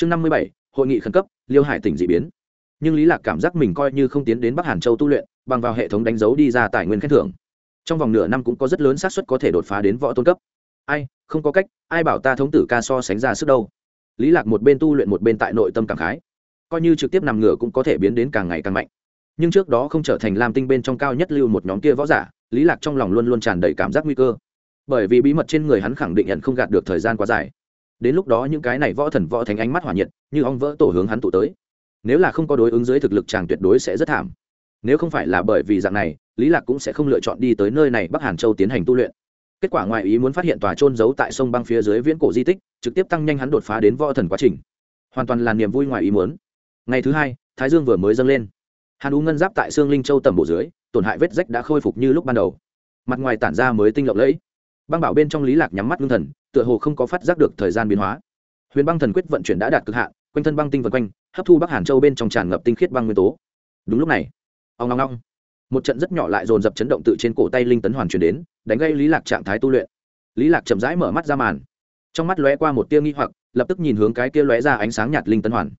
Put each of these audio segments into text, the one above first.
chương năm mươi bảy, hội nghị khẩn cấp, liêu hải tỉnh d ị biến. Nhưng lý lạc cảm giác mình coi như không tiến đến bắc hàn châu tu luyện, bằng vào hệ thống đánh dấu đi ra tài nguyên khen thưởng. Trong vòng nửa năm cũng có rất lớn xác suất có thể đột phá đến võ tôn cấp. Ai, không có cách, ai bảo ta thống tử ca so sánh ra sức đâu? Lý lạc một bên tu luyện một bên tại nội tâm cảm khái. Coi như trực tiếp nằm ngửa cũng có thể biến đến càng ngày càng mạnh. Nhưng trước đó không trở thành lam tinh bên trong cao nhất lưu một nhóm kia võ giả, lý lạc trong lòng luôn luôn tràn đầy cảm giác nguy cơ. Bởi vì bí mật trên người hắn khẳng định nhận không gạt được thời gian quá dài đến lúc đó những cái này võ thần võ thánh ánh mắt hỏa nhiệt, như ong vỡ tổ hướng hắn tụ tới. Nếu là không có đối ứng dưới thực lực chàng tuyệt đối sẽ rất thảm. Nếu không phải là bởi vì dạng này, lý lạc cũng sẽ không lựa chọn đi tới nơi này bắc hàn châu tiến hành tu luyện. Kết quả ngoại ý muốn phát hiện tòa trôn giấu tại sông băng phía dưới viễn cổ di tích, trực tiếp tăng nhanh hắn đột phá đến võ thần quá trình. Hoàn toàn là niềm vui ngoài ý muốn. Ngày thứ hai, thái dương vừa mới dâng lên. Hàn u ngân giáp tại xương linh châu tầm bộ dưới, tổn hại vết rách đã khôi phục như lúc ban đầu. Mặt ngoài tản ra mới tinh lộng lẫy băng bảo bên trong lý lạc nhắm mắt ngưng thần, tựa hồ không có phát giác được thời gian biến hóa. Huyền băng thần quyết vận chuyển đã đạt cực hạn, quanh thân băng tinh vần quanh, hấp thu bắc hàn châu bên trong tràn ngập tinh khiết băng nguyên tố. Đúng lúc này ông ngong ngong một trận rất nhỏ lại dồn dập chấn động tự trên cổ tay linh tấn hoàn chuyển đến, đánh gây lý lạc trạng thái tu luyện. Lý lạc chậm rãi mở mắt ra màn. Trong mắt lóe qua một tia nghi hoặc, lập tức nhìn hướng cái kia lóe ra ánh sáng nhạt linh tấn hoàn.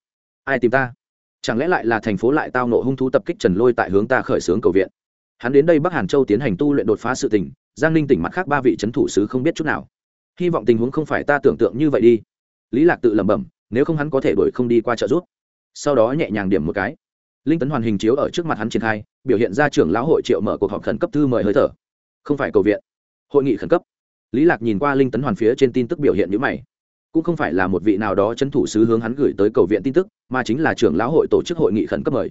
Ai tìm ta? Chẳng lẽ lại là thành phố lại tao nộ hung thú tập kích trần lôi tại hướng ta khởi xướng cầu viện? Hắn đến đây bắc hàn châu tiến hành tu luyện đột phá sự tình giang ninh tỉnh mặt khác ba vị c h ấ n thủ sứ không biết chút nào. Hy vọng tình huống không phải ta tưởng tượng như vậy đi. Lý lạc tự lẩm bẩm, nếu không hắn có thể đổi không đi qua trợ giúp. Sau đó nhẹ nhàng điểm một cái. Linh tấn hoàn hình chiếu ở trước mặt hắn triển khai, biểu hiện ra trưởng lão hội triệu mở cuộc họp khẩn cấp thư mời hơi thở. Không phải cầu viện, hội nghị khẩn cấp. Lý lạc nhìn qua linh tấn hoàn phía trên tin tức biểu hiện như mày. Cũng không phải là một vị nào đó c h ấ n thủ sứ hướng hắn gửi tới cầu viện tin tức, mà chính là trưởng lão hội tổ chức hội nghị khẩn cấp mời.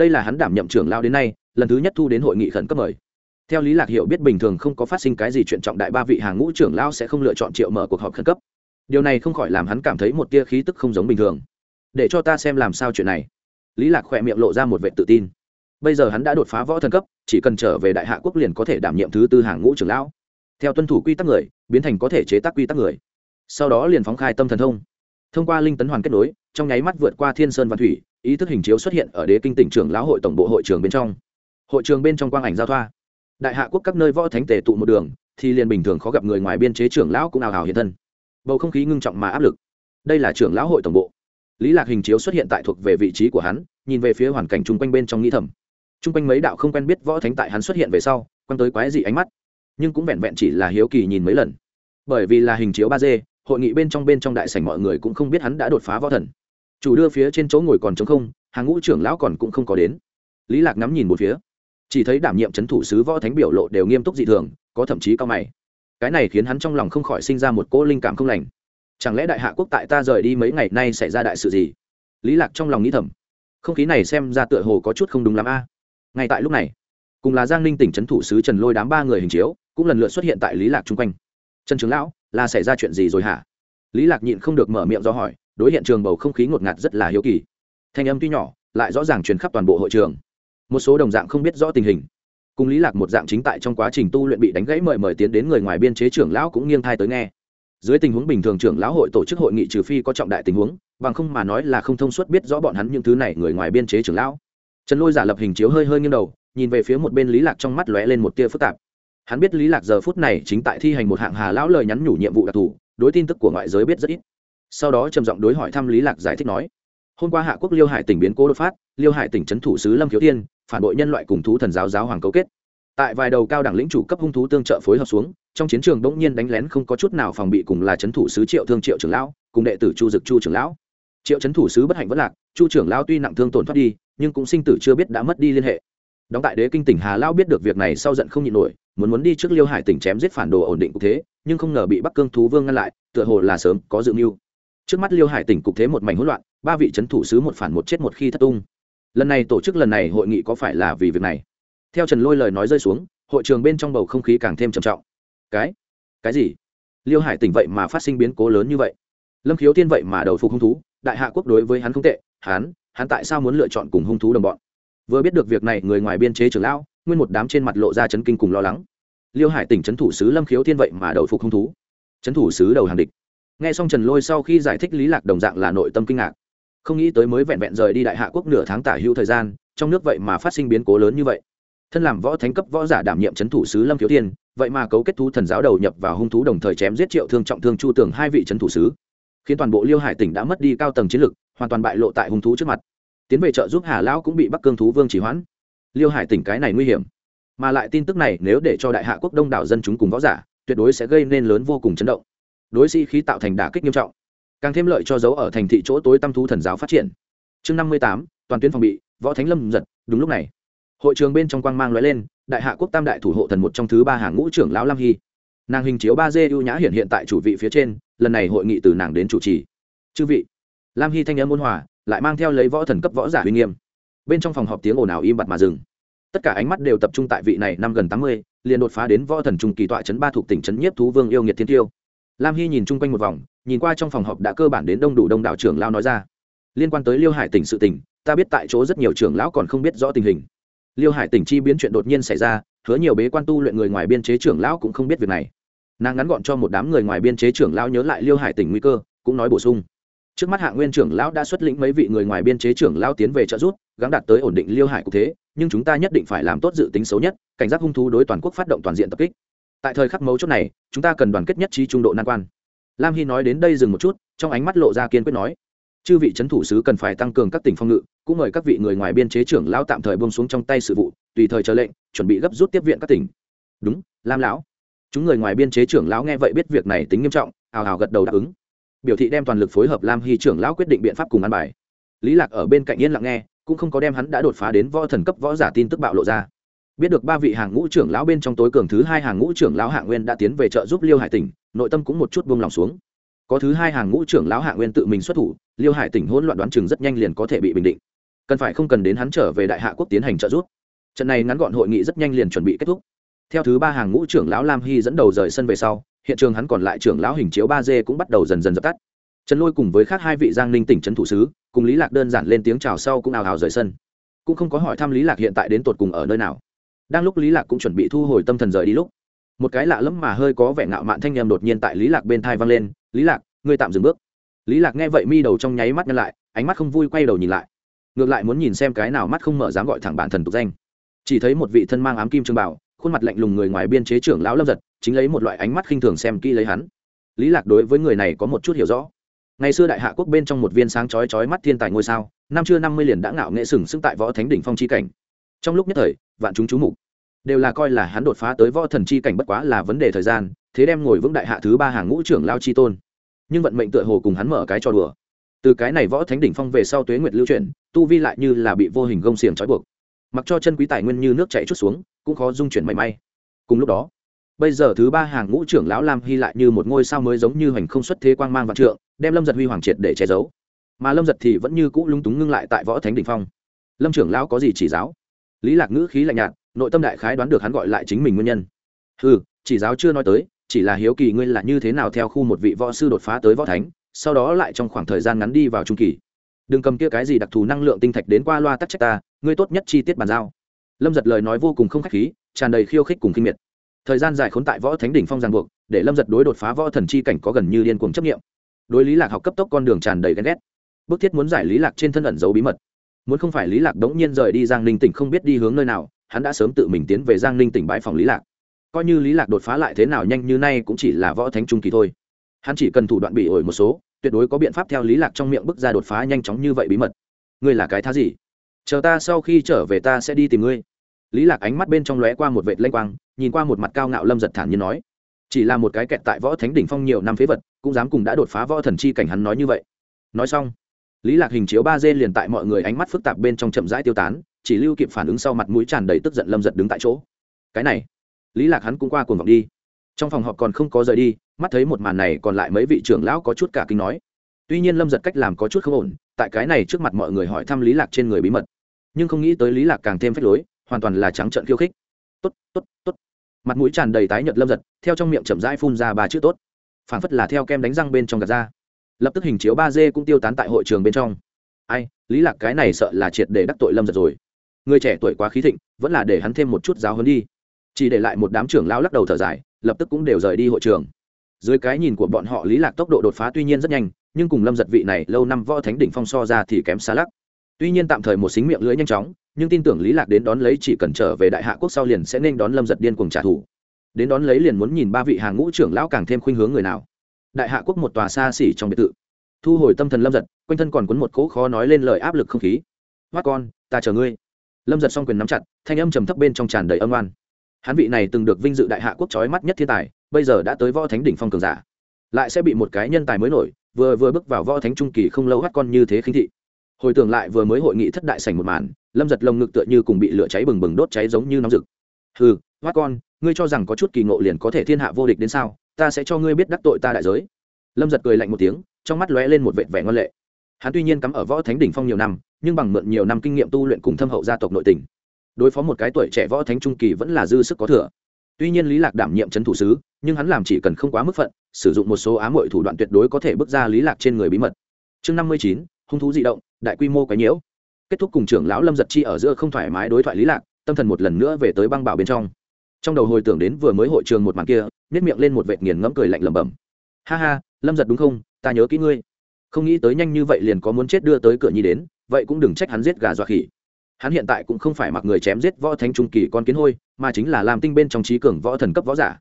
Đây là hắn đảm nhậm trưởng lão đến nay, lần thứ nhất thu đến hội nghị khẩn cấp mời theo lý lạc hiểu biết bình thường không có phát sinh cái gì chuyện trọng đại ba vị hàng ngũ trưởng lão sẽ không lựa chọn triệu mở cuộc họp khẩn cấp. Điều này không khỏi làm hắn cảm thấy một tia khí tức không giống bình thường. Để cho ta xem làm sao chuyện này. Lý lạc khỏe miệng lộ ra một vệ tự tin. Bây giờ hắn đã đột phá võ thần cấp, chỉ cần trở về đại hạ quốc liền có thể đảm nhiệm thứ tư hàng ngũ trưởng lão. Theo tuân thủ quy tắc người, biến thành có thể chế tác quy tắc người. Sau đó liền phóng khai tâm thần thông. Thông qua linh tấn hoàn kết nối, trong nháy mắt vượt qua thiên sơn văn thủy, ý thức hình chiếu xuất hiện ở đế kinh tỉnh trưởng lão hội tổng bộ hội trường bên trong. Hội trường bên trong quang ảnh giao thoa đại hạ quốc các nơi võ thánh tề tụ một đường, thì liền bình thường khó gặp người ngoài biên chế trưởng lão cũng ào ào hiện thân. Bầu không khí ngưng trọng mà áp lực. Đây là trưởng lão hội tổng bộ. Lý lạc hình chiếu xuất hiện tại thuộc về vị trí của hắn, nhìn về phía hoàn cảnh chung quanh bên trong nghĩ thầm chung quanh mấy đạo không quen biết võ thánh tại hắn xuất hiện về sau, quăng tới quái dị ánh mắt. Nhưng cũng vẹn vẹn chỉ là hiếu kỳ nhìn mấy lần. Bởi vì là hình chiếu ba d, hội nghị bên trong bên trong đại sảnh mọi người cũng không biết hắn đã đột phá võ thần. Chủ đưa phía trên chỗ ngồi còn trống không, hàng ngũ trưởng lão còn cũng không có đến. Lý lạc ngắm nhìn một phía chỉ thấy đảm nhiệm c h ấ n thủ sứ võ thánh biểu lộ đều nghiêm túc dị thường, có thậm chí cao mày. Cái này khiến hắn trong lòng không khỏi sinh ra một cỗ linh cảm không lành. Chẳng lẽ đại hạ quốc tại ta rời đi mấy ngày nay xảy ra đại sự gì? Lý lạc trong lòng nghĩ thầm. Không khí này xem ra tựa hồ có chút không đúng lắm a. Ngay tại lúc này, cùng là giang ninh tỉnh c h ấ n thủ sứ trần lôi đám ba người hình chiếu, cũng lần lượt xuất hiện tại lý lạc chung quanh. Trần trường lão, là xảy ra chuyện gì rồi hả? Lý lạc nhịn không được mở miệng do hỏi, đối hiện trường bầu không khí ngột ngạt rất là hiếu kỳ. Thanh âm tuy nhỏ, lại rõ ràng truyền khắp toàn bộ hội trường một số đồng dạng không biết rõ tình hình. Cùng lý lạc một dạng chính tại trong quá trình tu luyện bị đánh gãy mời mời tiến đến người ngoài biên chế trưởng lão cũng nghiêng thai tới nghe. Dưới tình huống bình thường trưởng lão hội tổ chức hội nghị trừ phi có trọng đại tình huống, bằng không mà nói là không thông suốt biết rõ bọn hắn những thứ này người ngoài biên chế trưởng lão. Trần lôi giả lập hình chiếu hơi hơi nghiêng đầu, nhìn về phía một bên lý lạc trong mắt lóe lên một tia phức tạp. Hắn biết lý lạc giờ phút này chính tại thi hành một hạng hà lão lời nhắn nhủ nhiệm vụ đặc thù, đối tin tức của ngoại giới biết rất ít. Sau đó trầm giọng đối hỏi thăm lý lạc giải thích nói hôm qua hạ quốc liêu hải tỉnh biến cố đột phát, liêu hải tỉnh trấn thủ sứ lâm khiếu tiên phản bội nhân loại cùng thú thần giáo giáo hoàng cấu kết. Tại vài đầu cao đẳng lĩnh chủ cấp hung thú tương trợ phối hợp xuống, trong chiến trường bỗng nhiên đánh lén không có chút nào phòng bị cùng là c h ấ n thủ sứ triệu thương triệu trưởng lão, cùng đệ tử chu dực chu trưởng lão. Triệu c h ấ n thủ sứ bất hạnh vất lạc, chu trưởng lão tuy nặng thương tổn thoát đi, nhưng cũng sinh tử chưa biết đã mất đi liên hệ. Đóng tại đế kinh tỉnh hà lao biết được việc này sau giận không nhịn nổi, muốn muốn đi trước liêu hải tỉnh chém giết phản đồ ổn định cục thế, nhưng không ngờ bị bắc cương thú vương ngăn lại, tựa hồ là sớm có dự mưu. Trước mắt liêu hải tỉnh cục thế một mảnh hỗn loạn ba vị c h ấ n thủ sứ một phản một chết một khi thất tung. Lần này tổ chức lần này hội nghị có phải là vì việc này? Theo trần lôi lời nói rơi xuống, hội trường bên trong bầu không khí càng thêm trầm trọng. Cái? Cái gì? Liêu hải tỉnh vậy mà phát sinh biến cố lớn như vậy? Lâm khiếu tiên vậy mà đầu phục hung thú, đại hạ quốc đối với hắn không tệ, hắn hắn tại sao muốn lựa chọn cùng hung thú đồng bọn? Vừa biết được việc này, người ngoài biên chế trưởng lão, nguyên một đám trên mặt lộ ra chấn kinh cùng lo lắng. Liêu hải tỉnh trấn thủ sứ lâm khiếu Thiên vậy mà đầu phục hung thú. Trấn thủ sứ đầu hàng địch. Nghe xong trần lôi sau khi giải thích lý lạc đồng dạng là nội tâm kinh ngạc không nghĩ tới mới vẹn vẹn rời đi đại hạ quốc nửa tháng tả hữu thời gian, trong nước vậy mà phát sinh biến cố lớn như vậy. Thân làm võ thánh cấp võ giả đảm nhiệm c h ấ n thủ sứ lâm thiếu Thiên, vậy mà cấu kết thú thần giáo đầu nhập vào hung thú đồng thời chém giết triệu thương trọng thương chu tường hai vị c h ấ n thủ sứ. Khiến toàn bộ liêu hải tỉnh đã mất đi cao tầng chiến lực, hoàn toàn bại lộ tại hung thú trước mặt. Tiến về trợ giúp hà lão cũng bị bắc cương thú vương chỉ hoãn. Liêu hải tỉnh cái này nguy hiểm. Mà lại tin tức này nếu để cho đại hạ quốc đông đảo dân chúng cùng võ giả, tuyệt đối sẽ gây nên lớn vô cùng chấn động. Đối sĩ khí tạo thành đả kích nghiêm trọng càng thêm lợi cho dấu ở thành thị chỗ tối tâm thú thần giáo phát triển. Chương năm mươi tám, toàn tuyến phòng bị, võ thánh lâm giật, đúng lúc này. Hội trường bên trong quang mang lóe lên, đại hạ quốc tam đại thủ hộ thần một trong thứ ba hàng ngũ trưởng lão lam hy. Nàng hình chiếu ba d ưu nhã hiện hiện tại chủ vị phía trên, lần này hội nghị từ nàng đến chủ trì. Chư vị, lam hy thanh âm ôn hòa, lại mang theo lấy võ thần cấp võ giả uy nghiêm. Bên trong phòng họp tiếng ồn ào im bặt mà dừng. Tất cả ánh mắt đều tập trung tại vị này năm gần tám mươi, liền đột phá đến võ thần trung kỳ tọa chấn ba thuộc tỉnh trấn nhiếp thú vương yêu nghiệt thiên tiêu. Lam hy nhìn chung quanh một vòng nhìn qua trong phòng họp đã cơ bản đến đông đủ đông đảo trưởng lao nói ra. Liên quan tới liêu hải tỉnh sự tỉnh ta biết tại chỗ rất nhiều trưởng lão còn không biết rõ tình hình. Liêu hải tỉnh chi biến chuyện đột nhiên xảy ra, hứa nhiều bế quan tu luyện người ngoài biên chế trưởng lão cũng không biết việc này. Nàng ngắn gọn cho một đám người ngoài biên chế trưởng lão nhớ lại liêu hải tỉnh nguy cơ, cũng nói bổ sung. Trước mắt hạ nguyên trưởng lão đã xuất lĩnh mấy vị người ngoài biên chế trưởng lão tiến về trợ giúp gắn đạt tới ổn định liêu hải cục thế, nhưng chúng ta nhất định phải làm tốt dự tính xấu nhất, cảnh giác hung thú đối toàn quốc phát động toàn diện tập kích. Tại thời khắc mấu chốt này, chúng ta cần đoàn kết nhất trí trung độ nan quan lam hy nói đến đây dừng một chút, trong ánh mắt lộ ra kiên quyết nói, chư vị c h ấ n thủ sứ cần phải tăng cường các tỉnh phong ngự, cũng mời các vị người ngoài biên chế trưởng lão tạm thời bông xuống trong tay sự vụ, tùy thời chờ lệnh, chuẩn bị gấp rút tiếp viện các tỉnh. Đúng, lam lão. Chúng người ngoài biên chế trưởng lão nghe vậy biết việc này tính nghiêm trọng, hào hào gật đầu đáp ứng. Biểu thị đem toàn lực phối hợp lam hy trưởng lão quyết định biện pháp cùng ăn bài. Lý lạc ở bên cạnh yên lặng nghe, cũng không có đem hắn đã đột phá đến võ thần cấp võ giả tin tức bạo lộ ra biết được ba vị hàng ngũ trưởng lão bên trong tối cường thứ hai hàng ngũ trưởng lão hạ nguyên đã tiến về trợ giúp liêu hải tỉnh, nội tâm cũng một chút buông lòng xuống. Có thứ hai hàng ngũ trưởng lão hạ nguyên tự mình xuất thủ, liêu hải tỉnh hỗn loạn đoán chừng rất nhanh liền có thể bị bình định. Cần phải không cần đến hắn trở về đại hạ quốc tiến hành trợ giúp. Trận này ngắn gọn hội nghị rất nhanh liền chuẩn bị kết thúc. Theo thứ ba hàng ngũ trưởng lão lam hy dẫn đầu rời sân về sau, hiện trường hắn còn lại trưởng lão hình chiếu ba d cũng bắt đầu dần dần dập tắt. Trần lôi cùng với khác hai vị giang ninh tỉnh trấn thủ sứ, cùng lý lạc đơn giản lên tiếng chào sau cũng ào ào rời sân. Cũng không có hỏi thăm lý lạc hiện tại đến tột cùng ở nơi nào đang lúc lý lạc cũng chuẩn bị thu hồi tâm thần rời đi lúc, một cái lạ lẫm mà hơi có vẻ ngạo mạn thanh em đột nhiên tại lý lạc bên thai vang lên, lý lạc, ngươi tạm dừng bước. Lý lạc nghe vậy mi đầu trong nháy mắt nhăn lại, ánh mắt không vui quay đầu nhìn lại, ngược lại muốn nhìn xem cái nào mắt không mở dám gọi thẳng bản thần tục danh. Chỉ thấy một vị thân mang ám kim trương bảo, khuôn mặt lạnh lùng người ngoài biên chế trưởng lão lâm giật, chính lấy một loại ánh mắt khinh thường xem kỹ lấy hắn. Lý lạc đối với người này có một chút hiểu rõ. Ngày xưa đại hạ quốc bên trong một viên sáng chói chói mắt thiên tài ngôi sao, năm chưa năm mươi liền đã ngạo nghệ sừng sững tại võ thánh đỉnh phong chi cảnh trong lúc nhất thời, vạn chúng chú mục đều là coi là hắn đột phá tới võ thần chi cảnh bất quá là vấn đề thời gian, thế đem ngồi vững đại hạ thứ ba hàng ngũ trưởng lao chi tôn. Nhưng vận mệnh tựa hồ cùng hắn mở cái trò đùa. Từ cái này võ thánh đỉnh phong về sau tuế nguyệt lưu truyền tu vi lại như là bị vô hình gông xiềng trói buộc. Mặc cho chân quý tài nguyên như nước chảy chút xuống, cũng khó dung chuyển mảy may. Cùng lúc đó, bây giờ thứ ba hàng ngũ trưởng lão lam hy lại như một ngôi sao mới giống như hoành không xuất thế quang mang vạn trượng, đem lâm giật huy hoàng triệt để che giấu. Mà lâm giật thì vẫn như cũ lung túng ngưng lại tại võ thánh đ ỉ n h phong. Lâm trưởng lão có gì chỉ giáo? Lý lạc ngữ khí lạnh nhạt, nội tâm đại khái đoán được hắn gọi lại chính mình nguyên nhân. Ừ chỉ giáo chưa nói tới, chỉ là hiếu kỳ ngươi là như thế nào theo khu một vị võ sư đột phá tới võ thánh, sau đó lại trong khoảng thời gian ngắn đi vào trung kỳ. Đừng cầm kia cái gì đặc thù năng lượng tinh thạch đến qua loa tắc trách ta, ngươi tốt nhất chi tiết bàn giao. Lâm giật lời nói vô cùng không khách khí, tràn đầy khiêu khích cùng kinh miệt. Thời gian dài khốn tại võ thánh đỉnh phong giang buộc, để lâm giật đối đột phá võ thần chi cảnh có gần như điên cuồng chấp nghiệm đối lý lạc học cấp tốc con đường tràn đầy ghen ghét. Bức thiết muốn giải lý lạc trên thân ẩn giấu bí mật muốn không phải lý lạc đống nhiên rời đi giang ninh tỉnh không biết đi hướng nơi nào, hắn đã sớm tự mình tiến về giang ninh tỉnh bãi phòng lý lạc. Coi như lý lạc đột phá lại thế nào nhanh như nay cũng chỉ là võ thánh trung kỳ thôi. Hắn chỉ cần thủ đoạn bị ổi một số, tuyệt đối có biện pháp theo lý lạc trong miệng bức ra đột phá nhanh chóng như vậy bí mật. Ngươi là cái thá gì? Chờ ta sau khi trở về ta sẽ đi tìm ngươi. Lý lạc ánh mắt bên trong lóe qua một vệt lanh quang, nhìn qua một mặt cao ngạo lâm giật thản nhiên nói. Chỉ là một cái kẹt tại võ thánh đỉnh phong nhiều năm phế vật, cũng dám cùng đã đột phá võ thần chi cảnh hắn nói như vậy. Nói xong lý lạc hình chiếu ba d liền tại mọi người ánh mắt phức tạp bên trong chậm rãi tiêu tán, chỉ lưu kịp phản ứng sau mặt mũi tràn đầy tức giận lâm giật đứng tại chỗ. Cái này, lý lạc hắn cũng qua cuồng vọng đi. Trong phòng họp còn không có rời đi, mắt thấy một màn này còn lại mấy vị trưởng lão có chút cả kinh nói. Tuy nhiên lâm giật cách làm có chút không ổn, tại cái này trước mặt mọi người hỏi thăm lý lạc trên người bí mật. Nhưng không nghĩ tới lý lạc càng thêm phách lối, hoàn toàn là trắng trợn khiêu khích. Tốt tốt tốt. Mặt mũi tràn đầy tái nhợt lâm giật, theo trong miệng chậm rãi phun ra ba chữ tốt. Phản phất là theo kem đánh răng bên trong gạt ra lập tức hình chiếu ba d cũng tiêu tán tại hội trường bên trong. Ai, lý lạc cái này sợ là triệt để đắc tội lâm giật rồi. Người trẻ tuổi quá khí thịnh, vẫn là để hắn thêm một chút giáo hơn đi. Chỉ để lại một đám trưởng lao lắc đầu thở dài, lập tức cũng đều rời đi hội trường. Dưới cái nhìn của bọn họ, lý lạc tốc độ đột phá tuy nhiên rất nhanh, nhưng cùng lâm giật vị này lâu năm võ thánh đỉnh phong so ra thì kém xa lắc. Tuy nhiên tạm thời một xính miệng lưỡi nhanh chóng, nhưng tin tưởng lý lạc đến đón lấy chỉ cần trở về đại hạ quốc sau liền sẽ nên đón lâm giật điên cuồng trả thù. Đến đón lấy liền muốn nhìn ba vị hàng ngũ trưởng lão càng thêm khuynh hướng người nào đại hạ quốc một tòa xa xỉ trong biệt thự. Thu hồi tâm thần lâm giật, quanh thân còn cuốn một cỗ khó nói lên lời áp lực không khí. Mắt con, ta chờ ngươi. Lâm giật s o n g quyền nắm chặt, thanh âm trầm thấp bên trong tràn đầy âm oan. Hắn vị này từng được vinh dự đại hạ quốc trói mắt nhất thiên tài, bây giờ đã tới võ thánh đỉnh phong cường giả. Lại sẽ bị một cái nhân tài mới nổi, vừa vừa bước vào võ thánh trung kỳ không lâu hát con như thế khinh thị. Hồi tưởng lại vừa mới hội nghị thất đại sành một màn, lâm giật lồng ngực tựa như cùng bị lửa cháy bừng bừng đốt cháy giống như nóng rực. Ừ hát con, ngươi cho rằng có chút kỳ ngộ liền có thể thiên hạ vô địch đến sao? Ta sẽ cho ngươi biết đắc tội ta đại giới. Lâm giật cười lạnh một tiếng, trong mắt lóe lên một vệ vẻ ngon lệ. Hắn tuy nhiên cắm ở võ thánh đỉnh phong nhiều năm, nhưng bằng mượn nhiều năm kinh nghiệm tu luyện cùng thâm hậu gia tộc nội tình, đối phó một cái tuổi trẻ võ thánh trung kỳ vẫn là dư sức có thừa. Tuy nhiên lý lạc đảm nhiệm c thủ sứ, nhưng hắn làm chỉ cần không quá mức phận, sử dụng một số ám hội thủ đoạn tuyệt đối có thể bước ra lý lạc trên người bí mật. Chương năm mươi chín, hung thú di động, đại quy mô quái nhiễu. Kết thúc cùng trưởng lão lâm giật chi ở giữa không thoải mái đối thoại lý lạc, tâm thần một lần nữa về tới băng bảo bên trong trong đầu hồi tưởng đến vừa mới hội trường một màn kia nếp miệng lên một vệt nghiền ngẫm cười lạnh lẩm bẩm. Ha ha, lâm giật đúng không? Ta nhớ kỹ ngươi. Không nghĩ tới nhanh như vậy liền có muốn chết đưa tới cửa nhi đến, vậy cũng đừng trách hắn giết gà dọa khỉ. Hắn hiện tại cũng không phải mặc người chém giết võ thánh trung kỳ con kiến hôi, mà chính là làm tinh bên trong trí cường võ thần cấp võ giả.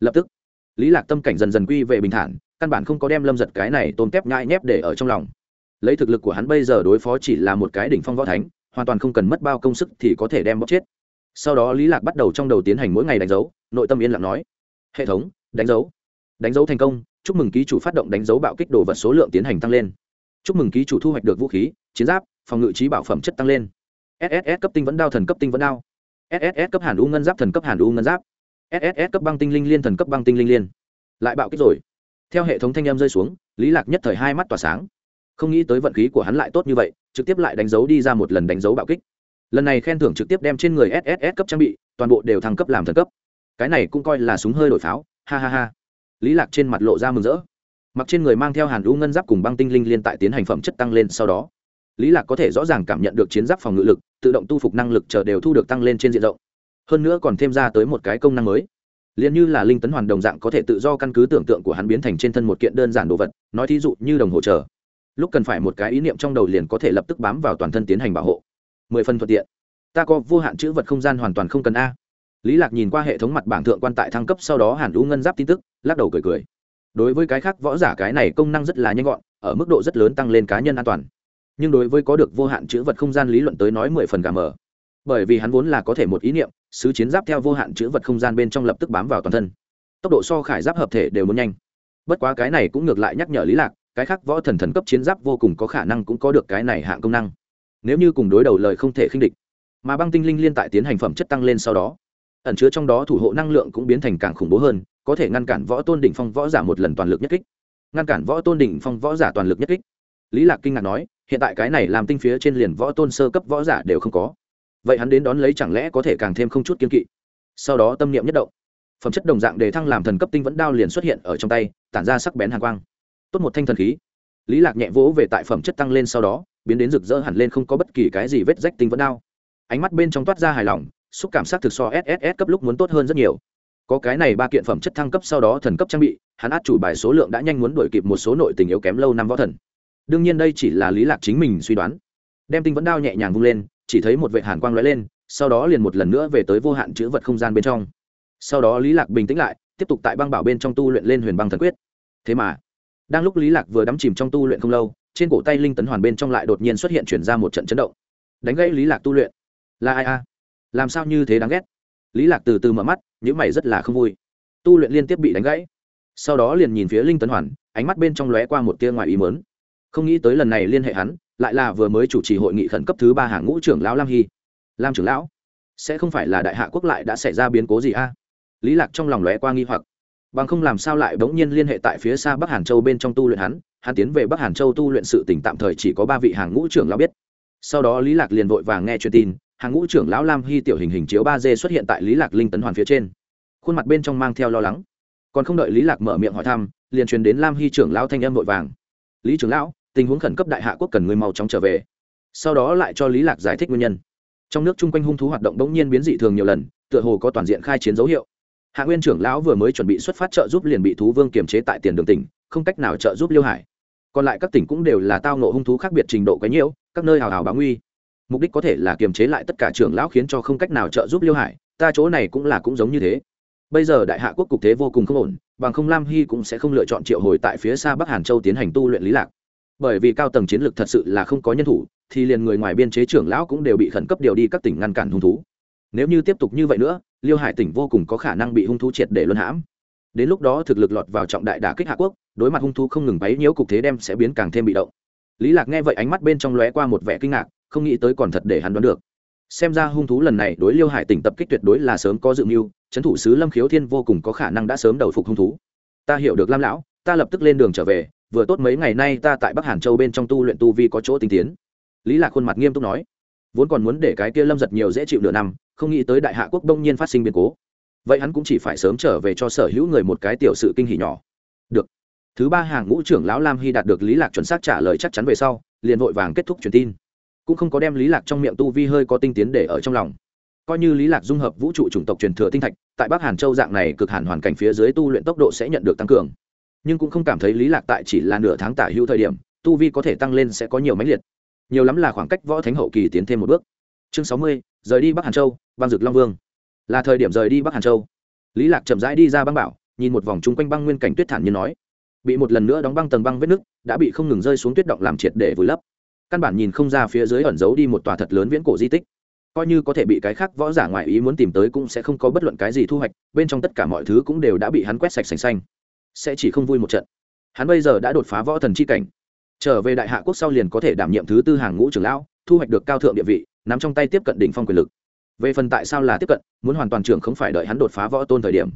Lập tức, lý lạc tâm cảnh dần dần quy về bình thản, căn bản không có đem lâm giật cái này tôm tép nhai nhép để ở trong lòng. Lấy thực lực của hắn bây giờ đối phó chỉ là một cái đỉnh phong võ thánh, hoàn toàn không cần mất bao công sức thì có thể đem bóc chết sau đó lý lạc bắt đầu trong đầu tiến hành mỗi ngày đánh dấu, nội tâm yên lặng nói, hệ thống, đánh dấu đánh dấu thành công, chúc mừng ký chủ phát động đánh dấu bạo kích đồ vật số lượng tiến hành tăng lên. Chúc mừng ký chủ thu hoạch được vũ khí, chiến giáp, phòng ngự trí bảo phẩm chất tăng lên. Sss cấp tinh vẫn đao thần cấp tinh vẫn đao. Sss cấp hàn u ngân giáp thần cấp hàn u ngân giáp. Sss cấp băng tinh linh liên thần cấp băng tinh linh liên. Lại bạo kích rồi. Theo hệ thống thanh âm rơi xuống, lý lạc nhất thời hai mắt tỏa sáng. Không nghĩ tới vận khí của hắn lại tốt như vậy, trực tiếp lại đánh dấu đi ra một lần đánh dấu bạo kích lần này khen thưởng trực tiếp đem trên người sss cấp trang bị, toàn bộ đều thăng cấp làm thần cấp. Cái này cũng coi là súng hơi đổi pháo, ha ha ha. Lý lạc trên mặt lộ ra mừng rỡ. Mặc trên người mang theo hàn lũ ngân giáp cùng băng tinh linh liên tại tiến hành phẩm chất tăng lên sau đó. Lý lạc có thể rõ ràng cảm nhận được chiến giáp phòng ngự lực, tự động tu phục năng lực chờ đều thu được tăng lên trên diện rộng. Hơn nữa còn thêm ra tới một cái công năng mới. Liền như là linh tấn hoàn đồng dạng có thể tự do căn cứ tưởng tượng của hắn biến thành trên thân một kiện đơn giản đồ vật, nói thí dụ như đồng hồ chờ. Lúc cần phải một cái ý niệm trong đầu liền có thể lập tức bám vào toàn thân tiến hành bảo hộ mười phần thuận tiện. Ta có vô hạn chữ vật không gian hoàn toàn không cần a. Lý lạc nhìn qua hệ thống mặt bảng thượng quan tại thăng cấp sau đó hàn lũ ngân giáp tin tức, lắc đầu cười cười. Đối với cái khác võ giả cái này công năng rất là nhanh gọn, ở mức độ rất lớn tăng lên cá nhân an toàn. Nhưng đối với có được vô hạn chữ vật không gian lý luận tới nói mười phần gà mờ. Bởi vì hắn vốn là có thể một ý niệm, sứ chiến giáp theo vô hạn chữ vật không gian bên trong lập tức bám vào toàn thân. Tốc độ so khải giáp hợp thể đều muốn nhanh. Bất quá cái này cũng ngược lại nhắc nhở lý lạc, cái khác võ thần thần cấp chiến giáp vô cùng có khả năng cũng có được cái này hạng công năng nếu như cùng đối đầu lời không thể khinh địch. Mà băng tinh linh liên tại tiến hành phẩm chất tăng lên sau đó, ẩn chứa trong đó thủ hộ năng lượng cũng biến thành càng khủng bố hơn, có thể ngăn cản võ tôn đỉnh phong võ giả một lần toàn lực nhất kích. Ngăn cản võ tôn đỉnh phong võ giả toàn lực nhất kích. Lý lạc kinh ngạc nói, hiện tại cái này làm tinh phía trên liền võ tôn sơ cấp võ giả đều không có. Vậy hắn đến đón lấy chẳng lẽ có thể càng thêm không chút kiên kỵ? Sau đó tâm niệm nhất động. Phẩm chất đồng dạng đề thăng làm thần cấp tinh vẫn đao liền xuất hiện ở trong tay, tản ra sắc bén hàn quang. Tốt một thanh thần khí. Lý lạc nhẹ vỗ về tại phẩm chất tăng lên sau đó biến đến rực rỡ hẳn lên không có bất kỳ cái gì vết rách tinh vẫn đao. Ánh mắt bên trong toát ra hài lòng, xúc cảm giác thực so sss cấp lúc muốn tốt hơn rất nhiều. Có cái này ba kiện phẩm chất thăng cấp sau đó thần cấp trang bị, hắn át chủ bài số lượng đã nhanh muốn đổi kịp một số nội tình yếu kém lâu năm võ thần. Đương nhiên đây chỉ là lý lạc chính mình suy đoán. Đem tinh vẫn đao nhẹ nhàng vung lên, chỉ thấy một vệ hàn quang lóe lên, sau đó liền một lần nữa về tới vô hạn chữ vật không gian bên trong. Sau đó lý lạc bình tĩnh lại, tiếp tục tại băng bảo bên trong tu luyện lên huyền băng thần quyết. Thế mà, đang lúc lý lạc vừa đắm chìm trong tu luyện không lâu trên cổ tay linh tấn hoàn bên trong lại đột nhiên xuất hiện chuyển ra một trận chấn động. Đánh gãy lý lạc tu luyện. Là ai a? Làm sao như thế đáng ghét? Lý lạc từ từ mở mắt những mày rất là không vui. Tu luyện liên tiếp bị đánh gãy. Sau đó liền nhìn phía linh tấn hoàn, ánh mắt bên trong lóe qua một tia ngoài ý mớn không nghĩ tới lần này liên hệ hắn, lại là vừa mới chủ trì hội nghị khẩn cấp thứ ba hàng ngũ trưởng lão lam hy. Lam trưởng lão, sẽ không phải là đại hạ quốc lại đã xảy ra biến cố gì a? Lý lạc trong lòng lóe qua nghi hoặc. Bằng không làm sao lại bỗng nhiên liên hệ tại phía xa bắc hàn châu bên trong tu luyện hắn hắn tiến về bắc hàn châu tu luyện sự tỉnh tạm thời chỉ có ba vị hàng ngũ trưởng lão biết. Sau đó lý lạc liền vội vàng nghe truyền tin, hàng ngũ trưởng lão lam hy tiểu hình hình chiếu ba d xuất hiện tại lý lạc linh tấn hoàn phía trên. Khuôn mặt bên trong mang theo lo lắng. Còn không đợi lý lạc mở miệng hỏi thăm, liền truyền đến lam hy trưởng lão thanh âm vội vàng. Lý trưởng lão, tình huống khẩn cấp đại hạ quốc cần người mau chóng trở về. Sau đó lại cho lý lạc giải thích nguyên nhân. Trong nước chung quanh hung thú hoạt động bỗng nhiên biến dị thường nhiều lần, tựa hồ có toàn diện khai chiến dấu hiệu. Hạ nguyên trưởng lão vừa mới chuẩn bị xuất phát trợ giúp liền bị thú vương kiềm chế tại tiền đường tỉnh, không cách nào trợ giúp liêu hải còn lại các tỉnh cũng đều là tao nộ hung thú khác biệt trình độ quấy nhiễu, các nơi hào hào báo nguy. Mục đích có thể là kiềm chế lại tất cả trưởng lão khiến cho không cách nào trợ giúp liêu hải, ta chỗ này cũng là cũng giống như thế. Bây giờ đại hạ quốc cục thế vô cùng không ổn, bằng không lam hy cũng sẽ không lựa chọn triệu hồi tại phía xa bắc hàn châu tiến hành tu luyện lý lạc. Bởi vì cao tầng chiến lược thật sự là không có nhân thủ, thì liền người ngoài biên chế trưởng lão cũng đều bị khẩn cấp điều đi các tỉnh ngăn cản hung thú. Nếu như tiếp tục như vậy nữa, liêu hải tỉnh vô cùng có khả năng bị hung thú triệt để luân hãm. Đến lúc đó thực lực lọt vào trọng đại đả kích hạ quốc đối mặt hung thú không ngừng bấy nhiễu, cục thế đem sẽ biến càng thêm bị động. Lý lạc nghe vậy ánh mắt bên trong lóe qua một vẻ kinh ngạc, không nghĩ tới còn thật để hắn đoán được. Xem ra hung thú lần này đối liêu hải tỉnh tập kích tuyệt đối là sớm có dự mưu trấn thủ sứ lâm khiếu thiên vô cùng có khả năng đã sớm đầu phục hung thú. Ta hiểu được lam lão, ta lập tức lên đường trở về, vừa tốt mấy ngày nay ta tại bắc hàn châu bên trong tu luyện tu vi có chỗ tinh tiến. Lý lạc khuôn mặt nghiêm túc nói, vốn còn muốn để cái kia lâm giật nhiều dễ chịu nửa năm, không nghĩ tới đại hạ quốc đông nhiên phát sinh biến cố. Vậy hắn cũng chỉ phải sớm trở về cho sở hữu người một cái tiểu sự kinh hỉ nhỏ. Được thứ ba hàng ngũ trưởng lão lam hy đạt được lý lạc chuẩn xác trả lời chắc chắn về sau, liền vội vàng kết thúc truyền tin. Cũng không có đem lý lạc trong miệng tu vi hơi có tinh tiến để ở trong lòng. Coi như lý lạc dung hợp vũ trụ chủng tộc truyền thừa tinh thạch, tại bắc hàn châu dạng này cực hàn hoàn cảnh phía dưới tu luyện tốc độ sẽ nhận được tăng cường. Nhưng cũng không cảm thấy lý lạc tại chỉ là nửa tháng tả hữu thời điểm, tu vi có thể tăng lên sẽ có nhiều mãnh liệt. Nhiều lắm là khoảng cách võ thánh hậu kỳ tiến thêm một bước. Chương sáu mươi, rời đi bắc hàn châu, băng dực long vương. Là thời điểm rời đi bắc hàn châu. Lý lạc chậm rãi đi ra băng bảo, nhìn một vòng chung quanh băng nguyên cảnh tuyết thản như nói bị một lần nữa đóng băng tầng băng vết nứt, đã bị không ngừng rơi xuống tuyết động làm triệt để vùi lấp. Căn bản nhìn không ra phía dưới ẩn giấu đi một tòa thật lớn viễn cổ di tích. Coi như có thể bị cái khác võ giả ngoại ý muốn tìm tới cũng sẽ không có bất luận cái gì thu hoạch, bên trong tất cả mọi thứ cũng đều đã bị hắn quét sạch sành xanh. Sẽ chỉ không vui một trận. Hắn bây giờ đã đột phá võ thần chi cảnh. Trở về đại hạ quốc sau liền có thể đảm nhiệm thứ tư hàng ngũ trưởng lão, thu hoạch được cao thượng địa vị, nắm trong tay tiếp cận đỉnh phong quyền lực. Về phần tại sao là tiếp cận, muốn hoàn toàn trưởng không phải đợi hắn đột phá võ tôn thời điểm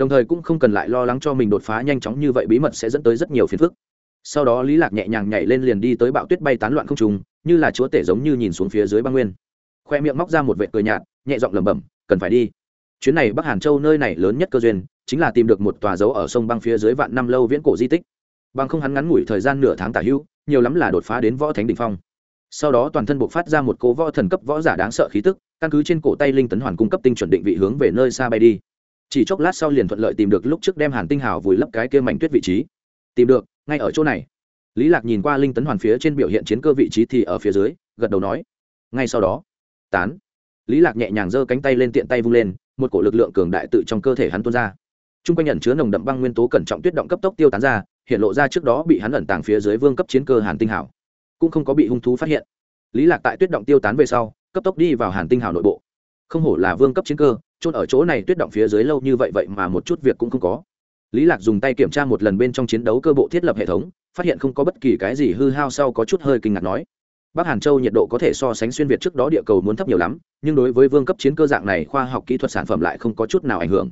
đồng thời cũng không cần lại lo lắng cho mình đột phá nhanh chóng như vậy bí mật sẽ dẫn tới rất nhiều phiền phức. Sau đó lý lạc nhẹ nhàng nhảy lên liền đi tới bạo tuyết bay tán loạn không trùng như là chúa tể giống như nhìn xuống phía dưới băng nguyên. Khoe miệng móc ra một vệ cười nhạt, nhẹ giọng lẩm bẩm, cần phải đi. Chuyến này bắc hàn châu nơi này lớn nhất cơ duyên, chính là tìm được một tòa dấu ở sông băng phía dưới vạn năm lâu viễn cổ di tích. Bằng không hắn ngắn ngủi thời gian nửa tháng tả hữu nhiều lắm là đột phá đến võ thánh đỉnh phong. Sau đó toàn thân buộc phát ra một cố võ thần cấp võ giả đáng sợ khí tức, căn cứ trên cổ tay linh tấn hoàn cung cấp tinh chuẩn định vị hướng về nơi xa bay đi chỉ chốc lát sau liền thuận lợi tìm được lúc trước đem hàn tinh hào vùi lấp cái kia mảnh tuyết vị trí. Tìm được, ngay ở chỗ này. Lý lạc nhìn qua linh tấn hoàn phía trên biểu hiện chiến cơ vị trí thì ở phía dưới, gật đầu nói. Ngay sau đó, tán. Lý lạc nhẹ nhàng giơ cánh tay lên tiện tay vung lên, một cổ lực lượng cường đại tự trong cơ thể hắn tuôn ra. Trung quanh nhận chứa nồng đậm băng nguyên tố cẩn trọng tuyết động cấp tốc tiêu tán ra, hiện lộ ra trước đó bị hắn ẩn tàng phía dưới vương cấp chiến cơ hàn tinh hảo cũng không có bị hung thú phát hiện. Lý lạc tại tuyết động tiêu tán về sau, cấp tốc đi vào hàn tinh hảo nội bộ. Không hổ là vương cấp chiến cơ chôn ở chỗ này tuyết động phía dưới lâu như vậy vậy mà một chút việc cũng không có. Lý lạc dùng tay kiểm tra một lần bên trong chiến đấu cơ bộ thiết lập hệ thống, phát hiện không có bất kỳ cái gì hư hao sau có chút hơi kinh ngạc nói. Bắc hàn châu nhiệt độ có thể so sánh xuyên việt trước đó địa cầu muốn thấp nhiều lắm, nhưng đối với vương cấp chiến cơ dạng này khoa học kỹ thuật sản phẩm lại không có chút nào ảnh hưởng.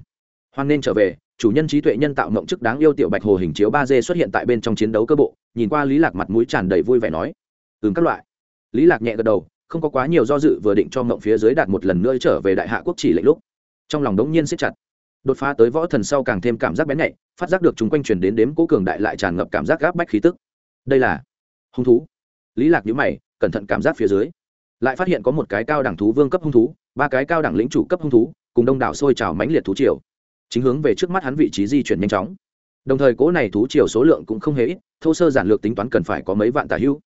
Hoan nên trở về, chủ nhân trí tuệ nhân tạo mộng chức đáng yêu tiểu bạch hồ hình chiếu ba d xuất hiện tại bên trong chiến đấu cơ bộ, nhìn qua lý lạc mặt mũi tràn đầy vui vẻ nói. Ừm, các loại. Lý lạc nhẹ gật đầu, không có quá nhiều do dự vừa định cho mộng phía dưới đạt một lần nữa trở về đại hạ quốc chỉ lệnh lúc trong lòng đống nhiên siết chặt. Đột phá tới võ thần sau càng thêm cảm giác bén nhạy, phát giác được chúng quanh truyền đến đếm cố cường đại lại tràn ngập cảm giác gáp bách khí tức. Đây là hung thú. Lý lạc nhíu mày, cẩn thận cảm giác phía dưới. Lại phát hiện có một cái cao đẳng thú vương cấp hung thú, ba cái cao đẳng lĩnh chủ cấp hung thú, cùng đông đảo sôi trào mãnh liệt thú triều. Chính hướng về trước mắt hắn vị trí di chuyển nhanh chóng. Đồng thời cố này thú triều số lượng cũng không hề ít, thô sơ giản lược tính toán cần phải có mấy vạn tà hữu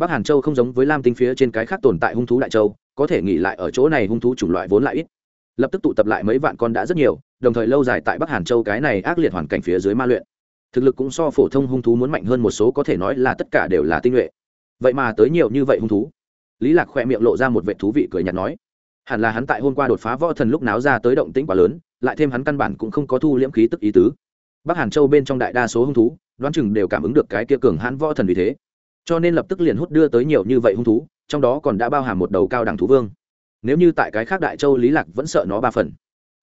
bắc hàn châu không giống với lam tinh phía trên cái khác tồn tại hung thú đại châu, có thể nghỉ lại ở chỗ này hung thú chủng loại vốn lại ít lập tức tụ tập lại mấy vạn con đã rất nhiều, đồng thời lâu dài tại bắc hàn châu cái này ác liệt hoàn cảnh phía dưới ma luyện. Thực lực cũng so phổ thông hung thú muốn mạnh hơn một số, có thể nói là tất cả đều là tinh nhuệ. Vậy mà tới nhiều như vậy hung thú. Lý lạc khoe miệng lộ ra một vệ thú vị cười nhạt nói, hẳn là hắn tại hôm qua đột phá võ thần lúc náo ra tới động tĩnh quá lớn, lại thêm hắn căn bản cũng không có thu liễm khí tức ý tứ. Bắc hàn châu bên trong đại đa số hung thú, đoán chừng đều cảm ứng được cái kia cường hãn võ thần vì thế. Cho nên lập tức liền hút đưa tới nhiều như vậy hung thú, trong đó còn đã bao hàm một đầu cao đẳng thú vương nếu như tại cái khác đại châu lý lạc vẫn sợ nó ba phần.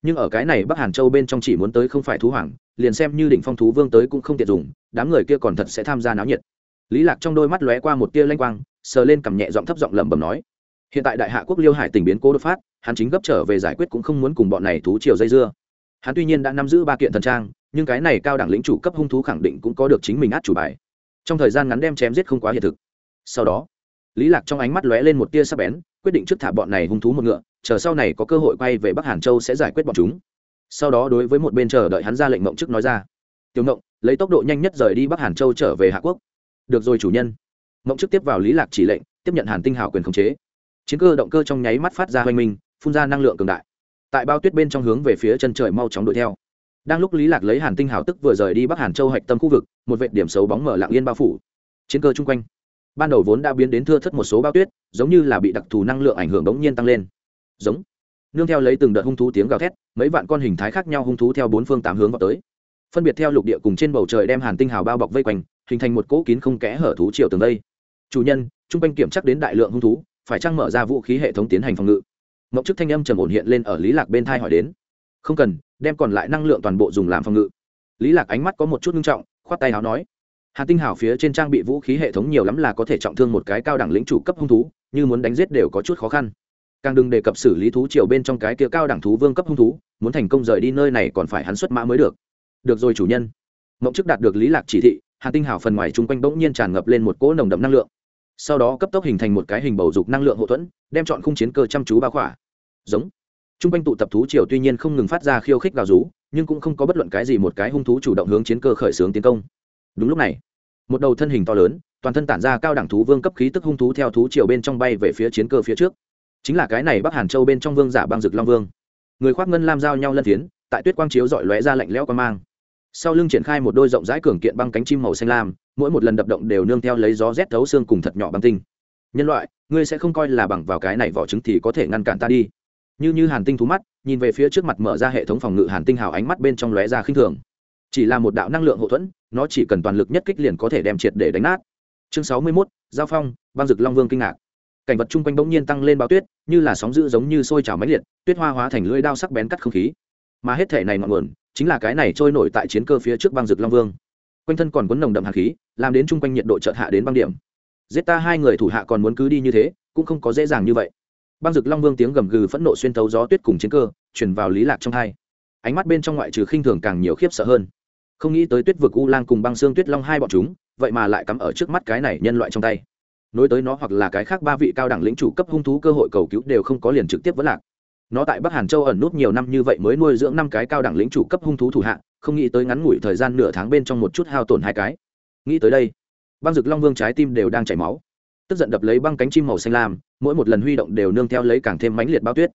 Nhưng ở cái này bắc hàn châu bên trong chỉ muốn tới không phải thú hoàng, liền xem như đỉnh phong thú vương tới cũng không tiện dùng, đám người kia còn thật sẽ tham gia náo nhiệt. Lý lạc trong đôi mắt lóe qua một tia lanh quang, sờ lên cầm nhẹ giọng thấp giọng lẩm bẩm nói, hiện tại đại hạ quốc liêu hải tỉnh biến cố đột phát, hắn chính gấp trở về giải quyết cũng không muốn cùng bọn này thú triều dây dưa. Hắn tuy nhiên đã nắm giữ ba kiện thần trang, nhưng cái này cao đẳng lĩnh chủ cấp hung thú khẳng định cũng có được chính mình át chủ bài. Trong thời gian ngắn đem chém giết không quá hiện thực. Sau đó lý lạc trong ánh mắt lóe lên một tia sắc bén, quyết định trước thả bọn này hung thú một ngựa, chờ sau này có cơ hội quay về bắc hàn châu sẽ giải quyết bọn chúng. Sau đó đối với một bên chờ đợi hắn ra lệnh mộng trước nói ra. Tiểu mộng, lấy tốc độ nhanh nhất rời đi bắc hàn châu trở về hạ quốc. Được rồi chủ nhân. Mộng trước tiếp vào lý lạc chỉ lệnh, tiếp nhận hàn tinh hảo quyền khống chế. Chiến cơ động cơ trong nháy mắt phát ra hoành minh, phun ra năng lượng cường đại. Tại bao tuyết bên trong hướng về phía chân trời mau chóng đuổi theo. Đang lúc lý lạc lấy hàn tinh hảo tức vừa rời đi bắc hàn châu hạch tâm khu vực, một vệ điểm xấu bóng mở lặng yên bao phủ. Chiến cơ chung quanh ban đầu vốn đã biến đến thưa thất một số bao tuyết, giống như là bị đặc thù năng lượng ảnh hưởng bỗng nhiên tăng lên. Giống. Nương theo lấy từng đợt hung thú tiếng gào thét, mấy vạn con hình thái khác nhau hung thú theo bốn phương tám hướng vào tới. Phân biệt theo lục địa cùng trên bầu trời đem hàn tinh hào bao bọc vây quanh, hình thành một cỗ kín không kẽ hở thú triều tường đây. Chủ nhân chung quanh kiểm chắc đến đại lượng hung thú, phải trang mở ra vũ khí hệ thống tiến hành phòng ngự? Mộng chức thanh âm trầm ổn hiện lên ở lý lạc bên thai hỏi đến. Không cần, đem còn lại năng lượng toàn bộ dùng làm phòng ngự. Lý lạc ánh mắt có một chút nghiêm trọng, khoát tay áo nói hàn tinh hào phía trên trang bị vũ khí hệ thống nhiều lắm là có thể trọng thương một cái cao đẳng lĩnh chủ cấp hung thú, như muốn đánh giết đều có chút khó khăn. Càng đừng đề cập xử lý thú triều bên trong cái kia cao đẳng thú vương cấp hung thú, muốn thành công rời đi nơi này còn phải hắn xuất mã mới được. Được rồi chủ nhân. Mộng chức đạt được lý lạc chỉ thị hàn tinh hào phần ngoài chung quanh bỗng nhiên tràn ngập lên một cỗ nồng đậm năng lượng. Sau đó cấp tốc hình thành một cái hình bầu dục năng lượng hậu thuẫn, đem chọn khung chiến cơ chăm chú bao khỏa. Giống. Chung quanh tụ tập thú triều tuy nhiên không ngừng phát ra khiêu khích gào rú, nhưng cũng không có bất luận cái gì một cái hung thú chủ động hướng chiến cơ khởi xướng tiến công đúng lúc này, một đầu thân hình to lớn, toàn thân tản ra cao đẳng thú vương cấp khí tức hung thú theo thú triều bên trong bay về phía chiến cơ phía trước. Chính là cái này bắc hàn châu bên trong vương giả băng rực long vương. Người khoác ngân lam giao nhau lân tiến tại tuyết quang chiếu dọi lóe ra lạnh lẽo quan mang. Sau lưng triển khai một đôi rộng rãi cường kiện băng cánh chim màu xanh lam, mỗi một lần đập động đều nương theo lấy gió rét thấu xương cùng thật nhỏ băng tinh. Nhân loại, ngươi sẽ không coi là bằng vào cái này vỏ trứng thì có thể ngăn cản ta đi. Như như hàn tinh thú mắt, nhìn về phía trước mặt mở ra hệ thống phòng ngự hàn tinh hào ánh mắt bên trong lóe ra khinh thường chỉ là một đạo năng lượng hậu thuẫn, nó chỉ cần toàn lực nhất kích liền có thể đem triệt để đánh nát. Chương sáu mươi mốt, giao phong, băng rực long vương kinh ngạc. Cảnh vật chung quanh bỗng nhiên tăng lên bao tuyết, như là sóng dữ giống như sôi trào máy liệt, tuyết hoa hóa thành lưỡi đao sắc bén cắt không khí. Mà hết thể này ngọn nguồn, chính là cái này trôi nổi tại chiến cơ phía trước băng rực long vương. Quanh thân còn cuốn nồng đậm hạt khí, làm đến chung quanh nhiệt độ chợt hạ đến băng điểm. Giết ta hai người thủ hạ còn muốn cứ đi như thế, cũng không có dễ dàng như vậy. Băng rực long vương tiếng gầm gừ phẫn nộ xuyên thấu gió tuyết cùng chiến cơ chuyển vào lý lạc trong hai. Ánh mắt bên trong ngoại trừ khinh thường càng nhiều khiếp sợ hơn không nghĩ tới tuyết vực u lang cùng băng xương tuyết long hai bọn chúng, vậy mà lại cắm ở trước mắt cái này nhân loại trong tay. Nối tới nó hoặc là cái khác ba vị cao đẳng lĩnh chủ cấp hung thú cơ hội cầu cứu đều không có liền trực tiếp vẫn lạc. Nó tại bắc hàn châu ẩn nút nhiều năm như vậy mới nuôi dưỡng năm cái cao đẳng lĩnh chủ cấp hung thú thủ hạ, không nghĩ tới ngắn ngủi thời gian nửa tháng bên trong một chút hao tổn hai cái. Nghĩ tới đây, băng rực long vương trái tim đều đang chảy máu. Tức giận đập lấy băng cánh chim màu xanh lam, mỗi một lần huy động đều nương theo lấy càng thêm mãnh liệt bao tuyết.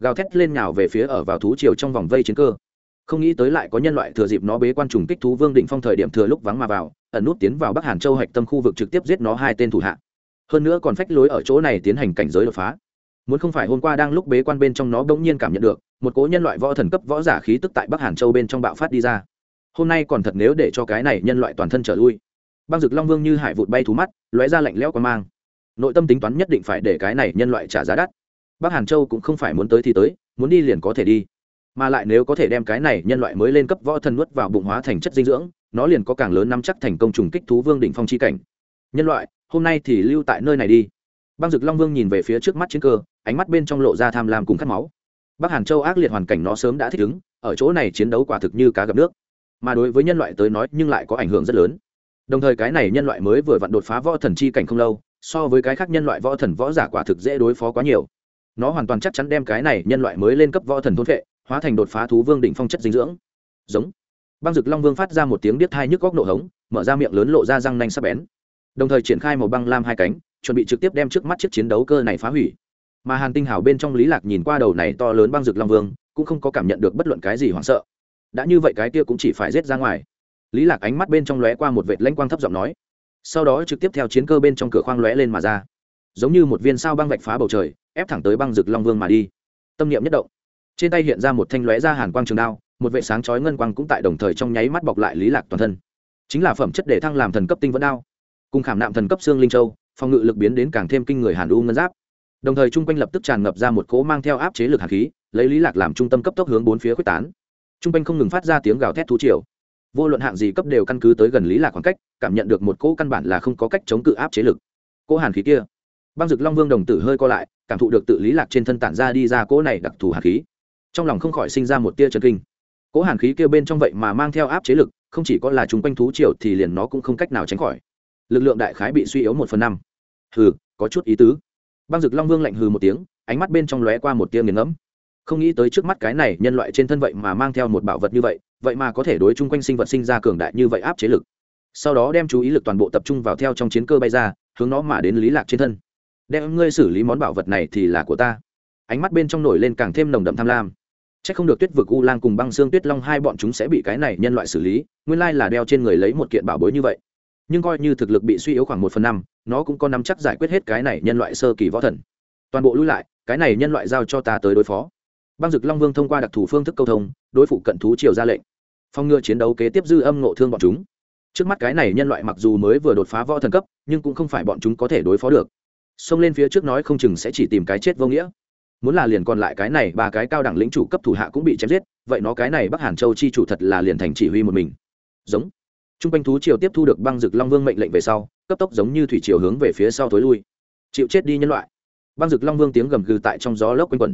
Gào thét lên nhào về phía ở vào thú chiều trong vòng vây chiến cơ không nghĩ tới lại có nhân loại thừa dịp nó bế quan trùng kích thú vương định phong thời điểm thừa lúc vắng mà vào, ẩn nút tiến vào bắc hàn châu hạch tâm khu vực trực tiếp giết nó hai tên thủ hạ. Hơn nữa còn phách lối ở chỗ này tiến hành cảnh giới đột phá. Muốn không phải hôm qua đang lúc bế quan bên trong nó bỗng nhiên cảm nhận được, một cố nhân loại võ thần cấp võ giả khí tức tại bắc hàn châu bên trong bạo phát đi ra. Hôm nay còn thật nếu để cho cái này nhân loại toàn thân trở lui. Băng rực long vương như hải vụt bay thú mắt, lóe ra lạnh lẽo qua mang. Nội tâm tính toán nhất định phải để cái này nhân loại trả giá đắt. Bắc hàn châu cũng không phải muốn tới thì tới, muốn đi liền có thể đi mà lại nếu có thể đem cái này nhân loại mới lên cấp võ thần nuốt vào bụng hóa thành chất dinh dưỡng, nó liền có càng lớn nắm chắc thành công trùng kích thú vương đỉnh phong chi cảnh. Nhân loại, hôm nay thì lưu tại nơi này đi. Băng dực long vương nhìn về phía trước mắt chiến cơ, ánh mắt bên trong lộ ra tham lam cùng khát máu. Bắc hàn châu ác liệt hoàn cảnh nó sớm đã thích ứng, ở chỗ này chiến đấu quả thực như cá gặp nước. Mà đối với nhân loại tới nói nhưng lại có ảnh hưởng rất lớn. Đồng thời cái này nhân loại mới vừa vặn đột phá võ thần chi cảnh không lâu, so với cái khác nhân loại võ thần võ giả quả thực dễ đối phó quá nhiều. Nó hoàn toàn chắc chắn đem cái này nhân loại mới lên cấp võ thần thôn vệ hóa thành đột phá thú vương đỉnh phong chất dinh dưỡng. Giống. Băng dực long vương phát ra một tiếng điếc thai nhức góc nổ hống, mở ra miệng lớn lộ ra răng nanh sắc bén. Đồng thời triển khai màu băng lam hai cánh, chuẩn bị trực tiếp đem trước mắt chiếc chiến đấu cơ này phá hủy. Mà hàn tinh hào bên trong lý lạc nhìn qua đầu này to lớn băng rực long vương, cũng không có cảm nhận được bất luận cái gì hoảng sợ. Đã như vậy cái kia cũng chỉ phải giết ra ngoài. Lý lạc ánh mắt bên trong lóe qua một vệt lanh quang thấp giọng nói. Sau đó trực tiếp theo chiến cơ bên trong cửa khoang lóe lên mà ra. Giống như một viên sao băng vạch phá bầu trời, ép thẳng tới băng rực long vương mà đi. Tâm niệm nhất động trên tay hiện ra một thanh lóe ra hàn quang trường đao, một vệ sáng chói ngân quang cũng tại đồng thời trong nháy mắt bọc lại lý lạc toàn thân. Chính là phẩm chất để thăng làm thần cấp tinh vẫn đao. Cùng khảm nạm thần cấp xương linh châu, phòng ngự lực biến đến càng thêm kinh người hàn u ngân giáp. Đồng thời chung quanh lập tức tràn ngập ra một cỗ mang theo áp chế lực hạt khí, lấy lý lạc làm trung tâm cấp tốc hướng bốn phía quyết tán. Chung quanh không ngừng phát ra tiếng gào thét thú triều. Vô luận hạng gì cấp đều căn cứ tới gần lý lạc khoảng cách, cảm nhận được một cỗ căn bản là không có cách chống cự áp chế lực. Cỗ hàn khí kia, băng dực long vương đồng tử hơi co lại, cảm thụ được tự lý lạc trên thân tản ra đi ra cỗ này đặc thù hàn khí trong lòng không khỏi sinh ra một tia chấn kinh. Cỗ hàn khí kia bên trong vậy mà mang theo áp chế lực, không chỉ có là chúng quanh thú triều thì liền nó cũng không cách nào tránh khỏi. Lực lượng đại khái bị suy yếu một phần năm. Hừ, có chút ý tứ. Băng dực long vương lạnh hừ một tiếng, ánh mắt bên trong lóe qua một tia nghiền ngẫm. Không nghĩ tới trước mắt cái này nhân loại trên thân vậy mà mang theo một bảo vật như vậy vậy mà có thể đối chung quanh sinh vật sinh ra cường đại như vậy áp chế lực. Sau đó đem chú ý lực toàn bộ tập trung vào theo trong chiến cơ bay ra, hướng nó mà đến lý lạc trên thân. Đem ngươi xử lý món bảo vật này thì là của ta. Ánh mắt bên trong nổi lên càng thêm nồng đậm tham lam. Chắc không được Tuyết vực U Lang cùng Băng Xương Tuyết Long hai bọn chúng sẽ bị cái này nhân loại xử lý, nguyên lai là đeo trên người lấy một kiện bảo bối như vậy. Nhưng coi như thực lực bị suy yếu khoảng một phần năm nó cũng có nắm chắc giải quyết hết cái này nhân loại sơ kỳ võ thần. Toàn bộ lui lại cái này nhân loại giao cho ta tới đối phó. Băng dực long vương thông qua đặc thù phương thức câu thông đối phụ cận thú triều ra lệnh. Phong ngựa chiến đấu kế tiếp dư âm ngộ thương bọn chúng. Trước mắt cái này nhân loại mặc dù mới vừa đột phá võ thần cấp nhưng cũng không phải bọn chúng có thể đối phó được. Xông lên phía trước nói không chừng sẽ chỉ tìm cái chết vô nghĩa muốn là liền còn lại cái này, ba cái cao đẳng lĩnh chủ cấp thủ hạ cũng bị chém giết, vậy nó cái này bắc hàn châu chi chủ thật là liền thành chỉ huy một mình. Giống. T r u n g quanh thú triều tiếp thu được băng rực long vương mệnh lệnh về sau, cấp tốc giống như thủy triều hướng về phía sau thối lui. Chịu chết đi nhân loại. Băng rực long vương tiếng gầm gừ tại trong gió lốc quanh quẩn.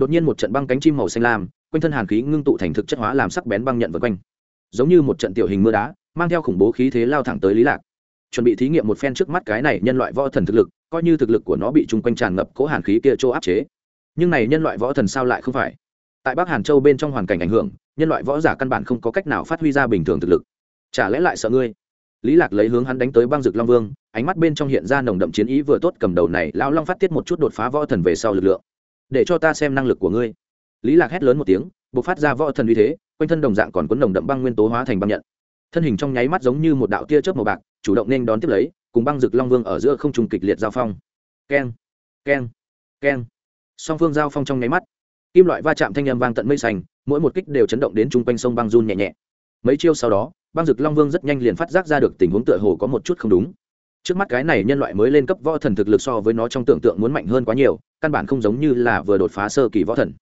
Đột nhiên một trận băng cánh chim màu xanh lam, quanh thân hàn khí ngưng tụ thành thực chất hóa làm sắc bén băng nhận vật quanh. Giống như một trận tiểu hình mưa đá, mang theo khủng bố khí thế lao thẳng tới lý lạc. Chuẩn bị thí nghiệm một phen trước mắt cái này nhân loại võ thần thực lực, coi như thực lực của nó bị chung quanh tràn ngập cố hàn khí kia chỗ áp chế nhưng này nhân loại võ thần sao lại không phải? Tại bắc hàn châu bên trong hoàn cảnh ảnh hưởng, nhân loại võ giả căn bản không có cách nào phát huy ra bình thường thực lực. Chả lẽ lại sợ ngươi? Lý lạc lấy hướng hắn đánh tới băng rực long vương, ánh mắt bên trong hiện ra nồng đậm chiến ý vừa tốt cầm đầu này lao long phát tiết một chút đột phá võ thần về sau lực lượng. Để cho ta xem năng lực của ngươi. Lý lạc hét lớn một tiếng, bộc phát ra võ thần uy thế, quanh thân đồng dạng còn có nồng đậm băng nguyên tố hóa thành băng nhận. Thân hình trong nháy mắt giống như một đạo tia chớp màu bạc, chủ động nên đón tiếp lấy, cùng băng rực long vương ở giữa không trùng kịch liệt giao phong. Keng keng keng song phương giao phong trong nháy mắt. Kim loại va chạm thanh âm vang tận mây xanh, mỗi một kích đều chấn động đến chung quanh sông băng run nhẹ nhẹ. Mấy chiêu sau đó, băng dực long vương rất nhanh liền phát giác ra được tình huống tựa hồ có một chút không đúng. Trước mắt cái này nhân loại mới lên cấp võ thần thực lực so với nó trong tưởng tượng muốn mạnh hơn quá nhiều, căn bản không giống như là vừa đột phá sơ kỳ võ thần.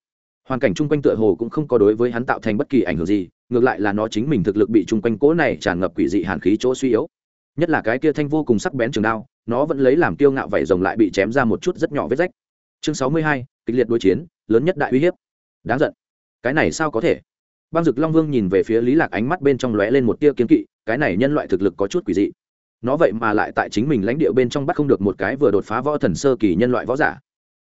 Hoàn cảnh chung quanh tựa hồ cũng không có đối với hắn tạo thành bất kỳ ảnh hưởng gì, ngược lại là nó chính mình thực lực bị chung quanh cỗ này tràn ngập quỷ dị hàn khí chỗ suy yếu. Nhất là cái kia thanh vô cùng sắc bén trường đao, nó vẫn lấy làm kiêu ngạo vảy rồng lại bị chém ra một chút rất nhỏ vết rách chương sáu mươi hai, kịch liệt đối chiến, lớn nhất đại uy hiếp. Đáng giận. Cái này sao có thể? Băng dực long vương nhìn về phía lý lạc ánh mắt bên trong lóe lên một tia kiến kỵ, cái này nhân loại thực lực có chút quỷ dị. Nó vậy mà lại tại chính mình lãnh địa bên trong bắt không được một cái vừa đột phá võ thần sơ kỳ nhân loại võ giả.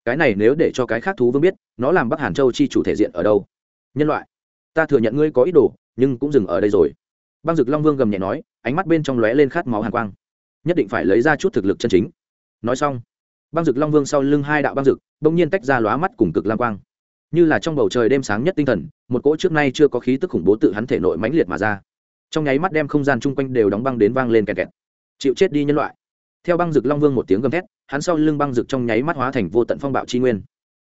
Cái này nếu để cho cái khác thú vương biết, nó làm bắc hàn châu chi chủ thể diện ở đâu? Nhân loại, ta thừa nhận ngươi có ý đồ, nhưng cũng dừng ở đây rồi. Băng dực long vương gầm nhẹ nói, ánh mắt bên trong lóe lên khát máu hàn quang. Nhất định phải lấy ra chút thực lực chân chính. Nói xong băng rực long vương sau lưng hai đạo băng rực bỗng nhiên tách ra lóa mắt cùng cực lam quang. Như là trong bầu trời đêm sáng nhất tinh thần, một cỗ trước nay chưa có khí tức khủng bố tự hắn thể nội mãnh liệt mà ra. Trong nháy mắt đem không gian chung quanh đều đóng băng đến vang lên kẹt kẹt. Chịu chết đi nhân loại. Theo băng rực long vương một tiếng gầm thét, hắn sau lưng băng rực trong nháy mắt hóa thành vô tận phong bạo chi nguyên.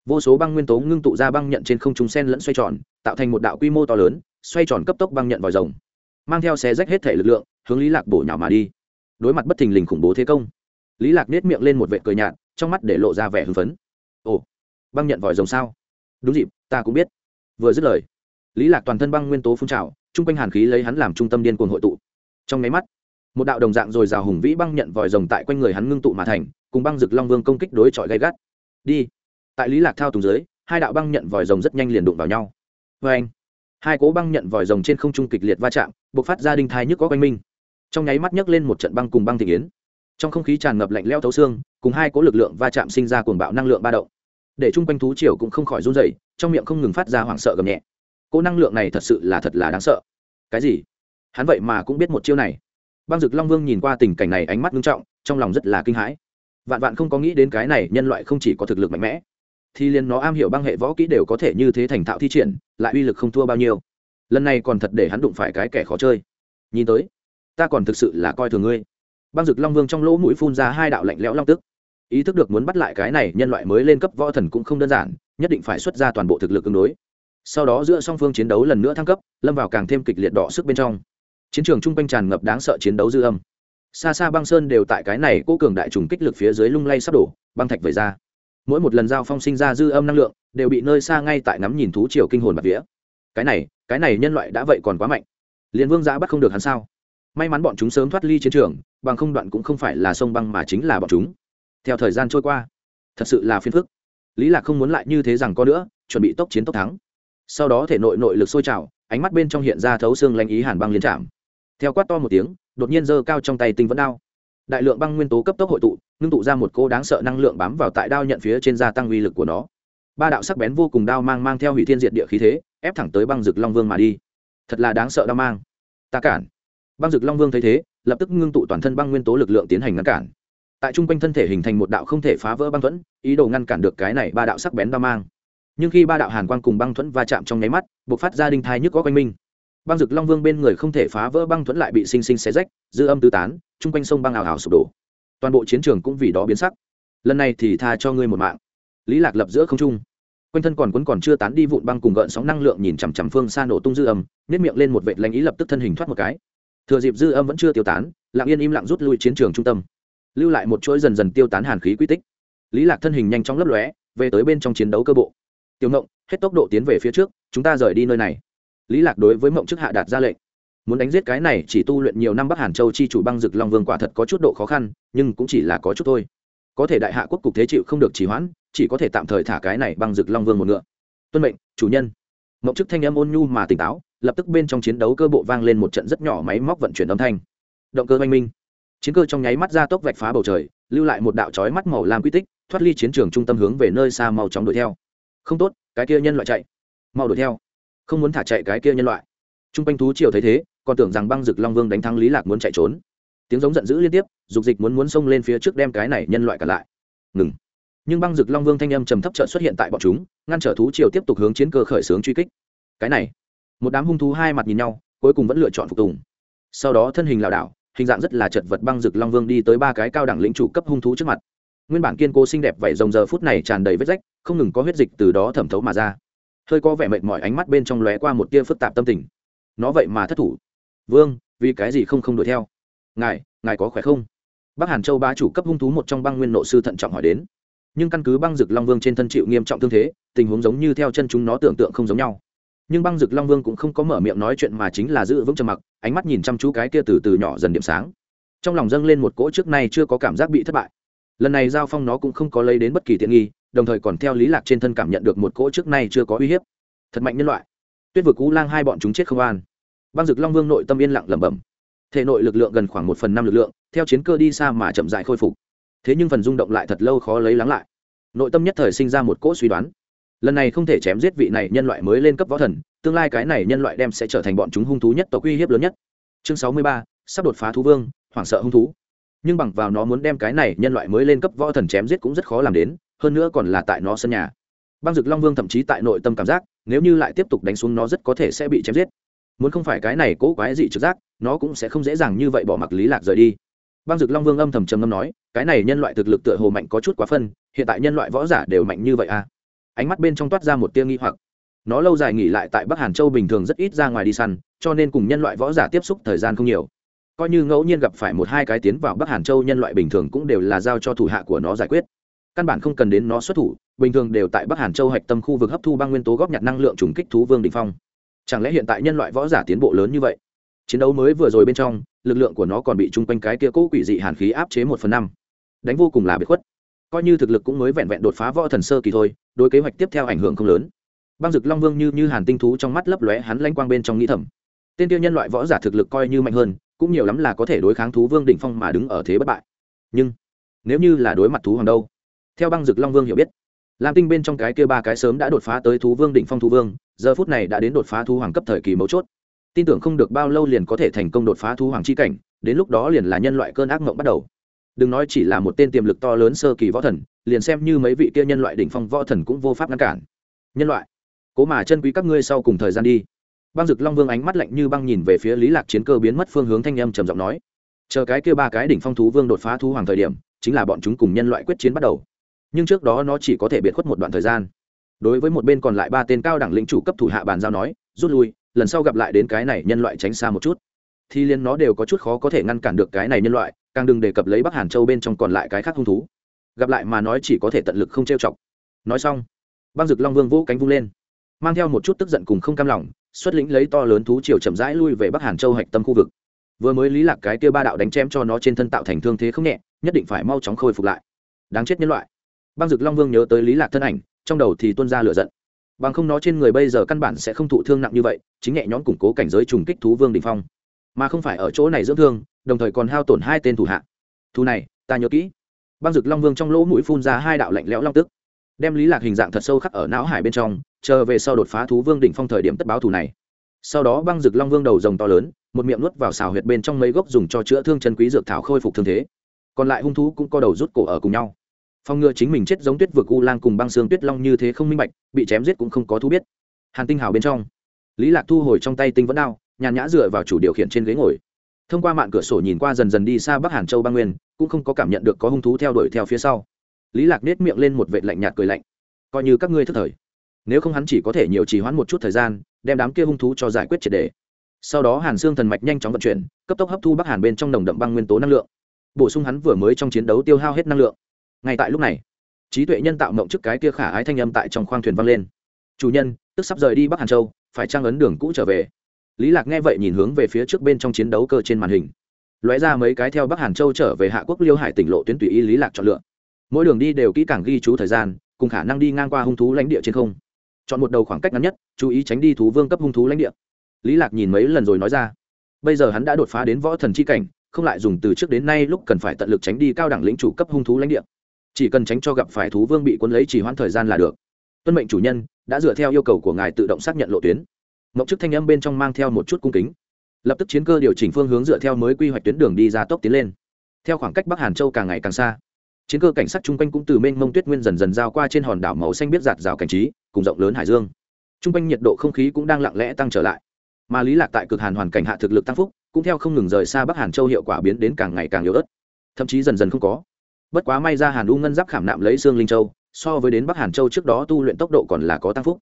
Vô số băng nguyên tố ngưng tụ ra băng nhận trên không trung sen lẫn xoay tròn, tạo thành một đạo quy mô to lớn, xoay tròn cấp tốc băng nhận vòi rồng, mang theo xe rách hết thể lực lượng, hướng lý lạc bổ nhào mà đi. Đối mặt bất thình lình khủng bố thế công, lý lạc nết miệng lên một vệ cười nhạt trong mắt để lộ ra vẻ hưng phấn. Ồ, băng nhận vòi rồng sao? Đúng dịp, ta cũng biết. Vừa dứt lời, lý lạc toàn thân băng nguyên tố phun trào, trung quanh hàn khí lấy hắn làm trung tâm điên cuồng hội tụ. Trong máy mắt, một đạo đồng dạng rồi rào hùng vĩ băng nhận vòi rồng tại quanh người hắn ngưng tụ mà thành, cùng băng rực long vương công kích đối chọi gay gắt. Đi. Tại lý lạc thao tùng dưới, hai đạo băng nhận vòi rồng rất nhanh liền đụng vào nhau. Vê anh, hai cố băng nhận vòi rồng trên không trung kịch liệt va chạm, bộc phát ra đinh thai nhức có quanh minh. Trong nháy mắt nhấc lên một trận băng cùng băng thị yến. Trong không khí tràn ngập lạnh leo thấu xương cùng hai cỗ lực lượng va chạm sinh ra cuồng bạo năng lượng ba động. Để chung quanh thú triều cũng không khỏi run rẩy, trong miệng không ngừng phát ra hoảng sợ gầm nhẹ. Cỗ năng lượng này thật sự là thật là đáng sợ. Cái gì? Hắn vậy mà cũng biết một chiêu này. Băng dực long vương nhìn qua tình cảnh này ánh mắt nghiêm trọng, trong lòng rất là kinh hãi. Vạn vạn không có nghĩ đến cái này nhân loại không chỉ có thực lực mạnh mẽ, thì liền nó am hiểu băng hệ võ kỹ đều có thể như thế thành thạo thi triển, lại uy lực không thua bao nhiêu. Lần này còn thật để hắn đụng phải cái kẻ khó chơi. Nhìn tới, ta còn thực sự là coi thường ngươi. Băng dực long vương trong lỗ mũi phun ra hai đạo lạnh lẽo long tức ý thức được muốn bắt lại cái này nhân loại mới lên cấp võ thần cũng không đơn giản, nhất định phải xuất ra toàn bộ thực lực ứng đối. Sau đó giữa song phương chiến đấu lần nữa thăng cấp, lâm vào càng thêm kịch liệt đỏ sức bên trong. Chiến trường chung quanh tràn ngập đáng sợ chiến đấu dư âm. Xa xa băng sơn đều tại cái này cố cường đại trùng kích lực phía dưới lung lay sắp đổ, băng thạch về ra. Mỗi một lần giao phong sinh ra dư âm năng lượng, đều bị nơi xa ngay tại ngắm nhìn thú chiều kinh hồn bạc vía. Cái này cái này nhân loại đã vậy còn quá mạnh. Liền vương giã bắt không được hắn sao? May mắn bọn chúng sớm thoát ly chiến trường, bằng không đoạn cũng không phải là sông băng mà chính là bọn chúng theo thời gian trôi qua, thật sự là phiền phức. Lý lạc không muốn lại như thế rằng có nữa, chuẩn bị tốc chiến tốc thắng. Sau đó thể nội nội lực sôi trào, ánh mắt bên trong hiện ra thấu xương lanh ý hàn băng liên trạm. Theo quát to một tiếng, đột nhiên giơ cao trong tay tinh vẫn đao. Đại lượng băng nguyên tố cấp tốc hội tụ, ngưng tụ ra một cô đáng sợ năng lượng bám vào tại đao nhận phía trên gia tăng uy lực của nó. Ba đạo sắc bén vô cùng đao mang mang theo hủy thiên diệt địa khí thế, ép thẳng tới băng rực long vương mà đi. Thật là đáng sợ đao mang. Ta cản. Băng rực long vương thấy thế, lập tức ngưng tụ toàn thân băng nguyên tố lực lượng tiến hành ngăn cản tại trung quanh thân thể hình thành một đạo không thể phá vỡ băng thuẫn, ý đồ ngăn cản được cái này ba đạo sắc bén đao mang. Nhưng khi ba đạo hàn quang cùng băng thuẫn va chạm trong nháy mắt buộc phát ra đinh thai nhức có quanh minh băng rực long vương bên người không thể phá vỡ băng thuẫn lại bị sinh sinh xé rách, dư âm tứ tán, chung quanh sông băng ảo ảo sụp đổ. Toàn bộ chiến trường cũng vì đó biến sắc. Lần này thì tha cho ngươi một mạng. Lý lạc lập giữa không trung. Quanh thân còn quấn còn chưa tán đi vụn băng cùng gợn sóng năng lượng nhìn chằm chằm phương xa nổ tung dư âm nếp miệng lên một vệt lanh ý lập tức thân hình thoát một cái. Thừa dịp dư âm vẫn chưa tiêu tán, lặng yên im lặng rút lui chiến trường trung tâm lưu lại một chuỗi dần dần tiêu tán hàn khí quy tích. Lý lạc thân hình nhanh chóng lấp lóe, về tới bên trong chiến đấu cơ bộ. Tiểu ngộng, hết tốc độ tiến về phía trước, chúng ta rời đi nơi này. Lý lạc đối với mộng chức hạ đạt ra lệnh. Muốn đánh giết cái này chỉ tu luyện nhiều năm bắc hàn châu chi chủ băng dực long vương quả thật có chút độ khó khăn, nhưng cũng chỉ là có chút thôi. Có thể đại hạ quốc cục thế chịu không được trì hoãn, chỉ có thể tạm thời thả cái này băng dực long vương một ngựa. Tuân mệnh, chủ nhân. Mộng chức thanh âm ôn nhu mà tỉnh táo, lập tức bên trong chiến đấu cơ bộ vang lên một trận rất nhỏ máy móc vận chuyển âm thanh. Động cơ oanh minh chiến cơ trong nháy mắt ra tốc vạch phá bầu trời, lưu lại một đạo chói mắt màu lam quy tích, thoát ly chiến trường trung tâm hướng về nơi xa mau chóng đuổi theo. Không tốt, cái kia nhân loại chạy. Mau đuổi theo. Không muốn thả chạy cái kia nhân loại. T r u n g quanh thú triều thấy thế, còn tưởng rằng băng rực long vương đánh thắng lý lạc muốn chạy trốn. Tiếng giống giận dữ liên tiếp, dục dịch muốn muốn xông lên phía trước đem cái này nhân loại cả lại. Ngừng. Nhưng băng rực long vương thanh âm trầm thấp trợn xuất hiện tại bọn chúng, ngăn trở thú triều tiếp tục hướng chiến cơ khởi xướng truy kích. Cái này, một đám hung thú hai mặt nhìn nhau, cuối cùng vẫn lựa chọn phục tùng. Sau đó thân hình lảo đảo hình dạng rất là chật vật băng rực long vương đi tới ba cái cao đẳng lĩnh chủ cấp hung thú trước mặt. Nguyên bản kiên cố xinh đẹp vậy rồng giờ phút này tràn đầy vết rách, không ngừng có huyết dịch từ đó thẩm thấu mà ra. Hơi có vẻ mệt mỏi ánh mắt bên trong lóe qua một tia phức tạp tâm tình. Nó vậy mà thất thủ. Vương, vì cái gì không không đuổi theo? Ngài ngài có khỏe không? Bắc hàn châu ba chủ cấp hung thú một trong băng nguyên nộ sư thận trọng hỏi đến. Nhưng căn cứ băng rực long vương trên thân chịu nghiêm trọng thương thế, tình huống giống như theo chân chúng nó tưởng tượng không giống nhau nhưng băng rực long vương cũng không có mở miệng nói chuyện mà chính là giữ vững trầm mặc, ánh mắt nhìn chăm chú cái kia từ từ nhỏ dần điểm sáng. Trong lòng dâng lên một cỗ trước nay chưa có cảm giác bị thất bại. Lần này giao phong nó cũng không có lấy đến bất kỳ tiện nghi, đồng thời còn theo lý lạc trên thân cảm nhận được một cỗ trước nay chưa có uy hiếp. Thật mạnh nhân loại. Tuyết vực cú lang hai bọn chúng chết không an. Băng dực long vương nội tâm yên lặng lẩm bẩm. Thể nội lực lượng gần khoảng một phần năm lực lượng, theo chiến cơ đi xa mà chậm dại khôi phục. Thế nhưng phần rung động lại thật lâu khó lấy lắng lại. Nội tâm nhất thời sinh ra một cỗ suy đoán lần này không thể chém giết vị này nhân loại mới lên cấp võ thần, tương lai cái này nhân loại đem sẽ trở thành bọn chúng hung thú nhất tộc uy hiếp lớn nhất. Chương sáu mươi ba, sắp đột phá thú vương, hoảng sợ hung thú. Nhưng bằng vào nó muốn đem cái này nhân loại mới lên cấp võ thần chém giết cũng rất khó làm đến, hơn nữa còn là tại nó sân nhà. Băng dực long vương thậm chí tại nội tâm cảm giác, nếu như lại tiếp tục đánh xuống nó rất có thể sẽ bị chém giết. Muốn không phải cái này cố quái dị trực giác, nó cũng sẽ không dễ dàng như vậy bỏ mặc lý lạc rời đi. Băng dực long vương âm thầm trầm ngâm nói, cái này nhân loại thực lực tựa hồ mạnh có chút quá phân, hiện tại nhân loại võ giả đều mạnh như vậy à? Ánh mắt bên trong toát ra một tia nghi hoặc. Nó lâu dài nghỉ lại tại bắc hàn châu bình thường rất ít ra ngoài đi săn, cho nên cùng nhân loại võ giả tiếp xúc thời gian không nhiều. Coi như ngẫu nhiên gặp phải một hai cái tiến vào bắc hàn châu nhân loại bình thường cũng đều là giao cho thủ hạ của nó giải quyết. Căn bản không cần đến nó xuất thủ, bình thường đều tại bắc hàn châu hạch tâm khu vực hấp thu băng nguyên tố góp nhặt năng lượng trùng kích thú vương đỉnh phong. Chẳng lẽ hiện tại nhân loại võ giả tiến bộ lớn như vậy? Chiến đấu mới vừa rồi bên trong, lực lượng của nó còn bị chung quanh cái kia cũ quỷ dị hàn khí áp chế một phần năm. Đánh vô cùng là biệt khuất coi như thực lực cũng mới vẹn vẹn đột phá võ thần sơ kỳ thôi, đối kế hoạch tiếp theo ảnh hưởng không lớn. Băng dực long vương như như hàn tinh thú trong mắt lấp lóe hắn lanh quang bên trong nghĩ thầm. Tên tiêu nhân loại võ giả thực lực coi như mạnh hơn, cũng nhiều lắm là có thể đối kháng thú vương đỉnh phong mà đứng ở thế bất bại. Nhưng, nếu như là đối mặt thú hoàng đâu? Theo băng dực long vương hiểu biết, lam tinh bên trong cái kia ba cái sớm đã đột phá tới thú vương đỉnh phong thú vương, giờ phút này đã đến đột phá thú hoàng cấp thời kỳ mấu chốt. Tin tưởng không được bao lâu liền có thể thành công đột phá thú hoàng chi cảnh, đến lúc đó liền là nhân loại cơn ác mộng bắt đầu đừng nói chỉ là một tên tiềm lực to lớn sơ kỳ võ thần, liền xem như mấy vị kia nhân loại đỉnh phong võ thần cũng vô pháp ngăn cản. Nhân loại, cố mà chân quý các ngươi sau cùng thời gian đi. Băng dực long vương ánh mắt lạnh như băng nhìn về phía lý lạc chiến cơ biến mất phương hướng thanh âm trầm giọng nói. Chờ cái kia ba cái đỉnh phong thú vương đột phá thú hoàng thời điểm, chính là bọn chúng cùng nhân loại quyết chiến bắt đầu. Nhưng trước đó nó chỉ có thể biệt khuất một đoạn thời gian. Đối với một bên còn lại ba tên cao đẳng lĩnh chủ cấp thủ hạ bàn giao nói, rút lui, lần sau gặp lại đến cái này nhân loại tránh xa một chút. Thì liên nó đều có chút khó có thể ngăn cản được cái này nhân loại càng đừng đề cập lấy bắc hàn châu bên trong còn lại cái khác hung thú. Gặp lại mà nói chỉ có thể tận lực không trêu chọc. Nói xong, băng dực long vương vũ cánh vung lên, mang theo một chút tức giận cùng không cam lòng, xuất lĩnh lấy to lớn thú triều chậm rãi lui về bắc hàn châu hạch tâm khu vực. Vừa mới lý lạc cái kia ba đạo đánh chém cho nó trên thân tạo thành thương thế không nhẹ, nhất định phải mau chóng khôi phục lại. Đáng chết nhân loại. Băng dực long vương nhớ tới lý lạc thân ảnh, trong đầu thì tuôn ra lửa giận. Bằng không nó trên người bây giờ căn bản sẽ không thụ thương nặng như vậy, chính nhẹ nhõm củng cố cảnh giới trùng kích thú vương đỉnh phong. Mà không phải ở chỗ này dưỡng thương đồng thời còn hao tổn hai tên thủ hạ. Thú này, ta nhớ kỹ. Băng dực long vương trong lỗ mũi phun ra hai đạo lạnh lẽo long tức, đem lý lạc hình dạng thật sâu khắc ở não hải bên trong, chờ về sau đột phá thú vương đỉnh phong thời điểm tất báo thù này. Sau đó băng rực long vương đầu rồng to lớn, một miệng nuốt vào xào huyệt bên trong mấy gốc dùng cho chữa thương chân quý dược thảo khôi phục thương thế. Còn lại hung thú cũng co đầu rút cổ ở cùng nhau. Phong ngừa chính mình chết giống tuyết vực u lang cùng băng xương tuyết long như thế không minh bạch, bị chém giết cũng không có thú biết. Hàn tinh hào bên trong, lý lạc thu hồi trong tay tinh vẫn đao, nhàn nhã dựa vào chủ điều khiển trên ghế ngồi thông qua mạng cửa sổ nhìn qua dần dần đi xa bắc hàn châu Băng nguyên cũng không có cảm nhận được có hung thú theo đuổi theo phía sau lý lạc nết miệng lên một vệ lạnh nhạt cười lạnh coi như các ngươi thức thời nếu không hắn chỉ có thể nhiều trì hoãn một chút thời gian đem đám kia hung thú cho giải quyết triệt đề sau đó hàn xương thần mạch nhanh chóng vận chuyển cấp tốc hấp thu bắc hàn bên trong nồng đậm băng nguyên tố năng lượng bổ sung hắn vừa mới trong chiến đấu tiêu hao hết năng lượng ngay tại lúc này trí tuệ nhân tạo mộng trước cái kia khả ái thanh âm tại trong khoang thuyền vang lên chủ nhân tức sắp rời đi bắc hàn châu phải trang ấn đường cũ trở về lý lạc nghe vậy nhìn hướng về phía trước bên trong chiến đấu cơ trên màn hình. Lóe ra mấy cái theo bắc hàn châu trở về hạ quốc liêu hải tỉnh lộ tuyến tùy ý lý lạc chọn lựa. Mỗi đường đi đều kỹ càng ghi chú thời gian, cùng khả năng đi ngang qua hung thú lãnh địa trên không. Chọn một đầu khoảng cách ngắn nhất, chú ý tránh đi thú vương cấp hung thú lãnh địa. Lý lạc nhìn mấy lần rồi nói ra. Bây giờ hắn đã đột phá đến võ thần chi cảnh, không lại dùng từ trước đến nay lúc cần phải tận lực tránh đi cao đẳng lĩnh chủ cấp hung thú lãnh địa. Chỉ cần tránh cho gặp phải thú vương bị cuốn lấy chỉ hoãn thời gian là được. Tuân mệnh chủ nhân đã dựa theo yêu cầu của ngài tự động xác nhận lộ tuyến mộng chức thanh âm bên trong mang theo một chút cung kính. Lập tức chiến cơ điều chỉnh phương hướng dựa theo mới quy hoạch tuyến đường đi ra tốc tiến lên. Theo khoảng cách bắc hàn châu càng ngày càng xa, chiến cơ cảnh sát chung quanh cũng từ mênh mông tuyết nguyên dần dần giao qua trên hòn đảo màu xanh biết giạt rào cảnh trí, cùng rộng lớn hải dương. Chung quanh nhiệt độ không khí cũng đang lặng lẽ tăng trở lại. Mà lý lạc tại cực hàn hoàn cảnh hạ thực lực tăng phúc, cũng theo không ngừng rời xa bắc hàn châu hiệu quả biến đến càng ngày càng yếu ớt. Thậm chí dần dần không có. Bất quá may ra hàn u ngân giáp khảm nạm lấy xương linh châu, so với đến bắc hàn châu trước đó tu luyện tốc độ còn là có tăng phúc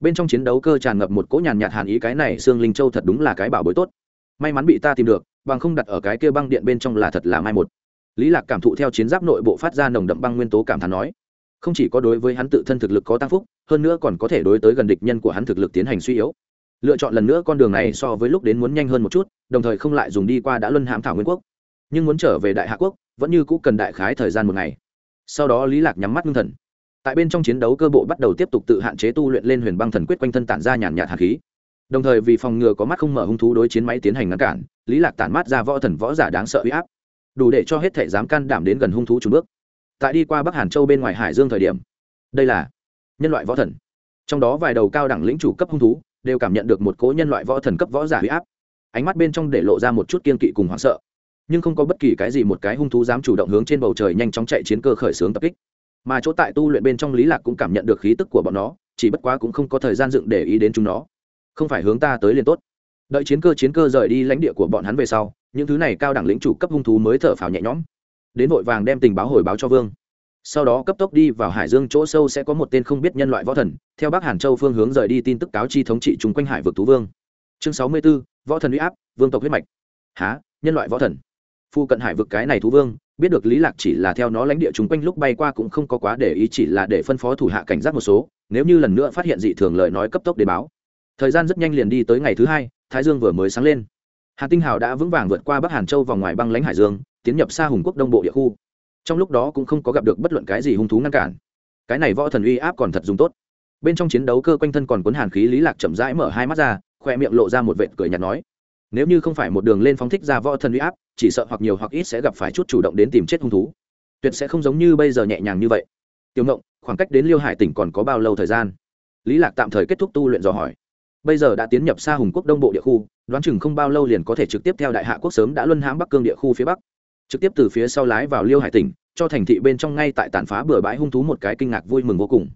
bên trong chiến đấu cơ tràn ngập một cỗ nhàn nhạt hàn ý, cái này xương linh châu thật đúng là cái bảo bối tốt. May mắn bị ta tìm được, bằng không đặt ở cái kia băng điện bên trong là thật là mai một. Lý lạc cảm thụ theo chiến giáp nội bộ phát ra nồng đậm băng nguyên tố cảm thán nói, không chỉ có đối với hắn tự thân thực lực có tăng phúc, hơn nữa còn có thể đối tới gần địch nhân của hắn thực lực tiến hành suy yếu. Lựa chọn lần nữa con đường này so với lúc đến muốn nhanh hơn một chút, đồng thời không lại dùng đi qua đã luân hãm thảo nguyên quốc. Nhưng muốn trở về đại hạ quốc, vẫn như cũ cần đại khái thời gian một ngày. Sau đó lý lạc nhắm mắt ngưng thần tại bên trong chiến đấu cơ bộ bắt đầu tiếp tục tự hạn chế tu luyện lên huyền băng thần quyết quanh thân tản ra nhàn nhạt hạt khí. Đồng thời vì phòng ngừa có mắt không mở hung thú đối chiến máy tiến hành ngăn cản, lý lạc tản mát ra võ thần võ giả đáng sợ uy áp. Đủ để cho hết thể dám can đảm đến gần hung thú trùng bước. Tại đi qua bắc hàn châu bên ngoài hải dương thời điểm, đây là nhân loại võ thần. Trong đó vài đầu cao đẳng lĩnh chủ cấp hung thú đều cảm nhận được một cố nhân loại võ thần cấp võ giả huy áp. Ánh mắt bên trong để lộ ra một chút kiên kỵ cùng hoảng sợ. Nhưng không có bất kỳ cái gì một cái hung thú dám chủ động hướng trên bầu trời nhanh chóng chạy chiến cơ khởi xướng tập kích mà chỗ tại tu luyện bên trong lý lạc cũng cảm nhận được khí tức của bọn nó chỉ bất quá cũng không có thời gian dựng để ý đến chúng nó. Không phải hướng ta tới liền tốt. Đợi chiến cơ chiến cơ rời đi lãnh địa của bọn hắn về sau những thứ này cao đẳng lĩnh chủ cấp hung thú mới thở phào nhẹ nhõm. Đến vội vàng đem tình báo hồi báo cho vương. Sau đó cấp tốc đi vào hải dương chỗ sâu sẽ có một tên không biết nhân loại võ thần theo bắc hàn châu phương hướng rời đi tin tức cáo chi thống trị chung quanh hải vực thú vương. Chương sáu mươi 64, võ thần uy áp vương tộc huyết mạch. Há nhân loại võ thần? Phu cận hải vực cái này thú vương, biết được lý lạc chỉ là theo nó lãnh địa chúng quanh lúc bay qua cũng không có quá để ý chỉ là để phân phó thủ hạ cảnh giác một số, nếu như lần nữa phát hiện dị thường lời nói cấp tốc để báo. Thời gian rất nhanh liền đi tới ngày thứ hai, thái dương vừa mới sáng lên. Hà tinh hào đã vững vàng vượt qua bắc hàn châu vòng ngoài băng lãnh hải dương, tiến nhập xa hùng quốc đông bộ địa khu. Trong lúc đó cũng không có gặp được bất luận cái gì hung thú ngăn cản. Cái này võ thần uy áp còn thật dùng tốt. Bên trong chiến đấu cơ quanh thân còn cuốn hàn khí, lý lạc chậm rãi mở hai mắt ra, khoe miệng lộ ra một vệt cười nhạt nói nếu như không phải một đường lên phóng thích ra võ thần uy áp, chỉ sợ hoặc nhiều hoặc ít sẽ gặp phải chút chủ động đến tìm chết hung thú. Tuyệt sẽ không giống như bây giờ nhẹ nhàng như vậy. Tiểu ngộng, khoảng cách đến liêu hải tỉnh còn có bao lâu thời gian? Lý lạc tạm thời kết thúc tu luyện dò hỏi. Bây giờ đã tiến nhập xa hùng quốc đông bộ địa khu, đoán chừng không bao lâu liền có thể trực tiếp theo đại hạ quốc sớm đã luân hãm bắc cương địa khu phía bắc. Trực tiếp từ phía sau lái vào liêu hải tỉnh, cho thành thị bên trong ngay tại tàn phá bừa bãi hung thú một cái kinh ngạc vui mừng vô cùng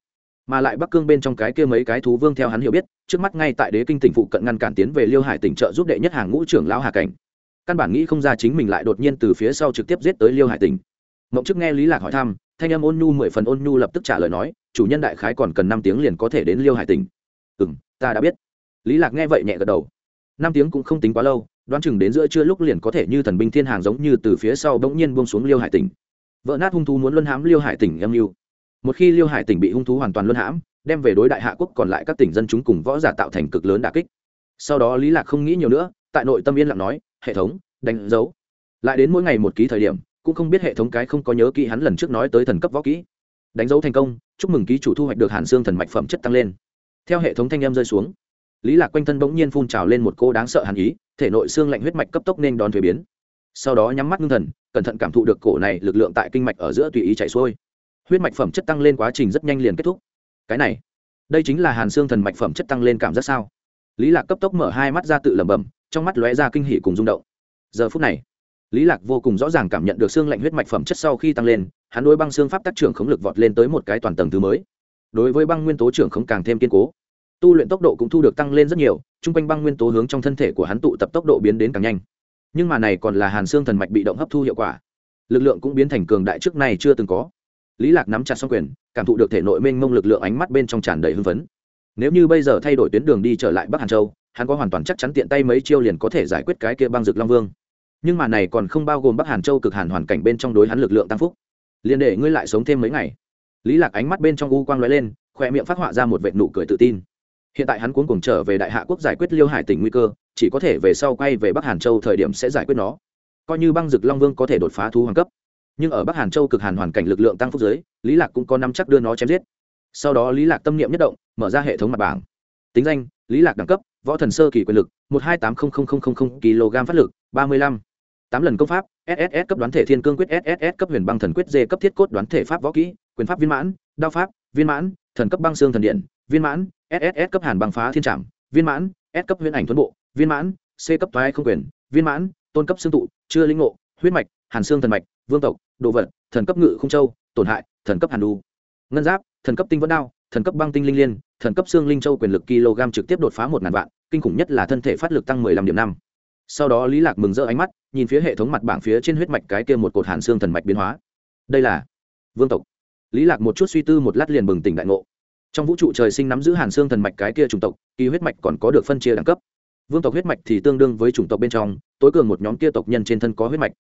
mà lại bắc cương bên trong cái kia mấy cái thú vương theo hắn hiểu biết, trước mắt ngay tại đế kinh tỉnh phụ cận ngăn cản tiến về liêu hải tỉnh trợ giúp đệ nhất hàng ngũ trưởng lão hà cảnh. Căn bản nghĩ không ra chính mình lại đột nhiên từ phía sau trực tiếp giết tới liêu hải tỉnh. Mộng trước nghe lý lạc hỏi thăm, thanh âm ôn nhu mười phần ôn nhu lập tức trả lời nói, chủ nhân đại khái còn cần năm tiếng liền có thể đến liêu hải tỉnh. Ừ ta đã biết. Lý lạc nghe vậy nhẹ gật đầu. Năm tiếng cũng không tính quá lâu, đoán chừng đến giữa trưa lúc liền có thể như thần binh thiên hàng giống như từ phía sau bỗng nhiên buông xuống liêu hải tỉnh. Vỡ nát hung thú muốn luân hãm liêu hải tỉnh âm mưu một khi liêu hải tỉnh bị hung thú hoàn toàn luân hãm, đem về đối đại hạ quốc còn lại các tỉnh dân chúng cùng võ giả tạo thành cực lớn đà kích. Sau đó lý lạc không nghĩ nhiều nữa, tại nội tâm yên lặng nói, hệ thống, đánh dấu. Lại đến mỗi ngày một ký thời điểm, cũng không biết hệ thống cái không có nhớ kỹ hắn lần trước nói tới thần cấp võ kỹ. Đánh dấu thành công, chúc mừng ký chủ thu hoạch được hàn xương thần mạch phẩm chất tăng lên. Theo hệ thống thanh em rơi xuống, lý lạc quanh thân bỗng nhiên phun trào lên một cô đáng sợ hàn ý, thể nội xương lạnh huyết mạch cấp tốc nên đón thuế biến. Sau đó nhắm mắt ngưng thần, cẩn thận cảm thụ được cổ này lực lượng tại kinh mạch ở giữa tùy ý chạy xuôi huyết mạch phẩm chất tăng lên quá trình rất nhanh liền kết thúc. Cái này, đây chính là hàn xương thần mạch phẩm chất tăng lên cảm giác sao? Lý lạc cấp tốc mở hai mắt ra tự lẩm bẩm, trong mắt lóe ra kinh hỉ cùng rung động. Giờ phút này, lý lạc vô cùng rõ ràng cảm nhận được xương lạnh huyết mạch phẩm chất sau khi tăng lên, hắn đối băng xương pháp tác trưởng khống lực vọt lên tới một cái toàn tầng thứ mới. Đối với băng nguyên tố trưởng khống càng thêm kiên cố. Tu luyện tốc độ cũng thu được tăng lên rất nhiều chung quanh băng nguyên tố hướng trong thân thể của hắn tụ tập tốc độ biến đến càng nhanh. Nhưng mà này còn là hàn xương thần mạch bị động hấp thu hiệu quả. Lực lượng cũng biến thành cường đại trước này chưa từng có lý lạc nắm chặt xong quyền, cảm thụ được thể nội mênh mông lực lượng ánh mắt bên trong tràn đầy hưng phấn. Nếu như bây giờ thay đổi tuyến đường đi trở lại bắc hàn châu, hắn có hoàn toàn chắc chắn tiện tay mấy chiêu liền có thể giải quyết cái kia băng dược long vương. Nhưng mà này còn không bao gồm bắc hàn châu cực hàn hoàn cảnh bên trong đối hắn lực lượng tăng phúc. Liền để ngươi lại sống thêm mấy ngày. Lý lạc ánh mắt bên trong u quang lóe lên khoe miệng phát họa ra một vệt nụ cười tự tin. Hiện tại hắn cuốn cùng trở về đại hạ quốc giải quyết liêu hải tỉnh nguy cơ, chỉ có thể về sau quay về bắc hàn châu thời điểm sẽ giải quyết nó. Coi như băng dực long vương có thể đột phá thú hoàng cấp nhưng ở bắc hàn châu cực hàn hoàn cảnh lực lượng tăng phúc giới, lý lạc cũng có năm chắc đưa nó chém giết. Sau đó lý lạc tâm niệm nhất động, mở ra hệ thống mặt bảng. Tính danh, lý lạc đẳng cấp, võ thần sơ kỳ quyền lực, một hai tám kg phát lực, ba mươi lăm. Tám lần công pháp sss cấp đoán thể thiên cương quyết sss cấp huyền băng thần quyết, d cấp thiết cốt đoán thể pháp võ kỹ, quyền pháp viên mãn, đao pháp, viên mãn, thần cấp băng xương thần điện, viên mãn sss cấp hàn băng phá thiên trảm, viên mãn, s cấp huyền ảnh tuấn bộ, viên mãn, c cấp thoái không quyền, viên mãn, tôn cấp xương tụ, chưa linh ngộ, huyết mạch hàn xương thần mạch, vương tộc, đồ vật, thần cấp ngự không châu, tổn hại, thần cấp hàn đu ngân giáp, thần cấp tinh vẫn đao, thần cấp băng tinh linh liên, thần cấp xương linh châu quyền lực kg trực tiếp đột phá một ngàn vạn, kinh khủng nhất là thân thể phát lực tăng mười lăm điểm năm. Sau đó lý lạc mừng rỡ ánh mắt, nhìn phía hệ thống mặt bảng phía trên huyết mạch cái kia một cột hàn xương thần mạch biến hóa. Đây là vương tộc. Lý lạc một chút suy tư một lát liền bừng tỉnh đại ngộ. Trong vũ trụ trời sinh nắm giữ hàn xương thần mạch cái kia chủng tộc, kỳ huyết mạch còn có được phân chia đẳng cấp. Vương tộc huyết mạch thì tương đương với chủng tộc bên trong, tối cường một nhóm kia tộc nhân trên thân có huyết mạch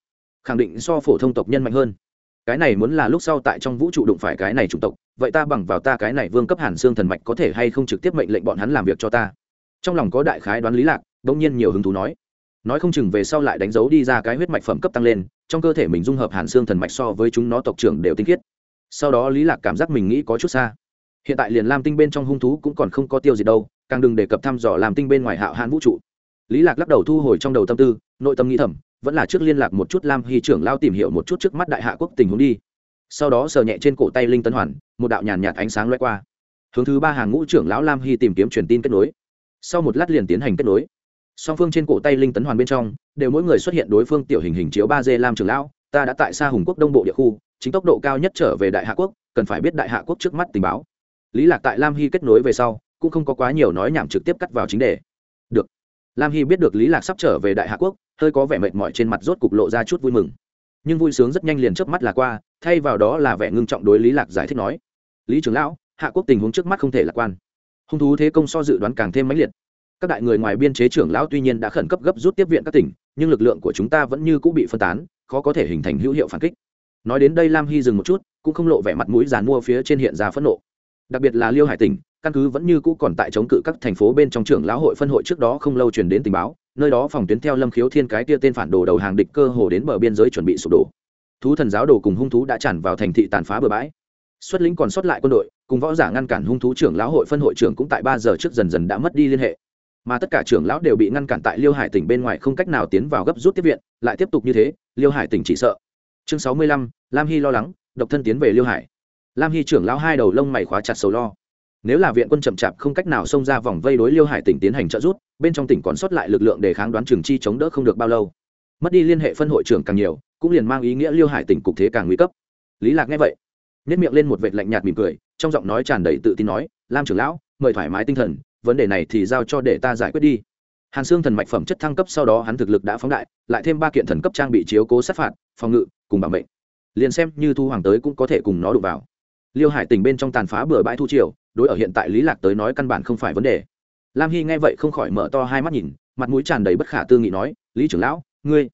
khẳng định so phổ thông tộc nhân mạnh hơn. Cái này muốn là lúc sau tại trong vũ trụ đụng phải cái này chủng tộc, vậy ta bằng vào ta cái này vương cấp hàn xương thần mạch có thể hay không trực tiếp mệnh lệnh bọn hắn làm việc cho ta? Trong lòng có đại khái đoán lý lạc đông nhiên nhiều hứng thú nói. Nói không chừng về sau lại đánh dấu đi ra cái huyết mạch phẩm cấp tăng lên, trong cơ thể mình dung hợp hàn xương thần mạch so với chúng nó tộc trưởng đều tinh khiết. Sau đó lý lạc cảm giác mình nghĩ có chút xa. Hiện tại liền lam tinh bên trong hung thú cũng còn không có tiêu gì đâu, càng đừng đề cập thăm dò làm tinh bên ngoài hạo hàn vũ trụ. Lý lạc lắc đầu thu hồi trong đầu tâm tư, nội tâm nghĩ thầm vẫn là trước liên lạc một chút lam hy trưởng lao tìm hiểu một chút trước mắt đại hạ quốc tình huống đi. Sau đó sờ nhẹ trên cổ tay linh tấn hoàn, một đạo nhàn nhạt ánh sáng loay qua. Hướng thứ ba hàng ngũ trưởng lão lam hy tìm kiếm truyền tin kết nối. Sau một lát liền tiến hành kết nối. Song phương trên cổ tay linh tấn hoàn bên trong, đều mỗi người xuất hiện đối phương tiểu hình hình chiếu ba d lam trưởng lão, ta đã tại xa hùng quốc đông bộ địa khu, chính tốc độ cao nhất trở về đại hạ quốc, cần phải biết đại hạ quốc trước mắt tình báo. Lý lạc tại lam hy kết nối về sau, cũng không có quá nhiều nói nhảm trực tiếp cắt vào chính đề. Được. Lam hy biết được lý lạc sắp trở về đại hạ quốc hơi có vẻ mệt mỏi trên mặt rốt cục lộ ra chút vui mừng. Nhưng vui sướng rất nhanh liền chớp mắt là qua, thay vào đó là vẻ ngưng trọng đối lý lạc giải thích nói, lý trưởng lão, hạ quốc tình huống trước mắt không thể lạc quan. Hung thú thế công so dự đoán càng thêm mãnh liệt. Các đại người ngoài biên chế trưởng lão tuy nhiên đã khẩn cấp gấp rút tiếp viện các tỉnh, nhưng lực lượng của chúng ta vẫn như cũng bị phân tán, khó có thể hình thành hữu hiệu phản kích. Nói đến đây lam hy dừng một chút, cũng không lộ vẻ mặt mũi dàn mua phía trên hiện ra phẫn nộ. Đặc biệt là liêu hải tỉnh, căn cứ vẫn như cũ còn tại chống cự các thành phố bên trong trưởng lão hội phân hội trước đó không lâu truyền đến tình báo nơi đó phòng tuyến theo lâm khiếu thiên cái tia tên phản đồ đầu hàng địch cơ hồ đến bờ biên giới chuẩn bị sụp đổ. Thú thần giáo đồ cùng hung thú đã tràn vào thành thị tàn phá bờ bãi. Xuất lính còn sót lại quân đội, cùng võ giả ngăn cản hung thú trưởng lão hội phân hội trưởng cũng tại ba giờ trước dần dần đã mất đi liên hệ. Mà tất cả trưởng lão đều bị ngăn cản tại liêu hải tỉnh bên ngoài không cách nào tiến vào gấp rút tiếp viện, lại tiếp tục như thế, liêu hải tỉnh chỉ sợ. Chương sáu mươi lăm, lam hy lo lắng, độc thân tiến về liêu hải. Lam hy trưởng lão hai đầu lông mày khóa chặt sầu lo. Nếu là viện quân chậm chạp không cách nào xông ra vòng vây đối liêu hải tỉnh tiến hành trợ rút bên trong tỉnh còn sót lại lực lượng để kháng đoán trường chi chống đỡ không được bao lâu. Mất đi liên hệ phân hội trưởng càng nhiều, cũng liền mang ý nghĩa liêu hải tỉnh cục thế càng nguy cấp. Lý lạc nghe vậy nét miệng lên một vệt lạnh nhạt mỉm cười, trong giọng nói tràn đầy tự tin nói, lam trưởng lão, mời thoải mái tinh thần, vấn đề này thì giao cho để ta giải quyết đi. Hàn xương thần mạch phẩm chất thăng cấp sau đó hắn thực lực đã phóng đại, lại thêm ba kiện thần cấp trang bị chiếu cố sát phạt, phòng ngự, cùng bảo mệnh. Liền xem như thu hoàng tới cũng có thể cùng nó đụng vào. Liêu hải tỉnh bên trong tàn phá bừa bãi thu triều, đối ở hiện tại lý lạc tới nói căn bản không phải vấn đề lam hy nghe vậy không khỏi mở to hai mắt nhìn, mặt mũi tràn đầy bất khả tư nghị nói, lý trưởng lão, ngươi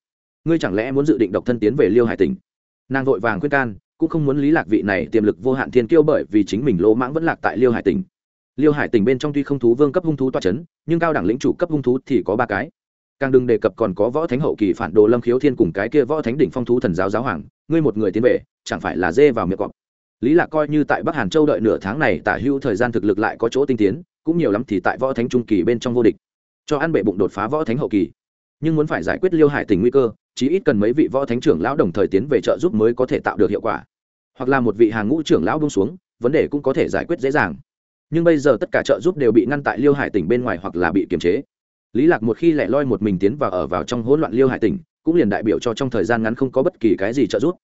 ngươi chẳng lẽ muốn dự định độc thân tiến về liêu hải tỉnh? Nàng vội vàng khuyên can, cũng không muốn lý lạc vị này tiềm lực vô hạn thiên kiêu bởi vì chính mình lỗ mãng vẫn lạc tại liêu hải tỉnh. Liêu hải tỉnh bên trong tuy không thú vương cấp hung thú toa c h ấ n nhưng cao đẳng lĩnh chủ cấp hung thú thì có ba cái. Càng đừng đề cập còn có võ thánh hậu kỳ phản đồ lâm khiếu thiên cùng cái kia võ thánh đỉnh phong thú thần giáo giáo hoàng, ngươi một người tiến về, chẳng phải là dê vào miệng cọp. Lý lạc coi như tại bắc hàn châu đợi nửa tháng này, tả hữu thời gian thực lực lại có chỗ tinh tiến cũng nhiều lắm thì tại võ thánh trung kỳ bên trong vô địch, cho ăn bệ bụng đột phá võ thánh hậu kỳ. Nhưng muốn phải giải quyết liêu hải tỉnh nguy cơ, chí ít cần mấy vị võ thánh trưởng lão đồng thời tiến về trợ giúp mới có thể tạo được hiệu quả. Hoặc là một vị hàng ngũ trưởng lão bông xuống, vấn đề cũng có thể giải quyết dễ dàng. Nhưng bây giờ tất cả trợ giúp đều bị ngăn tại liêu hải tỉnh bên ngoài hoặc là bị kiềm chế. Lý lạc một khi lẻ loi một mình tiến vào ở vào trong hỗn loạn liêu hải tỉnh, cũng liền đại biểu cho trong thời gian ngắn không có bất kỳ cái gì trợ giúp.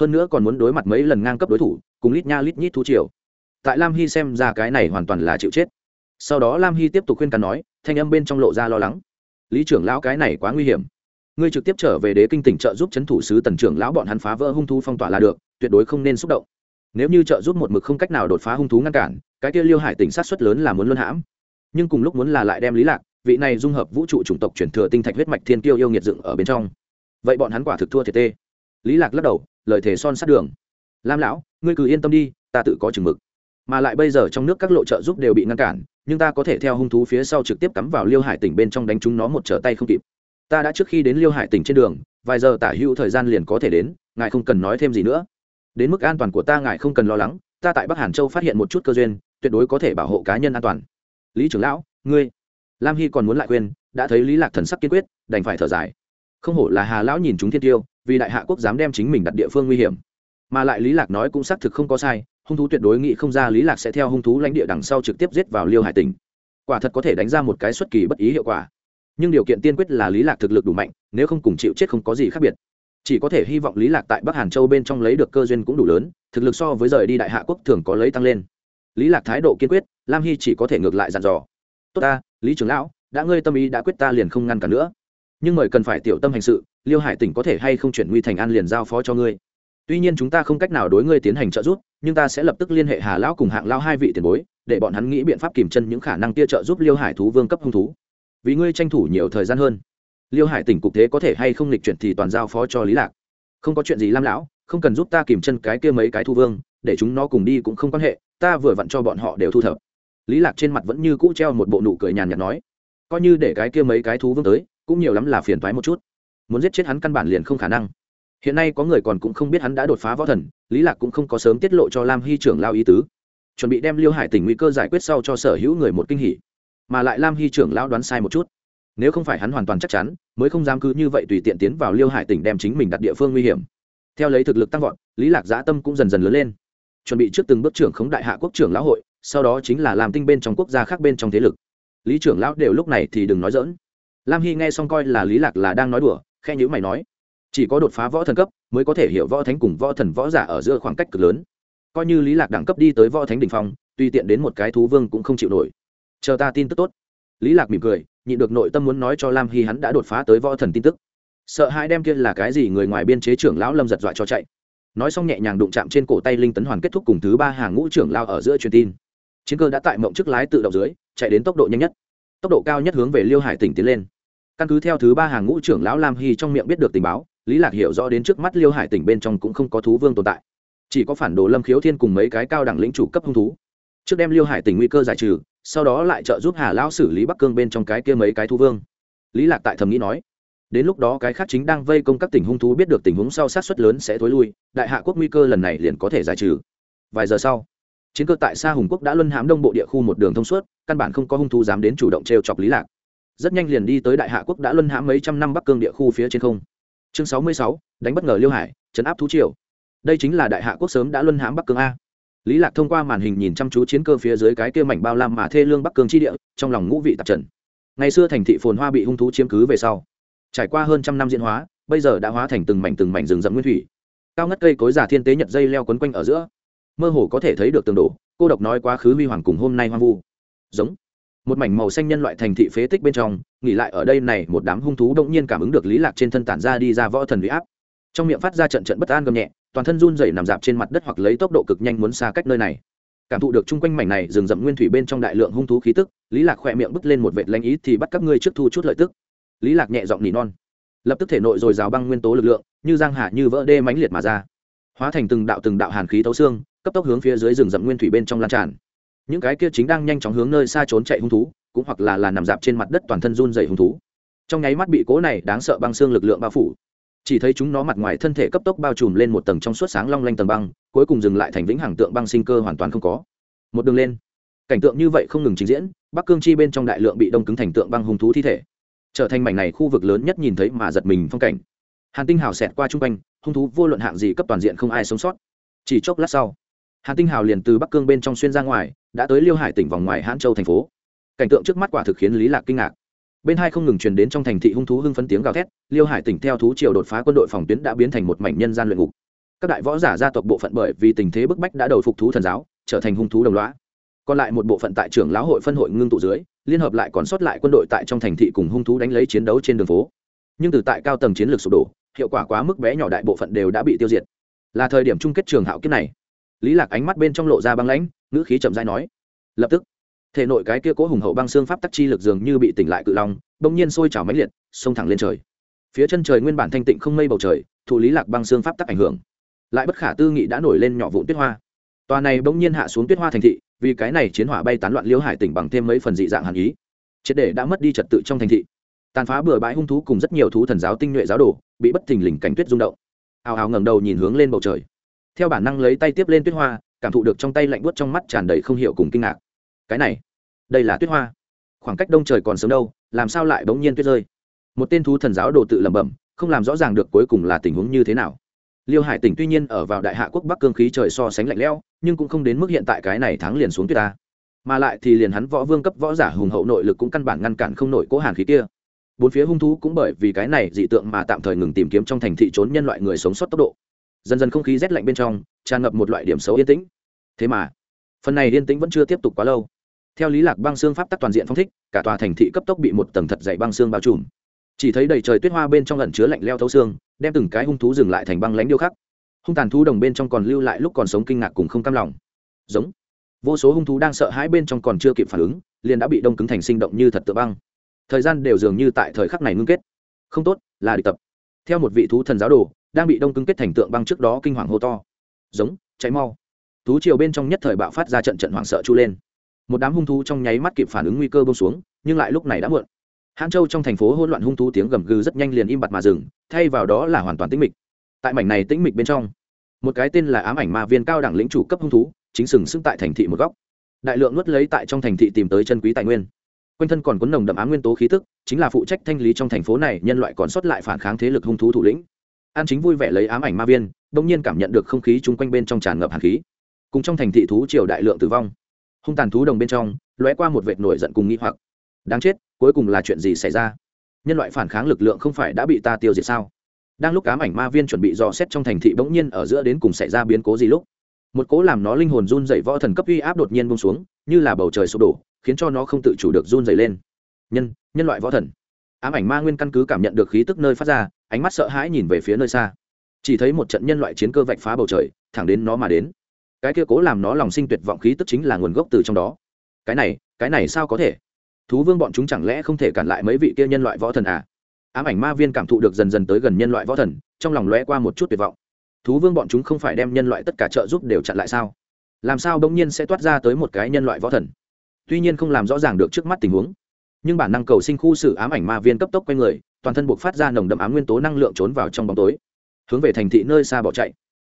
Hơn nữa còn muốn đối mặt mấy lần ngang cấp đối thủ, cùng lít nha lít nhít thú triều tại lam hy xem ra cái này hoàn toàn là chịu chết sau đó lam hy tiếp tục khuyên cắn nói, thanh âm bên trong lộ ra lo lắng. Lý trưởng lão, cái này quá nguy hiểm. Ngươi trực tiếp trở về đế kinh tỉnh trợ giúp c h ấ n thủ sứ tần trưởng lão bọn hắn phá vỡ hung thú phong tỏa là được, tuyệt đối không nên xúc động. Nếu như trợ giúp một mực không cách nào đột phá hung thú ngăn cản, cái kia liêu hải tỉnh sát xuất lớn là muốn luân hãm. Nhưng cùng lúc muốn là lại đem lý lạc, vị này dung hợp vũ trụ chủng tộc chuyển thừa tinh thạch huyết mạch thiên tiêu yêu nghiệt dựng ở bên trong. Vậy bọn hắn quả thực thua thiệt tê. Lý lạc lắc đầu, lời thề son sát đường. Lam lão, ngươi cứ yên tâm đi, ta tự có chừng mực. Mà lại bây giờ trong nước các lộ trợ giúp đều bị ngăn cản nhưng ta có thể theo hung thú phía sau trực tiếp cắm vào liêu hải tỉnh bên trong đánh chúng nó một trở tay không kịp. Ta đã trước khi đến liêu hải tỉnh trên đường, vài giờ tả hữu thời gian liền có thể đến, ngài không cần nói thêm gì nữa. Đến mức an toàn của ta ngài không cần lo lắng, ta tại bắc hàn châu phát hiện một chút cơ duyên, tuyệt đối có thể bảo hộ cá nhân an toàn. Lý trưởng lão, ngươi, lam hy còn muốn lại quên đã thấy lý lạc thần sắc kiên quyết, đành phải thở dài. Không hổ là hà lão nhìn chúng thiên tiêu, vì đại hạ quốc dám đem chính mình đặt địa phương nguy hiểm. Mà lại lý lạc nói cũng xác thực không có sai hung thú tuyệt đối nghĩ không ra lý lạc sẽ theo hung thú lãnh địa đằng sau trực tiếp giết vào liêu hải tỉnh. Quả thật có thể đánh ra một cái xuất kỳ bất ý hiệu quả. Nhưng điều kiện tiên quyết là lý lạc thực lực đủ mạnh, nếu không cùng chịu chết không có gì khác biệt. Chỉ có thể hy vọng lý lạc tại bắc hàn châu bên trong lấy được cơ duyên cũng đủ lớn, thực lực so với rời đi đại hạ quốc thường có lấy tăng lên. Lý lạc thái độ kiên quyết, lam hy chỉ có thể ngược lại dặn dò. Tốt ta, lý trưởng lão, đã ngươi tâm ý đã quyết ta liền không ngăn cản nữa. Nhưng mời cần phải tiểu tâm hành sự, liêu hải tỉnh có thể hay không chuyển nguy thành an liền giao phó cho ngươi? Tuy nhiên chúng ta không cách nào đối ngươi tiến hành trợ giúp, nhưng ta sẽ lập tức liên hệ hà lão cùng hạng lão hai vị tiền bối, để bọn hắn nghĩ biện pháp kìm chân những khả năng tia trợ giúp liêu hải thú vương cấp hung thú. Vì ngươi tranh thủ nhiều thời gian hơn. Liêu hải tỉnh cục thế có thể hay không lịch chuyển thì toàn giao phó cho lý lạc. Không có chuyện gì lam lão, không cần giúp ta kìm chân cái kia mấy cái thu vương, để chúng nó cùng đi cũng không quan hệ, ta vừa vặn cho bọn họ đều thu thập. Lý lạc trên mặt vẫn như cũ treo một bộ nụ cười nhàn nhạt nói, coi như để cái kia mấy cái thú vương tới, cũng nhiều lắm là phiền toái một chút. Muốn giết chết hắn căn bản liền không khả năng hiện nay có người còn cũng không biết hắn đã đột phá võ thần, lý lạc cũng không có sớm tiết lộ cho lam hy trưởng lao ý tứ. Chuẩn bị đem liêu hải tỉnh nguy cơ giải quyết sau cho sở hữu người một kinh hỉ. Mà lại lam hy trưởng lão đoán sai một chút. Nếu không phải hắn hoàn toàn chắc chắn, mới không dám cứ như vậy tùy tiện tiến vào liêu hải tỉnh đem chính mình đặt địa phương nguy hiểm. Theo lấy thực lực tăng vọt, lý lạc giã tâm cũng dần dần lớn lên. Chuẩn bị trước từng bước trưởng khống đại hạ quốc trưởng lão hội, sau đó chính là làm tinh bên trong quốc gia khác bên trong thế lực. Lý trưởng lão đều lúc này thì đừng nói dỡn lam hy nghe xong coi là lý lạc là đang nói đùa khe nhữ mày nói chỉ có đột phá võ thần cấp mới có thể hiểu võ thánh cùng võ thần võ giả ở giữa khoảng cách cực lớn. Coi như lý lạc đẳng cấp đi tới võ thánh đỉnh phong tuy tiện đến một cái thú vương cũng không chịu nổi. Chờ ta tin tức tốt. Lý lạc mỉm cười, nhịn được nội tâm muốn nói cho lam hy hắn đã đột phá tới võ thần tin tức. Sợ hai đem kia là cái gì người ngoài biên chế trưởng lão lâm giật dọa cho chạy. Nói xong nhẹ nhàng đụng chạm trên cổ tay linh tấn hoàn kết thúc cùng thứ ba hàng ngũ trưởng lao ở giữa truyền tin. Chiến cơ đã tại mộng chức lái tự động dưới, chạy đến tốc độ nhanh nhất. Tốc độ cao nhất hướng về liêu hải tỉnh tiến lên. Căn cứ theo thứ ba hàng ngũ trưởng lão lam hy trong miệng biết được tình báo lý lạc hiểu rõ đến trước mắt liêu hải tỉnh bên trong cũng không có thú vương tồn tại. Chỉ có phản đồ lâm khiếu thiên cùng mấy cái cao đẳng lĩnh chủ cấp hung thú. Trước đem liêu hải tỉnh nguy cơ giải trừ, sau đó lại trợ giúp hà lão xử lý bắc cương bên trong cái kia mấy cái thú vương. Lý lạc tại thầm nghĩ nói, đến lúc đó cái khác chính đang vây công các tỉnh hung thú biết được tình huống sau sát suất lớn sẽ thối lui, đại hạ quốc nguy cơ lần này liền có thể giải trừ. Vài giờ sau, chiến cơ tại xa hùng quốc đã luân hãm đông bộ địa khu một đường thông suốt, căn bản không có hung thú dám đến chủ động t chọc lý lạc. Rất nhanh liền đi tới đại hạ quốc đã luân hãm mấy trăm năm bắc cương địa khu phía trên không chương sáu mươi sáu, đánh bất ngờ liêu hải chấn áp thú triều. Đây chính là đại hạ quốc sớm đã luân hãm bắc cương a. Lý lạc thông qua màn hình nhìn chăm chú chiến cơ phía dưới cái kia mảnh bao lam mà thê lương bắc cương chi địa, trong lòng ngũ vị tạp trần. Ngày xưa thành thị phồn hoa bị hung thú chiếm cứ về sau, trải qua hơn trăm năm diễn hóa, bây giờ đã hóa thành từng mảnh từng mảnh rừng rậm nguyên thủy. Cao ngất cây cối giả thiên tế nhật dây leo quấn quanh ở giữa. Mơ hồ có thể thấy được tường đổ, cô độc nói quá khứ huy hoàng cùng hôm nay hoang vu. Giống một mảnh màu xanh nhân loại thành thị phế tích bên trong, nghỉ lại ở đây này, một đám hung thú đông nhiên cảm ứng được lý lạc trên thân tản ra đi ra võ thần huy áp. Trong miệng phát ra trận trận bất an gầm nhẹ, toàn thân run rẩy nằm dạp trên mặt đất hoặc lấy tốc độ cực nhanh muốn xa cách nơi này. Cảm thụ được chung quanh mảnh này rừng rậm nguyên thủy bên trong đại lượng hung thú khí tức, lý lạc khỏe miệng bứt lên một vệt lanh ý thì bắt các ngươi trước thu chút lợi tức. Lý lạc nhẹ giọng nỉ non. Lập tức thể nội rồi rào băng nguyên tố lực lượng, như giang hạ như vỡ đê mãnh liệt mà ra. Hóa thành từng đạo từng đạo hàn khí thấu xương, cấp tốc hướng phía dưới rừng rậm nguyên thủy bên trong lan tràn những cái kia chính đang nhanh chóng hướng nơi xa trốn chạy hung thú, cũng hoặc là là nằm dạp trên mặt đất toàn thân run dày hung thú. Trong nháy mắt bị cố này đáng sợ băng xương lực lượng bao phủ. Chỉ thấy chúng nó mặt ngoài thân thể cấp tốc bao trùm lên một tầng trong suốt sáng long lanh tầng băng, cuối cùng dừng lại thành vĩnh hằng tượng băng sinh cơ hoàn toàn không có. Một đường lên. Cảnh tượng như vậy không ngừng trình diễn, bắc cương chi bên trong đại lượng bị đông cứng thành tượng băng hung thú thi thể. Trở thành mảnh này khu vực lớn nhất nhìn thấy mà giật mình phong cảnh. Hàn tinh hào xẹt qua chung quanh, hung thú vô luận hạng gì cấp toàn diện không ai sống sót. Chỉ chốc lát sau hàn tinh hào liền từ bắc cương bên trong xuyên ra ngoài, đã tới liêu hải tỉnh vòng ngoài hãn châu thành phố. Cảnh tượng trước mắt quả thực khiến lý lạc kinh ngạc. Bên hai không ngừng truyền đến trong thành thị hung thú hưng phấn tiếng gào thét, liêu hải tỉnh theo thú triều đột phá quân đội phòng tuyến đã biến thành một mảnh nhân gian luyện ngục. Các đại võ giả gia tộc bộ phận bởi vì tình thế bức bách đã đầu phục thú thần giáo, trở thành hung thú đồng loá còn lại một bộ phận tại trưởng lão hội phân hội ngưng tụ dưới, liên hợp lại còn sót lại quân đội tại trong thành thị cùng hung thú đánh lấy chiến đấu trên đường phố. Nhưng từ tại cao tầng chiến lược sụp đổ, hiệu quả quá mức bé nhỏ đại bộ phận đều đã bị tiêu diệt. Là thời điểm chung kết trường hạo kiếp này lý lạc ánh mắt bên trong lộ ra băng lãnh, ngữ khí chậm rãi nói, lập tức. Thể nội cái kia cố hùng hậu băng xương pháp tắc chi lực dường như bị tỉnh lại cự long, bỗng nhiên sôi trào mãnh liệt, xông thẳng lên trời. Phía chân trời nguyên bản thanh tịnh không mây bầu trời, thụ lý lạc băng xương pháp tắc ảnh hưởng. Lại bất khả tư nghị đã nổi lên nhỏ vụn tuyết hoa. Tòa này bỗng nhiên hạ xuống tuyết hoa thành thị, vì cái này chiến hỏa bay tán loạn liêu hải tỉnh bằng thêm mấy phần dị dạng hàn ý. Triệt để đã mất đi trật tự trong thành thị. Tàn phá bừa bãi hung thú cùng rất nhiều thú thần giáo tinh nhuệ giáo đồ, bị bất thình lình cảnh tuyết rung động. Ào ào ngẩng đầu nhìn hướng lên bầu trời theo bản năng lấy tay tiếp lên tuyết hoa, cảm thụ được trong tay lạnh buốt trong mắt tràn đầy không hiểu cùng kinh ngạc. Cái này, đây là tuyết hoa. Khoảng cách đông trời còn sớm đâu, làm sao lại bỗng nhiên tuyết rơi? Một tên thú thần giáo đồ tự lẩm bẩm, không làm rõ ràng được cuối cùng là tình huống như thế nào. Liêu hải tỉnh tuy nhiên ở vào đại hạ quốc bắc cương khí trời so sánh lạnh lẽo, nhưng cũng không đến mức hiện tại cái này thắng liền xuống tuyết ta. Mà lại thì liền hắn võ vương cấp võ giả hùng hậu nội lực cũng căn bản ngăn cản không nổi cố hàn khí kia. Bốn phía hung thú cũng bởi vì cái này dị tượng mà tạm thời ngừng tìm kiếm trong thành thị trốn nhân loại người sống sót tốc độ dần dần không khí rét lạnh bên trong, tràn ngập một loại điểm xấu yên tĩnh. Thế mà, phần này yên tĩnh vẫn chưa tiếp tục quá lâu. Theo lý lạc băng xương pháp tắc toàn diện phong thích, cả tòa thành thị cấp tốc bị một tầng thật dày băng xương bao trùm. Chỉ thấy đầy trời tuyết hoa bên trong ẩn chứa lạnh leo thấu xương, đem từng cái hung thú dừng lại thành băng lãnh điêu khắc. Hung tàn thú đồng bên trong còn lưu lại lúc còn sống kinh ngạc cùng không cam lòng. Giống. Vô số hung thú đang sợ hãi bên trong còn chưa kịp phản ứng, liền đã bị đông cứng thành sinh động như thật tự băng. Thời gian đều dường như tại thời khắc này ngưng kết. Không tốt, là địch tập theo một vị thú thần giáo đồ, đang bị đông cứng kết thành tượng băng trước đó kinh hoàng hô to. Giống, cháy mau. Thú triều bên trong nhất thời bạo phát ra trận trận hoảng sợ chu lên. Một đám hung thú trong nháy mắt kịp phản ứng nguy cơ bông xuống, nhưng lại lúc này đã muộn. Hãn châu trong thành phố hỗn loạn hung thú tiếng gầm gừ rất nhanh liền im bặt mà dừng, thay vào đó là hoàn toàn tĩnh mịch. Tại mảnh này tĩnh mịch bên trong, một cái tên là ám ảnh ma viên cao đẳng lĩnh chủ cấp hung thú, chính sừng sững tại thành thị một góc. Đại lượng nuốt lấy tại trong thành thị tìm tới chân quý tài nguyên quanh thân còn cuốn nồng đậm ám nguyên tố khí tức, chính là phụ trách thanh lý trong thành phố này nhân loại còn sót lại phản kháng thế lực hung thú thủ lĩnh. An chính vui vẻ lấy ám ảnh ma viên bỗng nhiên cảm nhận được không khí chung quanh bên trong tràn ngập hàn khí. Cùng trong thành thị thú triều đại lượng tử vong. Hung tàn thú đồng bên trong, lóe qua một vệt nổi giận cùng nghi hoặc. Đáng chết, cuối cùng là chuyện gì xảy ra? Nhân loại phản kháng lực lượng không phải đã bị ta tiêu diệt sao? Đang lúc ám ảnh ma viên chuẩn bị dò xét trong thành thị bỗng nhiên ở giữa đến cùng xảy ra biến cố gì lúc, một cố làm nó linh hồn run dậy võ thần cấp uy áp đột nhiên bông xuống, như là bầu trời sụp đổ khiến cho nó không tự chủ được run dày lên. Nhân nhân loại võ thần. Ám ảnh ma nguyên căn cứ cảm nhận được khí tức nơi phát ra, ánh mắt sợ hãi nhìn về phía nơi xa. Chỉ thấy một trận nhân loại chiến cơ vạch phá bầu trời, thẳng đến nó mà đến. Cái kia cố làm nó lòng sinh tuyệt vọng khí tức chính là nguồn gốc từ trong đó. Cái này cái này sao có thể? Thú vương bọn chúng chẳng lẽ không thể cản lại mấy vị kia nhân loại võ thần à? Ám ảnh ma viên cảm thụ được dần dần tới gần nhân loại võ thần, trong lòng lóe qua một chút tuyệt vọng. Thú vương bọn chúng không phải đem nhân loại tất cả trợ giúp đều chặn lại sao? Làm sao bỗng nhiên sẽ toát ra tới một cái nhân loại võ thần? Tuy nhiên không làm rõ ràng được trước mắt tình huống. Nhưng bản năng cầu sinh khu xử ám ảnh ma viên cấp tốc q u a người, toàn thân buộc phát ra nồng đậm ám nguyên tố năng lượng trốn vào trong bóng tối. Hướng về thành thị nơi xa bỏ chạy.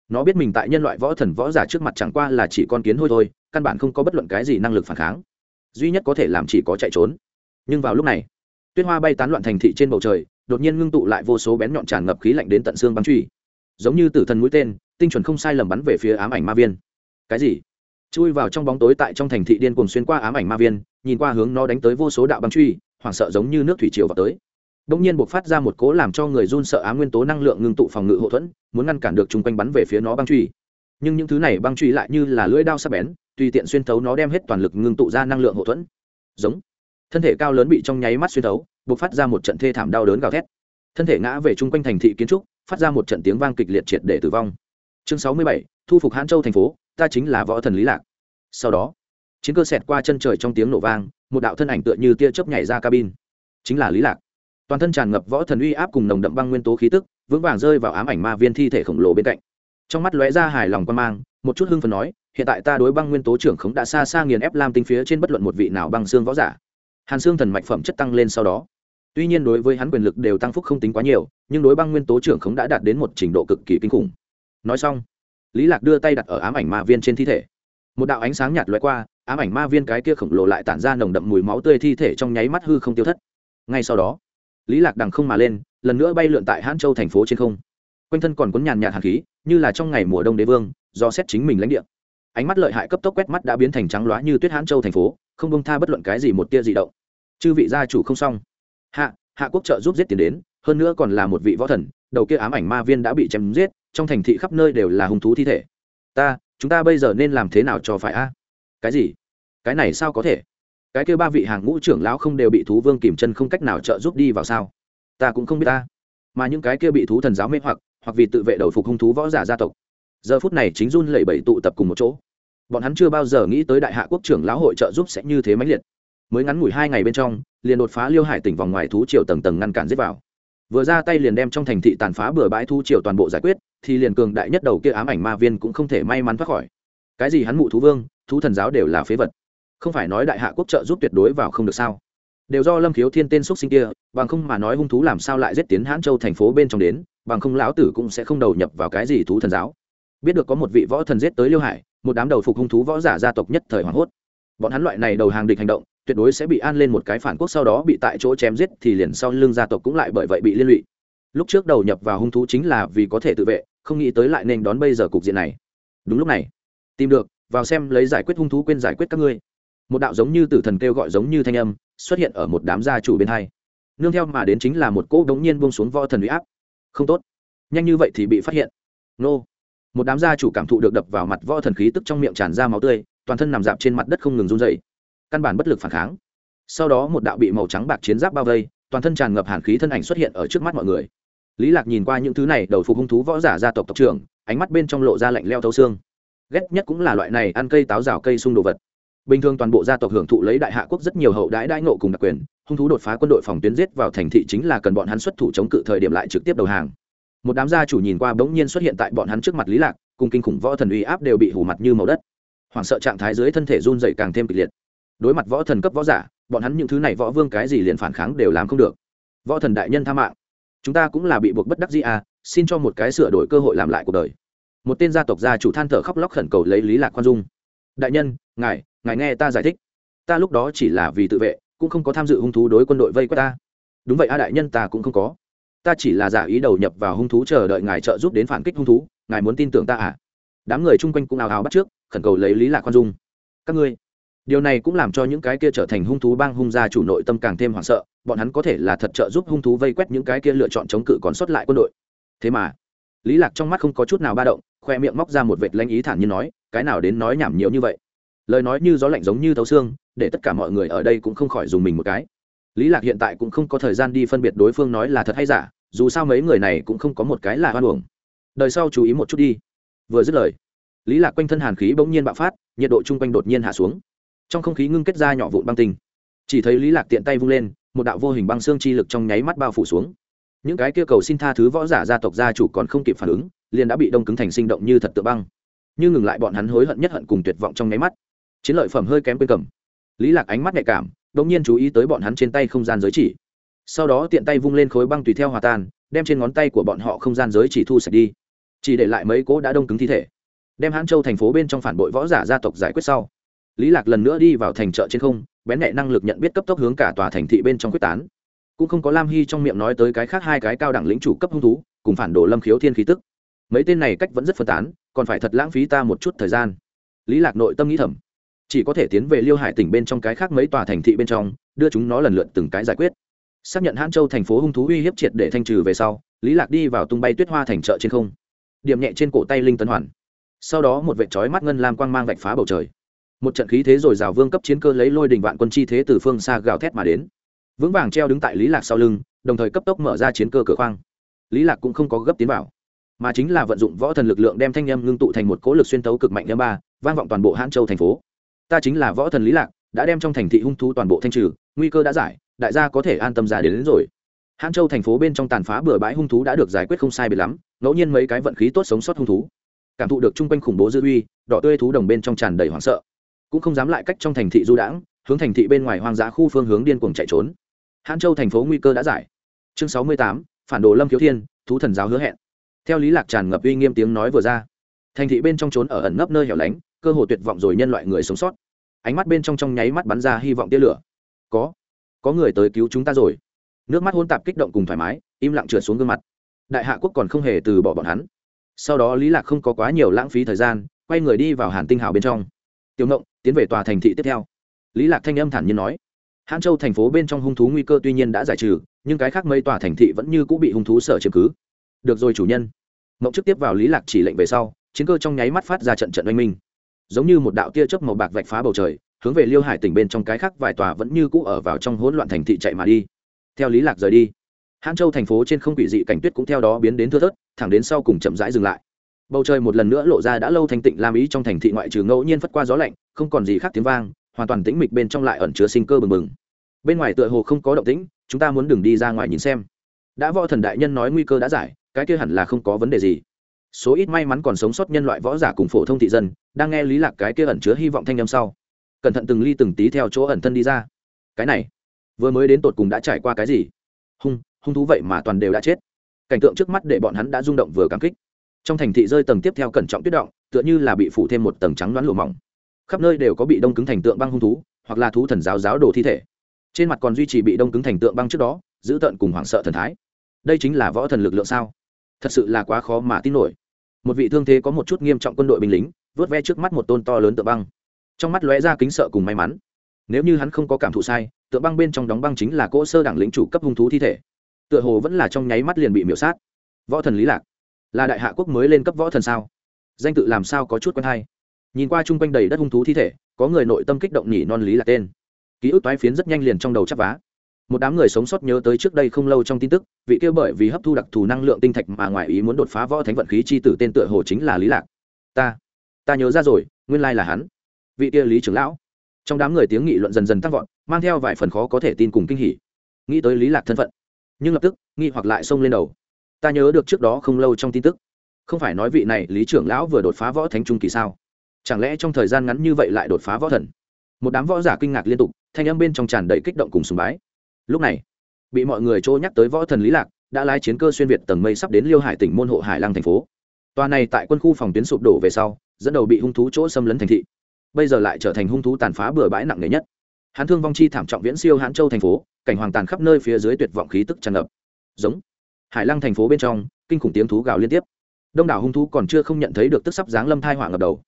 Nó biết mình tại nhân loại võ thần võ giả trước mặt chẳng qua là chỉ con kiến hôi thôi, căn bản không có bất luận cái gì năng lực phản kháng. Duy nhất có thể làm chỉ có chạy trốn. Nhưng vào lúc này, tuyết hoa bay tán loạn thành thị trên bầu trời, đột nhiên ngưng tụ lại vô số bén nhọn tràn ngập khí lạnh đến tận xương băng truy. Giống như tử thần mũi tên, tinh chuẩn không sai lầm bắn về phía ám ảnh ma viên. Cái gì? Chui vào trong bóng tối tại trong thành thị điên cuồng xuyên qua ám ảnh ma viên, nhìn qua hướng nó đánh tới vô số đạo băng truy, hoảng sợ giống như nước thủy triều vào tới. Đông nhiên buộc phát ra một cố làm cho người run sợ ám nguyên tố năng lượng ngưng tụ phòng ngự hậu thuẫn, muốn ngăn cản được chung quanh bắn về phía nó băng truy. Nhưng những thứ này băng truy lại như là lưỡi đao sắc bén, tùy tiện xuyên thấu nó đem hết toàn lực ngưng tụ ra năng lượng hậu thuẫn. Giống. Thân thể cao lớn bị trong nháy mắt xuyên thấu, buộc phát ra một trận thê thảm đau đớn gào thét. Thân thể ngã về chung quanh thành thị kiến trúc, phát ra một trận tiếng vang kịch liệt triệt để tử vong. Chương sáu mươi bảy, thu phục hãn châu thành phố ta chính là võ thần lý lạc. Sau đó, chiến cơ xẹt qua chân trời trong tiếng nổ vang, một đạo thân ảnh tựa như tia chớp nhảy ra cabin. Chính là lý lạc. Toàn thân tràn ngập võ thần uy áp cùng nồng đậm băng nguyên tố khí tức, vững vàng rơi vào ám ảnh ma viên thi thể khổng lồ bên cạnh. Trong mắt lóe ra hài lòng quan mang, một chút hưng phần nói, hiện tại ta đối băng nguyên tố trưởng khống đã xa xa nghiền ép lam tinh phía trên bất luận một vị nào băng xương võ giả. Hàn xương thần mạch phẩm chất tăng lên sau đó. Tuy nhiên đối với hắn quyền lực đều tăng phúc không tính quá nhiều, nhưng đối băng nguyên tố trưởng khống đã đạt đến một trình độ cực kỳ kinh khủng. Nói xong lý lạc đưa tay đặt ở ám ảnh ma viên trên thi thể. Một đạo ánh sáng nhạt lóe qua, ám ảnh ma viên cái kia khổng lồ lại tản ra nồng đậm mùi máu tươi thi thể trong nháy mắt hư không tiêu thất. Ngay sau đó, lý lạc đằng không mà lên, lần nữa bay lượn tại hãn châu thành phố trên không. Quanh thân còn cuốn nhàn nhạt hàn khí, như là trong ngày mùa đông đế vương, do xét chính mình lãnh địa. Ánh mắt lợi hại cấp tốc quét mắt đã biến thành trắng loá như tuyết hãn châu thành phố, không bông tha bất luận cái gì một tia dị động. Chư vị gia chủ không xong. Hạ hạ quốc trợ giúp giết tiền đến, hơn nữa còn là một vị võ thần, đầu kia ám ảnh ma viên đã bị chém giết trong thành thị khắp nơi đều là hung thú thi thể. Ta, chúng ta bây giờ nên làm thế nào cho phải a? Cái gì? Cái này sao có thể? Cái kêu ba vị hàng ngũ trưởng lão không đều bị thú vương kìm chân không cách nào trợ giúp đi vào sao? Ta cũng không biết ta. Mà những cái kia bị thú thần giáo mê hoặc hoặc vì tự vệ đầu phục hung thú võ giả gia tộc. Giờ phút này chính run lẩy bẩy tụ tập cùng một chỗ. Bọn hắn chưa bao giờ nghĩ tới đại hạ quốc trưởng lão hội trợ giúp sẽ như thế mãnh liệt. Mới ngắn ngủi hai ngày bên trong, liền đột phá liêu hải tỉnh vòng ngoài thú triều tầng tầng ngăn cản giết vào. Vừa ra tay liền đem trong thành thị tàn phá bừa bãi thú triều toàn bộ giải quyết thì liền cường đại nhất đầu kia ám ảnh ma viên cũng không thể may mắn thoát khỏi. Cái gì hắn mụ thú vương, thú thần giáo đều là phế vật. Không phải nói đại hạ quốc trợ giúp tuyệt đối vào không được sao? Đều do lâm khiếu thiên tên x sinh kia, bằng không mà nói hung thú làm sao lại giết tiến hãn châu thành phố bên trong đến, bằng không lão tử cũng sẽ không đầu nhập vào cái gì thú thần giáo. Biết được có một vị võ thần giết tới liêu hải, một đám đầu phục hung thú võ giả gia tộc nhất thời hoảng hốt. Bọn hắn loại này đầu hàng địch hành động, tuyệt đối sẽ bị an lên một cái phản quốc sau đó bị tại chỗ chém giết thì liền sau lưng gia tộc cũng lại bởi vậy bị liên lụy. Lúc trước đầu nhập vào hung thú chính là vì có thể tự vệ không nghĩ tới lại nên đón bây giờ cục diện này. Đúng lúc này, tìm được, vào xem lấy giải quyết hung thú quên giải quyết các ngươi. Một đạo giống như tử thần kêu gọi giống như thanh âm, xuất hiện ở một đám gia chủ bên hai. Nương theo mà đến chính là một cỗ đống nhiên buông xuống võ thần uy áp. Không tốt. Nhanh như vậy thì bị phát hiện. Nô. Một đám gia chủ cảm thụ được đập vào mặt võ thần khí tức trong miệng tràn ra máu tươi, toàn thân nằm dạp trên mặt đất không ngừng run dày căn bản bất lực phản kháng. Sau đó một đạo bị màu trắng bạc chiến giáp bao vây, toàn thân tràn ngập hàn khí thân ảnh xuất hiện ở trước mắt mọi người lý lạc nhìn qua những thứ này, đầu phục hung thú võ giả gia tộc tộc trưởng, ánh mắt bên trong lộ ra lạnh leo thấu xương. Ghét nhất cũng là loại này ăn cây táo rào cây sung đồ vật. Bình thường toàn bộ gia tộc hưởng thụ lấy đại hạ quốc rất nhiều hậu đãi đãi ngộ cùng đặc quyền, hung thú đột phá quân đội phòng tuyến giết vào thành thị chính là cần bọn hắn xuất thủ chống cự thời điểm lại trực tiếp đầu hàng. Một đám gia chủ nhìn qua bỗng nhiên xuất hiện tại bọn hắn trước mặt lý lạc, cùng kinh khủng võ thần uy áp đều bị hủ mặt như màu đất. Hoảng sợ trạng thái dưới thân thể run dậy càng thêm kịch liệt. Đối mặt võ thần cấp võ giả, bọn hắn những thứ này võ vương cái gì liền phản kháng đều làm không được. Võ thần đại nhân tha mạng chúng ta cũng là bị buộc bất đắc dĩ à xin cho một cái sửa đổi cơ hội làm lại cuộc đời. Một tên gia tộc gia chủ than thở khóc lóc khẩn cầu lấy lý lạc khoan dung. Đại nhân, ngài ngài nghe ta giải thích. Ta lúc đó chỉ là vì tự vệ, cũng không có tham dự hung thú đối quân đội vây quét ta. Đúng vậy a đại nhân, ta cũng không có. Ta chỉ là giả ý đầu nhập vào hung thú chờ đợi ngài trợ giúp đến phản kích hung thú, ngài muốn tin tưởng ta à? Đám người chung quanh cũng ào ào bắt trước, khẩn cầu lấy lý lạc khoan dung. Các ngươi, điều này cũng làm cho những cái kia trở thành hung thú bang hung gia chủ nội tâm càng thêm hoảng sợ bọn hắn có thể là thật trợ giúp hung thú vây quét những cái kia lựa chọn chống cự còn sót lại quân đội. Thế mà, lý lạc trong mắt không có chút nào ba động, khoe miệng móc ra một vệt lanh ý thản nhiên nói, cái nào đến nói nhảm nhiều như vậy? Lời nói như gió lạnh giống như thấu xương, để tất cả mọi người ở đây cũng không khỏi dùng mình một cái. Lý lạc hiện tại cũng không có thời gian đi phân biệt đối phương nói là thật hay giả, dù sao mấy người này cũng không có một cái là hoan uổng. Đời sau chú ý một chút đi. Vừa dứt lời, lý lạc quanh thân hàn khí bỗng nhiên bạo phát, nhiệt độ chung quanh đột nhiên hạ xuống. Trong không khí ngưng kết ra nhỏ vụn băng tinh. Chỉ thấy lý lạc tiện tay vung lên một đạo vô hình băng xương chi lực trong nháy mắt bao phủ xuống. Những cái kia cầu xin tha thứ võ giả gia tộc gia chủ còn không kịp phản ứng, liền đã bị đông cứng thành sinh động như thật tự băng. Như ngừng lại bọn hắn hối hận nhất hận cùng tuyệt vọng trong nháy mắt. Chiến lợi phẩm hơi kém quên cầm. Lý lạc ánh mắt nhạy cảm, đột nhiên chú ý tới bọn hắn trên tay không gian giới chỉ. Sau đó tiện tay vung lên khối băng tùy theo hòa tan, đem trên ngón tay của bọn họ không gian giới chỉ thu sạch đi. Chỉ để lại mấy cố đã đông cứng thi thể. Đem hãn châu thành phố bên trong phản bội võ giả gia tộc giải quyết sau. Lý lạc lần nữa đi vào thành chợ trên không bén nhẹ năng lực nhận biết cấp tốc hướng cả tòa thành thị bên trong quyết tán. Cũng không có lam hy trong miệng nói tới cái khác hai cái cao đẳng lĩnh chủ cấp hung thú, cùng phản đồ lâm khiếu thiên khí tức. Mấy tên này cách vẫn rất phân tán, còn phải thật lãng phí ta một chút thời gian. Lý lạc nội tâm nghĩ thầm. Chỉ có thể tiến về liêu hải tỉnh bên trong cái khác mấy tòa thành thị bên trong, đưa chúng nó lần lượt từng cái giải quyết. Xác nhận hãn châu thành phố hung thú uy hiếp triệt để thanh trừ về sau, lý lạc đi vào tung bay tuyết hoa thành chợ trên không. Điểm nhẹ trên cổ tay linh tấn hoàn. Sau đó một vệ trói mắt ngân lam quang mang vạch phá bầu trời một trận khí thế rồi rào vương cấp chiến cơ lấy lôi đình vạn quân chi thế từ phương xa gào thét mà đến. Vững vàng treo đứng tại lý lạc sau lưng đồng thời cấp tốc mở ra chiến cơ cửa khoang. Lý lạc cũng không có gấp tiến vào mà chính là vận dụng võ thần lực lượng đem thanh âm ngưng tụ thành một cỗ lực xuyên tấu cực mạnh nhâm ba vang vọng toàn bộ hãn châu thành phố. Ta chính là võ thần lý lạc đã đem trong thành thị hung thú toàn bộ thanh trừ nguy cơ đã giải đại gia có thể an tâm ra đến, đến rồi. Hãn châu thành phố bên trong tàn phá bừa bãi hung thú đã được giải quyết không sai biệt lắm ngẫu nhiên mấy cái vận khí tốt sống sót hung thú. Cảm thụ được chung quanh khủng bố dư uy đỏ tươi thú đồng bên trong tràn đầy hoảng sợ cũng không dám lại cách trong thành thị du đãng, hướng thành thị bên ngoài hoang dã khu phương hướng điên cuồng chạy trốn. Hãn châu thành phố nguy cơ đã giải. Chương sáu mươi tám, phản đồ lâm khiếu thiên, thú thần giáo hứa hẹn. Theo lý lạc tràn ngập uy nghiêm tiếng nói vừa ra, thành thị bên trong trốn ở ẩn nấp nơi hẻo lánh, cơ hội tuyệt vọng rồi nhân loại người sống sót. Ánh mắt bên trong trong nháy mắt bắn ra hy vọng tia lửa. Có có người tới cứu chúng ta rồi. Nước mắt hôn tạp kích động cùng thoải mái, im lặng trượt xuống gương mặt. Đại hạ quốc còn không hề từ bỏ bọn hắn. Sau đó lý lạc không có quá nhiều lãng phí thời gian, quay người đi vào hàn tinh hào bên trong tiểu ngộng, tiến về tòa thành thị tiếp theo. Lý lạc thanh âm thản nhiên nói. Hãn châu thành phố bên trong hung thú nguy cơ tuy nhiên đã giải trừ, nhưng cái khác mấy tòa thành thị vẫn như cũ bị hung thú sở chiếm cứ. Được rồi chủ nhân. Mộng trực tiếp vào lý lạc chỉ lệnh về sau, chiến cơ trong nháy mắt phát ra trận trận oanh minh. Giống như một đạo tia chớp màu bạc vạch phá bầu trời, hướng về liêu hải tỉnh bên trong cái khác vài tòa vẫn như cũ ở vào trong hỗn loạn thành thị chạy mà đi. Theo lý lạc rời đi, hãn châu thành phố trên không quỷ dị cảnh tuyết cũng theo đó biến đến thưa thớt, thẳng đến sau cùng chậm rãi dừng lại bầu trời một lần nữa lộ ra đã lâu thanh tịnh lam ý trong thành thị ngoại trừ ngẫu nhiên phất qua gió lạnh, không còn gì khác tiếng vang, hoàn toàn tĩnh mịch bên trong lại ẩn chứa sinh cơ bừng bừng. Bên ngoài tựa hồ không có động tĩnh, chúng ta muốn đừng đi ra ngoài nhìn xem. Đã võ thần đại nhân nói nguy cơ đã giải, cái kia hẳn là không có vấn đề gì. Số ít may mắn còn sống sót nhân loại võ giả cùng phổ thông thị dân, đang nghe lý lạc cái kia ẩn chứa hy vọng thanh âm sau. Cẩn thận từng ly từng tí theo chỗ ẩn thân đi ra. Cái này, vừa mới đến tột cùng đã trải qua cái gì? Hung hung thú vậy mà toàn đều đã chết. Cảnh tượng trước mắt để bọn hắn đã rung động vừa cảm kích trong thành thị rơi tầng tiếp theo cẩn trọng tuyết động, tựa như là bị phủ thêm một tầng trắng đoán lùa mỏng. Khắp nơi đều có bị đông cứng thành tượng băng hung thú, hoặc là thú thần giáo giáo đồ thi thể. Trên mặt còn duy trì bị đông cứng thành tượng băng trước đó, giữ tợn cùng hoảng sợ thần thái. Đây chính là võ thần lực lượng sao? Thật sự là quá khó mà tin nổi. Một vị thương thế có một chút nghiêm trọng quân đội binh lính, vớt ve trước mắt một tôn to lớn tượng băng. Trong mắt lóe ra kính sợ cùng may mắn. Nếu như hắn không có cảm thụ sai, tượng băng bên trong đóng băng chính là cỗ sơ đảng lĩnh chủ cấp hung thú thi thể. Tựa hồ vẫn là trong nháy mắt liền bị miểu sát. Võ thần lý lạc là đại hạ quốc mới lên cấp võ thần sao? Danh tự làm sao có chút quen hay? Nhìn qua chung quanh đầy đất hung thú thi thể, có người nội tâm kích động nhỉ non lý là tên. Ký ức toái phiến rất nhanh liền trong đầu chắp vá. Một đám người sống sót nhớ tới trước đây không lâu trong tin tức, vị kia bởi vì hấp thu đặc thù năng lượng tinh thạch mà ngoài ý muốn đột phá võ thánh vận khí chi tử tên tựa hồ chính là lý lạc. Ta ta nhớ ra rồi, nguyên lai là hắn. Vị kia lý trưởng lão. Trong đám người tiếng nghị luận dần dần tăng vọt, mang theo vài phần khó có thể tin cùng kinh hỉ. Nghĩ tới lý lạc thân phận, nhưng lập tức, nghi hoặc lại xông lên đầu ta nhớ được trước đó không lâu trong tin tức. Không phải nói vị này, lý trưởng lão vừa đột phá võ thánh trung kỳ sao? Chẳng lẽ trong thời gian ngắn như vậy lại đột phá võ thần? Một đám võ giả kinh ngạc liên tục, thanh âm bên trong tràn đầy kích động cùng sùng bái. Lúc này, bị mọi người trô nhắc tới võ thần lý lạc, đã lái chiến cơ xuyên việt tầng mây sắp đến liêu hải tỉnh môn hộ hải lăng thành phố. Tòa này tại quân khu phòng tuyến sụp đổ về sau, dẫn đầu bị hung thú chỗ xâm lấn thành thị. Bây giờ lại trở thành hung thú tàn phá bừa bãi nặng nề nhất. Hán thương vong chi thảm trọng viễn siêu hãn châu thành phố, cảnh hoàng tàn khắp nơi phía dưới tuyệt vọng khí tức tràn ngập. Giống hải lăng thành phố bên trong, kinh khủng tiếng thú gào liên tiếp. Đông đảo hung thú còn chưa không nhận thấy được tức sắp giáng lâm thai họa ngập đầu.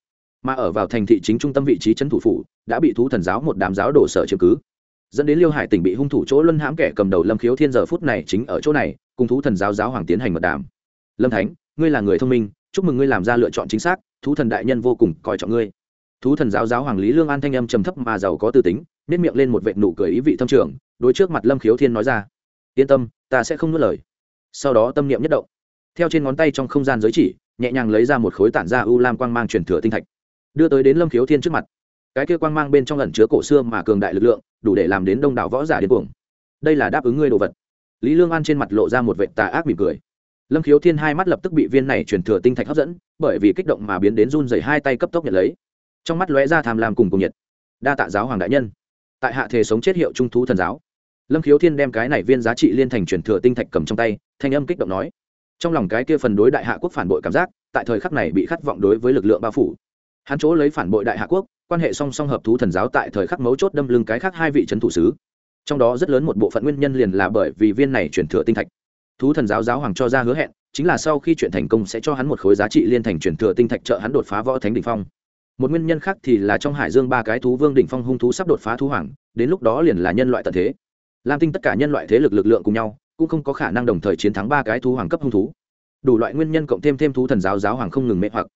Mà ở vào thành thị chính trung tâm vị trí trấn thủ phủ, đã bị thú thần giáo một đám giáo đổ sở chứng cứ. Dẫn đến liêu hải tỉnh bị hung thủ chỗ luân hãm kẻ cầm đầu lâm khiếu thiên giờ phút này chính ở chỗ này, cùng thú thần giáo giáo hoàng tiến hành mật đàm. Lâm thánh, ngươi là người thông minh, chúc mừng ngươi làm ra lựa chọn chính xác, thú thần đại nhân vô cùng coi trọng ngươi. Thú thần giáo giáo hoàng lý lương an thanh âm trầm thấp mà giàu có tư tính nếp miệng lên một vệ nụ cười ý vị thâm trường, đối trước mặt lâm khiếu thiên nói ra, yên tâm, ta sẽ không nuốt lời sau đó tâm niệm nhất động. Theo trên ngón tay trong không gian giới chỉ, nhẹ nhàng lấy ra một khối tản ra u lam quang mang truyền thừa tinh thạch, đưa tới đến lâm khiếu thiên trước mặt. Cái kia quang mang bên trong ẩn chứa cổ xưa mà cường đại lực lượng, đủ để làm đến đông đảo võ giả điên cuồng. Đây là đáp ứng ngươi đồ vật. Lý lương an trên mặt lộ ra một vệ tà ác mỉm cười. Lâm khiếu thiên hai mắt lập tức bị viên này truyền thừa tinh thạch hấp dẫn, bởi vì kích động mà biến đến run dày hai tay cấp tốc nhận lấy. Trong mắt lóe ra tham lam cùng cùng nhiệt. Đa tạ giáo hoàng đại nhân. Tại hạ thể sống chết hiệu trung thú thần giáo lâm khiếu thiên đem cái này viên giá trị liên thành truyền thừa tinh thạch cầm trong tay, thanh âm kích động nói. Trong lòng cái kia phần đối đại hạ quốc phản bội cảm giác, tại thời khắc này bị khát vọng đối với lực lượng bao phủ. Hắn chỗ lấy phản bội đại hạ quốc, quan hệ song song hợp thú thần giáo tại thời khắc mấu chốt đâm lưng cái khác hai vị trấn thủ sứ. Trong đó rất lớn một bộ phận nguyên nhân liền là bởi vì viên này chuyển thừa tinh thạch. Thú thần giáo giáo hoàng cho ra hứa hẹn, chính là sau khi chuyện thành công sẽ cho hắn một khối giá trị liên thành chuyển thừa tinh thạch trợ hắn đột phá võ thánh đỉnh phong. Một nguyên nhân khác thì là trong hải dương ba cái thú vương đỉnh phong hung thú sắp đột phá thú hoàng, đến lúc đó liền là nhân loại tận thế lam tinh tất cả nhân loại thế lực lực lượng cùng nhau, cũng không có khả năng đồng thời chiến thắng ba cái thú hoàng cấp hung thú. Đủ loại nguyên nhân cộng thêm thêm thú thần giáo giáo hoàng không ngừng mê hoặc.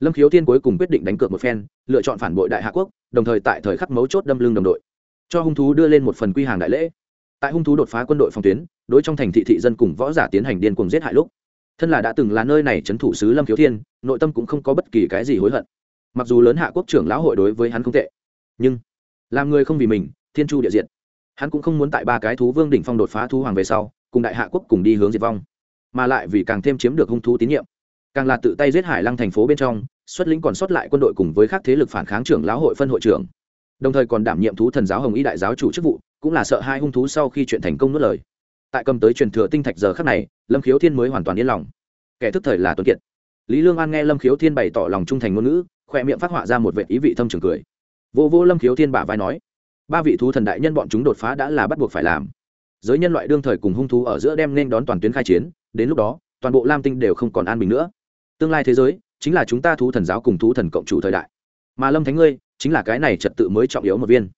Lâm khiếu thiên cuối cùng quyết định đánh cược một phen, lựa chọn phản bội đại hạ quốc, đồng thời tại thời khắc mấu chốt đâm lưng đồng đội. Cho hung thú đưa lên một phần quy hàng đại lễ. Tại hung thú đột phá quân đội phòng tuyến, đối trong thành thị thị dân cùng võ giả tiến hành điên cuồng giết hại lúc, thân là đã từng là nơi này trấn thủ sứ lâm khiếu thiên, nội tâm cũng không có bất kỳ cái gì hối hận. Mặc dù lớn hạ quốc trưởng lão hội đối với hắn không tệ, nhưng làm người không vì mình, thiên chu địa diện hắn cũng không muốn tại ba cái thú vương đỉnh phong đột phá thú hoàng về sau, cùng đại hạ quốc cùng đi hướng diệt vong, mà lại vì càng thêm chiếm được hung thú tín nhiệm. Càng là tự tay giết hải lăng thành phố bên trong, xuất lĩnh còn sót lại quân đội cùng với các thế lực phản kháng trưởng lão hội phân hội trưởng. Đồng thời còn đảm nhiệm thú thần giáo hồng y đại giáo chủ chức vụ, cũng là sợ hai hung thú sau khi chuyện thành công nuốt lời. Tại cầm tới truyền thừa tinh thạch giờ khắc này, lâm khiếu thiên mới hoàn toàn yên lòng. Kẻ thức thời là tuấn kiệt. Lý lương an nghe lâm khiếu thiên bày tỏ lòng trung thành ngôn ngữ, khoe miệng phát họa ra một vệ ý vị thâm trường cười. Vô vô lâm khiếu thiên bả vai nói ba vị thú thần đại nhân bọn chúng đột phá đã là bắt buộc phải làm. Giới nhân loại đương thời cùng hung thú ở giữa đem nên đón toàn tuyến khai chiến, đến lúc đó, toàn bộ lam tinh đều không còn an bình nữa. Tương lai thế giới, chính là chúng ta thú thần giáo cùng thú thần cộng chủ thời đại. Mà lâm thánh ngươi, chính là cái này trật tự mới trọng yếu một viên.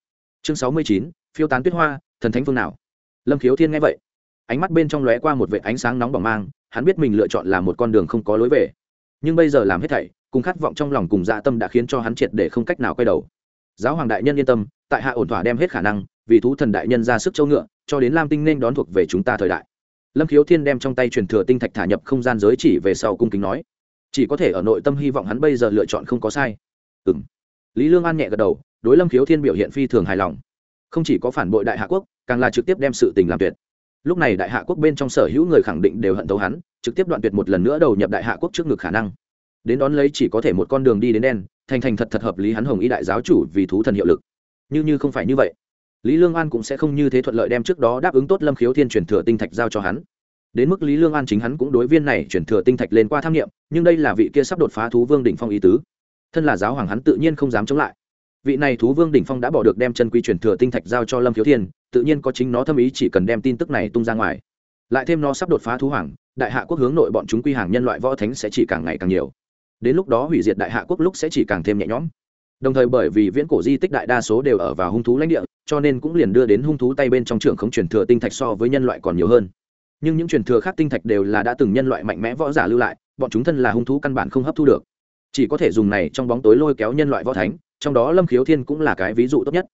Chương sáu mươi chín, phiêu tán tuyết hoa, thần thánh phương nào? Lâm khiếu thiên nghe vậy, ánh mắt bên trong lóe qua một vệ ánh sáng nóng bỏng mang, hắn biết mình lựa chọn là một con đường không có lối về. Nhưng bây giờ làm hết thảy, cùng khát vọng trong lòng cùng dạ tâm đã khiến cho hắn triệt để không cách nào quay đầu giáo hoàng đại nhân yên tâm, tại hạ ổn thỏa đem hết khả năng, vì thú thần đại nhân ra sức châu ngựa, cho đến lam tinh nên đón thuộc về chúng ta thời đại. Lâm khiếu thiên đem trong tay truyền thừa tinh thạch thả nhập không gian giới chỉ về sau cung kính nói, chỉ có thể ở nội tâm hy vọng hắn bây giờ lựa chọn không có sai. Ừ m lý lương an nhẹ gật đầu, đối lâm khiếu thiên biểu hiện phi thường hài lòng. Không chỉ có phản bội đại hạ quốc, càng là trực tiếp đem sự tình làm tuyệt. Lúc này đại hạ quốc bên trong sở hữu người khẳng định đều hận thấu hắn, trực tiếp đoạn tuyệt một lần nữa đầu nhập đại hạ quốc trước ngực khả năng. Đến đón lấy chỉ có thể một con đường đi đến đen thành thành thật thật hợp lý hắn hồng ý đại giáo chủ vì thú thần hiệu lực. Như như không phải như vậy. Lý lương an cũng sẽ không như thế thuận lợi đem trước đó đáp ứng tốt lâm khiếu thiên truyền thừa tinh thạch giao cho hắn. Đến mức lý lương an chính hắn cũng đối viên này truyền thừa tinh thạch lên qua tham nghiệm nhưng đây là vị kia sắp đột phá thú vương đỉnh phong ý tứ. Thân là giáo hoàng hắn tự nhiên không dám chống lại. Vị này thú vương đỉnh phong đã bỏ được đem chân quy truyền thừa tinh thạch giao cho lâm khiếu thiên, tự nhiên có chính nó thâm ý chỉ cần đem tin tức này tung ra ngoài. Lại thêm nó sắp đột phá thú hoàng, đại hạ quốc hướng nội bọn chúng quy hàng nhân loại võ thánh sẽ chỉ càng ngày càng nhiều đến lúc đó hủy diệt đại hạ quốc lúc sẽ chỉ càng thêm nhẹ nhõm. Đồng thời bởi vì viễn cổ di tích đại đa số đều ở vào hung thú lãnh địa, cho nên cũng liền đưa đến hung thú tay bên trong trường không truyền thừa tinh thạch so với nhân loại còn nhiều hơn. Nhưng những truyền thừa khác tinh thạch đều là đã từng nhân loại mạnh mẽ võ giả lưu lại, bọn chúng thân là hung thú căn bản không hấp thu được. Chỉ có thể dùng này trong bóng tối lôi kéo nhân loại võ thánh, trong đó lâm khiếu thiên cũng là cái ví dụ tốt nhất.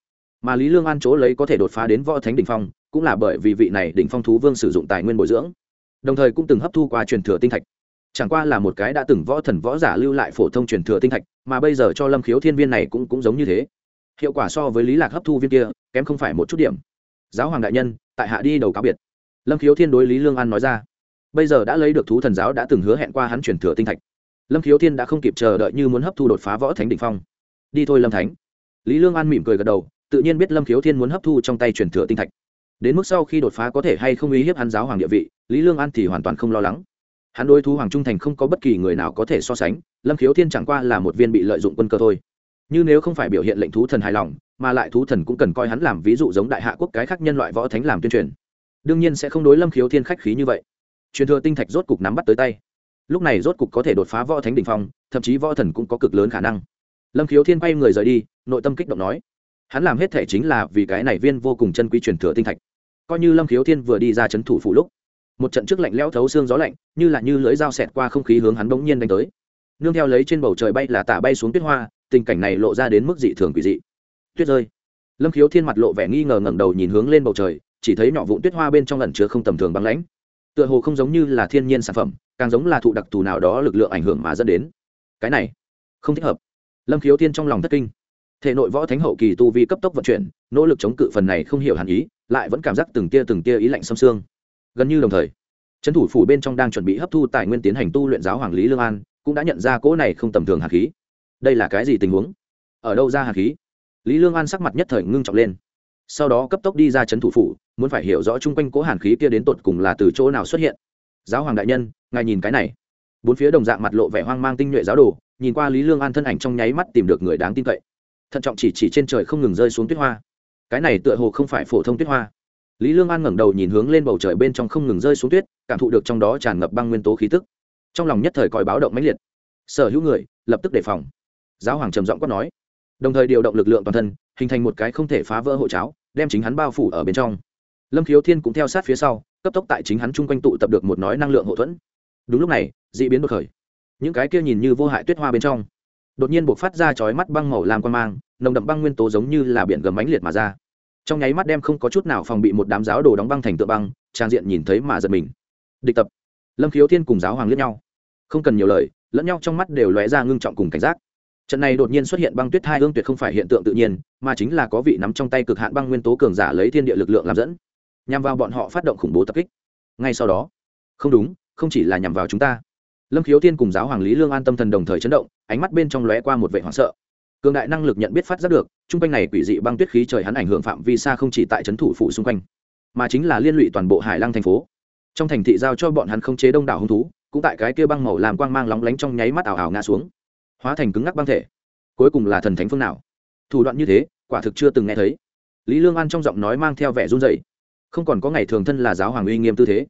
Mà lý lương an chỗ lấy có thể đột phá đến võ thánh đỉnh phong, cũng là bởi vì vị này đỉnh phong thú vương sử dụng tài nguyên bồi dưỡng, đồng thời cũng từng hấp thu qua truyền thừa tinh thạch chẳng qua là một cái đã từng võ thần võ giả lưu lại phổ thông truyền thừa tinh thạch, mà bây giờ cho lâm khiếu thiên viên này cũng cũng giống như thế. Hiệu quả so với lý lạc hấp thu viên kia, kém không phải một chút điểm. Giáo hoàng đại nhân, tại hạ đi đầu cáo biệt. Lâm khiếu thiên đối lý lương an nói ra. Bây giờ đã lấy được thú thần giáo đã từng hứa hẹn qua hắn truyền thừa tinh thạch. Lâm khiếu thiên đã không kịp chờ đợi như muốn hấp thu đột phá võ thánh đ ỉ n h phong. Đi thôi lâm thánh. Lý lương an mỉm cười gật đầu, tự nhiên biết lâm khiếu thiên muốn hấp thu trong tay truyền thừa tinh thạch. Đến mức sau khi đột phá có thể hay không uy hiếp hắn giáo hoàng địa vị, lý lương an thì hoàn toàn không lo lắng hắn đối thú hoàng trung thành không có bất kỳ người nào có thể so sánh, lâm khiếu thiên chẳng qua là một viên bị lợi dụng quân cơ thôi. Như nếu không phải biểu hiện lệnh thú thần hài lòng, mà lại thú thần cũng cần coi hắn làm ví dụ giống đại hạ quốc cái khác nhân loại võ thánh làm tuyên truyền. Đương nhiên sẽ không đối lâm khiếu thiên khách khí như vậy. Truyền thừa tinh thạch rốt cục nắm bắt tới tay. Lúc này rốt cục có thể đột phá võ thánh đ ỉ n h phong, thậm chí võ thần cũng có cực lớn khả năng. Lâm khiếu thiên bay người rời đi, nội tâm kích động nói, hắn làm hết thể chính là vì cái này viên vô cùng chân quý truyền thừa tinh thạch. Coi như lâm khiếu thiên vừa đi ra c h ấ n thủ phủ lúc một trận trước lạnh lẽo thấu xương gió lạnh, như là như lưỡi dao xẹt qua không khí hướng hắn bỗng nhiên đánh tới. Nương theo lấy trên bầu trời bay là tả bay xuống tuyết hoa, tình cảnh này lộ ra đến mức dị thường quỷ dị. Tuyết rơi. Lâm khiếu thiên mặt lộ vẻ nghi ngờ ngẩng đầu nhìn hướng lên bầu trời, chỉ thấy nhỏ vụn tuyết hoa bên trong lần chứa không tầm thường băng lãnh. Tựa hồ không giống như là thiên nhiên sản phẩm, càng giống là thụ đặc thù nào đó lực lượng ảnh hưởng mà dẫn đến. Cái này, không thích hợp. Lâm khiếu thiên trong lòng thất kinh. Thể nội võ thánh hậu kỳ tu vi cấp tốc vận chuyển, nỗ lực chống cự phần này không hiểu hẳn ý, lại vẫn cảm giác từng tia từng tia ý lạnh xâm xương gần như đồng thời. Trấn thủ phủ bên trong đang chuẩn bị hấp thu tài nguyên tiến hành tu luyện giáo hoàng lý lương an, cũng đã nhận ra cỗ này không tầm thường hạt khí. Đây là cái gì tình huống? Ở đâu ra hạt khí? Lý lương an sắc mặt nhất thời ngưng trọng lên. Sau đó cấp tốc đi ra trấn thủ phủ, muốn phải hiểu rõ chung quanh cỗ hàn khí kia đến tột cùng là từ chỗ nào xuất hiện. Giáo hoàng đại nhân, ngài nhìn cái này. Bốn phía đồng dạng mặt lộ vẻ hoang mang tinh nhuệ giáo đồ, nhìn qua lý lương an thân ảnh trong nháy mắt tìm được người đáng tin cậy. Thận trọng chỉ chỉ trên trời không ngừng rơi xuống tuyết hoa. Cái này tựa hồ không phải phổ thông tuyết hoa lý lương an ngẩng đầu nhìn hướng lên bầu trời bên trong không ngừng rơi xuống tuyết, cảm thụ được trong đó tràn ngập băng nguyên tố khí tức. Trong lòng nhất thời còi báo động mãnh liệt. Sở hữu người, lập tức đề phòng. Giáo hoàng trầm giọng quát nói. Đồng thời điều động lực lượng toàn thân, hình thành một cái không thể phá vỡ hộ cháo, đem chính hắn bao phủ ở bên trong. Lâm khiếu thiên cũng theo sát phía sau, cấp tốc tại chính hắn chung quanh tụ tập được một nói năng lượng hậu thuẫn. Đúng lúc này, d ị biến đột khởi. Những cái kia nhìn như vô hại tuyết hoa bên trong, đột nhiên buộc phát ra chói mắt băng màu làm quan mang, nồng đậm băng nguyên tố giống như là biển gầm mánh liệt mà ra trong nháy mắt đem không có chút nào phòng bị một đám giáo đồ đóng băng thành tượng băng, trang diện nhìn thấy mà giật mình. Địch tập. Lâm khiếu thiên cùng giáo hoàng liếc nhau. Không cần nhiều lời, lẫn nhau trong mắt đều lóe ra ngưng trọng cùng cảnh giác. Trận này đột nhiên xuất hiện băng tuyết hai hương tuyệt không phải hiện tượng tự nhiên, mà chính là có vị nắm trong tay cực hạn băng nguyên tố cường giả lấy thiên địa lực lượng làm dẫn. Nhằm vào bọn họ phát động khủng bố tập kích. Ngay sau đó, không đúng, không chỉ là nhằm vào chúng ta. Lâm khiếu thiên cùng giáo hoàng lý lương an tâm thần đồng thời chấn động, ánh mắt bên trong lóe qua một vệ hoảng sợ cường đại năng lực nhận biết phát giác được, chung quanh này quỷ dị băng tuyết khí trời hắn ảnh hưởng phạm vi xa không chỉ tại trấn thủ phủ xung quanh, mà chính là liên lụy toàn bộ hải lăng thành phố. Trong thành thị giao cho bọn hắn không chế đông đảo hung thú, cũng tại cái kia băng màu làm quang mang lóng lánh trong nháy mắt ảo ảo ngã xuống, hóa thành cứng ngắc băng thể. Cuối cùng là thần thánh phương nào? Thủ đoạn như thế, quả thực chưa từng nghe thấy. Lý lương an trong giọng nói mang theo vẻ run dậy không còn có ngày thường thân là giáo hoàng uy nghiêm tư thế.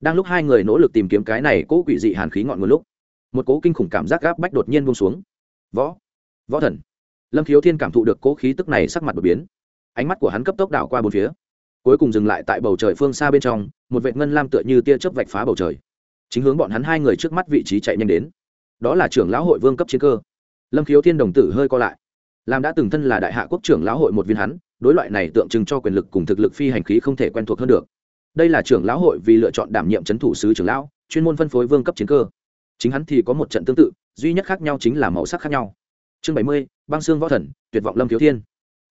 Đang lúc hai người nỗ lực tìm kiếm cái này cố quỷ dị hàn khí ngọn nguồn lúc, một cố kinh khủng cảm giác gáp bách đột nhiên buông xuống. Võ võ thần lâm khiếu thiên cảm thụ được cố khí tức này sắc mặt đột biến. Ánh mắt của hắn cấp tốc đảo qua bốn phía. Cuối cùng dừng lại tại bầu trời phương xa bên trong, một vệ ngân lam tựa như tia chớp vạch phá bầu trời. Chính hướng bọn hắn hai người trước mắt vị trí chạy nhanh đến. Đó là trưởng lão hội vương cấp chiến cơ. Lâm khiếu thiên đồng tử hơi co lại. Làm đã từng thân là đại hạ quốc trưởng lão hội một viên hắn, đối loại này tượng trưng cho quyền lực cùng thực lực phi hành khí không thể quen thuộc hơn được. Đây là trưởng lão hội vì lựa chọn đảm nhiệm c h ấ n thủ sứ trưởng lão, chuyên môn phân phối vương cấp chiến cơ. Chính hắn thì có một trận tương tự, duy nhất khác nhau chính là màu sắc khác nhau. Chương bảy mươi băng xương võ thần, tuyệt vọng lâm thiếu thiên.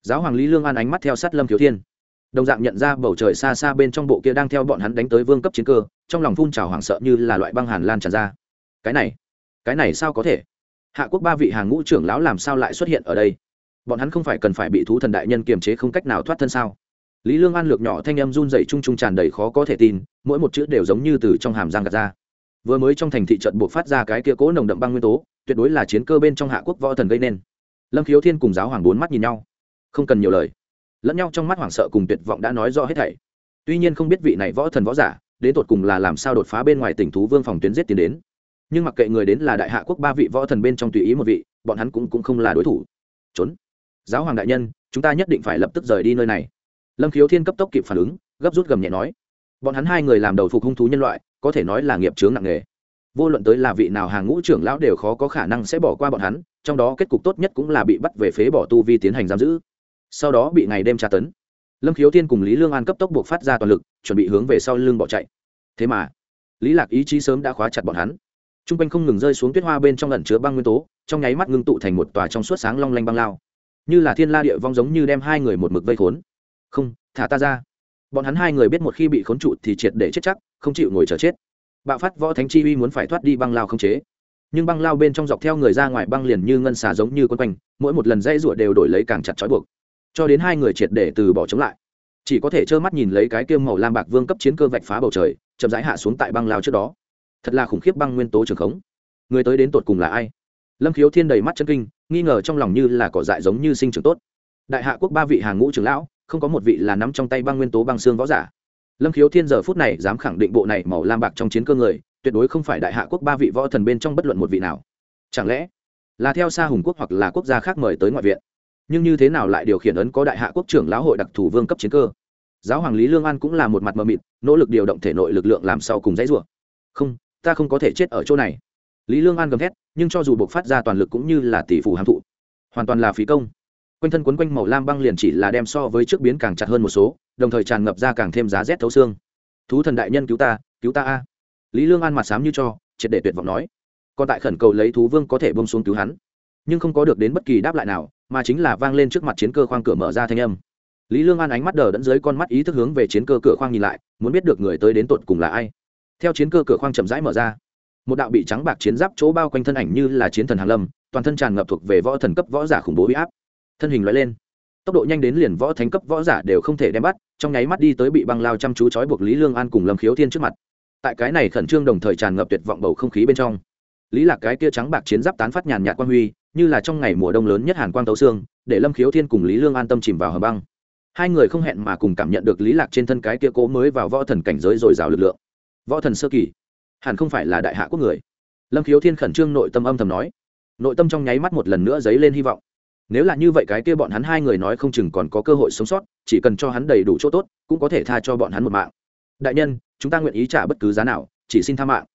Giáo hoàng lý lương an ánh mắt theo sát lâm thiếu thiên. Đồng dạng nhận ra bầu trời xa xa bên trong bộ kia đang theo bọn hắn đánh tới vương cấp chiến cơ, trong lòng phun trào hoảng sợ như là loại băng hàn lan tràn ra. Cái này cái này sao có thể? Hạ quốc ba vị hàng ngũ trưởng lão làm sao lại xuất hiện ở đây? Bọn hắn không phải cần phải bị thú thần đại nhân kiềm chế không cách nào thoát thân sao? Lý lương an lược nhỏ thanh em run dậy chung chung tràn đầy khó có thể tin, mỗi một chữ đều giống như từ trong hàm giang gạt ra. Vừa mới trong thành thị trận buộc phát ra cái kia cố nồng đậm băng nguyên tố, tuyệt đối là chiến cơ bên trong hạ quốc võ thần gây nên lâm khiếu thiên cùng giáo hoàng bốn mắt nhìn nhau. Không cần nhiều lời. Lẫn nhau trong mắt hoảng sợ cùng tuyệt vọng đã nói rõ hết thảy. Tuy nhiên không biết vị này võ thần võ giả đến tột cùng là làm sao đột phá bên ngoài tỉnh thú vương phòng tuyến giết tiến đến. Nhưng mặc kệ người đến là đại hạ quốc ba vị võ thần bên trong tùy ý một vị bọn hắn cũng, cũng không là đối thủ. Trốn. Giáo hoàng đại nhân chúng ta nhất định phải lập tức rời đi nơi này. Lâm khiếu thiên cấp tốc kịp phản ứng gấp rút gầm nhẹ nói. Bọn hắn hai người làm đầu phục hung thú nhân loại có thể nói là nghiệp chướng nặng nề. Vô luận tới là vị nào hàng ngũ trưởng lão đều khó có khả năng sẽ bỏ qua bọn hắn trong đó kết cục tốt nhất cũng là bị bắt về phế bỏ tu vi tiến hành giam giữ. Sau đó bị ngày đêm tra tấn. Lâm khiếu thiên cùng lý lương an cấp tốc buộc phát ra toàn lực, chuẩn bị hướng về sau lưng bỏ chạy. Thế mà, lý lạc ý chí sớm đã khóa chặt bọn hắn. T r u n g quanh không ngừng rơi xuống tuyết hoa bên trong lẩn chứa băng nguyên tố, trong nháy mắt ngưng tụ thành một tòa trong suốt sáng long lanh băng lao. Như là thiên la địa vong giống như đem hai người một mực vây khốn. Không, thả ta ra. Bọn hắn hai người biết một khi bị khốn trụ thì triệt để chết chắc, không chịu ngồi chờ chết. Bạo phát võ thánh chi uy muốn phải thoát đi băng lao không chế nhưng băng lao bên trong dọc theo người ra ngoài băng liền như ngân xà giống như quân quanh, mỗi một lần dây rụa đều đổi lấy càng chặt trói buộc. Cho đến hai người triệt để từ bỏ chống lại. Chỉ có thể trơ mắt nhìn lấy cái kiêm màu lam bạc vương cấp chiến cơ vạch phá bầu trời, chậm rãi hạ xuống tại băng lao trước đó. Thật là khủng khiếp băng nguyên tố trường khống. Người tới đến tột cùng là ai? Lâm khiếu thiên đầy mắt chân kinh, nghi ngờ trong lòng như là cỏ dại giống như sinh trưởng tốt. Đại hạ quốc ba vị hàng ngũ trưởng lão, không có một vị là nắm trong tay băng nguyên tố băng xương võ giả. Lâm khiếu thiên giờ phút này dám khẳng định bộ này màu lam bạc trong chiến cơ người tuyệt đối không phải đại hạ quốc ba vị võ thần bên trong bất luận một vị nào. Chẳng lẽ là theo xa hùng quốc hoặc là quốc gia khác mời tới ngoại viện? Nhưng như thế nào lại điều khiển ấn có đại hạ quốc trưởng lão hội đặc thù vương cấp chiến cơ? Giáo hoàng lý lương an cũng là một mặt mờ mịt, nỗ lực điều động thể nội lực lượng làm sau cùng dãy rủa? Không, ta không có thể chết ở chỗ này. Lý lương an gầm thét, nhưng cho dù buộc phát ra toàn lực cũng như là tỷ phủ hàm thụ. Hoàn toàn là phí công. Quanh thân quấn quanh màu lam băng liền chỉ là đem so với trước biến càng chặt hơn một số, đồng thời tràn ngập ra càng thêm giá rét thấu xương. Thú thần đại nhân cứu ta cứu ta a lý lương an mặt sám như cho, triệt để tuyệt vọng nói. Còn tại khẩn cầu lấy thú vương có thể bông xuống cứu hắn. Nhưng không có được đến bất kỳ đáp lại nào, mà chính là vang lên trước mặt chiến cơ khoang cửa mở ra thanh âm. Lý lương an ánh mắt đờ đẫn dưới con mắt ý thức hướng về chiến cơ cửa khoang nhìn lại, muốn biết được người tới đến tột cùng là ai. Theo chiến cơ cửa khoang chậm rãi mở ra, một đạo bị trắng bạc chiến giáp chỗ bao quanh thân ảnh như là chiến thần hàn lâm, toàn thân tràn ngập thuộc về võ thần cấp võ giả khủng bố huy áp. Thân hình loại lên, tốc độ nhanh đến liền võ thánh cấp võ giả đều không thể đem bắt, trong nháy mắt đi tới bị băng lao chăm chú trói buộc lý lương an cùng lâm khiếu thiên trước mặt tại cái này khẩn trương đồng thời tràn ngập tuyệt vọng bầu không khí bên trong. Lý lạc cái kia trắng bạc chiến giáp tán phát nhàn nhạt quang huy, như là trong ngày mùa đông lớn nhất hàn quang tấu xương, để lâm khiếu thiên cùng lý lương an tâm chìm vào hầm băng. Hai người không hẹn mà cùng cảm nhận được lý lạc trên thân cái kia cố mới vào võ thần cảnh giới dồi dào lực lượng. Võ thần sơ kỳ, hẳn không phải là đại hạ quốc người. Lâm khiếu thiên khẩn trương nội tâm âm thầm nói. Nội tâm trong nháy mắt một lần nữa dấy lên hy vọng. Nếu là như vậy cái kia bọn hắn hai người nói không chừng còn có cơ hội sống sót, chỉ cần cho hắn đầy đủ chỗ tốt, cũng có thể tha cho bọn hắn một mạng. Đại nhân chúng ta nguyện ý trả bất cứ giá nào, chỉ xin tha mạng.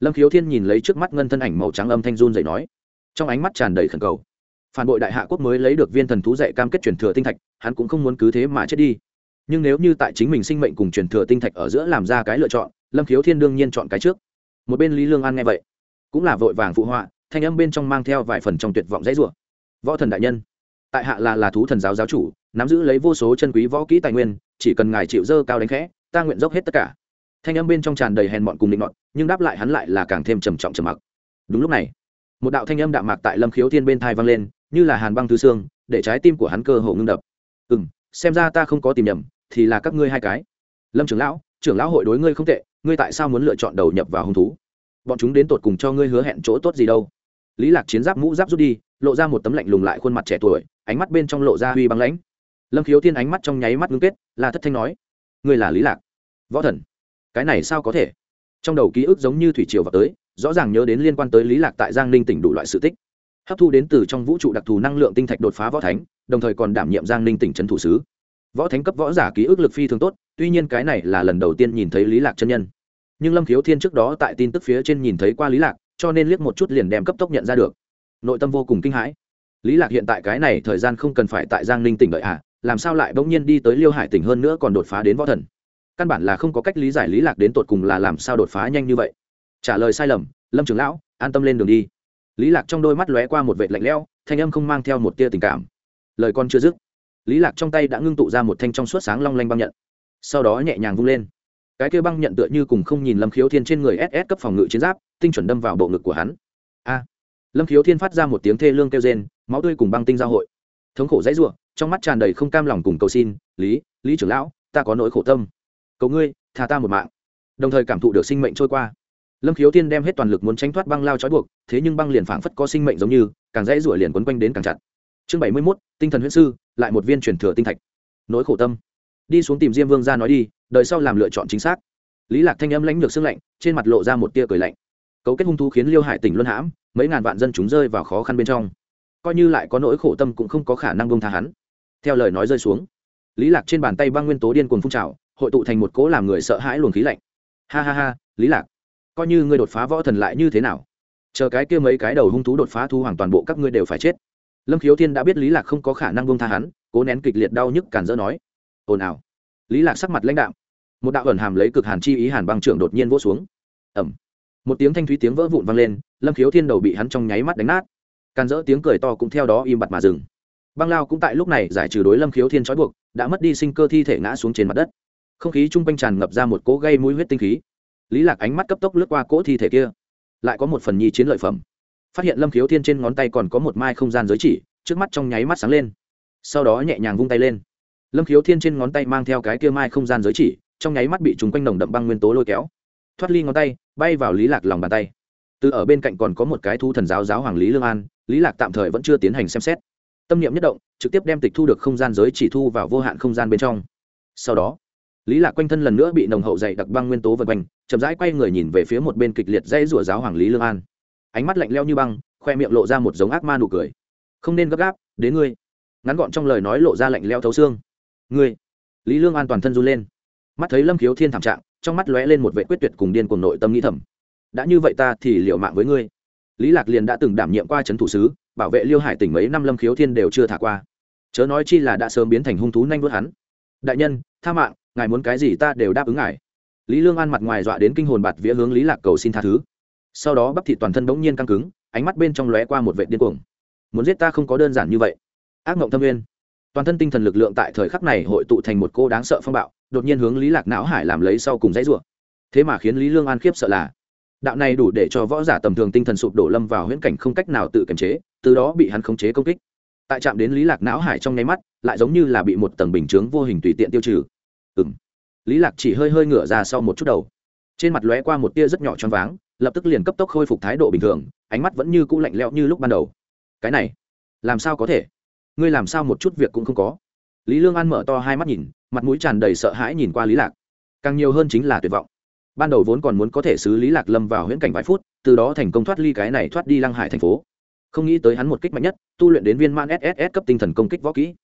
Lâm khiếu thiên nhìn lấy trước mắt ngân thân ảnh màu trắng âm thanh run dậy nói. Trong ánh mắt tràn đầy khẩn cầu. Phản bội đại hạ quốc mới lấy được viên thần thú dạy cam kết truyền thừa tinh thạch, hắn cũng không muốn cứ thế mà chết đi. Nhưng nếu như tại chính mình sinh mệnh cùng truyền thừa tinh thạch ở giữa làm ra cái lựa chọn, lâm khiếu thiên đương nhiên chọn cái trước. Một bên lý lương an nghe vậy, cũng là vội vàng phụ họa, thanh âm bên trong mang theo vài phần trong tuyệt vọng dãy rủa. Võ thần đại nhân, tại hạ là là thú thần giáo giáo chủ, nắm giữ lấy vô số chân quý võ kỹ tài nguyên, chỉ cần ngài chịu dơ cao đánh khẽ, ta nguyện dốc hết tất cả thanh âm bên trong tràn đầy hèn mọn cùng định mọn nhưng đáp lại hắn lại là càng thêm trầm trọng trầm mặc. Đúng lúc này, một đạo thanh âm đạm mạc tại lâm khiếu thiên bên thai vang lên, như là hàn băng thứ xương, để trái tim của hắn cơ hồ ngưng đập. Ừ m xem ra ta không có tìm nhầm, thì là các ngươi hai cái. Lâm trưởng lão trưởng lão hội đối ngươi không tệ, ngươi tại sao muốn lựa chọn đầu nhập vào hung thú? Bọn chúng đến tột cùng cho ngươi hứa hẹn chỗ tốt gì đâu? Lý lạc chiến giáp mũ giáp rút đi, lộ ra một tấm lạnh lùng lại khuôn mặt trẻ tuổi, ánh mắt bên trong lộ ra huy băng lãnh. Lâm khiếu thiên ánh mắt trong nháy mắt ngưng kết, là thất thanh nói, ngươi là lý lạc, võ thần cái này sao có thể? Trong đầu ký ức giống như thủy triều vào tới, rõ ràng nhớ đến liên quan tới lý lạc tại giang ninh tỉnh đủ loại sự tích. Hấp thu đến từ trong vũ trụ đặc thù năng lượng tinh thạch đột phá võ thánh, đồng thời còn đảm nhiệm giang ninh tỉnh trấn thủ sứ. Võ thánh cấp võ giả ký ức lực phi thường tốt, tuy nhiên cái này là lần đầu tiên nhìn thấy lý lạc chân nhân. Nhưng lâm khiếu thiên trước đó tại tin tức phía trên nhìn thấy qua lý lạc, cho nên liếc một chút liền đem cấp tốc nhận ra được. Nội tâm vô cùng kinh hãi. Lý lạc hiện tại cái này thời gian không cần phải tại giang ninh tỉnh đợi à làm sao lại bỗng nhiên đi tới liêu hải tỉnh hơn nữa còn đột phá đến võ thần? Căn bản là không có cách lý giải lý lạc đến tột cùng là làm sao đột phá nhanh như vậy. Trả lời sai lầm, lâm trưởng lão, an tâm lên đường đi. Lý lạc trong đôi mắt lóe qua một vệt lạnh lẽo, thanh âm không mang theo một tia tình cảm. Lời con chưa dứt, lý lạc trong tay đã ngưng tụ ra một thanh trong suốt sáng long lanh băng nhận. Sau đó nhẹ nhàng vung lên. Cái kia băng nhận tựa như cùng không nhìn lâm khiếu thiên trên người ss cấp phòng ngự chiến giáp, tinh chuẩn đâm vào bộ ngực của hắn. A! Lâm khiếu thiên phát ra một tiếng thê lương kêu rên, máu tươi cùng băng tinh giao hội. Thống khổ dãy ruộng trong mắt tràn đầy không cam lòng cùng cầu xin, lý lý trưởng lão, ta có nỗi khổ tâm cầu ngươi, tha ta một mạng. Đồng thời cảm thụ được sinh mệnh trôi qua. Lâm khiếu thiên đem hết toàn lực muốn tránh thoát băng lao trói buộc, thế nhưng băng liền phảng phất có sinh mệnh giống như, càng dãy ruổi liền quấn quanh đến càng chặt. Chương bảy mươi mốt, tinh thần huyễn sư, lại một viên truyền thừa tinh thạch. Nỗi khổ tâm. Đi xuống tìm diêm vương ra nói đi đợi sau làm lựa chọn chính xác. Lý lạc thanh âm lãnh lược xương lạnh, trên mặt lộ ra một tia cười lạnh. Cấu kết hung thú khiến liêu hải tỉnh luân hãm, mấy ngàn vạn dân chúng rơi vào khó khăn bên trong. Coi như lại có nỗi khổ tâm cũng không có khả năng bông tha hắn. Theo lời nói rơi xuống, lý lạc trên bàn tay băng nguyên tố điên cuồng phun trào hội tụ thành một cỗ làm người sợ hãi luồng khí lạnh. Ha ha ha, lý lạc, coi như ngươi đột phá võ thần lại như thế nào? Chờ cái kia mấy cái đầu hung thú đột phá thu hoàng toàn bộ các ngươi đều phải chết. Lâm khiếu thiên đã biết lý lạc không có khả năng buông tha hắn, cố nén kịch liệt đau nhức cản dỡ nói. Ồn ào. Lý lạc sắc mặt lãnh đạm. Một đạo ẩn hàm lấy cực hàn chi ý hàn băng trưởng đột nhiên vỗ xuống. Ầm. Một tiếng thanh thúy tiếng vỡ vụn vang lên, lâm khiếu thiên đầu bị hắn trong nháy mắt đánh nát. Càn rỡ tiếng cười to cũng theo đó im bặt mà dừng. Băng lao cũng tại lúc này giải trừ đối lâm khiếu thiên trói buộc, đã mất đi sinh cơ thi thể ngã xuống trên mặt đất không khí chung quanh tràn ngập ra một cỗ gây mũi huyết tinh khí. Lý lạc ánh mắt cấp tốc lướt qua cỗ thi thể kia. Lại có một phần nhi chiến lợi phẩm. Phát hiện lâm khiếu thiên trên ngón tay còn có một mai không gian giới chỉ, trước mắt trong nháy mắt sáng lên. Sau đó nhẹ nhàng vung tay lên. Lâm khiếu thiên trên ngón tay mang theo cái kia mai không gian giới chỉ, trong nháy mắt bị chúng quanh nồng đậm băng nguyên tố lôi kéo. Thoát ly ngón tay, bay vào lý lạc lòng bàn tay. Từ ở bên cạnh còn có một cái thu thần giáo giáo hoàng lý lương an, lý lạc tạm thời vẫn chưa tiến hành xem xét. Tâm niệm nhất động, trực tiếp đem tịch thu được không gian giới chỉ thu vào vô hạn không gian bên trong. Sau đó lý lạc quanh thân lần nữa bị nồng hậu dày đặc băng nguyên tố vần quanh, chậm rãi quay người nhìn về phía một bên kịch liệt dây rủa giáo hoàng lý lương an. Ánh mắt lạnh lẽo như băng, khoe miệng lộ ra một giống ác ma nụ cười. Không nên gấp gáp, đến ngươi. Ngắn gọn trong lời nói lộ ra lạnh lẽo thấu xương. Ngươi. Lý lương an toàn thân run lên. Mắt thấy lâm khiếu thiên thảm trạng, trong mắt lóe lên một vệ quyết tuyệt cùng điên cuồng nội tâm nghĩ thầm. Đã như vậy ta thì liệu mạng với ngươi. Lý lạc liền đã từng đảm nhiệm qua trấn thủ sứ, bảo vệ liêu hải tỉnh mấy năm lâm khiếu thiên đều chưa thả qua. Chớ nói chi là đã sớm biến thành hung thú nhanh vớt hắn. Đại nhân, tha mạng ngài muốn cái gì ta đều đáp ứng ngài. Lý lương an mặt ngoài dọa đến kinh hồn bạt vía hướng lý lạc cầu xin tha thứ. Sau đó bắp thịt toàn thân bỗng nhiên căng cứng, ánh mắt bên trong lóe qua một vệ điên cuồng. Muốn giết ta không có đơn giản như vậy. Ác mộng thâm nguyên toàn thân tinh thần lực lượng tại thời khắc này hội tụ thành một cô đáng sợ phong bạo, đột nhiên hướng lý lạc não hải làm lấy sau cùng dãy rủa. Thế mà khiến lý lương an khiếp sợ là, đạo này đủ để cho võ giả tầm thường tinh thần sụp đổ lâm vào huyễn cảnh không cách nào tự kiềm chế, từ đó bị hắn khống chế công kích. Tại chạm đến lý lạc não hải trong nháy mắt, lại giống như là bị một tầng bình chướng vô hình tùy tiện tiêu trừ ừm. Lý lạc chỉ hơi hơi ngửa ra sau một chút đầu. Trên mặt lóe qua một tia rất nhỏ choáng váng, lập tức liền cấp tốc khôi phục thái độ bình thường, ánh mắt vẫn như cũ lạnh lẽo như lúc ban đầu. Cái này, làm sao có thể? Ngươi làm sao một chút việc cũng không có? Lý lương an mở to hai mắt nhìn, mặt mũi tràn đầy sợ hãi nhìn qua lý lạc. Càng nhiều hơn chính là tuyệt vọng. Ban đầu vốn còn muốn có thể xử lý lạc lâm vào huyễn cảnh vài phút, từ đó thành công thoát ly cái này thoát đi lăng hải thành phố. Không nghĩ tới hắn một kích mạnh nhất, tu luyện đến viên man sss cấp tinh thần công kích võ kỹ.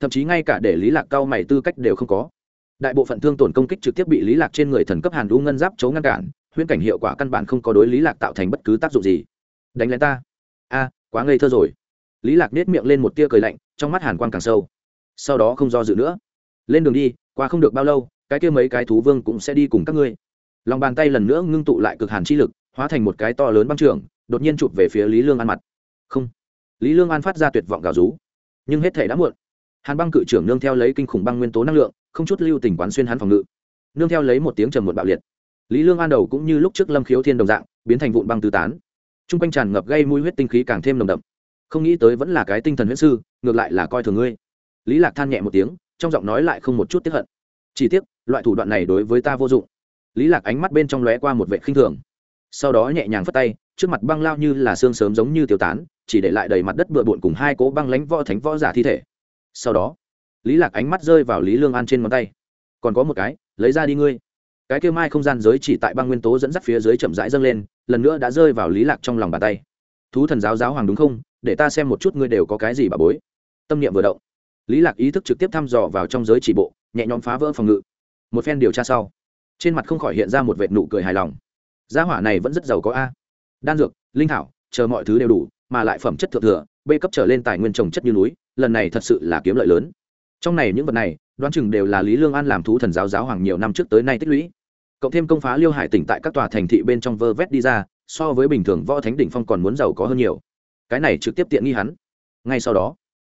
Thậm chí ngay cả để lý lạc cao mày tư cách đều không có đại bộ phận thương tổn công kích trực tiếp bị lý lạc trên người thần cấp hàn đu ngân giáp chống ngăn cản, huyễn cảnh hiệu quả căn bản không có đối lý lạc tạo thành bất cứ tác dụng gì. Đánh lén ta. A, quá ngây thơ rồi. Lý lạc nết miệng lên một tia cười lạnh, trong mắt hàn quang càng sâu. Sau đó không do dự nữa. Lên đường đi, qua không được bao lâu, cái kia mấy cái thú vương cũng sẽ đi cùng các ngươi. Lòng bàn tay lần nữa ngưng tụ lại cực hàn chi lực, hóa thành một cái to lớn băng trưởng đột nhiên chụp về phía lý lương an mặt. Không. Lý lương an phát ra tuyệt vọng gào rú. Nhưng hết thể đã muộn. Hàn băng cự trưởng nương theo lấy kinh khủng băng nguyên tố năng lượng không chút lưu tình quán xuyên hắn phòng ngự. Nương theo lấy một tiếng trầm một bạo liệt. Lý lương an đầu cũng như lúc trước lâm khiếu thiên đồng dạng, biến thành vụn băng tứ tán. T r u n g quanh tràn ngập gây mũi huyết tinh khí càng thêm nồng đậm. Không nghĩ tới vẫn là cái tinh thần huyết sư, ngược lại là coi thường ngươi. Lý lạc than nhẹ một tiếng, trong giọng nói lại không một chút tiếp hận. Chỉ tiếc, loại thủ đoạn này đối với ta vô dụng. Lý lạc ánh mắt bên trong lóe qua một vệ khinh thường. Sau đó nhẹ nhàng phất tay, trước mặt băng lao như là xương sớm giống như tiêu tán, chỉ để lại đầy mặt đất bừa bộn cùng hai cố băng lánh võ thánh võ giả thi thể. Sau đó lý lạc ánh mắt rơi vào lý lương an trên ngón tay. Còn có một cái, lấy ra đi ngươi. Cái kêu mai không gian giới chỉ tại băng nguyên tố dẫn dắt phía dưới chậm rãi dâng lên, lần nữa đã rơi vào lý lạc trong lòng bàn tay. Thú thần giáo giáo hoàng đúng không? Để ta xem một chút ngươi đều có cái gì bà bối. Tâm niệm vừa động, lý lạc ý thức trực tiếp thăm dò vào trong giới chỉ bộ, nhẹ nhõm phá vỡ phòng ngự. Một phen điều tra sau, trên mặt không khỏi hiện ra một vệt nụ cười hài lòng. Gia hỏa này vẫn rất giàu có a. Đan dược, linh thảo, chờ mọi thứ đều đủ, mà lại phẩm chất thượng thừa b cấp trở lên tài nguyên trồng chất như núi, lần này thật sự là kiếm lợi lớn trong này những vật này, đoán chừng đều là lý lương an làm thú thần giáo giáo hoàng nhiều năm trước tới nay tích lũy. Cộng thêm công phá liêu hải tỉnh tại các tòa thành thị bên trong vơ vét đi ra, so với bình thường võ thánh đỉnh phong còn muốn giàu có hơn nhiều. Cái này trực tiếp tiện nghi hắn. Ngay sau đó,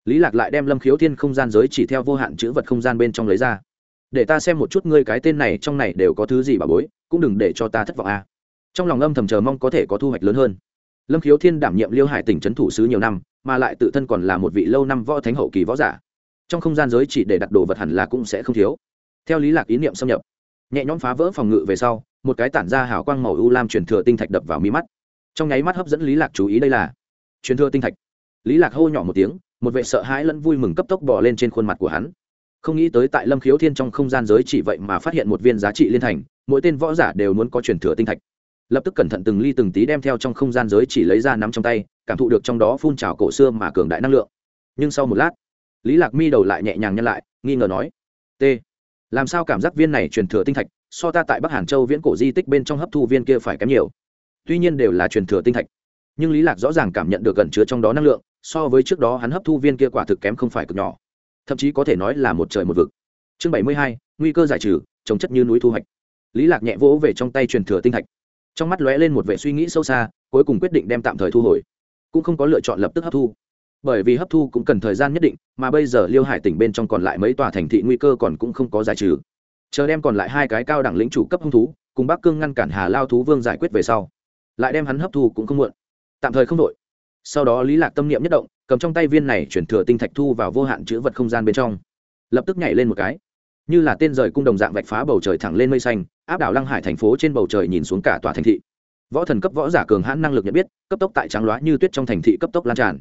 lý lạc lại đem lâm khiếu thiên không gian giới chỉ theo vô hạn chữ vật không gian bên trong lấy ra. Để ta xem một chút ngươi cái tên này trong này đều có thứ gì bà bối, cũng đừng để cho ta thất vọng a trong lòng âm thầm chờ mong có thể có thu hoạch lớn hơn. Lâm khiếu thiên đảm nhiệm liêu hải tỉnh trấn thủ sứ nhiều năm, mà lại tự thân còn là một vị lâu năm võ thánh hậu kỳ võ giả trong không gian giới chỉ để đặt đồ vật hẳn là cũng sẽ không thiếu. Theo lý lạc ý niệm xâm nhập, nhẹ nhõm phá vỡ phòng ngự về sau, một cái tản ra hào quang màu u lam truyền thừa tinh thạch đập vào mi mắt. Trong nháy mắt hấp dẫn lý lạc chú ý đây là truyền thừa tinh thạch. Lý lạc hô nhỏ một tiếng, một vệ sợ hãi lẫn vui mừng cấp tốc bò lên trên khuôn mặt của hắn. Không nghĩ tới tại lâm khiếu thiên trong không gian giới chỉ vậy mà phát hiện một viên giá trị liên thành, mỗi tên võ giả đều muốn có truyền thừa tinh thạch. Lập tức cẩn thận từng ly từng tí đem theo trong không gian giới chỉ lấy ra nắm trong tay, cảm thụ được trong đó phun trào cổ xưa mà cường đại năng lượng. Nhưng sau một lát lý lạc mi đầu lại nhẹ nhàng nhăn lại, nghi ngờ nói, t, làm sao cảm giác viên này truyền thừa tinh thạch, so ta tại bắc hàn châu viễn cổ di tích bên trong hấp thu viên kia phải kém nhiều. Tuy nhiên đều là truyền thừa tinh thạch, nhưng lý lạc rõ ràng cảm nhận được gần chứa trong đó năng lượng, so với trước đó hắn hấp thu viên kia quả thực kém không phải cực nhỏ. Thậm chí có thể nói là một trời một vực. Chương bảy mươi hai, nguy cơ giải trừ trồng chất như núi thu hoạch. Lý lạc nhẹ vỗ về trong tay truyền thừa tinh thạch. Trong mắt lóe lên một vẻ suy nghĩ sâu xa, cuối cùng quyết định đem tạm thời thu hồi. Cũng không có lựa chọn lập tức hấp thu bởi vì hấp thu cũng cần thời gian nhất định, mà bây giờ liêu hải tỉnh bên trong còn lại mấy tòa thành thị nguy cơ còn cũng không có giải trừ. Chờ đem còn lại hai cái cao đẳng lĩnh chủ cấp hung thú, cùng bắc cương ngăn cản hà lao thú vương giải quyết về sau, lại đem hắn hấp thu cũng không muộn. Tạm thời không đội sau đó lý lạc tâm niệm nhất động, cầm trong tay viên này chuyển thừa tinh thạch thu vào vô hạn chữ vật không gian bên trong. Lập tức nhảy lên một cái. Như là tên rời cung đồng dạng vạch phá bầu trời thẳng lên mây xanh, áp đảo lăng hải thành phố trên bầu trời nhìn xuống cả tòa thành thị. Võ thần cấp võ giả cường hãn năng lực nhận biết, cấp tốc tại trắng loá như tuyết trong thành thị cấp tốc lan tràn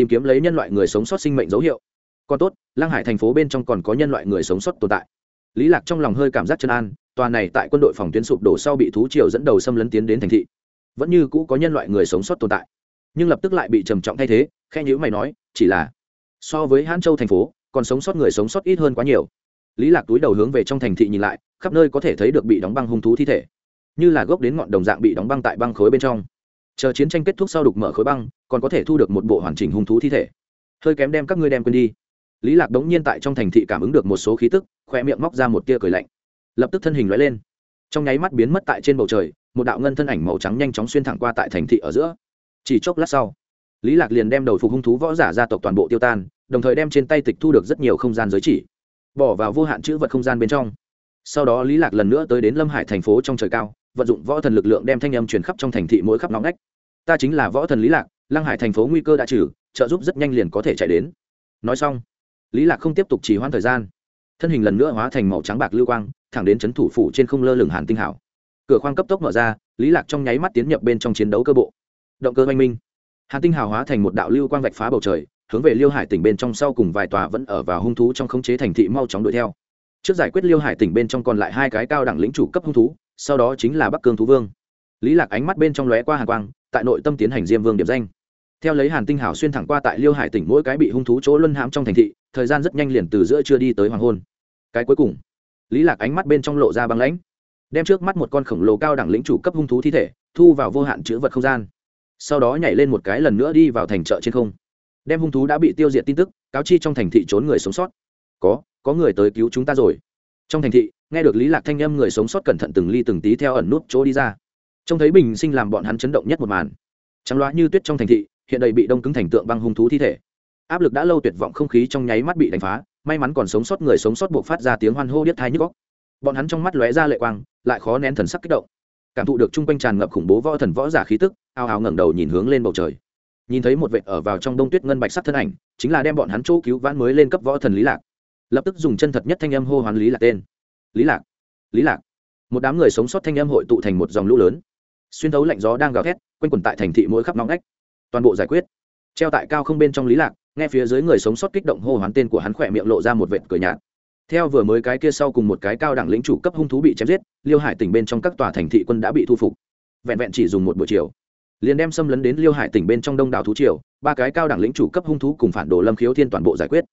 tìm kiếm lấy nhân loại người sống sót sinh mệnh dấu hiệu. Còn tốt Lang hải thành phố bên trong còn có nhân loại người sống sót tồn tại. Lý lạc trong lòng hơi cảm giác chân an, tòa này tại quân đội phòng tuyến sụp đổ sau bị thú triều dẫn đầu xâm lấn tiến đến thành thị. Vẫn như cũ có nhân loại người sống sót tồn tại. Nhưng lập tức lại bị trầm trọng thay thế khe nhữ mày nói, chỉ là so với hãn châu thành phố, còn sống sót người sống sót ít hơn quá nhiều. Lý lạc túi đầu hướng về trong thành thị nhìn lại, khắp nơi có thể thấy được bị đóng băng hung thú thi thể. Như là gốc đến ngọn đồng dạng bị đóng băng tại băng khối bên trong. Chờ chiến tranh kết thúc sau đục mở khối băng còn có thể thu được một bộ hoàn chỉnh hung thú thi thể. Hơi kém đem các ngươi đem quên đi. Lý lạc đống nhiên tại trong thành thị cảm ứng được một số khí tức khoe miệng móc ra một tia cười lạnh. Lập tức thân hình lóe lên. Trong nháy mắt biến mất tại trên bầu trời, một đạo ngân thân ảnh màu trắng nhanh chóng xuyên thẳng qua tại thành thị ở giữa. Chỉ chốc lát sau, lý lạc liền đem đầu phục hung thú võ giả gia tộc toàn bộ tiêu tan, đồng thời đem trên tay tịch thu được rất nhiều không gian giới chỉ, bỏ vào vô hạn chữ vật không gian bên trong. Sau đó lý lạc lần nữa tới đến lâm hải thành phố trong trời cao, vận dụng võ thần lực lượng đem thanh âm truyền khắp trong thành thị mỗi khắp nóng nách ta chính là võ thần lý lạc lăng hải thành phố nguy cơ đã trừ, trợ giúp rất nhanh liền có thể chạy đến. Nói xong, lý lạc không tiếp tục trì hoãn thời gian. Thân hình lần nữa hóa thành màu trắng bạc lưu quang, thẳng đến chấn thủ phủ trên không lơ lửng hàn tinh hảo. Cửa khoang cấp tốc mở ra, lý lạc trong nháy mắt tiến nhập bên trong chiến đấu cơ bộ. Động cơ oanh minh. Hàn tinh hào hóa thành một đạo lưu quang vạch phá bầu trời, hướng về liêu hải tỉnh bên trong sau cùng vài tòa vẫn ở vào hung thú trong khống chế thành thị mau chóng đuổi theo. Trước giải quyết liêu hải tỉnh bên trong còn lại hai cái cao đẳng lĩnh chủ cấp hung thú, sau đó chính là bắc cương thú vương. Lý lạc ánh mắt bên trong lóe qua hàn quang, tại nội tâm tiến hành diêm vương điểm danh theo lấy hàn tinh hảo xuyên thẳng qua tại liêu hải tỉnh mỗi cái bị hung thú chỗ luân hãm trong thành thị, thời gian rất nhanh liền từ giữa chưa đi tới hoàng hôn. Cái cuối cùng, lý lạc ánh mắt bên trong lộ ra băng lãnh, đem trước mắt một con khổng lồ cao đẳng lĩnh chủ cấp hung thú thi thể, thu vào vô hạn chữ vật không gian. Sau đó nhảy lên một cái lần nữa đi vào thành chợ trên không. Đem hung thú đã bị tiêu diệt tin tức, cáo chi trong thành thị trốn người sống sót. Có có người tới cứu chúng ta rồi. Trong thành thị, nghe được lý lạc thanh âm người sống sót cẩn thận từng ly từng tí theo ẩn nút chỗ đi ra. Trông thấy bình sinh làm bọn hắn chấn động nhất một màn. Trắng loá như tuyết trong thành thị hiện đầy bị đông cứng thành tượng băng hung thú thi thể. Áp lực đã lâu tuyệt vọng không khí trong nháy mắt bị đánh phá, may mắn còn sống sót người sống sót buộc phát ra tiếng hoan hô điếc thai nhức góc bọn hắn trong mắt lóe ra lệ quang, lại khó nén thần sắc kích động. Cảm thụ được chung quanh tràn ngập khủng bố võ thần võ giả khí tức, ao ào ngẩng đầu nhìn hướng lên bầu trời. Nhìn thấy một vệ ở vào trong đông tuyết ngân bạch sắc thân ảnh, chính là đem bọn hắn chỗ cứu vãn mới lên cấp võ thần lý lạc. Lập tức dùng chân thật nhất thanh âm hô hoán lý lạc tên. Lý lạc lý lạc. Một đám người sống sót thanh âm hội tụ thành một dòng lũ lớn. Xuyên thấu lạnh gió đang gào thét, quanh quẩn tại thành thị mỗi khắp nóng nách toàn bộ giải quyết. Treo tại cao không bên trong lý lạc, nghe phía dưới người sống sót kích động hô hoán tên của hắn khỏe miệng lộ ra một vệt cười nhạt. Theo vừa mới cái kia sau cùng một cái cao đẳng lĩnh chủ cấp hung thú bị chém giết, liêu hải tỉnh bên trong các tòa thành thị quân đã bị thu phục. Vẹn vẹn chỉ dùng một buổi chiều, liền đem xâm lấn đến liêu hải tỉnh bên trong đông đảo thú triều, ba cái cao đẳng lĩnh chủ cấp hung thú cùng phản đồ lâm khiếu thiên toàn bộ giải quyết.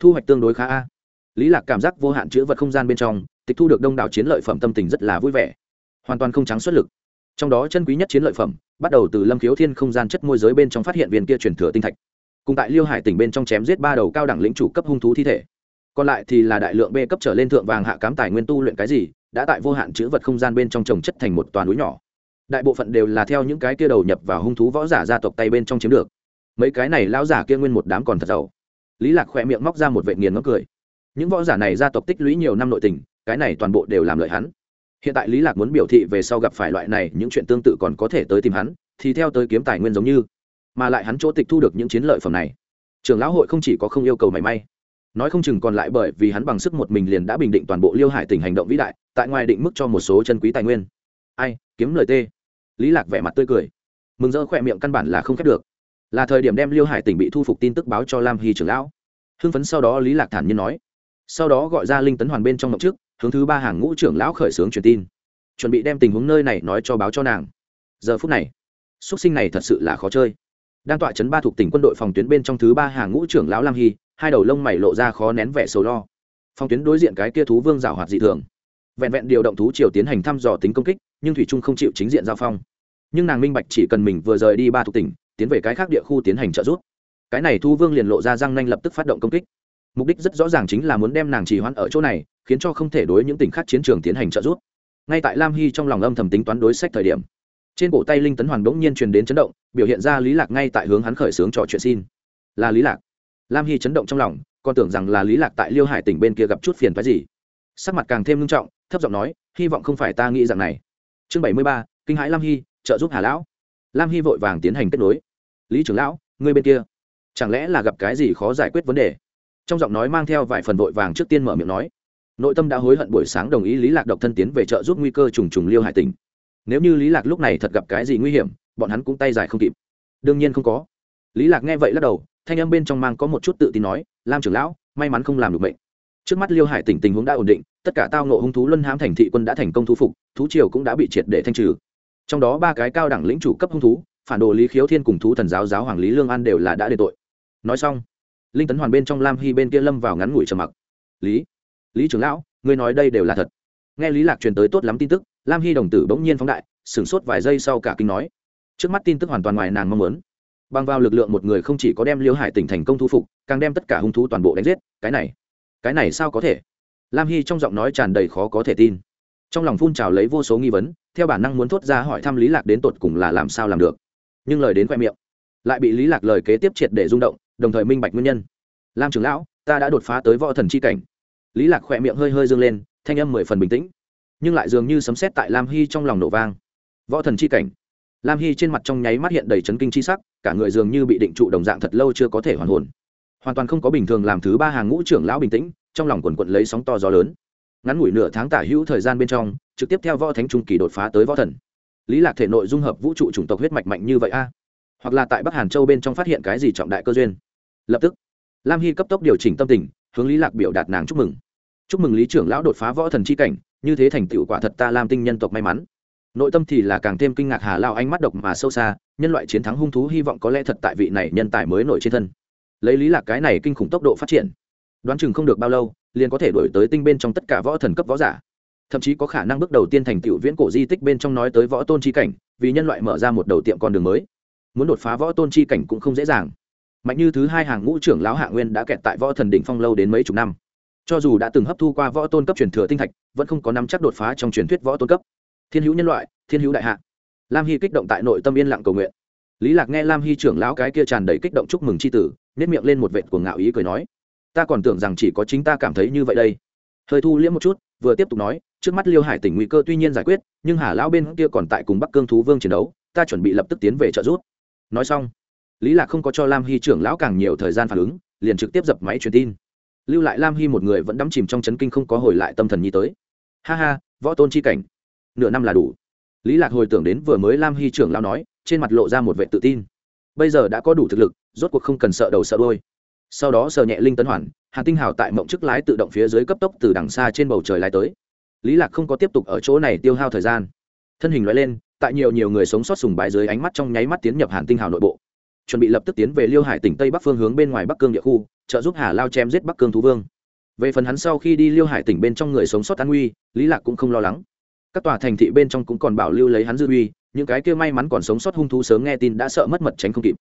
Thu hoạch tương đối khá a. Lý lạc cảm giác vô hạn chữ vật không gian bên trong, tịch thu được đông đảo chiến lợi phẩm tâm tình rất là vui vẻ. Hoàn toàn không trắng xuất lực trong đó chân quý nhất chiến lợi phẩm, bắt đầu từ lâm khiếu thiên không gian chất môi giới bên trong phát hiện viên kia truyền thừa tinh thạch. Cùng tại liêu hải tỉnh bên trong chém giết ba đầu cao đẳng lĩnh chủ cấp hung thú thi thể. Còn lại thì là đại lượng b cấp trở lên thượng vàng hạ cám tài nguyên tu luyện cái gì, đã tại vô hạn chữ vật không gian bên trong trồng chất thành một toàn núi nhỏ. Đại bộ phận đều là theo những cái kia đầu nhập vào hung thú võ giả gia tộc tay bên trong chiếm được. Mấy cái này lão giả kia nguyên một đám còn thật giàu. Lý lạc khỏe miệng móc ra một vệ nghiền ngóc cười. Những võ giả này gia tộc tích lũy nhiều năm nội tình, cái này toàn bộ đều làm lợi hắn hiện tại lý lạc muốn biểu thị về sau gặp phải loại này, những chuyện tương tự còn có thể tới tìm hắn, thì theo tới kiếm tài nguyên giống như. Mà lại hắn chỗ tịch thu được những chiến lợi phẩm này. Trường lão hội không chỉ có không yêu cầu mảy may. Nói không chừng còn lại bởi vì hắn bằng sức một mình liền đã bình định toàn bộ liêu hải tỉnh hành động vĩ đại, tại ngoài định mức cho một số chân quý tài nguyên. Ai, kiếm lời tê. Lý lạc vẻ mặt tươi cười. Mừng rỡ khỏe miệng căn bản là không khép được. Là thời điểm đem liêu hải tỉnh bị thu phục tin tức báo cho lam hy trưởng lão. Hưng phấn sau đó lý lạc thản nhiên nói. Sau đó gọi ra linh tấn hoàn bên trong mộng trước hướng thứ ba hàng ngũ trưởng lão khởi xướng truyền tin, chuẩn bị đem tình huống nơi này nói cho báo cho nàng. Giờ phút này, xuất sinh này thật sự là khó chơi. Đang tọa chấn ba thuộc tỉnh quân đội phòng tuyến bên trong thứ ba hàng ngũ trưởng lão lam hy, hai đầu lông mày lộ ra khó nén vẻ sầu lo. Phòng tuyến đối diện cái kia thú vương rào hoạt dị thường. Vẹn vẹn điều động thú triều tiến hành thăm dò tính công kích, nhưng thủy trung không chịu chính diện giao phong. Nhưng nàng minh bạch chỉ cần mình vừa rời đi ba thuộc tỉnh, tiến về cái khác địa khu tiến hành trợ giúp. Cái này thu vương liền lộ ra răng nanh lập tức phát động công kích mục đích rất rõ ràng chính là muốn đem nàng trì hoãn ở chỗ này, khiến cho không thể đối những tỉnh khác chiến trường tiến hành trợ giúp. Ngay tại lam hy trong lòng âm thầm tính toán đối sách thời điểm, trên cổ tay linh tấn hoàn bỗng nhiên truyền đến chấn động, biểu hiện ra lý lạc ngay tại hướng hắn khởi xướng trò chuyện xin. Là lý lạc. Lam hy chấn động trong lòng, còn tưởng rằng là lý lạc tại liêu hải tỉnh bên kia gặp chút phiền phái gì. Sắc mặt càng thêm nghiêm trọng, thấp giọng nói, hy vọng không phải ta nghĩ rằng này. Chương bảy mươi ba, kinh hãi lam hy, trợ giúp hà lão. Lam hy vội vàng tiến hành kết nối. Lý trưởng lão, ngươi bên kia, chẳng lẽ là gặp cái gì khó giải quyết vấn đề? Trong giọng nói mang theo vài phần vội vàng trước tiên mở miệng nói, nội tâm đã hối hận buổi sáng đồng ý lý lạc độc thân tiến về trợ giúp nguy cơ trùng trùng liêu hải tỉnh. Nếu như lý lạc lúc này thật gặp cái gì nguy hiểm, bọn hắn cũng tay dài không kịp. Đương nhiên không có. Lý lạc nghe vậy lắc đầu, thanh âm bên trong mang có một chút tự tin nói, lam trưởng lão, may mắn không làm được bệnh. Trước mắt liêu hải tỉnh tình huống đã ổn định, tất cả tao nộ hung thú luân hãm thành thị quân đã thành công thu phục, thú triều cũng đã bị triệt để thanh trừ. Trong đó ba cái cao đẳng lĩnh chủ cấp hung thú, phản đồ lý khiếu thiên cùng thú thần giáo giáo hoàng lý lương an đều là đã đền tội. Nói xong linh tấn hoàn bên trong lam hy bên kia lâm vào ngắn ngủi trầm mặc. Lý lý trưởng lão, ngươi nói đây đều là thật. Nghe lý lạc truyền tới tốt lắm tin tức, lam hy đồng tử bỗng nhiên phóng đại, sửng sốt vài giây sau cả kinh nói. Trước mắt tin tức hoàn toàn ngoài nàng mong muốn. Bằng vào lực lượng một người không chỉ có đem liêu hải tỉnh thành công thu phục, càng đem tất cả hung thú toàn bộ đánh giết. Cái này cái này sao có thể? Lam hy trong giọng nói tràn đầy khó có thể tin. Trong lòng phun trào lấy vô số nghi vấn, theo bản năng muốn thốt ra hỏi thăm lý lạc đến tột cùng là làm sao làm được. Nhưng lời đến khoe miệng lại bị lý lạc lời kế tiếp triệt để rung động, đồng thời minh bạch nguyên nhân. Lam trưởng lão, ta đã đột phá tới võ thần chi cảnh. Lý lạc khỏe miệng hơi hơi dương lên, thanh âm mười phần bình tĩnh, nhưng lại dường như sấm sét tại lam hy trong lòng nổ vang. Võ thần chi cảnh? Lam hy trên mặt trong nháy mắt hiện đầy chấn kinh chi sắc, cả người dường như bị định trụ đồng dạng thật lâu chưa có thể hoàn hồn. Hoàn toàn không có bình thường làm thứ ba hàng ngũ trưởng lão bình tĩnh, trong lòng quần quận lấy sóng to gió lớn. Ngắn ngủi nửa tháng tả hữu thời gian bên trong, trực tiếp theo võ thánh trung kỳ đột phá tới võ thần. Lý lạc thể nội dung hợp vũ trụ chủng tộc huyết mạch mạnh như vậy a? Hoặc là tại bắc hàn châu bên trong phát hiện cái gì trọng đại cơ duyên. Lập tức, lam hy cấp tốc điều chỉnh tâm tình, hướng lý lạc biểu đạt nàng chúc mừng. Chúc mừng lý trưởng lão đột phá võ thần chi cảnh, như thế thành tựu quả thật ta lam tinh nhân tộc may mắn. Nội tâm thì là càng thêm kinh ngạc hà lao ánh mắt độc mà sâu xa, nhân loại chiến thắng hung thú hy vọng có lẽ thật tại vị này nhân tài mới nổi trên thân. Lấy lý lạc cái này kinh khủng tốc độ phát triển, đoán chừng không được bao lâu, liền có thể đổi tới tinh bên trong tất cả võ thần cấp võ giả. Thậm chí có khả năng bước đầu tiên thành tựu viễn cổ di tích bên trong nói tới võ tôn chi cảnh, vì nhân loại mở ra một đầu tiệm con đường mới muốn đột phá võ tôn chi cảnh cũng không dễ dàng. Mạnh như thứ hai hàng ngũ trưởng lão hạ nguyên đã kẹt tại võ thần đỉnh phong lâu đến mấy chục năm. Cho dù đã từng hấp thu qua võ tôn cấp truyền thừa tinh thạch, vẫn không có nắm chắc đột phá trong truyền thuyết võ tôn cấp. Thiên hữu nhân loại, thiên hữu đại hạ. Lam hy kích động tại nội tâm yên lặng cầu nguyện. Lý lạc nghe lam hy trưởng lão cái kia tràn đầy kích động chúc mừng c h i tử nếp miệng lên một vệt của ngạo ý cười nói, ta còn tưởng rằng chỉ có chính ta cảm thấy như vậy đây. Hơi thu liễm một chút, vừa tiếp tục nói, trước mắt liêu hải tỉnh nguy cơ tuy nhiên giải quyết, nhưng hà lão bên kia còn tại cùng bắc cương thú vương chiến đấu, ta chuẩn bị lập tức tiến về trợ giúp nói xong, lý lạc không có cho lam hy trưởng lão càng nhiều thời gian phản ứng, liền trực tiếp dập máy truyền tin. Lưu lại lam hy một người vẫn đắm chìm trong chấn kinh không có hồi lại tâm thần nhi tới. Ha ha, võ tôn chi cảnh. Nửa năm là đủ. Lý lạc hồi tưởng đến vừa mới lam hy trưởng lão nói, trên mặt lộ ra một vệ tự tin. Bây giờ đã có đủ thực lực, rốt cuộc không cần sợ đầu sợ đôi sau đó sờ nhẹ linh tấn hoàn hàn tinh hào tại mộng chức lái tự động phía dưới cấp tốc từ đằng xa trên bầu trời lái tới. Lý lạc không có tiếp tục ở chỗ này tiêu hao thời gian. Thân hình loại lên tại nhiều nhiều người sống sót sùng bái dưới ánh mắt trong nháy mắt tiến nhập hàn tinh hào nội bộ. Chuẩn bị lập tức tiến về liêu hải tỉnh tây bắc phương hướng bên ngoài bắc cương địa khu, trợ giúp hà lao chém giết bắc cương thú vương. Về phần hắn sau khi đi liêu hải tỉnh bên trong người sống sót an nguy, lý lạc cũng không lo lắng. Các tòa thành thị bên trong cũng còn bảo lưu lấy hắn dư uy, những cái kia may mắn còn sống sót hung thú sớm nghe tin đã sợ mất mật tránh không kịp.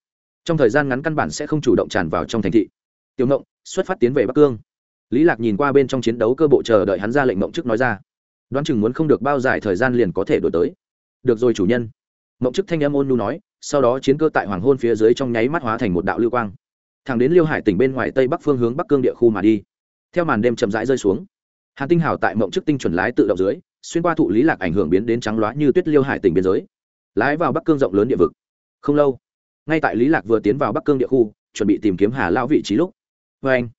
Trong thời gian ngắn căn bản sẽ không chủ động tràn vào trong thành thị. Tiểu ngộng, xuất phát tiến về bắc cương. Lý lạc nhìn qua bên trong chiến đấu cơ bộ chờ đợi hắn ra lệnh ngộng trước nói ra. Đoán chừng muốn không được bao dài thời gian liền có thể đổi tới được rồi chủ nhân. Mộng chức thanh âm ôn nu nói, sau đó chiến cơ tại hoàng hôn phía dưới trong nháy mắt hóa thành một đạo lưu quang. Thẳng đến liêu hải tỉnh bên ngoài tây bắc phương hướng bắc cương địa khu mà đi. Theo màn đêm chậm rãi rơi xuống. Hàn tinh hào tại mộng chức tinh chuẩn lái tự động dưới, xuyên qua thụ lý lạc ảnh hưởng biến đến trắng loá như tuyết liêu hải tỉnh biên giới. Lái vào bắc cương rộng lớn địa vực. Không lâu, ngay tại lý lạc vừa tiến vào bắc cương địa khu, chuẩn bị tìm kiếm hà lao vị trí lúc. Vê anh,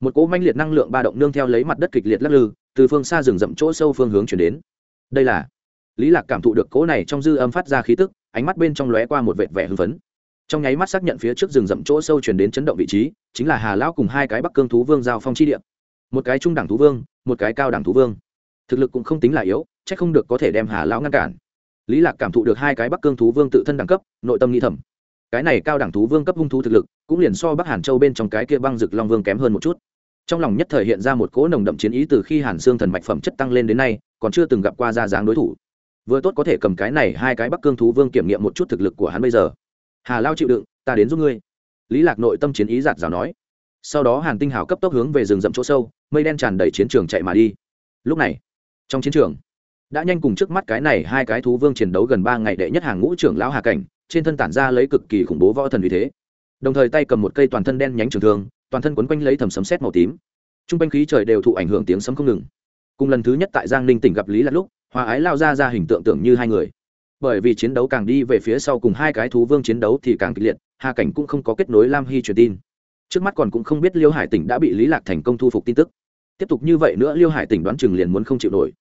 một cỗ manh liệt năng lượng ba động nương theo lấy mặt đất kịch liệt lắc lư, từ phương xa rừng rậm chỗ sâu phương hướng chuyển đến. Đây là lý lạc cảm thụ được cỗ này trong dư âm phát ra khí tức, ánh mắt bên trong lóe qua một vệt vẻ hưng phấn. Trong nháy mắt xác nhận phía trước rừng rậm chỗ sâu chuyển đến chấn động vị trí, chính là hà lão cùng hai cái bắc cương thú vương giao phong chi địa. Một cái trung đẳng thú vương, một cái cao đẳng thú vương. Thực lực cũng không tính là yếu, chắc không được có thể đem hà lão ngăn cản. Lý lạc cảm thụ được hai cái bắc cương thú vương tự thân đẳng cấp, nội tâm nghĩ thầm. Cái này cao đẳng thú vương cấp hung thú thực lực, cũng liền so bắc hàn châu bên trong cái kia băng rực long vương kém hơn một chút. Trong lòng nhất thời hiện ra một cỗ nồng đậm chiến ý từ khi hàn xương thần mạch phẩm chất tăng lên đến nay, còn chưa từng gặp qua ra dáng đối thủ vừa tốt có thể cầm cái này hai cái bắc cương thú vương kiểm nghiệm một chút thực lực của hắn bây giờ. Hà lao chịu đựng, ta đến giúp ngươi. Lý lạc nội tâm chiến ý giạt rào nói. Sau đó hàn tinh hào cấp tốc hướng về rừng rậm chỗ sâu, mây đen tràn đầy chiến trường chạy mà đi. Lúc này, trong chiến trường, đã nhanh cùng trước mắt cái này hai cái thú vương chiến đấu gần ba ngày đệ nhất hàng ngũ trưởng lão hà cảnh, trên thân tản ra lấy cực kỳ khủng bố võ thần uy thế. Đồng thời tay cầm một cây toàn thân đen nhánh trường thương, toàn thân quấn quanh lấy thầm sấm sét màu tím. Trung quanh khí trời đều thụ ảnh hưởng tiếng sấm không ngừng. Cùng lần thứ nhất tại giang ninh tỉnh gặp lý là lúc hòa ái lao ra ra hình tượng tưởng như hai người. Bởi vì chiến đấu càng đi về phía sau cùng hai cái thú vương chiến đấu thì càng kịch liệt hà cảnh cũng không có kết nối lam hy truyền tin. Trước mắt còn cũng không biết liêu hải tỉnh đã bị lý lạc thành công thu phục tin tức. Tiếp tục như vậy nữa liêu hải tỉnh đoán chừng liền muốn không chịu nổi.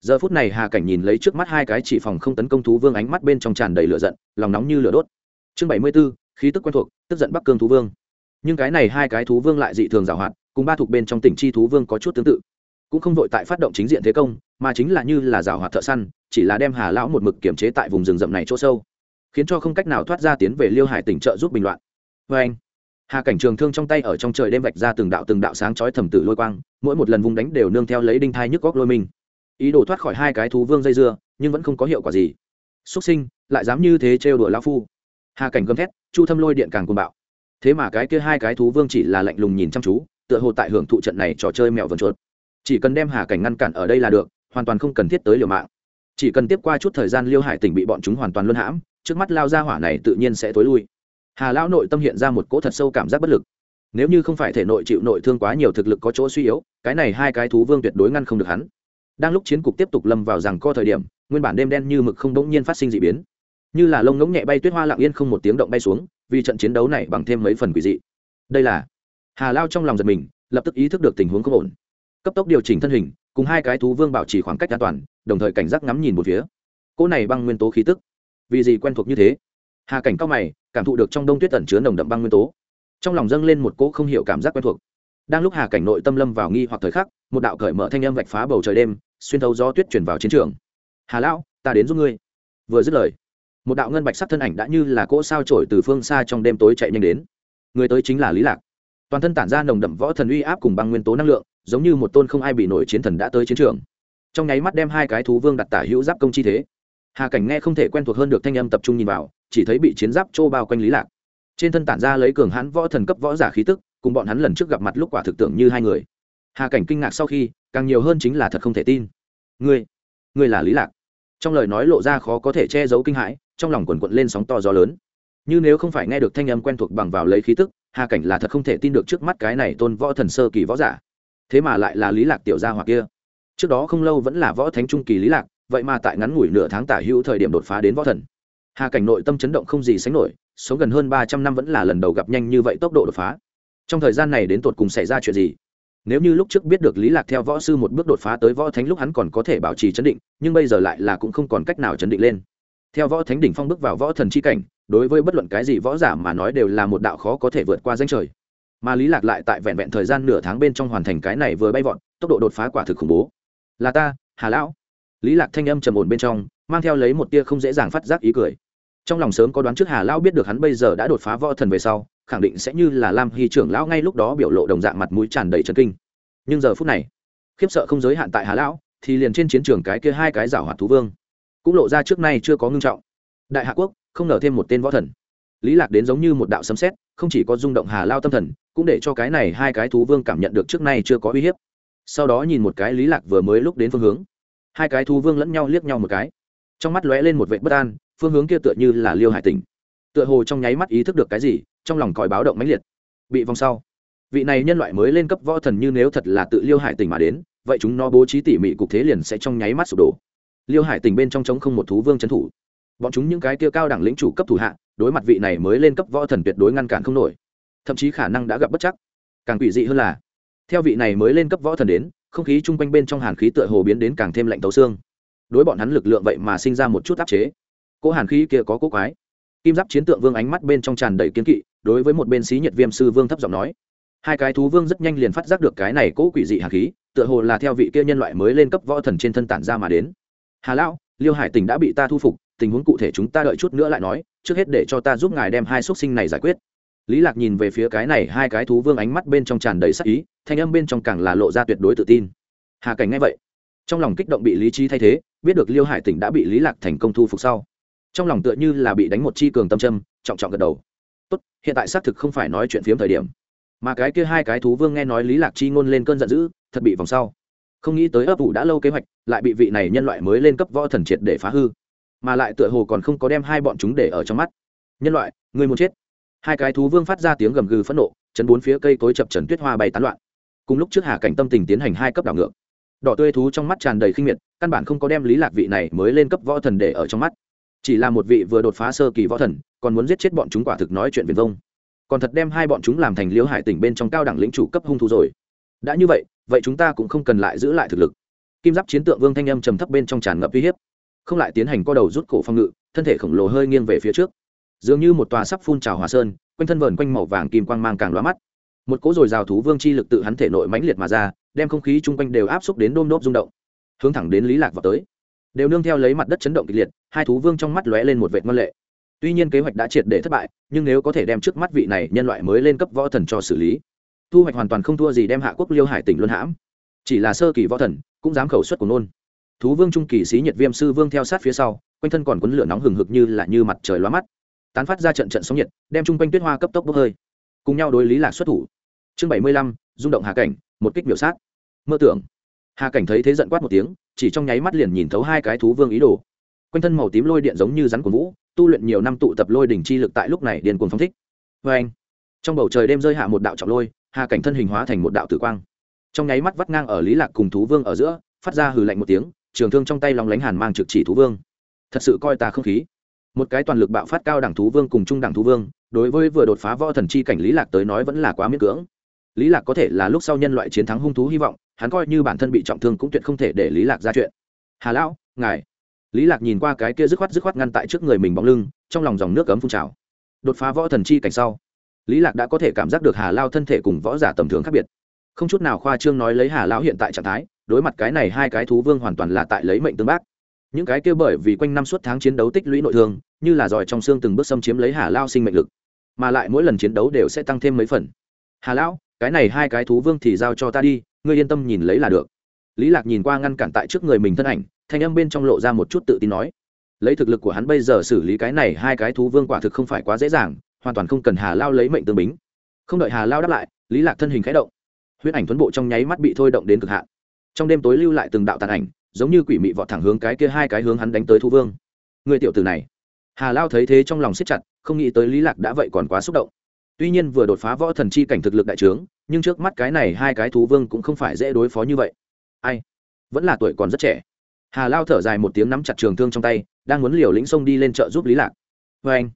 Giờ phút này hà cảnh nhìn lấy trước mắt hai cái chỉ phòng không tấn công thú vương ánh mắt bên trong tràn đầy lửa giận lòng nóng như lửa đốt. Chương bảy mươi 74, khí tức quen thuộc tức giận bắc cương thú vương. Nhưng cái này hai cái thú vương lại dị thường giảo hoạt cùng ba thuộc bên trong tỉnh chi thú vương có chút tương tự cũng không vội tại phát động chính diện thế công, mà chính là như là rào hoạt thợ săn, chỉ là đem hà lão một mực kiểm chế tại vùng rừng rậm này chỗ sâu, khiến cho không cách nào thoát ra tiến về liêu hải tỉnh trợ giúp bình loạn. Vê anh, hà cảnh trường thương trong tay ở trong trời đêm vạch ra từng đạo từng đạo sáng chói thầm tử lôi quang, mỗi một lần vùng đánh đều nương theo lấy đinh thai nhức góc lôi mình. Ý đồ thoát khỏi hai cái thú vương dây dưa, nhưng vẫn không có hiệu quả gì. Xuất sinh, lại dám như thế trêu đùa lão phu. Hà cảnh gầm thét, chu thâm lôi điện càng cuồng bạo. Thế mà cái kia hai cái thú vương chỉ là lạnh lùng nhìn chăm chú, tựa hồ tại hưởng thụ trận này trò chơi mèo vần chuột chỉ cần đem hà cảnh ngăn cản ở đây là được, hoàn toàn không cần thiết tới liều mạng. Chỉ cần tiếp qua chút thời gian liêu hải tỉnh bị bọn chúng hoàn toàn luân hãm, trước mắt lao ra hỏa này tự nhiên sẽ tối lui. Hà lão nội tâm hiện ra một cỗ thật sâu cảm giác bất lực. Nếu như không phải thể nội chịu nội thương quá nhiều thực lực có chỗ suy yếu, cái này hai cái thú vương tuyệt đối ngăn không được hắn. Đang lúc chiến cục tiếp tục lâm vào rằng co thời điểm, nguyên bản đêm đen như mực không bỗng nhiên phát sinh d ị biến. Như là lông ngỗng nhẹ bay tuyết hoa lặng yên không một tiếng động bay xuống, vì trận chiến đấu này bằng thêm mấy phần quỷ dị. Đây là hà lao trong lòng giật mình, lập tức ý thức được tình huống không ổn cấp tốc điều chỉnh thân hình, cùng hai cái thú vương bảo trì khoảng cách an toàn, đồng thời cảnh giác ngắm nhìn một phía. Cỗ này băng nguyên tố khí tức, vì gì quen thuộc như thế? Hà cảnh cao mày, cảm thụ được trong đông tuyết tẩn chứa nồng đậm băng nguyên tố. Trong lòng dâng lên một cỗ không hiểu cảm giác quen thuộc. Đang lúc hà cảnh nội tâm lâm vào nghi hoặc thời khắc, một đạo cởi mở thanh âm vạch phá bầu trời đêm, xuyên thấu gió tuyết chuyển vào chiến trường. Hà lão, ta đến giúp ngươi. Vừa dứt lời, một đạo ngân bạch sắc thân ảnh đã như là cỗ sao trổi từ phương xa trong đêm tối chạy nhanh đến. Người tới chính là lý lạc. Toàn thân tản ra nồng đậm võ thần uy áp cùng băng nguyên tố năng lượng giống như một tôn không ai bị nổi chiến thần đã tới chiến trường. Trong nháy mắt đem hai cái thú vương đặt tả hữu giáp công chi thế. Hà cảnh nghe không thể quen thuộc hơn được thanh âm tập trung nhìn vào, chỉ thấy bị chiến giáp trô bao quanh lý lạc. Trên thân tản ra lấy cường hãn võ thần cấp võ giả khí tức, cùng bọn hắn lần trước gặp mặt lúc quả thực tưởng như hai người. Hà cảnh kinh ngạc sau khi, càng nhiều hơn chính là thật không thể tin. Ngươi ngươi là lý lạc? Trong lời nói lộ ra khó có thể che giấu kinh hãi, trong lòng quần quận lên sóng to gió lớn. Như nếu không phải nghe được thanh âm quen thuộc bằng vào lấy khí tức, hà cảnh là thật không thể tin được trước mắt cái này tôn võ thần sơ kỳ võ giả thế mà lại là lý lạc tiểu gia hoặc kia. Trước đó không lâu vẫn là võ thánh trung kỳ lý lạc, vậy mà tại ngắn ngủi nửa tháng tả hữu thời điểm đột phá đến võ thần. Hà cảnh nội tâm chấn động không gì sánh nổi, sống gần hơn ba trăm năm vẫn là lần đầu gặp nhanh như vậy tốc độ đột phá. Trong thời gian này đến tột cùng xảy ra chuyện gì? Nếu như lúc trước biết được lý lạc theo võ sư một bước đột phá tới võ thánh lúc hắn còn có thể bảo trì chấn định, nhưng bây giờ lại là cũng không còn cách nào chấn định lên. Theo võ thánh đỉnh phong bước vào võ thần chi cảnh, đối với bất luận cái gì võ giả mà nói đều là một đạo khó có thể vượt qua danh trời mà lý lạc lại tại vẹn vẹn thời gian nửa tháng bên trong hoàn thành cái này vừa bay vọt, tốc độ đột phá quả thực khủng bố. Là ta, hà lão. Lý lạc thanh âm trầm ổn bên trong, mang theo lấy một tia không dễ dàng phát giác ý cười. Trong lòng sớm có đoán trước hà lão biết được hắn bây giờ đã đột phá võ thần về sau, khẳng định sẽ như là lam hy trưởng lão ngay lúc đó biểu lộ đồng dạng mặt mũi tràn đầy trấn kinh. Nhưng giờ phút này, khiếp sợ không giới hạn tại hà lão, thì liền trên chiến trường cái kia hai cái rào hoạt thú vương, cũng lộ ra trước nay chưa có ngưng trọng. Đại hạ quốc, không nở thêm một tên võ thần. Lý lạc đến giống như một đạo sấm sét, không chỉ có rung động hà lao tâm thần cũng để cho cái này hai cái thú vương cảm nhận được trước nay chưa có uy hiếp. Sau đó nhìn một cái lý lạc vừa mới lúc đến phương hướng. Hai cái thú vương lẫn nhau liếc nhau một cái. Trong mắt lóe lên một vệ bất an, phương hướng kia tựa như là liêu hải tỉnh. Tựa hồ trong nháy mắt ý thức được cái gì, trong lòng còi báo động mãnh liệt. Bị vòng sau. Vị này nhân loại mới lên cấp võ thần như nếu thật là tự liêu hải tỉnh mà đến, vậy chúng nó bố trí tỉ mỉ cục thế liền sẽ trong nháy mắt sụp đổ. Liêu hải tỉnh bên trong trống không một thú vương trấn thủ. Bọn chúng những cái kia cao đẳng lĩnh chủ cấp thủ hạ, đối mặt vị này mới lên cấp võ thần tuyệt đối ngăn cản không nổi thậm chí khả năng đã gặp bất chắc. Càng quỷ dị hơn là, theo vị này mới lên cấp võ thần đến, không khí chung quanh bên trong hàn khí tựa hồ biến đến càng thêm lạnh tấu xương. Đối bọn hắn lực lượng vậy mà sinh ra một chút áp chế. Cỗ hàn khí kia có cỗ quái. Kim giáp chiến tượng vương ánh mắt bên trong tràn đầy kiến kỵ, đối với một bên xí nhiệt viêm sư vương thấp giọng nói. Hai cái thú vương rất nhanh liền phát giác được cái này cỗ quỷ dị hàn khí, tựa hồ là theo vị kia nhân loại mới lên cấp võ thần trên thân tản ra mà đến. Hà lão, liêu hải tỉnh đã bị ta thu phục, tình huống cụ thể chúng ta đợi chút nữa lại nói, trước hết để cho ta giúp ngài đem hai xuất sinh này giải quyết lý lạc nhìn về phía cái này hai cái thú vương ánh mắt bên trong tràn đầy sắc ý, thanh âm bên trong càng là lộ ra tuyệt đối tự tin. Hà cảnh nghe vậy, trong lòng kích động bị lý trí thay thế, biết được liêu hải tỉnh đã bị lý lạc thành công thu phục sau. Trong lòng tựa như là bị đánh một chi cường tâm châm, trọng trọng gật đầu. Tốt, hiện tại xác thực không phải nói chuyện phiếm thời điểm. Mà cái kia hai cái thú vương nghe nói lý lạc chi ngôn lên cơn giận dữ, thật bị vòng sau. Không nghĩ tới ấp ủ đã lâu kế hoạch, lại bị vị này nhân loại mới lên cấp võ thần triệt để phá hư. Mà lại tựa hồ còn không có đem hai bọn chúng để ở trong mắt. Nhân loại người muốn chết? Hai cái thú vương phát ra tiếng gầm gừ phẫn nộ, chấn bốn phía cây cối chập trần tuyết hoa bay tán loạn. Cùng lúc trước hà cảnh tâm tình tiến hành hai cấp đảo ngược. Đỏ tươi thú trong mắt tràn đầy khinh miệt, căn bản không có đem lý lạc vị này mới lên cấp võ thần để ở trong mắt. Chỉ là một vị vừa đột phá sơ kỳ võ thần, còn muốn giết chết bọn chúng quả thực nói chuyện viền vông. Còn thật đem hai bọn chúng làm thành liễu hải tỉnh bên trong cao đẳng lĩnh chủ cấp hung thú rồi. Đã như vậy vậy chúng ta cũng không cần lại giữ lại thực lực. Kim giáp chiến tượng vương thanh âm trầm thấp bên trong tràn ngập uy hiếp. Không lại tiến hành co đầu rút cổ phong ngự, thân thể khổng lồ hơi nghiêng về phía trước dường như một tòa sắp phun trào hòa sơn, quanh thân vờn quanh màu vàng kim quang mang càng lóa mắt. Một cỗ dồi dào thú vương chi lực tự hắn thể nội mãnh liệt mà ra, đem không khí chung quanh đều áp xúc đến đôm đốp rung động, hướng thẳng đến lý lạc vào tới. Đều nương theo lấy mặt đất chấn động kịch liệt, hai thú vương trong mắt lóe lên một vệt ngân lệ. Tuy nhiên kế hoạch đã triệt để thất bại, nhưng nếu có thể đem trước mắt vị này nhân loại mới lên cấp võ thần cho xử lý, thu hoạch hoàn toàn không thua gì đem hạ quốc liêu hải tỉnh luân hãm. Chỉ là sơ kỳ võ thần, cũng dám khẩu xuất của nôn. Thú vương trung kỳ sĩ nhiệt viêm sư vương theo sát phía sau, quanh thân còn quấn lửa nóng hừng hực như là như mặt trời lóa mắt tán phát ra trận trận sóng nhiệt, đem chung quanh tuyết hoa cấp tốc bốc hơi. Cùng nhau đối lý lạc xuất thủ. Chương bảy mươi lăm, rung động hà cảnh, một kích biểu sát. Mơ tưởng. Hà cảnh thấy thế giận quát một tiếng, chỉ trong nháy mắt liền nhìn thấu hai cái thú vương ý đồ. Quanh thân màu tím lôi điện giống như rắn của vũ, tu luyện nhiều năm tụ tập lôi đỉnh chi lực tại lúc này điền cuồng phong thích. Vê anh trong bầu trời đêm rơi hạ một đạo trọng lôi, hà cảnh thân hình hóa thành một đạo tử quang. Trong nháy mắt vắt ngang ở lý lạc cùng thú vương ở giữa, phát ra hừ lạnh một tiếng, trường thương trong tay lóng lánh hàn mang trực chỉ thú vương. Thật sự coi ta không khí một cái toàn lực bạo phát cao đẳng thú vương cùng trung đẳng thú vương, đối với vừa đột phá võ thần chi cảnh lý lạc tới nói vẫn là quá miễn cưỡng. Lý lạc có thể là lúc sau nhân loại chiến thắng hung thú hy vọng, hắn coi như bản thân bị trọng thương cũng tuyệt không thể để lý lạc ra chuyện. Hà lão, ngài. Lý lạc nhìn qua cái kia dứt khoát dứt khoát ngăn tại trước người mình bóng lưng, trong lòng dòng nước cấm phun trào. Đột phá võ thần chi cảnh sau, lý lạc đã có thể cảm giác được hà lao thân thể cùng võ giả tầm thường khác biệt. Không chút nào khoa trương nói lấy hà lão hiện tại trạng thái, đối mặt cái này hai cái thú vương hoàn toàn là tại lấy mệnh tương bác những cái kia bởi vì quanh năm suốt tháng chiến đấu tích lũy nội thương, như là giỏi trong xương từng bước xâm chiếm lấy hà lao sinh mệnh lực, mà lại mỗi lần chiến đấu đều sẽ tăng thêm mấy phần. Hà lão cái này hai cái thú vương thì giao cho ta đi, ngươi yên tâm nhìn lấy là được. Lý lạc nhìn qua ngăn cản tại trước người mình thân ảnh, thanh âm bên trong lộ ra một chút tự tin nói. Lấy thực lực của hắn bây giờ xử lý cái này hai cái thú vương quả thực không phải quá dễ dàng, hoàn toàn không cần hà lao lấy mệnh tương bính. Không đợi hà lao đáp lại, lý lạc thân hình khẽ động. Huyết ảnh tuấn bộ trong nháy mắt bị thôi động đến cực hạn. Trong đêm tối lưu lại từng đạo tàn ảnh giống như quỷ mị vọt thẳng hướng cái kia hai cái hướng hắn đánh tới thu vương. Người tiểu tử này. Hà lao thấy thế trong lòng siết chặt, không nghĩ tới lý lạc đã vậy còn quá xúc động. Tuy nhiên vừa đột phá võ thần chi cảnh thực lực đại trướng, nhưng trước mắt cái này hai cái thú vương cũng không phải dễ đối phó như vậy. Ai? Vẫn là tuổi còn rất trẻ. Hà lao thở dài một tiếng nắm chặt trường thương trong tay, đang muốn liều lĩnh sông đi lên chợ giúp lý lạc. Vê anh,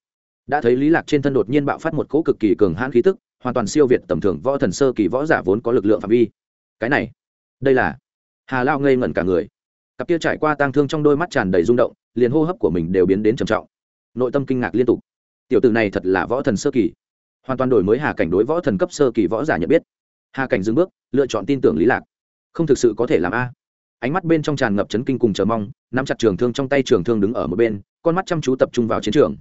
đã thấy lý lạc trên thân đột nhiên bạo phát một cỗ cực kỳ cường hãn khí tức, hoàn toàn siêu việt tầm thường võ thần sơ kỳ võ giả vốn có lực lượng phạm vi. Cái này, đây là hà lao ngây ngẩn cả người cặp kia trải qua tang thương trong đôi mắt tràn đầy rung động, liền hô hấp của mình đều biến đến trầm trọng. Nội tâm kinh ngạc liên tục. Tiểu tử này thật là võ thần sơ kỳ. Hoàn toàn đổi mới hà cảnh đối võ thần cấp sơ kỳ võ giả nhận biết. Hà cảnh dừng bước, lựa chọn tin tưởng lý lạc. Không thực sự có thể làm a. Ánh mắt bên trong tràn ngập chấn kinh cùng chờ mong, nắm chặt trường thương trong tay trường thương đứng ở một bên, con mắt chăm chú tập trung vào chiến trường.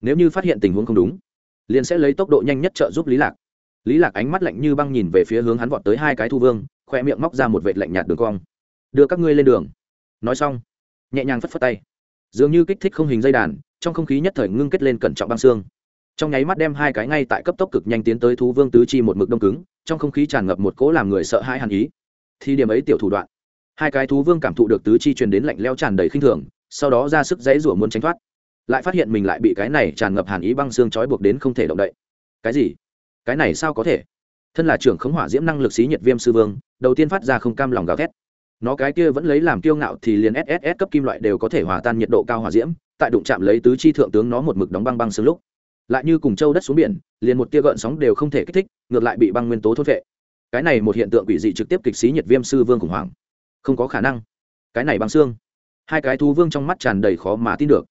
Nếu như phát hiện tình huống không đúng, liền sẽ lấy tốc độ nhanh nhất trợ giúp lý lạc. Lý lạc ánh mắt lạnh như băng nhìn về phía hướng hắn vọt tới hai cái thu vương, khoe miệng móc ra một vệt lạnh nhạt đường cong. Đưa các ngươi lên đường nói xong, nhẹ nhàng phất phất tay. Dường như kích thích không hình dây đàn, trong không khí nhất thời ngưng kết lên cẩn trọng băng xương. Trong nháy mắt đem hai cái ngay tại cấp tốc cực nhanh tiến tới thú vương tứ chi một mực đông cứng, trong không khí tràn ngập một cỗ làm người sợ hãi hàn ý. Thì điểm ấy tiểu thủ đoạn. Hai cái thú vương cảm thụ được tứ chi truyền đến lạnh leo tràn đầy khinh thường, sau đó ra sức dãy rủa muốn tránh thoát. Lại phát hiện mình lại bị cái này tràn ngập hàn ý băng xương trói buộc đến không thể động đậy. Cái gì? Cái này sao có thể? Thân là trưởng khống hỏa diễm năng lực xí nhiệt viêm sư vương, đầu tiên phát ra không cam lòng gào thét nó cái kia vẫn lấy làm kiêu ngạo thì liền sss cấp kim loại đều có thể hòa tan nhiệt độ cao hòa diễm, tại đụng chạm lấy tứ chi thượng tướng nó một mực đóng băng băng xương lúc. Lại như cùng châu đất xuống biển, liền một tia gợn sóng đều không thể kích thích, ngược lại bị băng nguyên tố thốt vệ cái này một hiện tượng quỷ dị trực tiếp kịch xí nhiệt viêm sư vương khủng hoảng. Không có khả năng. Cái này băng xương. Hai cái thú vương trong mắt tràn đầy khó mà tin được.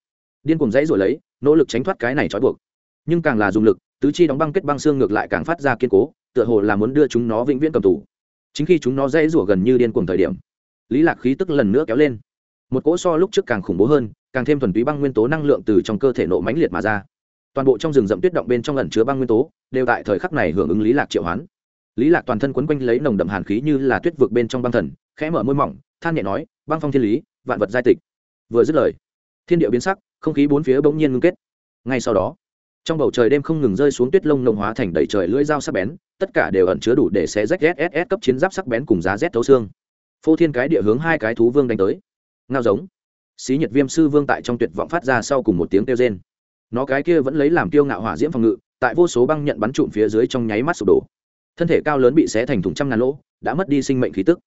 Điên cùng dãy rồi lấy, nỗ lực tránh thoát cái này trói buộc. Nhưng càng là dùng lực, tứ chi đóng băng kết băng xương ngược lại càng phát ra kiên cố, tựa hồ là muốn đưa chúng nó vĩnh viễn cầm tù. Chính khi chúng nó dãy rủa gần như điên cuồng thời điểm lý lạc khí tức lần nữa kéo lên. Một cỗ so lúc trước càng khủng bố hơn, càng thêm thuần túy băng nguyên tố năng lượng từ trong cơ thể nộ mãnh liệt mà ra. Toàn bộ trong rừng rậm tuyết động bên trong ẩn chứa băng nguyên tố, đều tại thời khắc này hưởng ứng lý lạc triệu hoán. Lý lạc toàn thân quấn quanh lấy nồng đậm hàn khí như là tuyết vực bên trong băng thần, khẽ mở môi mỏng, than nhẹ nói, băng phong thiên lý, vạn vật giai tịch. Vừa dứt lời, thiên địa biến sắc, không khí bốn phía bỗng nhiên ngưng kết. Ngay sau đó, trong bầu trời đêm không ngừng rơi xuống tuyết lông nồng hóa thành đầy trời lưỡi dao sắc bén, tất cả đều ẩn chứa đủ để xé rách ss cấp chiến giáp sắc bén cùng giá rét thấu xương phô thiên cái địa hướng hai cái thú vương đánh tới. Ngao giống. Xí nhiệt viêm sư vương tại trong tuyệt vọng phát ra sau cùng một tiếng kêu rên. Nó cái kia vẫn lấy làm tiêu ngạo hỏa diễm phòng ngự, tại vô số băng nhận bắn trụm phía dưới trong nháy mắt sụp đổ. Thân thể cao lớn bị xé thành thùng trăm ngàn lỗ, đã mất đi sinh mệnh khí tức.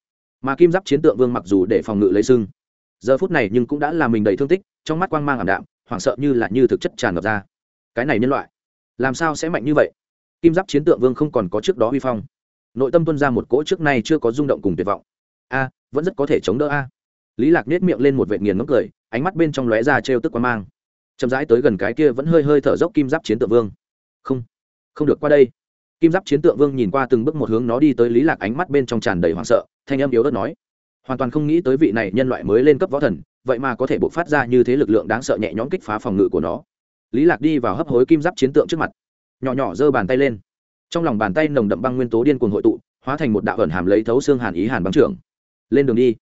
Mà kim giáp chiến tượng vương mặc dù để phòng ngự lấy sưng, giờ phút này nhưng cũng đã làm mình đầy thương tích, trong mắt quang mang ảm đạm, hoảng sợ như là như thực chất tràn ngập ra. Cái này nhân loại, làm sao sẽ mạnh như vậy? Kim giáp chiến tượng vương không còn có trước đó huy phong. Nội tâm tuân ra một cỗ trước nay chưa có rung động cùng tuyệt vọng a, vẫn rất có thể chống đỡ a. Lý lạc nết miệng lên một vệt nghiền ngấm cười, ánh mắt bên trong lóe ra trêu tức quan mang. Chậm rãi tới gần cái kia vẫn hơi hơi thở dốc kim giáp chiến tượng vương. Không không được qua đây. Kim giáp chiến tượng vương nhìn qua từng bước một hướng nó đi tới lý lạc ánh mắt bên trong tràn đầy hoảng sợ, thanh âm yếu ớt nói. Hoàn toàn không nghĩ tới vị này nhân loại mới lên cấp võ thần, vậy mà có thể bộc phát ra như thế lực lượng đáng sợ nhẹ nhõm kích phá phòng ngự của nó. Lý lạc đi vào hấp hối kim giáp chiến tượng trước mặt. Nhỏ nhỏ giơ bàn tay lên. Trong lòng bàn tay nồng đậm băng nguyên tố điên cuồng hội tụ, hóa thành một đạo ẩn hàm lấy thấu xương hàn ý hàn băng trưởng lên đường đi.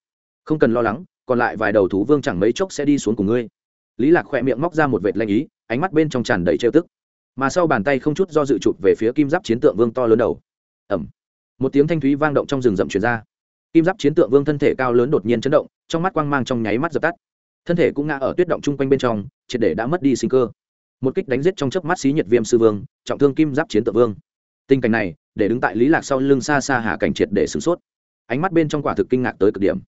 Không cần lo lắng, còn lại vài đầu thú vương chẳng mấy chốc sẽ đi xuống cùng ngươi. Lý lạc khỏe miệng móc ra một vệt lanh ý, ánh mắt bên trong tràn đầy trêu tức. Mà sau bàn tay không chút do dự chụp về phía kim giáp chiến tượng vương to lớn đầu. Ẩm. Một tiếng thanh thúy vang động trong rừng rậm truyền ra. Kim giáp chiến tượng vương thân thể cao lớn đột nhiên chấn động, trong mắt quang mang trong nháy mắt dập tắt. Thân thể cũng ngã ở tuyết động chung quanh bên trong, triệt để đã mất đi sinh cơ. Một kích đánh giết trong chớp mắt xí nhiệt viêm sư vương, trọng thương kim giáp chiến tượng vương. Tình cảnh này, để đứng tại lý lạc sau lưng xa xa hạ cảnh triệt để sửng sốt ánh mắt bên trong quả thực kinh ngạc tới cực điểm.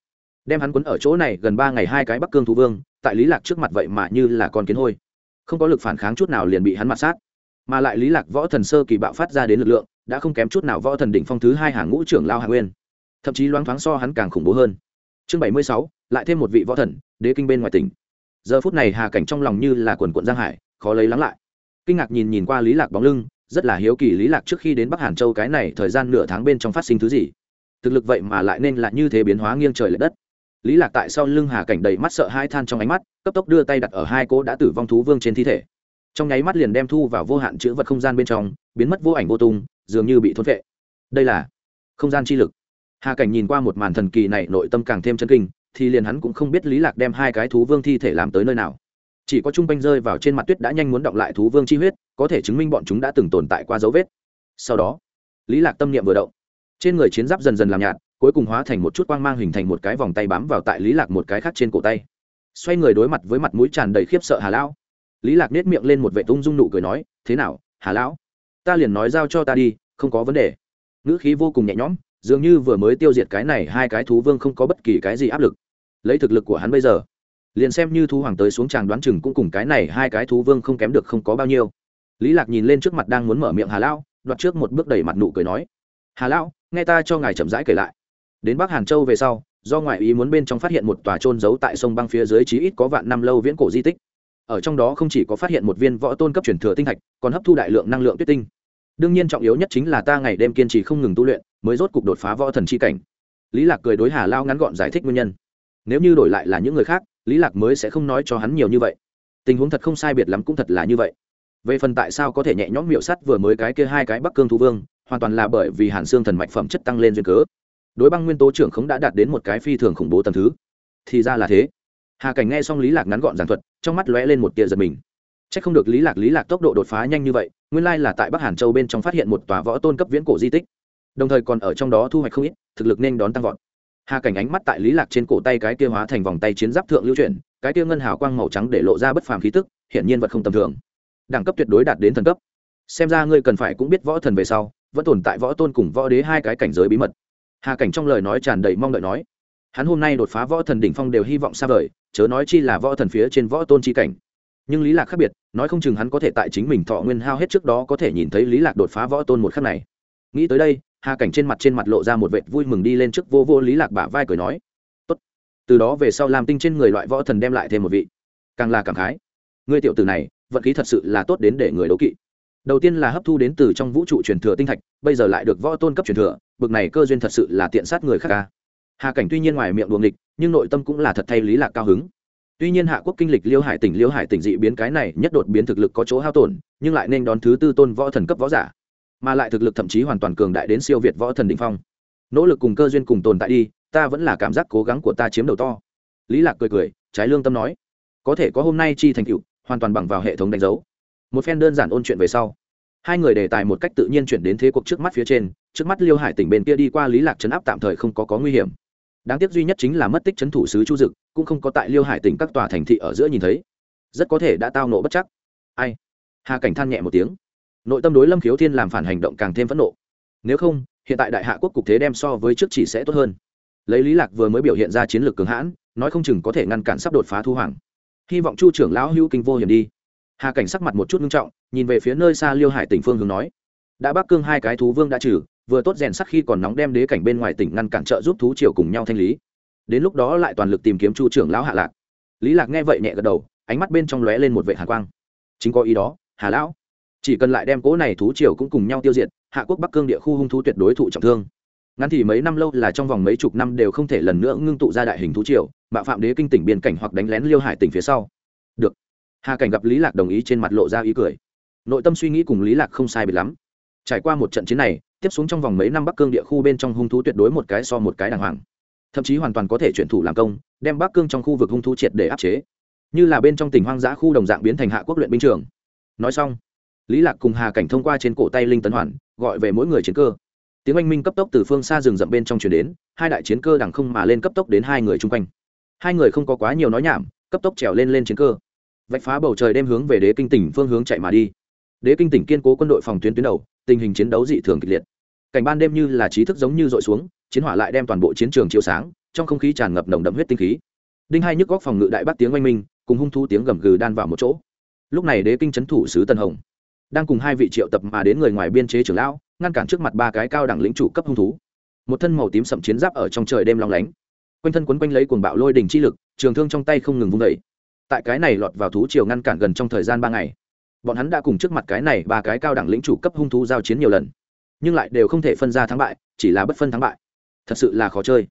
Đem hắn quấn ở chỗ này gần ba ngày hai cái bắc cương thú vương, tại lý lạc trước mặt vậy mà như là con kiến hôi. Không có lực phản kháng chút nào liền bị hắn mặt sát. Mà lại lý lạc võ thần sơ kỳ bạo phát ra đến lực lượng, đã không kém chút nào võ thần đỉnh phong thứ hai hàng ngũ trưởng lao hạ nguyên. Thậm chí loáng thoáng so hắn càng khủng bố hơn. Chương bảy mươi sáu, lại thêm một vị võ thần, đế kinh bên ngoài tỉnh. Giờ phút này hà cảnh trong lòng như là quần quận giang hải, khó lấy lắng lại. Kinh ngạc nhìn nhìn qua lý lạc bóng lưng, rất là hiếu kỳ lý lạc trước khi đến bắc hàn châu cái này thời gian nửa tháng bên trong phát sinh thứ gì thực lực vậy mà lại nên là như thế biến hóa nghiêng trời lệch đất. Lý lạc tại sau lưng hà cảnh đầy mắt sợ hai than trong ánh mắt, cấp tốc đưa tay đặt ở hai cô đã tử vong thú vương trên thi thể. Trong nháy mắt liền đem thu vào vô hạn chữ vật không gian bên trong, biến mất vô ảnh vô tung, dường như bị thôn vệ đây là không gian chi lực. Hà cảnh nhìn qua một màn thần kỳ này, nội tâm càng thêm chân kinh, thì liền hắn cũng không biết lý lạc đem hai cái thú vương thi thể làm tới nơi nào. Chỉ có trung quanh rơi vào trên mặt tuyết đã nhanh muốn động lại thú vương chi huyết, có thể chứng minh bọn chúng đã từng tồn tại qua dấu vết. Sau đó, lý lạc tâm niệm vừa động trên người chiến giáp dần dần làm nhạt, cuối cùng hóa thành một chút quang mang hình thành một cái vòng tay bám vào tại lý lạc một cái khác trên cổ tay. Xoay người đối mặt với mặt mũi tràn đầy khiếp sợ hà lão. Lý lạc nết miệng lên một vệ tung dung nụ cười nói, thế nào, hà lão? Ta liền nói giao cho ta đi, không có vấn đề. Ngữ khí vô cùng nhẹ nhõm, dường như vừa mới tiêu diệt cái này hai cái thú vương không có bất kỳ cái gì áp lực. Lấy thực lực của hắn bây giờ, liền xem như thú hoàng tới xuống tràng đoán chừng cũng cùng cái này hai cái thú vương không kém được không có bao nhiêu. Lý lạc nhìn lên trước mặt đang muốn mở miệng hà lão, đoạt trước một bước đẩy mặt nụ cười nói hà lão, nghe ta cho ngài chậm rãi kể lại. Đến bắc hàn châu về sau, do ngoại ý muốn bên trong phát hiện một tòa trôn giấu tại sông băng phía dưới chí ít có vạn năm lâu viễn cổ di tích. Ở trong đó không chỉ có phát hiện một viên võ tôn cấp truyền thừa tinh thạch, còn hấp thu đại lượng năng lượng tuyết tinh. Đương nhiên trọng yếu nhất chính là ta ngày đêm kiên trì không ngừng tu luyện, mới rốt cục đột phá võ thần chi cảnh. Lý lạc cười đối hà lao ngắn gọn giải thích nguyên nhân. Nếu như đổi lại là những người khác, lý lạc mới sẽ không nói cho hắn nhiều như vậy. Tình huống thật không sai biệt lắm cũng thật là như vậy. Về phần tại sao có thể nhẹ nhõm miệu sắt vừa mới cái kia hai cái bắc cương thú vương hoàn toàn là bởi vì hàn xương thần mạch phẩm chất tăng lên duyên cớ đối băng nguyên tố trưởng khống đã đạt đến một cái phi thường khủng bố tầm thứ thì ra là thế hà cảnh nghe xong lý lạc ngắn gọn giảng thuật trong mắt lóe lên một tia giật mình Chắc không được Lý Lạc Lý Lạc tốc độ đột phá nhanh như vậy, nguyên lai là tại Bắc Hàn Châu bên trong phát hiện một tòa võ tôn cấp viễn cổ di tích. Đồng thời còn ở trong đó thu hoạch không ít, thực lực nên đón tăng vọt. Hà Cảnh ánh mắt tại Lý Lạc trên cổ tay cái kia hóa thành vòng tay chiến giáp thượng lưu chuyển, cái kia ngân hào quang màu trắng để lộ ra bất phàm khí tức, hiển nhiên vật không tầm thường. Đẳng cấp tuyệt đối đạt đến thần cấp. Xem ra ngươi cần phải cũng biết võ thần về sau, vẫn tồn tại võ tôn cùng võ đế hai cái cảnh giới bí mật. Hà Cảnh trong lời nói tràn đầy mong đợi nói, hắn hôm nay đột phá võ thần đỉnh phong đều hy vọng xa vời, chớ nói chi là võ thần phía trên võ tôn chi cảnh. Nhưng lý lạc khác biệt nói không chừng hắn có thể tại chính mình thọ nguyên hao hết trước đó có thể nhìn thấy lý lạc đột phá võ tôn một khắc này. Nghĩ tới đây hà cảnh trên mặt trên mặt lộ ra một vệt vui mừng đi lên trước vô vô lý lạc bả vai cười nói tốt. Từ đó về sau làm tinh trên người loại võ thần đem lại thêm một vị. Càng là cảm khái ngươi tiểu tử này vận khí thật sự là tốt đến để người đấu kỵ đầu tiên là hấp thu đến từ trong vũ trụ truyền thừa tinh thạch, bây giờ lại được võ tôn cấp truyền thừa, bực này cơ duyên thật sự là tiện sát người khác ca hà cảnh tuy nhiên ngoài miệng đuồng địch nhưng nội tâm cũng là thật thay lý lạc cao hứng. Tuy nhiên hạ quốc kinh lịch liêu hải tỉnh, liêu hải tỉnh dị biến cái này nhất đột biến thực lực có chỗ hao tổn, nhưng lại nên đón thứ tư tôn võ thần cấp võ giả. Mà lại thực lực thậm chí hoàn toàn cường đại đến siêu việt võ thần định phong. Nỗ lực cùng cơ duyên cùng tồn tại đi, ta vẫn là cảm giác cố gắng của ta chiếm đầu to. Lý lạc cười cười, trái lương tâm nói, có thể có hôm nay chi thành tựu, hoàn toàn bằng vào hệ thống đánh dấu. Một phen đơn giản ôn chuyện về sau hai người đề tài một cách tự nhiên chuyển đến thế cuộc trước mắt phía trên, trước mắt liêu hải tỉnh bên kia đi qua lý lạc chấn áp tạm thời không có có nguy hiểm. Đáng tiếc duy nhất chính là mất tích chấn thủ sứ chu dực, cũng không có tại liêu hải tỉnh các tòa thành thị ở giữa nhìn thấy. Rất có thể đã tao nộ bất chắc. Ai? Hà cảnh than nhẹ một tiếng. Nội tâm đối lâm khiếu thiên làm phản hành động càng thêm phẫn nộ. Nếu không, hiện tại đại hạ quốc cục thế đem so với trước chỉ sẽ tốt hơn. Lấy lý lạc vừa mới biểu hiện ra chiến lược cường hãn, nói không chừng có thể ngăn cản sắp đột phá thu hoàng. Hy vọng chu trưởng lão hữu kinh vô hiểm đi hà cảnh sắc mặt một chút nghiêm trọng nhìn về phía nơi xa liêu hải tỉnh phương hướng nói đã bắc cương hai cái thú vương đã trừ vừa tốt rèn sắc khi còn nóng đem đế cảnh bên ngoài tỉnh ngăn cản trợ giúp thú triều cùng nhau thanh lý đến lúc đó lại toàn lực tìm kiếm chu trưởng lão hạ lạc lý lạc nghe vậy nhẹ gật đầu ánh mắt bên trong lóe lên một vệ hà quang chính có ý đó hà lão chỉ cần lại đem cố này thú triều cũng cùng nhau tiêu diệt hạ quốc bắc cương địa khu hung thú tuyệt đối thụ trọng thương ngắn thì mấy năm lâu là trong vòng mấy chục năm đều không thể lần nữa ngưng tụ ra đại hình thú triều bạo phạm đế kinh tỉnh biên cảnh hoặc đánh lén liêu hải tỉnh phía sau được hà cảnh gặp lý lạc đồng ý trên mặt lộ ra ý cười nội tâm suy nghĩ cùng lý lạc không sai biệt lắm trải qua một trận chiến này tiếp xuống trong vòng mấy năm bắc cương địa khu bên trong hung thú tuyệt đối một cái so một cái đàng hoàng thậm chí hoàn toàn có thể chuyển thủ làm công đem bắc cương trong khu vực hung thú triệt để áp chế như là bên trong tỉnh hoang dã khu đồng dạng biến thành hạ quốc luyện binh trường nói xong lý lạc cùng hà cảnh thông qua trên cổ tay linh tấn hoàn gọi về mỗi người chiến cơ tiếng oanh minh cấp tốc từ phương xa rừng rậm bên trong chuyển đến hai đại chiến cơ đằng không mà lên cấp tốc đến hai người chung quanh hai người không có quá nhiều nói nhảm cấp tốc trèo lên lên chiến cơ vạch phá bầu trời đem hướng về đế kinh tỉnh phương hướng chạy mà đi. Đế kinh tỉnh kiên cố quân đội phòng tuyến tuyến đầu, tình hình chiến đấu dị thường kịch liệt. Cảnh ban đêm như là trí thức giống như dội xuống, chiến hỏa lại đem toàn bộ chiến trường chiếu sáng, trong không khí tràn ngập nồng đậm huyết tinh khí. Đinh hai nhức góc phòng ngự đại bắc tiếng oanh minh, cùng hung thu tiếng gầm gừ đan vào một chỗ. Lúc này đế kinh c thủ sứ tân hồng, đang cùng hai vị triệu tập mà đến người ngoài biên chế trưởng lão, ngăn cản trước mặt ba cái cao đẳng lĩnh chủ cấp hung thú. Một thân màu tím sậm chiến giáp ở trong trời đêm long lánh. Quanh thân quấn quanh lấy cuồng bạo lôi đình chi lực, trường thương trong tay không ngừng vung đẩy tại cái này lọt vào thú triều ngăn cản gần trong thời gian ba ngày. Bọn hắn đã cùng trước mặt cái này ba cái cao đẳng lĩnh chủ cấp hung thú giao chiến nhiều lần, nhưng lại đều không thể phân ra thắng bại, chỉ là bất phân thắng bại. Thật sự là khó chơi.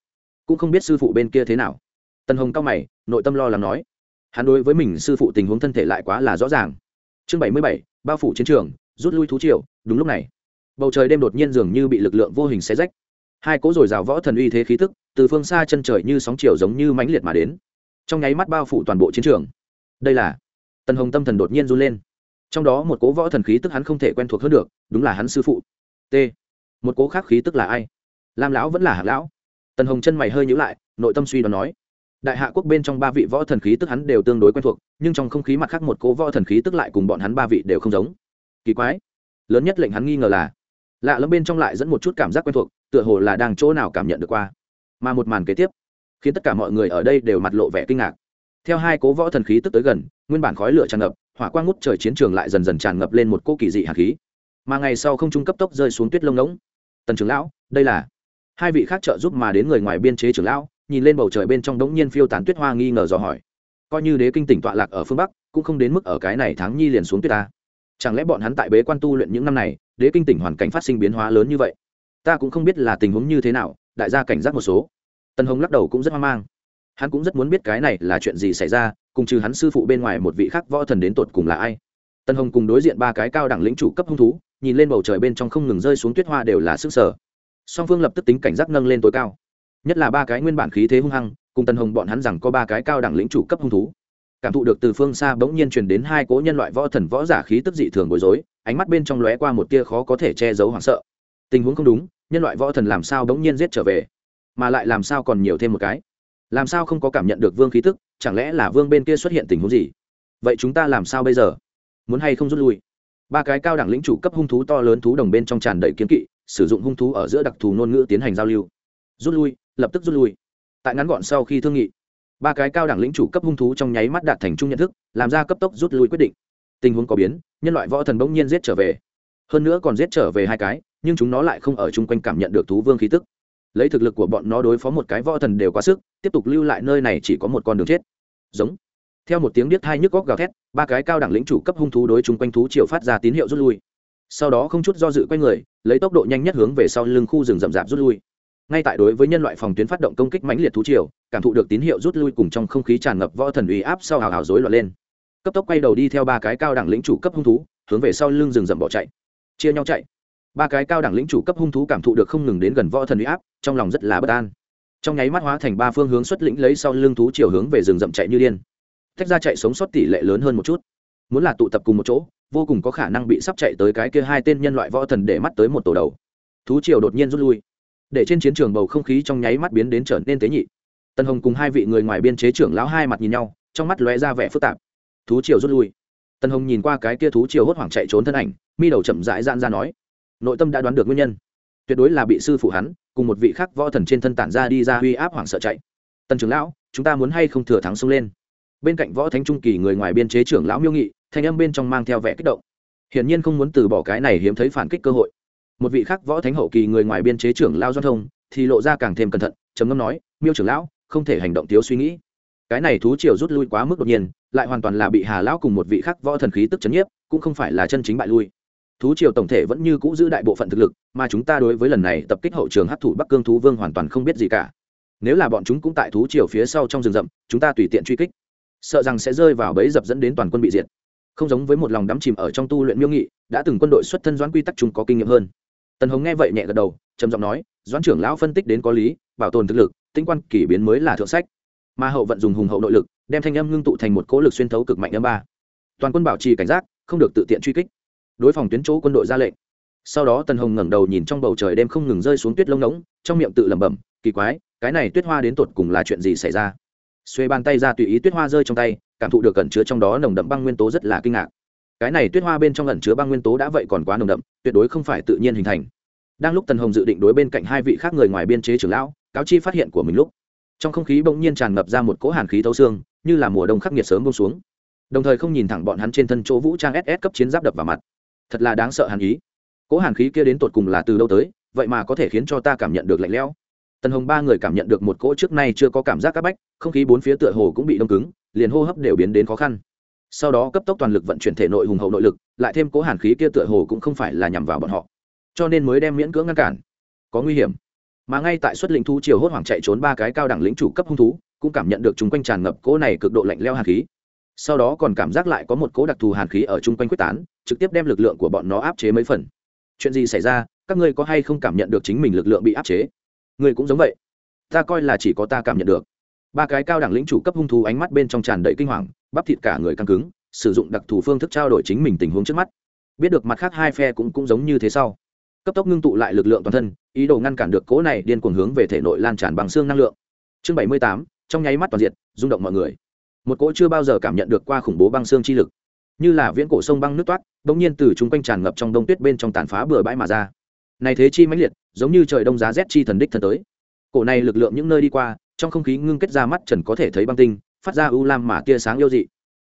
Cũng không biết sư phụ bên kia thế nào. Tần hồng cao mày, nội tâm lo lắng nói, hắn đối với mình sư phụ tình huống thân thể lại quá là rõ ràng. Chương bảy mươi bảy, bao phủ chiến trường, rút lui thú triều, đúng lúc này. Bầu trời đêm đột nhiên dường như bị lực lượng vô hình xé rách. Hai cỗ rồi rào võ thần uy thế khí tức, từ phương xa chân trời như sóng chiều giống như mãnh liệt mà đến trong nháy mắt bao phủ toàn bộ chiến trường. Đây là tần hồng tâm thần đột nhiên run lên. Trong đó một cố võ thần khí tức hắn không thể quen thuộc hơn được, đúng là hắn sư phụ. T. Một cố khác khí tức là ai? Lam lão vẫn là hạc lão. Tần hồng chân mày hơi nhữ lại, nội tâm suy đoán nói. Đại hạ quốc bên trong ba vị võ thần khí tức hắn đều tương đối quen thuộc, nhưng trong không khí mặt khác một cố võ thần khí tức lại cùng bọn hắn ba vị đều không giống. Kỳ quái. Lớn nhất lệnh hắn nghi ngờ là, lạ lẫm bên trong lại dẫn một chút cảm giác quen thuộc, tựa hồ là đang chỗ nào cảm nhận được qua. Mà một màn kế tiếp khiến tất cả mọi người ở đây đều mặt lộ vẻ kinh ngạc. Theo hai cố võ thần khí tức tới gần, nguyên bản khói lửa tràn ngập, hỏa quang ngút trời chiến trường lại dần dần tràn ngập lên một cô kỳ dị hạt khí. Mà ngày sau không trung cấp tốc rơi xuống tuyết lông ngỗng. Tần trưởng lão, đây là hai vị khác trợ giúp mà đến người ngoài biên chế trưởng lão, nhìn lên bầu trời bên trong đống nhiên phiêu tán tuyết hoa nghi ngờ dò hỏi. Coi như đế kinh tỉnh tọa lạc ở phương bắc, cũng không đến mức ở cái này tháng nhi liền xuống tuyết ta. Chẳng lẽ bọn hắn tại bế quan tu luyện những năm này, đế kinh tỉnh hoàn cảnh phát sinh biến hóa lớn như vậy? Ta cũng không biết là tình huống như thế nào, đại gia cảnh giác một số tần hồng lắc đầu cũng rất hoang mang. Hắn cũng rất muốn biết cái này là chuyện gì xảy ra, cùng trừ hắn sư phụ bên ngoài một vị khác võ thần đến tột cùng là ai. Tần hồng cùng đối diện ba cái cao đẳng lĩnh chủ cấp hung thú, nhìn lên bầu trời bên trong không ngừng rơi xuống tuyết hoa đều là sức sở. Song phương lập tức tính cảnh giác nâng lên tối cao. Nhất là ba cái nguyên bản khí thế hung hăng, cùng tần hồng bọn hắn rằng có ba cái cao đẳng lĩnh chủ cấp hung thú. Cảm thụ được từ phương xa bỗng nhiên truyền đến hai cố nhân loại võ thần võ giả khí tức dị thường bối rối, ánh mắt bên trong lóe qua một tia khó có thể che giấu hoảng sợ. Tình huống không đúng, nhân loại võ thần làm sao bỗng nhiên giết trở về? Mà lại làm sao còn nhiều thêm một cái? Làm sao không có cảm nhận được vương khí tức? Chẳng lẽ là vương bên kia xuất hiện tình huống gì? Vậy chúng ta làm sao bây giờ? Muốn hay không rút lui? Ba cái cao đẳng lĩnh chủ cấp hung thú to lớn thú đồng bên trong tràn đầy kiến kỵ, sử dụng hung thú ở giữa đặc thù ngôn ngữ tiến hành giao lưu. Rút lui, lập tức rút lui. Tại ngắn gọn sau khi thương nghị, ba cái cao đẳng lĩnh chủ cấp hung thú trong nháy mắt đạt thành chung nhận thức, làm ra cấp tốc rút lui quyết định. Tình huống có biến, nhân loại võ thần bỗng nhiên giết trở về. Hơn nữa còn giết trở về hai cái, nhưng chúng nó lại không ở chung quanh cảm nhận được thú vương khí tức lấy thực lực của bọn nó đối phó một cái võ thần đều quá sức, tiếp tục lưu lại nơi này chỉ có một con đường chết. Giống. Theo một tiếng điếc hai nhức góc gào thét, ba cái cao đẳng lĩnh chủ cấp hung thú đối chúng quanh thú chiều phát ra tín hiệu rút lui. Sau đó không chút do dự quay người, lấy tốc độ nhanh nhất hướng về sau lưng khu rừng rậm rạp rút lui. Ngay tại đối với nhân loại phòng tuyến phát động công kích mãnh liệt thú triều, cảm thụ được tín hiệu rút lui cùng trong không khí tràn ngập võ thần uy áp sau hào hào rối loạn lên. Cấp tốc quay đầu đi theo ba cái cao đẳng lĩnh chủ cấp hung thú, hướng về sau lưng rừng rậm bỏ chạy. Chia nhau chạy ba cái cao đẳng lĩnh chủ cấp hung thú cảm thụ được không ngừng đến gần võ thần uy áp, trong lòng rất là bất an. Trong nháy mắt hóa thành ba phương hướng xuất lĩnh lấy sau lưng thú chiều hướng về rừng rậm chạy như điên. Tách ra chạy sống sót tỷ lệ lớn hơn một chút. Muốn là tụ tập cùng một chỗ, vô cùng có khả năng bị sắp chạy tới cái kia hai tên nhân loại võ thần để mắt tới một tổ đầu. Thú triều đột nhiên rút lui. Để trên chiến trường bầu không khí trong nháy mắt biến đến trở nên tế nhị. Tân hồng cùng hai vị người ngoài biên chế trưởng lão hai mặt nhìn nhau, trong mắt lóe ra vẻ phức tạp. Thú triều rút lui. Tân hồng nhìn qua cái kia thú triều hốt hoảng chạy trốn thân ảnh, mi đầu chậm rãi gian ra nói nội tâm đã đoán được nguyên nhân. Tuyệt đối là bị sư phụ hắn cùng một vị khác võ thần trên thân tản ra đi ra uy áp hoảng sợ chạy. Tần trưởng lão, chúng ta muốn hay không thừa thắng xông lên? Bên cạnh võ thánh trung kỳ người ngoài biên chế trưởng lão miêu nghị, thanh âm bên trong mang theo vẻ kích động. Hiển nhiên không muốn từ bỏ cái này hiếm thấy phản kích cơ hội. Một vị khác võ thánh hậu kỳ người ngoài biên chế trưởng lao giao thông thì lộ ra càng thêm cẩn thận, trầm ngâm nói, miêu trưởng lão, không thể hành động thiếu suy nghĩ. Cái này thú triều rút lui quá mức đột nhiên, lại hoàn toàn là bị hà lão cùng một vị khác võ thần khí tức chấn nhiếp, cũng không phải là chân chính bại lui thú triều tổng thể vẫn như cũ giữ đại bộ phận thực lực, mà chúng ta đối với lần này tập kích hậu trường hấp thụ bắc cương thú vương hoàn toàn không biết gì cả. Nếu là bọn chúng cũng tại thú triều phía sau trong rừng rậm, chúng ta tùy tiện truy kích. Sợ rằng sẽ rơi vào bẫy dập dẫn đến toàn quân bị diệt. Không giống với một lòng đắm chìm ở trong tu luyện miêu nghị, đã từng quân đội xuất thân doãn quy tắc chúng có kinh nghiệm hơn. Tần hồng nghe vậy nhẹ gật đầu, trầm giọng nói, doãn trưởng lão phân tích đến có lý, bảo tồn thực lực, tinh quan kỷ biến mới là thượng sách. Mà hậu vận dùng hùng hậu nội lực, đem thanh âm ngưng tụ thành một cố lực xuyên thấu cực mạnh âm ba. Toàn quân bảo trì cảnh giác, không được tự tiện truy kích đối phòng tuyến chỗ quân đội ra lệnh. Sau đó tần hồng ngẩng đầu nhìn trong bầu trời đêm không ngừng rơi xuống tuyết lông ngỗng, trong miệng tự lẩm bẩm, kỳ quái, cái này tuyết hoa đến tột cùng là chuyện gì xảy ra? Xuê bàn tay ra tùy ý tuyết hoa rơi trong tay, cảm thụ được cẩn chứa trong đó nồng đậm băng nguyên tố rất là kinh ngạc. Cái này tuyết hoa bên trong ẩn chứa băng nguyên tố đã vậy còn quá nồng đậm, tuyệt đối không phải tự nhiên hình thành. Đang lúc tần hồng dự định đối bên cạnh hai vị khác người ngoài biên chế trưởng lão, cáo chi phát hiện của mình lúc, trong không khí bỗng nhiên tràn ngập ra một cỗ hàn khí thấu xương, như là mùa đông khắc nghiệt sớm bông xuống. Đồng thời không nhìn thẳng bọn hắn trên thân chỗ vũ trang ss cấp chiến giáp đập vào mặt thật là đáng sợ hàn ý. Cỗ hàn khí kia đến tột cùng là từ đâu tới, vậy mà có thể khiến cho ta cảm nhận được lạnh lẽo. Tần hồng ba người cảm nhận được một cỗ trước nay chưa có cảm giác c áp bách, không khí bốn phía tựa hồ cũng bị đông cứng, liền hô hấp đều biến đến khó khăn. Sau đó cấp tốc toàn lực vận chuyển thể nội hùng hậu nội lực, lại thêm cố hàn khí kia tựa hồ cũng không phải là nhằm vào bọn họ. Cho nên mới đem miễn cưỡng ngăn cản. Có nguy hiểm. Mà ngay tại xuất lĩnh thú chiều hốt hoảng chạy trốn ba cái cao đẳng lĩnh chủ cấp hung thú, cũng cảm nhận được chúng quanh tràn ngập cỗ này cực độ lạnh leo hàn khí. Sau đó còn cảm giác lại có một cỗ đặc thù hàn khí ở chung quanh quyết tán trực tiếp đem lực lượng của bọn nó áp chế mấy phần. Chuyện gì xảy ra? Các ngươi có hay không cảm nhận được chính mình lực lượng bị áp chế? Ngươi cũng giống vậy. Ta coi là chỉ có ta cảm nhận được. Ba cái cao đẳng lĩnh chủ cấp hung thú ánh mắt bên trong tràn đầy kinh hoàng, bắp thịt cả người căng cứng, sử dụng đặc thù phương thức trao đổi chính mình tình huống trước mắt. Biết được mặt khác hai phe cũng cũng giống như thế sau. Cấp tốc ngưng tụ lại lực lượng toàn thân, ý đồ ngăn cản được cố này điên cuồng hướng về thể nội lan tràn bằng xương năng lượng. Chương bảy mươi tám, trong nháy mắt toàn diện, rung động mọi người. Một cỗ chưa bao giờ cảm nhận được qua khủng bố băng xương chi lực như là viễn cổ sông băng nước toát bỗng nhiên từ chúng quanh tràn ngập trong đông tuyết bên trong tàn phá bừa bãi mà ra. Này thế chi mãnh liệt, giống như trời đông giá rét chi thần đích thần tới. Cổ này lực lượng những nơi đi qua, trong không khí ngưng kết ra mắt trần có thể thấy băng tinh, phát ra u lam mà tia sáng yêu dị.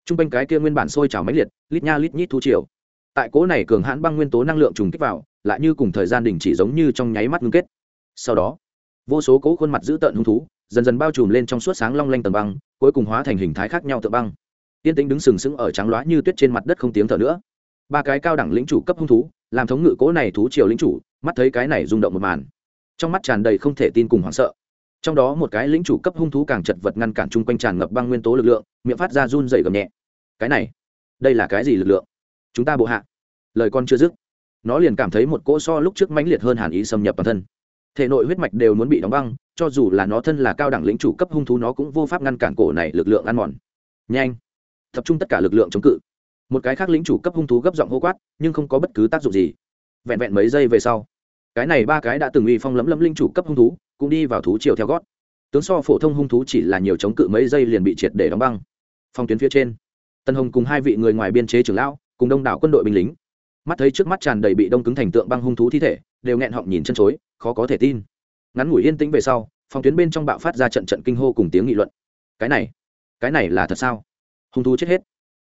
T r u n g quanh cái kia nguyên bản sôi trào mãnh liệt, lít nha lít nhít thu chiều. Tại cố này cường hãn băng nguyên tố năng lượng trùng kích vào, lại như cùng thời gian đình chỉ giống như trong nháy mắt ngưng kết. Sau đó, vô số cố khuôn mặt dữ tợn hung thú, dần dần bao trùm lên trong suốt sáng long lanh tầng băng, cuối cùng hóa thành hình thái khác nhau tượng băng tiên tính đứng sừng sững ở trắng loá như tuyết trên mặt đất không tiếng thở nữa. Ba cái cao đẳng lĩnh chủ cấp hung thú, làm thống ngự cố này thú triều lĩnh chủ, mắt thấy cái này rung động một màn. Trong mắt tràn đầy không thể tin cùng hoảng sợ. Trong đó một cái lĩnh chủ cấp hung thú càng chật vật ngăn cản chung quanh tràn ngập băng nguyên tố lực lượng, miệng phát ra run dày gầm nhẹ. Cái này, đây là cái gì lực lượng? Chúng ta bộ hạ. Lời con chưa dứt, nó liền cảm thấy một cỗ so lúc trước mãnh liệt hơn hàn ý xâm nhập bản thân. Thể nội huyết mạch đều muốn bị đóng băng, cho dù là nó thân là cao đẳng lĩnh chủ cấp hung thú nó cũng vô pháp ngăn cản cổ này lực lượng ăn mòn. Nhanh tập trung tất cả lực lượng chống cự. Một cái khác lính chủ cấp hung thú gấp giọng hô quát, nhưng không có bất cứ tác dụng gì. Vẹn vẹn mấy giây về sau, cái này ba cái đã từng uy phong lấm lấm linh chủ cấp hung thú, cũng đi vào thú chiều theo gót. Tướng so phổ thông hung thú chỉ là nhiều chống cự mấy giây liền bị triệt để đóng băng. Phong tuyến phía trên, tân hồng cùng hai vị người ngoài biên chế trưởng lão, cùng đông đảo quân đội binh lính. Mắt thấy trước mắt tràn đầy bị đông cứng thành tượng băng hung thú thi thể, đều nghẹn họng nhìn chân chối, khó có thể tin. Ngắn ngủi yên tĩnh về sau phòng tuyến bên trong bạo phát ra trận trận kinh hô cùng tiếng nghị luận. Cái này cái này là thật sao? Hung thú chết hết.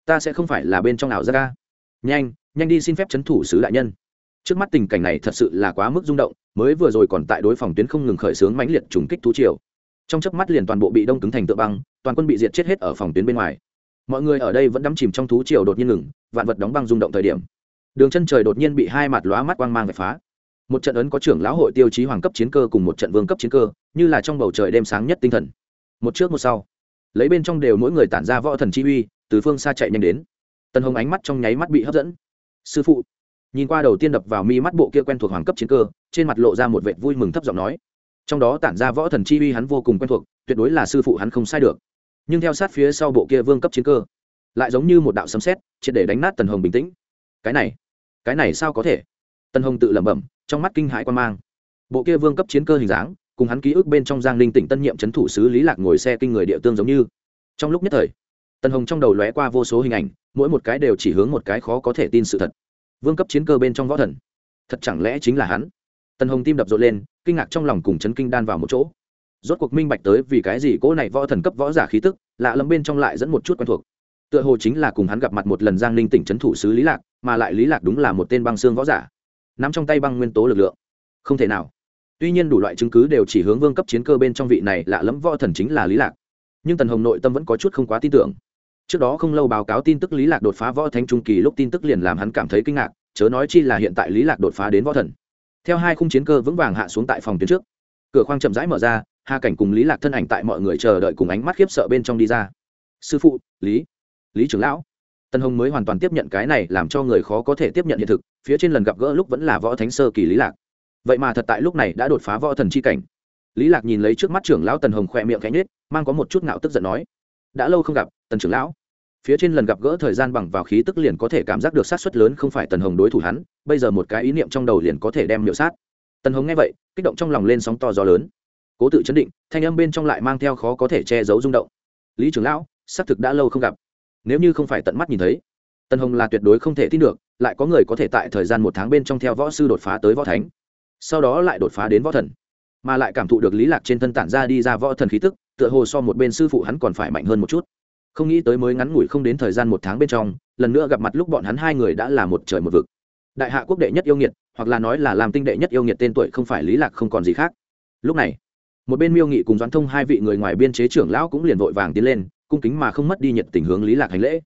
Ta sẽ không phải là bên trong nào ra ca nhanh nhanh đi xin phép c h ấ n thủ sứ đại nhân. Trước mắt tình cảnh này thật sự là quá mức rung động, mới vừa rồi còn tại đối phòng tuyến không ngừng khởi xướng mãnh liệt trùng kích thú triều. Trong chớp mắt liền toàn bộ bị đông cứng thành tượng băng, toàn quân bị diệt chết hết ở phòng tuyến bên ngoài. Mọi người ở đây vẫn đắm chìm trong thú triều đột nhiên ngừng, vạn vật đóng băng rung động thời điểm. Đường chân trời đột nhiên bị hai mặt lóa mắt quang mang vạch phá. Một trận ấn có trưởng lão hội tiêu chí hoàng cấp chiến cơ cùng một trận vương cấp chiến cơ, như là trong bầu trời đêm sáng nhất tinh thần. Một trước một sau lấy bên trong đều mỗi người tản ra võ thần chi uy, từ phương xa chạy nhanh đến. Tần hồng ánh mắt trong nháy mắt bị hấp dẫn. Sư phụ. Nhìn qua đầu tiên đập vào mi mắt bộ kia quen thuộc hoàng cấp chiến cơ, trên mặt lộ ra một vệt vui mừng thấp giọng nói. Trong đó tản ra võ thần chi uy hắn vô cùng quen thuộc, tuyệt đối là sư phụ hắn không sai được. Nhưng theo sát phía sau bộ kia vương cấp chiến cơ, lại giống như một đạo sấm sét, triệt để đánh nát tần hồng bình tĩnh. Cái này cái này sao có thể? Tần hồng tự lẩm bẩm, trong mắt kinh hãi quan mang. Bộ kia vương cấp chiến cơ hình dáng cùng hắn ký ức bên trong giang linh tỉnh tân nhiệm c h ấ n thủ sứ lý lạc ngồi xe kinh người địa tương giống như. Trong lúc nhất thời, tần hồng trong đầu lóe qua vô số hình ảnh, mỗi một cái đều chỉ hướng một cái khó có thể tin sự thật. Vương cấp chiến cơ bên trong võ thần, thật chẳng lẽ chính là hắn? Tần hồng tim đập rộn lên, kinh ngạc trong lòng cùng chấn kinh đan vào một chỗ. Rốt cuộc minh bạch tới vì cái gì cỗ này võ thần cấp võ giả khí tức, lạ lẫm bên trong lại dẫn một chút quen thuộc. Tựa hồ chính là cùng hắn gặp mặt một lần giang ninh tỉnh trấn thủ sứ lý lạc, mà lại lý lạc đúng là một tên băng xương võ giả. Nắm trong tay băng nguyên tố lực lượng. Không thể nào tuy nhiên đủ loại chứng cứ đều chỉ hướng vương cấp chiến cơ bên trong vị này lạ lẫm võ thần chính là lý lạc. Nhưng tần hồng nội tâm vẫn có chút không quá tin tưởng. Trước đó không lâu báo cáo tin tức lý lạc đột phá võ thánh trung kỳ, lúc tin tức liền làm hắn cảm thấy kinh ngạc, chớ nói chi là hiện tại lý lạc đột phá đến võ thần. Theo hai khung chiến cơ vững vàng hạ xuống tại phòng tuyến trước, cửa khoang chậm rãi mở ra, hà cảnh cùng lý lạc thân ảnh tại mọi người chờ đợi cùng ánh mắt khiếp sợ bên trong đi ra. Sư phụ, lý lý trưởng lão. Tân hồng mới hoàn toàn tiếp nhận cái này làm cho người khó có thể tiếp nhận hiện thực, phía trên lần gặp gỡ lúc vẫn là võ thánh sơ kỳ lý lạc vậy mà thật tại lúc này đã đột phá võ thần chi cảnh. Lý lạc nhìn lấy trước mắt trưởng lão tần hồng khỏe miệng cánh nết mang có một chút ngạo tức giận nói, đã lâu không gặp, tần trưởng lão. Phía trên lần gặp gỡ thời gian bằng vào khí tức liền có thể cảm giác được sát suất lớn không phải tần hồng đối thủ hắn, bây giờ một cái ý niệm trong đầu liền có thể đem miệu sát. Tần hồng nghe vậy, kích động trong lòng lên sóng to gió lớn. Cố tự chấn định, thanh âm bên trong lại mang theo khó có thể che giấu rung động. Lý trưởng lão, xác thực đã lâu không gặp. Nếu như không phải tận mắt nhìn thấy, tần hồng là tuyệt đối không thể tin được, lại có người có thể tại thời gian một tháng bên trong theo võ sư đột phá tới võ thánh sau đó lại đột phá đến võ thần, mà lại cảm thụ được lý lạc trên thân tản ra đi ra võ thần khí tức, tựa hồ so một bên sư phụ hắn còn phải mạnh hơn một chút. Không nghĩ tới mới ngắn ngủi không đến thời gian một tháng bên trong, lần nữa gặp mặt lúc bọn hắn hai người đã là một trời một vực. Đại hạ quốc đệ nhất yêu nghiệt, hoặc là nói là làm tinh đệ nhất yêu nghiệt tên tuổi không phải lý lạc không còn gì khác. Lúc này, một bên miêu nghị cùng doãn thông hai vị người ngoài biên chế trưởng lão cũng liền vội vàng tiến lên, cung kính mà không mất đi nhiệt tình hướng lý lạc hành lễ.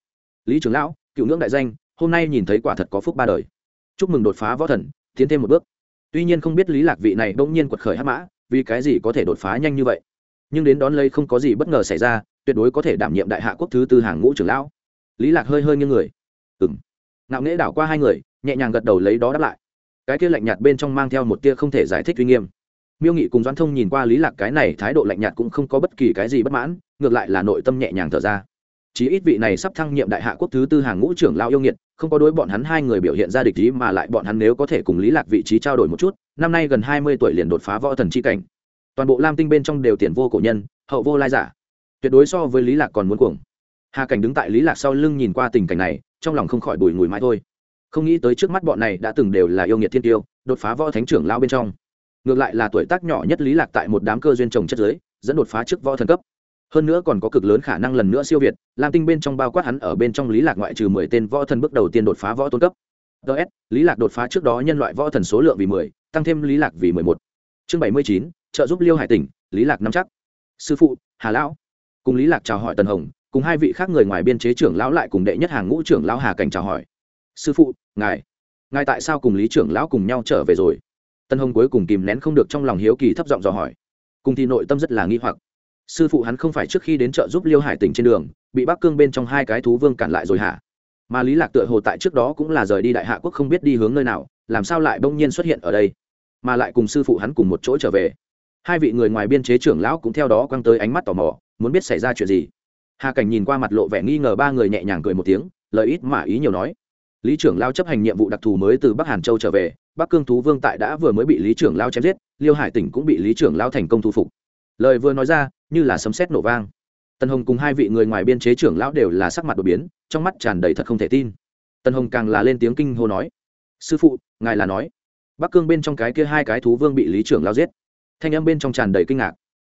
Lý trưởng lão, cựu ngưỡng đại danh, hôm nay nhìn thấy quả thật có phúc ba đời. Chúc mừng đột phá võ thần, tiến thêm một bước tuy nhiên không biết lý lạc vị này bỗng nhiên quật khởi hắc mã, vì cái gì có thể đột phá nhanh như vậy? Nhưng đến đón lấy không có gì bất ngờ xảy ra, tuyệt đối có thể đảm nhiệm đại hạ quốc thứ tư hàng ngũ trưởng lão. Lý lạc hơi hơi như người. Ừm. Ngạo nghễ đảo qua hai người, nhẹ nhàng gật đầu lấy đó đáp lại. Cái kia lạnh nhạt bên trong mang theo một tia không thể giải thích uy nghiêm. Miêu nghị cùng doãn thông nhìn qua lý lạc cái này thái độ lạnh nhạt cũng không có bất kỳ cái gì bất mãn, ngược lại là nội tâm nhẹ nhàng thở ra chí ít vị này sắp thăng nhiệm đại hạ quốc thứ tư hàng ngũ trưởng lao yêu nghiệt, không có đối bọn hắn hai người biểu hiện ra địch ý mà lại bọn hắn nếu có thể cùng lý lạc vị trí trao đổi một chút, năm nay gần hai mươi tuổi liền đột phá võ thần chi cảnh. Toàn bộ lam tinh bên trong đều tiền vô cổ nhân, hậu vô lai giả. Tuyệt đối so với lý lạc còn muốn cuồng. Hà cảnh đứng tại lý lạc sau lưng nhìn qua tình cảnh này, trong lòng không khỏi bùi ngùi mãi thôi. Không nghĩ tới trước mắt bọn này đã từng đều là yêu nghiệt thiên tiêu, đột phá võ thánh trưởng lao bên trong. Ngược lại là tuổi tác nhỏ nhất lý lạc tại một đám cơ duyên trồng chất giới, dẫn đột phá trước võ thần cấp hơn nữa còn có cực lớn khả năng lần nữa siêu việt, lam tinh bên trong bao quát hắn ở bên trong lý lạc ngoại trừ mười tên võ thần bước đầu tiên đột phá võ tôn cấp. Ts lý lạc đột phá trước đó nhân loại võ thần số lượng vì mười, tăng thêm lý lạc vì mười một. Chương bảy mươi chín, trợ giúp liêu hải tỉnh, lý lạc nắm chắc. Sư phụ, hà lão. Cùng lý lạc chào hỏi tần hồng, cùng hai vị khác người ngoài biên chế trưởng lão lại cùng đệ nhất hàng ngũ trưởng lão hà cảnh chào hỏi. Sư phụ, ngài. Ngài tại sao cùng lý trưởng lão cùng nhau trở về rồi? Tân hồng cuối cùng kìm nén không được trong lòng hiếu kỳ thấp giọng dò hỏi. Cùng thì nội tâm rất là nghi hoặc sư phụ hắn không phải trước khi đến chợ giúp liêu hải tỉnh trên đường, bị bắc cương bên trong hai cái thú vương cản lại rồi hả? Mà lý lạc tựa hồ tại trước đó cũng là rời đi đại hạ quốc không biết đi hướng nơi nào, làm sao lại bỗng nhiên xuất hiện ở đây? Mà lại cùng sư phụ hắn cùng một chỗ trở về. Hai vị người ngoài biên chế trưởng lão cũng theo đó quăng tới ánh mắt tò mò, muốn biết xảy ra chuyện gì. Hà cảnh nhìn qua mặt lộ vẻ nghi ngờ ba người nhẹ nhàng cười một tiếng, lời ít mà ý nhiều nói. Lý trưởng lao chấp hành nhiệm vụ đặc thù mới từ bắc hàn châu trở về, bắc cương thú vương tại đã vừa mới bị lý trưởng lao chém giết, liêu hải tỉnh cũng bị lý trưởng lao thành công thu phục. Lời vừa nói ra như là sấm sét nổ vang. Tần hồng cùng hai vị người ngoài biên chế trưởng lão đều là sắc mặt đột biến, trong mắt tràn đầy thật không thể tin. Tần hồng càng là lên tiếng kinh hô nói, sư phụ, ngài là nói. Bắc cương bên trong cái kia hai cái thú vương bị lý trưởng lao giết. Thanh âm bên trong tràn đầy kinh ngạc.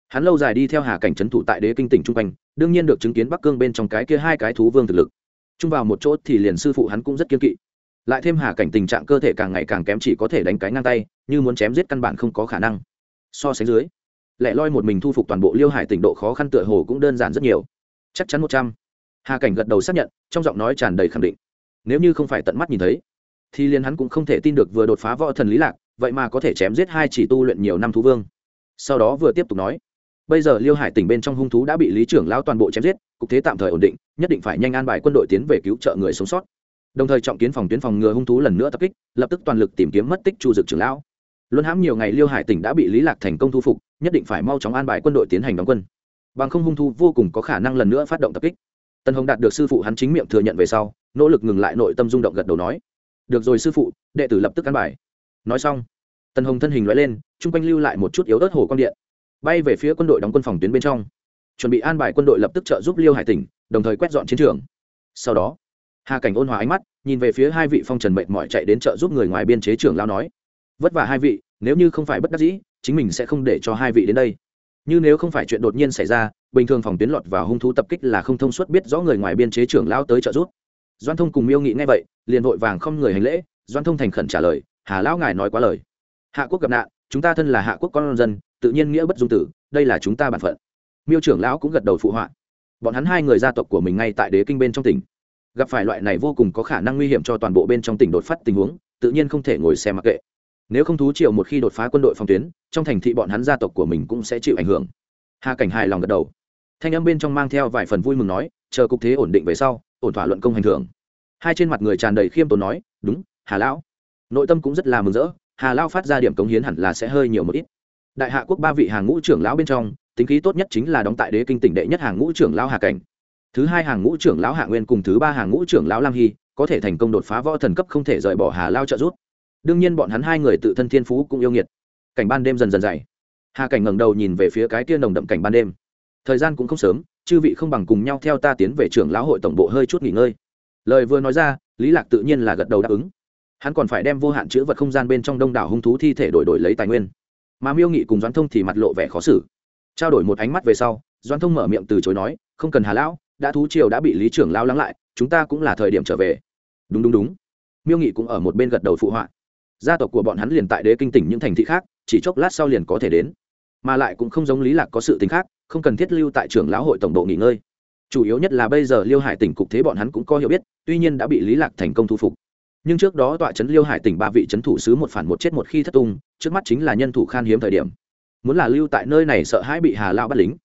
Hắn lâu dài đi theo hà cảnh trấn thủ tại đế kinh tỉnh trung quanh, đương nhiên được chứng kiến bắc cương bên trong cái kia hai cái thú vương thực lực. Chung vào một chỗ thì liền sư phụ hắn cũng rất kiên kỵ. Lại thêm hà cảnh tình trạng cơ thể càng ngày càng kém chỉ có thể đánh cái ngang tay, như muốn chém giết căn bản không có khả năng. So sánh dưới lẻ loi một mình thu phục toàn bộ liêu hải tỉnh độ khó khăn tựa hồ cũng đơn giản rất nhiều. Chắc chắn một trăm. Hà cảnh gật đầu xác nhận, trong giọng nói tràn đầy khẳng định. Nếu như không phải tận mắt nhìn thấy, thì liền hắn cũng không thể tin được vừa đột phá võ thần lý lạc, vậy mà có thể chém giết hai chỉ tu luyện nhiều năm thú vương. Sau đó vừa tiếp tục nói, bây giờ liêu hải tỉnh bên trong hung thú đã bị lý trưởng lão toàn bộ chém giết, cục thế tạm thời ổn định, nhất định phải nhanh an bài quân đội tiến về cứu trợ người sống sót. Đồng thời trọng kiến phòng tuyến phòng ngừa hung thú lần nữa tập kích, lập tức toàn lực tìm kiếm mất tích chu dực trưởng lão. Luân hãm nhiều ngày liêu hải tỉnh đã bị lý lạc thành công thu phục nhất định phải mau chóng an bài quân đội tiến hành đóng quân. Bằng không hung thu vô cùng có khả năng lần nữa phát động tập kích. Tân hồng đạt được sư phụ hắn chính miệng thừa nhận về sau, nỗ lực ngừng lại nội tâm rung động gật đầu nói, được rồi sư phụ, đệ tử lập tức an bài. Nói xong tân hồng thân hình loại lên, chung quanh lưu lại một chút yếu ớt hồ quang điện, bay về phía quân đội đóng quân phòng tuyến bên trong. Chuẩn bị an bài quân đội lập tức trợ giúp liêu hải tỉnh, đồng thời quét dọn chiến trường. Sau đó, hà cảnh ôn hòa ánh mắt, nhìn về phía hai vị phong trần mệnh mọi chạy đến trợ giúp người ngoài biên chế trưởng lao nói, vất vả hai vị, nếu như không phải bất đắc dĩ chính mình sẽ không để cho hai vị đến đây. Như nếu không phải chuyện đột nhiên xảy ra, bình thường phòng tuyến lọt vào hung thú tập kích là không thông suốt biết rõ người ngoài biên chế trưởng lao tới trợ giúp. Doan thông cùng miêu nghị ngay vậy, liền vội vàng không người hành lễ doan thông thành khẩn trả lời, hà lão ngài nói quá lời. Hạ quốc gặp nạn, chúng ta thân là hạ quốc con dân, tự nhiên nghĩa bất dung tử, đây là chúng ta bản phận. Miêu trưởng lão cũng gật đầu phụ họa. Bọn hắn hai người gia tộc của mình ngay tại đế kinh bên trong tỉnh. Gặp phải loại này vô cùng có khả năng nguy hiểm cho toàn bộ bên trong tỉnh đột phát tình huống, tự nhiên không thể ngồi xem mặc kệ nếu không thú triều một khi đột phá quân đội phòng tuyến, trong thành thị bọn hắn gia tộc của mình cũng sẽ chịu ảnh hưởng. Hà cảnh hài lòng gật đầu. Thanh âm bên trong mang theo vài phần vui mừng nói, chờ cục thế ổn định về sau, ổn thỏa luận công hành thưởng. Hai trên mặt người tràn đầy khiêm tốn nói, đúng, hà lão. Nội tâm cũng rất là mừng rỡ, hà lão phát ra điểm cống hiến hẳn là sẽ hơi nhiều một ít. Đại hạ quốc ba vị hàng ngũ trưởng lão bên trong, tính khí tốt nhất chính là đóng tại đế kinh tỉnh đệ nhất hàng ngũ trưởng lão hà cảnh. Thứ hai hàng ngũ trưởng lão hạ nguyên cùng thứ ba hàng ngũ trưởng lão lam hy, có thể thành công đột phá võ thần cấp không thể rời bỏ hà lao trợ giúp đương nhiên bọn hắn hai người tự thân thiên phú cũng yêu nghiệt. Cảnh ban đêm dần dần dày. Hà cảnh ngẩng đầu nhìn về phía cái tia nồng đậm cảnh ban đêm. Thời gian cũng không sớm, chư vị không bằng cùng nhau theo ta tiến về trưởng lão hội tổng bộ hơi chút nghỉ ngơi. Lời vừa nói ra, lý lạc tự nhiên là gật đầu đáp ứng. Hắn còn phải đem vô hạn chữ vật không gian bên trong đông đảo hung thú thi thể đổi đổi lấy tài nguyên. Mà miêu nghị cùng doãn thông thì mặt lộ vẻ khó xử. Trao đổi một ánh mắt về sau, doãn thông mở miệng từ chối nói, không cần hà lão, đã thú triều đã bị lý trưởng lao lắng lại, chúng ta cũng là thời điểm trở về. Đúng đúng đúng. Miêu nghị cũng ở một bên gật đầu phụ họa gia tộc của bọn hắn liền tại đế kinh tỉnh những thành thị khác, chỉ chốc lát sau liền có thể đến. Mà lại cũng không giống lý lạc có sự tính khác, không cần thiết lưu tại trưởng lão hội tổng bộ nghỉ ngơi. Chủ yếu nhất là bây giờ liêu hải tỉnh cục thế bọn hắn cũng có hiểu biết, tuy nhiên đã bị lý lạc thành công thu phục. Nhưng trước đó tọa trấn liêu hải tỉnh ba vị trấn thủ sứ một phản một chết một khi thất tung, trước mắt chính là nhân thủ khan hiếm thời điểm. Muốn là lưu tại nơi này sợ hãi bị hà lao bắt lính.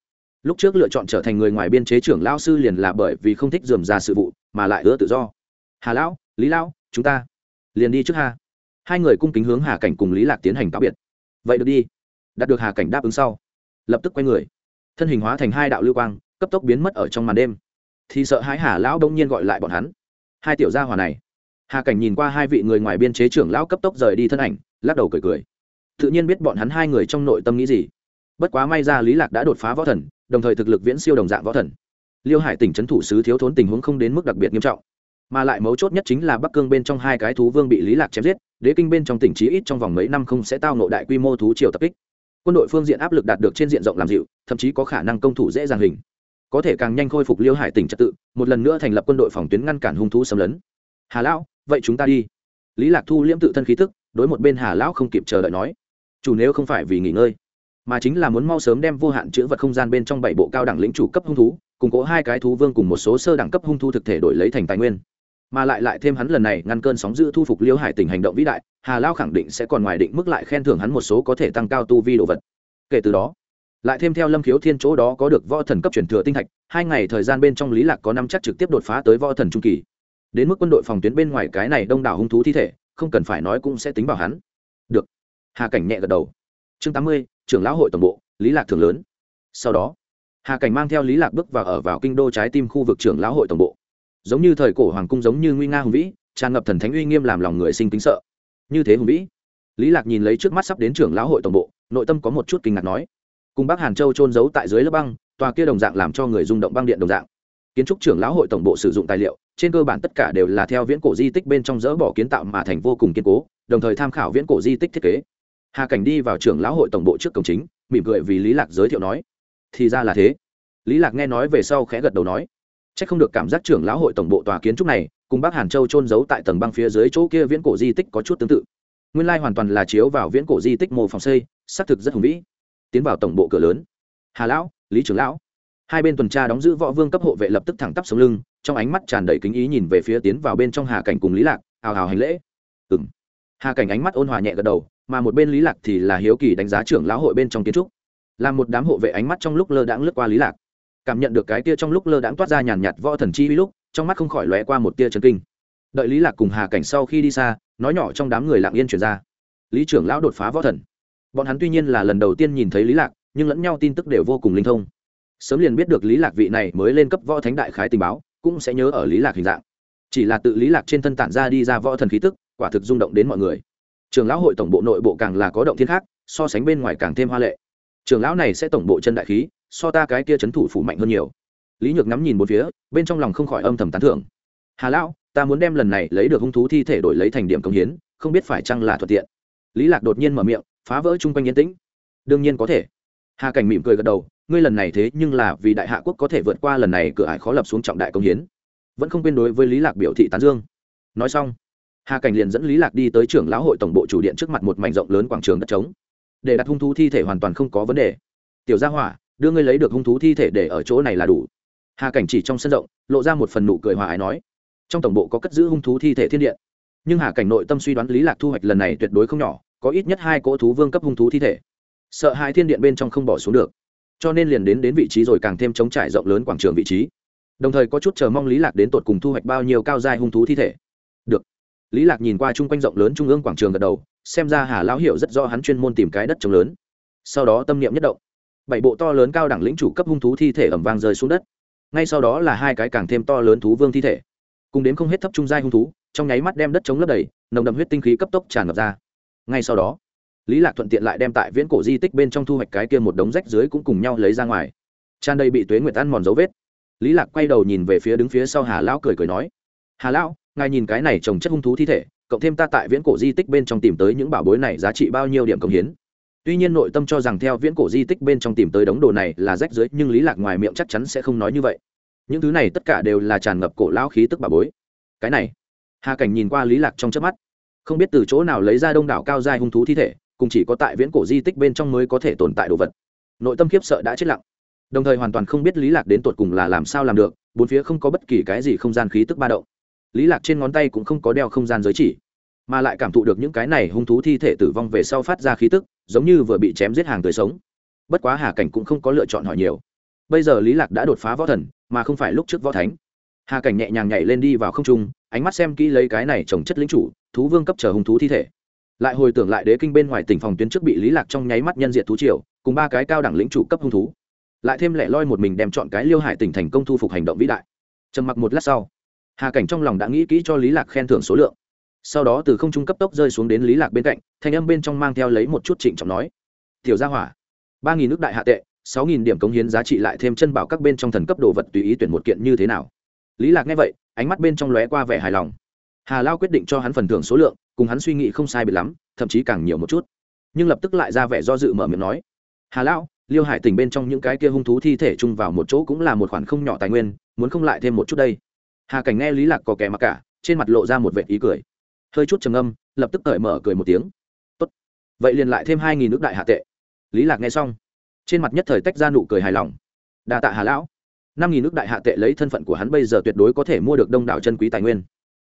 Lúc trước lựa chọn trở thành người ngoài biên chế trưởng lao sư liền là bởi vì không thích dườm ra sự vụ, mà lại ưa tự do. Hà lão, lý lão, chúng ta liền đi trước ha hai người cung kính hướng hà cảnh cùng lý lạc tiến hành cáo biệt vậy được đi đạt được hà cảnh đáp ứng sau lập tức quay người thân hình hóa thành hai đạo lưu quang cấp tốc biến mất ở trong màn đêm thì sợ hãi hà lão đông nhiên gọi lại bọn hắn hai tiểu gia hòa này hà cảnh nhìn qua hai vị người ngoài biên chế trưởng lão cấp tốc rời đi thân ảnh lắc đầu cười cười tự nhiên biết bọn hắn hai người trong nội tâm nghĩ gì bất quá may ra lý lạc đã đột phá võ thần đồng thời thực lực viễn siêu đồng dạng võ thần liêu hải tỉnh trấn thủ sứ thiếu thốn tình huống không đến mức đặc biệt nghiêm trọng mà lại mấu chốt nhất chính là bắc cương bên trong hai cái thú vương bị lý lạc chém giết, đế kinh bên trong tỉnh trí ít trong vòng mấy năm không sẽ tao nộ đại quy mô thú triều tập kích. Quân đội phương diện áp lực đạt được trên diện rộng làm dịu, thậm chí có khả năng công thủ dễ dàng hình. Có thể càng nhanh khôi phục liêu hải tỉnh trật tự, một lần nữa thành lập quân đội phòng tuyến ngăn cản hung thú xâm lấn. Hà lão, vậy chúng ta đi. Lý lạc thu liễm tự thân khí tức, đối một bên hà lão không kịp chờ đợi nói. Chủ nếu không phải vì nghỉ ngơi, mà chính là muốn mau sớm đem vô hạn chữ vật không gian bên trong bảy bộ cao đẳng lĩnh chủ cấp hung thú, cùng cố hai cái thú vương cùng một số sơ đẳng cấp hung thú thực thể đổi lấy thành tài nguyên mà lại lại thêm hắn lần này ngăn cơn sóng dữ thu phục liêu hải tỉnh hành động vĩ đại, hà lao khẳng định sẽ còn ngoài định mức lại khen thưởng hắn một số có thể tăng cao tu vi đồ vật. Kể từ đó, lại thêm theo lâm khiếu thiên chỗ đó có được võ thần cấp truyền thừa tinh thạch, hai ngày thời gian bên trong lý lạc có năm chắc trực tiếp đột phá tới võ thần trung kỳ. Đến mức quân đội phòng tuyến bên ngoài cái này đông đảo hung thú thi thể, không cần phải nói cũng sẽ tính vào hắn. Được. Hà cảnh nhẹ gật đầu. Chương tám mươi, trưởng lão hội tổng bộ, lý lạc thường lớn. Sau đó, hà cảnh mang theo lý lạc bước vào ở vào kinh đô trái tim khu vực trưởng lão hội tổng bộ giống như thời cổ hoàng cung giống như nguy nga hùng vĩ, tràn ngập thần thánh uy nghiêm làm lòng người sinh kính sợ. Như thế hùng vĩ. Lý lạc nhìn lấy trước mắt sắp đến trưởng lão hội tổng bộ, nội tâm có một chút kinh ngạc nói. Cùng bắc hàn châu trôn giấu tại dưới lớp băng, tòa kia đồng dạng làm cho người rung động băng điện đồng dạng. Kiến trúc trưởng lão hội tổng bộ sử dụng tài liệu, trên cơ bản tất cả đều là theo viễn cổ di tích bên trong dỡ bỏ kiến tạo mà thành vô cùng kiên cố, đồng thời tham khảo viễn cổ di tích thiết kế. Hà cảnh đi vào trưởng lão hội tổng bộ trước cổng chính, mỉm cười vì lý lạc giới thiệu nói. Thì ra là thế. Lý lạc nghe nói về sau khẽ gật đầu nói chắc không được cảm giác trưởng lão hội tổng bộ tòa kiến trúc này, cùng bắc hàn châu trôn giấu tại tầng băng phía dưới chỗ kia viễn cổ di tích có chút tương tự. Nguyên lai hoàn toàn là chiếu vào viễn cổ di tích mô phòng xây, xác thực rất hùng vĩ. Tiến vào tổng bộ cửa lớn. Hà lão, lý trưởng lão. Hai bên tuần tra đóng giữ võ vương cấp hộ vệ lập tức thẳng tắp sống lưng, trong ánh mắt tràn đầy kính ý nhìn về phía tiến vào bên trong hà cảnh cùng lý lạc, ào ào hành lễ. Ừm. Hà cảnh ánh mắt ôn hòa nhẹ gật đầu, mà một bên lý lạc thì là hiếu kỳ đánh giá trưởng lão hội bên trong kiến trúc. Làm một đám hộ vệ ánh mắt trong lúc lơ đãng lướt qua lý lạc cảm nhận được cái tia trong lúc lơ đãng toát ra nhàn nhạt võ thần chi lúc, trong mắt không khỏi lóe qua một tia chấn kinh. Đợi lý lạc cùng hà cảnh sau khi đi xa, nói nhỏ trong đám người lặng yên chuyển ra. Lý trưởng lão đột phá võ thần. Bọn hắn tuy nhiên là lần đầu tiên nhìn thấy lý lạc, nhưng lẫn nhau tin tức đều vô cùng linh thông. Sớm liền biết được lý lạc vị này mới lên cấp võ thánh đại khái tình báo, cũng sẽ nhớ ở lý lạc hình dạng. Chỉ là tự lý lạc trên thân tản ra đi ra võ thần khí tức, quả thực rung động đến mọi người. Trường lão hội tổng bộ nội bộ càng là có động thiên khác, so sánh bên ngoài càng thêm hoa lệ. Trường lão này sẽ tổng bộ chân đại khí so ta cái kia chấn thủ phủ mạnh hơn nhiều. Lý nhược ngắm nhìn một phía, bên trong lòng không khỏi âm thầm tán thưởng. Hà lão, ta muốn đem lần này lấy được hung thú thi thể đổi lấy thành điểm công hiến, không biết phải chăng là thuận tiện. Lý lạc đột nhiên mở miệng, phá vỡ chung quanh yên tĩnh. Đương nhiên có thể. Hà cảnh mỉm cười gật đầu, ngươi lần này thế nhưng là vì đại hạ quốc có thể vượt qua lần này cửa ải khó lập xuống trọng đại công hiến. Vẫn không quên đối với lý lạc biểu thị tán dương. Nói xong, hà cảnh liền dẫn lý lạc đi tới trưởng lão hội tổng bộ chủ điện trước mặt một mảnh rộng lớn quảng trường đất trống. Để đặt hung thú thi thể hoàn toàn không có vấn đề. Tiểu gia hỏa đưa ngươi lấy được hung thú thi thể để ở chỗ này là đủ. Hà cảnh chỉ trong sân rộng, lộ ra một phần nụ cười hòa ái nói, trong tổng bộ có cất giữ hung thú thi thể thiên điện nhưng hà cảnh nội tâm suy đoán lý lạc thu hoạch lần này tuyệt đối không nhỏ, có ít nhất hai cỗ thú vương cấp hung thú thi thể. Sợ hai thiên điện bên trong không bỏ xuống được. Cho nên liền đến đến vị trí rồi càng thêm chống trải rộng lớn quảng trường vị trí. Đồng thời có chút chờ mong lý lạc đến tột cùng thu hoạch bao nhiêu cao dài hung thú thi thể. Được. Lý lạc nhìn qua chung quanh rộng lớn trung ương quảng trường gật đầu, xem ra hà lão hiểu rất rõ hắn chuyên môn tìm cái đất trống lớn. Sau đó tâm niệm nhất động bảy bộ to lớn cao đẳng lĩnh chủ cấp hung thú thi thể ẩm vang rơi xuống đất. Ngay sau đó là hai cái càng thêm to lớn thú vương thi thể. Cùng đến không hết thấp trung giai hung thú, trong nháy mắt đem đất chống lấp đầy, nồng đậm huyết tinh khí cấp tốc tràn ngập ra. Ngay sau đó, lý lạc thuận tiện lại đem tại viễn cổ di tích bên trong thu hoạch cái kia một đống rách dưới cũng cùng nhau lấy ra ngoài. Tràn đầy bị tuế nguyệt ăn mòn dấu vết. Lý lạc quay đầu nhìn về phía đứng phía sau hà lão cười cười nói, hà lão, ngài nhìn cái này trồng chất hung thú thi thể, cộng thêm ta tại viễn cổ di tích bên trong tìm tới những bảo bối này giá trị bao nhiêu điểm công hiến? Tuy nhiên nội tâm cho rằng theo viễn cổ di tích bên trong tìm tới đống đồ này là rách dưới, nhưng lý lạc ngoài miệng chắc chắn sẽ không nói như vậy. Những thứ này tất cả đều là tràn ngập cổ lão khí tức bà bối. Cái này, hà cảnh nhìn qua lý lạc trong chớp mắt. Không biết từ chỗ nào lấy ra đông đảo cao giai hung thú thi thể, cùng chỉ có tại viễn cổ di tích bên trong mới có thể tồn tại đồ vật. Nội tâm khiếp sợ đã chết lặng. Đồng thời hoàn toàn không biết lý lạc đến tột cùng là làm sao làm được, bốn phía không có bất kỳ cái gì không gian khí tức ba động. Lý lạc trên ngón tay cũng không có đeo không gian giới chỉ mà lại cảm thụ được những cái này hung thú thi thể tử vong về sau phát ra khí tức, giống như vừa bị chém giết hàng tươi sống. Bất quá hà cảnh cũng không có lựa chọn hỏi nhiều. Bây giờ lý lạc đã đột phá võ thần, mà không phải lúc trước võ thánh. Hà cảnh nhẹ nhàng nhảy lên đi vào không trung, ánh mắt xem kỹ lấy cái này trồng chất lính chủ, thú vương cấp chờ hung thú thi thể. Lại hồi tưởng lại đế kinh bên ngoài tỉnh phòng tuyến trước bị lý lạc trong nháy mắt nhân diện thú triều, cùng ba cái cao đẳng lĩnh chủ cấp hung thú. Lại thêm lẻ loi một mình đem chọn cái liêu hải tỉnh thành công thu phục hành động vĩ đại. Trầm mặc một lát sau, hà cảnh trong lòng đã nghĩ kỹ cho lý lạc khen thưởng số lượng sau đó từ không trung cấp tốc rơi xuống đến lý lạc bên cạnh, thanh âm bên trong mang theo lấy một chút trịnh trọng nói, tiểu gia hỏa, ba nghìn nước đại hạ tệ, sáu nghìn điểm cống hiến giá trị lại thêm chân bảo các bên trong thần cấp đồ vật tùy ý tuyển một kiện như thế nào? Lý lạc nghe vậy, ánh mắt bên trong lóe qua vẻ hài lòng. Hà lao quyết định cho hắn phần thưởng số lượng, cùng hắn suy nghĩ không sai biệt lắm, thậm chí càng nhiều một chút. Nhưng lập tức lại ra vẻ do dự mở miệng nói, hà lão liêu hải tỉnh bên trong những cái kia hung thú thi thể chung vào một chỗ cũng là một khoản không nhỏ tài nguyên, muốn không lại thêm một chút đây? Hà cảnh nghe lý lạc có kẻ mặc cả, trên mặt lộ ra một vệ ý cười hơi chút trầm âm lập tức cởi mở cười một tiếng. Tốt, vậy liền lại thêm hai nghìn nước đại hạ tệ. Lý lạc nghe xong, trên mặt nhất thời tách ra nụ cười hài lòng. Đa tạ hà lão, năm nghìn nước đại hạ tệ lấy thân phận của hắn bây giờ tuyệt đối có thể mua được đông đảo chân quý tài nguyên.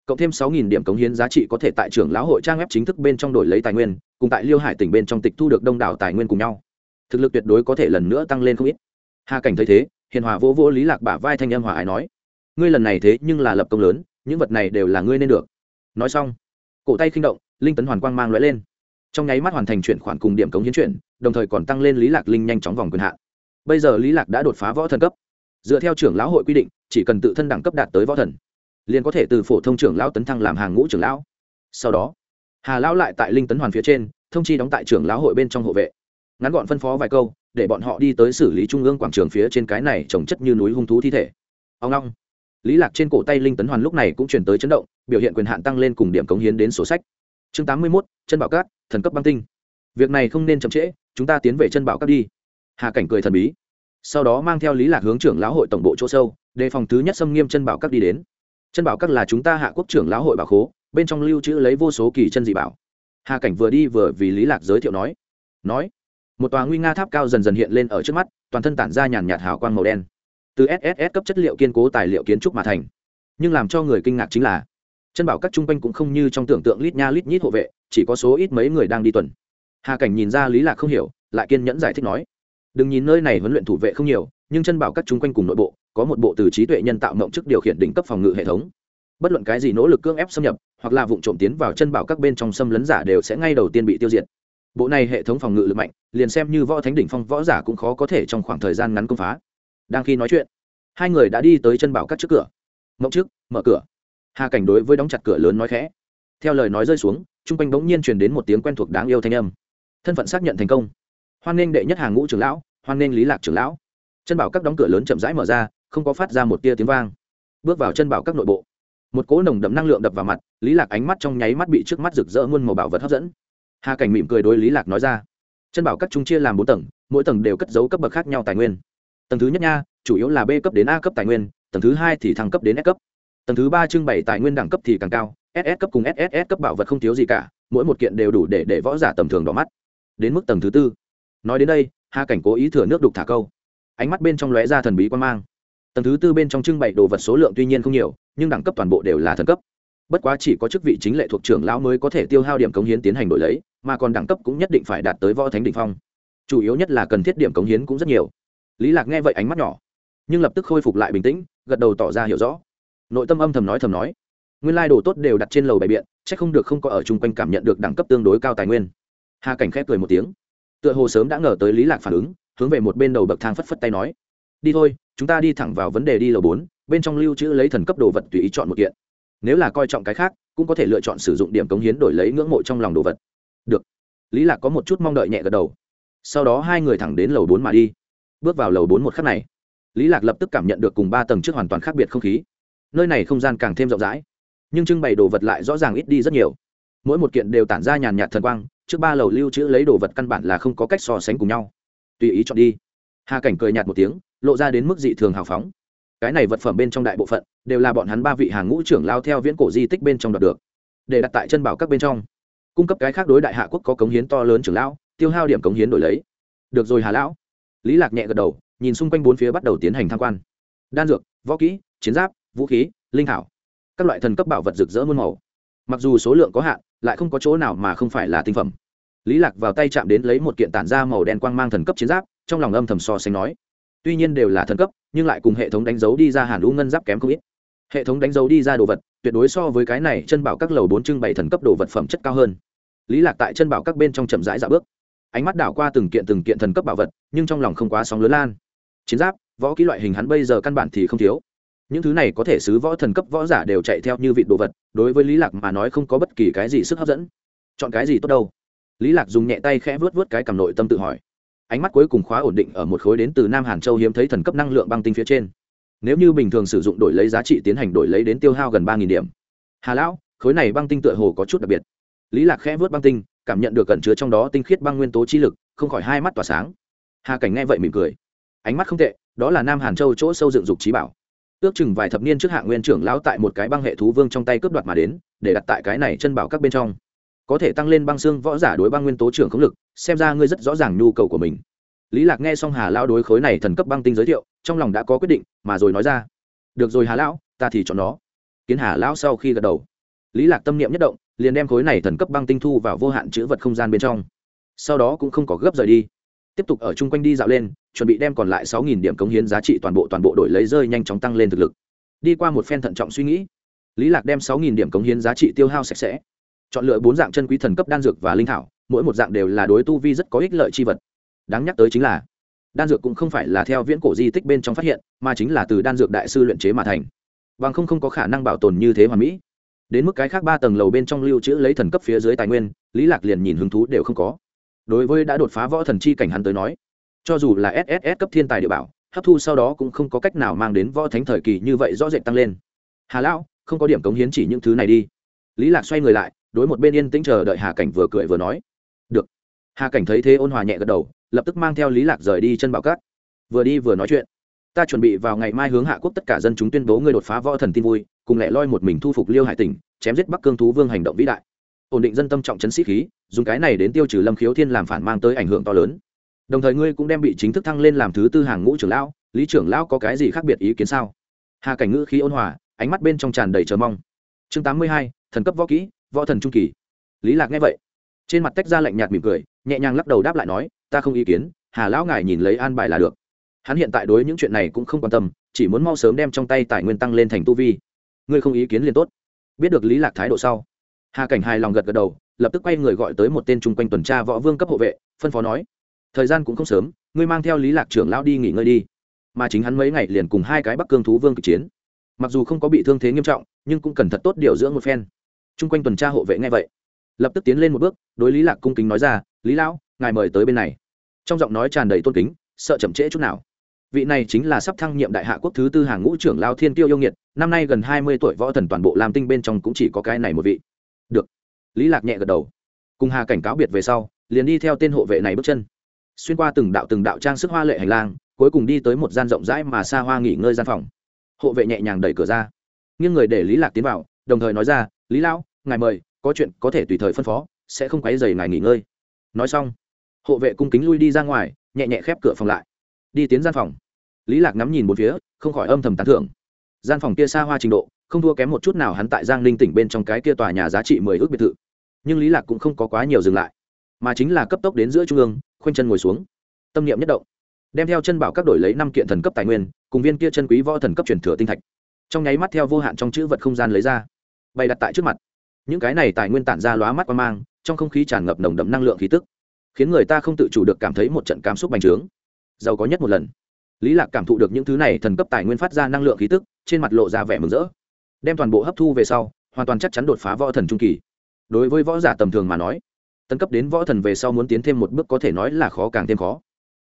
Cộng thêm sáu nghìn điểm cống hiến giá trị có thể tại trưởng lão hội trang web chính thức bên trong đổi lấy tài nguyên, cùng tại liêu hải tỉnh bên trong tịch thu được đông đảo tài nguyên cùng nhau. Thực lực tuyệt đối có thể lần nữa tăng lên không ít. Hà cảnh thấy thế, hiền hòa vô vô lý lạc bả vai thanh âm hòa ái nói, ngươi lần này thế nhưng là lập công lớn, những vật này đều là ngươi nên được. Nói xong cổ tay khinh động, linh tấn hoàn quang mang lóe lên. Trong nháy mắt hoàn thành chuyển khoản cùng điểm cống hiến chuyển, đồng thời còn tăng lên lý lạc linh nhanh chóng vòng quyền hạn. Bây giờ lý lạc đã đột phá võ thần cấp. Dựa theo trưởng lão hội quy định, chỉ cần tự thân đẳng cấp đạt tới võ thần, liền có thể từ phổ thông trưởng lão tấn thăng làm hàng ngũ trưởng lão. Sau đó, hà lão lại tại linh tấn hoàn phía trên, thông chi đóng tại trưởng lão hội bên trong hộ vệ. Ngắn gọn phân phó vài câu, để bọn họ đi tới xử lý trung ương quảng trường phía trên cái này trồng chất như núi hung thú thi thể. Ông long, lý lạc trên cổ tay linh tấn hoàn lúc này cũng chuyển tới chấn động biểu hiện quyền hạn tăng lên cùng điểm cống hiến đến sổ sách. Chương tám mươi 81, chân bảo cát thần cấp băng tinh. Việc này không nên chậm trễ chúng ta tiến về chân bảo cát đi. Hà cảnh cười thần bí. Sau đó mang theo lý lạc hướng trưởng lão hội tổng bộ chỗ sâu đề phòng thứ nhất xâm nghiêm chân bảo các đi đến. Chân bảo các là chúng ta hạ quốc trưởng lão hội bảo khố bên trong lưu trữ lấy vô số kỳ chân dị bảo. Hà cảnh vừa đi vừa vì lý lạc giới thiệu nói. Nói một tòa nguy nga tháp cao dần dần hiện lên ở trước mắt toàn thân tản ra nhàn nhạt hào quang màu đen. Từ sss cấp chất liệu kiên cố tài liệu kiến trúc mà thành. Nhưng làm cho người kinh ngạc chính là chân bảo các trung quanh cũng không như trong tưởng tượng lít nha lít nhít hộ vệ, chỉ có số ít mấy người đang đi tuần. Hà cảnh nhìn ra lý lạc không hiểu, lại kiên nhẫn giải thích nói, đừng nhìn nơi này huấn luyện thủ vệ không nhiều, nhưng chân bảo các trung quanh cùng nội bộ, có một bộ từ trí tuệ nhân tạo mộng chức điều khiển đỉnh cấp phòng ngự hệ thống. Bất luận cái gì nỗ lực cưỡng ép xâm nhập, hoặc là vụ trộm tiến vào chân bảo các bên trong xâm lấn giả đều sẽ ngay đầu tiên bị tiêu diệt. Bộ này hệ thống phòng ngự lực mạnh, liền xem như võ thánh đỉnh phong võ giả cũng khó có thể trong khoảng thời gian ngắn công phá. Đang khi nói chuyện, hai người đã đi tới chân bảo các trước cửa. Mộng trước mở cửa hà cảnh đối với đóng chặt cửa lớn nói khẽ. Theo lời nói rơi xuống, chung quanh bỗng nhiên truyền đến một tiếng quen thuộc đáng yêu thanh âm. Thân phận xác nhận thành công. Hoan nghênh đệ nhất hàng ngũ trưởng lão, hoan nghênh lý lạc trưởng lão. Chân bảo các đóng cửa lớn chậm rãi mở ra, không có phát ra một tia tiếng vang. Bước vào chân bảo các nội bộ, một cỗ nồng đậm năng lượng đập vào mặt, lý lạc ánh mắt trong nháy mắt bị trước mắt rực rỡ muôn màu bảo vật hấp dẫn. Hà cảnh mỉm cười đối lý lạc nói ra. Chân bảo các chúng chia làm bốn tầng, mỗi tầng đều cất giấu cấp bậc khác nhau tài nguyên. Tầng thứ nhất nha, chủ yếu là b cấp đến a cấp tài nguyên, tầng thứ hai thì thăng cấp đến s cấp tầng thứ ba trưng bày tài nguyên đẳng cấp thì càng cao ss cấp cùng sss cấp bảo vật không thiếu gì cả, mỗi một kiện đều đủ để để võ giả tầm thường đỏ mắt. Đến mức tầng thứ tư. Nói đến đây, hà cảnh cố ý thừa nước đục thả câu. Ánh mắt bên trong lóe ra thần bí quan mang. Tầng thứ tư bên trong trưng bày đồ vật số lượng tuy nhiên không nhiều, nhưng đẳng cấp toàn bộ đều là thần cấp. Bất quá chỉ có chức vị chính lệ thuộc trưởng lão mới có thể tiêu hao điểm cống hiến tiến hành đổi lấy, mà còn đẳng cấp cũng nhất định phải đạt tới võ thánh đ ỉ n h phong. Chủ yếu nhất là cần thiết điểm cống hiến cũng rất nhiều. Lý lạc nghe vậy ánh mắt nhỏ, nhưng lập tức khôi phục lại bình tĩnh, gật đầu tỏ ra hiểu rõ nội tâm âm thầm nói thầm nói, nguyên lai đồ tốt đều đặt trên lầu bài biện c h ắ c không được không có ở chung quanh cảm nhận được đẳng cấp tương đối cao tài nguyên. Hà cảnh khép cười một tiếng, tựa hồ sớm đã ngờ tới lý lạc phản ứng, hướng về một bên đầu bậc thang phất phất tay nói, đi thôi, chúng ta đi thẳng vào vấn đề đi lầu bốn, bên trong lưu trữ lấy thần cấp đồ vật tùy ý chọn một kiện. Nếu là coi trọng cái khác, cũng có thể lựa chọn sử dụng điểm cống hiến đổi lấy ngưỡng mộ trong lòng đồ vật. Được. Lý lạc có một chút mong đợi nhẹ gật đầu. Sau đó hai người thẳng đến lầu bốn mà đi. Bước vào lầu bốn một khắc này, lý lạc lập tức cảm nhận được cùng ba tầng trước hoàn toàn khác biệt không khí nơi này không gian càng thêm rộng rãi, nhưng trưng bày đồ vật lại rõ ràng ít đi rất nhiều. Mỗi một kiện đều tản ra nhàn nhạt thần quang, trước ba lầu lưu trữ lấy đồ vật căn bản là không có cách so sánh cùng nhau. Tùy ý chọn đi. Hà cảnh cười nhạt một tiếng, lộ ra đến mức dị thường hào phóng. Cái này vật phẩm bên trong đại bộ phận đều là bọn hắn ba vị hàng ngũ trưởng lao theo viễn cổ di tích bên trong đoạt được, để đặt tại chân bảo các bên trong. Cung cấp cái khác đối đại hạ quốc có cống hiến to lớn trưởng lão, tiêu hao điểm cống hiến đổi lấy. Được rồi hà lão. Lý lạc nhẹ gật đầu, nhìn xung quanh bốn phía bắt đầu tiến hành tham quan. Đan dược, võ kỹ, chiến giáp vũ khí, linh thảo, các loại thần cấp bảo vật rực rỡ muôn màu. Mặc dù số lượng có hạn, lại không có chỗ nào mà không phải là tinh phẩm. Lý lạc vào tay chạm đến lấy một kiện tản ra màu đen quang mang thần cấp chiến giáp, trong lòng âm thầm so sánh nói. Tuy nhiên đều là thần cấp, nhưng lại cùng hệ thống đánh dấu đi ra hàn Lũ ngân giáp kém không ít. Hệ thống đánh dấu đi ra đồ vật, tuyệt đối so với cái này chân bảo các lầu bốn trưng bày thần cấp đồ vật phẩm chất cao hơn. Lý lạc tại chân bảo các bên trong chậm rãi dạo bước. Ánh mắt đảo qua từng kiện từng kiện thần cấp bảo vật, nhưng trong lòng không quá sóng lớn lan. Chiến giáp, võ kỹ loại hình hắn bây giờ căn bản thì không thiếu những thứ này có thể sứ võ thần cấp võ giả đều chạy theo như vị đồ vật, đối với lý lạc mà nói không có bất kỳ cái gì sức hấp dẫn. Chọn cái gì tốt đâu? Lý lạc dùng nhẹ tay khẽ vớt vớt cái cầm nội tâm tự hỏi. Ánh mắt cuối cùng khóa ổn định ở một khối đến từ nam hàn châu hiếm thấy thần cấp năng lượng băng tinh phía trên. Nếu như bình thường sử dụng đổi lấy giá trị tiến hành đổi lấy đến tiêu hao gần ba điểm. Hà lão, khối này băng tinh tựa hồ có chút đặc biệt. Lý lạc khẽ vớt băng tinh, cảm nhận được cẩn chứa trong đó tinh khiết băng nguyên tố chi lực, không khỏi hai mắt tỏa sáng. Hà cảnh nghe vậy mỉm cười. Ánh mắt không tệ, đó là nam hàn châu chỗ sâu dựng dục trí bảo ước chừng vài thập niên trước hạ nguyên trưởng lão tại một cái băng hệ thú vương trong tay cướp đoạt mà đến, để đặt tại cái này chân bảo các bên trong. Có thể tăng lên băng xương võ giả đối băng nguyên tố trưởng khống lực, xem ra ngươi rất rõ ràng nhu cầu của mình. Lý lạc nghe xong hà lão đối khối này thần cấp băng tinh giới thiệu, trong lòng đã có quyết định, mà rồi nói ra. Được rồi hà lão, ta thì chọn nó. Kiến hà lão sau khi gật đầu. Lý lạc tâm niệm nhất động, liền đem khối này thần cấp băng tinh thu vào vô hạn chữ vật không gian bên trong. Sau đó cũng không có gấp rời đi tiếp tục ở chung quanh đi dạo lên, chuẩn bị đem còn lại sáu nghìn điểm cống hiến giá trị toàn bộ toàn bộ đổi lấy rơi nhanh chóng tăng lên thực lực. Đi qua một phen thận trọng suy nghĩ, lý lạc đem sáu nghìn điểm cống hiến giá trị tiêu hao sạch sẽ. Chọn lựa bốn dạng chân quý thần cấp đan dược và linh thảo, mỗi một dạng đều là đối tu vi rất có ích lợi chi vật. Đáng nhắc tới chính là, đan dược cũng không phải là theo viễn cổ di tích bên trong phát hiện, mà chính là từ đan dược đại sư luyện chế mà thành. Bằng không không có khả năng bảo tồn như thế hoàn mỹ. Đến mức cái khác ba tầng lầu bên trong lưu trữ lấy thần cấp phía dưới tài nguyên, lý lạc liền nhìn hứng thú đều không có đối với đã đột phá võ thần chi cảnh hắn tới nói, cho dù là sss cấp thiên tài địa bảo, hấp thu sau đó cũng không có cách nào mang đến võ thánh thời kỳ như vậy rõ rệt tăng lên. Hà lão, không có điểm cống hiến chỉ những thứ này đi. Lý lạc xoay người lại, đối một bên yên tĩnh chờ đợi hà cảnh vừa cười vừa nói, được. Hà cảnh thấy thế ôn hòa nhẹ gật đầu, lập tức mang theo lý lạc rời đi chân bảo cát. Vừa đi vừa nói chuyện, ta chuẩn bị vào ngày mai hướng hạ quốc tất cả dân chúng tuyên bố ngươi đột phá võ thần tin vui, cùng lẻ loi một mình thu phục liêu hải tỉnh, chém giết bắc cương thú vương hành động vĩ đại ổn định dân tâm trọng chấn sĩ khí, dùng cái này đến tiêu trừ lâm khiếu thiên làm phản mang tới ảnh hưởng to lớn. Đồng thời ngươi cũng đem bị chính thức thăng lên làm thứ tư hàng ngũ trưởng lão, lý trưởng lão có cái gì khác biệt ý kiến sao? Hà cảnh ngữ khí ôn hòa, ánh mắt bên trong tràn đầy chờ mong. Chương tám mươi hai, thần cấp võ kỹ, võ thần trung kỳ. Lý lạc nghe vậy, trên mặt tách ra lạnh nhạt mỉm cười, nhẹ nhàng lắc đầu đáp lại nói, ta không ý kiến, hà lão ngài nhìn lấy an bài là được. Hắn hiện tại đối những chuyện này cũng không quan tâm, chỉ muốn mau sớm đem trong tay tài nguyên tăng lên thành tu vi. Ngươi không ý kiến liền tốt. Biết được lý lạc thái độ sau hà cảnh hài lòng gật gật đầu, lập tức quay người gọi tới một tên chung quanh tuần tra võ vương cấp hộ vệ, phân phó nói, thời gian cũng không sớm, ngươi mang theo lý lạc trưởng lão đi nghỉ ngơi đi. Mà chính hắn mấy ngày liền cùng hai cái bắc cương thú vương kịch chiến. Mặc dù không có bị thương thế nghiêm trọng, nhưng cũng cần thật tốt điều dưỡng một phen. Chung quanh tuần tra hộ vệ nghe vậy, lập tức tiến lên một bước, đối lý lạc cung kính nói ra, lý lão, ngài mời tới bên này. Trong giọng nói tràn đầy tôn kính, sợ chậm trễ chút nào. Vị này chính là sắp thăng nhiệm đại hạ quốc thứ tư hàng ngũ trưởng lao thiên tiêu yêu nghiệt, năm nay gần hai mươi tuổi võ thần toàn bộ làm tinh bên trong cũng chỉ có cái này một vị được. Lý lạc nhẹ gật đầu. Cùng hà cảnh cáo biệt về sau, liền đi theo tên hộ vệ này bước chân. Xuyên qua từng đạo từng đạo trang sức hoa lệ hành lang, cuối cùng đi tới một gian rộng rãi mà xa hoa nghỉ ngơi gian phòng. Hộ vệ nhẹ nhàng đẩy cửa ra. Nghiêng người để lý lạc tiến vào, đồng thời nói ra, lý lão, ngài mời, có chuyện có thể tùy thời phân phó, sẽ không quấy rầy ngài nghỉ ngơi. Nói xong, hộ vệ cung kính lui đi ra ngoài, nhẹ nhẹ khép cửa phòng lại. Đi tiến gian phòng. Lý lạc ngắm nhìn một phía, không khỏi âm thầm tán thưởng. Gian phòng kia xa hoa trình độ không thua kém một chút nào hắn tại giang ninh tỉnh bên trong cái kia tòa nhà giá trị mười ước biệt thự. Nhưng lý lạc cũng không có quá nhiều dừng lại, mà chính là cấp tốc đến giữa trung ương, khoanh chân ngồi xuống, tâm niệm nhất động, đem theo chân bảo các đổi lấy năm kiện thần cấp tài nguyên, cùng viên kia chân quý võ thần cấp truyền thừa tinh thạch. Trong nháy mắt theo vô hạn trong chữ vật không gian lấy ra, bày đặt tại trước mặt. Những cái này tài nguyên tản ra lóa mắt qua mang, trong không khí tràn ngập nồng đậm năng lượng khí tức, khiến người ta không tự chủ được cảm thấy một trận cảm xúc bành trướng. Giàu có nhất một lần, lý lạc cảm thụ được những thứ này thần cấp tài nguyên phát ra năng lượng khí tức, trên mặt lộ ra vẻ mừng rỡ đem toàn bộ hấp thu về sau, hoàn toàn chắc chắn đột phá võ thần trung kỳ. Đối với võ giả tầm thường mà nói, tấn cấp đến võ thần về sau muốn tiến thêm một bước có thể nói là khó càng thêm khó.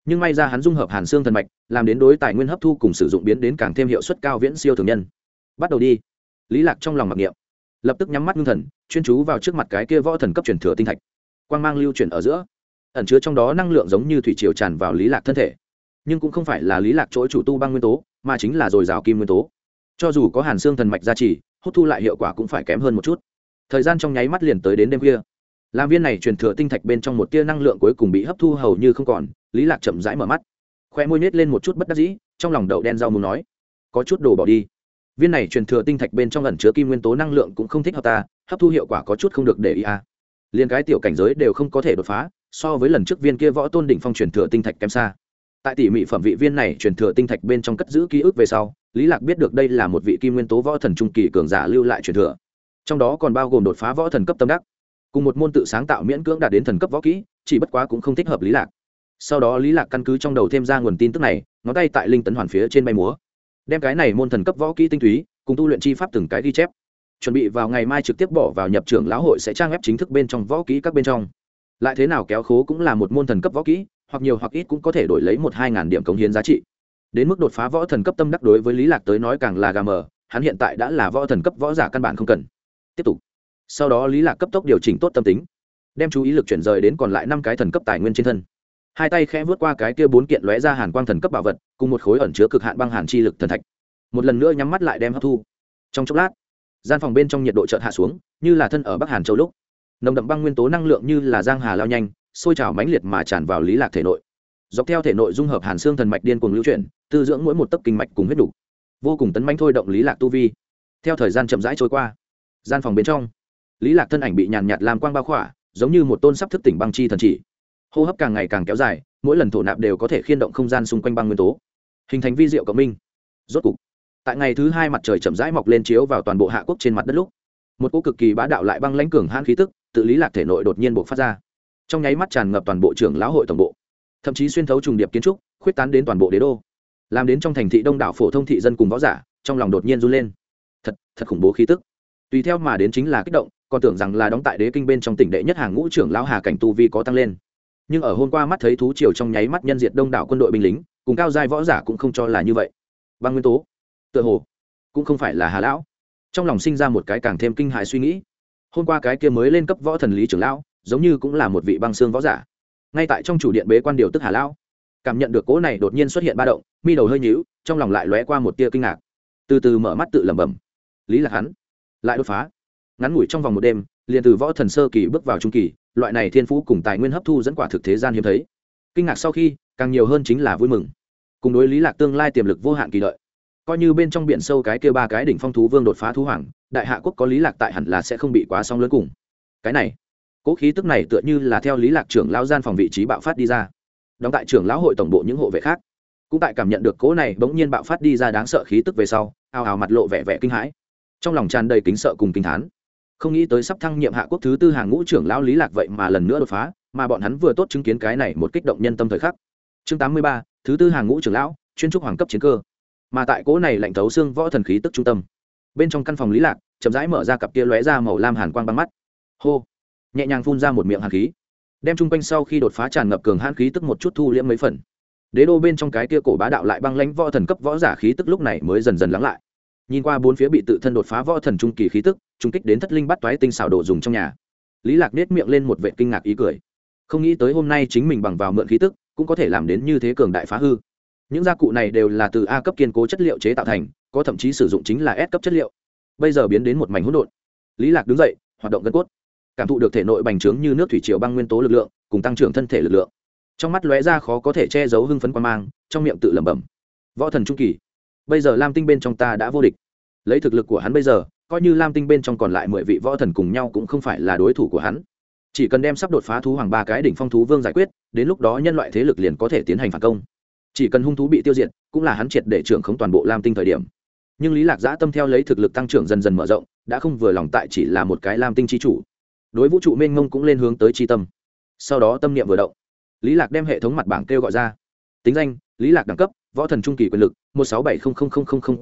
Nhưng may ra hắn dung hợp hàn xương thần mạch, làm đến đối tài nguyên hấp thu cùng sử dụng biến đến càng thêm hiệu suất cao viễn siêu thường nhân. Bắt đầu đi. Lý lạc trong lòng mặc niệm. Lập tức nhắm mắt ngưng thần, chuyên chú vào trước mặt cái kia võ thần cấp truyền thừa tinh thạch. Quang mang lưu chuyển ở giữa, ẩn chứa trong đó năng lượng giống như thủy triều tràn vào lý lạc thân thể. Nhưng cũng không phải là lý lạc chỗ chủ tu băng nguyên tố, mà chính là dồi dào kim nguyên tố cho dù có hàn xương thần mạch gia trì, hút thu lại hiệu quả cũng phải kém hơn một chút. Thời gian trong nháy mắt liền tới đến đêm khuya. Làm viên này truyền thừa tinh thạch bên trong một tia năng lượng cuối cùng bị hấp thu hầu như không còn, lý lạc chậm rãi mở mắt. Khoe môi nhét lên một chút bất đắc dĩ, trong lòng đậu đen rau muốn nói, có chút đồ bỏ đi. Viên này truyền thừa tinh thạch bên trong ẩn chứa kim nguyên tố năng lượng cũng không thích hợp ta, hấp thu hiệu quả có chút không được để ý à. liền cái tiểu cảnh giới đều không có thể đột phá, so với lần trước viên kia võ tôn đỉnh phong truyền thừa tinh thạch kém xa tại tỉ mỉ phẩm vị viên này truyền thừa tinh thạch bên trong cất giữ ký ức về sau, lý lạc biết được đây là một vị kim nguyên tố võ thần trung kỳ cường giả lưu lại truyền thừa. Trong đó còn bao gồm đột phá võ thần cấp tâm đắc. Cùng một môn tự sáng tạo miễn cưỡng đạt đến thần cấp võ kỹ, chỉ bất quá cũng không thích hợp lý lạc. Sau đó lý lạc căn cứ trong đầu thêm ra nguồn tin tức này, ngón tay tại linh tấn hoàn phía trên bay múa. Đem cái này môn thần cấp võ kỹ tinh túy, cùng tu luyện chi pháp từng cái ghi chép. Chuẩn bị vào ngày mai trực tiếp bỏ vào nhập trưởng lão hội sẽ trang ép chính thức bên trong võ kỹ các bên trong. Lại thế nào kéo khố cũng là một môn thần cấp võ kỹ hoặc nhiều hoặc ít cũng có thể đổi lấy một hai ngàn điểm cống hiến giá trị. Đến mức đột phá võ thần cấp tâm đắc đối với lý lạc tới nói càng là gà mờ, hắn hiện tại đã là võ thần cấp võ giả căn bản không cần. Tiếp tục. Sau đó lý lạc cấp tốc điều chỉnh tốt tâm tính, đem chú ý lực chuyển rời đến còn lại năm cái thần cấp tài nguyên trên thân. Hai tay khẽ vút qua cái kia bốn kiện lóe ra hàn quang thần cấp bảo vật, cùng một khối ẩn chứa cực hạn băng hàn chi lực thần thạch. Một lần nữa nhắm mắt lại đem hấp thu. Trong chốc lát, gian phòng bên trong nhiệt độ chợt hạ xuống, như là thân ở bắc hàn châu lúc. Nồng đậm băng nguyên tố năng lượng như là giang hà lao nhanh sôi trào mãnh liệt mà tràn vào lý lạc thể nội. Dọc theo thể nội dung hợp hàn xương thần mạch điên cuồng lưu chuyển, tư dưỡng mỗi một tấc kinh mạch cùng huyết đủ. Vô cùng tấn manh thôi động lý lạc tu vi. Theo thời gian chậm rãi trôi qua, gian phòng bên trong, lý lạc thân ảnh bị nhàn nhạt làm quang bao khỏa, giống như một tôn sắp thức tỉnh băng chi thần chỉ. Hô hấp càng ngày càng kéo dài, mỗi lần thổ nạp đều có thể khiên động không gian xung quanh băng nguyên tố. Hình thành vi diệu cộng minh. Rốt cục, tại ngày thứ hai mặt trời chậm rãi mọc lên chiếu vào toàn bộ hạ quốc trên mặt đất lúc, một cỗ cực kỳ bá đạo lại băng lãnh cường hãn khí tức, tự lý lạc thể nội đột nhiên bộc phát ra trong nháy mắt tràn ngập toàn bộ trưởng lão hội tổng bộ. Thậm chí xuyên thấu trùng điệp kiến trúc, khuyết tán đến toàn bộ đế đô. Làm đến trong thành thị đông đảo phổ thông thị dân cùng võ giả, trong lòng đột nhiên run lên. Thật thật khủng bố khí tức. Tùy theo mà đến chính là kích động, còn tưởng rằng là đóng tại đế kinh bên trong tỉnh đệ nhất hàng ngũ trưởng lão hà cảnh tu vi có tăng lên. Nhưng ở hôm qua mắt thấy thú triều trong nháy mắt nhân diệt đông đảo quân đội binh lính, cùng cao giai võ giả cũng không cho là như vậy. Băng nguyên tố, tựa hồ, cũng không phải là hà lão. Trong lòng sinh ra một cái càng thêm kinh hại suy nghĩ. Hôm qua cái kia mới lên cấp võ thần lý trưởng lão giống như cũng là một vị băng xương võ giả. Ngay tại trong chủ điện bế quan điều tức hà lão, cảm nhận được cỗ này đột nhiên xuất hiện ba động, mi đầu hơi nhíu, trong lòng lại lóe qua một tia kinh ngạc. Từ từ mở mắt tự lẩm bẩm. Lý là hắn lại đột phá. Ngắn ngủi trong vòng một đêm, liền từ võ thần sơ kỳ bước vào trung kỳ, loại này thiên phú cùng tài nguyên hấp thu dẫn quả thực thế gian hiếm thấy. Kinh ngạc sau khi, càng nhiều hơn chính là vui mừng. Cùng đối lý lạc tương lai tiềm lực vô hạn kỳ lợi coi như bên trong biển sâu cái kia ba cái đỉnh phong thú vương đột phá thú hoàng, đại hạ quốc có lý lạc tại hẳn là sẽ không bị quá song lớn cùng. Cái này cố khí tức này tựa như là theo lý lạc trưởng lão gian phòng vị trí bạo phát đi ra. Đóng tại trưởng lão hội tổng bộ những hộ vệ khác. Cũng tại cảm nhận được cố này bỗng nhiên bạo phát đi ra đáng sợ khí tức về sau ào ào mặt lộ vẻ vẻ kinh hãi. Trong lòng tràn đầy kính sợ cùng kinh thán. Không nghĩ tới sắp thăng nhiệm hạ quốc thứ tư hàng ngũ trưởng lão lý lạc vậy mà lần nữa đột phá, mà bọn hắn vừa tốt chứng kiến cái này một kích động nhân tâm thời khắc. Chương tám mươi ba, thứ tư hàng ngũ trưởng lão, chuyên trúc hoàng cấp chiến cơ. Mà tại cỗ này lạnh thấu xương võ thần khí tức trung tâm. Bên trong căn phòng lý lạc, chậm rãi mở ra cặp kia lóe ra màu lam hàn quang băng mắt. Hô! Nhẹ nhàng phun ra một miệng hàn khí. Đem chung quanh sau khi đột phá tràn ngập cường hàn khí tức một chút thu liễm mấy phần. Đế đô bên trong cái kia cổ bá đạo lại băng lãnh võ thần cấp võ giả khí tức lúc này mới dần dần lắng lại. Nhìn qua bốn phía bị tự thân đột phá võ thần trung kỳ khí tức, trung kích đến thất linh bắt toái tinh xảo đồ dùng trong nhà. Lý lạc nết miệng lên một vệ kinh ngạc ý cười. Không nghĩ tới hôm nay chính mình bằng vào mượn khí tức, cũng có thể làm đến như thế cường đại phá hư. Những gia cụ này đều là từ a cấp kiên cố chất liệu chế tạo thành, có thậm chí sử dụng chính là s cấp chất liệu. Bây giờ biến đến một mảnh hỗn độn. Lý lạc đứng dậy, hoạt động gân cốt cảm thụ được thể nội bành trướng như nước thủy triều băng nguyên tố lực lượng, cùng tăng trưởng thân thể lực lượng. Trong mắt lóe ra khó có thể che giấu hưng phấn quan mang, trong miệng tự lẩm bẩm. Võ thần trung kỳ, bây giờ lam tinh bên trong ta đã vô địch. Lấy thực lực của hắn bây giờ, coi như lam tinh bên trong còn lại mười vị võ thần cùng nhau cũng không phải là đối thủ của hắn. Chỉ cần đem sắp đột phá thú hoàng ba cái đỉnh phong thú vương giải quyết, đến lúc đó nhân loại thế lực liền có thể tiến hành phản công. Chỉ cần hung thú bị tiêu diệt, cũng là hắn triệt để trưởng không toàn bộ lam tinh thời điểm. Nhưng lý lạc giã tâm theo lấy thực lực tăng trưởng dần dần mở rộng, đã không vừa lòng tại chỉ là một cái lam tinh chi chủ đối vũ trụ mênh mông cũng lên hướng tới tri tâm. Sau đó tâm niệm vừa động, lý lạc đem hệ thống mặt bảng kêu gọi ra. Tính danh, lý lạc đẳng cấp, võ thần trung kỳ quyền lực, một sáu bảy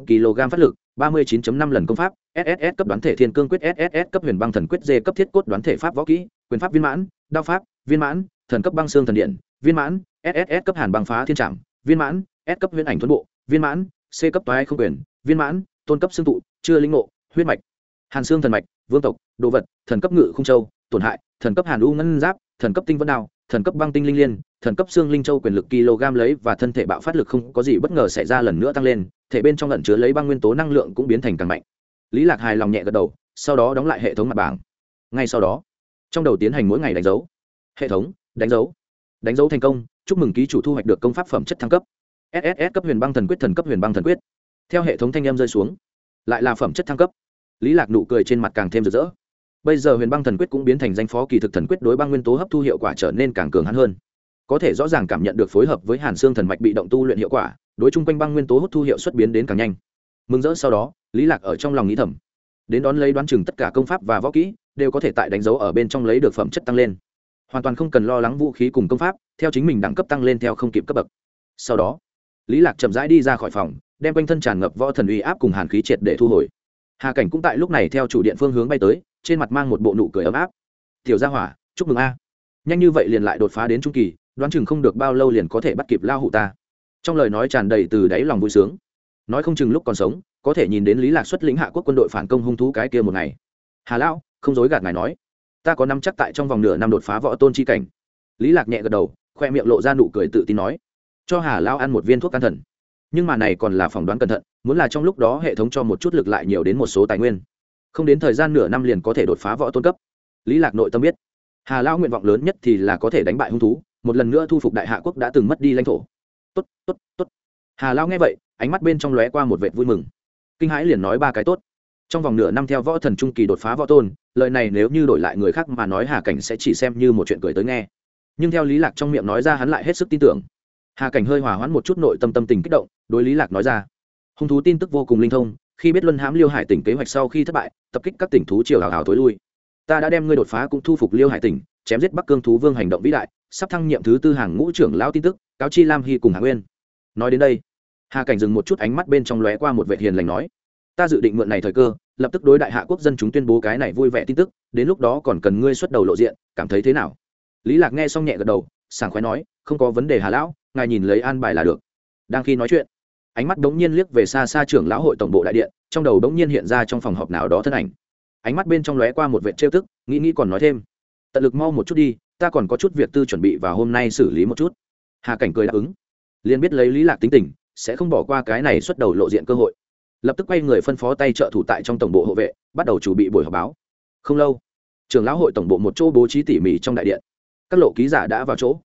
kg phát lực, ba mươi 39.5 lần công pháp sss cấp đoán thể thiên cương quyết sss cấp huyền băng thần quyết d cấp thiết cốt đoán thể pháp võ kỹ, quyền pháp viên mãn, đao pháp, viên mãn, thần cấp băng xương thần điện, viên mãn sss cấp hàn băng phá thiên trạm viên mãn, s cấp huyền ảnh thuẫn bộ, viên mãn, c cấp toái không quyền, viên mãn, tôn cấp xương tụ, chưa linh ngộ, huyết mạch, hàn xương thần mạch vương tộc, đồ vật, thần cấp ngự không châu, tổn hại, thần cấp hàn u ngân giáp, thần cấp tinh vân đao, thần cấp băng tinh linh liên, thần cấp xương linh châu quyền lực kg lấy và thân thể bạo phát lực không có gì bất ngờ xảy ra lần nữa tăng lên, thể bên trong lẩn chứa lấy băng nguyên tố năng lượng cũng biến thành càng mạnh. Lý lạc hài lòng nhẹ gật đầu, sau đó đóng lại hệ thống mặt bảng. Ngay sau đó, trong đầu tiến hành mỗi ngày đánh dấu. Hệ thống, đánh dấu. Đánh dấu thành công, chúc mừng ký chủ thu hoạch được công pháp phẩm chất thăng cấp. Sss cấp huyền băng thần quyết, thần cấp huyền băng thần quyết. Theo hệ thống thanh em rơi xuống, lại là phẩm chất thăng cấp lý lạc nụ cười trên mặt càng thêm rực rỡ. Bây giờ huyền băng thần quyết cũng biến thành danh phó kỳ thực thần quyết đối băng nguyên tố hấp thu hiệu quả trở nên càng cường hắn hơn. Có thể rõ ràng cảm nhận được phối hợp với hàn xương thần mạch bị động tu luyện hiệu quả, đối chung quanh băng nguyên tố hút thu hiệu xuất biến đến càng nhanh. Mừng rỡ sau đó, lý lạc ở trong lòng nghĩ thầm, đến đón lấy đoán chừng tất cả công pháp và võ kỹ đều có thể tại đánh dấu ở bên trong lấy được phẩm chất tăng lên. Hoàn toàn không cần lo lắng vũ khí cùng công pháp, theo chính mình đẳng cấp tăng lên theo không kịp cấp bậc. Sau đó, lý lạc chậm rãi đi ra khỏi phòng, đem quanh thân tràn ngập võ thần uy áp cùng hàn khí triệt để thu hồi hà cảnh cũng tại lúc này theo chủ điện phương hướng bay tới, trên mặt mang một bộ nụ cười ấm áp. Tiểu gia hỏa, chúc mừng a. Nhanh như vậy liền lại đột phá đến trung kỳ, đoán chừng không được bao lâu liền có thể bắt kịp lao hụ ta. Trong lời nói tràn đầy từ đáy lòng vui sướng. Nói không chừng lúc còn sống, có thể nhìn đến lý lạc xuất lĩnh hạ quốc quân đội phản công hung thú cái kia một ngày. Hà lão, không dối gạt ngài nói. Ta có năm chắc tại trong vòng nửa năm đột phá võ tôn chi cảnh. Lý lạc nhẹ gật đầu, khoe miệng lộ ra nụ cười tự tin nói. Cho hà lão ăn một viên thuốc can thần nhưng mà này còn là phỏng đoán cẩn thận, muốn là trong lúc đó hệ thống cho một chút lực lại nhiều đến một số tài nguyên. Không đến thời gian nửa năm liền có thể đột phá võ tôn cấp. Lý lạc nội tâm biết, hà lão nguyện vọng lớn nhất thì là có thể đánh bại hung thú, một lần nữa thu phục đại hạ quốc đã từng mất đi lãnh thổ. Tốt tốt tốt. Hà lão nghe vậy, ánh mắt bên trong lóe qua một vệt vui mừng. Kinh hãi liền nói ba cái tốt. Trong vòng nửa năm theo võ thần trung kỳ đột phá võ tôn, lời này nếu như đổi lại người khác mà nói hà cảnh sẽ chỉ xem như một chuyện cười tới nghe. Nhưng theo lý lạc trong miệng nói ra hắn lại hết sức tin tưởng hà cảnh hơi hòa hoãn một chút nội tâm tâm tình kích động, đối lý lạc nói ra. Hung thú tin tức vô cùng linh thông, khi biết luân hãm liêu hải tỉnh kế hoạch sau khi thất bại, tập kích các tỉnh thú triều hào hào tối lui. Ta đã đem ngươi đột phá cũng thu phục liêu hải tỉnh, chém giết bắc cương thú vương hành động vĩ đại, sắp thăng nhiệm thứ tư hàng ngũ trưởng lão tin tức, cáo chi lam hy cùng hà nguyên. Nói đến đây, hà cảnh dừng một chút ánh mắt bên trong lóe qua một vệ hiền lành nói, ta dự định mượn này thời cơ, lập tức đối đại hạ quốc dân chúng tuyên bố cái này vui vẻ tin tức, đến lúc đó còn cần ngươi xuất đầu lộ diện, cảm thấy thế nào? Lý lạc nghe xong nhẹ gật đầu, sảng khoái nói, không có vấn đề hà lão ngài nhìn lấy an bài là được. Đang khi nói chuyện, ánh mắt đống nhiên liếc về xa xa trưởng lão hội tổng bộ đại điện, trong đầu đống nhiên hiện ra trong phòng họp nào đó thân ảnh. Ánh mắt bên trong lóe qua một vệ trêu tức, nghĩ nghĩ còn nói thêm. Tận lực mau một chút đi, ta còn có chút việc tư chuẩn bị và hôm nay xử lý một chút. Hà cảnh cười đáp ứng. Liền biết lấy lý lạc tính tình, sẽ không bỏ qua cái này xuất đầu lộ diện cơ hội. Lập tức quay người phân phó tay trợ thủ tại trong tổng bộ hộ vệ, bắt đầu chuẩn bị buổi họp báo. Không lâu, trưởng lão hội tổng bộ một chỗ bố trí tỉ mỉ trong đại điện. Các lộ ký giả đã vào chỗ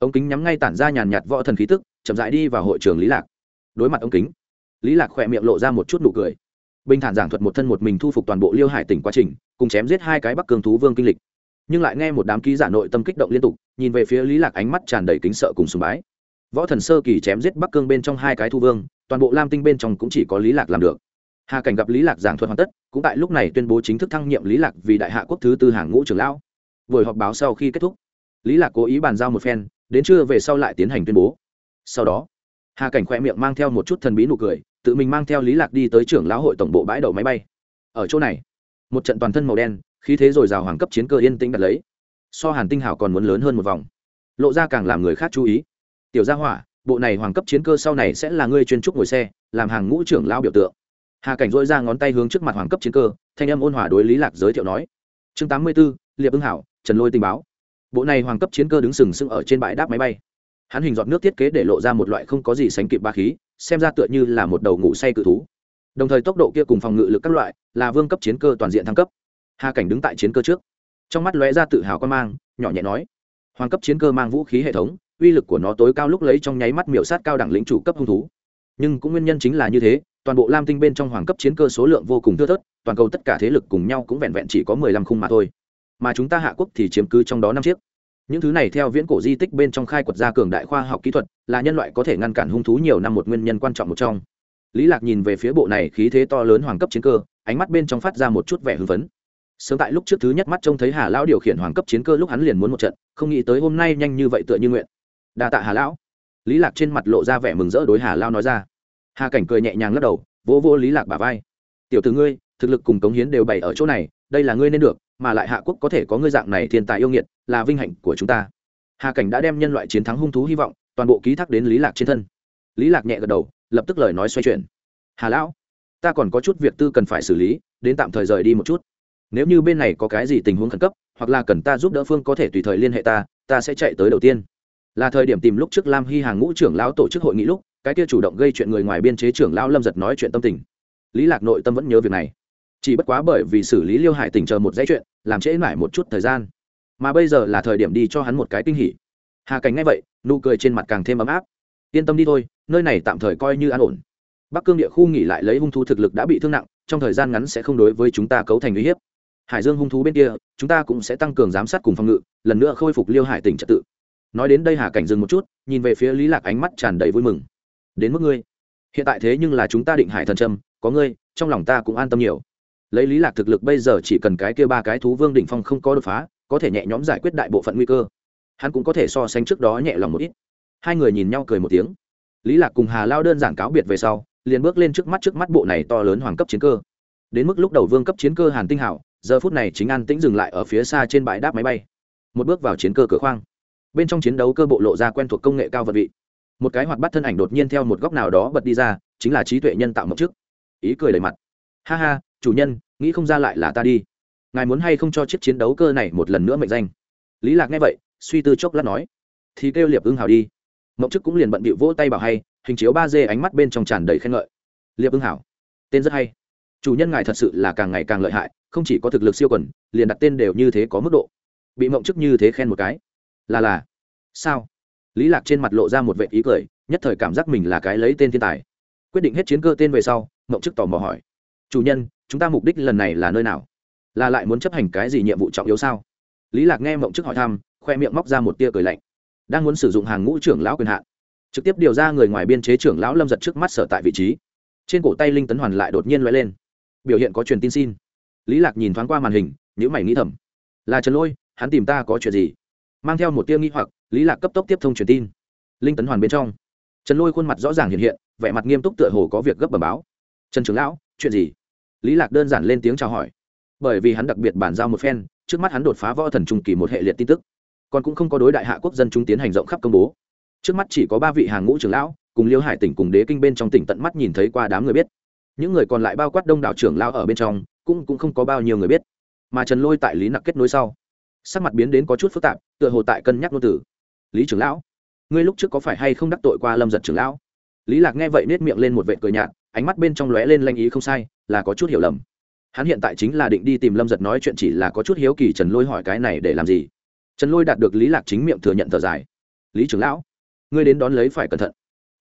ống kính nhắm ngay tản ra nhàn nhạt võ thần khí tức, chậm rãi đi vào hội trường lý lạc. Đối mặt ống kính, lý lạc khỏe miệng lộ ra một chút nụ cười. Bình thản giảng thuật một thân một mình thu phục toàn bộ liêu hải tỉnh quá trình, cùng chém giết hai cái bắc cương thú vương kinh lịch. Nhưng lại nghe một đám ký giả nội tâm kích động liên tục, nhìn về phía lý lạc ánh mắt tràn đầy kính sợ cùng sùng bái. Võ thần sơ kỳ chém giết bắc cương bên trong hai cái thu vương, toàn bộ lam tinh bên trong cũng chỉ có lý lạc làm được. Hà cảnh gặp lý lạc giảng thuật hoàn tất, cũng tại lúc này tuyên bố chính thức thăng nhiệm lý lạc vì đại hạ quốc thứ tư hàng ngũ trưởng lão. Buổi họp báo sau khi kết thúc, lý lạc cố ý bàn giao một phen đến trưa về sau lại tiến hành tuyên bố. Sau đó hà cảnh khoe miệng mang theo một chút thần bí nụ cười tự mình mang theo lý lạc đi tới trưởng lão hội tổng bộ bãi đậu máy bay. Ở chỗ này một trận toàn thân màu đen khí thế rồi rào hoàng cấp chiến cơ yên tĩnh đặt lấy. So hàn tinh hảo còn muốn lớn hơn một vòng. Lộ ra càng làm người khác chú ý. Tiểu gia hỏa bộ này hoàng cấp chiến cơ sau này sẽ là ngươi chuyên trúc ngồi xe làm hàng ngũ trưởng lão biểu tượng. Hà cảnh dỗi ra ngón tay hướng trước mặt hoàng cấp chiến cơ thanh âm ôn hòa đối lý lạc giới thiệu nói. Chương tám mươi 84, liệp ưng hảo trần lôi tình báo bộ này hoàng cấp chiến cơ đứng sừng sững ở trên bãi đáp máy bay. Hắn hình giọt nước thiết kế để lộ ra một loại không có gì sánh kịp ba khí, xem ra tựa như là một đầu ngủ say cự thú. Đồng thời tốc độ kia cùng phòng ngự lực các loại, là vương cấp chiến cơ toàn diện thăng cấp. Hà cảnh đứng tại chiến cơ trước. Trong mắt lóe ra tự hào quan mang, nhỏ nhẹ nói, hoàng cấp chiến cơ mang vũ khí hệ thống, uy lực của nó tối cao lúc lấy trong nháy mắt miểu sát cao đẳng lĩnh chủ cấp hung thú. Nhưng cũng nguyên nhân chính là như thế, toàn bộ lam tinh bên trong hoàng cấp chiến cơ số lượng vô cùng thưa thớt, toàn cầu tất cả thế lực cùng nhau cũng vẹn vẹn chỉ có mười lăm khung mà thôi mà chúng ta hạ quốc thì chiếm cứ trong đó năm chiếc. Những thứ này theo viễn cổ di tích bên trong khai quật ra cường đại khoa học kỹ thuật, là nhân loại có thể ngăn cản hung thú nhiều năm một nguyên nhân quan trọng một trong. Lý lạc nhìn về phía bộ này khí thế to lớn hoàng cấp chiến cơ, ánh mắt bên trong phát ra một chút vẻ hưng phấn. Sớm tại lúc trước thứ nhất mắt trông thấy hà lão điều khiển hoàng cấp chiến cơ lúc hắn liền muốn một trận, không nghĩ tới hôm nay nhanh như vậy tựa như nguyện. Đa tạ hà lão. Lý lạc trên mặt lộ ra vẻ mừng rỡ đối hà lão nói ra. Hà cảnh cười nhẹ nhàng lắc đầu, vỗ vỗ lý lạc bả vai. Tiểu tử ngươi, thực lực cùng cống hiến đều bày ở chỗ này đây là ngươi nên được, mà lại hạ quốc có thể có ngươi dạng này thiên tài yêu nghiệt, là vinh hạnh của chúng ta. Hà cảnh đã đem nhân loại chiến thắng hung thú hy vọng, toàn bộ ký thác đến lý lạc trên thân. Lý lạc nhẹ gật đầu, lập tức lời nói xoay chuyển. Hà lão, ta còn có chút việc tư cần phải xử lý, đến tạm thời rời đi một chút. Nếu như bên này có cái gì tình huống khẩn cấp, hoặc là cần ta giúp đỡ phương có thể tùy thời liên hệ ta ta sẽ chạy tới đầu tiên. Là thời điểm tìm lúc trước lam hy hàng ngũ trưởng lão tổ chức hội nghị lúc, cái kia chủ động gây chuyện người ngoài biên chế trưởng lão lâm giật nói chuyện tâm tình. Lý lạc nội tâm vẫn nhớ việc này chỉ bất quá bởi vì xử lý liêu hải tỉnh chờ một dãy chuyện, làm trễ mãi một chút thời gian. Mà bây giờ là thời điểm đi cho hắn một cái kinh hỉ. Hà cảnh ngay vậy, nụ cười trên mặt càng thêm ấm áp. Yên tâm đi thôi, nơi này tạm thời coi như an ổn. Bắc cương địa khu nghỉ lại lấy hung thú thực lực đã bị thương nặng, trong thời gian ngắn sẽ không đối với chúng ta cấu thành uy hiếp. Hải dương hung thú bên kia, chúng ta cũng sẽ tăng cường giám sát cùng phòng ngự, lần nữa khôi phục liêu hải tỉnh trật tự. Nói đến đây hà cảnh dừng một chút, nhìn về phía lý lạc ánh mắt tràn đầy vui mừng. Đến mức ngươi. Hiện tại thế nhưng là chúng ta định hải thần trâm, có ngươi, trong lòng ta cũng an tâm nhiều lấy lý lạc thực lực bây giờ chỉ cần cái kia ba cái thú vương đỉnh phong không có đột phá, có thể nhẹ nhõm giải quyết đại bộ phận nguy cơ. Hắn cũng có thể so sánh trước đó nhẹ lòng một ít. Hai người nhìn nhau cười một tiếng. Lý lạc cùng hà lao đơn giản cáo biệt về sau, liền bước lên trước mắt trước mắt bộ này to lớn hoàng cấp chiến cơ. Đến mức lúc đầu vương cấp chiến cơ hàn tinh hảo, giờ phút này chính an tĩnh dừng lại ở phía xa trên bãi đáp máy bay. Một bước vào chiến cơ cửa khoang. Bên trong chiến đấu cơ bộ lộ ra quen thuộc công nghệ cao vật vị. Một cái hoạt bắt thân ảnh đột nhiên theo một góc nào đó bật đi ra, chính là trí tuệ nhân tạo mộng trước. Ý cười đầy mặt. Ha ha chủ nhân, nghĩ không ra lại là ta đi. Ngài muốn hay không cho chiếc chiến đấu cơ này một lần nữa mệnh danh? Lý lạc nghe vậy, suy tư chốc lát nói. Thì kêu liệp ưng hào đi. Mộng chức cũng liền bận bịu vỗ tay bảo hay, hình chiếu ba d ánh mắt bên trong tràn đầy khen ngợi. Liệp ưng hảo tên rất hay. Chủ nhân ngài thật sự là càng ngày càng lợi hại, không chỉ có thực lực siêu quần, liền đặt tên đều như thế có mức độ. Bị mộng chức như thế khen một cái. Là là. Sao? Lý lạc trên mặt lộ ra một vệ ý cười, nhất thời cảm giác mình là cái lấy tên thiên tài. Quyết định hết chiến cơ tên về sau, mộng chức tò mò hỏi. Chủ nhân chúng ta mục đích lần này là nơi nào? Là lại muốn chấp hành cái gì nhiệm vụ trọng yếu sao? Lý lạc nghe mộng chức hỏi thăm, khoe miệng móc ra một tia cười lạnh. Đang muốn sử dụng hàng ngũ trưởng lão quyền hạn, trực tiếp điều ra người ngoài biên chế trưởng lão lâm giật trước mắt sở tại vị trí. Trên cổ tay linh tấn hoàn lại đột nhiên lóe lên. Biểu hiện có truyền tin xin. Lý lạc nhìn thoáng qua màn hình nhữ mày nghĩ thầm. Là trần lôi, hắn tìm ta có chuyện gì? Mang theo một tia nghi hoặc, lý lạc cấp tốc tiếp thông truyền tin. Linh tấn hoàn bên trong. Trần lôi khuôn mặt rõ ràng hiện hiện, vẻ mặt nghiêm túc tựa hồ có việc gấp bẩm báo. Trần trưởng lão, chuyện gì? Lý lạc đơn giản lên tiếng chào hỏi. Bởi vì hắn đặc biệt bản giao một phen, trước mắt hắn đột phá võ thần trung kỳ một hệ liệt tin tức. Còn cũng không có đối đại hạ quốc dân chúng tiến hành rộng khắp công bố. Trước mắt chỉ có ba vị hàng ngũ trưởng lão, cùng liêu hải tỉnh cùng đế kinh bên trong tỉnh tận mắt nhìn thấy qua đám người biết. Những người còn lại bao quát đông đảo trưởng lao ở bên trong, cũng cũng không có bao nhiêu người biết. Mà trần lôi tại lý nặc kết nối sau, sắc mặt biến đến có chút phức tạp, tựa hồ tại cân nhắc ngôn tử lý trưởng lão, ngươi lúc trước có phải hay không đắc tội qua lâm giật trưởng lão? Lý lạc nghe vậy nết miệng lên một vệ cười nhạt ánh mắt bên trong lóe lên lanh ý không sai, là có chút hiểu lầm. Hắn hiện tại chính là định đi tìm lâm giật nói chuyện chỉ là có chút hiếu kỳ trần lôi hỏi cái này để làm gì. Trần lôi đạt được lý lạc chính miệng thừa nhận thở dài. Lý trưởng lão, ngươi đến đón lấy phải cẩn thận.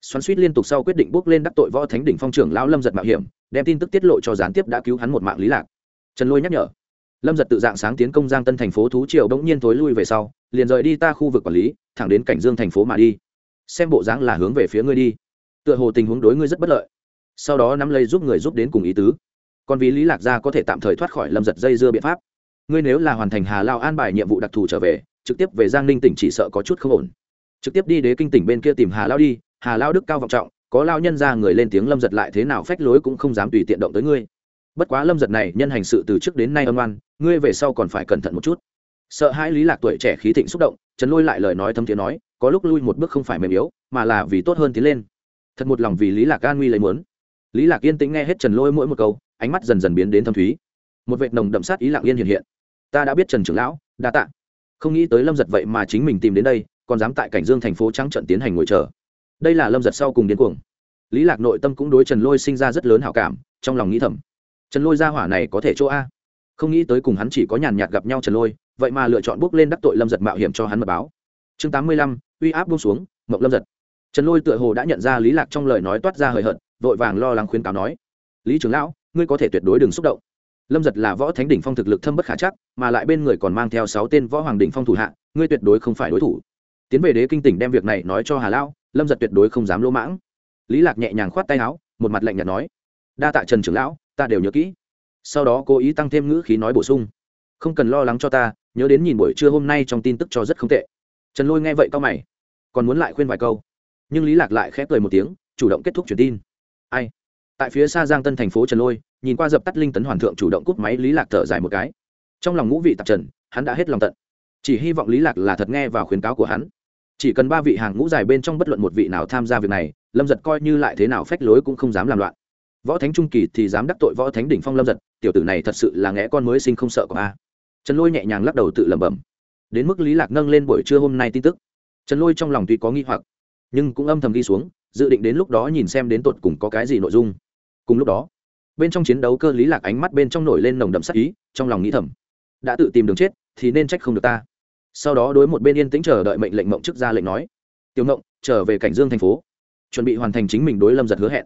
Xoắn suýt liên tục sau quyết định bước lên đắc tội võ thánh đỉnh phong trưởng lão lâm giật mạo hiểm, đem tin tức tiết lộ cho gián tiếp đã cứu hắn một mạng lý lạc. Trần lôi nhắc nhở. Lâm giật tự dạng sáng tiến công giang tân thành phố thú triều bỗng nhiên thối lui về sau, liền rời đi ta khu vực quản lý, thẳng đến cảnh dương thành phố mà đi. Xem bộ dáng là hướng về phía ngươi đi. Tựa hồ tình huống đối ngươi rất bất lợi sau đó nắm lấy giúp người giúp đến cùng ý tứ. Còn vì lý lạc gia có thể tạm thời thoát khỏi lâm giật dây dưa biện pháp, ngươi nếu là hoàn thành hà lao an bài nhiệm vụ đặc thù trở về, trực tiếp về giang ninh tỉnh chỉ sợ có chút không ổn. Trực tiếp đi đế kinh tỉnh bên kia tìm hà lao đi, hà lao đức cao vọng trọng, có lao nhân ra người lên tiếng lâm giật lại thế nào phách lối cũng không dám tùy tiện động tới ngươi. Bất quá lâm giật này nhân hành sự từ trước đến nay âm oan, ngươi về sau còn phải cẩn thận một chút. Sợ hai lý lạc tuổi trẻ khí thịnh xúc động trấn lôi lại lời nói thâm tiếng nói, có lúc lui một bước không phải mềm yếu, mà là vì tốt hơn tiến lên. Thật một lòng vì lý lạc an nguy lấy muốn lý lạc yên tĩnh nghe hết trần lôi mỗi một câu, ánh mắt dần dần biến đến thâm thúy. Một vệt nồng đậm sát ý lặng yên hiện hiện. Ta đã biết trần trưởng lão, đa tạ. Không nghĩ tới lâm giật vậy mà chính mình tìm đến đây, còn dám tại cảnh dương thành phố trắng trận tiến hành ngồi chờ. Đây là lâm giật sau cùng điên cuồng. Lý lạc nội tâm cũng đối trần lôi sinh ra rất lớn hảo cảm, trong lòng nghĩ thầm. Trần lôi ra hỏa này có thể chỗ a. Không nghĩ tới cùng hắn chỉ có nhàn nhạt gặp nhau trần lôi, vậy mà lựa chọn bước lên đắc tội lâm giật mạo hiểm cho hắn mật báo. Chương tám mươi lăm, uy áp buông xuống, mộng lâm giật. Trần lôi tựa hồ đã nhận ra lý lạc trong lời nói toát ra hời hợt vội vàng lo lắng khuyên cáo nói, lý trưởng lão, ngươi có thể tuyệt đối đừng xúc động. Lâm giật là võ thánh đỉnh phong thực lực thâm bất khả chắc, mà lại bên người còn mang theo sáu tên võ hoàng đỉnh phong thủ hạ, ngươi tuyệt đối không phải đối thủ. Tiến về đế kinh tỉnh đem việc này nói cho hà lão, lâm giật tuyệt đối không dám lỗ mãng. Lý lạc nhẹ nhàng khoát tay áo, một mặt lạnh nhạt nói, đa tạ trần trưởng lão, ta đều nhớ kỹ. Sau đó cố ý tăng thêm ngữ khí nói bổ sung, không cần lo lắng cho ta, nhớ đến nhìn buổi trưa hôm nay trong tin tức cho rất không tệ. Trần lôi nghe vậy cao mày, còn muốn lại khuyên vài câu. Nhưng lý lạc lại khép cười một tiếng, chủ động kết thúc truyền tin ai? Tại phía xa giang tân thành phố trần lôi, nhìn qua dập tắt linh tấn hoàn thượng chủ động cúp máy lý lạc thở dài một cái. Trong lòng ngũ vị tạp trần, hắn đã hết lòng tận. Chỉ hy vọng lý lạc là thật nghe vào khuyến cáo của hắn. Chỉ cần ba vị hàng ngũ dài bên trong bất luận một vị nào tham gia việc này, lâm giật coi như lại thế nào phách lối cũng không dám làm loạn. Võ thánh trung kỳ thì dám đắc tội võ thánh đỉnh phong lâm giật, tiểu tử này thật sự là ngẽ con mới sinh không sợ của a trần lôi nhẹ nhàng lắc đầu tự lẩm bẩm. Đến mức lý lạc nâng lên buổi trưa hôm nay tin tức. Trần lôi trong lòng tuy có nghi hoặc, nhưng cũng âm thầm đi xuống dự định đến lúc đó nhìn xem đến tột cùng có cái gì nội dung. Cùng lúc đó, bên trong chiến đấu cơ lý lạc ánh mắt bên trong nổi lên nồng đậm sắc ý, trong lòng nghĩ thầm, đã tự tìm đường chết thì nên trách không được ta. Sau đó đối một bên yên tĩnh chờ đợi mệnh lệnh mộng trước ra lệnh nói, tiểu mộng, trở về cảnh dương thành phố, chuẩn bị hoàn thành chính mình đối lâm giật hứa hẹn.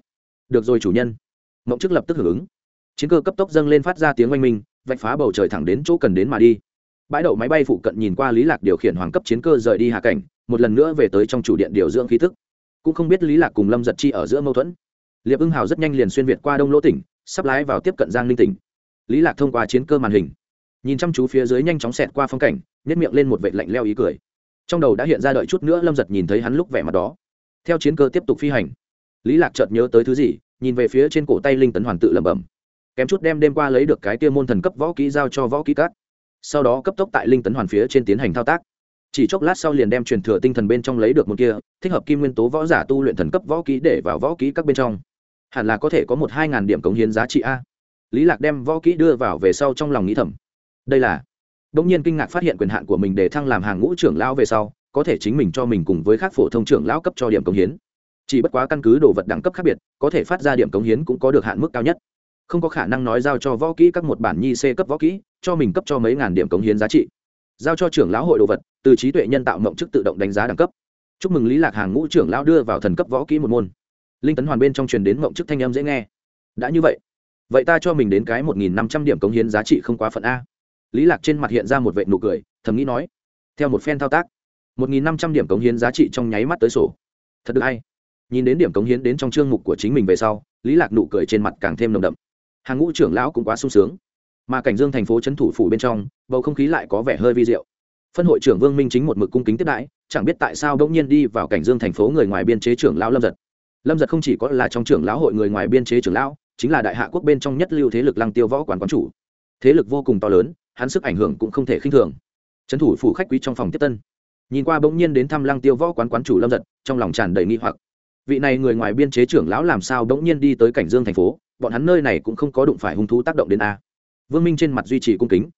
Được rồi chủ nhân. Mộng trước lập tức hưởng ứng. Chiến cơ cấp tốc dâng lên phát ra tiếng oanh minh, vạch phá bầu trời thẳng đến chỗ cần đến mà đi. Bãi đậu máy bay phụ cận nhìn qua lý lạc điều khiển hoàng cấp chiến cơ rời đi hạ cảnh, một lần nữa về tới trong chủ điện điều dưỡng khí thức cũng không biết lý lạc cùng lâm giật chi ở giữa mâu thuẫn liệp ưng hào rất nhanh liền xuyên việt qua đông lỗ tỉnh sắp lái vào tiếp cận giang ninh tỉnh lý lạc thông qua chiến cơ màn hình nhìn chăm chú phía dưới nhanh chóng xẹt qua phong cảnh nhét miệng lên một vệ lạnh leo ý cười trong đầu đã hiện ra đợi chút nữa lâm giật nhìn thấy hắn lúc vẻ mặt đó theo chiến cơ tiếp tục phi hành lý lạc chợt nhớ tới thứ gì nhìn về phía trên cổ tay linh tấn hoàn tự lẩm bẩm kém chút đem đêm qua lấy được cái kia môn thần cấp võ kỹ giao cho võ kỹ cát sau đó cấp tốc tại linh tấn hoàn phía trên tiến hành thao tác chỉ chốc lát sau liền đem truyền thừa tinh thần bên trong lấy được một kia, thích hợp kim nguyên tố võ giả tu luyện thần cấp võ kỹ để vào võ kỹ các bên trong. Hẳn là có thể có một hai ngàn điểm cống hiến giá trị a. Lý lạc đem võ kỹ đưa vào về sau trong lòng nghĩ thầm. Đây là đông nhiên kinh ngạc phát hiện quyền hạn của mình để thăng làm hàng ngũ trưởng lão về sau, có thể chính mình cho mình cùng với các phổ thông trưởng lão cấp cho điểm cống hiến. Chỉ bất quá căn cứ đồ vật đẳng cấp khác biệt, có thể phát ra điểm cống hiến cũng có được hạn mức cao nhất. Không có khả năng nói giao cho võ kỹ các một bản nhi c cấp võ kỹ, cho mình cấp cho mấy ngàn điểm cống hiến giá trị. Giao cho trưởng lão hội đồ vật từ trí tuệ nhân tạo mộng chức tự động đánh giá đẳng cấp. Chúc mừng lý lạc hàng ngũ trưởng lão đưa vào thần cấp võ kỹ một môn. Linh tấn hoàn bên trong truyền đến mộng chức thanh âm dễ nghe. Đã như vậy vậy ta cho mình đến cái một nghìn năm trăm điểm cống hiến giá trị không quá phận a. Lý lạc trên mặt hiện ra một vệ nụ cười, thầm nghĩ nói, theo một phen thao tác, một nghìn năm trăm điểm cống hiến giá trị trong nháy mắt tới sổ. Thật được hay? Nhìn đến điểm cống hiến đến trong chương mục của chính mình về sau, lý lạc nụ cười trên mặt càng thêm nồng đậm. Hàng ngũ trưởng lão cũng quá sung sướng. Mà cảnh dương thành phố trấn thủ phủ bên trong, bầu không khí lại có vẻ hơi vi diệu phân hội trưởng vương minh chính một mực cung kính tiếp đãi, chẳng biết tại sao bỗng nhiên đi vào cảnh dương thành phố người ngoài biên chế trưởng lão lâm giật. Lâm giật không chỉ có là trong trưởng lão hội người ngoài biên chế trưởng lão, chính là đại hạ quốc bên trong nhất lưu thế lực lăng tiêu võ quản quán chủ. Thế lực vô cùng to lớn, hắn sức ảnh hưởng cũng không thể khinh thường. Trấn thủ phủ khách quý trong phòng tiếp tân. Nhìn qua bỗng nhiên đến thăm lăng tiêu võ quán quán chủ lâm giật, trong lòng tràn đầy nghi hoặc. Vị này người ngoài biên chế trưởng lão làm sao bỗng nhiên đi tới cảnh dương thành phố, bọn hắn nơi này cũng không có đụng phải hung thú tác động đến a. Vương minh trên mặt duy trì cung kính,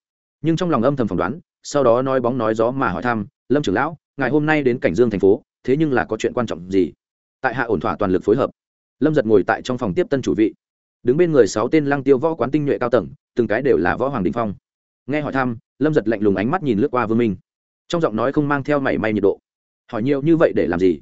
nhưng trong lòng âm thầm phỏng đoán sau đó nói bóng nói gió mà hỏi thăm, lâm trưởng lão, ngài hôm nay đến cảnh dương thành phố, thế nhưng là có chuyện quan trọng gì? Tại hạ ổn thỏa toàn lực phối hợp. Lâm giật ngồi tại trong phòng tiếp tân chủ vị. Đứng bên người sáu tên lăng tiêu võ quán tinh nhuệ cao tầng, từng cái đều là võ hoàng đình phong. Nghe hỏi thăm, lâm giật lạnh lùng ánh mắt nhìn lướt qua vương minh. Trong giọng nói không mang theo mảy may nhiệt độ. Hỏi nhiều như vậy để làm gì?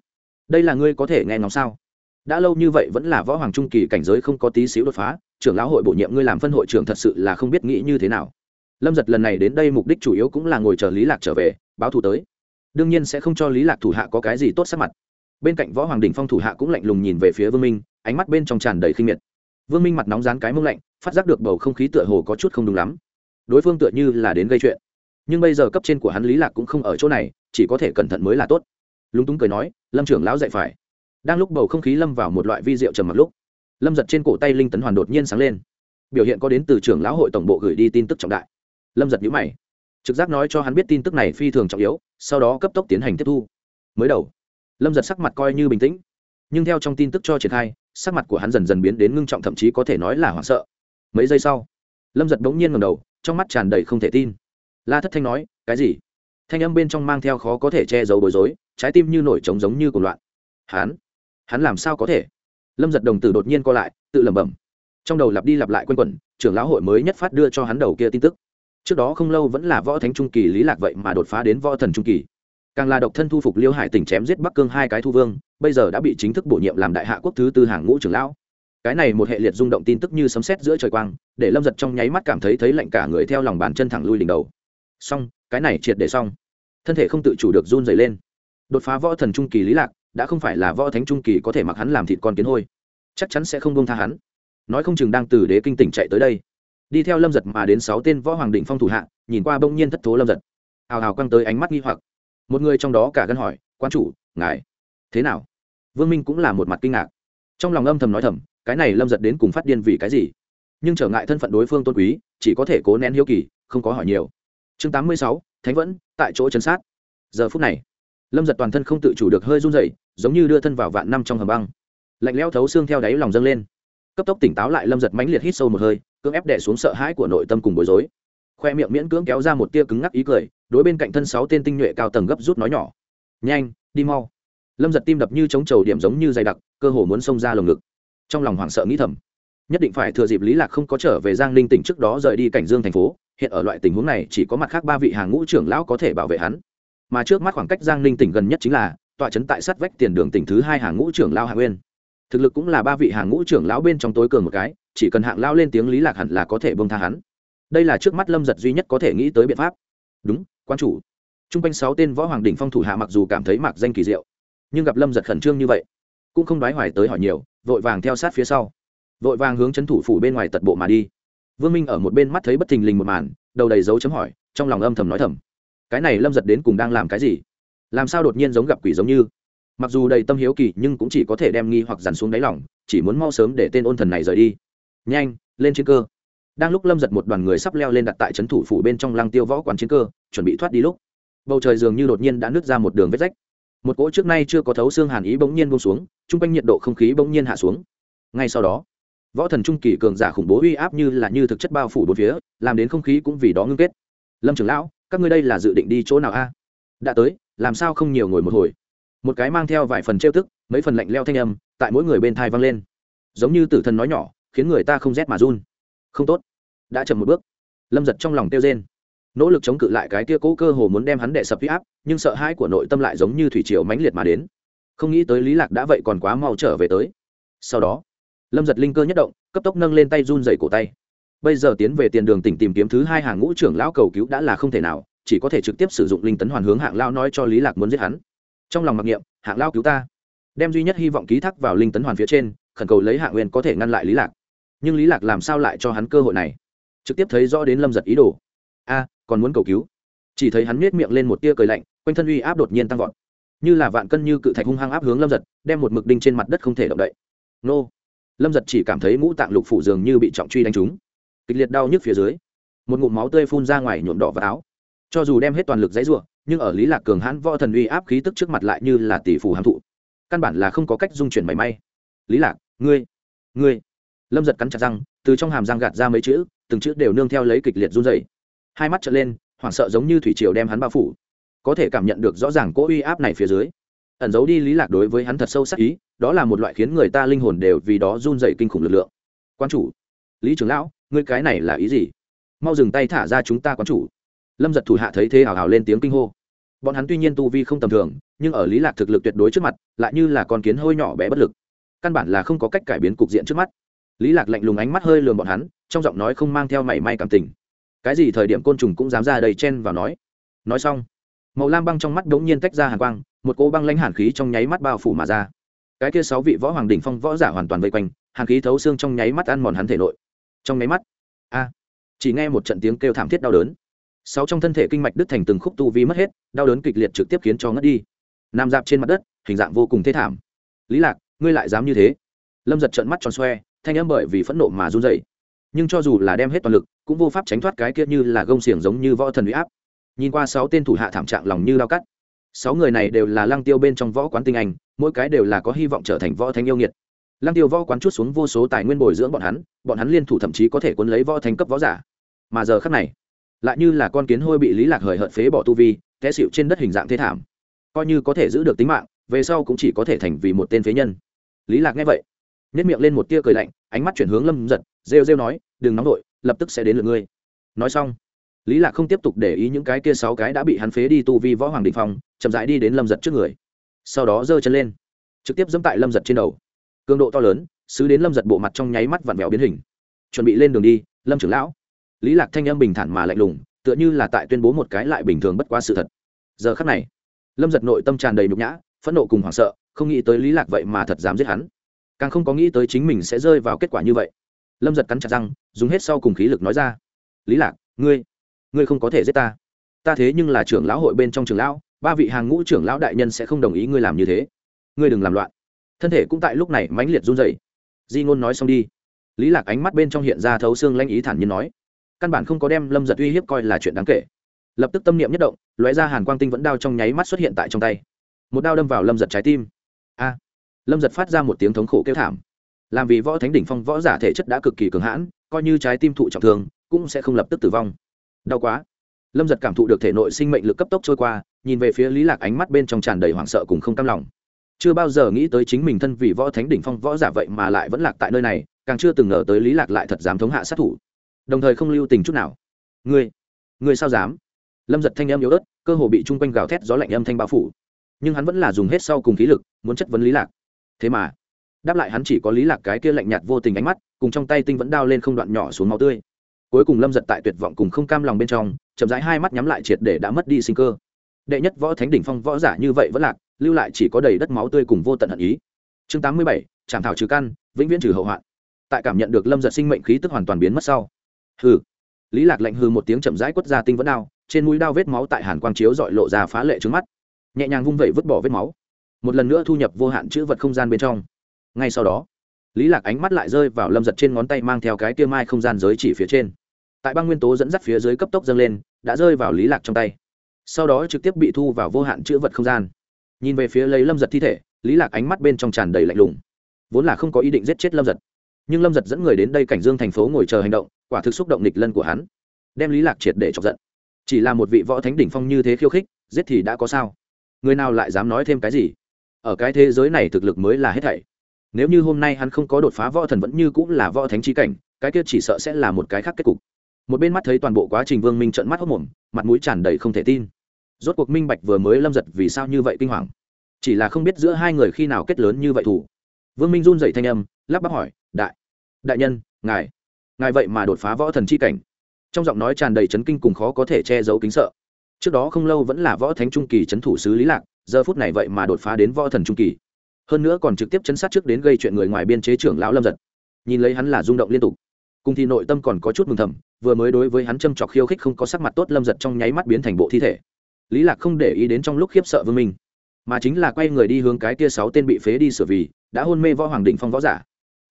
Đây là ngươi có thể nghe ngóng sao? Đã lâu như vậy vẫn là võ hoàng trung kỳ cảnh giới không có tí xíu đột phá, trưởng lão hội bổ nhiệm ngươi làm phân hội trưởng thật sự là không biết nghĩ như thế nào lâm giật lần này đến đây mục đích chủ yếu cũng là ngồi chờ lý lạc trở về, báo thù tới. Đương nhiên sẽ không cho lý lạc thủ hạ có cái gì tốt sắc mặt. Bên cạnh võ hoàng đình phong thủ hạ cũng lạnh lùng nhìn về phía vương minh, ánh mắt bên trong tràn đầy khinh miệt. Vương minh mặt nóng rán cái mông lạnh, phát giác được bầu không khí tựa hồ có chút không đúng lắm. Đối phương tựa như là đến gây chuyện. Nhưng bây giờ cấp trên của hắn lý lạc cũng không ở chỗ này, chỉ có thể cẩn thận mới là tốt. Lúng túng cười nói, lâm trưởng lão dạy phải. Đang lúc bầu không khí lâm vào một loại vi rượu trầm mặc lúc, lâm giật trên cổ tay linh tấn hoàn đột nhiên sáng lên. Biểu hiện có đến từ trưởng lão hội tổng bộ gửi đi tin tức trọng đại lâm giật nhữ mày. Trực giác nói cho hắn biết tin tức này phi thường trọng yếu, sau đó cấp tốc tiến hành tiếp thu. Mới đầu, lâm giật sắc mặt coi như bình tĩnh, nhưng theo trong tin tức cho triển khai, sắc mặt của hắn dần dần biến đến ngưng trọng, thậm chí có thể nói là hoảng sợ. Mấy giây sau, lâm giật bỗng nhiên ngầm đầu, trong mắt tràn đầy không thể tin. La thất thanh nói, cái gì? Thanh âm bên trong mang theo khó có thể che giấu bối rối, trái tim như nổi trống giống như cuộc loạn. Hắn? Hắn làm sao có thể? Lâm giật đồng tử đột nhiên co lại, tự lẩm bẩm. Trong đầu lặp đi lặp lại q u a n quẩn, trưởng lão hội mới nhất phát đưa cho hắn đầu kia tin tức trước đó không lâu vẫn là võ thánh trung kỳ lý lạc vậy mà đột phá đến võ thần trung kỳ. Càng là độc thân thu phục liêu hải tỉnh chém giết bắc cương hai cái thu vương, bây giờ đã bị chính thức bổ nhiệm làm đại hạ quốc thứ tư hàng ngũ trưởng lão. Cái này một hệ liệt rung động tin tức như sấm sét giữa trời quang, để lâm giật trong nháy mắt cảm thấy thấy lạnh cả người theo lòng bàn chân thẳng lui đỉnh đầu. Xong, cái này triệt để xong. Thân thể không tự chủ được run dày lên. Đột phá võ thần trung kỳ lý lạc, đã không phải là võ thánh trung kỳ có thể mặc hắn làm thịt con kiến hôi. Chắc chắn sẽ không bông tha hắn. Nói không chừng đang từ đế kinh tỉnh chạy tới đây đi theo lâm giật mà đến sáu tên võ hoàng định phong thủ hạ, nhìn qua bỗng nhiên thất thố lâm giật. Hào hào căng tới ánh mắt nghi hoặc. Một người trong đó cả gân hỏi, quan chủ, ngài thế nào? Vương minh cũng là một mặt kinh ngạc. Trong lòng âm thầm nói thầm, cái này lâm giật đến cùng phát điên vì cái gì? Nhưng trở ngại thân phận đối phương tôn quý, chỉ có thể cố nén hiếu kỳ, không có hỏi nhiều. Chương tám mươi sáu, thánh vẫn, tại chỗ chấn sát. Giờ phút này, lâm giật toàn thân không tự chủ được hơi run dậy giống như đưa thân vào vạn năm trong hầm băng. Lạnh leo thấu xương theo đáy lòng dâng lên. Cấp tốc tỉnh táo lại, lâm giật mãnh liệt hít sâu một hơi cưỡng ép đẻ xuống sợ hãi của nội tâm cùng bối rối. Khoe miệng miễn cưỡng kéo ra một tia cứng ngắc ý cười, đối bên cạnh thân sáu tên tinh nhuệ cao tầng gấp rút nói nhỏ. Nhanh, đi mau. Lâm giật tim đập như chống trầu điểm giống như dày đặc, cơ hồ muốn xông ra lồng ngực. Trong lòng hoảng sợ nghĩ thầm, nhất định phải thừa dịp lý lạc không có trở về giang ninh tỉnh trước đó rời đi cảnh dương thành phố, hiện ở loại tình huống này chỉ có mặt khác ba vị hàng ngũ trưởng lão có thể bảo vệ hắn. Mà trước mắt khoảng cách giang ninh tỉnh gần nhất chính là tọa trấn tại sát vách tiền đường tỉnh thứ hai hàng ngũ trưởng lao hạ nguyên thực lực cũng là ba vị hàng ngũ trưởng lão bên trong tối cường một cái, chỉ cần hạng lao lên tiếng lý lạc hẳn là có thể bông tha hắn. Đây là trước mắt lâm giật duy nhất có thể nghĩ tới biện pháp. Đúng, quan chủ. T r u n g quanh sáu tên võ hoàng đỉnh phong thủ hạ mặc dù cảm thấy mạc danh kỳ diệu, nhưng gặp lâm giật khẩn trương như vậy, cũng không đoái hoài tới hỏi nhiều, vội vàng theo sát phía sau. Vội vàng hướng c h ấ n thủ phủ bên ngoài tật bộ mà đi. Vương minh ở một bên mắt thấy bất thình lình một màn, đầu đầy dấu chấm hỏi, trong lòng âm thầm nói thầm, cái này lâm giật đến cùng đang làm cái gì? Làm sao đột nhiên giống gặp quỷ giống như? Mặc dù đầy tâm hiếu kỳ nhưng cũng chỉ có thể đem nghi hoặc dằn xuống đáy lỏng chỉ muốn mau sớm để tên ôn thần này rời đi. Nhanh, lên chiến cơ. Đang lúc lâm giật một đoàn người sắp leo lên đặt tại trấn thủ phủ bên trong lăng tiêu võ quán chiến cơ, chuẩn bị thoát đi lúc, bầu trời dường như đột nhiên đã nứt ra một đường vết rách. Một cỗ trước nay chưa có thấu xương hàn ý bỗng nhiên bông xuống, chung quanh nhiệt độ không khí bỗng nhiên hạ xuống. Ngay sau đó, võ thần trung kỳ cường giả khủng bố uy áp như là như thực chất bao phủ bốn phía, làm đến không khí cũng vì đó ngưng kết. Lâm trưởng lão, các ngươi đây là dự định đi chỗ nào a? Đã tới, làm sao không nhiều ngồi một hồi? Một cái mang theo vài phần trêu tức, mấy phần lạnh leo thanh âm tại mỗi người bên thai vang lên. Giống như tử thần nói nhỏ, khiến người ta không rét mà run. Không tốt. Đã chậm một bước. Lâm giật trong lòng tiêu rên. Nỗ lực chống cự lại cái tia cố cơ hồ muốn đem hắn đệ sập huy áp, nhưng sợ hãi của nội tâm lại giống như thủy triều mãnh liệt mà đến. Không nghĩ tới lý lạc đã vậy còn quá mau trở về tới. Sau đó, lâm giật linh cơ nhất động, cấp tốc nâng lên tay run dày cổ tay. Bây giờ tiến về tiền đường tỉnh tìm kiếm thứ hai hàng ngũ trưởng lão cầu cứu đã là không thể nào, chỉ có thể trực tiếp sử dụng linh tấn hoàn hướng hạng lao nói cho lý lạc muốn giết hắn trong lòng mặc niệm, hạng lao cứu ta. Đem duy nhất hy vọng ký thác vào linh tấn hoàn phía trên, khẩn cầu lấy hạng nguyên có thể ngăn lại lý lạc. Nhưng lý lạc làm sao lại cho hắn cơ hội này? Trực tiếp thấy rõ đến lâm giật ý đồ. A, còn muốn cầu cứu? Chỉ thấy hắn nết miệng lên một tia cười lạnh, quanh thân uy áp đột nhiên tăng vọt. Như là vạn cân như cự thạch hung hăng áp hướng lâm giật, đem một mực đinh trên mặt đất không thể động đậy. Nô! Lâm giật chỉ cảm thấy ngũ tạng lục phủ dường như bị trọng truy đánh trúng. Kịch liệt đau nhức phía dưới, một ngụm máu tươi phun ra ngoài nhuộm đỏ vào áo. Cho dù đem hết toàn lực dãy ruộng nhưng ở lý lạc cường hãn võ thần uy áp khí tức trước mặt lại như là tỷ phù hàm thụ. Căn bản là không có cách dung chuyển mảy may. Lý lạc, ngươi ngươi. Lâm giật cắn chặt răng, từ trong hàm răng gạt ra mấy chữ, từng chữ đều nương theo lấy kịch liệt run rẩy. Hai mắt trợn lên, hoảng sợ giống như thủy triều đem hắn bao phủ. Có thể cảm nhận được rõ ràng cỗ uy áp này phía dưới. Ẩn giấu đi lý lạc đối với hắn thật sâu sắc ý, đó là một loại khiến người ta linh hồn đều vì đó run rẩy kinh khủng lực lượng. Quan chủ, lý trưởng lão, ngươi cái này là ý gì? Mau dừng tay thả ra chúng ta quan chủ lâm giật thủ hạ thấy thế hào hào lên tiếng kinh hô. Bọn hắn tuy nhiên tu vi không tầm thường, nhưng ở lý lạc thực lực tuyệt đối trước mặt, lại như là con kiến hơi nhỏ bé bất lực. Căn bản là không có cách cải biến cục diện trước mắt. Lý lạc lạnh lùng ánh mắt hơi lườm bọn hắn, trong giọng nói không mang theo mảy may cảm tình. Cái gì thời điểm côn trùng cũng dám ra đầy chen vào nói. Nói xong, màu lam băng trong mắt đống nhiên tách ra hàn quang, một cỗ băng lãnh hàn khí trong nháy mắt bao phủ mà ra. Cái kia sáu vị võ hoàng đỉnh phong võ giả hoàn toàn vây quanh, hàn khí thấu xương trong nháy mắt ăn mòn hắn thể nội. Trong nháy mắt, a, chỉ nghe một trận tiếng kêu thảm thiết đau đớn sáu trong thân thể kinh mạch đứt thành từng khúc tu vi mất hết, đau đớn kịch liệt trực tiếp khiến cho ngất đi. Nằm dạp trên mặt đất, hình dạng vô cùng thê thảm. Lý lạc, ngươi lại dám như thế? Lâm giật trợn mắt tròn xoe, thanh âm bởi vì phẫn nộ mà run rẩy. Nhưng cho dù là đem hết toàn lực, cũng vô pháp tránh thoát cái kia như là gông xiềng giống như võ thần uy áp. Nhìn qua sáu tên thủ hạ thảm trạng lòng như lao cắt. Sáu người này đều là lăng tiêu bên trong võ quán tinh anh, mỗi cái đều là có hy vọng trở thành võ thánh yêu nghiệt. Lăng tiêu võ quán chút xuống vô số tài nguyên bồi dưỡng bọn hắn bọn hắn liên thủ thậm chí có thể quân lấy võ thành cấp võ giả. Mà giờ khắc này lại như là con kiến hôi bị lý lạc hời hợt phế bỏ tu vi, té xịu trên đất hình dạng thế thảm. Coi như có thể giữ được tính mạng, về sau cũng chỉ có thể thành vì một tên phế nhân. Lý lạc nghe vậy nét miệng lên một tia cười lạnh, ánh mắt chuyển hướng lâm giật rêu rêu nói, đừng nóng đội lập tức sẽ đến lượt ngươi. Nói xong, lý lạc không tiếp tục để ý những cái kia sáu cái đã bị hắn phế đi tu vi võ hoàng định phong, chậm rãi đi đến lâm giật trước người. Sau đó giơ chân lên, trực tiếp dẫm tại lâm giật trên đầu. Cường độ to lớn xứ đến lâm giật bộ mặt trong nháy mắt vặn vẹo biến hình. Chuẩn bị lên đường đi, lâm trưởng lão lý lạc thanh âm bình thản mà lạnh lùng, tựa như là tại tuyên bố một cái lại bình thường bất quá sự thật. Giờ khắc này, lâm giật nội tâm tràn đầy nhục nhã, phẫn nộ cùng hoảng sợ, không nghĩ tới lý lạc vậy mà thật dám giết hắn. Càng không có nghĩ tới chính mình sẽ rơi vào kết quả như vậy. Lâm giật cắn chặt răng, dùng hết sau cùng khí lực nói ra, lý lạc, ngươi ngươi không có thể giết ta. Ta thế nhưng là trưởng lão hội bên trong trường lão, ba vị hàng ngũ trưởng lão đại nhân sẽ không đồng ý ngươi làm như thế. Ngươi đừng làm loạn. Thân thể cũng tại lúc này mãnh liệt run rẩy. Di ngôn nói xong đi. Lý lạc ánh mắt bên trong hiện ra thấu xương lanh ý thản nhiên nói căn bản không có đem lâm giật uy hiếp coi là chuyện đáng kể lập tức tâm niệm nhất động lóe ra hàn quang tinh vẫn đao trong nháy mắt xuất hiện tại trong tay một đao đâm vào lâm giật trái tim a lâm giật phát ra một tiếng thống khổ kêu thảm làm vì võ thánh đỉnh phong võ giả thể chất đã cực kỳ cường hãn coi như trái tim thụ trọng thương cũng sẽ không lập tức tử vong đau quá lâm giật cảm thụ được thể nội sinh mệnh lực cấp tốc trôi qua nhìn về phía lý lạc ánh mắt bên trong tràn đầy hoảng sợ cùng không cam lòng chưa bao giờ nghĩ tới chính mình thân vì võ thánh đỉnh phong võ giả vậy mà lại vẫn lạc tại nơi này càng chưa từng ngờ tới lý lạc lại thật dám thống hạ sát thủ đồng thời không lưu tình chút nào. Ngươi ngươi sao dám? Lâm giật thanh âm yếu ớt, cơ hồ bị chung quanh gào thét gió lạnh âm thanh bao phủ. Nhưng hắn vẫn là dùng hết sau cùng khí lực, muốn chất vấn lý lạc. Thế mà, đáp lại hắn chỉ có lý lạc cái kia lạnh nhạt vô tình ánh mắt, cùng trong tay tinh vẫn đao lên không đoạn nhỏ xuống máu tươi. Cuối cùng lâm giật tại tuyệt vọng cùng không cam lòng bên trong, chậm rãi hai mắt nhắm lại triệt để đã mất đi sinh cơ. Đệ nhất võ thánh đỉnh phong võ giả như vậy vẫn lạc, lưu lại chỉ có đầy đất máu tươi cùng vô tận hận ý. Chương tám mươi bảy trạm thảo trừ căn, vĩnh viễn trừ hậu hoạn. Tại cảm nhận được lâm giật sinh mệnh khí tức hoàn toàn biến mất sau hừ. Lý lạc lạnh hừ một tiếng chậm rãi quất ra tinh vẫn đao, trên mũi đao vết máu tại hàn quang chiếu dọi lộ ra phá lệ trướng mắt. Nhẹ nhàng vung vẩy vứt bỏ vết máu. Một lần nữa thu nhập vô hạn chữ vật không gian bên trong. Ngay sau đó, lý lạc ánh mắt lại rơi vào lâm giật trên ngón tay mang theo cái kia mai không gian giới chỉ phía trên. Tại băng nguyên tố dẫn dắt phía dưới cấp tốc dâng lên, đã rơi vào lý lạc trong tay. Sau đó trực tiếp bị thu vào vô hạn chữ vật không gian. Nhìn về phía lấy lâm giật thi thể, lý lạc ánh mắt bên trong tràn đầy lạnh lùng. Vốn là không có ý định giết chết lâm giật. Nhưng lâm giật dẫn người đến đây cảnh dương thành phố ngồi chờ hành động quả thực xúc động nịch lân của hắn. Đem lý lạc triệt để chọc giận. Chỉ là một vị võ thánh đỉnh phong như thế khiêu khích, giết thì đã có sao? Người nào lại dám nói thêm cái gì? Ở cái thế giới này thực lực mới là hết thảy. Nếu như hôm nay hắn không có đột phá võ thần vẫn như cũng là võ thánh chi cảnh, cái kia chỉ sợ sẽ là một cái khác kết cục. Một bên mắt thấy toàn bộ quá trình vương minh trận mắt hốc mồm, mặt mũi tràn đầy không thể tin. Rốt cuộc minh bạch vừa mới lâm giật vì sao như vậy kinh hoàng? Chỉ là không biết giữa hai người khi nào kết lớn như vậy thủ. Vương minh run dậy thanh âm, lắp bắp hỏi, đại đại nhân, ngài ngài vậy mà đột phá võ thần chi cảnh. Trong giọng nói tràn đầy chấn kinh cùng khó có thể che giấu kính sợ. Trước đó không lâu vẫn là võ thánh trung kỳ c thủ sứ lý lạc, giờ phút này vậy mà đột phá đến võ thần trung kỳ. Hơn nữa còn trực tiếp chấn sát trước đến gây chuyện người ngoài biên chế trưởng lão lâm giật. Nhìn lấy hắn là rung động liên tục. Cùng thì nội tâm còn có chút mừng thầm, vừa mới đối với hắn châm trọc khiêu khích không có sắc mặt tốt lâm giật trong nháy mắt biến thành bộ thi thể. Lý lạc không để ý đến trong lúc khiếp sợ vương minh, mà chính là quay người đi hướng cái tia sáu tên bị phế đi sửa vì, đã hôn mê võ hoàng định phong võ giả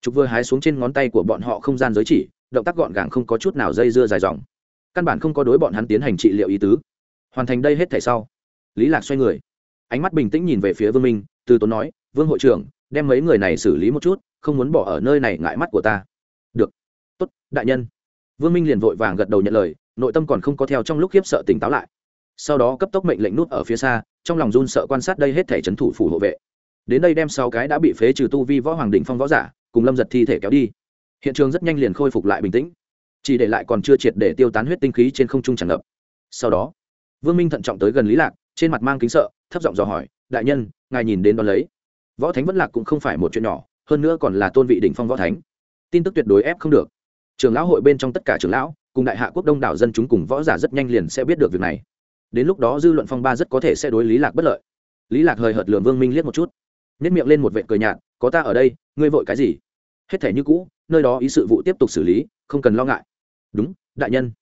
trục vừa hái xuống trên ngón tay của bọn họ không gian giới chỉ, động tác gọn gàng không có chút nào dây dưa dài dòng. Căn bản không có đối bọn hắn tiến hành trị liệu ý tứ. Hoàn thành đây hết thể sau, lý lạc xoay người. Ánh mắt bình tĩnh nhìn về phía vương minh, từ tốn nói, vương hội trưởng, đem mấy người này xử lý một chút, không muốn bỏ ở nơi này ngại mắt của ta. Được. Tốt, đại nhân. Vương minh liền vội vàng gật đầu nhận lời, nội tâm còn không có theo trong lúc khiếp sợ tỉnh táo lại. Sau đó cấp tốc mệnh lệnh nút ở phía xa, trong lòng run sợ quan sát đây hết thể trấn thủ phủ hộ vệ. Đến đây đem sáu cái đã bị phế trừ tu vi võ hoàng đỉnh phong võ giả cùng lâm giật thi thể kéo đi. Hiện trường rất nhanh liền khôi phục lại bình tĩnh, chỉ để lại còn chưa triệt để tiêu tán huyết tinh khí trên không trung tràn ngập. Sau đó, vương minh thận trọng tới gần lý lạc, trên mặt mang kính sợ, thấp giọng dò hỏi, đại nhân, ngài nhìn đến đón lấy. Võ thánh vẫn lạc cũng không phải một chuyện nhỏ, hơn nữa còn là tôn vị đỉnh phong võ thánh. Tin tức tuyệt đối ép không được. Trường lão hội bên trong tất cả trường lão, cùng đại hạ quốc đông đảo dân chúng cùng võ giả rất nhanh liền sẽ biết được việc này. Đến lúc đó dư luận phong ba rất có thể sẽ đối lý lạc bất lợi. Lý lạc hời hợt lường vương minh liếc một chút nhất miệng lên một vệ cười nhạt có ta ở đây, ngươi vội cái gì? Hết thể như cũ, nơi đó ý sự vụ tiếp tục xử lý, không cần lo ngại. Đúng, đại nhân.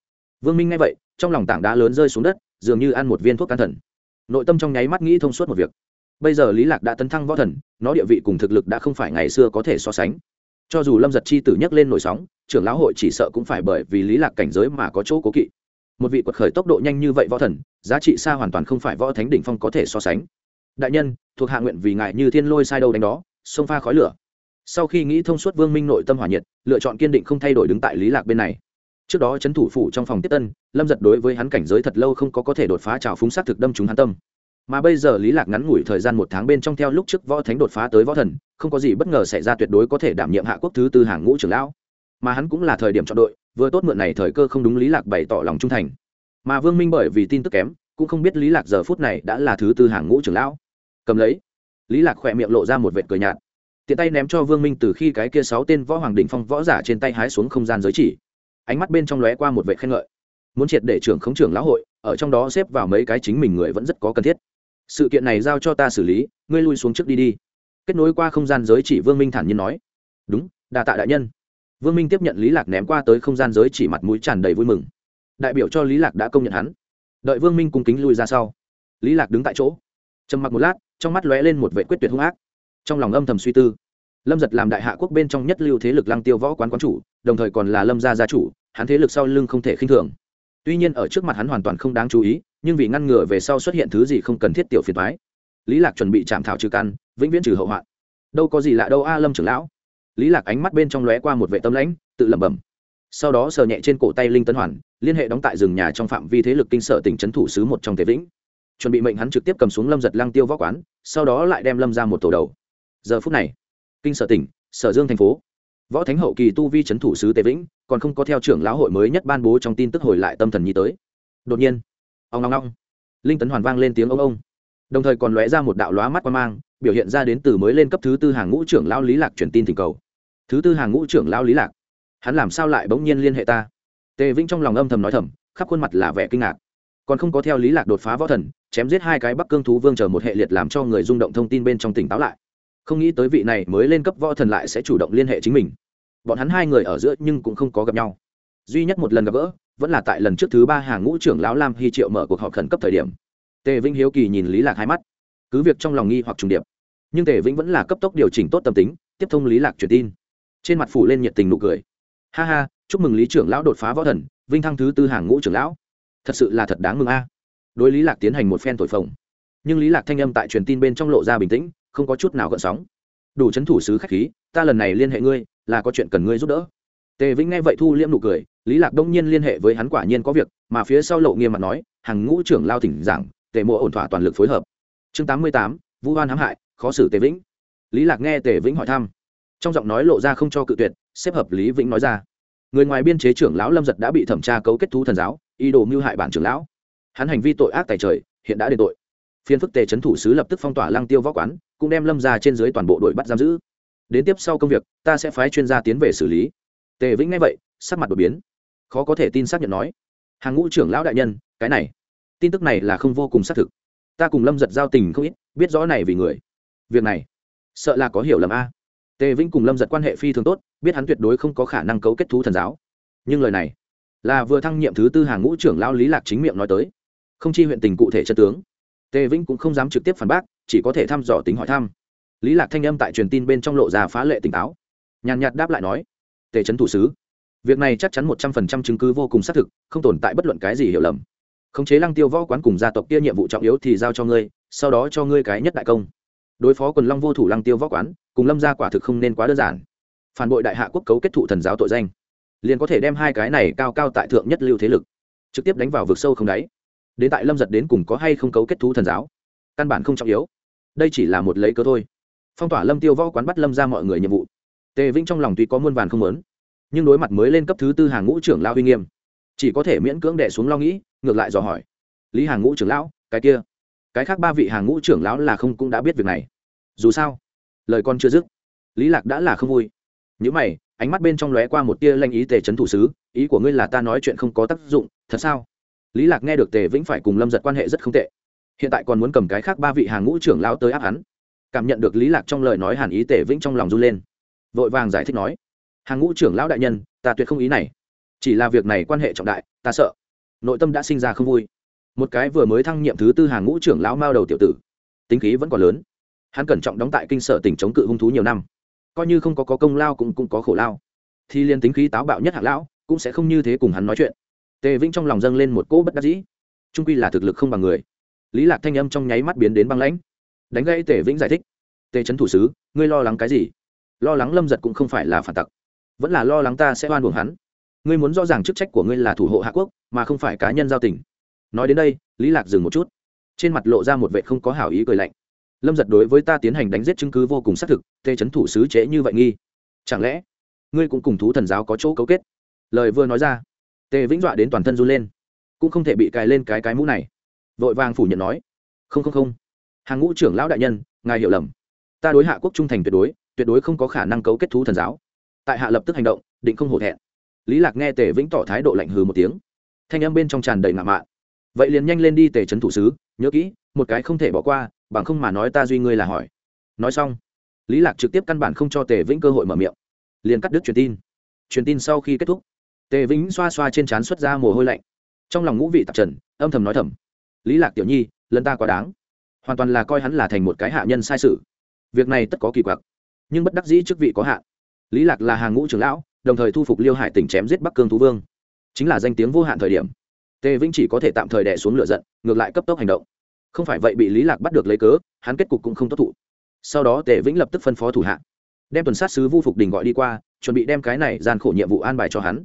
Vương minh nghe vậy, trong lòng tảng đá lớn rơi xuống đất, dường như ăn một viên thuốc can thần. Nội tâm trong nháy mắt nghĩ thông suốt một việc. Bây giờ lý lạc đã tấn thăng võ thần, nó địa vị cùng thực lực đã không phải ngày xưa có thể so sánh. Cho dù lâm giật chi tử nhấc lên nổi sóng, trưởng lão hội chỉ sợ cũng phải bởi vì lý lạc cảnh giới mà có chỗ cố kỵ. Một vị quật khởi tốc độ nhanh như vậy võ thần, giá trị xa hoàn toàn không phải võ thánh đỉnh phong có thể so sánh. Đại nhân, thuộc hạ nguyện vì ngài như thiên lôi sai đâu đánh đó xông pha khói lửa. Sau khi nghĩ thông suốt vương minh nội tâm hỏa nhiệt, lựa chọn kiên định không thay đổi đứng tại lý lạc bên này. Trước đó c thủ phủ trong phòng tiếp tân, lâm giật đối với hắn cảnh giới thật lâu không có có thể đột phá trào phúng sát thực đâm trúng hắn tâm. Mà bây giờ lý lạc ngắn ngủi thời gian một tháng bên trong theo lúc trước võ thánh đột phá tới võ thần, không có gì bất ngờ xảy ra tuyệt đối có thể đảm nhiệm hạ quốc thứ tư hàng ngũ trưởng lão. Mà hắn cũng là thời điểm chọn đội, vừa tốt mượn này thời cơ không đúng lý lạc bày tỏ lòng trung thành. Mà vương minh bởi vì tin tức kém, cũng không biết lý lạc giờ phút này đã là thứ tư hàng ngũ trưởng lão. Cầm lấy lý lạc khỏe miệng lộ ra một vệt cười nhạt. Tiện tay ném cho vương minh từ khi cái kia sáu tên võ hoàng đỉnh phong võ giả trên tay hái xuống không gian giới chỉ. Ánh mắt bên trong lóe qua một vệt khen ngợi. Muốn triệt để trưởng khống trưởng lão hội, ở trong đó xếp vào mấy cái chính mình người vẫn rất có cần thiết. Sự kiện này giao cho ta xử lý, ngươi lui xuống trước đi đi. Kết nối qua không gian giới chỉ vương minh thản nhiên nói. Đúng đà tạ đại nhân. Vương minh tiếp nhận lý lạc ném qua tới không gian giới chỉ mặt mũi tràn đầy vui mừng. Đại biểu cho lý lạc đã công nhận hắn. Đợi vương minh cung kính lui ra sau. Lý lạc đứng tại chỗ. Trầm mặc một lát trong mắt lóe lên một vệ quyết tuyệt hung ác. Trong lòng âm thầm suy tư, lâm giật làm đại hạ quốc bên trong nhất lưu thế lực lăng tiêu võ quán quán chủ, đồng thời còn là lâm gia gia chủ, hắn thế lực sau lưng không thể khinh thường. Tuy nhiên ở trước mặt hắn hoàn toàn không đáng chú ý, nhưng vì ngăn ngừa về sau xuất hiện thứ gì không cần thiết tiểu phiền thoái lý lạc chuẩn bị chạm thảo trừ căn, vĩnh viễn trừ hậu hoạn. Đâu có gì lạ đâu a lâm trưởng lão. Lý lạc ánh mắt bên trong lóe qua một vệ tâm lãnh, tự lẩm bẩm. Sau đó sờ nhẹ trên cổ tay linh tân hoàn, liên hệ đóng tại rừng nhà trong phạm vi thế lực kinh sở tỉnh trấn thủ sứ một trong thế vĩnh chuẩn bị mệnh hắn trực tiếp cầm xuống lâm giật lăng tiêu võ quán, sau đó lại đem lâm ra một tổ đầu. Giờ phút này, kinh sở tỉnh, sở dương thành phố. Võ thánh hậu kỳ tu vi c thủ sứ tề vĩnh, còn không có theo trưởng lão hội mới nhất ban bố trong tin tức hồi lại tâm thần nhi tới. Đột nhiên ông long long linh tấn hoàn vang lên tiếng ông ông. Đồng thời còn lóe ra một đạo lóa mắt qua mang, biểu hiện ra đến từ mới lên cấp thứ tư hàng ngũ trưởng lão lý lạc truyền tin thỉnh cầu. Thứ tư hàng ngũ trưởng lão lý lạc, hắn làm sao lại bỗng nhiên liên hệ ta? Tề vĩnh trong lòng âm thầm nói thầm, khắp khuôn mặt là vẻ kinh ngạc còn không có theo lý lạc đột phá võ thần, chém giết hai cái bắc cương thú vương chờ một hệ liệt làm cho người rung động thông tin bên trong tỉnh táo lại. Không nghĩ tới vị này mới lên cấp võ thần lại sẽ chủ động liên hệ chính mình. Bọn hắn hai người ở giữa nhưng cũng không có gặp nhau. Duy nhất một lần gặp gỡ, vẫn là tại lần trước thứ ba hàng ngũ trưởng lão lam hy triệu mở cuộc họp khẩn cấp thời điểm. Tề vĩnh hiếu kỳ nhìn lý lạc hai mắt. Cứ việc trong lòng nghi hoặc trùng điệp, nhưng tề vĩnh vẫn là cấp tốc điều chỉnh tốt tâm tính, tiếp thông lý lạc truyền tin. Trên mặt phủ lên nhiệt tình nụ cười. Ha ha, chúc mừng lý trưởng lão đột phá võ thần, vinh thăng thứ tư hàng ngũ trưởng lão thật sự là thật đáng mừng a. Đối lý lạc tiến hành một phen thổi phồng. Nhưng lý lạc thanh âm tại truyền tin bên trong lộ ra bình tĩnh, không có chút nào gợn sóng. Đủ chấn thủ sứ khách khí, ta lần này liên hệ ngươi, là có chuyện cần ngươi giúp đỡ. Tề vĩnh nghe vậy thu liễm nụ cười, lý lạc đông nhiên liên hệ với hắn quả nhiên có việc, mà phía sau lộ nghiêm mặt nói, hàng ngũ trưởng lao thỉnh giảng, tề mộ ổn thỏa toàn lực phối hợp. Chương tám mươi tám vũ hoan hãm hại, khó xử tề vĩnh. Lý lạc nghe tề vĩnh hỏi thăm. Trong giọng nói lộ ra không cho cự tuyệt, xếp hợp lý vĩnh nói ra. Người ngoài biên chế trưởng lão lâm giật đã bị thẩm tra cấu kết thú thần giáo ý đồ mưu hại bản trưởng lão. Hắn hành vi tội ác tài trời, hiện đã đền tội. Phiên phức tề trấn thủ sứ lập tức phong tỏa lăng tiêu võ quán, cũng đem lâm ra trên dưới toàn bộ đội bắt giam giữ. Đến tiếp sau công việc, ta sẽ phái chuyên gia tiến về xử lý. Tề vĩnh nghe vậy, sắc mặt đột biến. Khó có thể tin xác nhận nói, hàng ngũ trưởng lão đại nhân, cái này, tin tức này là không vô cùng xác thực. Ta cùng lâm giật giao tình không ít, biết rõ này vì người. Việc này, sợ là có hiểu lầm a. Tề vĩnh cùng lâm giật quan hệ phi thường tốt, biết hắn tuyệt đối không có khả năng cấu kết thú thần giáo. Nhưng lời này là vừa thăng nhiệm thứ tư hàng ngũ trưởng lao lý lạc chính miệng nói tới. Không chi huyện tình cụ thể chân tướng, tề vĩnh cũng không dám trực tiếp phản bác, chỉ có thể thăm dò tính hỏi thăm. Lý lạc thanh âm tại truyền tin bên trong lộ ra phá lệ tỉnh táo. Nhàn nhạt đáp lại nói, tề trấn thủ sứ, việc này chắc chắn một trăm phần trăm chứng cứ vô cùng xác thực, không tồn tại bất luận cái gì hiểu lầm. Khống chế lăng tiêu võ quán cùng gia tộc kia nhiệm vụ trọng yếu thì giao cho ngươi, sau đó cho ngươi cái nhất đại công. Đối phó quần long vô thủ lăng tiêu võ quán, cùng lâm gia quả thực không nên quá đơn giản. Phản bội đại hạ quốc cấu kết thụ thần giáo tội danh liền có thể đem hai cái này cao cao tại thượng nhất lưu thế lực trực tiếp đánh vào vực sâu không đáy. Đến tại lâm giật đến cùng có hay không cấu kết thú thần giáo? Căn bản không trọng yếu. Đây chỉ là một lấy cớ thôi. Phong tỏa lâm tiêu võ quán bắt lâm ra mọi người nhiệm vụ. Tề vĩnh trong lòng tuy có muôn vàn không lớn nhưng đối mặt mới lên cấp thứ tư hàng ngũ trưởng lao uy nghiêm, chỉ có thể miễn cưỡng đệ xuống lo nghĩ, ngược lại dò hỏi. Lý hàng ngũ trưởng lão, cái kia, cái khác ba vị hàng ngũ trưởng lão là không cũng đã biết việc này. Dù sao, lời con chưa dứt, lý lạc đã là không vui. Những mày ánh mắt bên trong lóe qua một tia lanh ý tề trấn thủ sứ, ý của ngươi là ta nói chuyện không có tác dụng, thật sao? Lý lạc nghe được tề vĩnh phải cùng lâm giật quan hệ rất không tệ. Hiện tại còn muốn cầm cái khác ba vị hàng ngũ trưởng lão tới áp hắn. Cảm nhận được lý lạc trong lời nói hàn ý tề vĩnh trong lòng run lên. Vội vàng giải thích nói, hàng ngũ trưởng lão đại nhân, ta tuyệt không ý này. Chỉ là việc này quan hệ trọng đại, ta sợ. Nội tâm đã sinh ra không vui. Một cái vừa mới thăng nhiệm thứ tư hàng ngũ trưởng lão mao đầu tiểu tử. Tính khí vẫn còn lớn. Hắn cẩn trọng đóng tại kinh sở tỉnh chống cự hung thú nhiều năm coi như không có, có công lao cũng cũng có khổ lao. Thì liên tính khí táo bạo nhất hạng lão cũng sẽ không như thế cùng hắn nói chuyện. Tề vĩnh trong lòng dâng lên một cỗ bất đắc dĩ. Trung quy là thực lực không bằng người. Lý lạc thanh âm trong nháy mắt biến đến băng lãnh. Đánh gãy tề vĩnh giải thích. Tề trấn thủ sứ ngươi lo lắng cái gì? Lo lắng lâm giật cũng không phải là phản tặc. Vẫn là lo lắng ta sẽ oan buồng hắn. Ngươi muốn rõ ràng chức trách của ngươi là thủ hộ hạ quốc mà không phải cá nhân giao tình. Nói đến đây lý lạc dừng một chút. Trên mặt lộ ra một vệ không có hảo ý cười lạnh lâm giật đối với ta tiến hành đánh giết chứng cứ vô cùng xác thực tê chấn thủ sứ chế như vậy nghi. Chẳng lẽ, ngươi cũng cùng thú thần giáo có chỗ cấu kết? Lời vừa nói ra, tề vĩnh dọa đến toàn thân run lên, cũng không thể bị cài lên cái cái mũ này. Vội vàng phủ nhận nói, không không không. Hàng ngũ trưởng lão đại nhân, ngài hiểu lầm. Ta đối hạ quốc trung thành tuyệt đối tuyệt đối không có khả năng cấu kết thú thần giáo. Tại hạ lập tức hành động, định không hổ thẹn. Lý lạc nghe tề vĩnh tỏ thái độ lạnh hừ một tiếng. Thanh âm bên trong tràn đầy ngạo mạn. Vậy liền nhanh lên đi, tề trấn thủ sứ, nhớ kỹ, một cái không thể bỏ qua bằng không mà nói ta duy ngươi là hỏi. Nói xong, lý lạc trực tiếp căn bản không cho tề vĩnh cơ hội mở miệng. Liền cắt đứt truyền tin. Truyền tin sau khi kết thúc, tề vĩnh xoa xoa trên trán xuất ra mồ hôi lạnh. Trong lòng ngũ vị tạp trần, âm thầm nói thầm, lý lạc tiểu nhi, lần ta quá đáng. Hoàn toàn là coi hắn là thành một cái hạ nhân sai sự. Việc này tất có kỳ quặc, nhưng bất đắc dĩ chức vị có hạn. Lý lạc là hàng ngũ trưởng lão, đồng thời thu phục liêu hải tỉnh chém giết bắc cương thú vương. Chính là danh tiếng vô hạn thời điểm. Tề vĩnh chỉ có thể tạm thời đè xuống lửa giận, ngược lại cấp tốc hành động không phải vậy bị lý lạc bắt được lấy cớ, hắn kết cục cũng không tốt thụ. Sau đó tề vĩnh lập tức phân phó thủ hạ. Đem tuần sát sứ vu phục đình gọi đi qua, chuẩn bị đem cái này gian khổ nhiệm vụ an bài cho hắn.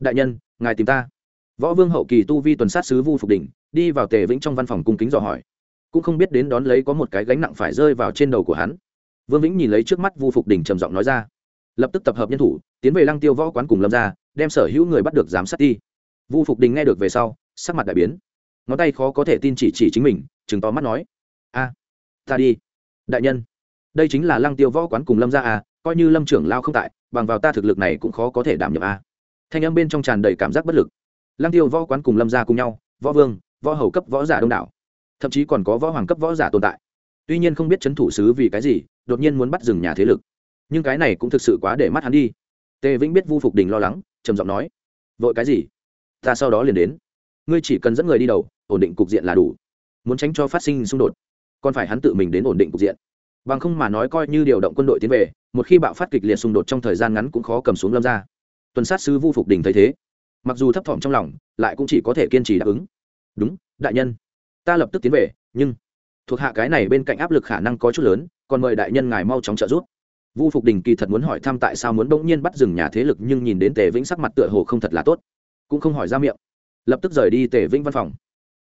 Đại nhân, ngài tìm ta. Võ vương hậu kỳ tu vi tuần sát sứ vu phục đình, đi vào tề vĩnh trong văn phòng cung kính dò hỏi. Cũng không biết đến đón lấy có một cái gánh nặng phải rơi vào trên đầu của hắn. Vương vĩnh nhìn lấy trước mắt vu phục đình trầm giọng nói ra. Lập tức tập hợp nhân thủ, tiến về lăng tiêu võ quán cùng lâm ra đem sở hữu người bắt được giám sát đi. Vu phục đình nghe được về sau, sắc mặt đại biến ngón tay khó có thể tin chỉ chỉ chính mình chừng to mắt nói, a, ta đi. Đại nhân, đây chính là lăng tiêu võ quán cùng lâm ra à coi như lâm trưởng lao không tại, bằng vào ta thực lực này cũng khó có thể đảm nhiệm a. Thanh âm bên trong tràn đầy cảm giác bất lực. Lăng tiêu võ quán cùng lâm ra cùng nhau, võ vương, võ hầu cấp võ giả đông đảo. Thậm chí còn có võ hoàng cấp võ giả tồn tại. Tuy nhiên không biết c h ấ n thủ sứ vì cái gì, đột nhiên muốn bắt dừng nhà thế lực. Nhưng cái này cũng thực sự quá để mắt hắn đi. Tề vĩnh biết vu phục đình lo lắng, trầm giọng nói, vội cái gì? Ta sau đó liền đến. Ngươi chỉ cần dẫn người đi đầu ổn định cục diện là đủ. Muốn tránh cho phát sinh xung đột, còn phải hắn tự mình đến ổn định cục diện. Bằng không mà nói coi như điều động quân đội tiến về, một khi bạo phát kịch liệt xung đột trong thời gian ngắn cũng khó cầm xuống lâm ra. Tuần sát sư vu phục đình thấy thế, mặc dù thấp thỏm trong lòng, lại cũng chỉ có thể kiên trì đáp ứng. Đúng, đại nhân, ta lập tức tiến về, nhưng thuộc hạ cái này bên cạnh áp lực khả năng có chút lớn, còn mời đại nhân ngài mau chóng trợ giúp. Vu phục đình kỳ thật muốn hỏi thăm tại sao muốn bỗng nhiên bắt dừng nhà thế lực nhưng nhìn đến tề vĩnh sắc mặt tựa hồ không thật là tốt, cũng không hỏi ra miệng, lập tức rời đi tề vĩnh văn phòng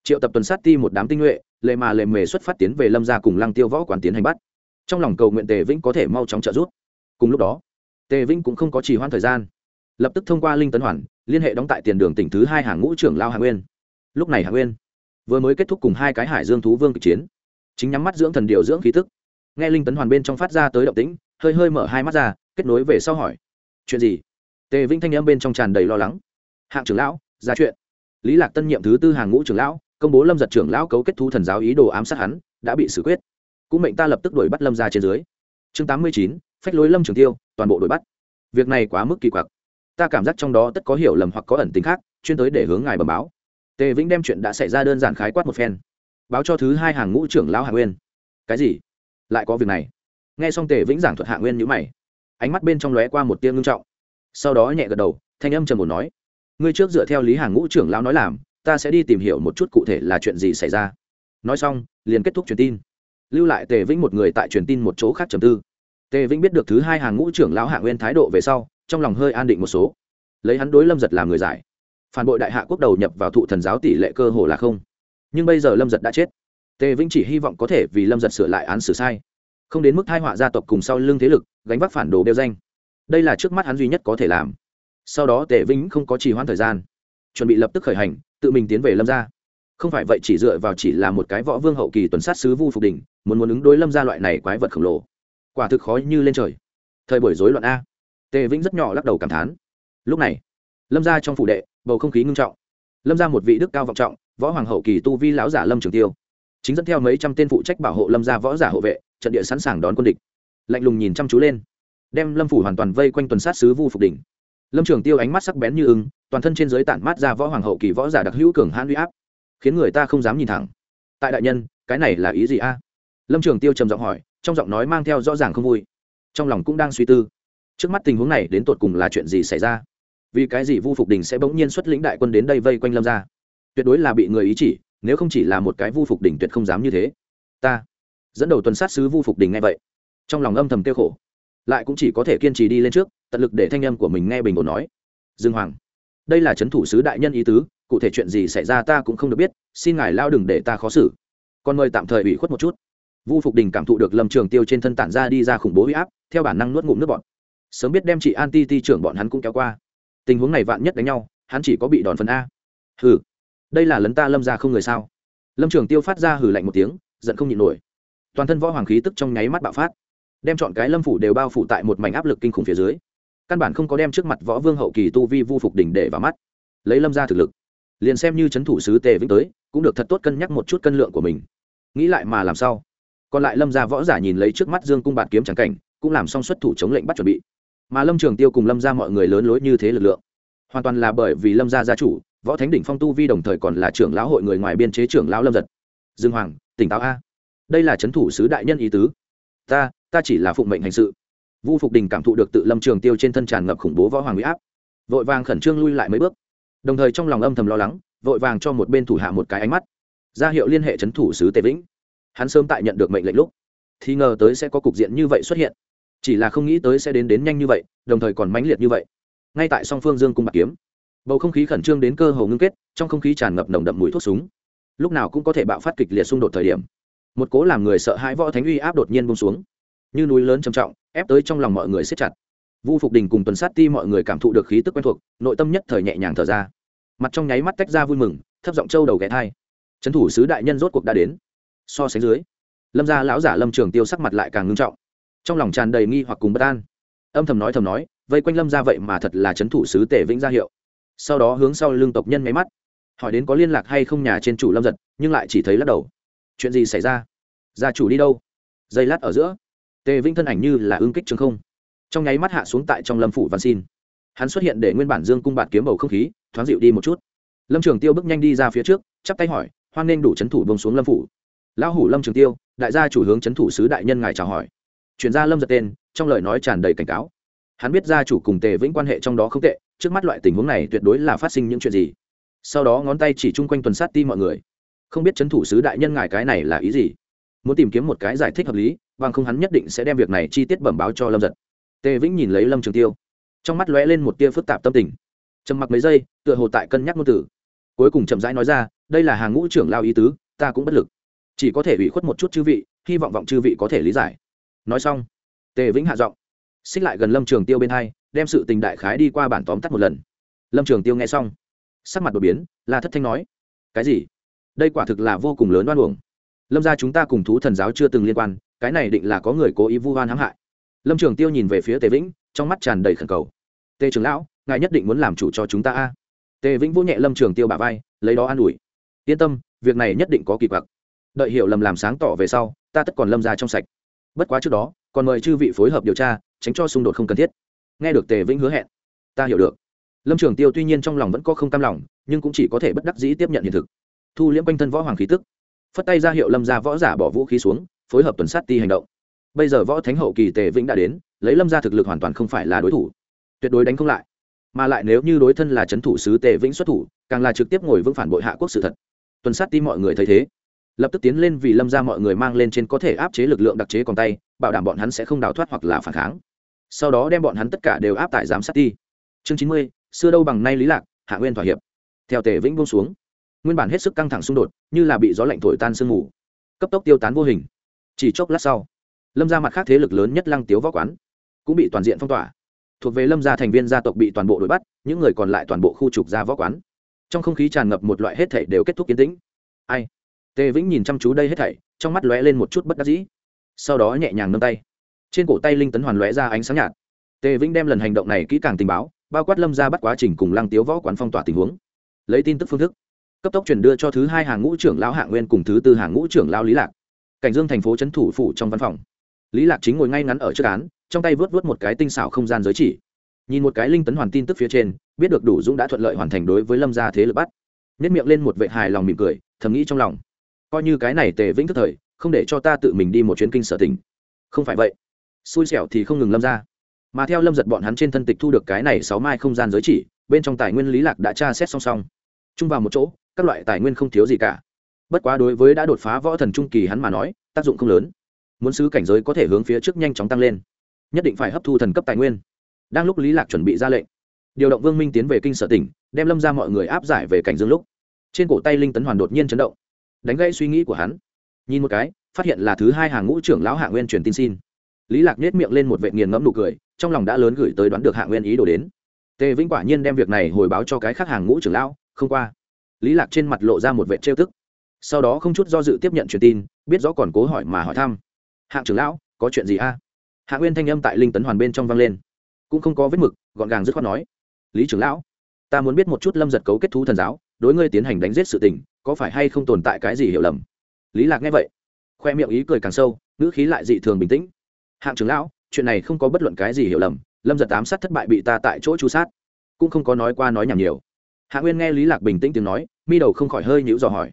triệu tập tuần sát ti một đám tinh nhuệ, lệ mà lệ mề xuất phát tiến về lâm gia cùng lăng tiêu võ quản tiến hành bắt. Trong lòng cầu nguyện tề vĩnh có thể mau chóng trợ giúp. Cùng lúc đó, tề vĩnh cũng không có trì hoãn thời gian. Lập tức thông qua linh tấn hoàn, liên hệ đóng tại tiền đường tỉnh thứ hai hàng ngũ trưởng lao hạ nguyên. Lúc này hạ nguyên vừa mới kết thúc cùng hai cái hải dương thú vương kịch chiến. Chính nhắm mắt dưỡng thần điều dưỡng khí tức. Nghe linh tấn hoàn bên trong phát ra tới động tĩnh, hơi hơi mở hai mắt ra, kết nối về sau hỏi, chuyện gì? Tề vĩnh thanh âm bên trong tràn đầy lo lắng. Hạng trưởng lão, ra chuyện. Lý lạc tân nhiệm thứ tư hàng ngũ trưởng lão công bố lâm giật trưởng lão cấu kết thu thần giáo ý đồ ám sát hắn, đã bị xử quyết. Cũng mệnh ta lập tức đuổi bắt lâm ra trên dưới. Chương tám mươi chín, phách lối lâm trường tiêu, toàn bộ đuổi bắt. Việc này quá mức kỳ quặc. Ta cảm giác trong đó tất có hiểu lầm hoặc có ẩn tính khác, chuyên tới để hướng ngài bẩm báo. Tề vĩnh đem chuyện đã xảy ra đơn giản khái quát một phen. Báo cho thứ hai hàng ngũ trưởng lão hạ nguyên. Cái gì? Lại có việc này? Nghe xong tề vĩnh giảng thuật hạ nguyên nhữ mày. Ánh mắt bên trong lóe qua một tia ngưng trọng. Sau đó nhẹ gật đầu, thanh âm trầm một nói. Ngươi trước dựa theo lý hàng ngũ trưởng lão nói làm ta sẽ đi tìm hiểu một chút cụ thể là chuyện gì xảy ra. Nói xong, liền kết thúc truyền tin. Lưu lại tề vĩnh một người tại truyền tin một chỗ khác trầm tư. Tề vĩnh biết được thứ hai hàng ngũ trưởng lão hạ nguyên thái độ về sau, trong lòng hơi an định một số. Lấy hắn đối lâm giật làm người giải. Phản bội đại hạ quốc đầu nhập vào thụ thần giáo tỷ lệ cơ hồ là không. Nhưng bây giờ lâm giật đã chết. Tề vĩnh chỉ hy vọng có thể vì lâm giật sửa lại án xử sai. Không đến mức thai họa gia tộc cùng sau lưng thế lực, gánh vác phản đồ đeo danh. Đây là trước mắt hắn duy nhất có thể làm. Sau đó tề vĩnh không có trì hoãn thời gian. Chuẩn bị lập tức khởi hành tự mình tiến về lâm gia. Không phải vậy chỉ dựa vào chỉ là một cái võ vương hậu kỳ tuần sát sứ vu phục đình, muốn muốn ứng đối lâm gia loại này quái vật khổng lồ. Quả thực khó như lên trời. Thời buổi rối loạn a. Tề vĩnh rất nhỏ lắc đầu cảm thán. Lúc này, lâm gia trong phủ đệ, bầu không khí ngưng trọng. Lâm gia một vị đức cao vọng trọng, võ hoàng hậu kỳ tu vi lão giả lâm trường tiêu. Chính dẫn theo mấy trăm tên phụ trách bảo hộ lâm gia võ giả hộ vệ, trận địa sẵn sàng đón quân địch. Lạnh lùng nhìn chăm chú lên, đem lâm phủ hoàn toàn vây quanh tuần sát sứ vu phục đỉnh lâm trường tiêu ánh mắt sắc bén như ưng toàn thân trên giới tản mát ra võ hoàng hậu kỳ võ giả đặc hữu cường hãn huy áp, khiến người ta không dám nhìn thẳng. Tại đại nhân, cái này là ý gì a? Lâm trường tiêu trầm giọng hỏi, trong giọng nói mang theo rõ ràng không vui. Trong lòng cũng đang suy tư. Trước mắt tình huống này, đến tột cùng là chuyện gì xảy ra? Vì cái gì vu phục đình sẽ bỗng nhiên xuất lĩnh đại quân đến đây vây quanh lâm ra tuyệt đối là bị người ý chỉ, nếu không chỉ là một cái vu phục đình tuyệt không dám như thế. Ta dẫn đầu tuần sát sứ vu phục đình nghe vậy, trong lòng âm thầm kêu khổ. Lại cũng chỉ có thể kiên trì đi lên trước, tận lực để thanh âm của mình nghe bình ổn nói. Dương hoàng đây là trấn thủ sứ đại nhân ý tứ, cụ thể chuyện gì xảy ra ta cũng không được biết, xin ngài lao đừng để ta khó xử. Còn mời tạm thời ủy khuất một chút. Vu phục đình cảm thụ được lâm trường tiêu trên thân tản ra đi ra khủng bố huy áp, theo bản năng nuốt ngụm nước bọn sớm biết đem chị an ti ti trưởng bọn hắn cũng kéo qua. Tình huống này vạn nhất đánh nhau, hắn chỉ có bị đòn phần a. Hừ, đây là lấn ta lâm ra không người sao? Lâm trường tiêu phát ra hử lạnh một tiếng, giận không nhịn nổi. Toàn thân võ hoàng khí tức trong nháy mắt bạo phát. Đem chọn cái lâm phủ đều bao phủ tại một mảnh áp lực kinh khủng phía dưới căn bản không có đem trước mặt võ vương hậu kỳ tu vi vu phục đỉnh để vào mắt. Lấy lâm ra thực lực, liền xem như c h ấ n thủ sứ tề vĩnh tới, cũng được thật tốt cân nhắc một chút cân lượng của mình. Nghĩ lại mà làm sao? Còn lại lâm ra võ giả nhìn lấy trước mắt dương cung bạt kiếm trắng cảnh, cũng làm xong xuất thủ chống lệnh bắt chuẩn bị. Mà lâm trường tiêu cùng lâm ra mọi người lớn lối như thế lực lượng, hoàn toàn là bởi vì lâm gia gia chủ, võ thánh đỉnh phong tu vi đồng thời còn là trưởng lão hội người ngoài biên chế trưởng lão lâm giật. Dương hoàng, tỉnh táo a. Đây là c h ấ n thủ sứ đại nhân ý tứ. Ta ta chỉ là phụng mệnh hành sự vu phục đình cảm thụ được tự lâm trường tiêu trên thân tràn ngập khủng bố võ hoàng huy áp. Vội vàng khẩn trương lui lại mấy bước. Đồng thời trong lòng âm thầm lo lắng, vội vàng cho một bên thủ hạ một cái ánh mắt. Ra hiệu liên hệ c h ấ n thủ sứ tề vĩnh. Hắn sớm tại nhận được mệnh lệnh lúc, thì ngờ tới sẽ có cục diện như vậy xuất hiện. Chỉ là không nghĩ tới sẽ đến đến nhanh như vậy, đồng thời còn mãnh liệt như vậy. Ngay tại song phương dương cung bạc kiếm, bầu không khí khẩn trương đến cơ hồ ngưng kết, trong không khí tràn ngập nồng đậm mùi thuốc súng. Lúc nào cũng có thể bạo phát kịch liệt xung đột thời điểm. Một cố làm người sợ hãi võ thánh uy áp đột nhiên bông xuống như núi lớn trầm trọng, ép tới trong lòng mọi người siết chặt. Vu phục đình cùng tuần sát ti mọi người cảm thụ được khí tức quen thuộc, nội tâm nhất thời nhẹ nhàng thở ra. Mặt trong nháy mắt tách ra vui mừng, thấp giọng châu đầu ghé thai. Trấn thủ sứ đại nhân rốt cuộc đã đến. So sánh dưới, lâm gia lão giả lâm trường tiêu sắc mặt lại càng ngưng trọng. Trong lòng tràn đầy nghi hoặc cùng bất an. Âm thầm nói thầm nói, vây quanh lâm gia vậy mà thật là trấn thủ sứ tể vĩnh gia hiệu. Sau đó hướng sau lưng tộc nhân máy mắt. Hỏi đến có liên lạc hay không nhà trên chủ lâm giật, nhưng lại chỉ thấy lắc đầu. Chuyện gì xảy ra? Gia chủ đi đâu? Giây lát ở giữa tề Vĩnh thân ảnh như là ương kích trường không. Trong nháy mắt hạ xuống tại trong lâm phủ văn xin. Hắn xuất hiện để nguyên bản dương cung bạt kiếm bầu không khí, thoáng dịu đi một chút. Lâm trường tiêu bước nhanh đi ra phía trước, chắp tay hỏi, hoan nên đủ c h ấ n thủ bông xuống lâm phủ? Lão hủ lâm trường tiêu, đại gia chủ hướng c h ấ n thủ sứ đại nhân ngài chào hỏi. Chuyển ra lâm giật tên, trong lời nói tràn đầy cảnh cáo. Hắn biết gia chủ cùng tề vĩnh quan hệ trong đó không tệ, trước mắt loại tình huống này tuyệt đối là phát sinh những chuyện gì. Sau đó ngón tay chỉ chung quanh tuần sát ti mọi người. Không biết c h ấ n thủ sứ đại nhân ngài cái này là ý gì? Muốn tìm kiếm một cái giải thích hợp lý bằng không hắn nhất định sẽ đem việc này chi tiết bẩm báo cho lâm giật. Tề vĩnh nhìn lấy lâm trường tiêu, trong mắt lóe lên một tia phức tạp tâm tình. Trầm mặc mấy giây, tựa hồ tại cân nhắc ngôn từ. Cuối cùng chậm rãi nói ra, đây là hàng ngũ trưởng lao ý tứ, ta cũng bất lực. Chỉ có thể ủy khuất một chút chư vị, hy vọng vọng chư vị có thể lý giải. Nói xong, tề vĩnh hạ giọng, xích lại gần lâm trường tiêu bên hai, đem sự tình đại khái đi qua bản tóm tắt một lần. Lâm trường tiêu nghe xong, sắc mặt đột biến là thất thanh nói, cái gì? Đây quả thực là vô cùng lớn đoan uổng. Lâm ra chúng ta cùng thú thần giáo chưa từng liên quan cái này định là có người cố ý vu oan hãm hại. Lâm trường tiêu nhìn về phía tề vĩnh, trong mắt tràn đầy khẩn cầu. Tề trưởng lão, ngài nhất định muốn làm chủ cho chúng ta a. Tề vĩnh vỗ nhẹ lâm trường tiêu bà vai, lấy đó an ủi. Yên tâm, việc này nhất định có kỳ quặc. Đợi hiểu lầm làm sáng tỏ về sau, ta tất còn lâm ra trong sạch. Bất quá trước đó, còn mời chư vị phối hợp điều tra, tránh cho xung đột không cần thiết. Nghe được tề vĩnh hứa hẹn, ta hiểu được. Lâm trường tiêu tuy nhiên trong lòng vẫn có không cam lòng, nhưng cũng chỉ có thể bất đắc dĩ tiếp nhận hiện thực. Thu liễm quanh thân võ hoàng khí tức. Phất tay ra hiệu lâm ra võ giả bỏ vũ khí xuống phối hợp tuần sát ti hành động. Bây giờ võ thánh hậu kỳ tề vĩnh đã đến, lấy lâm ra thực lực hoàn toàn không phải là đối thủ. Tuyệt đối đánh không lại. Mà lại nếu như đối thân là c h ấ n thủ sứ tề vĩnh xuất thủ, càng là trực tiếp ngồi vững phản bội hạ quốc sự thật. Tuần sát ti mọi người thấy thế, lập tức tiến lên vì lâm ra mọi người mang lên trên có thể áp chế lực lượng đặc chế còn tay, bảo đảm bọn hắn sẽ không đào thoát hoặc là phản kháng. Sau đó đem bọn hắn tất cả đều áp tại giám sát ti. Chương chín mươi, xưa đâu bằng nay lý lạc, hạ nguyên thỏa hiệp. Theo tề vĩnh bông xuống, nguyên bản hết sức căng thẳng xung đột, như là bị gió lạnh thổi tan sương mù. Cấp tốc tiêu tán vô hình chỉ chốc lát sau, lâm ra mặt khác thế lực lớn nhất lăng tiếu võ quán cũng bị toàn diện phong tỏa. Thuộc về lâm gia thành viên gia tộc bị toàn bộ đuổi bắt, những người còn lại toàn bộ khu trục ra võ quán. Trong không khí tràn ngập một loại hết thảy đều kết thúc kiến tĩnh. Ai? Tề vĩnh nhìn chăm chú đây hết thảy, trong mắt lóe lên một chút bất đắc dĩ. Sau đó nhẹ nhàng nâng tay. Trên cổ tay linh tấn hoàn lóe ra ánh sáng nhạt. Tề vĩnh đem lần hành động này kỹ càng tình báo, bao quát lâm ra bắt quá trình cùng lăng tiếu võ quán phong tỏa tình huống. Lấy tin tức phương thức, cấp tốc chuyển đưa cho thứ hai hàng ngũ trưởng lão hạ nguyên cùng thứ tư hàng ngũ trưởng lão lý lạc cảnh dương thành phố trấn thủ phủ trong văn phòng. Lý lạc chính ngồi ngay ngắn ở trước án trong tay vớt vớt một cái tinh xảo không gian giới chỉ. Nhìn một cái linh tấn hoàn tin tức phía trên biết được đủ dũng đã thuận lợi hoàn thành đối với lâm gia thế lực bắt. Nhất miệng lên một vệ hài lòng mỉm cười thầm nghĩ trong lòng. Coi như cái này tề vĩnh thức thời không để cho ta tự mình đi một chuyến kinh sở tình, không phải vậy. Xui xẻo thì không ngừng lâm ra. Mà theo lâm giật bọn hắn trên thân tịch thu được cái này sáu mai không gian giới chỉ bên trong tài nguyên lý lạc đã tra xét song song. Chung vào một chỗ các loại tài nguyên không thiếu gì cả bất quá đối với đã đột phá võ thần trung kỳ hắn mà nói, tác dụng không lớn. Muốn sứ cảnh giới có thể hướng phía trước nhanh chóng tăng lên, nhất định phải hấp thu thần cấp tài nguyên. Đang lúc lý lạc chuẩn bị ra lệnh, điều động vương minh tiến về kinh sở tỉnh, đem lâm ra mọi người áp giải về cảnh dương lúc, trên cổ tay linh tấn hoàn đột nhiên chấn động. Đánh gãy suy nghĩ của hắn, nhìn một cái, phát hiện là thứ hai hàng ngũ trưởng lão hạ nguyên truyền tin xin. Lý lạc nhếch miệng lên một vệ nghiền ngẫm nụ cười, trong lòng đã lớn gửi tới đoán được hạ nguyên ý đồ đến. Tề vĩnh quả nhiên đem việc này hồi báo cho cái khác hàng ngũ trưởng lão, không qua. Lý lạc trên mặt lộ ra một vệ trêu tức sau đó không chút do dự tiếp nhận truyền tin, biết rõ còn cố hỏi mà hỏi thăm. Hạng trưởng lão, có chuyện gì a? Hạ nguyên thanh âm tại linh tấn hoàn bên trong vang lên. Cũng không có vết mực, gọn gàng dứt khoát nói, lý trưởng lão, ta muốn biết một chút lâm giật cấu kết thú thần giáo, đối ngươi tiến hành đánh giết sự tình, có phải hay không tồn tại cái gì hiểu lầm? Lý lạc nghe vậy, khoe miệng ý cười càng sâu, ngữ khí lại dị thường bình tĩnh. Hạng trưởng lão, chuyện này không có bất luận cái gì hiểu lầm, lâm giật ám sát thất bại bị ta tại chỗ chu sát, cũng không có nói qua nói nhảm nhiều. Hạ nguyên nghe lý lạc bình tĩnh tiếng nói, mi đầu không khỏi hơi nhíu dò hỏi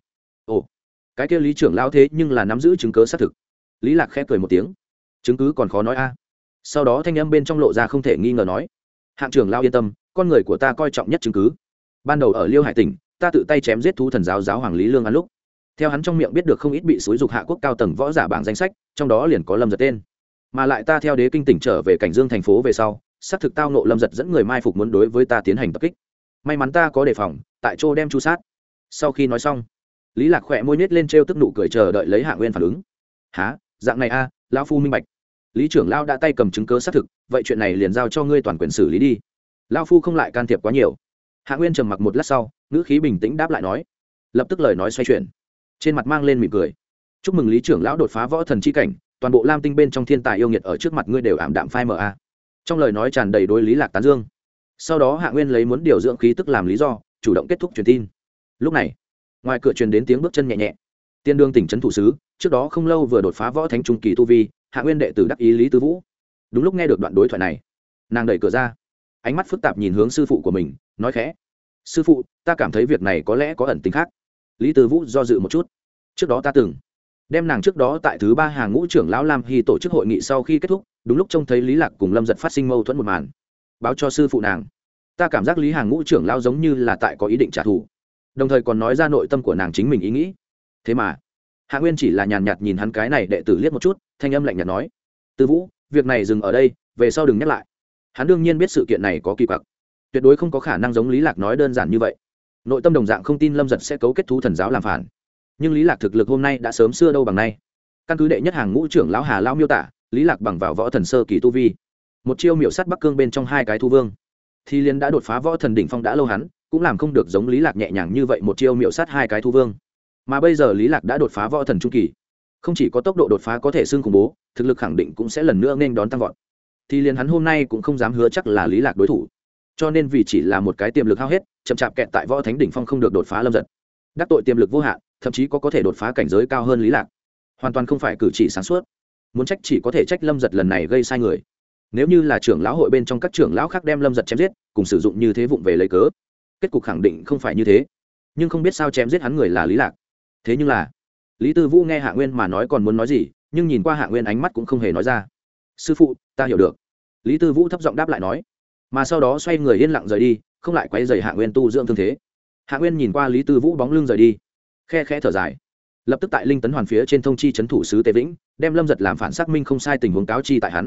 cái kia lý trưởng lao thế nhưng là nắm giữ chứng cớ xác thực. Lý lạc khẽ cười một tiếng. Chứng cứ còn khó nói a. Sau đó thanh âm bên trong lộ ra không thể nghi ngờ nói. Hạng trưởng lao yên tâm, con người của ta coi trọng nhất chứng cứ. Ban đầu ở liêu hải tỉnh, ta tự tay chém giết thú thần giáo giáo hoàng lý lương ăn lúc. Theo hắn trong miệng biết được không ít bị xúi dục hạ quốc cao tầng võ giả bảng danh sách, trong đó liền có lâm giật tên. Mà lại ta theo đế kinh tỉnh trở về cảnh dương thành phố về sau, xác thực tao nộ lâm giật dẫn người mai phục muốn đối với ta tiến hành tập kích. May mắn ta có đề phòng, tại chỗ đem chu sát. Sau khi nói xong lý lạc khỏe môi nhếch lên t r e o tức nụ cười chờ đợi lấy hạ nguyên phản ứng. Há dạng này a lão phu minh bạch. Lý trưởng lao đã tay cầm chứng cớ xác thực, vậy chuyện này liền giao cho ngươi toàn quyền xử lý đi. Lao phu không lại can thiệp quá nhiều. Hạ nguyên trầm mặc một lát sau, ngữ khí bình tĩnh đáp lại nói, lập tức lời nói xoay chuyển. Trên mặt mang lên mỉm cười. Chúc mừng lý trưởng lão đột phá võ thần c h i cảnh, toàn bộ lam tinh bên trong thiên tài yêu nghiệt ở trước mặt ngươi đều ảm đạm phai mờ a. Trong lời nói tràn đầy đối lý lạc tán dương. Sau đó hạ nguyên lấy muốn điều dưỡng khí tức làm lý do, chủ động kết thúc truyền tin. Lúc này ngoài cửa truyền đến tiếng bước chân nhẹ nhẹ. Tiên đương tỉnh trấn thủ sứ, trước đó không lâu vừa đột phá võ thánh trung kỳ tu vi, hạ nguyên đệ tử đắc ý lý tư vũ. Đúng lúc nghe được đoạn đối thoại này, nàng đẩy cửa ra. Ánh mắt phức tạp nhìn hướng sư phụ của mình, nói khẽ, sư phụ, ta cảm thấy việc này có lẽ có ẩn tính khác. Lý tư vũ do dự một chút. Trước đó ta từng đem nàng trước đó tại thứ ba hàng ngũ trưởng lão lam hy tổ chức hội nghị sau khi kết thúc, đúng lúc trông thấy lý lạc cùng lâm giật phát sinh mâu thuẫn một màn. Báo cho sư phụ nàng. Ta cảm giác lý hàng ngũ trưởng lão giống như là tại có ý định trả thù đồng thời còn nói ra nội tâm của nàng chính mình ý nghĩ. Thế mà, hạ nguyên chỉ là nhàn nhạt nhìn hắn cái này đệ tử liếc một chút, thanh âm lạnh nhạt nói, tư vũ, việc này dừng ở đây, về sau đừng nhắc lại. Hắn đương nhiên biết sự kiện này có kỳ quặc. Tuyệt đối không có khả năng giống lý lạc nói đơn giản như vậy. Nội tâm đồng dạng không tin lâm giật sẽ cấu kết thú thần giáo làm phản. Nhưng lý lạc thực lực hôm nay đã sớm xưa đâu bằng nay. Căn cứ đệ nhất hàng ngũ trưởng lão hà lao miêu tả, lý lạc bằng vào võ thần sơ kỳ tu vi, một chiêu miểu sắt bắc cương bên trong hai cái thu vương, thì liên đã đột phá võ thần đỉnh phong đã lâu hắn cũng làm không được giống lý lạc nhẹ nhàng như vậy một chiêu miệu sát hai cái thu vương. Mà bây giờ lý lạc đã đột phá võ thần trung kỳ. Không chỉ có tốc độ đột phá có thể xương khủng bố, thực lực khẳng định cũng sẽ lần nữa nên đón tăng vọt. Thì liền hắn hôm nay cũng không dám hứa chắc là lý lạc đối thủ. Cho nên vì chỉ là một cái tiềm lực hao hết, chậm chạp kẹt tại võ thánh đỉnh phong không được đột phá lâm giật. Đắc tội tiềm lực vô hạn, thậm chí có có thể đột phá cảnh giới cao hơn lý lạc. Hoàn toàn không phải cử chỉ sáng suốt. Muốn trách chỉ có thể trách lâm giật lần này gây sai người. Nếu như là trưởng lão hội bên trong các trưởng lão khác đem lâm giật chém giết, cùng sử dụng như thế vụng về lấy cớ kết cục khẳng định không phải như thế. Nhưng không biết sao chém giết hắn người là lý lạc. Thế nhưng là, lý tư vũ nghe hạ nguyên mà nói còn muốn nói gì, nhưng nhìn qua hạ nguyên ánh mắt cũng không hề nói ra. Sư phụ, ta hiểu được. Lý tư vũ thấp giọng đáp lại nói. Mà sau đó xoay người yên lặng rời đi, không lại quay dày hạ nguyên tu dưỡng thương thế. Hạ nguyên nhìn qua lý tư vũ bóng lưng rời đi, khe khẽ thở dài. Lập tức tại linh tấn hoàn phía trên thông chi c h ấ n thủ sứ tề vĩnh, đem lâm giật làm phản xác minh không sai tình huống cáo chi tại hắn.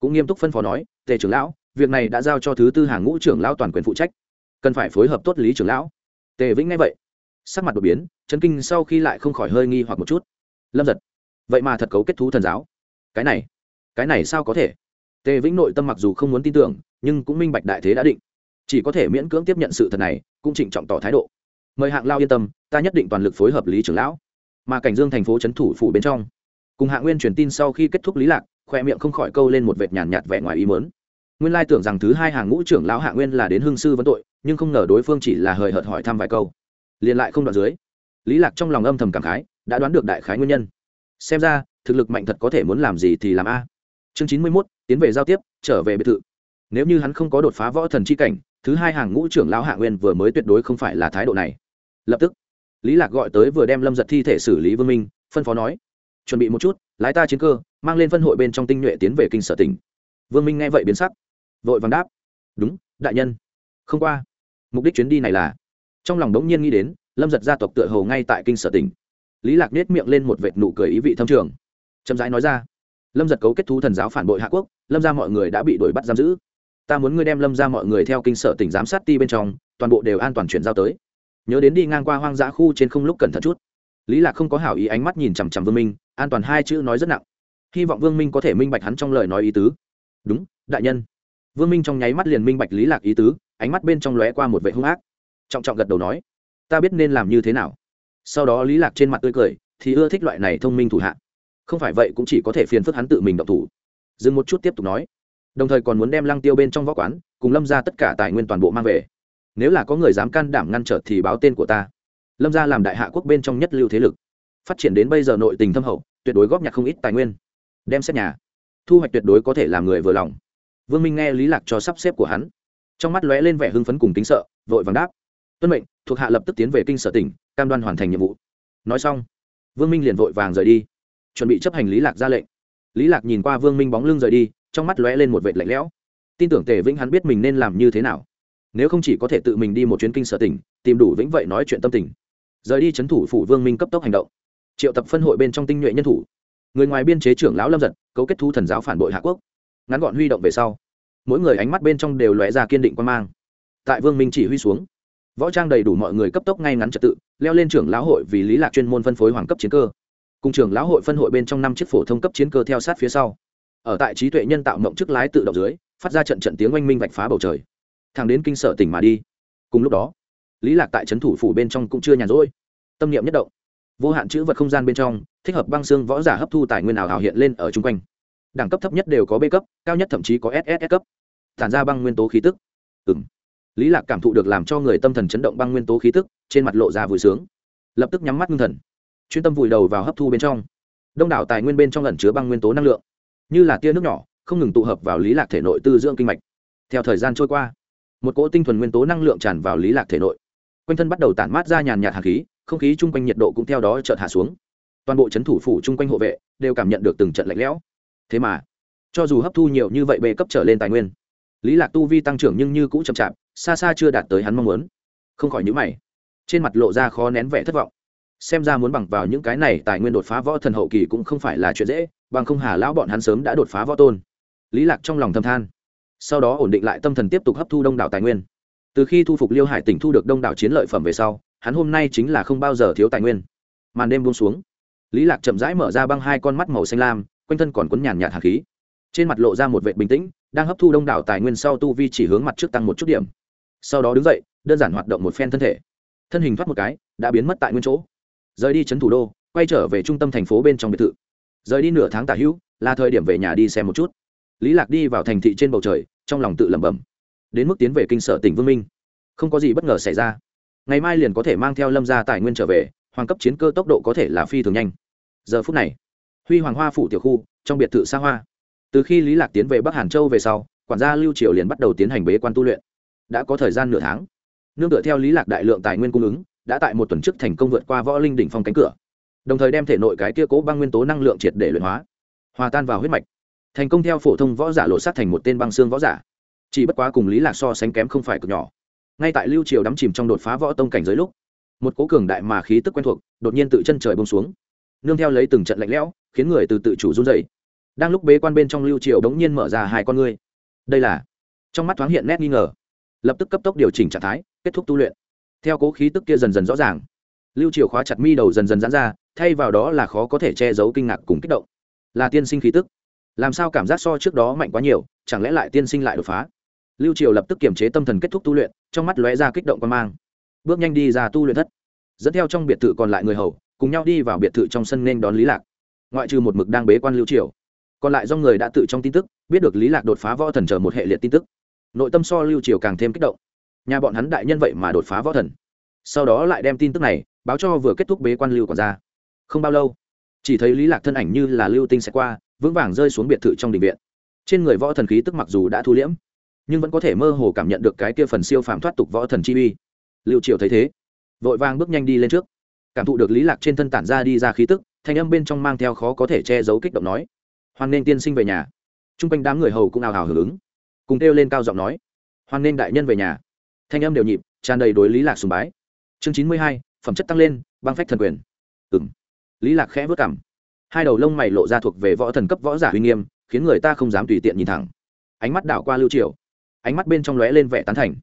Cũng nghiêm túc phân phó nói, tề trưởng lão, việc này đã giao cho thứ tư hàng ngũ trưởng lão toàn quyền phụ trách cần phải phối hợp tốt lý trưởng lão. Tề vĩnh nghe vậy, sắc mặt đột biến, chấn kinh sau khi lại không khỏi hơi nghi hoặc một chút. Lâm giật, vậy mà thật cấu kết thú thần giáo. Cái này cái này sao có thể? Tề vĩnh nội tâm mặc dù không muốn tin tưởng, nhưng cũng minh bạch đại thế đã định. Chỉ có thể miễn cưỡng tiếp nhận sự thật này, cũng trịnh trọng tỏ thái độ. Mời hạng lao yên tâm, ta nhất định toàn lực phối hợp lý trưởng lão. Mà cảnh dương thành phố trấn thủ phủ bên trong, cùng hạng nguyên truyền tin sau khi kết thúc lý lạc, khoe miệng không khỏi câu lên một vệt nhàn nhạt vẻ ngoài ý mớn nguyên lai tưởng rằng thứ hai hàng ngũ trưởng lão hạng nguyên là đến hương sư vấn tội nhưng không ngờ đối phương chỉ là hời hợt hỏi thăm vài câu. Liền lại không đoạn dưới. Lý lạc trong lòng âm thầm cảm khái, đã đoán được đại khái nguyên nhân. Xem ra, thực lực mạnh thật có thể muốn làm gì thì làm a. Chương chín mươi mốt, tiến về giao tiếp, trở về biệt thự. Nếu như hắn không có đột phá võ thần chi cảnh, thứ hai hàng ngũ trưởng lão hạ nguyên vừa mới tuyệt đối không phải là thái độ này. Lập tức, lý lạc gọi tới vừa đem lâm giật thi thể xử lý vương minh, phân phó nói, chuẩn bị một chút, lái ta chiến cơ, mang lên phân hội bên trong tinh nhuệ tiến về kinh sở tỉnh. Vương minh nghe vậy biến sắc, vội vàng đáp, đúng, đại nhân. Không qua mục đích chuyến đi này là trong lòng đống nhiên nghĩ đến lâm giật gia tộc tựa hồ ngay tại kinh sở tỉnh lý lạc nết miệng lên một vệt nụ cười ý vị thâm trường chậm rãi nói ra lâm giật cấu kết thú thần giáo phản bội hạ quốc lâm ra mọi người đã bị đuổi bắt giam giữ ta muốn ngươi đem lâm ra mọi người theo kinh sở tỉnh giám sát ti bên trong toàn bộ đều an toàn chuyển giao tới nhớ đến đi ngang qua hoang dã khu trên không lúc cẩn thận chút lý lạc không có hảo ý ánh mắt nhìn chằm chằm vương minh an toàn hai chữ nói rất nặng hy vọng vương minh có thể minh bạch hắn trong lời nói ý tứ đúng đại nhân vương minh trong nháy mắt liền minh bạch lý lạc ý tứ ánh mắt bên trong lóe qua một vệ hung ác. Trọng trọng gật đầu nói, ta biết nên làm như thế nào. Sau đó lý lạc trên mặt tươi cười, thì ưa thích loại này thông minh thủ hạ. Không phải vậy cũng chỉ có thể phiền phức hắn tự mình động thủ. Dừng một chút tiếp tục nói, đồng thời còn muốn đem lăng tiêu bên trong võ quán, cùng lâm ra tất cả tài nguyên toàn bộ mang về. Nếu là có người dám can đảm ngăn trở thì báo tên của ta. Lâm ra làm đại hạ quốc bên trong nhất lưu thế lực. Phát triển đến bây giờ nội tình thâm hậu, tuyệt đối góp nhặt không ít tài nguyên. Đem xét nhà. Thu hoạch tuyệt đối có thể làm người vừa lòng. Vương minh nghe lý lạc cho sắp xếp của hắn trong mắt lóe lên vẻ hưng phấn cùng tính sợ, vội vàng đáp. Tuân mệnh, thuộc hạ lập tức tiến về kinh sở tỉnh, cam đoan hoàn thành nhiệm vụ. Nói xong, vương minh liền vội vàng rời đi, chuẩn bị chấp hành lý lạc ra lệnh. Lý lạc nhìn qua vương minh bóng lưng rời đi, trong mắt lóe lên một vệt lạnh lẽo. Tin tưởng tề vĩnh hắn biết mình nên làm như thế nào. Nếu không chỉ có thể tự mình đi một chuyến kinh sở tỉnh, tìm đủ vĩnh vậy nói chuyện tâm tình. Rời đi chấn thủ phủ vương minh cấp tốc hành động. Triệu tập phân hội bên trong tinh nhuệ nhân thủ. Người ngoài biên chế trưởng lão lâm giật, cấu kết thu thần giáo phản bội hạ quốc. Ngắn gọn huy động về sau mỗi người ánh mắt bên trong đều lóe ra kiên định quan mang. Tại vương minh chỉ huy xuống, võ trang đầy đủ mọi người cấp tốc ngay ngắn trật tự, leo lên trưởng lão hội vì lý lạc chuyên môn phân phối hoàng cấp chiến cơ. Cùng trưởng lão hội phân hội bên trong năm chiếc phổ thông cấp chiến cơ theo sát phía sau. Ở tại trí tuệ nhân tạo mộng chức lái tự động dưới, phát ra trận trận tiếng oanh minh vạch phá bầu trời. Thẳng đến kinh sở tỉnh mà đi. Cùng lúc đó, lý lạc tại trấn thủ phủ bên trong cũng chưa nhàn rỗi. Tâm niệm nhất động. Vô hạn chữ vật không gian bên trong, thích hợp băng xương võ giả hấp thu tài nguyên ảo hào hiện lên ở chung quanh. Đẳng cấp thấp nhất đều có b cấp, cao nhất thậm chí có ss cấp tản ra băng nguyên tố khí tức. Ừng lý lạc cảm thụ được làm cho người tâm thần chấn động băng nguyên tố khí tức, trên mặt lộ ra vui sướng. Lập tức nhắm mắt ngưng thần. Chuyên tâm vùi đầu vào hấp thu bên trong. Đông đảo tài nguyên bên trong ẩn chứa băng nguyên tố năng lượng. Như là tia nước nhỏ, không ngừng tụ hợp vào lý lạc thể nội tư dưỡng kinh mạch. Theo thời gian trôi qua, một cỗ tinh thuần nguyên tố năng lượng tràn vào lý lạc thể nội. Quanh thân bắt đầu tản mát ra nhàn nhạt hạt khí, không khí chung quanh nhiệt độ cũng theo đó chợt hạ xuống. Toàn bộ chấn thủ phủ chung quanh hộ vệ đều cảm nhận được từng trận lạnh lẽo. Thế mà, cho dù hấp thu nhiều như vậy bề cấp trở lên tài nguyên lý lạc tu vi tăng trưởng nhưng như cũ chậm chạp, xa xa chưa đạt tới hắn mong muốn. Không khỏi nhữ mày. Trên mặt lộ ra khó nén vẻ thất vọng. Xem ra muốn bằng vào những cái này tài nguyên đột phá võ thần hậu kỳ cũng không phải là chuyện dễ, bằng không hà lão bọn hắn sớm đã đột phá võ tôn. Lý lạc trong lòng thầm than. Sau đó ổn định lại tâm thần tiếp tục hấp thu đông đảo tài nguyên. Từ khi thu phục liêu hải tỉnh thu được đông đảo chiến lợi phẩm về sau, hắn hôm nay chính là không bao giờ thiếu tài nguyên. Màn đêm buông xuống. Lý lạc chậm rãi mở ra băng hai con mắt màu xanh lam, quanh thân còn cuốn nhàn nhạt hạt khí trên mặt lộ ra một vẻ bình tĩnh, đang hấp thu đông đảo tài nguyên sau tu vi chỉ hướng mặt trước tăng một chút điểm. Sau đó đứng dậy, đơn giản hoạt động một phen thân thể. Thân hình thoát một cái, đã biến mất tại nguyên chỗ. Rời đi trấn thủ đô, quay trở về trung tâm thành phố bên trong biệt thự. Rời đi nửa tháng tả hữu, là thời điểm về nhà đi xem một chút. Lý lạc đi vào thành thị trên bầu trời, trong lòng tự lẩm bẩm. Đến mức tiến về kinh sở tỉnh vương minh. Không có gì bất ngờ xảy ra. Ngày mai liền có thể mang theo lâm gia tài nguyên trở về, hoàng cấp chiến cơ tốc độ có thể là phi thường nhanh. Giờ phút này, huy hoàng hoa phủ tiểu khu, trong biệt thự xa hoa từ khi lý lạc tiến về bắc hàn châu về sau, quản gia lưu triều liền bắt đầu tiến hành bế quan tu luyện. Đã có thời gian nửa tháng, nương tựa theo lý lạc đại lượng tài nguyên cung ứng, đã tại một tuần trước thành công vượt qua võ linh đỉnh phong cánh cửa, đồng thời đem thể nội cái kia cố băng nguyên tố năng lượng triệt để luyện hóa, hòa tan vào huyết mạch. Thành công theo phổ thông võ giả lộ sát thành một tên băng xương võ giả. Chỉ bất quá cùng lý lạc so sánh kém không phải cực nhỏ. Ngay tại lưu triều đắm chìm trong đột phá võ tông cảnh giới lúc, một cố cường đại mà khí tức quen thuộc đột nhiên tự chân trời bông xuống, nương theo lấy từng trận lạnh lẽo, khiến người từ tự chủ run rẩy đang lúc bế quan bên trong lưu triều đống nhiên mở ra hai con ngươi. Đây là, trong mắt thoáng hiện nét nghi ngờ. Lập tức cấp tốc điều chỉnh trạng thái, kết thúc tu luyện. Theo cố khí tức kia dần dần rõ ràng, lưu triều khóa chặt mi đầu dần dần giãn ra, thay vào đó là khó có thể che giấu kinh ngạc cùng kích động. Là tiên sinh khí tức. Làm sao cảm giác so trước đó mạnh quá nhiều, chẳng lẽ lại tiên sinh lại đột phá? Lưu triều lập tức kiềm chế tâm thần kết thúc tu luyện, trong mắt lóe ra kích động quan mang. Bước nhanh đi ra tu luyện thất. Dẫn theo trong biệt thự còn lại người hầu, cùng nhau đi vào biệt thự trong sân nên đón lý lạc. Ngoại trừ một mực đang bế quan lưu triều còn lại do người đã tự trong tin tức, biết được lý lạc đột phá võ thần chờ một hệ liệt tin tức. Nội tâm so lưu triều càng thêm kích động. Nhà bọn hắn đại nhân vậy mà đột phá võ thần. Sau đó lại đem tin tức này báo cho vừa kết thúc bế quan lưu quản gia. Không bao lâu, chỉ thấy lý lạc thân ảnh như là lưu tinh sẽ qua, vững vàng rơi xuống biệt thự trong đình viện. Trên người võ thần khí tức mặc dù đã thu liễm, nhưng vẫn có thể mơ hồ cảm nhận được cái kia phần siêu phàm thoát tục võ thần chi uy. Lưu triều thấy thế, vội vàng bước nhanh đi lên trước. Cảm thụ được lý lạc trên thân tản ra đi ra khí tức, thanh âm bên trong mang theo khó có thể che giấu kích động nói hoan nên tiên sinh về nhà. Trung quanh đám người hầu cũng ào ào hưởng ứng. Cùng kêu lên cao giọng nói, hoan nên đại nhân về nhà. Thanh âm đều nhịp, tràn đầy đối lý lạc sùng bái. Chương chín mươi hai, phẩm chất tăng lên, băng phách thần quyền. Ừm. Lý lạc khẽ vớt cảm hai đầu lông mày lộ ra thuộc về võ thần cấp võ giả uy nghiêm, khiến người ta không dám tùy tiện nhìn thẳng. Ánh mắt đảo qua lưu triều. Ánh mắt bên trong lóe lên vẻ tán thành.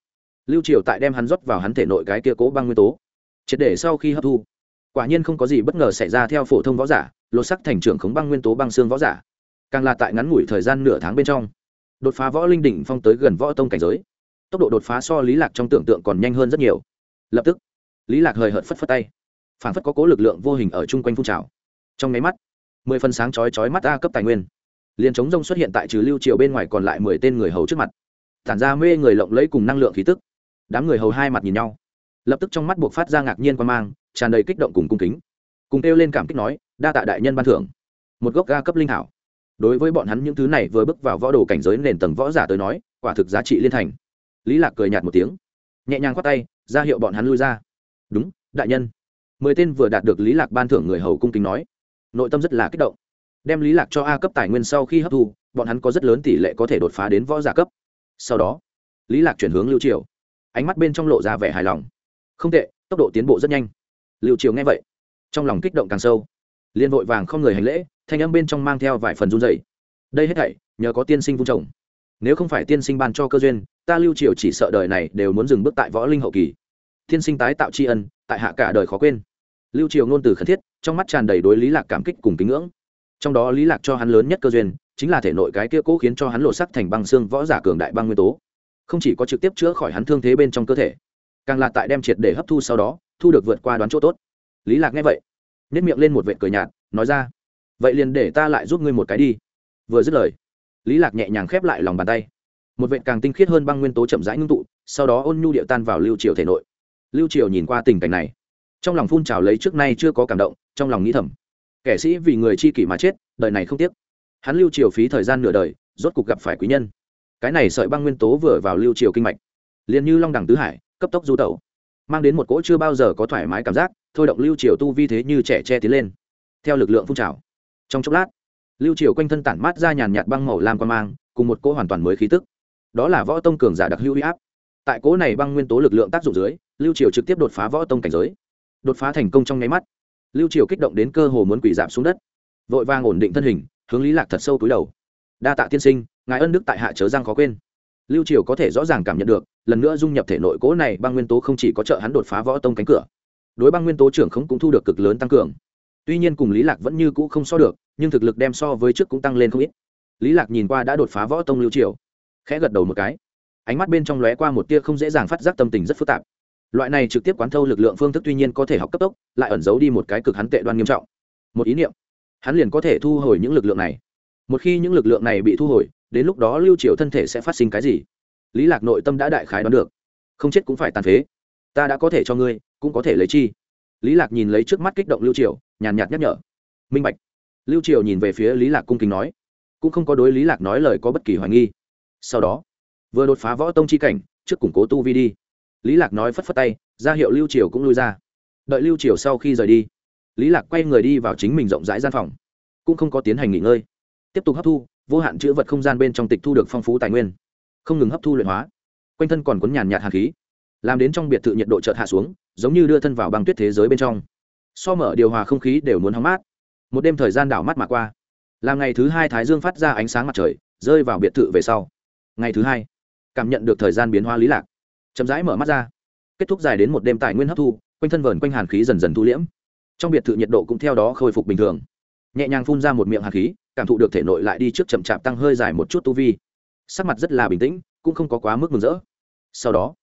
Lưu triều tại đem hắn rót vào hắn thể nội cái kia cố băng nguyên tố. Triệt để sau khi hấp thu, quả nhiên không có gì bất ngờ xảy ra theo phổ thông võ giả, lột sắc thành trưởng khống băng nguyên tố băng xương võ giả càng là tại ngắn ngủi thời gian nửa tháng bên trong. Đột phá võ linh đỉnh phong tới gần võ tông cảnh giới. Tốc độ đột phá so lý lạc trong tưởng tượng còn nhanh hơn rất nhiều. Lập tức, lý lạc hời hợt phất phất tay. Phản phất có cố lực lượng vô hình ở chung quanh phun trào. Trong máy mắt, mười phần sáng chói chói mắt a cấp tài nguyên. Liền chống rông xuất hiện tại trừ lưu triều bên ngoài còn lại mười tên người hầu trước mặt. Tản ra mê người lộng lẫy cùng năng lượng khí tức. Đám người hầu hai mặt nhìn nhau. Lập tức trong mắt buộc phát ra ngạc nhiên quan mang, tràn đầy kích động cùng cung kính. Cùng kêu lên cảm kích nói, đa tạ đại nhân ban thưởng. Một gốc ga cấp linh hảo đối với bọn hắn những thứ này vừa bước vào võ đồ cảnh giới nền tầng võ giả tới nói, quả thực giá trị liên thành. Lý lạc cười nhạt một tiếng, nhẹ nhàng khoát tay, ra hiệu bọn hắn lui ra. Đúng, đại nhân. Mười tên vừa đạt được lý lạc ban thưởng người hầu cung kính nói, nội tâm rất là kích động. Đem lý lạc cho a cấp tài nguyên sau khi hấp thu, bọn hắn có rất lớn tỷ lệ có thể đột phá đến võ giả cấp. Sau đó, lý lạc chuyển hướng lưu triều. Ánh mắt bên trong lộ ra vẻ hài lòng. Không tệ, tốc độ tiến bộ rất nhanh. Lưu triều nghe vậy, trong lòng kích động càng sâu. Liên vội vàng không người hành lễ thanh âm bên trong mang theo vài phần run dày đây hết thảy, nhờ có tiên sinh vung trồng nếu không phải tiên sinh ban cho cơ duyên, ta lưu triều chỉ sợ đời này đều muốn dừng bước tại võ linh hậu kỳ. Tiên sinh tái tạo tri ân, tại hạ cả đời khó quên. Lưu triều ngôn từ khẩn thiết, trong mắt tràn đầy đối lý lạc cảm kích cùng kính ngưỡng. Trong đó lý lạc cho hắn lớn nhất cơ duyên, chính là thể nội cái kia cố khiến cho hắn lộ sắc thành băng xương võ giả cường đại băng nguyên tố. Không chỉ có trực tiếp chữa khỏi hắn thương thế bên trong cơ thể, càng là tại đem triệt để hấp thu sau đó, thu được vượt qua đoán chỗ tốt. Lý lạc nghe vậy nếp miệng lên một vệt cười nhạt, nói ra vậy liền để ta lại giúp ngươi một cái đi. Vừa dứt lời, lý lạc nhẹ nhàng khép lại lòng bàn tay. Một vệt càng tinh khiết hơn băng nguyên tố chậm rãi ngưng tụ, sau đó ôn nhu điệu tan vào lưu triều thể nội. Lưu triều nhìn qua tình cảnh này, trong lòng phun trào lấy trước nay chưa có cảm động, trong lòng nghĩ thầm, kẻ sĩ vì người chi kỷ mà chết, đời này không tiếc. Hắn lưu triều phí thời gian nửa đời, rốt cục gặp phải quý nhân. Cái này sợi băng nguyên tố vừa vào lưu triều kinh mạch, liền như long đẳng tứ hải, cấp tốc du tẩu, mang đến một cỗ chưa bao giờ có thoải mái cảm giác, thôi động lưu triều tu vi thế như trẻ che tiến lên, theo lực lượng phun trào trong chốc lát, lưu triều quanh thân tản mát ra nhàn nhạt băng màu lam quan mang, cùng một cỗ hoàn toàn mới khí tức. Đó là võ tông cường giả đặc hữu huy áp. Tại cỗ này băng nguyên tố lực lượng tác dụng dưới, lưu triều trực tiếp đột phá võ tông cảnh giới. Đột phá thành công trong nháy mắt, lưu triều kích động đến cơ hồ muốn quỷ giảm xuống đất. Vội vàng ổn định thân hình, hướng lý lạc thật sâu túi đầu. Đa tạ tiên sinh, ngài ân đức tại hạ chớ giang khó quên. Lưu triều có thể rõ ràng cảm nhận được, lần nữa dung nhập thể nội cố này băng nguyên tố không chỉ có trợ hắn đột phá võ tông cánh cửa, đối băng nguyên tố trưởng không cũng thu được cực lớn tăng cường tuy nhiên cùng lý lạc vẫn như cũ không so được, nhưng thực lực đem so với trước cũng tăng lên không ít. Lý lạc nhìn qua đã đột phá võ tông lưu triều, khẽ gật đầu một cái. Ánh mắt bên trong lóe qua một tia không dễ dàng phát giác tâm tình rất phức tạp. Loại này trực tiếp quán thâu lực lượng phương thức tuy nhiên có thể học cấp tốc, lại ẩn giấu đi một cái cực hắn tệ đoan nghiêm trọng. Một ý niệm, hắn liền có thể thu hồi những lực lượng này. Một khi những lực lượng này bị thu hồi, đến lúc đó lưu triều thân thể sẽ phát sinh cái gì? Lý lạc nội tâm đã đại khái đoán được. Không chết cũng phải tàn phế. Ta đã có thể cho ngươi, cũng có thể lấy chi? Lý lạc nhìn lấy trước mắt kích động lưu triều, nhàn nhạt nhắc nhở. Minh bạch. Lưu triều nhìn về phía lý lạc cung kính nói, cũng không có đối lý lạc nói lời có bất kỳ hoài nghi. Sau đó, vừa đột phá võ tông chi cảnh, trước củng cố tu vi đi. Lý lạc nói phất phất tay, ra hiệu lưu triều cũng lui ra. Đợi lưu triều sau khi rời đi, lý lạc quay người đi vào chính mình rộng rãi gian phòng, cũng không có tiến hành nghỉ ngơi. Tiếp tục hấp thu, vô hạn chữ vật không gian bên trong tịch thu được phong phú tài nguyên, không ngừng hấp thu luyện hóa. Quanh thân còn cuốn nhàn nhạt hàn khí, làm đến trong biệt thự nhiệt độ chợt hạ xuống giống như đưa thân vào băng tuyết thế giới bên trong. So mở điều hòa không khí đều muốn hóng mát. Một đêm thời gian đảo mắt mà qua. Làm ngày thứ hai thái dương phát ra ánh sáng mặt trời, rơi vào biệt thự về sau. Ngày thứ hai, cảm nhận được thời gian biến hóa lý lạc. Chậm rãi mở mắt ra. Kết thúc dài đến một đêm tài nguyên hấp thu, quanh thân vờn quanh hàn khí dần dần thu liễm. Trong biệt thự nhiệt độ cũng theo đó khôi phục bình thường. Nhẹ nhàng phun ra một miệng hàn khí, cảm thụ được thể nội lại đi trước chậm chạp tăng hơi dài một chút tu vi. Sắc mặt rất là bình tĩnh, cũng không có quá mức mừng rỡ. Sau đó,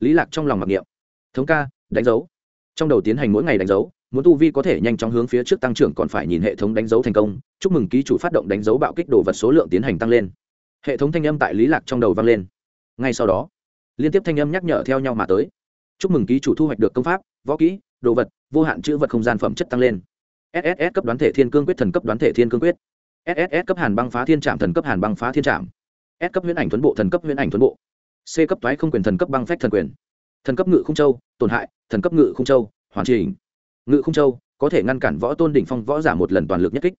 lý lạc trong lòng mặc niệm. Thống ca đánh dấu. Trong đầu tiến hành mỗi ngày đánh dấu, muốn tu vi có thể nhanh chóng hướng phía trước tăng trưởng còn phải nhìn hệ thống đánh dấu thành công. Chúc mừng ký chủ phát động đánh dấu bạo kích đồ vật số lượng tiến hành tăng lên. Hệ thống thanh âm tại lý lạc trong đầu vang lên. Ngay sau đó, liên tiếp thanh âm nhắc nhở theo nhau mà tới. Chúc mừng ký chủ thu hoạch được công pháp, võ kỹ, đồ vật, vô hạn chữ vật không gian phẩm chất tăng lên. Sss cấp đoán thể thiên cương quyết thần cấp đoán thể thiên cương quyết. Sss cấp hàn băng phá thiên trạm thần cấp hàn băng phá thiên trạm. S cấp huyễn ảnh tuấn bộ thần cấp huyễn ảnh tuấn bộ. C cấp toái không quyền thần cấp băng phách thần quyền thần cấp ngự không châu, tổn hại, thần cấp ngự không châu, hoàn chỉnh. Ngự không châu có thể ngăn cản võ tôn đỉnh phong võ giả một lần toàn lực nhất kích.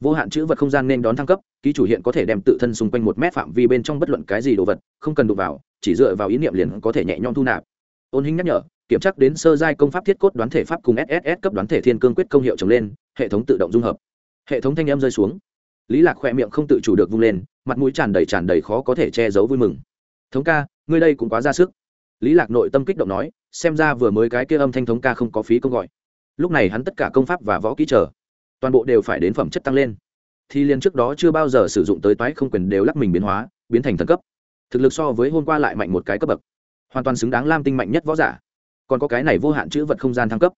Vô hạn chữ vật không gian nên đón thăng cấp, ký chủ hiện có thể đem tự thân xung quanh một mét phạm vi bên trong bất luận cái gì đồ vật, không cần đụng vào, chỉ dựa vào ý niệm liền có thể nhẹ nhõm thu nạp. Ôn hình nhắc nhở, kiểm tra đến sơ giai công pháp thiết cốt đoán thể pháp cùng sss cấp đoán thể thiên cương quyết công hiệu trồng lên, hệ thống tự động dung hợp. Hệ thống thanh em rơi xuống. Lý lạc khoe miệng không tự chủ được vung lên, mặt mũi tràn đầy tràn đầy khó có thể che giấu vui mừng. Thống ca, ngươi đây cũng quá ra sức lý lạc nội tâm kích động nói, xem ra vừa mới cái kia âm thanh thống ca không có phí công gọi. Lúc này hắn tất cả công pháp và võ kỹ trở toàn bộ đều phải đến phẩm chất tăng lên. Thì liền trước đó chưa bao giờ sử dụng tới toái không quyền đều lắc mình biến hóa, biến thành thần cấp. Thực lực so với hôm qua lại mạnh một cái cấp bậc. Hoàn toàn xứng đáng lam tinh mạnh nhất võ giả. Còn có cái này vô hạn chữ vật không gian thăng cấp.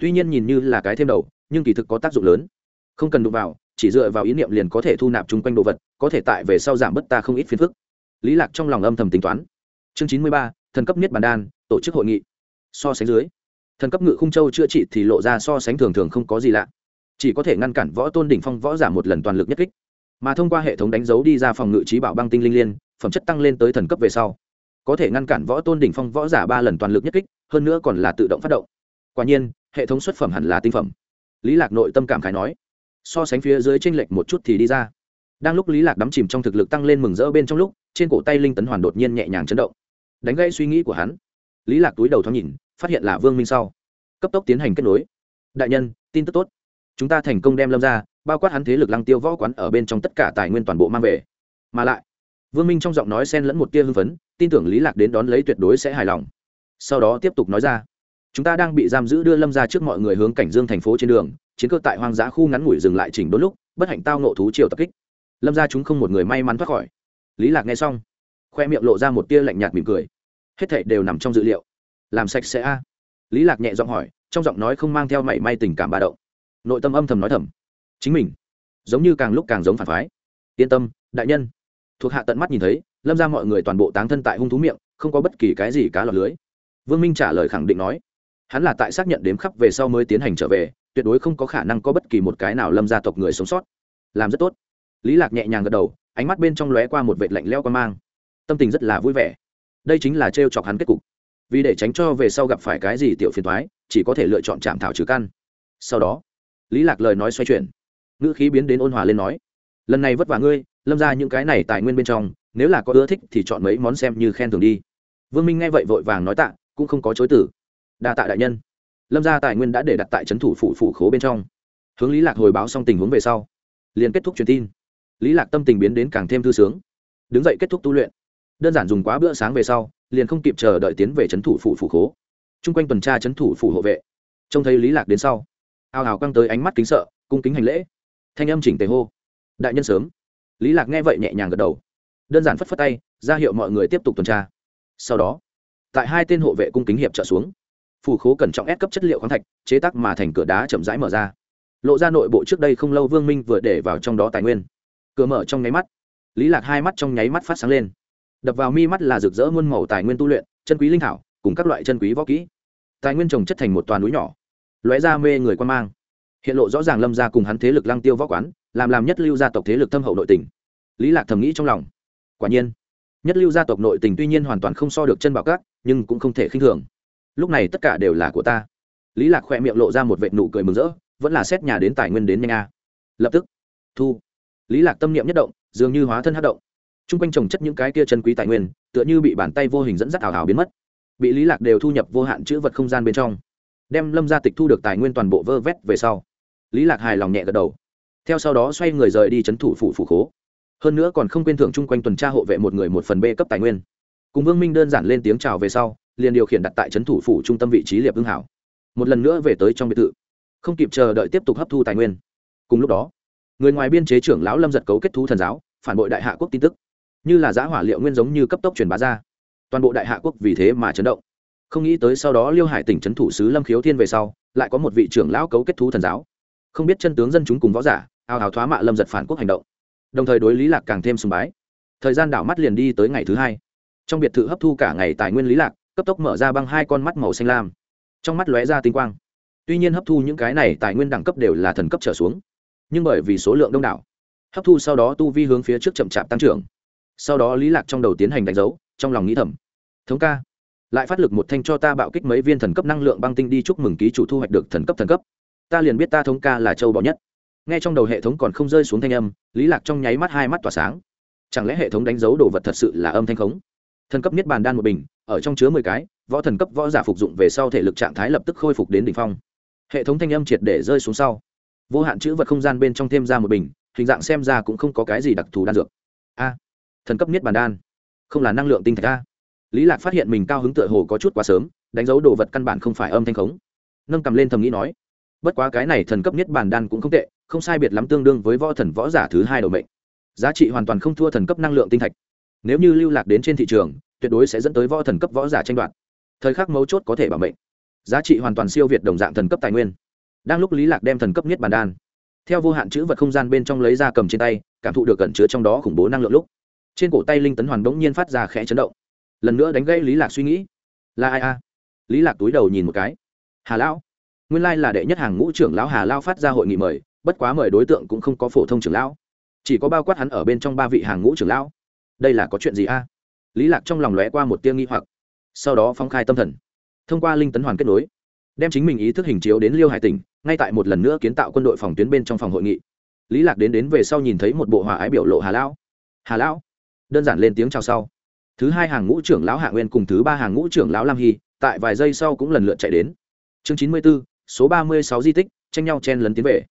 Tuy nhiên nhìn như là cái thêm đầu, nhưng kỳ thực có tác dụng lớn. Không cần đụng vào, chỉ dựa vào ý niệm liền có thể thu nạp chung quanh đồ vật, có thể tại về sau giảm bớt ta không ít phiền phức. Lý lạc trong lòng âm thầm tính toán. Chương chín mươi ba thần cấp niết bàn đan, tổ chức hội nghị. So sánh dưới, thần cấp ngự khung châu chữa trị thì lộ ra so sánh thường thường không có gì lạ. Chỉ có thể ngăn cản võ tôn đỉnh phong võ giả một lần toàn lực nhất kích. Mà thông qua hệ thống đánh dấu đi ra phòng ngự trí bảo băng tinh linh liên, phẩm chất tăng lên tới thần cấp về sau. Có thể ngăn cản võ tôn đỉnh phong võ giả ba lần toàn lực nhất kích, hơn nữa còn là tự động phát động. Quả nhiên, hệ thống xuất phẩm hẳn là tinh phẩm. Lý lạc nội tâm cảm khái nói. So sánh phía dưới tranh lệch một chút thì đi ra. Đang lúc lý lạc đắm chìm trong thực lực tăng lên mừng rỡ bên trong lúc, trên cổ tay linh tấn hoàn đột nhiên nhẹ nhàng chấn động đánh gãy suy nghĩ của hắn. Lý lạc túi đầu thoáng nhìn, phát hiện là vương minh sau. Cấp tốc tiến hành kết nối. Đại nhân, tin tức tốt. Chúng ta thành công đem lâm ra, bao quát hắn thế lực lăng tiêu võ quán ở bên trong tất cả tài nguyên toàn bộ mang về. Mà lại, vương minh trong giọng nói xen lẫn một tia hưng phấn, tin tưởng lý lạc đến đón lấy tuyệt đối sẽ hài lòng. Sau đó tiếp tục nói ra. Chúng ta đang bị giam giữ đưa lâm ra trước mọi người hướng cảnh dương thành phố trên đường, chiến cơ tại hoang dã khu ngắn ngủi dừng lại chỉnh đôi lúc, bất hạnh tao nộ thú triều tập kích. Lâm ra chúng không một người may mắn thoát khỏi. Lý lạc nghe xong khoe miệng lộ ra một tia lạnh nhạt mỉm cười. Hết thảy đều nằm trong dự liệu. Làm sạch sẽ a. Lý lạc nhẹ giọng hỏi, trong giọng nói không mang theo mảy may tình cảm ba động. Nội tâm âm thầm nói thầm. Chính mình, giống như càng lúc càng giống phản phái. Yên tâm, đại nhân. Thuộc hạ tận mắt nhìn thấy, lâm ra mọi người toàn bộ táng thân tại hung thú miệng, không có bất kỳ cái gì cá lọt lưới. Vương minh trả lời khẳng định nói. Hắn là tại xác nhận đếm khắp về sau mới tiến hành trở về, tuyệt đối không có khả năng có bất kỳ một cái nào lâm gia tộc người sống sót. Làm rất tốt. Lý lạc nhẹ nhàng gật đầu, ánh mắt bên trong lóe qua một vệt lạnh leo qua mang tâm tình rất là vui vẻ. Đây chính là trêu chọc hắn kết cục. Vì để tránh cho về sau gặp phải cái gì tiểu phiền thoái chỉ có thể lựa chọn chạm thảo trừ căn. Sau đó, lý lạc lời nói xoay chuyển. Ngữ khí biến đến ôn hòa lên nói, lần này vất vả ngươi, lâm ra những cái này tài nguyên bên trong, nếu là có ưa thích thì chọn mấy món xem như khen thưởng đi. Vương minh nghe vậy vội vàng nói tạ, cũng không có chối tử đa tạ đại nhân. Lâm gia tài nguyên đã để đặt tại trấn thủ phủ phủ khố bên trong. Hướng lý lạc hồi báo xong tình huống về sau, liền kết thúc truyền tin. Lý lạc tâm tình biến đến càng thêm thư sướng. Đứng dậy kết thúc tu luyện đơn giản dùng quá bữa sáng về sau, liền không kịp chờ đợi tiến về trấn thủ phủ phủ khố. Chung quanh tuần tra trấn thủ phủ hộ vệ. Trông thấy lý lạc đến sau, ao ào căng tới ánh mắt kính sợ, cung kính hành lễ. Thanh âm chỉnh tề hô. Đại nhân sớm. Lý lạc nghe vậy nhẹ nhàng gật đầu. Đơn giản phất phất tay, ra hiệu mọi người tiếp tục tuần tra. Sau đó, tại hai tên hộ vệ cung kính hiệp trợ xuống. Phủ khố cẩn trọng ép cấp chất liệu khoáng thạch, chế tác mà thành cửa đá chậm rãi mở ra. Lộ ra nội bộ trước đây không lâu vương minh vừa để vào trong đó tài nguyên. Cửa mở trong nháy mắt. Lý lạc hai mắt trong nháy mắt phát sáng lên đập vào mi mắt là rực rỡ muôn màu tài nguyên tu luyện, chân quý linh thảo, cùng các loại chân quý võ kỹ. Tài nguyên trồng chất thành một toàn núi nhỏ, lóe ra mê người quan mang. Hiện lộ rõ ràng lâm ra cùng hắn thế lực lăng tiêu võ quán, làm làm nhất lưu gia tộc thế lực thâm hậu nội tình. Lý lạc thầm nghĩ trong lòng. Quả nhiên, nhất lưu gia tộc nội tình tuy nhiên hoàn toàn không so được chân bảo các, nhưng cũng không thể khinh thường. Lúc này tất cả đều là của ta. Lý lạc khoe miệng lộ ra một vệt nụ cười mừng rỡ, vẫn là xét nhà đến tài nguyên đến nhanh a. Lập tức, thu. Lý lạc tâm niệm nhất động, dường như hóa thân hát động t r u n g quanh trồng chất những cái kia chân quý tài nguyên, tựa như bị bàn tay vô hình dẫn dắt ảo hào biến mất. Bị lý lạc đều thu nhập vô hạn chữ vật không gian bên trong. Đem lâm gia tịch thu được tài nguyên toàn bộ vơ vét về sau, lý lạc hài lòng nhẹ gật đầu. Theo sau đó xoay người rời đi c h ấ n thủ phủ phủ khố. Hơn nữa còn không quên thưởng chung quanh tuần tra hộ vệ một người một phần b cấp tài nguyên. Cùng vương minh đơn giản lên tiếng chào về sau, liền điều khiển đặt tại trấn thủ phủ trung tâm vị trí liệp hưng hảo. Một lần nữa về tới trong biệt thự, không kịp chờ đợi tiếp tục hấp thu tài nguyên. Cùng lúc đó, người ngoài biên chế trưởng lão lâm giật cấu kết thú thần giáo, phản bội đại hạ quốc tin tức như là giã hỏa liệu nguyên giống như cấp tốc truyền bá ra. Toàn bộ đại hạ quốc vì thế mà chấn động. Không nghĩ tới sau đó liêu hải tỉnh trấn thủ sứ lâm khiếu thiên về sau, lại có một vị trưởng lão cấu kết thú thần giáo. Không biết chân tướng dân chúng cùng võ giả, ao ào thoá mạ lâm giật phản quốc hành động. Đồng thời đối lý lạc càng thêm sùng bái. Thời gian đảo mắt liền đi tới ngày thứ hai. Trong biệt thự hấp thu cả ngày tài nguyên lý lạc, cấp tốc mở ra băng hai con mắt màu xanh lam. Trong mắt lóe ra tinh quang. Tuy nhiên hấp thu những cái này tài nguyên đẳng cấp đều là thần cấp trở xuống, nhưng bởi vì số lượng đông đảo, hấp thu sau đó tu vi hướng phía trước chậm chạp tăng trưởng sau đó lý lạc trong đầu tiến hành đánh dấu, trong lòng nghĩ thầm, thống ca, lại phát lực một thanh cho ta bạo kích mấy viên thần cấp năng lượng băng tinh đi chúc mừng ký chủ thu hoạch được thần cấp thần cấp. Ta liền biết ta thống ca là châu bò nhất. Nghe trong đầu hệ thống còn không rơi xuống thanh âm, lý lạc trong nháy mắt hai mắt tỏa sáng. Chẳng lẽ hệ thống đánh dấu đồ vật thật sự là âm thanh khống? Thần cấp niết bàn đan một bình, ở trong chứa mười cái, võ thần cấp võ giả phục dụng về sau thể lực trạng thái lập tức khôi phục đến đỉnh phong. Hệ thống thanh âm triệt để rơi xuống sau. Vô hạn chữ vật không gian bên trong thêm ra một bình, hình dạng xem ra cũng không có cái gì đặc thù đan dược. A thần cấp niết bàn đan. Không là năng lượng tinh thạch a. Lý lạc phát hiện mình cao hứng tựa hồ có chút quá sớm, đánh dấu đồ vật căn bản không phải âm thanh khống. Nâng cầm lên thầm nghĩ nói, bất quá cái này thần cấp niết bàn đan cũng không tệ, không sai biệt lắm tương đương với võ thần võ giả thứ hai đầu mệnh. Giá trị hoàn toàn không thua thần cấp năng lượng tinh thạch. Nếu như lưu lạc đến trên thị trường, tuyệt đối sẽ dẫn tới võ thần cấp võ giả tranh đoạt. Thời khắc mấu chốt có thể bảo mệnh. Giá trị hoàn toàn siêu việt đồng dạng thần cấp tài nguyên. Đang lúc lý lạc đem thần cấp niết bàn đan, theo vô hạn chữ vật không gian bên trong lấy ra cầm trên tay, cảm thụ được cẩn chứa trong đó khủng bố năng lượng lúc trên cổ tay linh tấn hoàn bỗng nhiên phát ra khẽ chấn động. Lần nữa đánh gãy lý lạc suy nghĩ. Là ai a? Lý lạc túi đầu nhìn một cái. Hà lão. Nguyên lai là đệ nhất hàng ngũ trưởng lão hà lao phát ra hội nghị mời, bất quá mời đối tượng cũng không có phổ thông trưởng lão. Chỉ có bao quát hắn ở bên trong ba vị hàng ngũ trưởng lão. Đây là có chuyện gì a? Lý lạc trong lòng lóe qua một tia nghi hoặc. Sau đó phóng khai tâm thần. Thông qua linh tấn hoàn kết nối, đem chính mình ý thức hình chiếu đến liêu hải tỉnh, ngay tại một lần nữa kiến tạo quân đội phòng tuyến bên trong phòng hội nghị. Lý lạc đến đến về sau nhìn thấy một bộ hòa ái biểu lộ hà lão. Hà lão đơn giản lên tiếng chào sau. Thứ hai hàng ngũ trưởng lão hạ nguyên cùng thứ ba hàng ngũ trưởng lão lam hy tại vài giây sau cũng lần lượt chạy đến. Chương chín mươi 94, số ba mươi sáu di tích tranh nhau chen lấn tiến về.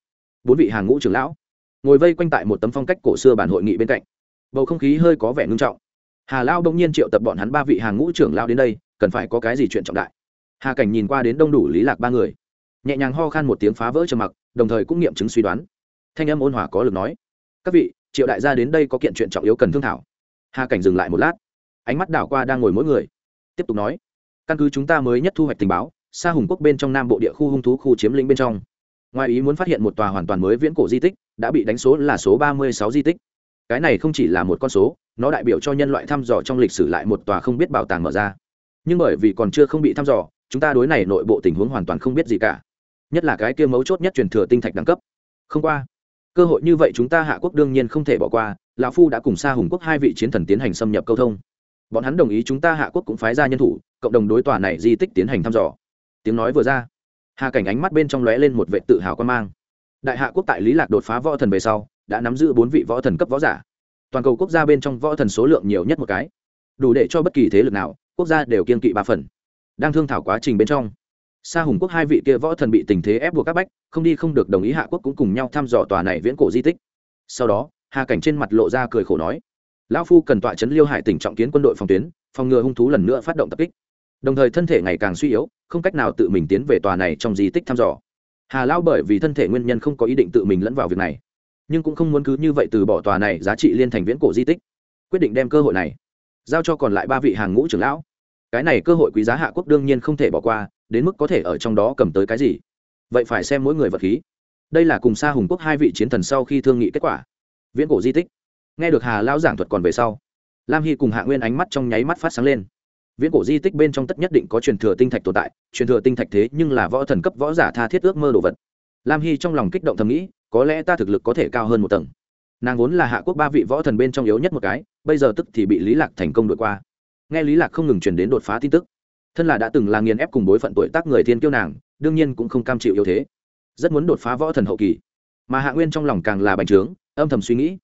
Bốn vị hàng ngũ trưởng lão ngồi vây quanh tại một tấm phong cách cổ xưa bản hội nghị bên cạnh. Bầu không khí hơi có vẻ ngưng trọng. Hà lao đông nhiên triệu tập bọn hắn ba vị hàng ngũ trưởng lao đến đây cần phải có cái gì chuyện trọng đại? Hà cảnh nhìn qua đến đông đủ lý lạc ba người nhẹ nhàng ho khan một tiếng phá vỡ trầm mặc đồng thời cũng nghiệm chứng suy đoán. Thanh âm ôn hòa có lực nói các vị triệu đại gia đến đây có kiện chuyện trọng yếu cần thương thảo hà cảnh dừng lại một lát. Ánh mắt đảo qua đang ngồi mỗi người. Tiếp tục nói. Căn cứ chúng ta mới nhất thu hoạch tình báo xa hùng quốc bên trong nam bộ địa khu hung thú khu chiếm lĩnh bên trong. Ngoài ý muốn phát hiện một tòa hoàn toàn mới viễn cổ di tích, đã bị đánh số là số ba mươi sáu di tích. Cái này không chỉ là một con số, nó đại biểu cho nhân loại thăm dò trong lịch sử lại một tòa không biết bảo tàng mở ra. Nhưng bởi vì còn chưa không bị thăm dò, chúng ta đối này nội bộ tình huống hoàn toàn không biết gì cả. Nhất là cái kia mấu chốt nhất truyền thừa tinh thạch đẳng cấp. Không qua. Cơ hội như vậy chúng ta hạ quốc đương nhiên không thể bỏ qua lão phu đã cùng xa hùng quốc hai vị chiến thần tiến hành xâm nhập câu thông. Bọn hắn đồng ý chúng ta hạ quốc cũng phái ra nhân thủ, cộng đồng đối tòa này di tích tiến hành thăm dò. Tiếng nói vừa ra, hà cảnh ánh mắt bên trong lóe lên một vệ tự hào quan mang. Đại hạ quốc tại lý lạc đột phá võ thần về sau, đã nắm giữ bốn vị võ thần cấp võ giả. Toàn cầu quốc gia bên trong võ thần số lượng nhiều nhất một cái. Đủ để cho bất kỳ thế lực nào, quốc gia đều kiên kỵ ba phần. Đang thương thảo quá trình bên trong, sa hùng quốc hai vị kia võ thần bị tình thế ép buộc các bách, không đi không được đồng ý hạ quốc cũng cùng nhau thăm dò tòa này viễn cổ di tích. Sau đó hà cảnh trên mặt lộ ra cười khổ nói. Lão phu cần tọa chấn liêu hải tỉnh trọng kiến quân đội phòng tuyến, phòng ngừa hung thú lần nữa phát động tập kích. Đồng thời thân thể ngày càng suy yếu, không cách nào tự mình tiến về tòa này trong di tích thăm dò. Hà lão bởi vì thân thể nguyên nhân không có ý định tự mình lẫn vào việc này, nhưng cũng không muốn cứ như vậy từ bỏ tòa này giá trị liên thành viễn cổ di tích, quyết định đem cơ hội này giao cho còn lại ba vị hàng ngũ trưởng lão. Cái này cơ hội quý giá hạ quốc đương nhiên không thể bỏ qua, đến mức có thể ở trong đó cầm tới cái gì? Vậy phải xem mỗi người vật khí. Đây là cùng xa hùng quốc hai vị chiến thần sau khi thương nghị kết quả viễn cổ di tích. Nghe được hà lão giảng thuật còn về sau, lam hy cùng hạ nguyên ánh mắt trong nháy mắt phát sáng lên. Viễn cổ di tích bên trong tất nhất định có truyền thừa tinh thạch tồn tại, truyền thừa tinh thạch thế nhưng là võ thần cấp võ giả tha thiết ước mơ đồ vật. Lam hy trong lòng kích động thầm nghĩ, có lẽ ta thực lực có thể cao hơn một tầng. Nàng vốn là hạ quốc ba vị võ thần bên trong yếu nhất một cái, bây giờ tức thì bị lý lạc thành công đội qua. Nghe lý lạc không ngừng truyền đến đột phá tin tức. Thân là đã từng là nghiền ép cùng bối phận tuổi tác người thiên kiêu nàng, đương nhiên cũng không cam chịu yếu thế. Rất muốn đột phá võ thần hậu kỳ. Mà hạ nguyên trong lòng càng là bành trướng âm thầm suy nghĩ.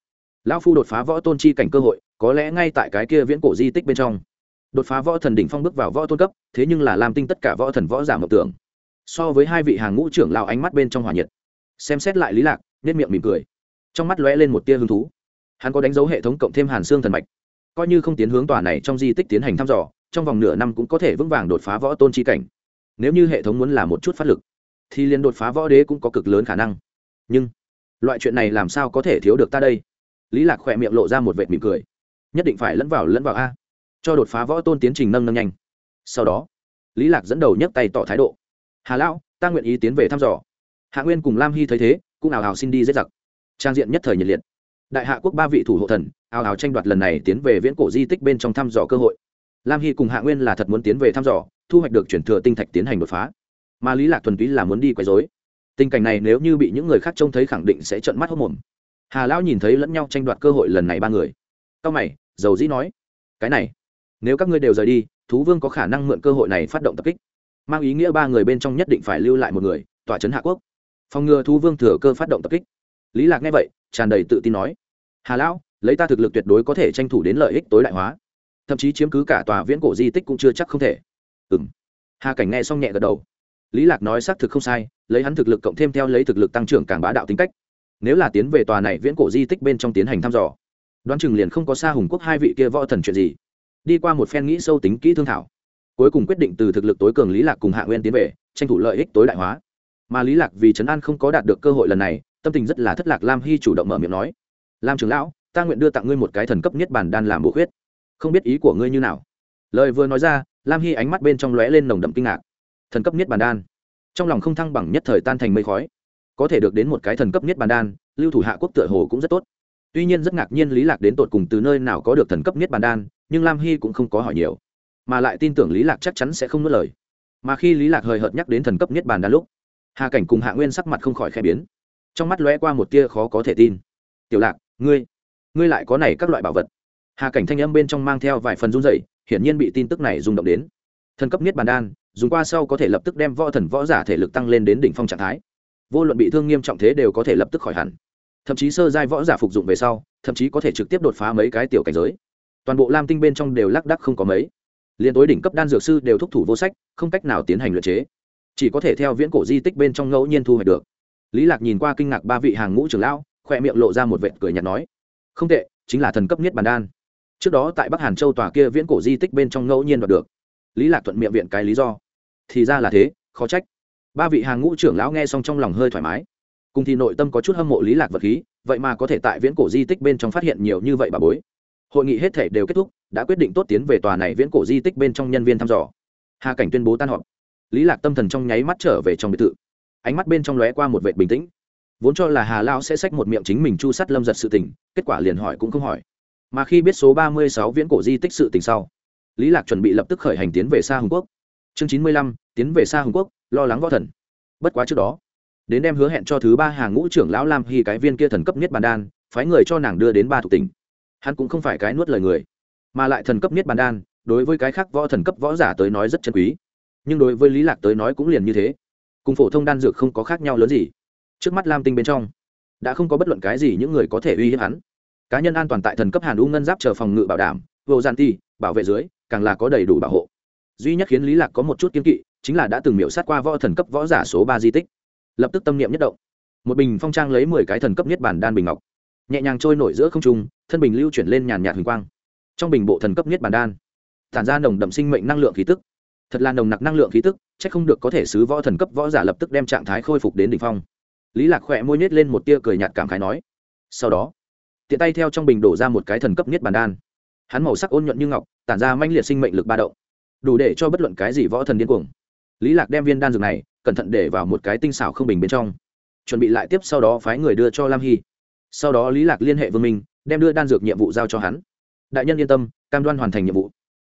Lão phu đột phá võ tôn chi cảnh cơ hội, có lẽ ngay tại cái kia viễn cổ di tích bên trong. Đột phá võ thần đỉnh phong bước vào võ tôn cấp, thế nhưng là làm tinh tất cả võ thần võ giả mộng tưởng. So với hai vị hàng ngũ trưởng lão ánh mắt bên trong hỏa nhiệt. Xem xét lại lý lạc nên miệng mỉm cười. Trong mắt lóe lên một tia hứng thú. Hắn có đánh dấu hệ thống cộng thêm hàn xương thần mạch. Coi như không tiến hướng tòa này trong di tích tiến hành thăm dò, trong vòng nửa năm cũng có thể vững vàng đột phá võ tôn chi cảnh. Nếu như hệ thống muốn là một chút phát lực, thì liền đột phá võ đế cũng có cực lớn khả năng. Nhưng loại chuyện này làm sao có thể thiếu được ta đây? Lý lạc khỏe miệng lộ ra một vệt mỉm cười. Nhất định phải lẫn vào lẫn vào a. Cho đột phá võ tôn tiến trình nâng nâng nhanh. Sau đó, lý lạc dẫn đầu nhấc tay tỏ thái độ. Hà lão, ta nguyện ý tiến về thăm dò. Hạ nguyên cùng lam hy thấy thế, cũng ảo ảo xin đi dết giặc. Trang diện nhất thời nhiệt liệt. Đại hạ quốc ba vị thủ hộ thần ảo ảo tranh đoạt lần này tiến về viễn cổ di tích bên trong thăm dò cơ hội. Lam hy cùng hạ nguyên là thật muốn tiến về thăm dò, thu hoạch được chuyển thừa tinh thạch tiến hành đột phá. Mà lý lạc thuần túy là muốn đi quấy rối tình cảnh này nếu như bị những người khác trông thấy khẳng định sẽ trợn mắt hốt mồm. Hà lão nhìn thấy lẫn nhau tranh đoạt cơ hội lần này ba người. Cao mày, dầu dĩ nói, cái này, nếu các ngươi đều rời đi, thú vương có khả năng mượn cơ hội này phát động tập kích. Mang ý nghĩa ba người bên trong nhất định phải lưu lại một người, tỏa trấn hạ quốc. Phòng ngừa thú vương thừa cơ phát động tập kích. Lý lạc nghe vậy, tràn đầy tự tin nói, hà lão, lấy ta thực lực tuyệt đối có thể tranh thủ đến lợi ích tối đại hóa. Thậm chí chiếm cứ cả tòa viễn cổ di tích cũng chưa chắc không thể. Ừm. Hà cảnh nghe xong nhẹ gật đầu lý lạc nói xác thực không sai, lấy hắn thực lực cộng thêm theo lấy thực lực tăng trưởng càng bá đạo tính cách. Nếu là tiến về tòa này viễn cổ di tích bên trong tiến hành thăm dò, đoán chừng liền không có xa hùng quốc hai vị kia võ thần chuyện gì. Đi qua một phen nghĩ sâu tính kỹ thương thảo, cuối cùng quyết định từ thực lực tối cường lý lạc cùng hạ nguyên tiến về, tranh thủ lợi ích tối đại hóa. Mà lý lạc vì trấn an không có đạt được cơ hội lần này, tâm tình rất là thất lạc lam hy chủ động mở miệng nói, lam trưởng lão, ta nguyện đưa tặng ngươi một cái thần cấp nhất bản đan làm bổ khuyết. Không biết ý của ngươi như nào? Lời vừa nói ra, lam hy ánh mắt bên trong lóe lên nồng đậm kinh ngạc thần cấp nhất bàn đan. Trong lòng không thăng bằng nhất thời tan thành mây khói. Có thể được đến một cái thần cấp nhất bàn đan, lưu thủ hạ quốc tựa hồ cũng rất tốt. Tuy nhiên rất ngạc nhiên lý lạc đến tột cùng từ nơi nào có được thần cấp nhất bàn đan, nhưng lam hy cũng không có hỏi nhiều. Mà lại tin tưởng lý lạc chắc chắn sẽ không nuốt lời. Mà khi lý lạc hời hợt nhắc đến thần cấp nhất bàn đan lúc, hà cảnh cùng hạ nguyên sắc mặt không khỏi khẽ biến. Trong mắt lóe qua một tia khó có thể tin. Tiểu lạc, ngươi ngươi lại có này các loại bảo vật. Hà cảnh thanh âm bên trong mang theo vài phần run rẩy, hiển nhiên bị tin tức này rung động đến. Thần cấp nhất bàn đan dùng qua sau có thể lập tức đem võ thần võ giả thể lực tăng lên đến đỉnh phong trạng thái. Vô luận bị thương nghiêm trọng thế đều có thể lập tức khỏi hẳn. Thậm chí sơ giai võ giả phục dụng về sau, thậm chí có thể trực tiếp đột phá mấy cái tiểu cảnh giới. Toàn bộ lam tinh bên trong đều lác đắc không có mấy. Liên tối đỉnh cấp đan dược sư đều thúc thủ vô sách, không cách nào tiến hành luyện chế. Chỉ có thể theo viễn cổ di tích bên trong ngẫu nhiên thu hoạch được. Lý lạc nhìn qua kinh ngạc ba vị hàng ngũ trưởng lão khoe miệng lộ ra một vệt cười nhạt nói, không tệ, chính là thần cấp nhất bản đan. Trước đó tại bắc hàn châu tòa kia viễn cổ di tích bên trong ngẫu nhiên đoạt được lý lạc thuận miệng viện cái lý do. Thì ra là thế, khó trách. Ba vị hàng ngũ trưởng lão nghe xong trong lòng hơi thoải mái. Cùng thì nội tâm có chút hâm mộ lý lạc vật khí, vậy mà có thể tại viễn cổ di tích bên trong phát hiện nhiều như vậy bà bối. Hội nghị hết thể đều kết thúc, đã quyết định tốt tiến về tòa này viễn cổ di tích bên trong nhân viên thăm dò. Hà cảnh tuyên bố tan họp. Lý lạc tâm thần trong nháy mắt trở về trong biệt thự. Ánh mắt bên trong lóe qua một vệt bình tĩnh. Vốn cho là hà lao sẽ xách một miệng chính mình chu sắt lâm giật sự tình, kết quả liền hỏi cũng không hỏi. Mà khi biết số ba mươi sáu viễn cổ di tích sự tình sau lý lạc chuẩn bị lập tức khởi hành tiến về xa hùng quốc. Chương chín mươi lăm, tiến về xa hùng quốc, lo lắng võ thần. Bất quá trước đó, đến đem hứa hẹn cho thứ ba hàng ngũ trưởng lão lam hy cái viên kia thần cấp nhất bàn đan, phái người cho nàng đưa đến ba thuộc tỉnh. Hắn cũng không phải cái nuốt lời người, mà lại thần cấp nhất bàn đan, đối với cái khác võ thần cấp võ giả tới nói rất chân quý. Nhưng đối với lý lạc tới nói cũng liền như thế. Cùng phổ thông đan dược không có khác nhau lớn gì. Trước mắt lam tinh bên trong, đã không có bất luận cái gì những người có thể uy hiếp hắn. Cá nhân an toàn tại thần cấp hàn u ngân giáp chờ phòng ngự bảo đảm, vô gian ti, bảo vệ dưới càng là có đầy đủ bảo hộ. Duy nhất khiến lý lạc có một chút kiên kỵ, chính là đã từng miểu sát qua võ thần cấp võ giả số ba di tích. Lập tức tâm niệm nhất động. Một bình phong trang lấy mười cái thần cấp nhất bản đan bình ngọc. Nhẹ nhàng trôi nổi giữa không trung, thân bình lưu chuyển lên nhàn nhạt huỳnh quang. Trong bình bộ thần cấp nhất bản đan, tản ra nồng đậm sinh mệnh năng lượng khí tức. Thật là nồng nặc năng lượng khí tức, chắc không được có thể xứ võ thần cấp võ giả lập tức đem trạng thái khôi phục đến đỉnh phong. Lý lạc khỏe môi nhếch lên một tia cười nhạt cảm khái nói. Sau đó, tiện tay theo trong bình đổ ra một cái thần cấp nhất bản đan hắn màu sắc ôn nhuận như ngọc, tản ra manh liệt sinh mệnh lực ba động. Đủ để cho bất luận cái gì võ thần điên cuồng. Lý lạc đem viên đan dược này, cẩn thận để vào một cái tinh xảo không bình bên trong. Chuẩn bị lại tiếp sau đó phái người đưa cho lam hy. Sau đó lý lạc liên hệ vương minh, đem đưa đan dược nhiệm vụ giao cho hắn. Đại nhân yên tâm, cam đoan hoàn thành nhiệm vụ.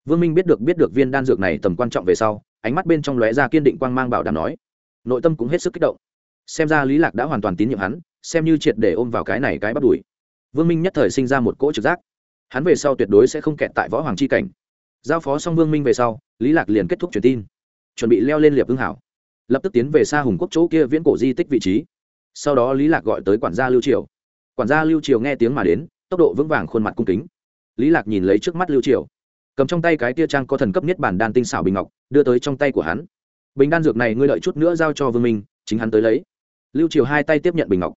Vương minh biết được biết được viên đan dược này tầm quan trọng về sau, ánh mắt bên trong lóe ra kiên định quang mang bảo đảm nói. Nội tâm cũng hết sức kích động. Xem ra lý lạc đã hoàn toàn tín nhiệm hắn, xem như triệt để ôm vào cái này cái bắt đuổi. Vương minh nhất thời sinh ra một cỗ trực giác hắn về sau tuyệt đối sẽ không kẹt tại võ hoàng chi cảnh. Giao phó xong vương minh về sau, lý lạc liền kết thúc truyền tin. Chuẩn bị leo lên liệp hưng hảo. Lập tức tiến về xa hùng quốc chỗ kia viễn cổ di tích vị trí. Sau đó lý lạc gọi tới quản gia lưu triều. Quản gia lưu triều nghe tiếng mà đến, tốc độ vững vàng khuôn mặt cung kính. Lý lạc nhìn lấy trước mắt lưu triều. Cầm trong tay cái tia trang có thần cấp nhất bản đan tinh xảo bình ngọc, đưa tới trong tay của hắn. Bình đan dược này ngươi đợi chút nữa giao cho vương minh, chính hắn tới lấy. Lưu triều hai tay tiếp nhận bình ngọc.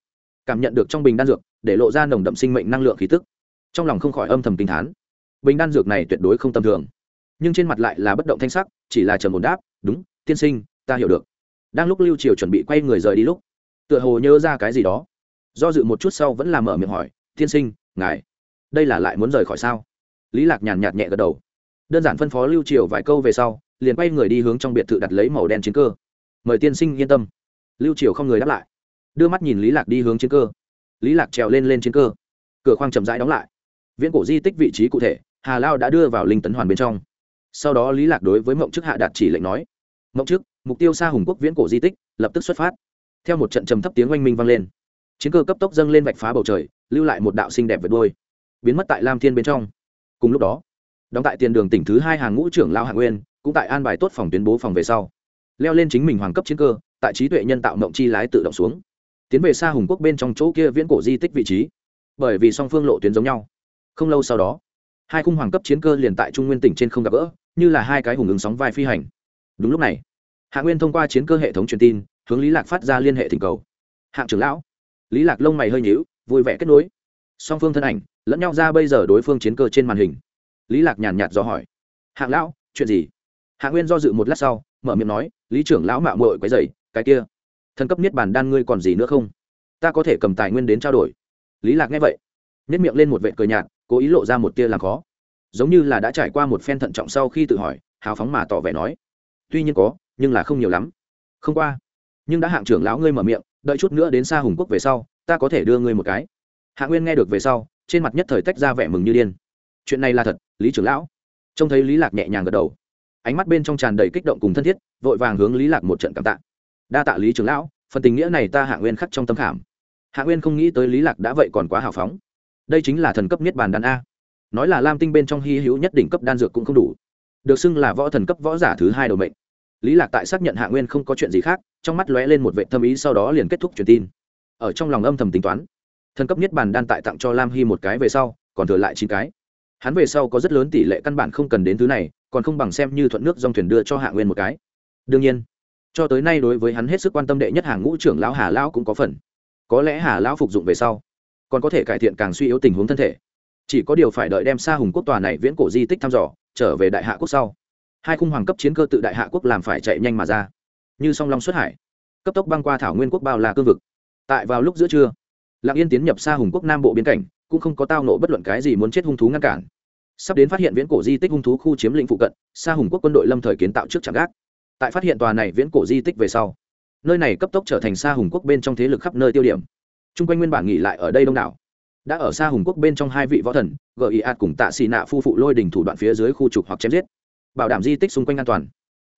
Cảm nhận được trong bình đan dược, để lộ ra nồng đậm sinh mệnh năng lượng khí tức trong lòng không khỏi âm thầm kinh thán. Bình đan dược này tuyệt đối không tầm thường. Nhưng trên mặt lại là bất động thanh sắc, chỉ là trầm ổn đáp, đúng, tiên sinh, ta hiểu được. Đang lúc lưu triều chuẩn bị quay người rời đi lúc, tựa hồ nhớ ra cái gì đó. Do dự một chút sau vẫn làm mở miệng hỏi, tiên sinh, ngài, đây là lại muốn rời khỏi sao? Lý lạc nhàn nhạt nhẹ gật đầu. Đơn giản phân phó lưu triều vài câu về sau, liền quay người đi hướng trong biệt thự đặt lấy màu đen chiến cơ. Mời tiên sinh yên tâm. Lưu triều không người đáp lại. Đưa mắt nhìn lý lạc đi hướng chiến cơ. Lý lạc trèo lên lên chiến cơ. Cửa khoang chậm rãi đóng lại viễn cổ di tích vị trí cụ thể, hà lao đã đưa vào linh tấn hoàn bên trong. Sau đó lý lạc đối với mộng chức hạ đạt chỉ lệnh nói, mộng chức mục tiêu xa hùng quốc viễn cổ di tích lập tức xuất phát. Theo một trận trầm thấp tiếng oanh minh vang lên, chiến cơ cấp tốc dâng lên vạch phá bầu trời, lưu lại một đạo xinh đẹp vượt đôi biến mất tại lam thiên bên trong. Cùng lúc đó, đóng tại tiền đường tỉnh thứ hai hàng ngũ trưởng lao hạ nguyên, cũng tại an bài tốt phòng tuyến bố phòng về sau, leo lên chính mình hoàng cấp chiến cơ, tại trí tuệ nhân tạo mộng chi lái tự động xuống, tiến về xa hùng quốc bên trong chỗ kia viễn cổ di tích vị trí. Bởi vì song phương lộ tuyến giống nhau không lâu sau đó, hai khung hoàng cấp chiến cơ liền tại trung nguyên tỉnh trên không gặp gỡ, như là hai cái hùng ứng sóng vai phi hành. Đúng lúc này, hạ nguyên thông qua chiến cơ hệ thống truyền tin, hướng lý lạc phát ra liên hệ thỉnh cầu. Hạng trưởng lão. Lý lạc lông mày hơi nhíu, vui vẻ kết nối. Song phương thân ảnh lẫn nhau ra bây giờ đối phương chiến cơ trên màn hình. Lý lạc nhàn nhạt do hỏi hạng lão, chuyện gì? Hạ nguyên do dự một lát sau, mở miệng nói, lý trưởng lão mạo muội quấy rầy, cái kia, thần cấp niết bàn đan ngươi còn gì nữa không? Ta có thể cầm tài nguyên đến trao đổi. Lý lạc nghe vậy nhét miệng lên một vệ cười nhạt cố ý lộ ra một tia làm khó. Giống như là đã trải qua một phen thận trọng sau khi tự hỏi, hào phóng mà tỏ vẻ nói, tuy nhiên có, nhưng là không nhiều lắm. Không qua, nhưng đã hạng trưởng lão ngươi mở miệng, đợi chút nữa đến xa hùng quốc về sau, ta có thể đưa ngươi một cái. Hạ nguyên nghe được về sau, trên mặt nhất thời tách ra vẻ mừng như điên. Chuyện này là thật, lý trưởng lão. Trông thấy lý lạc nhẹ nhàng gật đầu. Ánh mắt bên trong tràn đầy kích động cùng thân thiết, vội vàng hướng lý lạc một trận cảm tạ. Đa tạ lý trưởng lão, phần tình nghĩa này ta hạ nguyên khắc trong tâm khảm. Hạ nguyên không nghĩ tới lý lạc đã vậy còn quá hào phóng đây chính là thần cấp niết bàn đan a. Nói là lam tinh bên trong hy hữu nhất đỉnh cấp đan dược cũng không đủ. Được xưng là võ thần cấp võ giả thứ hai đầu mệnh. Lý lạc tại xác nhận hạ nguyên không có chuyện gì khác, trong mắt lóe lên một vệ thâm ý sau đó liền kết thúc truyền tin. Ở trong lòng âm thầm tính toán, thần cấp niết bàn đan tại tặng cho lam hy một cái về sau, còn thừa lại chín cái. Hắn về sau có rất lớn tỷ lệ căn bản không cần đến thứ này, còn không bằng xem như thuận nước dòng thuyền đưa cho hạ nguyên một cái. Đương nhiên, cho tới nay đối với hắn hết sức quan tâm đệ nhất hàng ngũ trưởng lão hà lão cũng có phần. Có lẽ hà lão phục dụng về sau còn có thể cải thiện càng suy yếu tình huống thân thể. Chỉ có điều phải đợi đem xa hùng quốc tòa này viễn cổ di tích thăm dò, trở về đại hạ quốc sau. Hai khung hoàng cấp chiến cơ tự đại hạ quốc làm phải chạy nhanh mà ra. Như song long xuất hải, cấp tốc băng qua thảo nguyên quốc bao la cương vực. Tại vào lúc giữa trưa lạng yên tiến nhập xa hùng quốc nam bộ biên cảnh, cũng không có tao nộ bất luận cái gì muốn chết hung thú ngăn cản. Sắp đến phát hiện viễn cổ di tích hung thú khu chiếm lĩnh phụ cận xa hùng quốc quân đội lâm thời kiến tạo trước trạm gác. Tại phát hiện tòa này viễn cổ di tích về sau, nơi này cấp tốc trở thành xa hùng quốc bên trong thế lực khắp nơi tiêu điểm chung quanh nguyên bản nghỉ lại ở đây đông đảo. Đã ở xa hùng quốc bên trong hai vị võ thần gợi ý ạt cùng tạ xì nạ phu phụ lôi đình thủ đoạn phía dưới khu trục hoặc chém giết. Bảo đảm di tích xung quanh an toàn.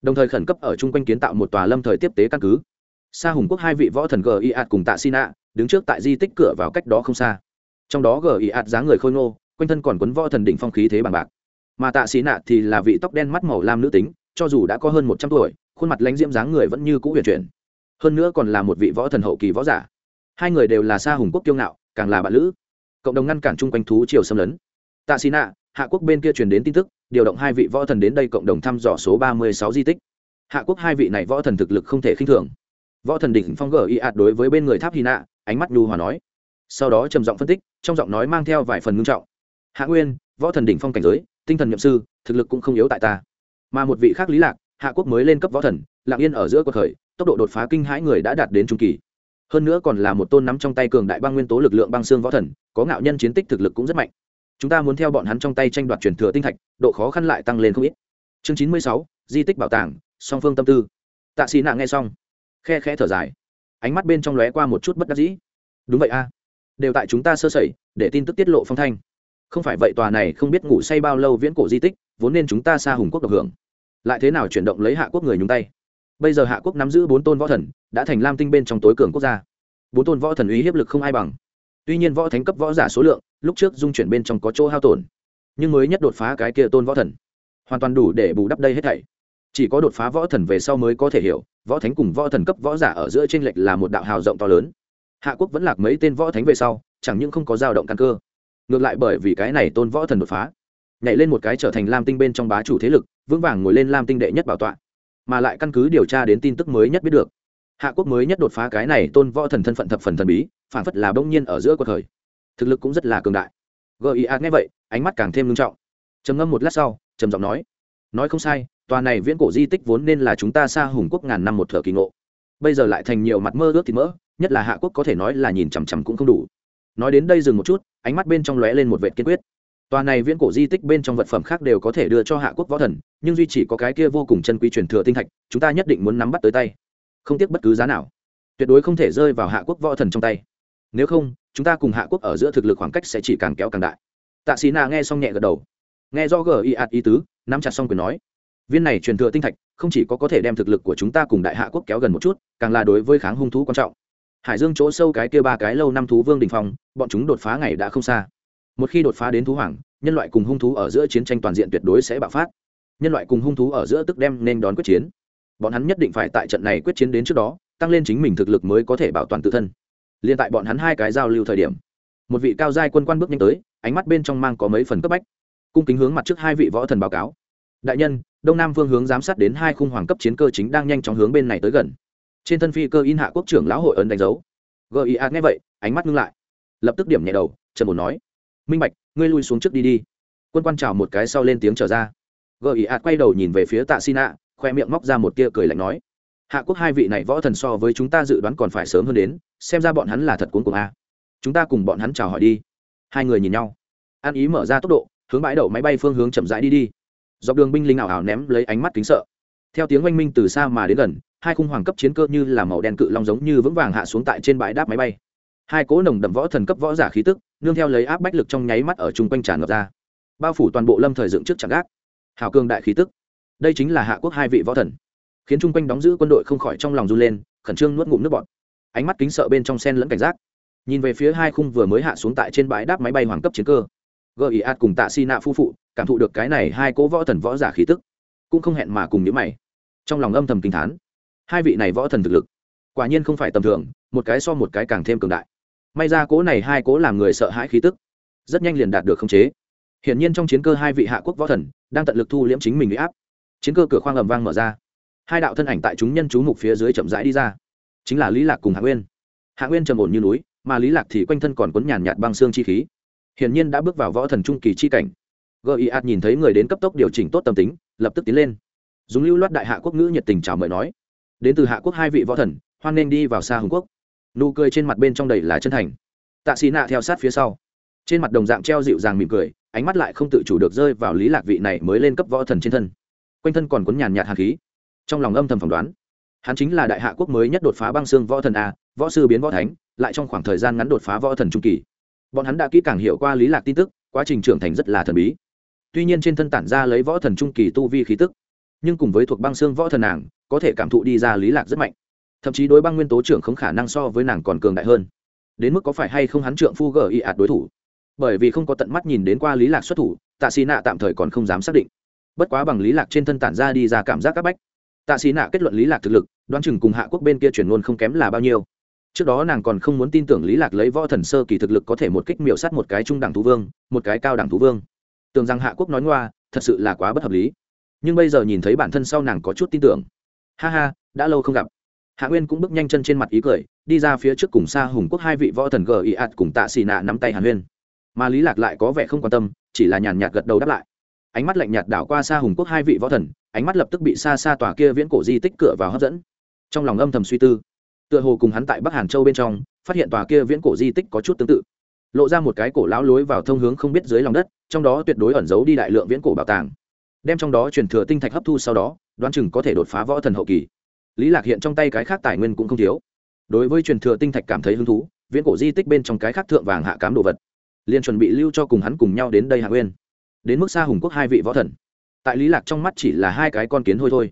Đồng thời khẩn cấp ở chung quanh kiến tạo một tòa lâm thời tiếp tế căn cứ. Xa hùng quốc hai vị võ thần gợi ý ạt cùng tạ xì nạ đứng trước tại di tích cửa vào cách đó không xa. Trong đó gợi ý ạt dáng người khôi ngô, quanh thân còn quấn võ thần đỉnh phong khí thế bằng bạc. Mà tạ xì nạ thì là vị tóc đen mắt màu lam nữ tính, cho dù đã có hơn một trăm tuổi, khuôn mặt lãnh diễm dáng người vẫn như cũ huyền chuyển. Hơn nữa còn là một vị võ thần hậu kỳ võ giả hai người đều là xa hùng quốc kiêu ngạo, càng là bạn lữ. Cộng đồng ngăn cản chung quanh thú triều xâm lấn. Tạ xì nạ, hạ quốc bên kia truyền đến tin tức, điều động hai vị võ thần đến đây cộng đồng thăm dò số ba mươi sáu di tích. Hạ quốc hai vị này võ thần thực lực không thể khinh thường. Võ thần đỉnh phong gờ y ạt đối với bên người tháp hy nạ, ánh mắt nhu hòa nói. Sau đó trầm giọng phân tích, trong giọng nói mang theo vài phần ngưng trọng. Hạ nguyên, võ thần đỉnh phong cảnh giới, tinh thần nhậm sư, thực lực cũng không yếu tại ta. Mà một vị khác lý lạc, hạ quốc mới lên cấp võ thần lạng yên ở giữa cuộc khởi, tốc độ đột phá kinh hãi người đã đạt đến trung kỳ hơn nữa còn là một tôn nắm trong tay cường đại băng nguyên tố lực lượng băng xương võ thần, có ngạo nhân chiến tích thực lực cũng rất mạnh. Chúng ta muốn theo bọn hắn trong tay tranh đoạt truyền thừa tinh thạch, độ khó khăn lại tăng lên không ít. Chương chín mươi sáu, di tích bảo tàng, song phương tâm tư. Tạ xì nạ nghe xong, khe khẽ thở dài. Ánh mắt bên trong lóe qua một chút bất đắc dĩ. Đúng vậy a, đều tại chúng ta sơ sẩy, để tin tức tiết lộ phong thanh. Không phải vậy tòa này không biết ngủ say bao lâu viễn cổ di tích, vốn nên chúng ta xa hùng quốc độc hưởng. Lại thế nào chuyển động lấy hạ quốc người nhúng tay? Bây giờ hạ quốc nắm giữ bốn tôn võ thần, đã thành lam tinh bên trong tối cường quốc gia. Bốn tôn võ thần uy hiếp lực không ai bằng. Tuy nhiên võ thánh cấp võ giả số lượng, lúc trước dung chuyển bên trong có chỗ hao tổn, nhưng mới nhất đột phá cái kia tôn võ thần, hoàn toàn đủ để bù đắp đây hết thảy. Chỉ có đột phá võ thần về sau mới có thể hiểu, võ thánh cùng võ thần cấp võ giả ở giữa tranh lệch là một đạo hào rộng to lớn. Hạ quốc vẫn lạc mấy tên võ thánh về sau, chẳng những không có dao động căn cơ, ngược lại bởi vì cái này tôn võ thần đột phá, nhảy lên một cái trở thành lam tinh bên trong bá chủ thế lực, vững vàng ngồi lên lam tinh đệ nhất bảo tọa mà lại căn cứ điều tra đến tin tức mới nhất biết được. Hạ quốc mới nhất đột phá cái này tôn võ thần thân phận thập phần thần bí, phản phất là bỗng nhiên ở giữa cuộc thời thực lực cũng rất là cường đại. Gợi nghe vậy, ánh mắt càng thêm nghiêm trọng. Trầm ngâm một lát sau, trầm giọng nói nói không sai, tòa này viễn cổ di tích vốn nên là chúng ta xa hùng quốc ngàn năm một thợ kỳ ngộ. Bây giờ lại thành nhiều mặt mơ ước thì mỡ, nhất là hạ quốc có thể nói là nhìn chằm chằm cũng không đủ. Nói đến đây dừng một chút, ánh mắt bên trong lóe lên một vệ kiên quyết tòa này viễn cổ di tích bên trong vật phẩm khác đều có thể đưa cho hạ quốc võ thần, nhưng duy chỉ có cái kia vô cùng chân quý truyền thừa tinh thạch, chúng ta nhất định muốn nắm bắt tới tay. Không tiếc bất cứ giá nào. Tuyệt đối không thể rơi vào hạ quốc võ thần trong tay. Nếu không, chúng ta cùng hạ quốc ở giữa thực lực khoảng cách sẽ chỉ càng kéo càng đại. Tạ xí nà nghe xong nhẹ gật đầu. Nghe do gờ y ạt ý tứ, nắm chặt xong quyền nói. Viên này truyền thừa tinh thạch, không chỉ có có thể đem thực lực của chúng ta cùng đại hạ quốc kéo gần một chút, càng là đối với kháng hung thú quan trọng. Hải dương chỗ sâu cái kia ba cái lâu năm thú vương đình phong, bọn chúng đột phá ngày đã không xa một khi đột phá đến thú hoàng, nhân loại cùng hung thú ở giữa chiến tranh toàn diện tuyệt đối sẽ bạo phát. Nhân loại cùng hung thú ở giữa tức đem nên đón quyết chiến. Bọn hắn nhất định phải tại trận này quyết chiến đến trước đó, tăng lên chính mình thực lực mới có thể bảo toàn tự thân. Liên tại bọn hắn hai cái giao lưu thời điểm, một vị cao giai quân quan bước nhanh tới, ánh mắt bên trong mang có mấy phần cấp bách. Cung kính hướng mặt trước hai vị võ thần báo cáo. Đại nhân, đông nam phương hướng giám sát đến hai khung hoàng cấp chiến cơ chính đang nhanh chóng hướng bên này tới gần. Trên thân phi cơ in hạ quốc trưởng lão hội ấn đánh dấu. Gia nghe vậy, ánh mắt ngưng lại. Lập tức điểm nhẹ đầu trần bồn nói minh bạch, ngươi lui xuống trước đi đi. Quân quan chào một cái sau lên tiếng trở ra. Gợi quay đầu nhìn về phía tạ xin ạ khoe miệng móc ra một tia cười lạnh nói, hạ quốc hai vị này võ thần so với chúng ta dự đoán còn phải sớm hơn đến, xem ra bọn hắn là thật cuốn cùng a. Chúng ta cùng bọn hắn chào hỏi đi. Hai người nhìn nhau. An ý mở ra tốc độ, hướng bãi đậu máy bay phương hướng chậm rãi đi đi. Dọc đường binh lính ảo ảo ném lấy ánh mắt kính sợ. Theo tiếng oanh minh từ xa mà đến gần, hai khung hoàng cấp chiến cơ như là màu đen cự long giống như vững vàng hạ xuống tại trên bãi đáp máy bay. Hai cỗ nồng đậm võ thần cấp võ giả khí tức nương theo lấy áp bách lực trong nháy mắt ở chung quanh tràn ngập ra. Bao phủ toàn bộ lâm thời dựng trước chặn gác. Hào cương đại khí tức. Đây chính là hạ quốc hai vị võ thần. Khiến chung quanh đóng giữ quân đội không khỏi trong lòng run lên, khẩn trương nuốt ngụm nước bọt. Ánh mắt kính sợ bên trong sen lẫn cảnh giác. Nhìn về phía hai khung vừa mới hạ xuống tại trên bãi đáp máy bay hoàng cấp chiến cơ. Gợi ý ạt cùng tạ si nạ phu phụ, cảm thụ được cái này hai cỗ võ thần võ giả khí tức, cũng không hẹn mà cùng nhữ mày. Trong lòng âm thầm kinh thán. Hai vị này võ thần thực lực, quả nhiên không phải tầm thường, một cái so một cái càng thêm cường đại may ra cố này hai cố làm người sợ hãi khí tức, rất nhanh liền đạt được khống chế. Hiển nhiên trong chiến cơ hai vị hạ quốc võ thần đang tận lực thu liễm chính mình bị áp. Chiến cơ cửa khoang ầm vang mở ra. Hai đạo thân ảnh tại chúng nhân chú mục phía dưới chậm rãi đi ra. Chính là lý lạc cùng hạ nguyên. Hạ nguyên trầm ổn như núi, mà lý lạc thì quanh thân còn quấn nhàn nhạt băng xương chi khí. Hiển nhiên đã bước vào võ thần trung kỳ chi cảnh. Giat nhìn thấy người đến cấp tốc điều chỉnh tốt tâm tính, lập tức tiến lên. Dùng lưu loát đại hạ quốc ngữ nhiệt tình chào mời nói. Đến từ hạ quốc hai vị võ thần, hoan nên đi vào xa hồng quốc nụ cười trên mặt bên trong đầy là chân thành. Tạ xì nạ theo sát phía sau. Trên mặt đồng dạng treo dịu dàng mỉm cười, ánh mắt lại không tự chủ được rơi vào lý lạc vị này mới lên cấp võ thần trên thân. Quanh thân còn cuốn nhàn nhạt hàn khí. Trong lòng âm thầm phỏng đoán, hắn chính là đại hạ quốc mới nhất đột phá băng xương võ thần a, võ sư biến võ thánh, lại trong khoảng thời gian ngắn đột phá võ thần trung kỳ. Bọn hắn đã kỹ càng hiểu qua lý lạc tin tức, quá trình trưởng thành rất là thần bí. Tuy nhiên trên thân tản ra lấy võ thần trung kỳ tu vi khí tức, nhưng cùng với thuộc băng xương võ thần nàng, có thể cảm thụ đi ra lý lạc rất mạnh thậm chí đối băng nguyên tố trưởng không khả năng so với nàng còn cường đại hơn. Đến mức có phải hay không hắn trượng phu gờ y ạt đối thủ? Bởi vì không có tận mắt nhìn đến qua lý lạc xuất thủ, tạ xì nạ tạm thời còn không dám xác định. Bất quá bằng lý lạc trên thân tản ra đi ra cảm giác áp bách. Tạ xì nạ kết luận lý lạc thực lực, đoán chừng cùng hạ quốc bên kia chuyển luôn không kém là bao nhiêu. Trước đó nàng còn không muốn tin tưởng lý lạc lấy võ thần sơ kỳ thực lực có thể một kích miểu sát một cái trung đẳng thú vương, một cái cao đẳng thú vương. Tưởng rằng hạ quốc nói ngoa, thật sự là quá bất hợp lý. Nhưng bây giờ nhìn thấy bản thân sau nàng có chút tin tưởng. Ha ha, đã lâu không gặp hạ nguyên cũng bước nhanh chân trên mặt ý cười, đi ra phía trước cùng xa hùng quốc hai vị võ thần gờ ị ạt cùng tạ xì nạ nắm tay hàn huyên mà lý lạc lại có vẻ không quan tâm, chỉ là nhàn nhạt gật đầu đáp lại. Ánh mắt lạnh nhạt đảo qua xa hùng quốc hai vị võ thần, ánh mắt lập tức bị xa xa tòa kia viễn cổ di tích cửa vào hấp dẫn. Trong lòng âm thầm suy tư, tựa hồ cùng hắn tại bắc hàn châu bên trong, phát hiện tòa kia viễn cổ di tích có chút tương tự. Lộ ra một cái cổ lão lối vào thông hướng không biết dưới lòng đất, trong đó tuyệt đối ẩn giấu đi đại lượng viễn cổ bảo tàng. Đem trong đó truyền thừa tinh thạch hấp thu sau đó, đoán chừng có thể đột phá võ thần hậu kỳ lý lạc hiện trong tay cái khác tài nguyên cũng không thiếu. Đối với truyền thừa tinh thạch cảm thấy hứng thú, viễn cổ di tích bên trong cái khác thượng vàng hạ cám đồ vật. Liền chuẩn bị lưu cho cùng hắn cùng nhau đến đây hạ nguyên. Đến mức xa hùng quốc hai vị võ thần. Tại lý lạc trong mắt chỉ là hai cái con kiến thôi thôi.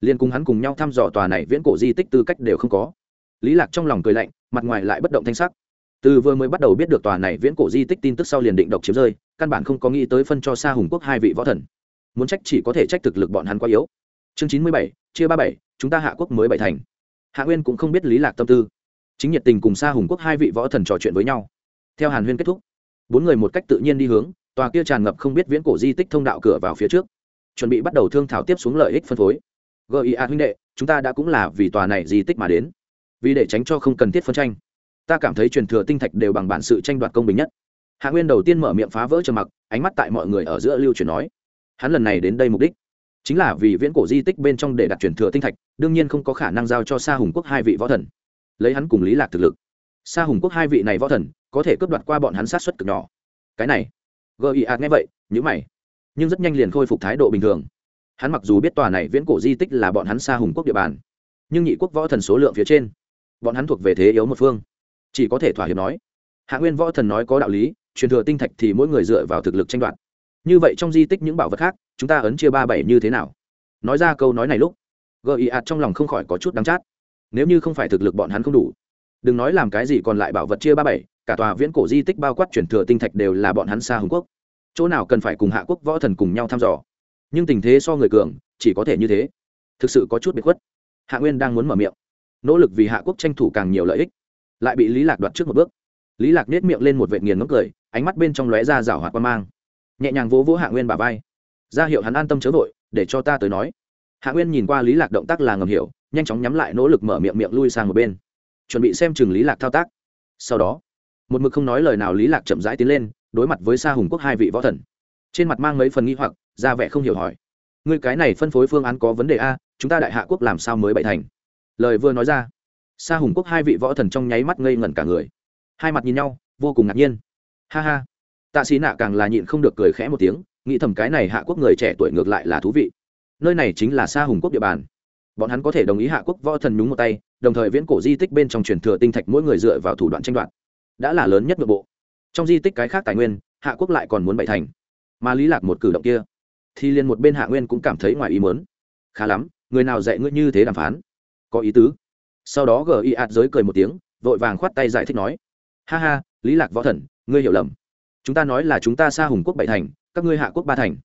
Liền cùng hắn cùng nhau thăm dò tòa này viễn cổ di tích tư cách đều không có. Lý lạc trong lòng cười lạnh, mặt ngoài lại bất động thanh sắc. Từ vừa mới bắt đầu biết được tòa này viễn cổ di tích tin tức sau liền định độc chiếm rơi, căn bản không có nghĩ tới phân cho xa hùng quốc hai vị võ thần. Muốn trách chỉ có thể trách thực lực bọn hắn quá yếu chương chín mươi bảy, chia ba bảy, chúng ta hạ quốc mới bảy thành. Hạ nguyên cũng không biết lý lạc tâm tư. Chính nhiệt tình cùng xa hùng quốc hai vị võ thần trò chuyện với nhau. Theo hàn huyên kết thúc, bốn người một cách tự nhiên đi hướng, tòa kia tràn ngập không biết viễn cổ di tích thông đạo cửa vào phía trước, chuẩn bị bắt đầu thương thảo tiếp xuống lợi ích phân phối. Gợi a huynh đệ, chúng ta đã cũng là vì tòa này di tích mà đến, vì để tránh cho không cần thiết phân tranh. Ta cảm thấy truyền thừa tinh thạch đều bằng bản sự tranh đoạt công bình nhất. Hạ nguyên đầu tiên mở miệng phá vỡ trầm mặc, ánh mắt tại mọi người ở giữa lưu truyền nói, hắn lần này đến đây mục đích chính là vì viễn cổ di tích bên trong để đặt truyền thừa tinh thạch, đương nhiên không có khả năng giao cho sa hùng quốc hai vị võ thần. Lấy hắn cùng lý lạc thực lực, sa hùng quốc hai vị này võ thần có thể cướp đoạt qua bọn hắn sát xuất cực nhỏ. Cái này gợi ý ạt nghe vậy nhữ mày, nhưng rất nhanh liền khôi phục thái độ bình thường. Hắn mặc dù biết tòa này viễn cổ di tích là bọn hắn sa hùng quốc địa bàn, nhưng nhị quốc võ thần số lượng phía trên, bọn hắn thuộc về thế yếu một phương. Chỉ có thể thỏa hiệp nói, hạ nguyên võ thần nói có đạo lý, truyền thừa tinh thạch thì mỗi người dựa vào thực lực tranh đoạt như vậy trong di tích những bảo vật khác, chúng ta ấn chia ba bảy như thế nào? Nói ra câu nói này lúc gợi ý ạt trong lòng không khỏi có chút đắng chát. Nếu như không phải thực lực bọn hắn không đủ, đừng nói làm cái gì còn lại bảo vật chia ba bảy, cả tòa viễn cổ di tích bao quát chuyển thừa tinh thạch đều là bọn hắn xa hồng quốc. Chỗ nào cần phải cùng hạ quốc võ thần cùng nhau thăm dò. Nhưng tình thế so người cường, chỉ có thể như thế. Thực sự có chút bị khuất. Hạ nguyên đang muốn mở miệng. Nỗ lực vì hạ quốc tranh thủ càng nhiều lợi ích. Lại bị lý lạc đoạt trước một bước. Lý lạc nết miệng lên một vệt nghiền ngốc cười, ánh mắt bên trong lóe ra rảo hoạt quan mang nhẹ nhàng vỗ vỗ hạ nguyên bà vai. Ra hiệu hắn an tâm chớ vội, để cho ta tới nói. Hạ nguyên nhìn qua lý lạc động tác là ngầm hiểu, nhanh chóng nhắm lại nỗ lực mở miệng miệng lui sang một bên. Chuẩn bị xem chừng lý lạc thao tác. Sau đó, một mực không nói lời nào lý lạc chậm rãi tiến lên, đối mặt với sa hùng quốc hai vị võ thần. Trên mặt mang mấy phần nghi hoặc, ra vẻ không hiểu hỏi. Ngươi cái này phân phối phương án có vấn đề a, chúng ta đại hạ quốc làm sao mới bậy thành? Lời vừa nói ra, sa hùng quốc hai vị võ thần trong nháy mắt ngây ngẩn cả người. Hai mặt nhìn nhau, vô cùng ngạc nhiên. Ha ha tạ sĩ nạ càng là nhịn không được cười khẽ một tiếng, nghĩ thầm cái này hạ quốc người trẻ tuổi ngược lại là thú vị. Nơi này chính là sa hùng quốc địa bàn. Bọn hắn có thể đồng ý hạ quốc võ thần nhúng một tay, đồng thời viễn cổ di tích bên trong truyền thừa tinh thạch mỗi người dựa vào thủ đoạn tranh đoạt. Đã là lớn nhất nội bộ. Trong di tích cái khác tài nguyên, hạ quốc lại còn muốn bày thành. Mà lý lạc một cử động kia, thì liền một bên hạ nguyên cũng cảm thấy ngoài ý muốn. Khá lắm, người nào dạy ngươi như thế đàm phán? Có ý tứ. Sau đó gờ y ạt giới cười một tiếng, vội vàng khoát tay giải thích nói, ha ha, lý lạc võ thần, ngươi hiểu lầm chúng ta nói là chúng ta xa hùng quốc bảy thành, các ngươi hạ quốc ba thành.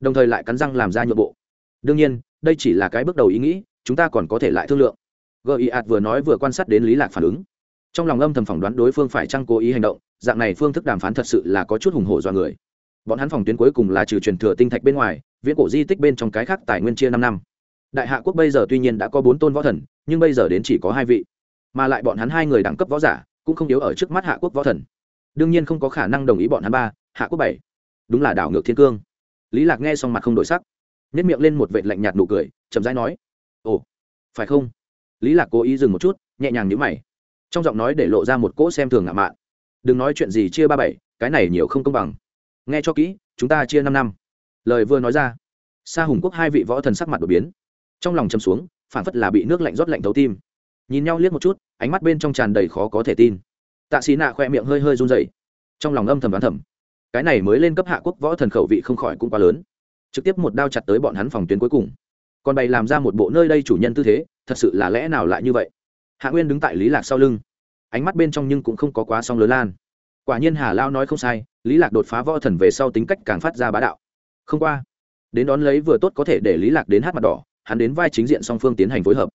Đồng thời lại cắn răng làm ra nhượng bộ. Đương nhiên, đây chỉ là cái bước đầu ý nghĩ, chúng ta còn có thể lại thương lượng. Gợi ạt vừa nói vừa quan sát đến lý lạc phản ứng. Trong lòng âm thầm phỏng đoán đối phương phải chăng cố ý hành động, dạng này phương thức đàm phán thật sự là có chút hùng hổ do người. Bọn hắn phòng tuyến cuối cùng là trừ truyền thừa tinh thạch bên ngoài, viễn cổ di tích bên trong cái khác tài nguyên chia năm năm. Đại hạ quốc bây giờ tuy nhiên đã có bốn tôn võ thần, nhưng bây giờ đến chỉ có hai vị. Mà lại bọn hắn hai người đẳng cấp võ giả, cũng không yếu ở trước mắt hạ quốc võ thần đương nhiên không có khả năng đồng ý bọn hắn ba, hạ quốc bảy. Đúng là đảo ngược thiên cương. Lý lạc nghe xong mặt không đổi sắc nếp miệng lên một vệt lạnh nhạt nụ cười, chậm rãi nói, ồ, phải không? Lý lạc cố ý dừng một chút, nhẹ nhàng nhíu mày, trong giọng nói để lộ ra một cỗ xem thường ngạo mạn. Đừng nói chuyện gì chia ba bảy, cái này nhiều không công bằng. Nghe cho kỹ, chúng ta chia năm năm. Lời vừa nói ra, sa hùng quốc hai vị võ thần sắc mặt đột biến. Trong lòng chầm xuống, phản phất là bị nước lạnh rót lạnh thấu tim. Nhìn nhau liếc một chút, ánh mắt bên trong tràn đầy khó có thể tin tạ xì nạ khoe miệng hơi hơi run dày trong lòng âm thầm đoán thầm, cái này mới lên cấp hạ quốc võ thần khẩu vị không khỏi cũng quá lớn. Trực tiếp một đao chặt tới bọn hắn phòng tuyến cuối cùng. Còn bày làm ra một bộ nơi đây chủ nhân tư thế, thật sự là lẽ nào lại như vậy? Hạ nguyên đứng tại lý lạc sau lưng. Ánh mắt bên trong nhưng cũng không có quá song lớn lan. Quả nhiên hà lao nói không sai, lý lạc đột phá võ thần về sau tính cách càng phát ra bá đạo. Không qua, đến đón lấy vừa tốt có thể để lý lạc đến hát mặt đỏ, hắn đến vai chính diện song phương tiến hành phối hợp.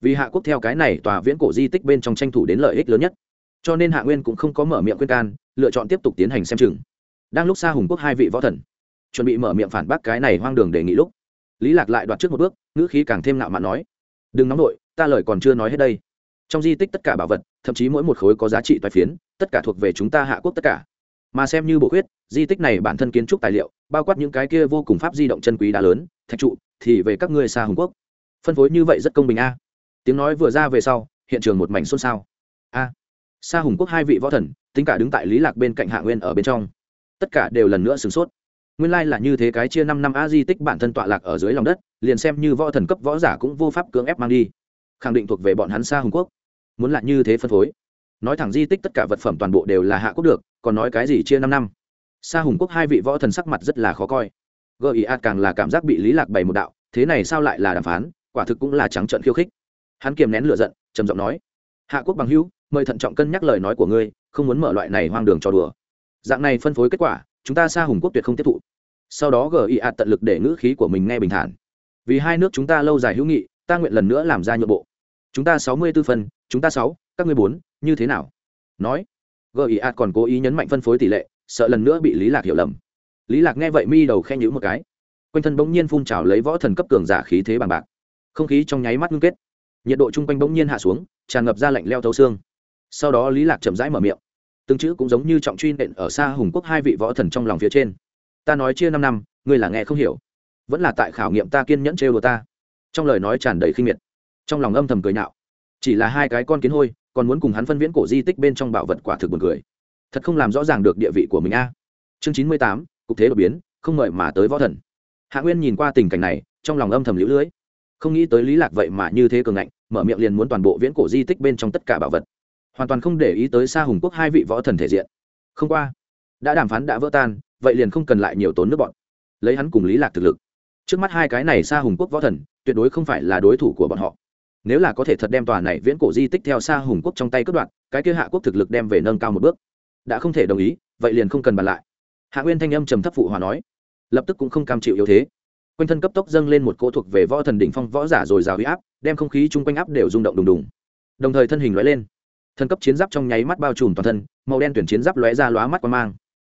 Vì hạ quốc theo cái này tòa viễn cổ di tích bên trong tranh thủ đến lợi ích lớn nhất cho nên hạ nguyên cũng không có mở miệng khuyên can, lựa chọn tiếp tục tiến hành xem chừng. Đang lúc xa hùng quốc hai vị võ thần chuẩn bị mở miệng phản bác cái này hoang đường đề nghị lúc, lý lạc lại đoạt trước một bước, ngữ khí càng thêm nạo mạn nói, đừng nóng nổi ta lời còn chưa nói hết đây. Trong di tích tất cả bảo vật, thậm chí mỗi một khối có giá trị toái phiến, tất cả thuộc về chúng ta hạ quốc tất cả. Mà xem như bộ huyết di tích này bản thân kiến trúc tài liệu, bao quát những cái kia vô cùng pháp di động chân quý đá lớn, thạch trụ, thì về các ngươi xa hùng quốc. Phân phối như vậy rất công bình a. Tiếng nói vừa ra về sau, hiện trường một mảnh xôn xao. A. à. Sa hùng quốc hai vị võ thần, tính cả đứng tại lý lạc bên cạnh hạ nguyên ở bên trong, tất cả đều lần nữa sửng sốt. Nguyên lai là như thế cái chia năm năm a di tích bản thân tọa lạc ở dưới lòng đất, liền xem như võ thần cấp võ giả cũng vô pháp cưỡng ép mang đi. Khẳng định thuộc về bọn hắn xa hùng quốc. Muốn là như thế phân phối. Nói thẳng di tích tất cả vật phẩm toàn bộ đều là hạ quốc được, còn nói cái gì chia năm năm? Xa hùng quốc hai vị võ thần sắc mặt rất là khó coi. Gợi ý ạt càng là cảm giác bị lý lạc bày một đạo, thế này sao lại là đàm phán, quả thực cũng là trắng trợn khiêu khích. Hắn kiềm nén lửa giận, trầm giọng nói, hạ quốc bằng hữu mời thận trọng cân nhắc lời nói của ngươi, không muốn mở loại này hoang đường cho đùa. Dạng này phân phối kết quả, chúng ta xa hùng quốc tuyệt không tiếp thụ. Sau đó gợi ạt tận lực để ngữ khí của mình nghe bình thản. Vì hai nước chúng ta lâu dài hữu nghị, ta nguyện lần nữa làm ra nhượng bộ. Chúng ta sáu mươi b ố phân chúng ta sáu, các ngươi bốn, như thế nào? Nói. Gợi ạt còn cố ý nhấn mạnh phân phối tỷ lệ, sợ lần nữa bị lý lạc hiểu lầm. Lý lạc nghe vậy mi đầu khen nhữ một cái. Quanh thân bỗng nhiên phun trào lấy võ thần cấp cường giả khí thế bằng bạc. Không khí trong nháy mắt ngưng kết. Nhiệt độ chung quanh bỗng nhiên hạ xuống, tràn ngập ra lạnh leo thấu xương sau đó lý lạc chậm rãi mở miệng từng chữ cũng giống như trọng truy nện ở xa hùng quốc hai vị võ thần trong lòng phía trên ta nói chia năm năm ngươi là nghe không hiểu vẫn là tại khảo nghiệm ta kiên nhẫn trêu đùa ta trong lời nói tràn đầy khinh miệt trong lòng âm thầm cười nhạo chỉ là hai cái con kiến hôi còn muốn cùng hắn phân viễn cổ di tích bên trong bảo vật quả thực buồn cười thật không làm rõ ràng được địa vị của mình a chương chín mươi tám cục thế đột biến không mời mà tới võ thần hạ nguyên nhìn qua tình cảnh này trong lòng âm thầm lũ lưới không nghĩ tới lý lạc vậy mà như thế cường ngạnh mở miệng liền muốn toàn bộ viễn cổ di tích bên trong tất cả bảo vật hoàn toàn không để ý tới xa hùng quốc hai vị võ thần thể diện. Không qua đã đàm phán đã vỡ tan vậy liền không cần lại nhiều tốn nước bọn. Lấy hắn cùng lý lạc thực lực. Trước mắt hai cái này xa hùng quốc võ thần tuyệt đối không phải là đối thủ của bọn họ. Nếu là có thể thật đem tòa này viễn cổ di tích theo xa hùng quốc trong tay cướp đoạn, cái kia hạ quốc thực lực đem về nâng cao một bước. Đã không thể đồng ý vậy liền không cần bàn lại. Hạ nguyên thanh âm trầm thấp phụ hòa nói lập tức cũng không cam chịu yếu thế. Quanh thân cấp tốc dâng lên một cỗ thuộc về võ thần đỉnh phong võ giả rồi rào huy áp đem không khí chung quanh áp đều rung động đùng đùng. Đồng thời thân hình lóe lên thần cấp chiến giáp trong nháy mắt bao trùm toàn thân, màu đen tuyển chiến giáp lóe ra lóa mắt qua mang.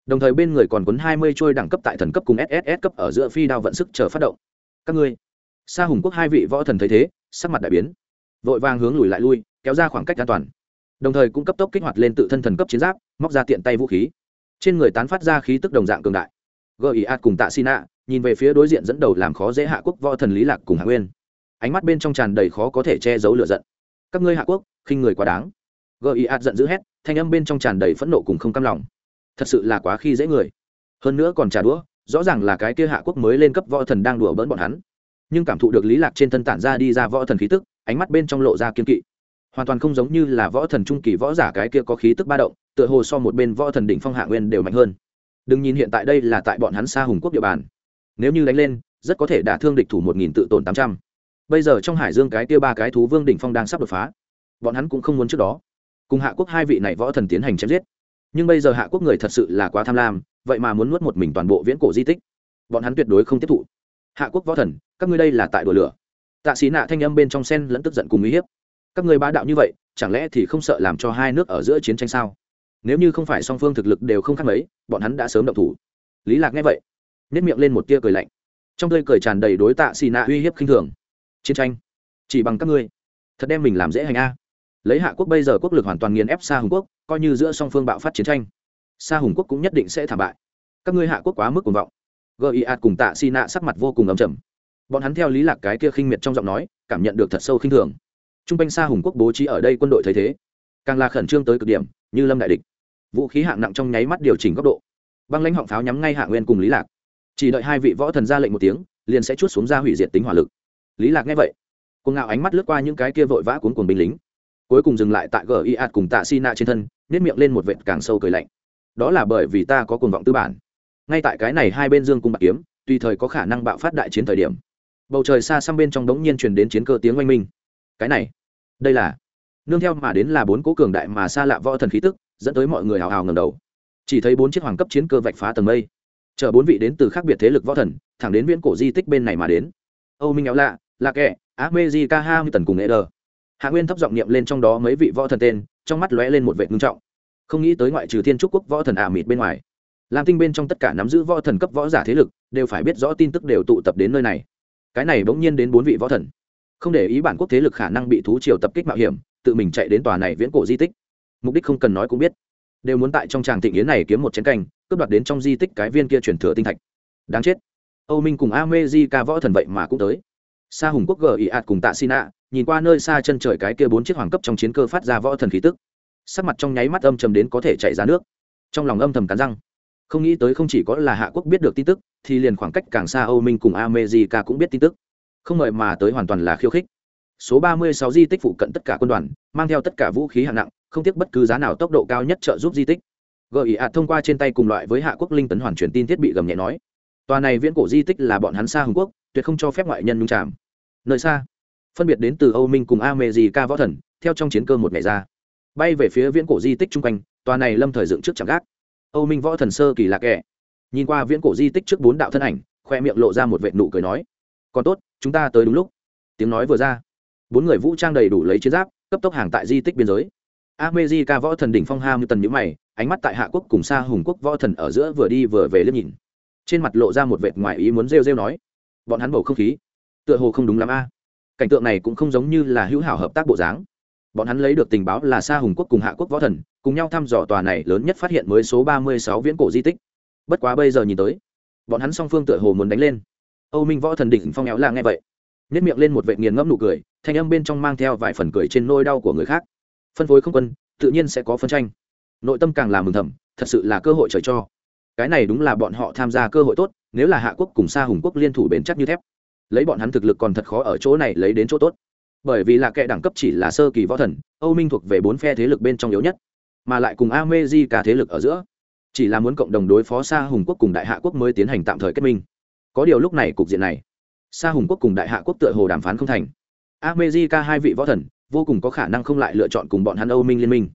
Đồng thời bên người còn cuốn hai mươi trôi đẳng cấp tại thần cấp cùng sss cấp ở giữa phi đao vận sức chờ phát động. Các ngươi, sa hùng quốc hai vị võ thần thấy thế, sắc mặt đại biến. Vội vàng hướng lùi lại lui, kéo ra khoảng cách an toàn. Đồng thời cũng cấp tốc kích hoạt lên tự thân thần cấp chiến giáp, móc ra tiện tay vũ khí. Trên người tán phát ra khí tức đồng dạng cường đại. Gợi ý ạt cùng tạ xin ạ nhìn về phía đối diện dẫn đầu làm khó dễ hạ quốc võ thần lý lạc cùng hạ nguyên. Ánh mắt bên trong tràn đầy khó có thể che giấu lửa giận. Các ngươi hạ quốc, khinh người quá đáng gợi ý ạt giận dữ hét, thanh âm bên trong tràn đầy phẫn nộ cùng không cam lòng. Thật sự là quá khi dễ người. Hơn nữa còn trả đũa, rõ ràng là cái kia hạ quốc mới lên cấp võ thần đang đùa bỡn bọn hắn. Nhưng cảm thụ được lý lạc trên thân tản ra đi ra võ thần khí tức, ánh mắt bên trong lộ ra kiên kỵ. Hoàn toàn không giống như là võ thần trung kỳ võ giả cái kia có khí tức ba động, tựa hồ so một bên võ thần đỉnh phong hạ nguyên đều mạnh hơn. Đừng nhìn hiện tại đây là tại bọn hắn xa hùng quốc địa bàn. Nếu như đánh lên, rất có thể đả thương địch thủ một nghìn tự tổn tám trăm. Bây giờ trong hải dương cái kia ba cái thú vương đỉnh phong đang sắp đột phá. Bọn hắn cũng không muốn trước đó cùng hạ quốc hai vị này võ thần tiến hành chém giết. Nhưng bây giờ hạ quốc người thật sự là quá tham lam, vậy mà muốn nuốt một mình toàn bộ viễn cổ di tích. Bọn hắn tuyệt đối không tiếp thụ. Hạ quốc võ thần, các ngươi đây là tại đùa lửa. Tạ xí nạ thanh âm bên trong sen lẫn tức giận cùng uy hiếp. Các người bá đạo như vậy, chẳng lẽ thì không sợ làm cho hai nước ở giữa chiến tranh sao? Nếu như không phải song phương thực lực đều không khác mấy, bọn hắn đã sớm động thủ. Lý lạc nghe vậy nếp miệng lên một tia cười lạnh. Trong tươi cười tràn đầy đối tạ xì nạ uy hiếp khinh thường. Chiến tranh, chỉ bằng các ngươi, thật đem mình làm dễ hành a lấy hạ quốc bây giờ quốc lực hoàn toàn nghiền ép xa hùng quốc, coi như giữa song phương bạo phát chiến tranh xa hùng quốc cũng nhất định sẽ thảm bại. Các ngươi hạ quốc quá mức cuồng vọng. Gợi ạt cùng tạ si nạ sắc mặt vô cùng ấm chầm bọn hắn theo lý lạc cái kia khinh miệt trong giọng nói, cảm nhận được thật sâu khinh thường. Trung quanh xa hùng quốc bố trí ở đây quân đội thấy thế, càng là khẩn trương tới cực điểm, như lâm đại địch. Vũ khí hạng nặng trong nháy mắt điều chỉnh góc độ. Băng lãnh họng pháo nhắm ngay hạ nguyên cùng lý lạc. Chỉ đợi hai vị võ thần ra lệnh một tiếng, liền sẽ chút xuống ra hủy diệt tính hỏa lực. Lý lạc nghe vậy, cuồng ngạo ánh mắt lướt qua những cái kia vội vã cuốn cuồng binh lính cuối cùng dừng lại tại gi ạt cùng tạ si na trên thân nếp miệng lên một vệt càng sâu cười lạnh. Đó là bởi vì ta có cuồng vọng tư bản. Ngay tại cái này hai bên dương cung bạc kiếm, tùy thời có khả năng bạo phát đại chiến thời điểm. Bầu trời xa xăm bên trong đống nhiên truyền đến chiến cơ tiếng oanh minh. Cái này, đây là, nương theo mà đến là bốn cố cường đại mà xa lạ võ thần khí tức, dẫn tới mọi người hào hào ngầm đầu. Chỉ thấy bốn chiếc hoàng cấp chiến cơ vạch phá tầng mây. Chở bốn vị đến từ khác biệt thế lực võ thần, thẳng đến viễn cổ di tích bên này mà đến. Âu minh éo lạ lạ kẹ á mê di ca ha tần cùng e đờ hạ nguyên thấp giọng niệm lên trong đó mấy vị võ thần tên, trong mắt lóe lên một vệ ngưng trọng. Không nghĩ tới ngoại trừ thiên trúc quốc võ thần ả mịt bên ngoài làm tinh bên trong tất cả nắm giữ võ thần cấp võ giả thế lực, đều phải biết rõ tin tức đều tụ tập đến nơi này. Cái này bỗng nhiên đến bốn vị võ thần. Không để ý bản quốc thế lực khả năng bị thú triều tập kích mạo hiểm, tự mình chạy đến tòa này viễn cổ di tích. Mục đích không cần nói cũng biết. Đều muốn tại trong tràng thịnh yến này kiếm một chén canh, cướp đoạt đến trong di tích cái viên kia truyền thừa tinh thạch. Đáng chết. Âu minh cùng a mê di ca võ thần vậy mà cũng tới. Sa hùng quốc gờ ị ạt cùng tạ xin ạ nhìn qua nơi xa chân trời cái kia bốn chiếc hoàng cấp trong chiến cơ phát ra võ thần khí tức. Sắc mặt trong nháy mắt âm trầm đến có thể chạy ra nước. Trong lòng âm thầm cắn răng. Không nghĩ tới không chỉ có là hạ quốc biết được tin tức, thì liền khoảng cách càng xa âu minh cùng a di ca cũng biết tin tức. Không mời mà tới hoàn toàn là khiêu khích. Số ba mươi sáu di tích phụ cận tất cả quân đoàn, mang theo tất cả vũ khí hạng nặng, không tiếc bất cứ giá nào tốc độ cao nhất trợ giúp di tích. Gợi ý ạt thông qua trên tay cùng loại với hạ quốc linh tấn hoàn truyền tin thiết bị gầm nhẹ nói. Tòa này viễn cổ di tích là bọn hắn xa hùng quốc, tuyệt không cho phép ngoại nhân nhung chạm nơi xa phân biệt đến từ âu minh cùng america ca võ thần theo trong chiến cơ một ngày ra. Bay về phía viễn cổ di tích chung quanh tòa này lâm thời dựng trước chẳng gác. Âu minh võ thần sơ kỳ lạc kẻ. Nhìn qua viễn cổ di tích trước bốn đạo thân ảnh khoe miệng lộ ra một vệ nụ cười nói còn tốt chúng ta tới đúng lúc. Tiếng nói vừa ra bốn người vũ trang đầy đủ lấy chiến giáp cấp tốc hàng tại di tích biên giới. America võ thần đỉnh phong ham như tần nhíu mày, ánh mắt tại Hạ quốc cùng xa Hùng quốc võ thần ở giữa vừa đi vừa về liếc nhìn. Trên mặt lộ ra một vệt ngoài ý muốn rêu rêu nói, bọn hắn bầu không khí, tựa hồ không đúng lắm a. Cảnh tượng này cũng không giống như là hữu hảo hợp tác bộ dáng. Bọn hắn lấy được tình báo là xa Hùng quốc cùng Hạ quốc võ thần, cùng nhau thăm dò tòa này lớn nhất phát hiện mới số 36 viễn cổ di tích. Bất quá bây giờ nhìn tới, bọn hắn song phương tựa hồ muốn đánh lên. Âu Minh võ thần đỉnh phong éo là nghe vậy, nhếch miệng lên một vệ nghiền ngẫm nụ cười, thanh âm bên trong mang theo vài phần cười trên nỗi đau của người khác phân phối không quân tự nhiên sẽ có phân tranh nội tâm càng là mừng thầm thật sự là cơ hội trời cho cái này đúng là bọn họ tham gia cơ hội tốt nếu là hạ quốc cùng xa hùng quốc liên thủ bền chắc như thép lấy bọn hắn thực lực còn thật khó ở chỗ này lấy đến chỗ tốt. Bởi vì là kệ đẳng cấp chỉ là sơ kỳ võ thần, âu minh thuộc về bốn phe thế lực bên trong yếu nhất, mà lại cùng amezi cả thế lực ở giữa. Chỉ là muốn cộng đồng đối phó xa hùng quốc cùng đại hạ quốc mới tiến hành tạm thời kết minh. Có điều lúc này cục diện này xa hùng quốc cùng đại hạ quốc tựa hồ đàm phán không thành. Amezi hai vị võ thần vô cùng có khả năng không lại lựa chọn cùng bọn hắn âu minh liên minh.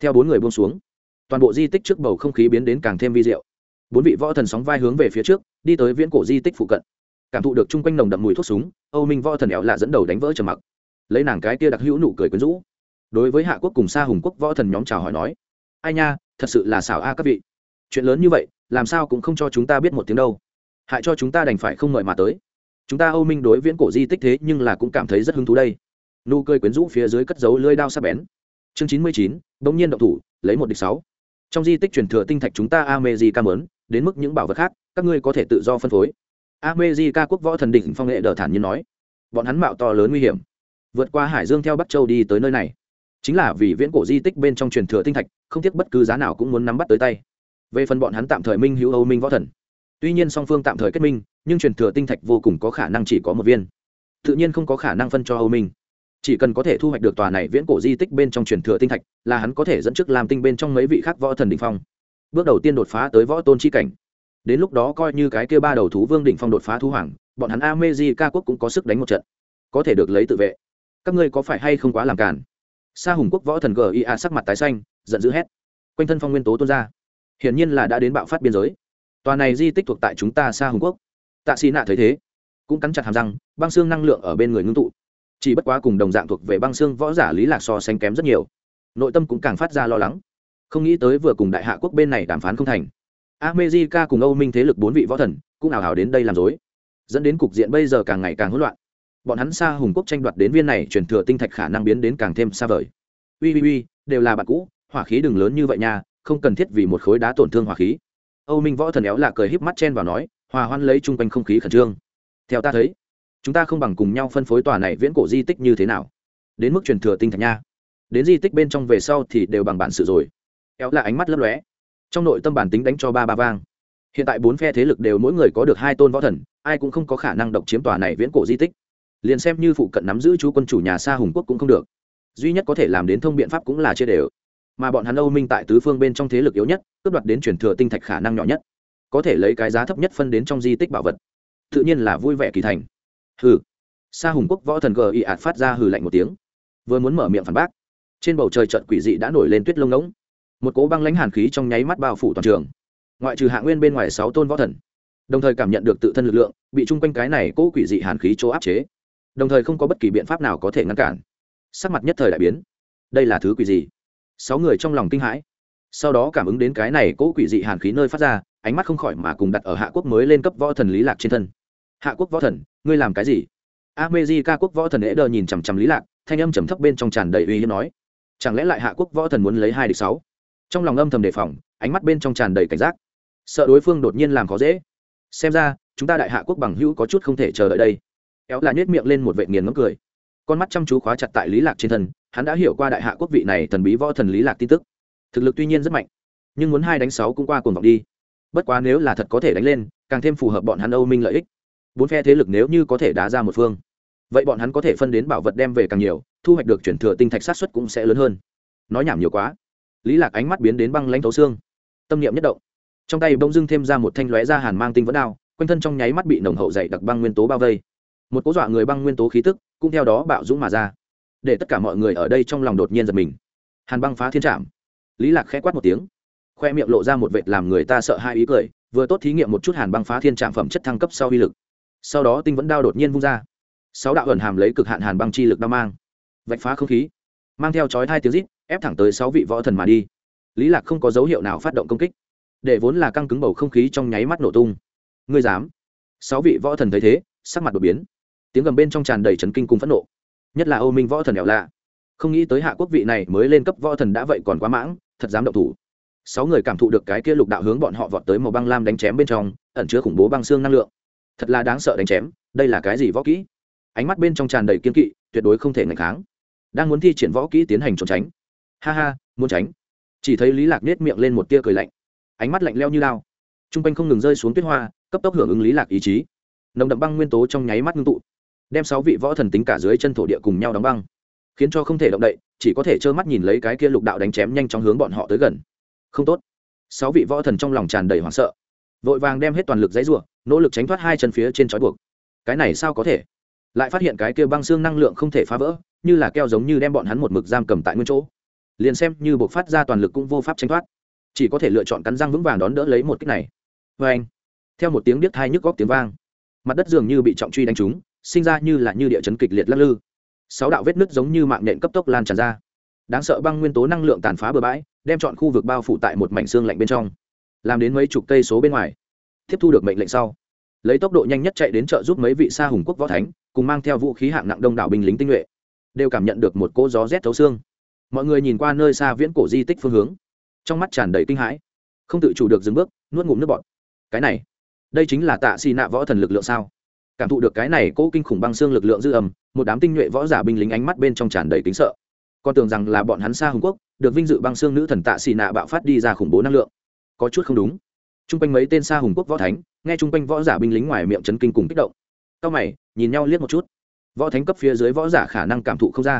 Theo bốn người buông xuống, toàn bộ di tích trước bầu không khí biến đến càng thêm vi diệu. Bốn vị võ thần sóng vai hướng về phía trước, đi tới viễn cổ di tích phụ cận cảm thụ được chung quanh nồng đậm mùi thuốc súng, âu minh võ thần éo lạ dẫn đầu đánh vỡ trầm mặc. Lấy nàng cái kia đặc hữu nụ cười quyến rũ. Đối với hạ quốc cùng xa hùng quốc võ thần nhóm chào hỏi nói, ai nha, thật sự là xảo a các vị. Chuyện lớn như vậy, làm sao cũng không cho chúng ta biết một tiếng đâu. Hại cho chúng ta đành phải không ngợi mà tới. Chúng ta âu minh đối viễn cổ di tích thế nhưng là cũng cảm thấy rất hứng thú đây. Nụ cười quyến rũ phía dưới cất dấu lưới đao sắc bén. Chương chín mươi chín, bỗng nhiên động thủ, lấy một địch sáu. Trong di tích truyền thừa tinh thạch chúng ta amejica mớn đến mức những bảo vật khác, các ngươi có thể tự do phân phối. America quốc võ thần đỉnh phong nghệ đờ thản nhiên nói, bọn hắn mạo to lớn nguy hiểm, vượt qua hải dương theo bắc châu đi tới nơi này. Chính là vì viễn cổ di tích bên trong truyền thừa tinh thạch, không tiếc bất cứ giá nào cũng muốn nắm bắt tới tay. Về phần bọn hắn tạm thời minh hữu âu minh võ thần. Tuy nhiên song phương tạm thời kết minh, nhưng truyền thừa tinh thạch vô cùng có khả năng chỉ có một viên. Tự nhiên không có khả năng phân cho âu minh. Chỉ cần có thể thu hoạch được tòa này viễn cổ di tích bên trong truyền thừa tinh thạch, là hắn có thể dẫn trước làm tinh bên trong mấy vị khác võ thần đỉnh phong. Bước đầu tiên đột phá tới võ tôn chi cảnh đến lúc đó coi như cái kia ba đầu thú vương đỉnh phong đột phá thú hoàng, bọn hắn a ca quốc cũng có sức đánh một trận. Có thể được lấy tự vệ. Các ngươi có phải hay không quá làm cản sa hùng quốc võ thần gia sắc mặt tái xanh, giận dữ hét. Quanh thân phong nguyên tố tuôn ra. Hiển nhiên là đã đến bạo phát biên giới. Tòa này di tích thuộc tại chúng ta sa hùng quốc. Tạ xì nạ thấy thế, cũng cắn chặt hàm răng, băng xương năng lượng ở bên người ngưng tụ. Chỉ bất quá cùng đồng dạng thuộc về băng xương võ giả lý lạc so sánh kém rất nhiều. Nội tâm cũng càng phát ra lo lắng. Không nghĩ tới vừa cùng đại hạ quốc bên này đàm phán không thành america cùng âu minh thế lực bốn vị võ thần cũng ảo ảo đến đây làm rối, dẫn đến cục diện bây giờ càng ngày càng hỗn loạn. Bọn hắn xa hùng quốc tranh đoạt đến viên này truyền thừa tinh thạch khả năng biến đến càng thêm xa vời. Ui ui ui đều là bạn cũ hỏa khí đừng lớn như vậy nha không cần thiết vì một khối đá tổn thương hỏa khí. Âu minh võ thần éo là cười híp mắt chen vào nói hòa hoan lấy chung quanh không khí khẩn trương. Theo ta thấy chúng ta không bằng cùng nhau phân phối tòa này viễn cổ di tích như thế nào. Đến mức truyền thừa tinh thạch nha. Đến di tích bên trong về sau thì đều bằng bản sự rồi. Éo là ánh mắt lấp lóe trong nội tâm bản tính đánh cho ba ba vang. Hiện tại bốn phe thế lực đều mỗi người có được hai tôn võ thần, ai cũng không có khả năng độc chiếm tòa này viễn cổ di tích. Liền xem như phụ cận nắm giữ chú quân chủ nhà xa hùng quốc cũng không được. Duy nhất có thể làm đến thông biện pháp cũng là chia đều. Mà bọn hắn âu minh tại tứ phương bên trong thế lực yếu nhất, cướp đoạt đến truyền thừa tinh thạch khả năng nhỏ nhất. Có thể lấy cái giá thấp nhất phân đến trong di tích bảo vật. Tự nhiên là vui vẻ kỳ thành. Hừ. Sa hùng quốc võ thần gờ ị ạt phát ra hừ lạnh một tiếng. Vừa muốn mở miệng phản bác, trên bầu trời trận quỷ dị đã nổi lên tuyết lông ngỗng một cố băng lãnh hàn khí trong nháy mắt bao phủ toàn trường. Ngoại trừ hạ nguyên bên ngoài sáu tôn võ thần, đồng thời cảm nhận được tự thân lực lượng, bị chung quanh cái này cố quỷ dị hàn khí chỗ áp chế. Đồng thời không có bất kỳ biện pháp nào có thể ngăn cản. Sắc mặt nhất thời đại biến. Đây là thứ quỷ gì? Sáu người trong lòng kinh hãi. Sau đó cảm ứng đến cái này cố quỷ dị hàn khí nơi phát ra, ánh mắt không khỏi mà cùng đặt ở hạ quốc mới lên cấp võ thần lý lạc trên thân. Hạ quốc võ thần, ngươi làm cái gì? Amezi ca quốc võ thần ế đờ nhìn chằm chằm lý lạc, thanh âm trầm thấp bên trong tràn đầy uy hiếp nói. Chẳng lẽ lại hạ quốc võ thần muốn lấy hai địch sáu? Trong lòng âm thầm đề phòng, ánh mắt bên trong tràn đầy cảnh giác. Sợ đối phương đột nhiên làm khó dễ. Xem ra, chúng ta đại hạ quốc bằng hữu có chút không thể chờ đợi đây. Éo là nhét miệng lên một vệ nghiền ngấm cười. Con mắt chăm chú khóa chặt tại lý lạc trên thân, hắn đã hiểu qua đại hạ quốc vị này thần bí võ thần lý lạc tin tức. Thực lực tuy nhiên rất mạnh, nhưng muốn hai đánh sáu cũng qua cuồng vọng đi. Bất quá nếu là thật có thể đánh lên, càng thêm phù hợp bọn hắn âu minh lợi ích. Bốn phe thế lực nếu như có thể đá ra một phương, vậy bọn hắn có thể phân đến bảo vật đem về càng nhiều, thu hoạch được chuyển thừa tinh thạch sát xuất cũng sẽ lớn hơn. Nói nhảm nhiều quá lý lạc ánh mắt biến đến băng lãnh thấu xương. Tâm niệm nhất động. Trong tay bỗng dưng thêm ra một thanh lóe ra hàn mang tinh vẫn đao, quanh thân trong nháy mắt bị nồng hậu dày đặc băng nguyên tố bao vây. Một cố dọa người băng nguyên tố khí tức cũng theo đó bạo dũng mà ra. Để tất cả mọi người ở đây trong lòng đột nhiên giật mình. Hàn băng phá thiên trạm lý lạc khẽ quát một tiếng. Khoe miệng lộ ra một vệt làm người ta sợ hai ý cười, vừa tốt thí nghiệm một chút hàn băng phá thiên trạm phẩm chất thăng cấp sau uy lực. Sau đó tinh vẫn đao đột nhiên vung ra. Sáu đạo ẩn hàm lấy cực hạn hàn băng chi lực đao mang. Vạch phá không khí. Mang theo chói hai tiếng rít ép thẳng tới sáu vị võ thần mà đi. Lý lạc không có dấu hiệu nào phát động công kích. Để vốn là căng cứng bầu không khí trong nháy mắt nổ tung. Ngươi dám? Sáu vị võ thần thấy thế, sắc mặt đột biến. Tiếng gầm bên trong tràn đầy trấn kinh cùng phẫn nộ. Nhất là âu minh võ thần đèo lạ. Không nghĩ tới hạ quốc vị này mới lên cấp võ thần đã vậy còn quá mãng, thật dám động thủ. Sáu người cảm thụ được cái kia lục đạo hướng bọn họ vọt tới màu băng lam đánh chém bên trong, ẩn chứa khủng bố băng xương năng lượng. Thật là đáng sợ đánh chém, đây là cái gì võ kỹ? Ánh mắt bên trong tràn đầy kiên kỵ, tuyệt đối không thể ngạch kháng. Đang muốn thi triển võ kỹ tiến hành trốn tránh ha ha, muốn tránh. Chỉ thấy lý lạc nết miệng lên một tia cười lạnh. Ánh mắt lạnh leo như lao t r u n g quanh không ngừng rơi xuống tuyết hoa, cấp tốc hưởng ứng lý lạc ý chí. Nồng đậm băng nguyên tố trong nháy mắt ngưng tụ, đem sáu vị võ thần tính cả dưới chân thổ địa cùng nhau đóng băng, khiến cho không thể động đậy, chỉ có thể trơ mắt nhìn lấy cái kia lục đạo đánh chém nhanh chóng hướng bọn họ tới gần. Không tốt. Sáu vị võ thần trong lòng tràn đầy hoảng sợ, vội vàng đem hết toàn lực dãy ruộng nỗ lực tránh thoát hai chân phía trên trói buộc. Cái này sao có thể? Lại phát hiện cái kia băng xương năng lượng không thể phá vỡ, như là keo giống như đem bọn hắn một mực giam cầm tại nguyên chỗ liền xem như buộc phát ra toàn lực cũng vô pháp tranh thoát. Chỉ có thể lựa chọn cắn răng vững vàng đón đỡ lấy một cách này. Vê anh, theo một tiếng biết thai nhức góc tiếng vang, mặt đất dường như bị trọng truy đánh trúng, sinh ra như là như địa chấn kịch liệt lắc lư. Sáu đạo vết nứt giống như mạng nện cấp tốc lan tràn ra. Đáng sợ băng nguyên tố năng lượng tàn phá bừa bãi, đem chọn khu vực bao phủ tại một mảnh xương lạnh bên trong, làm đến mấy chục cây số bên ngoài. Tiếp thu được mệnh lệnh sau, lấy tốc độ nhanh nhất chạy đến chợ giúp mấy vị sa hùng quốc võ thánh, cùng mang theo vũ khí hạng nặng đông đảo binh lính tinh nhuệ, đều cảm nhận được một cỗ gió rét thấu xương mọi người nhìn qua nơi xa viễn cổ di tích phương hướng. Trong mắt tràn đầy kinh hãi. Không tự chủ được dừng bước, nuốt ngụm nước bọt. Cái này, đây chính là tạ xì nạ võ thần lực lượng sao? Cảm thụ được cái này cỗ kinh khủng băng xương lực lượng dư ầm một đám tinh nhuệ võ giả binh lính ánh mắt bên trong tràn đầy kính sợ. Con tưởng rằng là bọn hắn xa hùng quốc, được vinh dự băng xương nữ thần tạ xì nạ bạo phát đi ra khủng bố năng lượng. Có chút không đúng. T r u n g quanh mấy tên xa hùng quốc võ thánh, nghe t r u n g quanh võ giả binh lính ngoài miệng chấn kinh cùng kích động. C mày, nhìn nhau liếc một chút. Võ thánh cấp phía dưới võ giả khả năng cảm thụ không ra.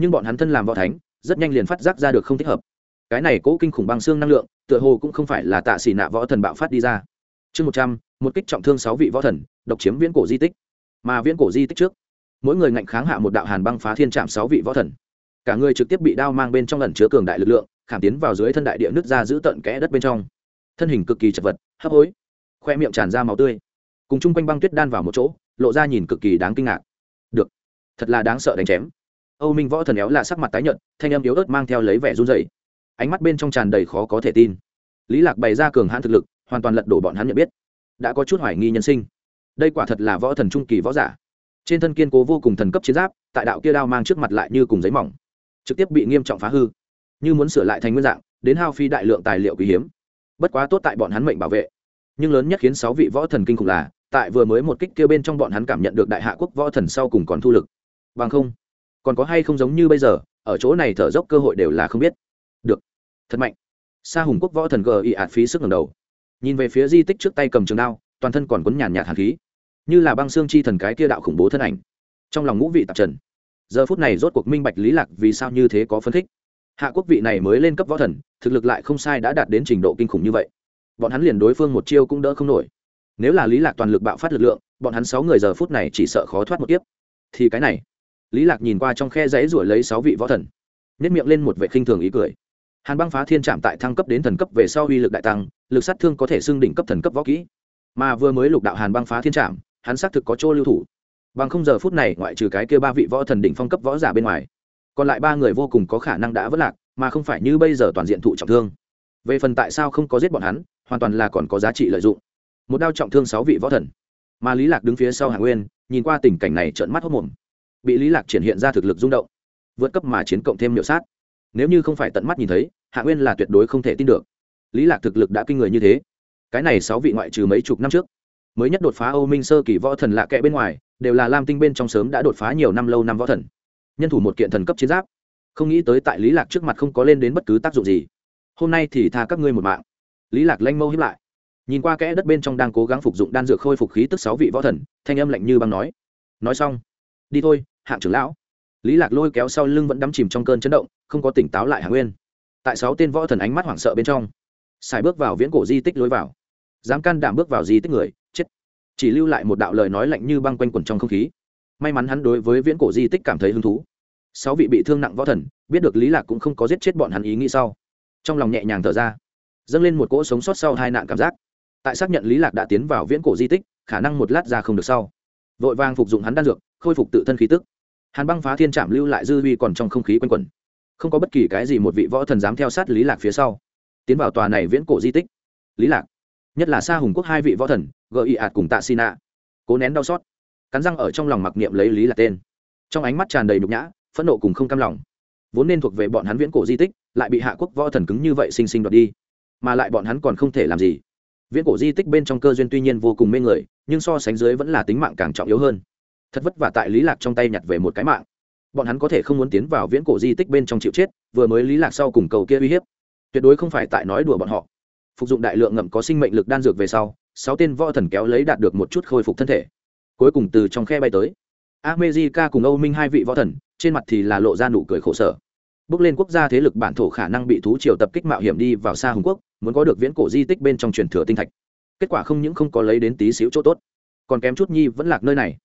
Nhưng bọn hắn thân làm võ thánh rất nhanh liền phát giác ra được không thích hợp. Cái này cố kinh khủng băng xương năng lượng, tựa hồ cũng không phải là tạ xỉ nạ võ thần bạo phát đi ra. Chương một trăm, một kích trọng thương sáu vị võ thần, độc chiếm viễn cổ di tích. Mà viễn cổ di tích trước, mỗi người ngạnh kháng hạ một đạo hàn băng phá thiên trạm sáu vị võ thần. Cả người trực tiếp bị đao mang bên trong lần chứa cường đại lực lượng, khảm tiến vào dưới thân đại địa nước ra giữ tận kẽ đất bên trong. Thân hình cực kỳ chật vật, hấp hối, khoe miệng tràn ra màu tươi. Cùng chung quanh băng tuyết đan vào một chỗ, lộ ra nhìn cực kỳ đáng kinh ngạc. Được, thật là đáng sợ đánh chém âu minh võ thần éo là sắc mặt tái nhợt thanh âm yếu ớt mang theo lấy vẻ run rẩy, ánh mắt bên trong tràn đầy khó có thể tin. Lý lạc bày ra cường hãn thực lực hoàn toàn lật đổ bọn hắn nhận biết. Đã có chút hoài nghi nhân sinh. Đây quả thật là võ thần trung kỳ võ giả. Trên thân kiên cố vô cùng thần cấp chiến giáp tại đạo kia đao mang trước mặt lại như cùng giấy mỏng. Trực tiếp bị nghiêm trọng phá hư. Như muốn sửa lại thành nguyên dạng đến hao phi đại lượng tài liệu quý hiếm. Bất quá tốt tại bọn hắn mệnh bảo vệ. Nhưng lớn nhất khiến sáu vị võ thần kinh khủng là tại vừa mới một kích kia bên trong bọn hắn cảm nhận được đại hạ quốc võ thần sau cùng còn thu lực. Bằng không còn có hay không giống như bây giờ ở chỗ này thở dốc cơ hội đều là không biết. Được. Thật mạnh. Sa hùng quốc võ thần gờ ị ạt phí sức ngầm đầu. Nhìn về phía di tích trước tay cầm trường đao toàn thân còn quấn nhàn nhạt hạt khí. Như là băng xương chi thần cái kia đạo khủng bố thân ảnh. Trong lòng ngũ vị tạp trần. Giờ phút này rốt cuộc minh bạch lý lạc vì sao như thế có phân tích, hạ quốc vị này mới lên cấp võ thần thực lực lại không sai đã đạt đến trình độ kinh khủng như vậy. Bọn hắn liền đối phương một chiêu cũng đỡ không nổi. Nếu là lý lạc toàn lực bạo phát lực lượng bọn hắn sáu người giờ phút này chỉ sợ khó thoát một tiếp thì cái này lý lạc nhìn qua trong khe dãy ruổi lấy sáu vị võ thần nhét miệng lên một vệ khinh thường ý cười. Hàn băng phá thiên trạm tại thăng cấp đến thần cấp về sau uy lực đại tăng, lực sát thương có thể xưng đỉnh cấp thần cấp võ kỹ. Mà vừa mới lục đạo hàn băng phá thiên trạm hắn xác thực có chỗ lưu thủ. Bằng không giờ phút này, ngoại trừ cái kia ba vị võ thần đỉnh phong cấp võ giả bên ngoài, còn lại ba người vô cùng có khả năng đã vất lạc, mà không phải như bây giờ toàn diện thụ trọng thương. Về phần tại sao không có giết bọn hắn, hoàn toàn là còn có giá trị lợi dụng. Một đao trọng thương sáu vị võ thần. Mà lý lạc đứng phía sau hạ nguyên, nhìn qua tình cảnh này trợn mắt hốc mồm bị lý lạc triển hiện ra thực lực rung động, vượt cấp mà chiến cộng thêm nhiều sát. Nếu như không phải tận mắt nhìn thấy, hạ nguyên là tuyệt đối không thể tin được. Lý lạc thực lực đã kinh người như thế. Cái này sáu vị ngoại trừ mấy chục năm trước, mới nhất đột phá âu minh sơ kỳ võ thần lạ kẽ bên ngoài, đều là lam tinh bên trong sớm đã đột phá nhiều năm lâu năm võ thần. Nhân thủ một kiện thần cấp chiến giáp. Không nghĩ tới tại lý lạc trước mặt không có lên đến bất cứ tác dụng gì. Hôm nay thì tha các ngươi một mạng. Lý lạc lanh mâu hiếp lại. Nhìn qua kẽ đất bên trong đang cố gắng phục dụng đan dược khôi phục khí tức sáu vị võ thần, thanh âm lạnh như băng nói. Nói xong, đi thôi hạng trưởng lão. Lý lạc lôi kéo sau lưng vẫn đắm chìm trong cơn chấn động, không có tỉnh táo lại hạ nguyên. Tại sáu tên võ thần ánh mắt hoảng sợ bên trong xài bước vào viễn cổ di tích lối vào. Dám can đảm bước vào di tích người, chết. Chỉ lưu lại một đạo lời nói lạnh như băng quanh quẩn trong không khí. May mắn hắn đối với viễn cổ di tích cảm thấy hứng thú. Sáu vị bị thương nặng võ thần, biết được lý lạc cũng không có giết chết bọn hắn ý nghĩ sau, trong lòng nhẹ nhàng thở ra, dâng lên một cỗ sống sót sau hai nạn cảm giác. Tại xác nhận lý lạc đã tiến vào viễn cổ di tích, khả năng một lát ra không được sau, vội vàng phục dụng hắn đan dược, khôi phục tự thân khí tức hàn băng phá thiên trạm lưu lại dư vi còn trong không khí quanh quẩn. Không có bất kỳ cái gì một vị võ thần dám theo sát lý lạc phía sau. Tiến vào tòa này viễn cổ di tích. Lý lạc, nhất là sa hùng quốc hai vị võ thần gợi ý ạt cùng tạ xin ạ cố nén đau xót. Cắn răng ở trong lòng mặc niệm lấy lý lạc tên. Trong ánh mắt tràn đầy nhục nhã, phẫn nộ cùng không cam lòng. Vốn nên thuộc về bọn hắn viễn cổ di tích, lại bị hạ quốc võ thần cứng như vậy sinh sinh đoạt đi. Mà lại bọn hắn còn không thể làm gì. Viễn cổ di tích bên trong cơ duyên tuy nhiên vô cùng mê người, nhưng so sánh dưới vẫn là tính mạng càng trọng yếu hơn thật vất vả tại lý lạc trong tay nhặt về một cái mạng bọn hắn có thể không muốn tiến vào viễn cổ di tích bên trong chịu chết vừa mới lý lạc sau cùng cầu kia uy hiếp tuyệt đối không phải tại nói đùa bọn họ phục dụng đại lượng ngậm có sinh mệnh lực đan dược về sau sáu tên võ thần kéo lấy đạt được một chút khôi phục thân thể cuối cùng từ trong khe bay tới America cùng Âu Minh hai vị võ thần, trên mặt thì là lộ ra nụ cười khổ sở. Bước lên quốc gia thế lực bản thổ khả năng bị thú triều tập kích mạo hiểm đi vào xa Hồng Quốc, muốn có được viễn cổ di tích bên trong truyền thừa tinh thạch. Kết quả không những không có lấy đến tí xíu chỗ tốt, còn kém chút nhi vẫn lạc nơi này.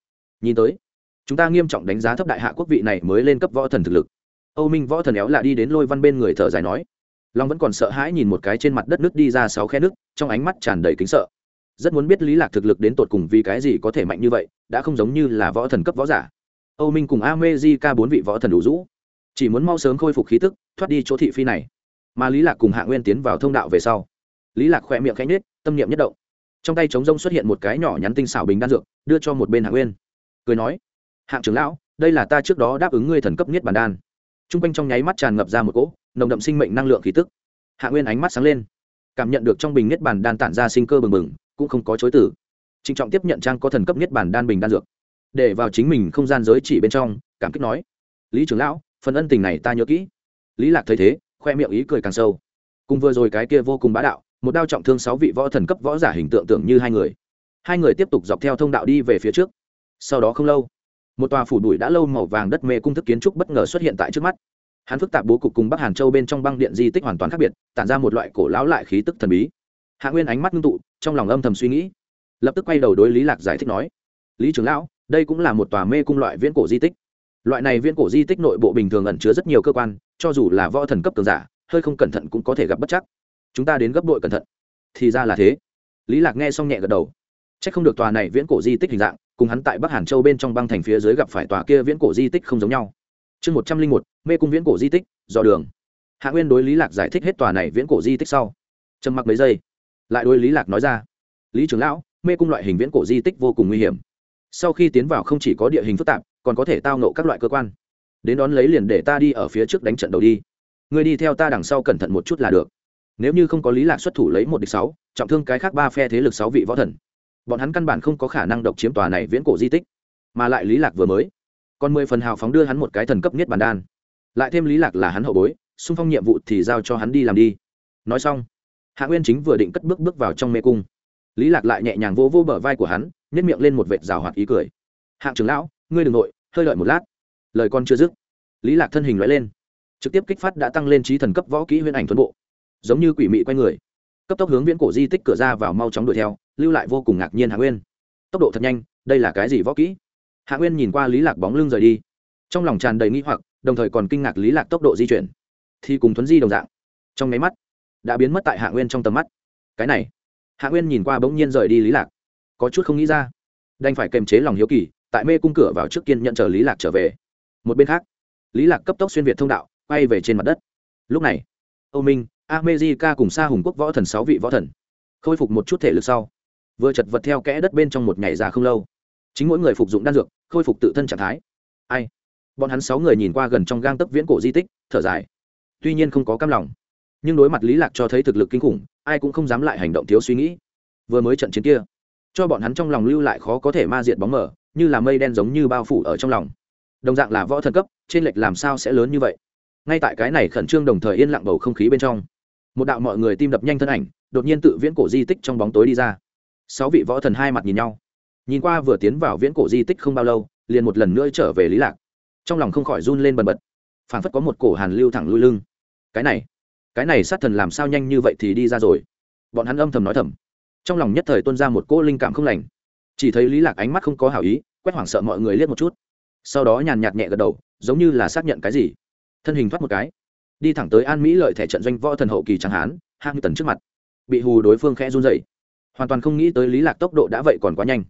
Nhìn tới, chúng ta nghiêm trọng đánh giá thấp đại hạ quốc vị này mới lên cấp võ thần thực lực. Âu Minh võ thần éo lạ đi đến Lôi Văn bên người thở dài nói, Long vẫn còn sợ hãi nhìn một cái trên mặt đất nước đi ra sáu khe nước, trong ánh mắt tràn đầy kính sợ. Rất muốn biết lý lạc thực lực đến tột cùng vì cái gì có thể mạnh như vậy đã không giống như là võ thần cấp võ giả. Âu minh cùng amejica bốn vị võ thần đủ rũ. Chỉ muốn mau sớm khôi phục khí tức thoát đi chỗ thị phi này. Mà lý lạc cùng hạ nguyên tiến vào thông đạo về sau. Lý lạc khỏe miệng khẽ nhếch tâm niệm nhất động. Trong tay trống rông xuất hiện một cái nhỏ nhắn tinh xảo bình đan dược đưa cho một bên hạ nguyên cười nói, hạng trưởng lão, đây là ta trước đó đáp ứng ngươi thần cấp nhất bản đan. Trung quanh trong nháy mắt tràn ngập ra một cỗ nồng đậm sinh mệnh năng lượng khí tức. Hạ nguyên ánh mắt sáng lên, cảm nhận được trong bình nhất bản đan tản ra sinh cơ bừng bừng, cũng không có chối tử trịnh trọng tiếp nhận trang có thần cấp nhất bản đan bình đan dược, để vào chính mình không gian giới chỉ bên trong, cảm kích nói, lý trưởng lão, phần ân tình này ta nhớ kỹ. Lý lạc thấy thế, khoe miệng ý cười càng sâu. Cùng vừa rồi cái kia vô cùng bá đạo, một đao trọng thương sáu vị võ thần cấp võ giả hình tượng tưởng như hai người. Hai người tiếp tục dọc theo thông đạo đi về phía trước sau đó không lâu, một tòa phủ đuổi đã lâu màu vàng đất mê cung thức kiến trúc bất ngờ xuất hiện tại trước mắt. Hắn phức tạp bố cục cùng bắc hàn châu bên trong băng điện di tích hoàn toàn khác biệt, tản ra một loại cổ lão lại khí tức thần bí. Hạ nguyên ánh mắt ngưng tụ, trong lòng âm thầm suy nghĩ, lập tức quay đầu đối lý lạc giải thích nói, lý trưởng lão, đây cũng là một tòa mê cung loại viễn cổ di tích. Loại này viễn cổ di tích nội bộ bình thường ẩn chứa rất nhiều cơ quan, cho dù là võ thần cấp cường giả, hơi không cẩn thận cũng có thể gặp bất chắc. Chúng ta đến gấp đội cẩn thận. Thì ra là thế. Lý lạc nghe xong nhẹ gật đầu. Chắc không được tòa này viễn cổ di tích hình dạng cùng hắn tại bắc hàn châu bên trong băng thành phía dưới gặp phải tòa kia viễn cổ di tích không giống nhau. Chương một trăm linh một, mê cung viễn cổ di tích, dò đường. Hạ nguyên đối lý lạc giải thích hết tòa này viễn cổ di tích sau. Trầm mặc mấy giây, lại đối lý lạc nói ra, lý trưởng lão, mê cung loại hình viễn cổ di tích vô cùng nguy hiểm. Sau khi tiến vào không chỉ có địa hình phức tạp, còn có thể tao nộ các loại cơ quan. Đến đón lấy liền để ta đi ở phía trước đánh trận đầu đi. Người đi theo ta đằng sau cẩn thận một chút là được. Nếu như không có lý lạc xuất thủ lấy một địch sáu, trọng thương cái khác ba phe thế lực sáu vị võ thần bọn hắn căn bản không có khả năng độc chiếm tòa này viễn cổ di tích, mà lại lý lạc vừa mới. Còn mười phần hào phóng đưa hắn một cái thần cấp nhất bản đan. Lại thêm lý lạc là hắn hậu bối, xung phong nhiệm vụ thì giao cho hắn đi làm đi. Nói xong, hạ nguyên chính vừa định cất bước bước vào trong mê cung. Lý lạc lại nhẹ nhàng vô vô bờ vai của hắn nhét miệng lên một vệt rào hoạt ý cười. Hạng trưởng lão, ngươi đừng nội, hơi đợi một lát. Lời con chưa dứt, lý lạc thân hình lóe lên, trực tiếp kích phát đã tăng lên trí thần cấp võ kỹ huyễn ảnh tuấn bộ, giống như quỷ mị quay người, cấp tốc hướng viễn cổ di tích cửa ra vào mau chóng đuổi theo lưu lại vô cùng ngạc nhiên hạ nguyên. Tốc độ thật nhanh, đây là cái gì võ kỹ? Hạ nguyên nhìn qua lý lạc bóng lưng rời đi. Trong lòng tràn đầy nghi hoặc, đồng thời còn kinh ngạc lý lạc tốc độ di chuyển. Thì cùng thuấn di đồng dạng. Trong máy mắt, đã biến mất tại hạ nguyên trong tầm mắt. Cái này, hạ nguyên nhìn qua bỗng nhiên rời đi lý lạc. Có chút không nghĩ ra. Đành phải kềm chế lòng hiếu kỳ, tại mê cung cửa vào trước kiên nhận chờ lý lạc trở về. Một bên khác, lý lạc cấp tốc xuyên việt thông đạo, quay về trên mặt đất. Lúc này, âu minh amejica cùng sa hùng quốc võ thần sáu vị võ thần, khôi phục một chút thể lực sau vừa chật vật theo kẽ đất bên trong một nhảy ra không lâu. Chính mỗi người phục dụng đan dược, khôi phục tự thân trạng thái. Ai? Bọn hắn sáu người nhìn qua gần trong gang tấc viễn cổ di tích, thở dài. Tuy nhiên không có cam lòng, nhưng đối mặt lý lạc cho thấy thực lực kinh khủng, ai cũng không dám lại hành động thiếu suy nghĩ. Vừa mới trận chiến kia, cho bọn hắn trong lòng lưu lại khó có thể ma diệt bóng mở như là mây đen giống như bao phủ ở trong lòng. Đồng dạng là võ thần cấp, trên lệch làm sao sẽ lớn như vậy? Ngay tại cái này khẩn trương đồng thời yên lặng bầu không khí bên trong, một đạo mọi người tim đập nhanh thân ảnh, đột nhiên tự viễn cổ di tích trong bóng tối đi ra sáu vị võ thần hai mặt nhìn nhau. Nhìn qua vừa tiến vào viễn cổ di tích không bao lâu, liền một lần nữa trở về lý lạc. Trong lòng không khỏi run lên bần bật. Phảng phất có một cổ hàn lưu thẳng lui lưng. Cái này cái này sát thần làm sao nhanh như vậy thì đi ra rồi? Bọn hắn âm thầm nói thầm. Trong lòng nhất thời tuôn ra một cỗ linh cảm không lành. Chỉ thấy lý lạc ánh mắt không có hảo ý, quét hoảng sợ mọi người liếc một chút. Sau đó nhàn nhạt nhẹ gật đầu, giống như là xác nhận cái gì. Thân hình thoát một cái. Đi thẳng tới an mỹ lợi thẻ trận doanh võ thần hậu kỳ chẳng hán hang tần trước mặt. Bị hù đối phương khẽ run dậy hoàn toàn không nghĩ tới lý lạc tốc độ đã vậy còn quá nhanh.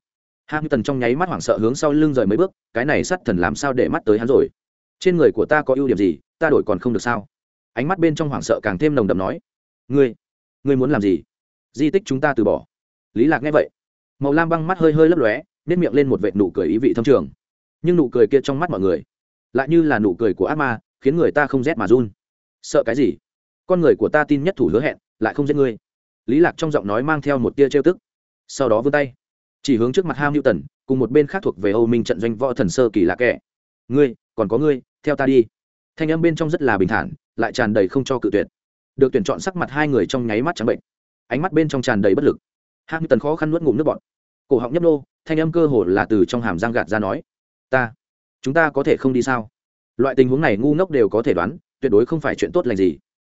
Tần trong nháy mắt hoảng sợ hướng sau lưng rời mấy bước, cái này sát thần làm sao để mắt tới hắn rồi? Trên người của ta có ưu điểm gì, ta đổi còn không được sao? Ánh mắt bên trong hoảng sợ càng thêm nồng đậm nói. Ngươi ngươi muốn làm gì? Di tích chúng ta từ bỏ. Lý lạc nghe vậy. Màu lam băng mắt hơi hơi lấp lóe, nét miệng lên một vệt nụ cười ý vị thâm trường. Nhưng nụ cười kia trong mắt mọi người lại như là nụ cười của ác ma, khiến người ta không rét mà run. Sợ cái gì? Con người của ta tin nhất thủ hứa hẹn, lại không giết ngươi lý lạc trong giọng nói mang theo một tia trêu tức. Sau đó vươn tay, chỉ hướng trước mặt ham hữu tần cùng một bên khác thuộc về âu minh trận doanh võ thần sơ kỳ lạ kẻ. Ngươi, còn có ngươi, theo ta đi. Thanh âm bên trong rất là bình thản, lại tràn đầy không cho cự tuyệt. Được tuyển chọn sắc mặt hai người trong nháy mắt trắng bệnh. Ánh mắt bên trong tràn đầy bất lực. Ham tần khó khăn nuốt ngụm nước bọt. Cổ họng nhấp nô, thanh âm cơ hồ là từ trong hàm răng gạt ra nói, ta, chúng ta có thể không đi sao? Loại tình huống này ngu ngốc đều có thể đoán, tuyệt đối không phải chuyện tốt lành gì.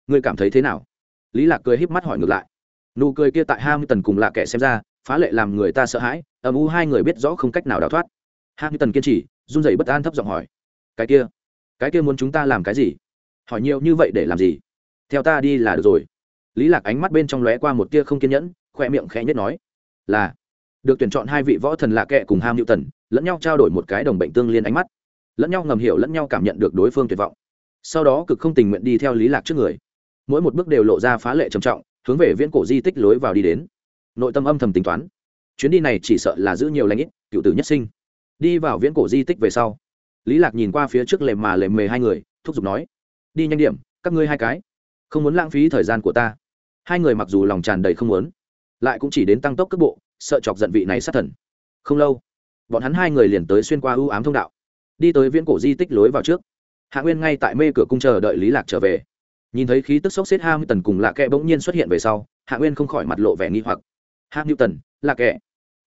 Ngươi cảm thấy thế nào? Lý lạc cười híp mắt hỏi ngược lại nụ cười kia tại hamilton tần cùng lạ kẻ xem ra, phá lệ làm người ta sợ hãi, âm u hai người biết rõ không cách nào đào thoát. Hamilton tần kiên trì, run rẩy bất an thấp giọng hỏi, cái kia cái kia muốn chúng ta làm cái gì? Hỏi nhiều như vậy để làm gì? Theo ta đi là được rồi. Lý lạc ánh mắt bên trong lóe qua một tia không kiên nhẫn khoe miệng khẽ nhất nói, là. Được tuyển chọn hai vị võ thần lạ kệ cùng ham hữu tần lẫn nhau trao đổi một cái đồng bệnh tương liên ánh mắt. Lẫn nhau ngầm hiểu, lẫn nhau cảm nhận được đối phương tuyệt vọng. Sau đó cực không tình nguyện đi theo lý lạc trước người. Mỗi một bước đều lộ ra phá lệ trầm trọng hướng về viễn cổ di tích lối vào đi đến. Nội tâm âm thầm tính toán. Chuyến đi này chỉ sợ là giữ nhiều lãnh ít, cựu tử nhất sinh. Đi vào viễn cổ di tích về sau, lý lạc nhìn qua phía trước lề mà lề mề hai người, thúc giục nói, đi nhanh điểm, các ngươi hai cái, không muốn lãng phí thời gian của ta. Hai người mặc dù lòng tràn đầy không muốn, lại cũng chỉ đến tăng tốc cước bộ, sợ chọc giận vị này sát thần. Không lâu, bọn hắn hai người liền tới xuyên qua ưu ám thông đạo, đi tới viễn cổ di tích lối vào trước. Hạ nguyên ngay tại mê cửa cung chờ đợi lý lạc trở về nhìn thấy khí tức sốc xếp ham tần cùng lạ kệ bỗng nhiên xuất hiện về sau, hạ nguyên không khỏi mặt lộ vẻ nghi hoặc. Ham hữu tần lạ kệ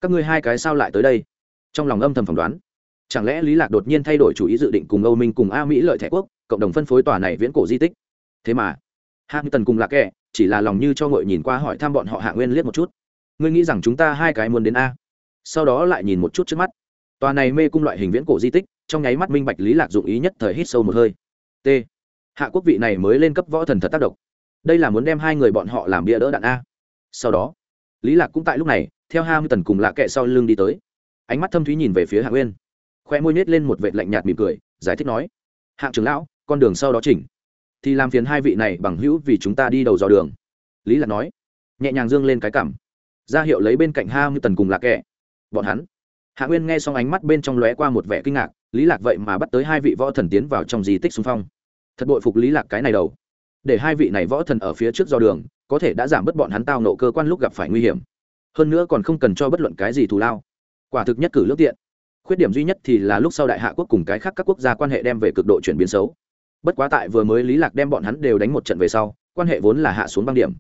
các ngươi hai cái sao lại tới đây? Trong lòng âm thầm phỏng đoán. Chẳng lẽ lý lạc đột nhiên thay đổi chủ ý dự định cùng âu minh cùng a mỹ lợi thẻ quốc, cộng đồng phân phối tòa này viễn cổ di tích? Thế mà ham tần cùng lạ kệ chỉ là lòng như cho ngội nhìn qua hỏi thăm bọn họ hạ nguyên liếc một chút. Ngươi nghĩ rằng chúng ta hai cái muốn đến a? Sau đó lại nhìn một chút trước mắt. Tòa này mê cung loại hình viễn cổ di tích, trong nháy mắt minh bạch lý lạc dụng ý nhất thời hít sâu một hơi. T hạ quốc vị này mới lên cấp võ thần thật tác động. Đây là muốn đem hai người bọn họ làm bia đỡ đạn a. Sau đó, lý lạc cũng tại lúc này, theo hai mươi tần cùng lạ kệ sau lưng đi tới. Ánh mắt thâm thúy nhìn về phía hạ nguyên. Khoe môi nết lên một vệt lạnh nhạt mỉm cười, giải thích nói hạng trưởng lão, con đường sau đó chỉnh. Thì làm phiền hai vị này bằng hữu vì chúng ta đi đầu dò đường. Lý lạc nói, nhẹ nhàng dương lên cái cảm. Ra hiệu lấy bên cạnh hai mươi tần cùng lạ kệ. Bọn hắn. Hạ nguyên nghe xong ánh mắt bên trong lóe qua một vẻ kinh ngạc, lý lạc vậy mà bắt tới hai vị võ thần tiến vào trong di tích xung phong thật bội phục lý lạc cái này đầu. Để hai vị này võ thần ở phía trước do đường, có thể đã giảm bớt bọn hắn tao nộ cơ quan lúc gặp phải nguy hiểm. Hơn nữa còn không cần cho bất luận cái gì thù lao. Quả thực nhất cử lước tiện. Khuyết điểm duy nhất thì là lúc sau đại hạ quốc cùng cái khác các quốc gia quan hệ đem về cực độ chuyển biến xấu. Bất quá tại vừa mới lý lạc đem bọn hắn đều đánh một trận về sau, quan hệ vốn là hạ xuống băng điểm.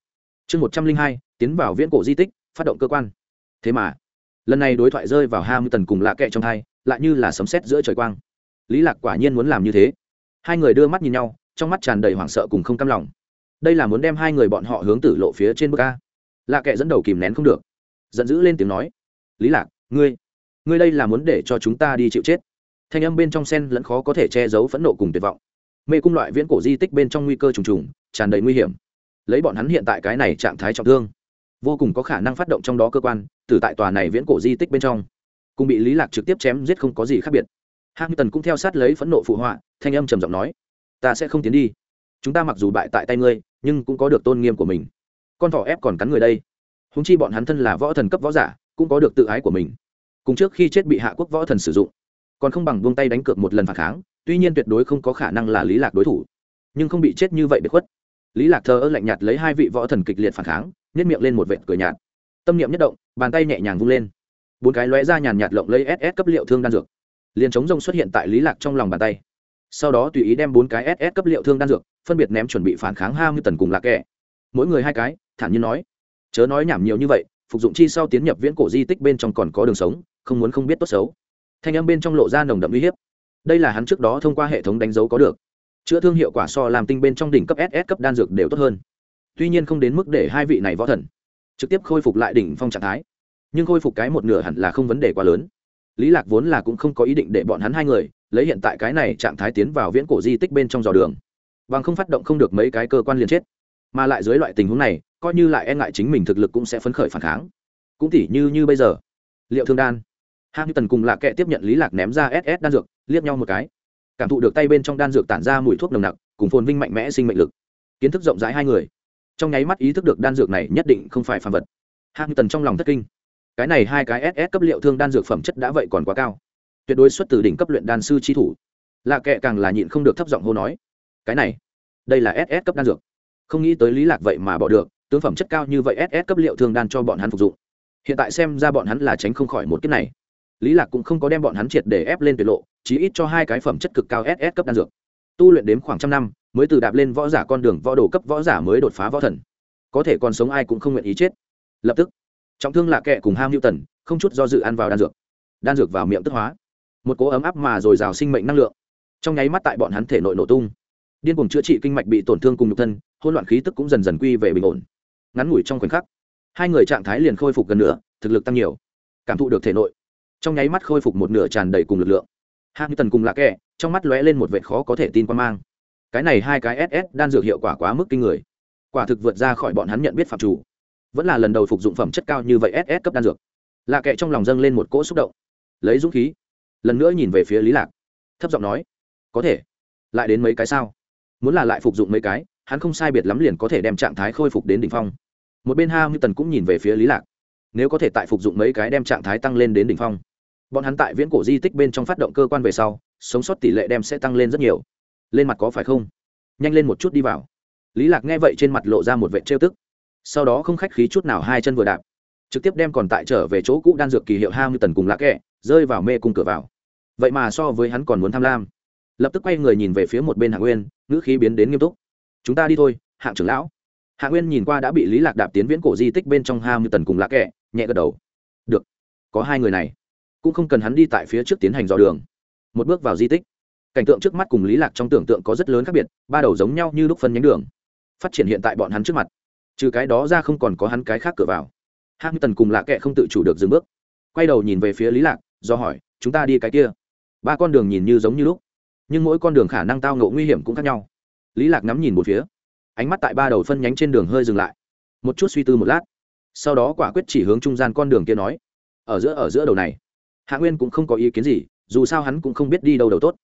Chương một trăm linh hai, tiến vào viễn cổ di tích, phát động cơ quan. Thế mà, lần này đối thoại rơi vào hai mươi tần cùng lạ kệ trong hai lại như là sấm sét giữa trời quang. Lý lạc quả nhiên muốn làm như thế hai người đưa mắt nhìn nhau, trong mắt tràn đầy hoảng sợ cùng không cam lòng. Đây là muốn đem hai người bọn họ hướng tử lộ phía trên bờ ca lạ kệ dẫn đầu kìm nén không được. Giận dữ lên tiếng nói. Lý lạc, ngươi ngươi đây là muốn để cho chúng ta đi chịu chết. Thanh âm bên trong sen lẫn khó có thể che giấu phẫn nộ cùng tuyệt vọng. Mê cung loại viễn cổ di tích bên trong nguy cơ trùng trùng, tràn đầy nguy hiểm. Lấy bọn hắn hiện tại cái này trạng thái trọng thương, vô cùng có khả năng phát động trong đó cơ quan, từ tại tòa này viễn cổ di tích bên trong. Cùng bị lý lạc trực tiếp chém giết không có gì khác biệt. Hạng tần cũng theo sát lấy phẫn nộ phụ họa thanh âm trầm giọng nói, ta sẽ không tiến đi. Chúng ta mặc dù bại tại tay ngươi, nhưng cũng có được tôn nghiêm của mình. Con thỏ ép còn cắn người đây. Húng chi bọn hắn thân là võ thần cấp võ giả, cũng có được tự ái của mình. Cùng trước khi chết bị hạ quốc võ thần sử dụng, còn không bằng buông tay đánh cược một lần phản kháng, tuy nhiên tuyệt đối không có khả năng là lý lạc đối thủ, nhưng không bị chết như vậy bị khuất. Lý lạc thờ ơ lạnh nhạt lấy hai vị võ thần kịch liệt phản kháng nhét miệng lên một vệt cười nhạt. Tâm niệm nhất động, bàn tay nhẹ nhàng vung lên. Bốn cái lóe ra nhàn nhạt lộng lấy ss cấp liệu thương đan dược. Liền chống rông xuất hiện tại lý lạc trong lòng bàn tay sau đó tùy ý đem bốn cái ss cấp liệu thương đan dược, phân biệt ném chuẩn bị phản kháng hai mươi tần cùng lạc kẻ. Mỗi người hai cái, thản nhiên nói. Chớ nói nhảm nhiều như vậy, phục dụng chi sau tiến nhập viễn cổ di tích bên trong còn có đường sống, không muốn không biết tốt xấu. Thanh âm bên trong lộ ra nồng đậm uy hiếp. Đây là hắn trước đó thông qua hệ thống đánh dấu có được. Chữa thương hiệu quả so làm tinh bên trong đỉnh cấp ss cấp đan dược đều tốt hơn. Tuy nhiên không đến mức để hai vị này võ thần trực tiếp khôi phục lại đỉnh phong trạng thái, nhưng khôi phục cái một nửa hẳn là không vấn đề quá lớn. Lý lạc vốn là cũng không có ý định để bọn hắn hai người lấy hiện tại cái này trạng thái tiến vào viễn cổ di tích bên trong dò đường. Bằng không phát động không được mấy cái cơ quan liền chết. Mà lại dưới loại tình huống này, coi như lại e ngại chính mình thực lực cũng sẽ phấn khởi phản kháng. Cũng tỉ như như bây giờ. Liệu thương đan. Hạng tần cùng lạ kệ tiếp nhận lý lạc ném ra ss đan dược, liếc nhau một cái. Cảm thụ được tay bên trong đan dược tản ra mùi thuốc nồng nặc, cùng phồn vinh mạnh mẽ sinh mệnh lực. Kiến thức rộng rãi hai người. Trong nháy mắt ý thức được đan dược này nhất định không phải phàm vật. Hạng tần trong lòng thất kinh. Cái này hai cái ss cấp liệu thương đan dược phẩm chất đã vậy còn quá cao tuyệt đối xuất từ đỉnh cấp luyện đan sư chi thủ. Lạ kệ càng là nhịn không được thấp giọng hô nói, cái này, đây là ss cấp đan dược. Không nghĩ tới lý lạc vậy mà bỏ được, tướng phẩm chất cao như vậy ss cấp liệu thường đan cho bọn hắn phục dụng. Hiện tại xem ra bọn hắn là tránh không khỏi một kiếp này. Lý lạc cũng không có đem bọn hắn triệt để ép lên tuyệt lộ, chí ít cho hai cái phẩm chất cực cao ss cấp đan dược. Tu luyện đến khoảng trăm năm, mới từ đạp lên võ giả con đường võ đồ cấp võ giả mới đột phá võ thần. Có thể còn sống ai cũng không nguyện ý chết. Lập tức, trọng thương lạ kệ cùng ham hữu tần không chút do dự ăn vào đan dược. Đan dược vào miệng tức hóa một cố ấm áp mà dồi dào sinh mệnh năng lượng. Trong nháy mắt tại bọn hắn thể nội nổ tung. Điên cuồng chữa trị kinh mạch bị tổn thương cùng nhục thân hôn loạn khí tức cũng dần dần quy về bình ổn. Ngắn ngủi trong khoảnh khắc, hai người trạng thái liền khôi phục gần nửa, thực lực tăng nhiều, cảm thụ được thể nội. Trong nháy mắt khôi phục một nửa tràn đầy cùng lực lượng. Hạng tần cùng lạc kẹ trong mắt lóe lên một vệ khó có thể tin qua mang. Cái này hai cái ss đan dược hiệu quả quá mức kinh người. Quả thực vượt ra khỏi bọn hắn nhận biết phạm chủ. Vẫn là lần đầu phục dụng phẩm chất cao như vậy ss cấp đan dược. Lạ kệ trong lòng dâng lên một cỗ xúc động. Lấy dũng khí lần nữa nhìn về phía lý lạc thấp giọng nói có thể lại đến mấy cái sao muốn là lại phục dụng mấy cái hắn không sai biệt lắm liền có thể đem trạng thái khôi phục đến đỉnh phong một bên ha như tần cũng nhìn về phía lý lạc nếu có thể tại phục dụng mấy cái đem trạng thái tăng lên đến đỉnh phong bọn hắn tại viễn cổ di tích bên trong phát động cơ quan về sau sống sót tỷ lệ đem sẽ tăng lên rất nhiều lên mặt có phải không nhanh lên một chút đi vào lý lạc nghe vậy trên mặt lộ ra một vệ trêu tức sau đó không khách khí chút nào hai chân vừa đạp trực tiếp đem còn tại trở về chỗ cũ đan dược kỳ hiệu ha như tần cùng lạc kẹ rơi vào mê cung cửa vào vậy mà so với hắn còn muốn tham lam. Lập tức quay người nhìn về phía một bên hạ nguyên, ngữ khí biến đến nghiêm túc. Chúng ta đi thôi, hạng trưởng lão. Hạ nguyên nhìn qua đã bị lý lạc đạp tiến viễn cổ di tích bên trong ham như tần cùng lạc kẹ nhẹ gật đầu. Được, có hai người này. Cũng không cần hắn đi tại phía trước tiến hành dò đường. Một bước vào di tích. Cảnh tượng trước mắt cùng lý lạc trong tưởng tượng có rất lớn khác biệt, ba đầu giống nhau như lúc phân nhánh đường. Phát triển hiện tại bọn hắn trước mặt. Trừ cái đó ra không còn có hắn cái khác cửa vào. Hạng tần cùng lạc kẹ không tự chủ được dừng bước. Quay đầu nhìn về phía lý lạc, do hỏi, chúng ta đi cái kia? Ba con đường nhìn như giống như lúc, nhưng mỗi con đường khả năng tao ngộ nguy hiểm cũng khác nhau. Lý lạc ngắm nhìn một phía, ánh mắt tại ba đầu phân nhánh trên đường hơi dừng lại, một chút suy tư một lát, sau đó quả quyết chỉ hướng trung gian con đường kia nói, ở giữa ở giữa đầu này, hạ nguyên cũng không có ý kiến gì, dù sao hắn cũng không biết đi đâu đầu tốt.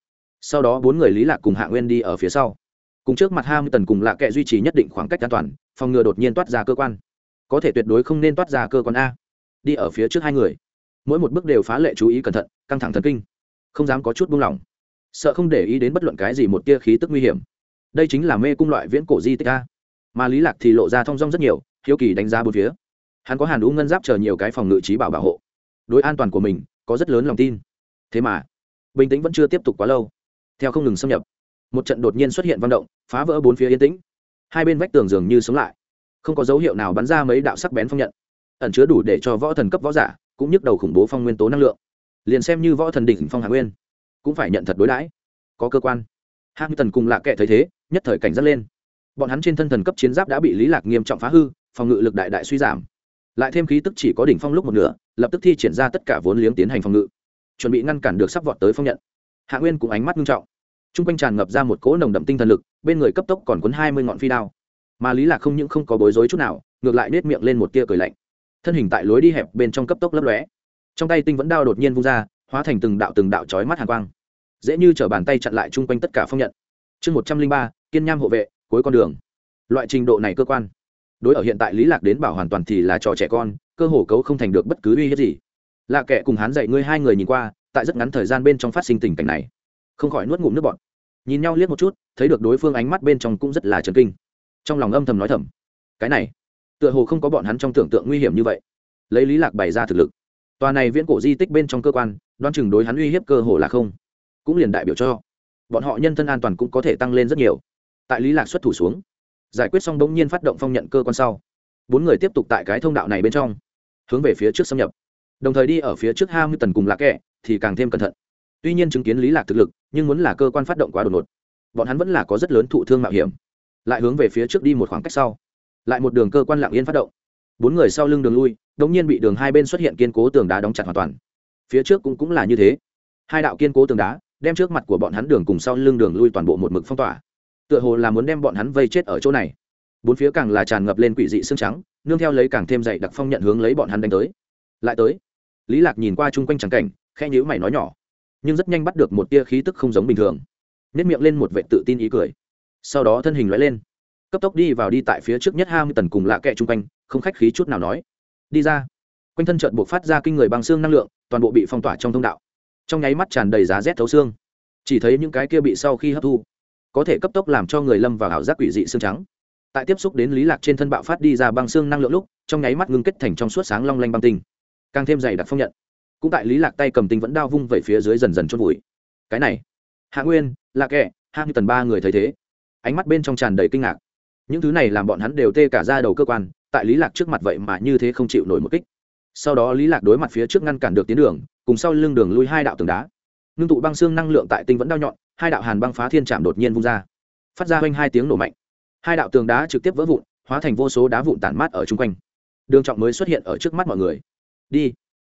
Sau đó bốn người lý lạc cùng hạ nguyên đi ở phía sau. Cùng trước mặt hai mươi tần cùng lạ kệ duy trì nhất định khoảng cách an toàn, phòng ngừa đột nhiên toát ra cơ quan. Có thể tuyệt đối không nên toát ra cơ quan a. Đi ở phía trước hai người, mỗi một bước đều phá lệ chú ý cẩn thận, căng thẳng thần kinh không dám có chút buông lỏng. Sợ không để ý đến bất luận cái gì một tia khí tức nguy hiểm. Đây chính là mê cung loại viễn cổ di tích a. Mà lý lạc thì lộ ra thong dong rất nhiều, hiếu kỳ đánh giá bốn phía. Hắn có hàn ú ngân giáp chờ nhiều cái phòng ngự trí bảo bảo hộ. Đối an toàn của mình, có rất lớn lòng tin. Thế mà, bình tĩnh vẫn chưa tiếp tục quá lâu. Theo không ngừng xâm nhập, một trận đột nhiên xuất hiện văn động, phá vỡ bốn phía yên tĩnh. Hai bên vách tường dường như sống lại. Không có dấu hiệu nào bắn ra mấy đạo sắc bén phong nhận. Ẩn chứa đủ để cho võ thần cấp võ giả cũng nhức đầu khủng bố phong nguyên tố năng lượng liền xem như võ thần đỉnh phong hạ nguyên, cũng phải nhận thật đối đãi. Có cơ quan. Hạng tần cùng lạ kệ thấy thế, nhất thời cảnh giác lên. Bọn hắn trên thân thần cấp chiến giáp đã bị lý lạc nghiêm trọng phá hư, phòng ngự lực đại đại suy giảm. Lại thêm khí tức chỉ có đỉnh phong lúc một nửa, lập tức thi triển ra tất cả vốn liếng tiến hành phòng ngự. Chuẩn bị ngăn cản được sắp vọt tới phong nhận. Hạ nguyên cũng ánh mắt nghiêm trọng. T r u n g quanh tràn ngập ra một cỗ nồng đậm tinh thần lực, bên người cấp tốc còn cuốn hai mươi ngọn phi đao. Mà lý lạc không những không có bối rối chút nào, ngược lại nết miệng lên một tia cười lạnh. Thân hình tại lối đi hẹp bên trong cấp tốc lấp lóe trong tay tinh vẫn đao đột nhiên vung ra, hóa thành từng đạo từng đạo chói mắt hàn quang. Dễ như t bàn tay chặn lại chung quanh tất cả phong nhận. Chương một trăm linh ba, kiên nham hộ vệ, cuối con đường. Loại trình độ này cơ quan. Đối ở hiện tại lý lạc đến bảo hoàn toàn thì là trò trẻ con, cơ hồ cấu không thành được bất cứ uy hiếp gì. Lạ kệ cùng hắn dạy ngươi hai người nhìn qua, tại rất ngắn thời gian bên trong phát sinh tình cảnh này. Không khỏi nuốt ngụm nước bọt. Nhìn nhau liếc một chút, thấy được đối phương ánh mắt bên trong cũng rất là chấn kinh. Trong lòng âm thầm nói thầm. Cái này, tựa hồ không có bọn hắn trong tưởng tượng nguy hiểm như vậy. Lấy lý lạc bày ra thực lực tòa này viễn cổ di tích bên trong cơ quan đoan chừng đối hắn uy hiếp cơ hồ là không. Cũng liền đại biểu cho, bọn họ nhân thân an toàn cũng có thể tăng lên rất nhiều. Tại lý lạc xuất thủ xuống, giải quyết xong đống nhiên phát động phong nhận cơ quan sau, bốn người tiếp tục tại cái thông đạo này bên trong, hướng về phía trước xâm nhập. Đồng thời đi ở phía trước hai mươi tần cùng lạc kẹ thì càng thêm cẩn thận. Tuy nhiên chứng kiến lý lạc thực lực, nhưng muốn là cơ quan phát động quá đột ngột, bọn hắn vẫn là có rất lớn thụ thương mạo hiểm. Lại hướng về phía trước đi một khoảng cách sau, lại một đường cơ quan lặng yên phát động bốn người sau lưng đường lui, đống nhiên bị đường hai bên xuất hiện kiên cố tường đá đóng chặt hoàn toàn. Phía trước cũng cũng là như thế. Hai đạo kiên cố tường đá đem trước mặt của bọn hắn đường cùng sau lưng đường lui toàn bộ một mực phong tỏa. Tựa hồ là muốn đem bọn hắn vây chết ở chỗ này. Bốn phía càng là tràn ngập lên quỷ dị xương trắng, nương theo lấy càng thêm dày đặc phong nhận hướng lấy bọn hắn đánh tới. Lại tới, lý lạc nhìn qua chung quanh trắng cảnh khe nhữ mày nói nhỏ, nhưng rất nhanh bắt được một tia khí tức không giống bình thường. Nếp miệng lên một vệ tự tin ý cười. Sau đó thân hình lóe lên, cấp tốc đi vào đi tại phía trước nhất hai mươi tần cùng lạ kệ chung quanh không khách khí chút nào nói. Đi ra. Quanh thân trận buộc phát ra kinh người bằng xương năng lượng, toàn bộ bị phong tỏa trong thông đạo. Trong nháy mắt tràn đầy giá rét thấu xương. Chỉ thấy những cái kia bị sau khi hấp thu, có thể cấp tốc làm cho người lâm vào ảo giác quỷ dị xương trắng. Tại tiếp xúc đến lý lạc trên thân bạo phát đi ra băng xương năng lượng lúc, trong nháy mắt ngưng kết thành trong suốt sáng long lanh băng tinh. Càng thêm dày đặc phong nhận. Cũng tại lý lạc tay cầm tinh vẫn đao vung về phía dưới dần dần chôn vùi. Cái này. Hạ nguyên, lạc kệ hạ như tần ba người thấy thế. Ánh mắt bên trong tràn đầy kinh ngạc. Những thứ này làm bọn hắn đều tê cả ra đầu cơ quan tại lý lạc trước mặt vậy mà như thế không chịu nổi một kích. Sau đó lý lạc đối mặt phía trước ngăn cản được tiến đường, cùng sau lưng đường lui hai đạo tường đá. Ngưng tụ băng xương năng lượng tại tinh vẫn đao nhọn, hai đạo hàn băng phá thiên trạm đột nhiên vung ra. Phát ra quanh hai tiếng nổ mạnh. Hai đạo tường đá trực tiếp vỡ vụn, hóa thành vô số đá vụn tản mát ở chung quanh. Đường trọng mới xuất hiện ở trước mắt mọi người. Đi.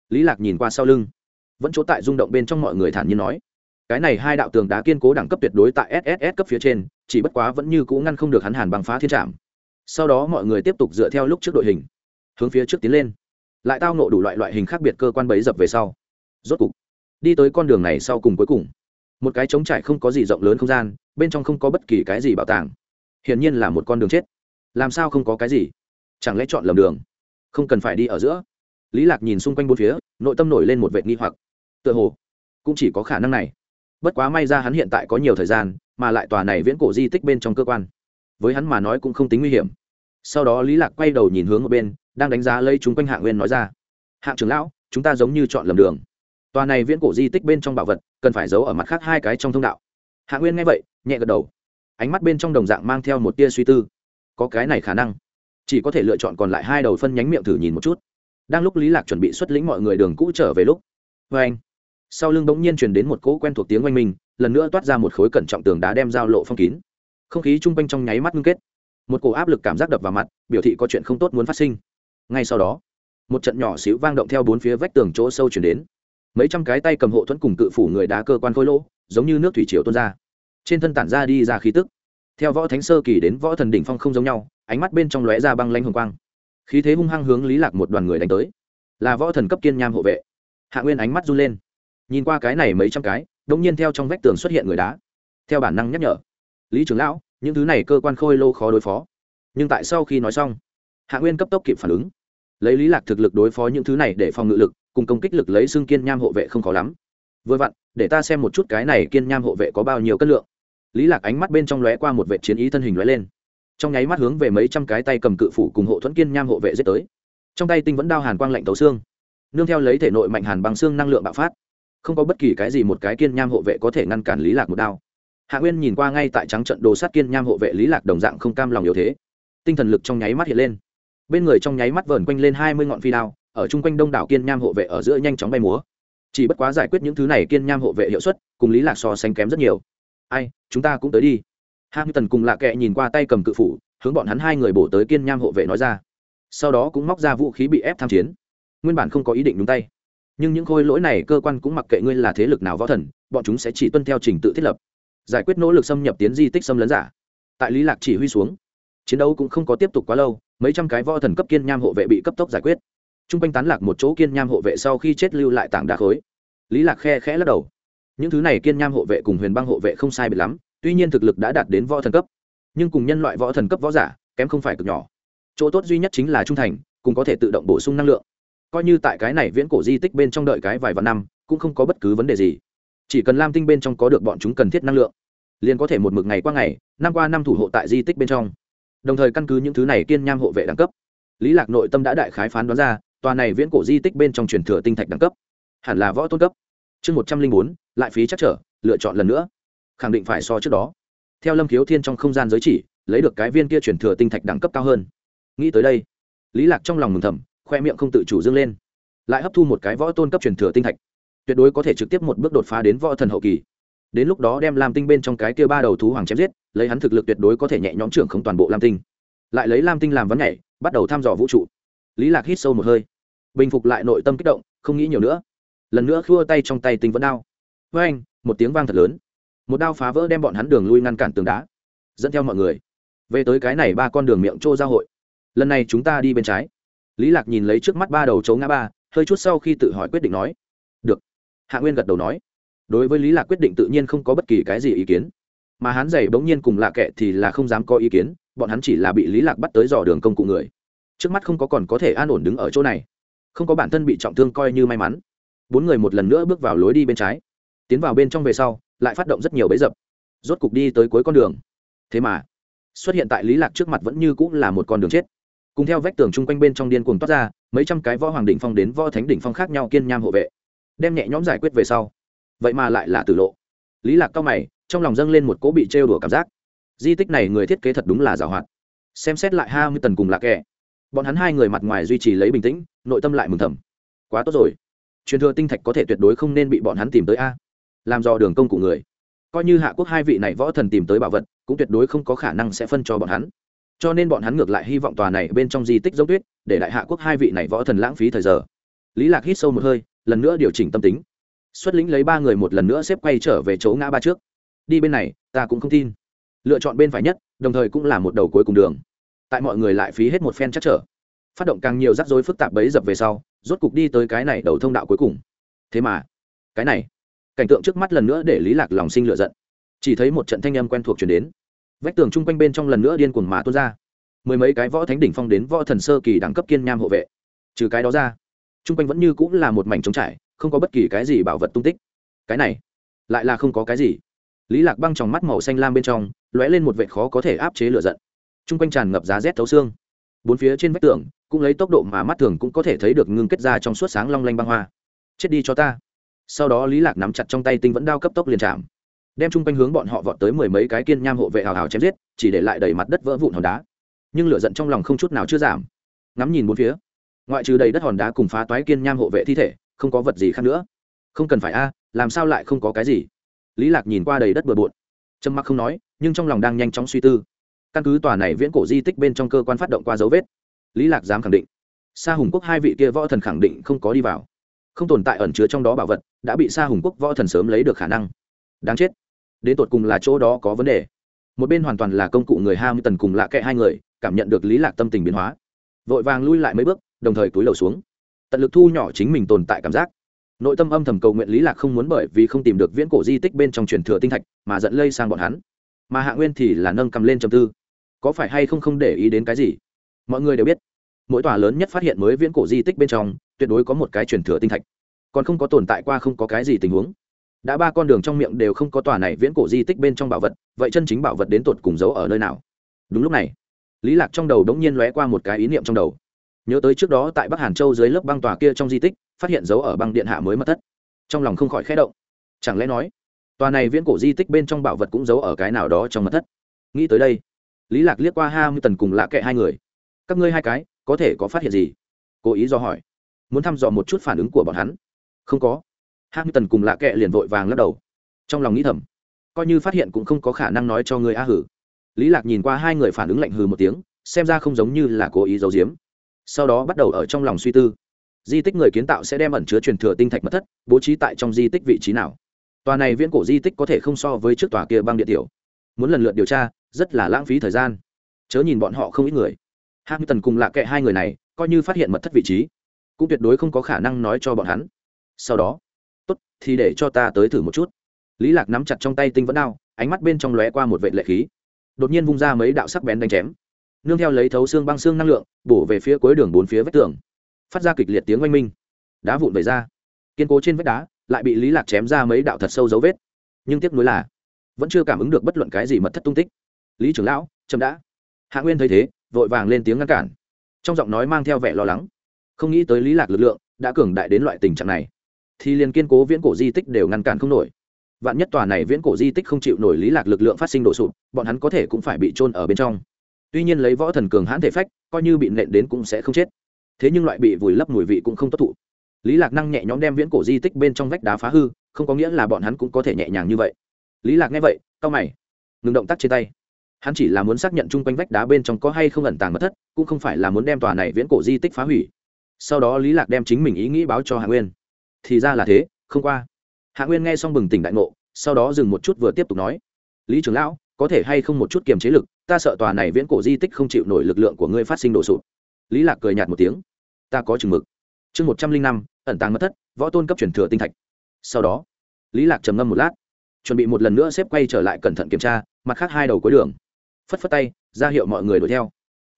Lý lạc nhìn qua sau lưng. Vẫn chỗ tại rung động bên trong mọi người thản nhiên nói. Cái này hai đạo tường đá kiên cố đẳng cấp tuyệt đối tại sss cấp phía trên, chỉ bất quá vẫn như cũ ngăn không được hắn hàn băng phá thiên trạm sau đó mọi người tiếp tục dựa theo lúc trước đội hình, hướng phía trước tiến lên. Lại tao nộ đủ loại loại hình khác biệt cơ quan bấy dập về sau. Rốt cục, đi tới con đường này sau cùng cuối cùng. Một cái trống trải không có gì rộng lớn không gian, bên trong không có bất kỳ cái gì bảo tàng. Hiển nhiên là một con đường chết. Làm sao không có cái gì? Chẳng lẽ chọn lầm đường? Không cần phải đi ở giữa. Lý lạc nhìn xung quanh bốn phía, nội tâm nổi lên một vệ nghi hoặc. Tựa hồ, cũng chỉ có khả năng này. Bất quá may ra hắn hiện tại có nhiều thời gian, mà lại tòa này viễn cổ di tích bên trong cơ quan với hắn mà nói cũng không tính nguy hiểm. Sau đó lý lạc quay đầu nhìn hướng ở bên, đang đánh giá lấy chúng quanh Hạ nguyên nói ra hạng trưởng lão, chúng ta giống như chọn lầm đường. Tòa này viễn cổ di tích bên trong bảo vật, cần phải giấu ở mặt khác hai cái trong thông đạo. Hạ nguyên nghe vậy, nhẹ gật đầu. Ánh mắt bên trong đồng dạng mang theo một tia suy tư. Có cái này khả năng. Chỉ có thể lựa chọn còn lại hai đầu phân nhánh miệng thử nhìn một chút. Đang lúc lý lạc chuẩn bị xuất lĩnh mọi người đường cũ trở về lúc vê anh, sau lưng bỗng nhiên truyền đến một cỗ quen thuộc tiếng oanh minh, lần nữa toát ra một khối cẩn trọng tường đá đem giao lộ phong kín không khí chung quanh trong nháy mắt ngưng kết. Một cổ áp lực cảm giác đập vào mặt, biểu thị có chuyện không tốt muốn phát sinh. Ngay sau đó, một trận nhỏ xíu vang động theo bốn phía vách tường chỗ sâu chuyển đến. Mấy trăm cái tay cầm hộ thuẫn cùng cự phủ người đá cơ quan khối lỗ, giống như nước thủy triều tuôn ra. Trên thân tản ra đi ra khí tức. Theo võ thánh sơ kỳ đến võ thần đỉnh phong không giống nhau, ánh mắt bên trong lóe ra băng lanh hồng quang. Khí thế hung hăng hướng lý lạc một đoàn người đánh tới. Là võ thần cấp kiên nham hộ vệ. Hạ nguyên ánh mắt run lên. Nhìn qua cái này mấy trăm cái, đột nhiên theo trong vách tường xuất hiện người đá. Theo bản năng nhắc nhở lý trưởng lão, những thứ này cơ quan khôi lô khó đối phó. Nhưng tại sau khi nói xong, hạ nguyên cấp tốc kịp phản ứng. Lấy lý lạc thực lực đối phó những thứ này để phòng ngự lực, cùng công kích lực lấy xương kiên nham hộ vệ không khó lắm. Vừa vặn, để ta xem một chút cái này kiên nham hộ vệ có bao nhiêu cân lượng. Lý lạc ánh mắt bên trong lóe qua một vệ chiến ý thân hình lóe lên. Trong nháy mắt hướng về mấy trăm cái tay cầm cự phủ cùng hộ thuẫn kiên nham hộ vệ giết tới. Trong tay tinh vẫn đao hàn quang lạnh tấu xương. Nương theo lấy thể nội mạnh hàn bằng xương năng lượng bạo phát. Không có bất kỳ cái gì một cái kiên nham hộ vệ có thể ngăn cản lý lạc một đao hạ nguyên nhìn qua ngay tại trắng trận đồ sát kiên nham hộ vệ lý lạc đồng dạng không cam lòng yếu thế. Tinh thần lực trong nháy mắt hiện lên. Bên người trong nháy mắt vờn quanh lên hai mươi ngọn phi đao, ở chung quanh đông đảo kiên nham hộ vệ ở giữa nhanh chóng bay múa. Chỉ bất quá giải quyết những thứ này, kiên nham hộ vệ hiệu suất cùng lý lạc so sánh kém rất nhiều. Ai, chúng ta cũng tới đi. Ham tần cùng lạ kệ nhìn qua tay cầm cự phủ, hướng bọn hắn hai người bổ tới kiên nham hộ vệ nói ra. Sau đó cũng móc ra vũ khí bị ép tham chiến. Nguyên bản không có ý định đúng tay. Nhưng những khôi lỗi này cơ quan cũng mặc kệ ngươi là thế lực nào võ thần, bọn chúng sẽ chỉ tuân theo trình tự thiết lập giải quyết nỗ lực xâm nhập tiến di tích xâm lấn giả. Tại lý lạc chỉ huy xuống, chiến đấu cũng không có tiếp tục quá lâu, mấy trăm cái võ thần cấp kiên nham hộ vệ bị cấp tốc giải quyết. T r u n g quanh tán lạc một chỗ kiên nham hộ vệ sau khi chết lưu lại tảng đá khối. Lý lạc khe khẽ lắc đầu. Những thứ này kiên nham hộ vệ cùng huyền băng hộ vệ không sai biệt lắm, tuy nhiên thực lực đã đạt đến võ thần cấp. Nhưng cùng nhân loại võ thần cấp võ giả, kém không phải cực nhỏ. Chỗ tốt duy nhất chính là trung thành, cùng có thể tự động bổ sung năng lượng. Coi như tại cái này viễn cổ di tích bên trong đợi cái vài vạn năm, cũng không có bất cứ vấn đề gì chỉ cần lam tinh bên trong có được bọn chúng cần thiết năng lượng, liền có thể một mực ngày qua ngày, năm qua năm thủ hộ tại di tích bên trong. Đồng thời căn cứ những thứ này kiên nham hộ vệ đẳng cấp, lý lạc nội tâm đã đại khái phán đoán ra, tòa này viễn cổ di tích bên trong truyền thừa tinh thạch đẳng cấp, hẳn là võ tôn cấp. Chương một trăm linh bốn, lại phí chắc trở, lựa chọn lần nữa. Khẳng định phải so trước đó. Theo lâm khiếu thiên trong không gian giới chỉ, lấy được cái viên kia truyền thừa tinh thạch đẳng cấp cao hơn. Nghĩ tới đây, lý lạc trong lòng mừng thầm, khoe miệng không tự chủ dâng lên. Lại hấp thu một cái võ tôn cấp truyền thừa tinh thạch tuyệt đối có thể trực tiếp một bước đột phá đến võ thần hậu kỳ. Đến lúc đó đem lam tinh bên trong cái kia ba đầu thú hoàng chém giết, lấy hắn thực lực tuyệt đối có thể nhẹ nhõm trưởng không toàn bộ lam tinh. Lại lấy lam tinh làm vấn nhảy, bắt đầu thăm dò vũ trụ. Lý lạc hít sâu một hơi. Bình phục lại nội tâm kích động, không nghĩ nhiều nữa. Lần nữa khua tay trong tay tinh vẫn đao. Với anh một tiếng vang thật lớn. Một đao phá vỡ đem bọn hắn đường lui ngăn cản tường đá. Dẫn theo mọi người. Về tới cái này ba con đường miệng trô giao hội. Lần này chúng ta đi bên trái. Lý lạc nhìn lấy trước mắt ba đầu chấu ngã ba, hơi chút sau khi tự hỏi quyết định nói. Được hạ nguyên gật đầu nói, đối với lý lạc quyết định tự nhiên không có bất kỳ cái gì ý kiến. Mà hắn giày bỗng nhiên cùng lạ kệ thì là không dám có ý kiến, bọn hắn chỉ là bị lý lạc bắt tới dò đường công cụ người. Trước mắt không có còn có thể an ổn đứng ở chỗ này. Không có bản thân bị trọng thương coi như may mắn. Bốn người một lần nữa bước vào lối đi bên trái. Tiến vào bên trong về sau, lại phát động rất nhiều bẫy dập. Rốt cục đi tới cuối con đường. Thế mà, xuất hiện tại lý lạc trước mặt vẫn như cũng là một con đường chết. Cùng theo vách tường chung quanh bên trong điên cuồng toát ra, mấy trăm cái võ hoàng đỉnh phong đến võ thánh đỉnh phong khác nhau kiên nham hộ vệ đem nhẹ nhõm giải quyết về sau. Vậy mà lại là tử lộ. Lý lạc cao mày, trong lòng dâng lên một cỗ bị trêu đùa cảm giác. Di tích này người thiết kế thật đúng là giàu hoạt. Xem xét lại hai mươi tần cùng lạc kẻ, bọn hắn hai người mặt ngoài duy trì lấy bình tĩnh, nội tâm lại mừng thầm. Quá tốt rồi. Truyền thừa tinh thạch có thể tuyệt đối không nên bị bọn hắn tìm tới a. Làm do đường công cụ người. Coi như hạ quốc hai vị này võ thần tìm tới bảo vật, cũng tuyệt đối không có khả năng sẽ phân cho bọn hắn. Cho nên bọn hắn ngược lại hy vọng tòa này bên trong di tích dấu tuyết, để đại hạ quốc hai vị này võ thần lãng phí thời giờ. Lý lạc hít sâu một hơi lần nữa điều chỉnh tâm tính. Xuất lĩnh lấy ba người một lần nữa xếp quay trở về chỗ ngã ba trước. Đi bên này, ta cũng không tin. Lựa chọn bên phải nhất, đồng thời cũng là một đầu cuối cùng đường. Tại mọi người lại phí hết một phen chắc trở. Phát động càng nhiều rắc rối phức tạp bấy dập về sau, rốt cục đi tới cái này đầu thông đạo cuối cùng. Thế mà, cái này, cảnh tượng trước mắt lần nữa để lý lạc lòng sinh lựa giận. Chỉ thấy một trận thanh âm quen thuộc chuyển đến. Vách tường chung quanh bên trong lần nữa điên cuồng mà tuôn ra. Mười mấy cái võ thánh đỉnh phong đến võ thần sơ kỳ đẳng cấp kiên nham hộ vệ. Trừ cái đó ra chung quanh vẫn như cũng là một mảnh trống trải, không có bất kỳ cái gì bảo vật tung tích. Cái này, lại là không có cái gì. Lý lạc băng trong mắt màu xanh lam bên trong, lóe lên một vệ khó có thể áp chế lửa giận. Chung quanh tràn ngập giá rét thấu xương. Bốn phía trên vách tường, cũng lấy tốc độ mà mắt thường cũng có thể thấy được ngưng kết ra trong suốt sáng long lanh băng hoa. Chết đi cho ta. Sau đó lý lạc nắm chặt trong tay tinh vẫn đao cấp tốc liền chạm. Đem chung quanh hướng bọn họ vọt tới mười mấy cái kiên nham hộ vệ hào hào chém giết, chỉ để lại đầy mặt đất vỡ vụn hòn đá. Nhưng lửa giận trong lòng không chút nào chưa giảm. Ngắm nhìn bốn phía ngoại trừ đầy đất hòn đá cùng phá toái kiên nham hộ vệ thi thể, không có vật gì khác nữa. Không cần phải a, làm sao lại không có cái gì? Lý lạc nhìn qua đầy đất bừa bộn. Trầm mặc không nói, nhưng trong lòng đang nhanh chóng suy tư. Căn cứ tòa này viễn cổ di tích bên trong cơ quan phát động qua dấu vết, lý lạc dám khẳng định. Sa hùng quốc hai vị kia võ thần khẳng định không có đi vào. Không tồn tại ẩn chứa trong đó bảo vật, đã bị sa hùng quốc võ thần sớm lấy được khả năng. Đáng chết. Đến tột cùng là chỗ đó có vấn đề. Một bên hoàn toàn là công cụ người ham tần cùng lạ kệ hai người, cảm nhận được lý lạc tâm tình biến hóa. Vội vàng lui lại mấy bước đồng thời túi lầu xuống. Tận lực thu nhỏ chính mình tồn tại cảm giác. Nội tâm âm thầm cầu nguyện lý lạc không muốn bởi vì không tìm được viễn cổ di tích bên trong truyền thừa tinh thạch mà dẫn lây sang bọn hắn. Mà hạ nguyên thì là nâng cầm lên trầm tư. Có phải hay không không để ý đến cái gì? Mọi người đều biết, mỗi tòa lớn nhất phát hiện mới viễn cổ di tích bên trong, tuyệt đối có một cái truyền thừa tinh thạch. Còn không có tồn tại qua không có cái gì tình huống. Đã ba con đường trong miệng đều không có tòa này viễn cổ di tích bên trong bảo vật, vậy chân chính bảo vật đến tột cùng giấu ở nơi nào? Đúng lúc này, lý lạc trong đầu đống nhiên lóe qua một cái ý niệm trong đầu nhớ tới trước đó tại bắc hàn châu dưới lớp băng tòa kia trong di tích, phát hiện dấu ở băng điện hạ mới mất thất. Trong lòng không khỏi khẽ động. Chẳng lẽ nói, tòa này viễn cổ di tích bên trong bảo vật cũng giấu ở cái nào đó trong mật thất? Nghĩ tới đây, lý lạc liếc qua hai mươi tần cùng lạ kệ hai người. Các ngươi hai cái, có thể có phát hiện gì? Cố ý do hỏi. Muốn thăm dò một chút phản ứng của bọn hắn? Không có. Hai mươi tần cùng lạ kệ liền vội vàng lắc đầu. Trong lòng nghĩ thầm, coi như phát hiện cũng không có khả năng nói cho người a hử. Lý lạc nhìn qua hai người phản ứng lạnh hừ một tiếng, xem ra không giống như là cố ý giấu giếm sau đó bắt đầu ở trong lòng suy tư. Di tích người kiến tạo sẽ đem ẩn chứa truyền thừa tinh thạch mất thất bố trí tại trong di tích vị trí nào. Tòa này viễn cổ di tích có thể không so với trước tòa kia băng địa tiểu. Muốn lần lượt điều tra, rất là lãng phí thời gian. Chớ nhìn bọn họ không ít người. Tần cùng lạ kệ hai người này, coi như phát hiện mật thất vị trí, cũng tuyệt đối không có khả năng nói cho bọn hắn. Sau đó, tốt, thì để cho ta tới thử một chút. Lý lạc nắm chặt trong tay tinh vẫn đao, ánh mắt bên trong lóe qua một vệ lệ khí. Đột nhiên vung ra mấy đạo sắc bén đánh chém nương theo lấy thấu xương băng xương năng lượng, bổ về phía cuối đường bốn phía vách tường. Phát ra kịch liệt tiếng oanh minh. Đá vụn vẩy ra. Kiên cố trên vách đá, lại bị lý lạc chém ra mấy đạo thật sâu dấu vết. Nhưng tiếc nuối là, vẫn chưa cảm ứng được bất luận cái gì mật thất tung tích. Lý trưởng lão, chậm đã. Hạ nguyên thấy thế, vội vàng lên tiếng ngăn cản. Trong giọng nói mang theo vẻ lo lắng. Không nghĩ tới lý lạc lực lượng đã cường đại đến loại tình trạng này. Thì liền kiên cố viễn cổ di tích đều ngăn cản không nổi. Vạn nhất tòa này viễn cổ di tích không chịu nổi lý lạc lực lượng phát sinh đổ sụp, bọn hắn có thể cũng phải bị trôn ở bên trong tuy nhiên lấy võ thần cường hãn thể phách, coi như bị nện đến cũng sẽ không chết. Thế nhưng loại bị vùi lấp mùi vị cũng không tốt thụ. Lý lạc năng nhẹ nhõm đem viễn cổ di tích bên trong vách đá phá hư, không có nghĩa là bọn hắn cũng có thể nhẹ nhàng như vậy. Lý lạc nghe vậy cao mày, ngừng động tác trên tay. Hắn chỉ là muốn xác nhận chung quanh vách đá bên trong có hay không ẩn tàng mất thất, cũng không phải là muốn đem tòa này viễn cổ di tích phá hủy. Sau đó lý lạc đem chính mình ý nghĩ báo cho hạ nguyên. Thì ra là thế, không qua. Hạ nguyên nghe xong bừng tỉnh đại ngộ, sau đó dừng một chút vừa tiếp tục nói. Lý trưởng lão có thể hay không một chút kiềm chế lực, ta sợ tòa này viễn cổ di tích không chịu nổi lực lượng của ngươi phát sinh đổ sụp. Lý lạc cười nhạt một tiếng. Ta có chừng mực. Chương một trăm linh năm, ẩn tàng mất thất, võ tôn cấp chuyển thừa tinh thạch. Sau đó, lý lạc trầm ngâm một lát, chuẩn bị một lần nữa xếp quay trở lại cẩn thận kiểm tra, mặt khác hai đầu cuối đường. Phất phất tay, ra hiệu mọi người đuổi theo.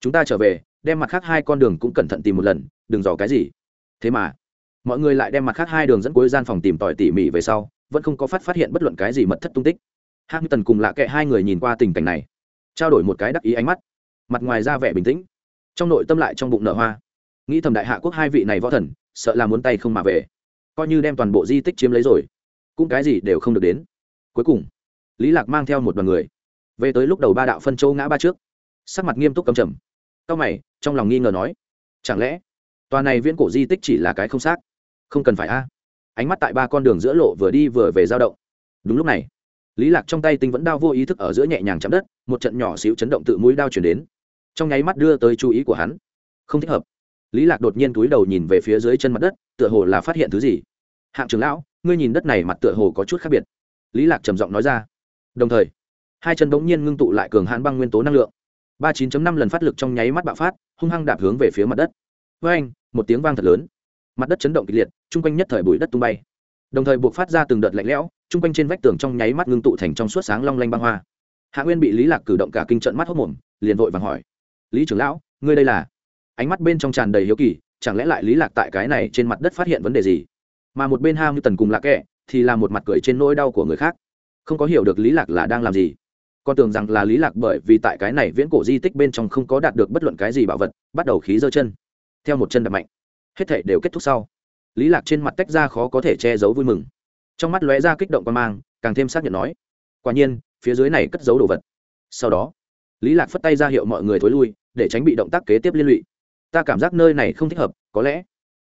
Chúng ta trở về, đem mặt khác hai con đường cũng cẩn thận tìm một lần, đừng dò cái gì. Thế mà, mọi người lại đem mặt khác hai đường dẫn cuối gian phòng tìm tòi tỉ mỉ về sau, vẫn không có phát phát hiện bất luận cái gì mật thất tung tích tần cùng lạ kệ hai người nhìn qua tình cảnh này, trao đổi một cái đắc ý ánh mắt, mặt ngoài ra vẻ bình tĩnh, trong nội tâm lại trong bụng nở hoa. Nghĩ thầm đại hạ quốc hai vị này võ thần, sợ là muốn tay không mà về. Coi như đem toàn bộ di tích chiếm lấy rồi, cũng cái gì đều không được đến. Cuối cùng, lý lạc mang theo một đoàn người, về tới lúc đầu ba đạo phân châu ngã ba trước. Sắc mặt nghiêm túc cầm trầm. Cao mày, trong lòng nghi ngờ nói, chẳng lẽ, tòa này viễn cổ di tích chỉ là cái không xác? Không cần phải a. Ánh mắt tại ba con đường giữa lộ vừa đi vừa về giao động. Đúng lúc này lý lạc trong tay tinh vẫn đao vô ý thức ở giữa nhẹ nhàng chạm đất, một trận nhỏ xíu chấn động tự mũi đao chuyển đến. Trong nháy mắt đưa tới chú ý của hắn. Không thích hợp. Lý lạc đột nhiên túi đầu nhìn về phía dưới chân mặt đất, tựa hồ là phát hiện thứ gì. Hạng trưởng lão, ngươi nhìn đất này mặt tựa hồ có chút khác biệt. Lý lạc trầm giọng nói ra. Đồng thời, hai chân bỗng nhiên ngưng tụ lại cường hãn băng nguyên tố năng lượng. Ba chín năm lần phát lực trong nháy mắt bạo phát, hung hăng đạp hướng về phía mặt đất. Với anh một tiếng vang thật lớn. Mặt đất chấn động kịch liệt, chung quanh nhất thời bụi đất tung bay đồng thời buộc phát ra từng đợt lạnh lẽo, chung quanh trên vách tường trong nháy mắt ngưng tụ thành trong suốt sáng long lanh băng hoa. Hạ nguyên bị lý lạc cử động cả kinh trận mắt hốc mồm, liền vội vàng hỏi, lý trưởng lão, ngươi đây là? Ánh mắt bên trong tràn đầy hiếu kỳ, chẳng lẽ lại lý lạc tại cái này trên mặt đất phát hiện vấn đề gì? Mà một bên ham như tần cùng lạc kệ thì là một mặt cười trên nỗi đau của người khác. Không có hiểu được lý lạc là đang làm gì. Con tưởng rằng là lý lạc bởi vì tại cái này viễn cổ di tích bên trong không có đạt được bất luận cái gì bảo vật, bắt đầu khí dơ chân, theo một chân đập mạnh. Hết thể đều kết thúc sau lý lạc trên mặt tách ra khó có thể che giấu vui mừng. Trong mắt lóe ra kích động quan mang, càng thêm xác nhận nói, quả nhiên, phía dưới này cất giấu đồ vật. Sau đó, lý lạc phất tay ra hiệu mọi người thối lui, để tránh bị động tác kế tiếp liên lụy. Ta cảm giác nơi này không thích hợp, có lẽ?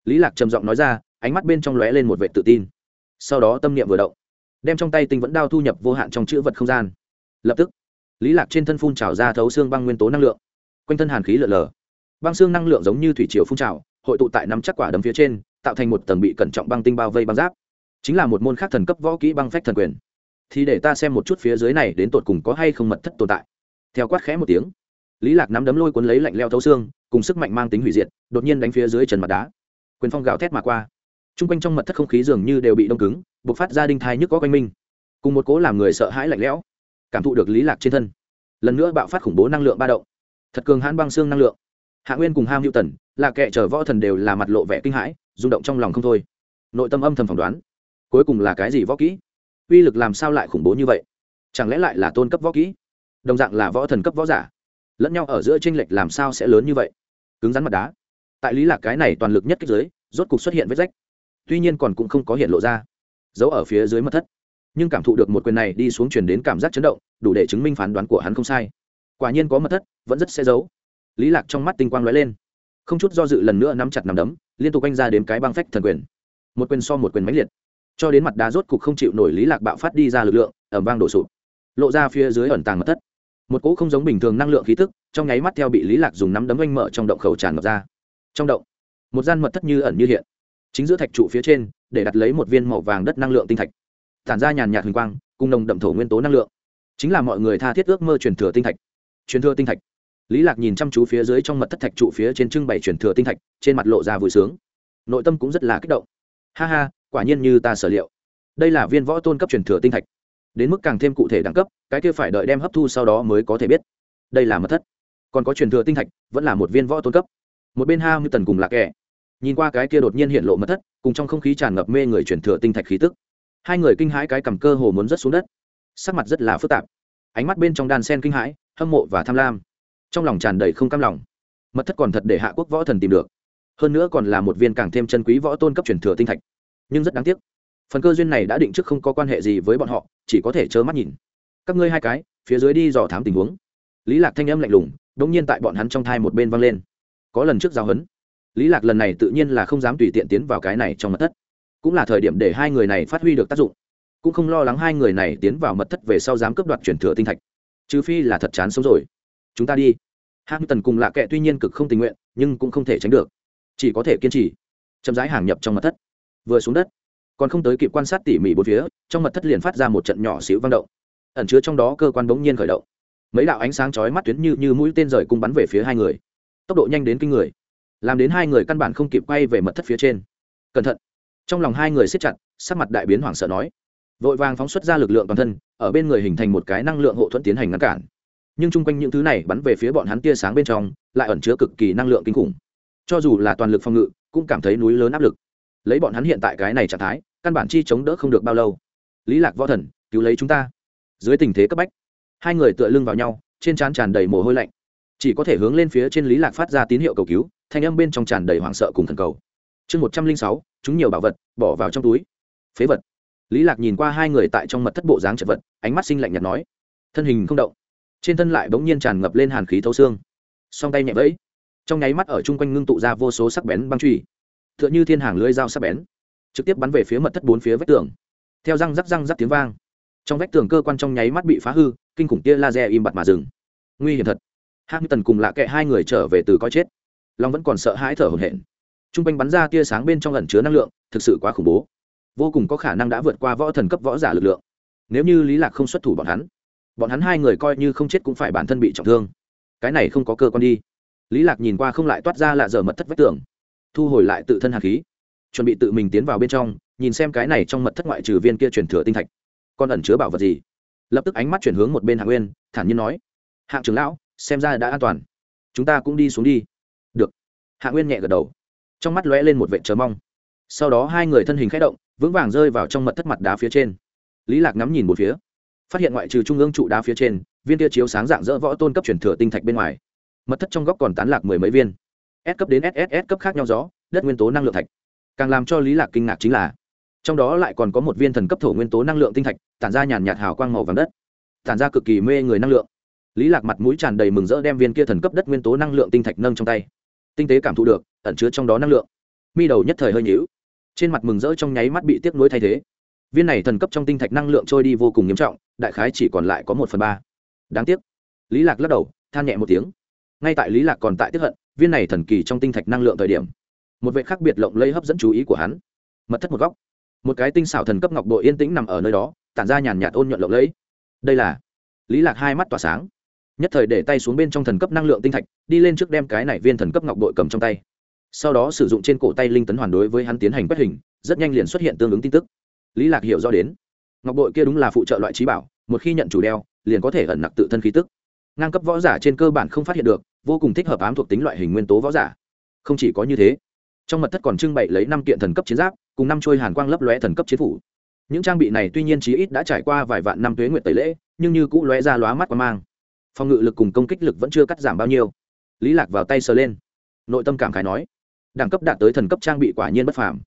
Lý lạc trầm giọng nói ra, ánh mắt bên trong lóe lên một vệ tự tin. Sau đó tâm niệm vừa động, đem trong tay tinh vẫn đao thu nhập vô hạn trong chữ vật không gian. Lập tức, lý lạc trên thân phun trào ra thấu xương băng nguyên tố năng lượng. Quanh thân hàn khí lở lờ băng xương năng lượng giống như thủy triều phun trào, hội tụ tại năm chắc quả đấm phía trên tạo thành một tầng bị cẩn trọng băng tinh bao vây băng giáp. Chính là một môn khác thần cấp võ kỹ băng phách thần quyền. Thì để ta xem một chút phía dưới này đến tột cùng có hay không mật thất tồn tại. Theo quát khẽ một tiếng, lý lạc nắm đấm lôi cuốn lấy lạnh leo thấu xương, cùng sức mạnh mang tính hủy diệt, đột nhiên đánh phía dưới trần mặt đá. Quyền phong gào thét mà qua. Trung quanh trong mật thất không khí dường như đều bị đông cứng, bộc phát ra đinh thai nhức có quanh minh cùng một cố làm người sợ hãi lạnh lẽo, cảm thụ được lý lạc trên thân. Lần nữa bạo phát khủng bố năng lượng ba động. Thật cường hãn băng xương năng lượng. Hạ nguyên cùng ham hữu tần là kệ chở võ thần đều là mặt lộ vẻ kinh hãi rung động trong lòng không thôi. Nội tâm âm thầm phỏng đoán, cuối cùng là cái gì võ kỹ? Uy lực làm sao lại khủng bố như vậy? Chẳng lẽ lại là tôn cấp võ kỹ? Đồng dạng là võ thần cấp võ giả. Lẫn nhau ở giữa tranh lệch làm sao sẽ lớn như vậy? Cứng rắn mặt đá. Tại lý lạc cái này toàn lực nhất kích giới, rốt cục xuất hiện vết rách. Tuy nhiên còn cũng không có hiện lộ ra. Giấu ở phía dưới mật thất. Nhưng cảm thụ được một quyền này đi xuống truyền đến cảm giác chấn động, đủ để chứng minh phán đoán của hắn không sai. Quả nhiên có mật thất, vẫn rất sẽ giấu. Lý lạc trong mắt tinh quang lóe lên không chút do dự lần nữa nắm chặt nắm đấm, liên tục anh ra đến cái băng phách thần quyền. Một quyền so một quyền mãnh liệt, cho đến mặt đá rốt cục không chịu nổi lý lạc bạo phát đi ra lực lượng ẩm vang đổ sụp. Lộ ra phía dưới ẩn tàng mật thất. Một cỗ không giống bình thường năng lượng khí tức, trong nháy mắt theo bị lý lạc dùng nắm đấm anh mở trong động khẩu tràn ngập ra. Trong động, một gian mật thất như ẩn như hiện. Chính giữa thạch trụ phía trên, để đặt lấy một viên màu vàng đất năng lượng tinh thạch. Tản ra nhàn nhạt huỳnh quang, cùng nồng đậm thổ nguyên tố năng lượng. Chính là mọi người tha thiết ước mơ truyền thừa tinh thạch. Truyền thừa tinh thạch lý lạc nhìn chăm chú phía dưới trong mật thất thạch trụ phía trên trưng bày truyền thừa tinh thạch, trên mặt lộ ra vui sướng. Nội tâm cũng rất là kích động. Ha ha, quả nhiên như ta sở liệu. Đây là viên võ tôn cấp truyền thừa tinh thạch. Đến mức càng thêm cụ thể đẳng cấp, cái kia phải đợi đem hấp thu sau đó mới có thể biết. Đây là mật thất. Còn có truyền thừa tinh thạch, vẫn là một viên võ tôn cấp. Một bên ha như tần cùng lạc kẻ nhìn qua cái kia đột nhiên hiện lộ mật thất, cùng trong không khí tràn ngập mê người truyền thừa tinh thạch khí tức. Hai người kinh hãi cái cầm cơ hồ muốn rớt xuống đất. Sắc mặt rất là phức tạp. Ánh mắt bên trong đàn sen kinh hãi, hâm mộ và tham lam trong lòng tràn đầy không cam lòng. Mật thất còn thật để hạ quốc võ thần tìm được. Hơn nữa còn là một viên càng thêm chân quý võ tôn cấp truyền thừa tinh thạch. Nhưng rất đáng tiếc, phần cơ duyên này đã định trước không có quan hệ gì với bọn họ, chỉ có thể trơ mắt nhìn. Các ngươi hai cái, phía dưới đi dò thám tình huống. Lý lạc thanh âm lạnh lùng, đống nhiên tại bọn hắn trong thai một bên văng lên. Có lần trước giao hấn, lý lạc lần này tự nhiên là không dám tùy tiện tiến vào cái này trong mật thất. Cũng là thời điểm để hai người này phát huy được tác dụng. Cũng không lo lắng hai người này tiến vào mật thất về sau dám cướp đoạt truyền thừa tinh thạch. Trừ phi là thật chán sống rồi chúng ta đi. Hạng tần cùng lạ kệ tuy nhiên cực không tình nguyện, nhưng cũng không thể tránh được. Chỉ có thể kiên trì. Chậm rãi hàng nhập trong mật thất. Vừa xuống đất, còn không tới kịp quan sát tỉ mỉ bốn phía, trong mật thất liền phát ra một trận nhỏ xíu vang động. Ẩn chứa trong đó cơ quan bỗng nhiên khởi động. Mấy đạo ánh sáng chói mắt tuyến như như mũi tên rời cung bắn về phía hai người. Tốc độ nhanh đến kinh người. Làm đến hai người căn bản không kịp quay về mật thất phía trên. Cẩn thận. Trong lòng hai người siết chặt, sắc mặt đại biến hoảng sợ nói. Vội vàng phóng xuất ra lực lượng toàn thân, ở bên người hình thành một cái năng lượng hộ thuẫn tiến hành ngăn cản nhưng chung quanh những thứ này bắn về phía bọn hắn tia sáng bên trong, lại ẩn chứa cực kỳ năng lượng kinh khủng. Cho dù là toàn lực phòng ngự, cũng cảm thấy núi lớn áp lực. Lấy bọn hắn hiện tại cái này trạng thái, căn bản chi chống đỡ không được bao lâu. Lý lạc võ thần, cứu lấy chúng ta. Dưới tình thế cấp bách, hai người tựa lưng vào nhau, trên trán tràn đầy mồ hôi lạnh. Chỉ có thể hướng lên phía trên lý lạc phát ra tín hiệu cầu cứu, thanh âm bên trong tràn đầy hoảng sợ cùng thần cầu. Chương một trăm linh sáu, chúng nhiều bảo vật, bỏ vào trong túi. Phế vật. Lý lạc nhìn qua hai người tại trong mật thất bộ dáng chật vật, ánh mắt sinh lạnh nhạt nói, thân hình không động trên thân lại bỗng nhiên tràn ngập lên hàn khí thấu xương. Song tay nhẹ vẫy, trong nháy mắt ở chung quanh ngưng tụ ra vô số sắc bén băng truy t h ư ợ n h ư thiên hàng lưới dao sắc bén, trực tiếp bắn về phía mật thất bốn phía vách tường. Theo răng rắc răng rắc tiếng vang, trong vách tường cơ quan trong nháy mắt bị phá hư, kinh khủng tia laser im bặt mà dừng. Nguy hiểm thật. Hạng tần cùng lạ kệ hai người trở về từ coi chết. Long vẫn còn sợ hãi thở hổn hển. T r u n g quanh bắn ra tia sáng bên trong ẩn chứa năng lượng, thực sự quá khủng bố. Vô cùng có khả năng đã vượt qua võ thần cấp võ giả lực lượng. Nếu như lý lạc không xuất thủ bọn hắn bọn hắn hai người coi như không chết cũng phải bản thân bị trọng thương. Cái này không có cơ quan đi. Lý lạc nhìn qua không lại toát ra lạ dở mật thất vách tường, thu hồi lại tự thân hạt khí, chuẩn bị tự mình tiến vào bên trong, nhìn xem cái này trong mật thất ngoại trừ viên kia truyền thừa tinh thạch, còn ẩn chứa bảo vật gì. Lập tức ánh mắt chuyển hướng một bên hạng nguyên, thản nhiên nói, hạng trưởng lão, xem ra đã an toàn. Chúng ta cũng đi xuống đi. Được. Hạng nguyên nhẹ gật đầu, trong mắt lóe lên một vệ chờ mong. Sau đó hai người thân hình khẽ động, vững vàng rơi vào trong mật thất mặt đá phía trên. Lý lạc ngắm nhìn một phía phát hiện ngoại trừ trung ương trụ đá phía trên, viên tia chiếu sáng dạng dỡ võ tôn cấp truyền thừa tinh thạch bên ngoài. Mật thất trong góc còn tán lạc mười mấy viên. S cấp đến sss cấp khác nhau gió đất nguyên tố năng lượng thạch. Càng làm cho lý lạc kinh ngạc chính là, trong đó lại còn có một viên thần cấp thổ nguyên tố năng lượng tinh thạch, tản ra nhàn nhạt hào quang màu vàng đất. Tản ra cực kỳ mê người năng lượng. Lý lạc mặt mũi tràn đầy mừng rỡ đem viên kia thần cấp đất nguyên tố năng lượng tinh thạch nâng trong tay. Tinh tế cảm thụ được, ẩn chứa trong đó năng lượng. Mi đầu nhất thời hơi nhíu. Trên mặt mừng rỡ trong nháy mắt bị tiếc nuối thay thế viên này thần cấp trong tinh thạch năng lượng trôi đi vô cùng nghiêm trọng, đại khái chỉ còn lại có một phần ba. Đáng tiếc. Lý lạc lắc đầu, than nhẹ một tiếng. Ngay tại lý lạc còn tại tiếp hận, viên này thần kỳ trong tinh thạch năng lượng thời điểm, một vệ khác biệt lộng lẫy hấp dẫn chú ý của hắn. Mật thất một góc. Một cái tinh xảo thần cấp ngọc bội yên tĩnh nằm ở nơi đó, tản ra nhàn nhạt ôn nhuận lộng lẫy. Đây là lý lạc hai mắt tỏa sáng. Nhất thời để tay xuống bên trong thần cấp năng lượng tinh thạch, đi lên trước đem cái này viên thần cấp ngọc bội cầm trong tay. Sau đó sử dụng trên cổ tay linh tấn hoàn đối với hắn tiến hành quét hình, rất nhanh liền xuất hiện tương ứng tin tức lý lạc hiểu rõ đến. Ngọc bội kia đúng là phụ trợ loại trí bảo, một khi nhận chủ đeo, liền có thể ẩn nặc tự thân khí tức. Ngang cấp võ giả trên cơ bản không phát hiện được, vô cùng thích hợp ám thuộc tính loại hình nguyên tố võ giả. Không chỉ có như thế, trong mật thất còn trưng bày lấy năm kiện thần cấp chiến giáp, cùng năm trôi hàn quang lấp lóe thần cấp chiến phủ. Những trang bị này tuy nhiên chí ít đã trải qua vài vạn năm tuế nguyện tẩy lễ, nhưng như cũ lóe ra lóa mắt qua mang. Phòng ngự lực cùng công kích lực vẫn chưa cắt giảm bao nhiêu. Lý lạc vào tay sờ lên. Nội tâm cảm khái nói, đẳng cấp đạt tới thần cấp trang bị quả nhiên bất phàm.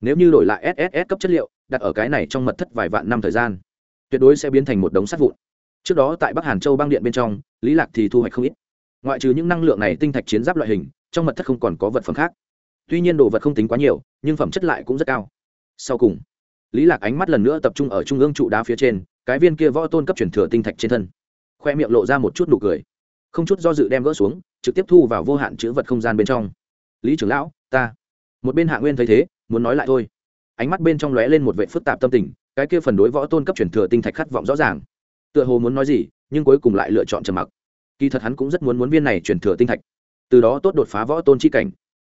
Nếu như đổi lại sss cấp chất liệu đặt ở cái này trong mật thất vài vạn năm thời gian, tuyệt đối sẽ biến thành một đống sắt vụn. Trước đó tại bắc hàn châu băng điện bên trong, lý lạc thì thu hoạch không ít. Ngoại trừ những năng lượng này tinh thạch chiến giáp loại hình, trong mật thất không còn có vật phẩm khác. Tuy nhiên đồ vật không tính quá nhiều, nhưng phẩm chất lại cũng rất cao. Sau cùng, lý lạc ánh mắt lần nữa tập trung ở trung ương trụ đá phía trên, cái viên kia võ tôn cấp chuyển thừa tinh thạch trên thân. Khoe miệng lộ ra một chút nụ cười. Không chút do dự đem gỡ xuống, trực tiếp thu vào vô hạn chữ vật không gian bên trong. Lý trưởng lão, ta. Một bên hạ nguyên thấy thế, muốn nói lại thôi ánh mắt bên trong lóe lên một vệ phức tạp tâm tình, cái kia phần đối võ tôn cấp truyền thừa tinh thạch khát vọng rõ ràng. Tựa hồ muốn nói gì, nhưng cuối cùng lại lựa chọn trầm mặc. Kỳ thật hắn cũng rất muốn muốn viên này truyền thừa tinh thạch, từ đó tốt đột phá võ tôn chi cảnh.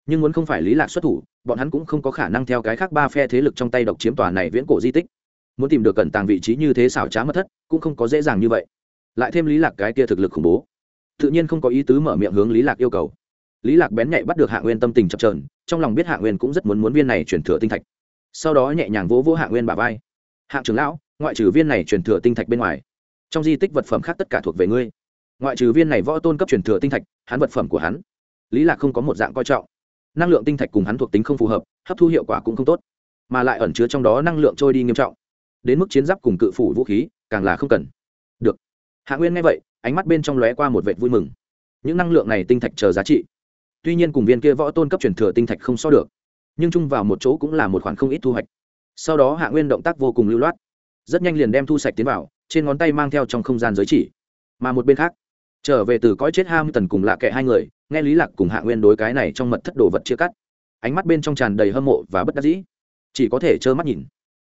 Nhưng muốn không phải lý lạc xuất thủ, bọn hắn cũng không có khả năng theo cái khác ba phe thế lực trong tay độc chiếm tòa này viễn cổ di tích. Muốn tìm được cẩn tàng vị trí như thế xảo trá mất thất, cũng không có dễ dàng như vậy. Lại thêm lý lạc cái kia thực lực khủng bố, tự nhiên không có ý tứ mở miệng hướng lý lạc yêu cầu. Lý lạc bén nhạy bắt được hạ nguyên tâm tình chập trờn trong lòng biết hạ nguyên cũng rất muốn muốn viên này chuyển thừa tinh thạch sau đó nhẹ nhàng vỗ vỗ hạ nguyên bà vai. Hạng trưởng lão, ngoại trừ viên này truyền thừa tinh thạch bên ngoài, trong di tích vật phẩm khác tất cả thuộc về ngươi. Ngoại trừ viên này võ tôn cấp truyền thừa tinh thạch, hắn vật phẩm của hắn, lý lạc không có một dạng coi trọng. Năng lượng tinh thạch cùng hắn thuộc tính không phù hợp, hấp thu hiệu quả cũng không tốt, mà lại ẩn chứa trong đó năng lượng trôi đi nghiêm trọng. Đến mức chiến giáp cùng cự phủ vũ khí, càng là không cần. Được. Hạ nguyên nghe vậy, ánh mắt bên trong lóe qua một vệt vui mừng. Những năng lượng này tinh thạch chờ giá trị. Tuy nhiên cùng viên kia võ tôn cấp truyền thừa tinh thạch không so được nhưng chung vào một chỗ cũng là một khoản không ít thu hoạch. Sau đó hạ nguyên động tác vô cùng lưu loát, rất nhanh liền đem thu sạch tiến vào, trên ngón tay mang theo trong không gian giới chỉ. Mà một bên khác, trở về từ cõi chết ham tần cùng lạ kệ hai người, nghe lý lạc cùng hạ nguyên đối cái này trong mật thất đồ vật chia cắt. Ánh mắt bên trong tràn đầy hâm mộ và bất đắc dĩ. Chỉ có thể trơ mắt nhìn.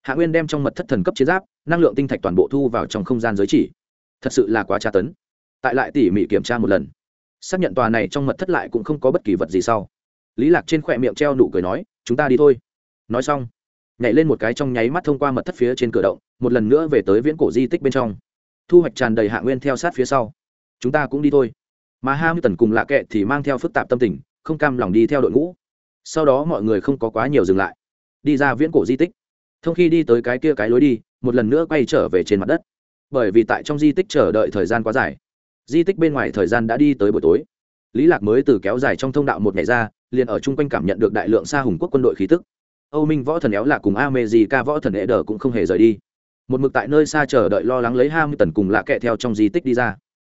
Hạ nguyên đem trong mật thất thần cấp chiến giáp, năng lượng tinh thạch toàn bộ thu vào trong không gian giới chỉ. Thật sự là quá tra tấn. Tại lại tỉ mỉ kiểm tra một lần, xác nhận tòa này trong mật thất lại cũng không có bất kỳ vật gì sau lý lạc trên khỏe miệng treo nụ cười nói, chúng ta đi thôi. Nói xong, nhảy lên một cái trong nháy mắt thông qua mật thất phía trên cửa động, một lần nữa về tới viễn cổ di tích bên trong. Thu hoạch tràn đầy hạ nguyên theo sát phía sau. Chúng ta cũng đi thôi. Mà hai mươi tần cùng lạ kệ thì mang theo phức tạp tâm tình, không cam lòng đi theo đội ngũ. Sau đó mọi người không có quá nhiều dừng lại. Đi ra viễn cổ di tích. Thông khi đi tới cái kia cái lối đi, một lần nữa quay trở về trên mặt đất. Bởi vì tại trong di tích chờ đợi thời gian quá dài. Di tích bên ngoài thời gian đã đi tới buổi tối. Lý lạc mới từ kéo dài trong thông đạo một ngày ra liền ở chung quanh cảm nhận được đại lượng xa hùng quốc quân đội khí tức. Âu minh võ thần éo lạ cùng a mê ca võ thần ế đờ cũng không hề rời đi. Một mực tại nơi xa chờ đợi lo lắng lấy hai mươi tần cùng lạ kệ theo trong di tích đi ra.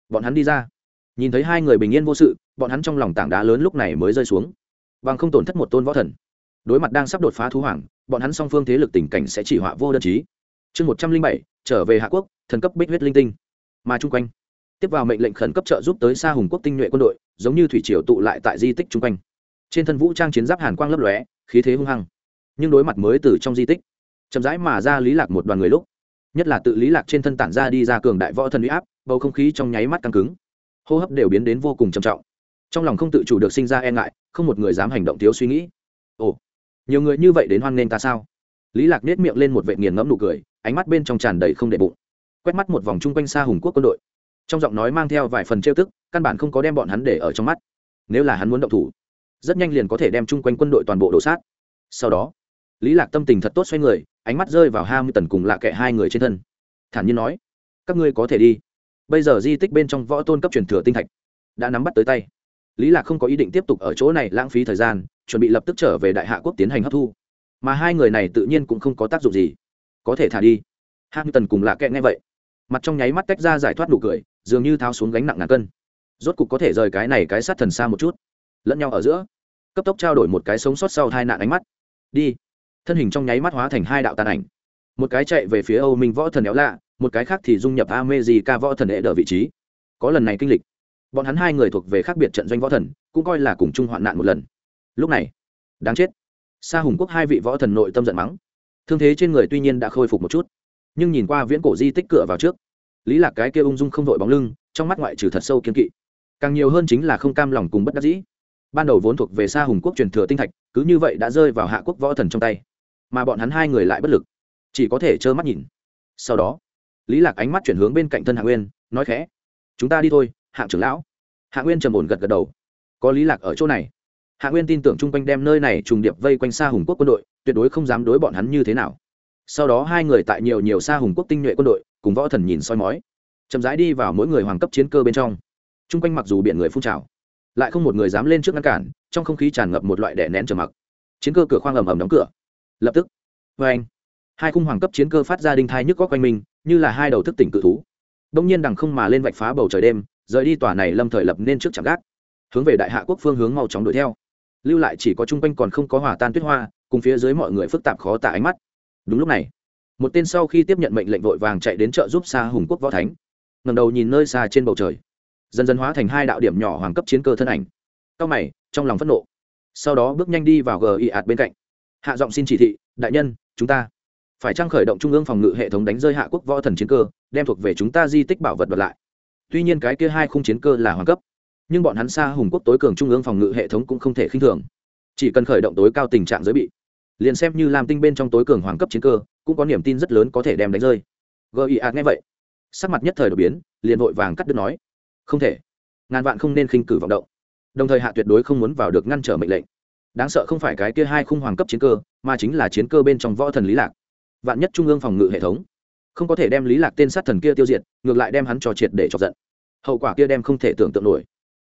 Bọn hắn đi ra. Nhìn thấy hai người bình yên vô sự, bọn hắn trong lòng tảng đá lớn lúc này mới rơi xuống. Bằng không tổn thất một tôn võ thần. Đối mặt đang sắp đột phá thú hoàng, bọn hắn song phương thế lực tình cảnh sẽ chỉ họa vô đơn chí. Chương một trăm linh bảy, trở về hạ quốc, thần cấp bích huyết linh tinh. Mà chung quanh, tiếp vào mệnh lệnh khẩn cấp trợ giúp tới xa hùng quốc tinh nhuệ quân đội, giống như thủy triều tụ lại tại di tích chung quanh trên thân vũ trang chiến giáp hàn quang lấp lóe, khí thế hung hăng. Nhưng đối mặt mới từ trong di tích, chậm rãi mà ra lý lạc một đoàn người lúc, nhất là tự lý lạc trên thân tản ra đi ra cường đại võ thần uy áp, bầu không khí trong nháy mắt căng cứng. Hô hấp đều biến đến vô cùng trầm trọng. Trong lòng không tự chủ được sinh ra e ngại, không một người dám hành động thiếu suy nghĩ. Ồ, nhiều người như vậy đến hoan nghênh ta sao? Lý lạc nết miệng lên một vệ nghiền ngẫm nụ cười, ánh mắt bên trong tràn đầy không để bụng. Quét mắt một vòng chung quanh xa hùng quốc quân đội. Trong giọng nói mang theo vài phần trêu tức, căn bản không có đem bọn hắn để ở trong mắt. Nếu là hắn muốn động thủ rất nhanh liền có thể đem chung quanh quân đội toàn bộ đổ sát. Sau đó, lý lạc tâm tình thật tốt xoay người, ánh mắt rơi vào hai mươi tần cùng lạ kệ hai người trên thân. Thản nhiên nói, các ngươi có thể đi. Bây giờ di tích bên trong võ tôn cấp truyền thừa tinh thạch đã nắm bắt tới tay. Lý lạc không có ý định tiếp tục ở chỗ này lãng phí thời gian, chuẩn bị lập tức trở về đại hạ quốc tiến hành hấp thu. Mà hai người này tự nhiên cũng không có tác dụng gì. Có thể thả đi. Hai mươi tần cùng lạ kệ nghe vậy, mặt trong nháy mắt tách ra giải thoát nụ cười, dường như tháo xuống gánh nặng ngàn cân. Rốt cục có thể rời cái này cái sát thần xa một chút lẫn nhau ở giữa. Cấp tốc trao đổi một cái sống sót sau hai nạn ánh mắt. Đi. Thân hình trong nháy mắt hóa thành hai đạo tàn ảnh. Một cái chạy về phía âu minh võ thần éo lạ, một cái khác thì dung nhập a mê gì ca võ thần hệ đỡ vị trí. Có lần này kinh lịch. Bọn hắn hai người thuộc về khác biệt trận doanh võ thần, cũng coi là cùng chung hoạn nạn một lần. Lúc này, đáng chết. Sa hùng quốc hai vị võ thần nội tâm giận mắng. Thương thế trên người tuy nhiên đã khôi phục một chút, nhưng nhìn qua viễn cổ di tích cửa vào trước, lý lạc cái kia ung dung không vội bóng lưng, trong mắt ngoại trừ thật sâu kiên kỵ. Càng nhiều hơn chính là không cam lòng cùng bất đắc dĩ ban đầu vốn thuộc về xa hùng quốc truyền thừa tinh thạch, cứ như vậy đã rơi vào hạ quốc võ thần trong tay. Mà bọn hắn hai người lại bất lực, chỉ có thể trơ mắt nhìn. Sau đó, lý lạc ánh mắt chuyển hướng bên cạnh thân hạ nguyên, nói khẽ, chúng ta đi thôi hạng trưởng lão. Hạ nguyên trầm ổn gật gật đầu. Có lý lạc ở chỗ này. Hạ nguyên tin tưởng chung quanh đem nơi này trùng điệp vây quanh xa hùng quốc quân đội, tuyệt đối không dám đối bọn hắn như thế nào. Sau đó hai người tại nhiều nhiều xa hùng quốc tinh nhuệ quân đội, cùng võ thần nhìn soi mói, chậm rãi đi vào mỗi người hoàng cấp chiến cơ bên trong. Chung quanh mặc dù biển người phun trào lại không một người dám lên trước ngăn cản, trong không khí tràn ngập một loại đẻ nén trầm mặc. Chiến cơ cửa khoang ầm ầm đóng cửa. Lập tức vê anh, hai khung hoàng cấp chiến cơ phát ra đinh thai nhức có quanh mình, như là hai đầu thức tỉnh cự thú. Đông nhiên đằng không mà lên vạch phá bầu trời đêm, rời đi tòa này lâm thời lập nên trước chạm gác. Hướng về đại hạ quốc phương hướng mau chóng đuổi theo. Lưu lại chỉ có chung quanh còn không có hòa tan tuyết hoa, cùng phía dưới mọi người phức tạp khó tả ánh mắt. Đúng lúc này, một tên sau khi tiếp nhận mệnh lệnh vội vàng chạy đến chợ giúp xa hùng quốc võ thánh. Ngầm đầu nhìn nơi xa trên bầu trời dần dần hóa thành hai đạo điểm nhỏ hoàng cấp chiến cơ thân ảnh. Cao mày, trong lòng phẫn nộ. Sau đó bước nhanh đi vào gi ạt bên cạnh. Hạ giọng xin chỉ thị, đại nhân, chúng ta phải trang khởi động trung ương phòng ngự hệ thống đánh rơi hạ quốc võ thần chiến cơ, đem thuộc về chúng ta di tích bảo vật vật lại. Tuy nhiên cái kia hai khung chiến cơ là hoàng cấp, nhưng bọn hắn xa hùng quốc tối cường trung ương phòng ngự hệ thống cũng không thể khinh thường. Chỉ cần khởi động tối cao tình trạng giới bị, liền xem như làm tinh bên trong tối cường hoàng cấp chiến cơ, cũng có niềm tin rất lớn có thể đem đánh rơi. Gi ạt nghe vậy, sắc mặt nhất thời đột biến, liền vội vàng cắt đứt nói không thể. Ngàn vạn không nên khinh cử vọng động. Đồng thời hạ tuyệt đối không muốn vào được ngăn trở mệnh lệnh. Đáng sợ không phải cái kia hai khung hoàng cấp chiến cơ mà chính là chiến cơ bên trong võ thần lý lạc. Vạn nhất trung ương phòng ngự hệ thống không có thể đem lý lạc tên sát thần kia tiêu diệt ngược lại đem hắn cho triệt để chọc giận. Hậu quả kia đem không thể tưởng tượng nổi.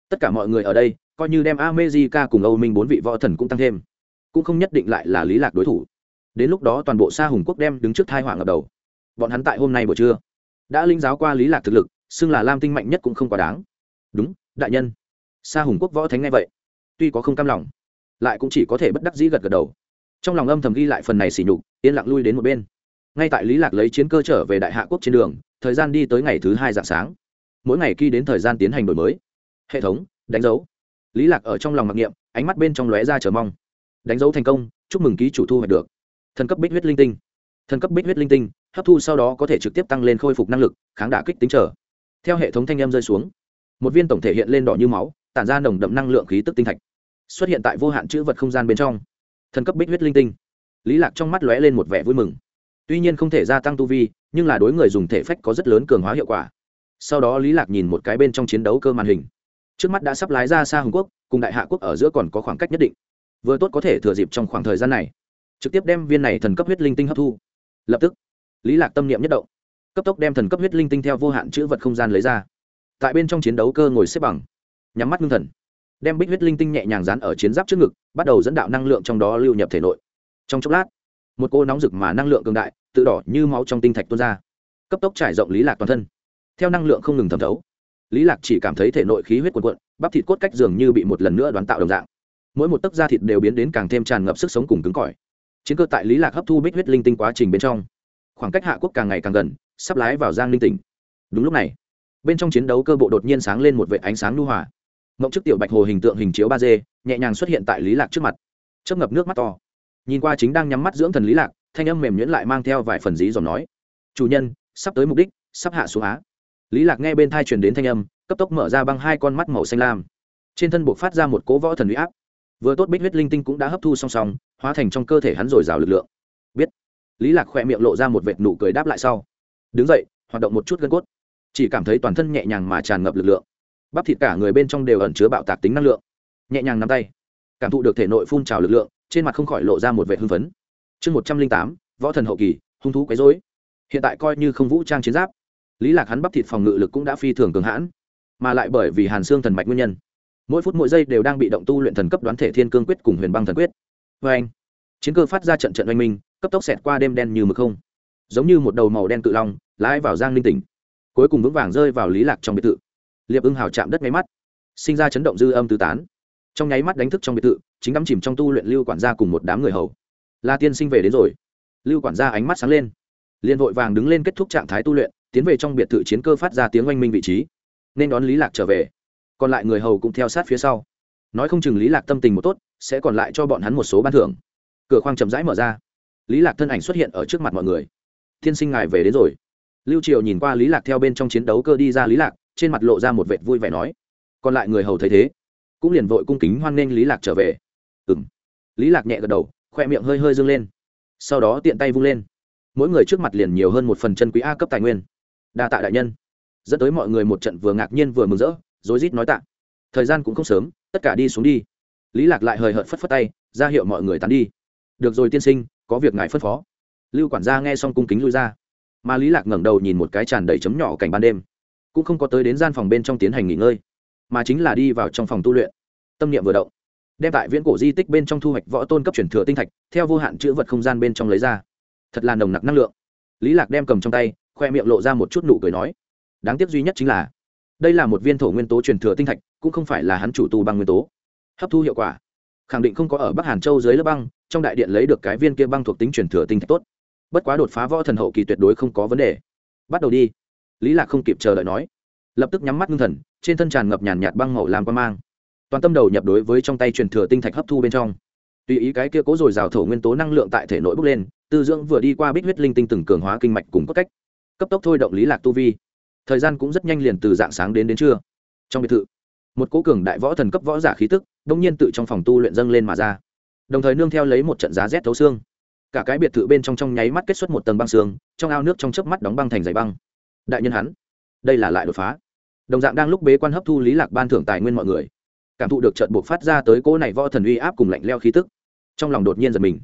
Tất cả mọi người ở đây coi như đem America cùng Âu Minh bốn vị võ thần cũng tăng thêm, cũng không nhất định lại là Lý Lạc đối thủ. Đến lúc đó toàn bộ Sa Hùng quốc đem đứng trước thai họa ngập đầu. Bọn hắn tại hôm nay buổi trưa đã linh giáo qua Lý Lạc thực lực, xưng là Lam tinh mạnh nhất cũng không quá đáng. Đúng, đại nhân. Sa Hùng quốc võ thánh ngay vậy, tuy có không cam lòng, lại cũng chỉ có thể bất đắc dĩ gật gật đầu. Trong lòng âm thầm ghi lại phần này sỉ nhục, yên lặng lui đến một bên. Ngay tại Lý Lạc lấy chiến cơ trở về Đại Hạ quốc trên đường, thời gian đi tới ngày thứ hai dạng sáng. Mỗi ngày khi đến thời gian tiến hành đổi mới. Hệ thống, đánh dấu lý lạc ở trong lòng mặc niệm ánh mắt bên trong lóe ra chờ mong đánh dấu thành công chúc mừng ký chủ thu hoạch được thần cấp bích huyết linh tinh thần cấp bích huyết linh tinh hấp thu sau đó có thể trực tiếp tăng lên khôi phục năng lực kháng đả kích tính trở theo hệ thống thanh em rơi xuống, một viên tổng thể hiện lên đỏ như máu, tản ra nồng đậm năng lượng khí tức tinh thạch, xuất hiện tại vô hạn chữ vật không gian bên trong. Thần cấp bích huyết linh tinh. Lý lạc trong mắt lóe lên một vẻ vui mừng. Tuy nhiên không thể gia tăng tu vi, nhưng là đối người dùng thể phách có rất lớn cường hóa hiệu quả. Sau đó lý lạc nhìn một cái bên trong chiến đấu cơ màn hình. Trước mắt đã sắp lái ra xa hồng quốc, cùng đại hạ quốc ở giữa còn có khoảng cách nhất định. Vừa tốt có thể thừa dịp trong khoảng thời gian này, trực tiếp đem viên này thần cấp huyết linh tinh hấp thu. Lập tức, lý lạc tâm niệm nhất động cấp tốc đem thần cấp huyết linh tinh theo vô hạn chữ vật không gian lấy ra. Tại bên trong chiến đấu cơ ngồi xếp bằng, nhắm mắt ngưng thần. Đem bích huyết linh tinh nhẹ nhàng dán ở chiến giáp trước ngực, bắt đầu dẫn đạo năng lượng trong đó lưu nhập thể nội. Trong chốc lát, một cô nóng rực mà năng lượng cường đại, tự đỏ như máu trong tinh thạch tuôn ra. Cấp tốc trải rộng lý lạc toàn thân. Theo năng lượng không ngừng thẩm thấu, lý lạc chỉ cảm thấy thể nội khí huyết cuộn cuộn, bắp thịt cốt cách dường như bị một lần nữa đoán tạo đồng dạng. Mỗi một tấc da thịt đều biến đến càng thêm tràn ngập sức sống cùng cứng cỏi. Chiến cơ tại lý lạc hấp thu bích huyết linh tinh quá trình bên trong khoảng cách hạ quốc càng ngày càng gần, sắp lái vào giang linh tỉnh. Đúng lúc này, bên trong chiến đấu cơ bộ đột nhiên sáng lên một vệ ánh sáng lưu hỏa mộng chức tiểu bạch hồ hình tượng hình chiếu ba d, nhẹ nhàng xuất hiện tại lý lạc trước mặt. Chớp ngập nước mắt to. Nhìn qua chính đang nhắm mắt dưỡng thần lý lạc, thanh âm mềm nhuyễn lại mang theo vài phần dí dòm nói, chủ nhân, sắp tới mục đích, sắp hạ xuống á. Lý lạc nghe bên thai truyền đến thanh âm, cấp tốc mở ra băng hai con mắt màu xanh lam. Trên thân buộc phát ra một cố võ thần uy áp. Vừa tốt bích huyết linh tinh cũng đã hấp thu song song, hóa thành trong cơ thể hắn dồi dào lực lượng. Biết lý lạc khoe miệng lộ ra một vệt nụ cười đáp lại sau. Đứng dậy, hoạt động một chút gân cốt. Chỉ cảm thấy toàn thân nhẹ nhàng mà tràn ngập lực lượng. Bắp thịt cả người bên trong đều ẩn chứa bạo tạc tính năng lượng. Nhẹ nhàng nắm tay. Cảm thụ được thể nội phun trào lực lượng, trên mặt không khỏi lộ ra một vệt hưng phấn. Chương một trăm linh tám, võ thần hậu kỳ, hung thú quấy rối. Hiện tại coi như không vũ trang chiến giáp, lý lạc hắn bắp thịt phòng ngự lực cũng đã phi thường cường hãn, mà lại bởi vì hàn xương thần mạch nguyên nhân, mỗi phút mỗi giây đều đang bị động tu luyện thần cấp đoán thể thiên cương quyết cùng huyền băng thần quyết. Vê anh. Chiến cơ phát ra trận trận oanh minh cấp tốc xẹt qua đêm đen như mực không. Giống như một đầu màu đen cự long, lái vào giang linh tỉnh. Cuối cùng vững vàng rơi vào lý lạc trong biệt thự. Liệp ưng hào chạm đất nháy mắt. Sinh ra chấn động dư âm tứ tán. Trong nháy mắt đánh thức trong biệt thự, chính đắm chìm trong tu luyện lưu quản gia cùng một đám người hầu. La tiên sinh về đến rồi. Lưu quản gia ánh mắt sáng lên. Liền vội vàng đứng lên kết thúc trạng thái tu luyện, tiến về trong biệt thự chiến cơ phát ra tiếng oanh minh vị trí. Nên đón lý lạc trở về. Còn lại người hầu cũng theo sát phía sau. Nói không chừng lý lạc tâm tình một tốt, sẽ còn lại cho bọn hắn một số ban thưởng. Cửa khoang chậm rãi mở ra lý lạc thân ảnh xuất hiện ở trước mặt mọi người. Thiên sinh ngài về đến rồi. Lưu triều nhìn qua lý lạc theo bên trong chiến đấu cơ đi ra lý lạc, trên mặt lộ ra một vệt vui vẻ nói, còn lại người hầu thấy thế, cũng liền vội cung kính hoan nghênh lý lạc trở về. Ừm. Lý lạc nhẹ gật đầu, khoe miệng hơi hơi dương lên. Sau đó tiện tay vung lên. Mỗi người trước mặt liền nhiều hơn một phần chân quý a cấp tài nguyên. Đa tạ đại nhân. Dẫn tới mọi người một trận vừa ngạc nhiên vừa mừng rỡ, rối rít nói tạ. Thời gian cũng không sớm, tất cả đi xuống đi. Lý lạc lại hời hợt phất phất tay, ra hiệu mọi người tán đi. Được rồi tiên sinh có việc ngài phân phó. Lưu quản gia nghe xong cung kính lui ra. Mà lý lạc ngẩng đầu nhìn một cái tràn đầy chấm nhỏ cảnh ban đêm. Cũng không có tới đến gian phòng bên trong tiến hành nghỉ ngơi, mà chính là đi vào trong phòng tu luyện. Tâm niệm vừa động, đem tại viễn cổ di tích bên trong thu hoạch võ tôn cấp chuyển thừa tinh thạch, theo vô hạn chữ vật không gian bên trong lấy ra. Thật là nồng nặc năng lượng. Lý lạc đem cầm trong tay, khoe miệng lộ ra một chút nụ cười nói, đáng tiếc duy nhất chính là, đây là một viên thổ nguyên tố truyền thừa tinh thạch, cũng không phải là hắn chủ tu băng nguyên tố. Hấp thu hiệu quả, khẳng định không có ở bắc hàn châu dưới lớp băng trong đại điện lấy được cái viên kia băng thuộc tính truyền thừa tinh thạch tốt. Bất quá đột phá võ thần hậu kỳ tuyệt đối không có vấn đề. Bắt đầu đi. Lý lạc không kịp chờ đợi nói. Lập tức nhắm mắt ngưng thần, trên thân tràn ngập nhàn nhạt băng màu làm quan mang. Toàn tâm đầu nhập đối với trong tay truyền thừa tinh thạch hấp thu bên trong. Tùy ý cái kia cố rồi rào thổ nguyên tố năng lượng tại thể nội bốc lên, tư dưỡng vừa đi qua bích huyết linh tinh từng cường hóa kinh mạch cùng cốt cách. Cấp tốc thôi động lý lạc tu vi. Thời gian cũng rất nhanh liền từ dạng sáng đến đến trưa. Trong biệt thự, một cố cường đại võ thần cấp võ giả khí tức đông nhiên tự trong phòng tu luyện dâng lên mà ra đồng thời nương theo lấy một trận giá rét thấu xương. Cả cái biệt thự bên trong trong nháy mắt kết xuất một tầng băng xương, trong ao nước trong chớp mắt đóng băng thành giày băng. Đại nhân hắn, đây là lại đột phá. Đồng dạng đang lúc bế quan hấp thu lý lạc ban thưởng tài nguyên mọi người, cảm thụ được trận buộc phát ra tới cỗ này võ thần uy áp cùng lạnh leo khí tức. Trong lòng đột nhiên giật mình,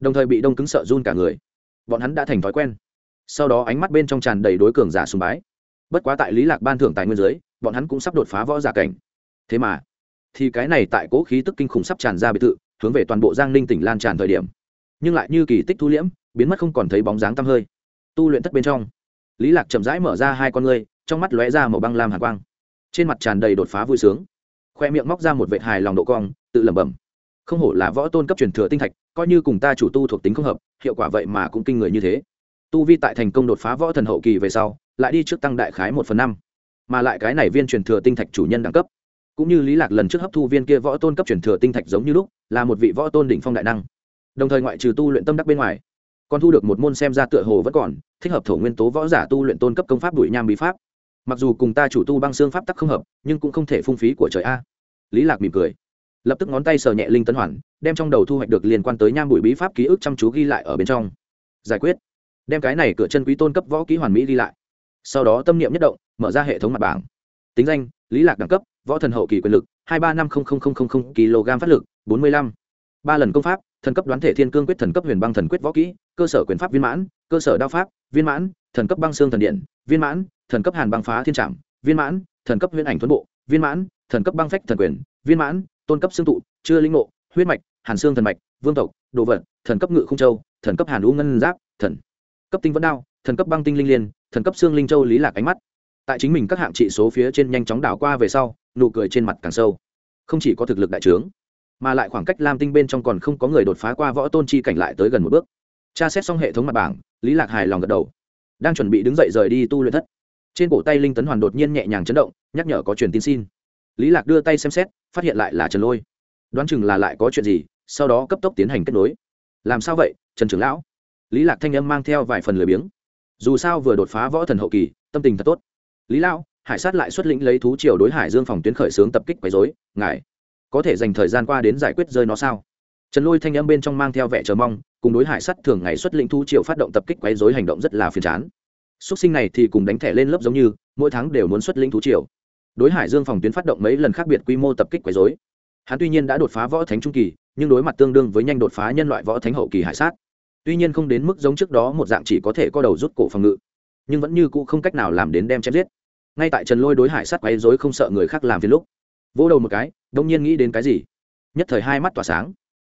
đồng thời bị đông cứng sợ run cả người. Bọn hắn đã thành thói quen. Sau đó ánh mắt bên trong tràn đầy đối cường giả sùng bái. Bất quá tại lý lạc ban thưởng tài nguyên dưới, bọn hắn cũng sắp đột phá võ giả cảnh. Thế mà, thì cái này tại cố khí tức kinh khủng sắp tràn ra biệt thự hướng về toàn bộ giang ninh tỉnh lan tràn thời điểm. Nhưng lại như kỳ tích thu liễm, biến mất không còn thấy bóng dáng tăm hơi. Tu luyện thất bên trong, lý lạc chậm rãi mở ra hai con ngươi, trong mắt lóe ra màu băng lam hàn quang. Trên mặt tràn đầy đột phá vui sướng. Khoe miệng móc ra một vệ hài lòng độ cong, tự lẩm bẩm. Không hổ là võ tôn cấp truyền thừa tinh thạch, coi như cùng ta chủ tu thuộc tính không hợp, hiệu quả vậy mà cũng kinh người như thế. Tu vi tại thành công đột phá võ thần hậu kỳ về sau, lại đi trước tăng đại khái một phần năm. Mà lại cái này viên truyền thừa tinh thạch chủ nhân đẳng cấp cũng như lý lạc lần trước hấp thu viên kia võ tôn cấp truyền thừa tinh thạch giống như lúc, là một vị võ tôn đỉnh phong đại năng. Đồng thời ngoại trừ tu luyện tâm đắc bên ngoài, còn thu được một môn xem ra tựa hồ vẫn còn, thích hợp thổ nguyên tố võ giả tu luyện tôn cấp công pháp đuổi nham bí pháp. Mặc dù cùng ta chủ tu băng xương pháp tắc không hợp, nhưng cũng không thể phung phí của trời a. Lý lạc mỉm cười, lập tức ngón tay sờ nhẹ linh tấn hoàn, đem trong đầu thu hoạch được liên quan tới nham bụi bí pháp ký ức chăm chú ghi lại ở bên trong. Giải quyết. Đem cái này cửa chân quý tôn cấp võ ký hoàn mỹ ghi lại. Sau đó tâm niệm nhất động, mở ra hệ thống mặt bảng. Tính danh, lý lạc đẳng cấp võ thần hậu kỳ quyền lực hai ba năm kg phát lực bốn mươi lăm ba lần công pháp thần cấp đoán thể thiên cương quyết thần cấp huyền băng thần quyết võ kỹ cơ sở quyền pháp viên mãn cơ sở đao pháp viên mãn thần cấp băng xương thần điện viên mãn thần cấp hàn băng phá thiên trạm viên mãn thần cấp huyền ảnh thuấn bộ viên mãn thần cấp băng phách thần quyền viên mãn tôn cấp xương tụ chưa linh ngộ huyết mạch hàn xương thần mạch vương tộc đồ vật thần cấp ngự không châu thần cấp hàn u ngân giáp thần cấp tinh vẫn đao thần cấp băng tinh linh liên thần cấp xương linh châu lý lạc ánh mắt tại chính mình các hạng trị số phía trên nhanh chóng đảo qua về sau nụ cười trên mặt càng sâu. Không chỉ có thực lực đại trướng, mà lại khoảng cách lam tinh bên trong còn không có người đột phá qua võ tôn chi cảnh lại tới gần một bước. Tra xét xong hệ thống mặt bảng, lý lạc hài lòng gật đầu, đang chuẩn bị đứng dậy rời đi tu luyện thất. Trên cổ tay linh tấn hoàn đột nhiên nhẹ nhàng chấn động, nhắc nhở có truyền tin xin. Lý lạc đưa tay xem xét, phát hiện lại là trần lôi. Đoán chừng là lại có chuyện gì, sau đó cấp tốc tiến hành kết nối. Làm sao vậy, trần trưởng lão? Lý lạc thanh âm mang theo vài phần lười biếng. Dù sao vừa đột phá võ thần hậu kỳ, tâm tình thật tốt. Lý lão hải sát lại xuất lĩnh lấy thú triều đối hải dương phòng tuyến khởi xướng tập kích quấy rối. Ngài, có thể dành thời gian qua đến giải quyết rơi nó sao? Trần lôi thanh âm bên trong mang theo vẻ chờ mong, cùng đối hải sắt thường ngày xuất lĩnh thú triều phát động tập kích quấy rối hành động rất là phiền chán. Xuất sinh này thì cùng đánh thẻ lên lớp giống như, mỗi tháng đều muốn xuất lĩnh thú triều. Đối hải dương phòng tuyến phát động mấy lần khác biệt quy mô tập kích quấy rối. Hắn tuy nhiên đã đột phá võ thánh trung kỳ, nhưng đối mặt tương đương với nhanh đột phá nhân loại võ thánh hậu kỳ hải sát, tuy nhiên không đến mức giống trước đó một dạng chỉ có thể có đầu rút cổ phòng ngự, nhưng vẫn như cũ không cách nào làm đến đem chém giết ngay tại trần lôi đối hải sát quấy dối không sợ người khác làm phiền lúc, vỗ đầu một cái, đông nhiên nghĩ đến cái gì? Nhất thời hai mắt tỏa sáng.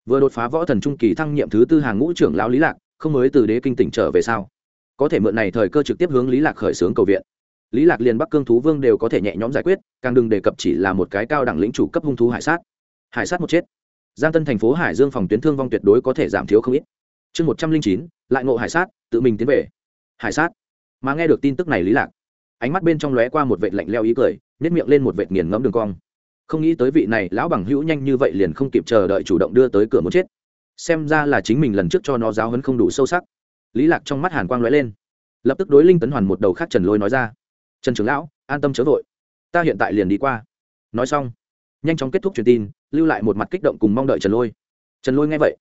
Vừa đột phá võ thần trung kỳ thăng nhiệm thứ tư hàng ngũ trưởng lão lý lạc, không mới từ đế kinh tỉnh trở về sao? Có thể mượn này thời cơ trực tiếp hướng lý lạc khởi xướng cầu viện. Lý lạc liền bắc cương thú vương đều có thể nhẹ nhõm giải quyết, càng đừng đề cập chỉ là một cái cao đẳng lĩnh chủ cấp hung thú hải sát. Hải sát một chết. Giang tân thành phố hải dương phòng tuyến thương vong tuyệt đối có thể giảm thiếu không ít. Chương một trăm linh chín, lại ngộ hải sát, tự mình tiến về. Hải sát. Mà nghe được tin tức này lý lạc ánh mắt bên trong lóe qua một vệt lạnh leo ý cười nhét miệng lên một vệt nghiền ngẫm đường cong. Không nghĩ tới vị này lão bằng hữu nhanh như vậy liền không kịp chờ đợi chủ động đưa tới cửa muốn chết. Xem ra là chính mình lần trước cho nó giáo hấn không đủ sâu sắc. Lý lạc trong mắt hàn quang lóe lên. Lập tức đối linh tấn hoàn một đầu khác trần lôi nói ra. Trần trưởng lão, an tâm chớ vội. Ta hiện tại liền đi qua. Nói xong, nhanh chóng kết thúc truyền tin, lưu lại một mặt kích động cùng mong đợi trần lôi. Trần lôi nghe vậy,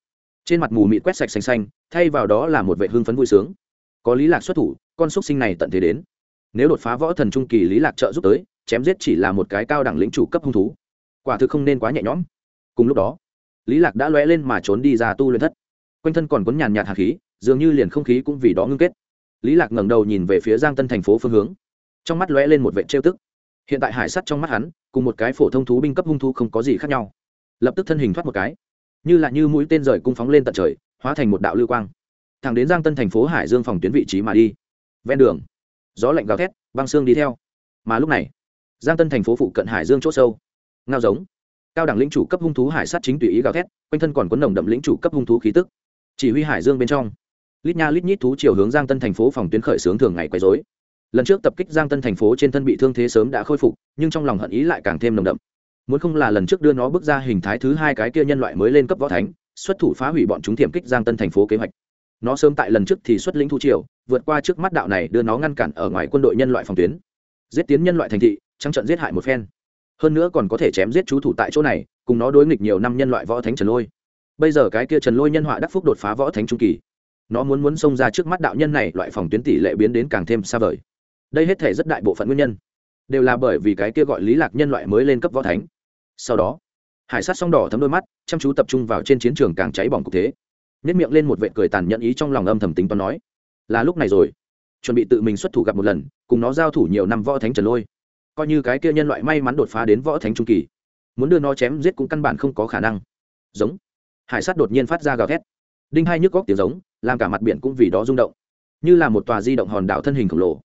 trên mặt mù mịt quét sạch xanh xanh, thay vào đó là một vệ hương phấn vui sướng. Có lý lạc xuất thủ, con xúc sinh này tận thế đến nếu đột phá võ thần trung kỳ lý lạc trợ giúp tới, chém giết chỉ là một cái cao đẳng lĩnh chủ cấp hung thú. Quả thực không nên quá nhẹ nhõm. Cùng lúc đó, lý lạc đã lóe lên mà trốn đi ra tu luyện thất. Quanh thân còn cuốn nhàn nhạt hạt khí, dường như liền không khí cũng vì đó ngưng kết. Lý lạc ngẩng đầu nhìn về phía giang tân thành phố phương hướng. Trong mắt lóe lên một vệ trêu tức. Hiện tại hải sắt trong mắt hắn, cùng một cái phổ thông thú binh cấp hung thú không có gì khác nhau. Lập tức thân hình thoát một cái. Như là như mũi tên rời cung phóng lên tận trời, hóa thành một đạo lưu quang. Thẳng đến giang tân thành phố hải dương phòng tuyến vị trí mà đi. Ven đường gió lạnh gào thét, băng xương đi theo. Mà lúc này, giang tân thành phố phụ cận hải dương c h ỗ sâu, ngao giống. Cao đẳng lĩnh chủ cấp hung thú hải sát chính tùy ý gào thét, quanh thân còn có nồng đậm lĩnh chủ cấp hung thú khí tức. Chỉ huy hải dương bên trong, lít nha lít nhít thú chiều hướng giang tân thành phố phòng tuyến khởi xướng thường ngày quấy dối lần trước tập kích giang tân thành phố trên thân bị thương thế sớm đã khôi phục, nhưng trong lòng hận ý lại càng thêm nồng đậm. Muốn không là lần trước đưa nó bước ra hình thái thứ hai cái kia nhân loại mới lên cấp võ thánh, xuất thủ phá hủy bọn chúng tiềm kích giang tân thành phố kế hoạch. Nó sớm tại lần trước thì xuất lĩnh thu triều vượt qua trước mắt đạo này đưa nó ngăn cản ở ngoài quân đội nhân loại phòng tuyến. Giết tiến nhân loại thành thị, trắng trận giết hại một phen. Hơn nữa còn có thể chém giết chú thủ tại chỗ này, cùng nó đối nghịch nhiều năm nhân loại võ thánh trần lôi. Bây giờ cái kia trần lôi nhân họa đắc phúc đột phá võ thánh trung kỳ. Nó muốn muốn xông ra trước mắt đạo nhân này, loại phòng tuyến tỷ lệ biến đến càng thêm xa vời. Đây hết thể rất đại bộ phận nguyên nhân, đều là bởi vì cái kia gọi lý lạc nhân loại mới lên cấp võ thánh. Sau đó, hải sát song đỏ thấm đôi mắt, chăm chú tập trung vào trên chiến trường càng cháy bỏng cục thế. Nhất miệng lên một vệ cười tàn nhẫn ý trong lòng âm thầm tính toán nói là lúc này rồi. Chuẩn bị tự mình xuất thủ gặp một lần, cùng nó giao thủ nhiều năm võ thánh trần lôi. Coi như cái kia nhân loại may mắn đột phá đến võ thánh trung kỳ. Muốn đưa nó chém giết cũng căn bản không có khả năng. Giống. Hải sát đột nhiên phát ra gào thét. Đinh hai nhức góc tiếng giống, làm cả mặt biển cũng vì đó rung động. Như là một tòa di động hòn đảo thân hình khổng lồ.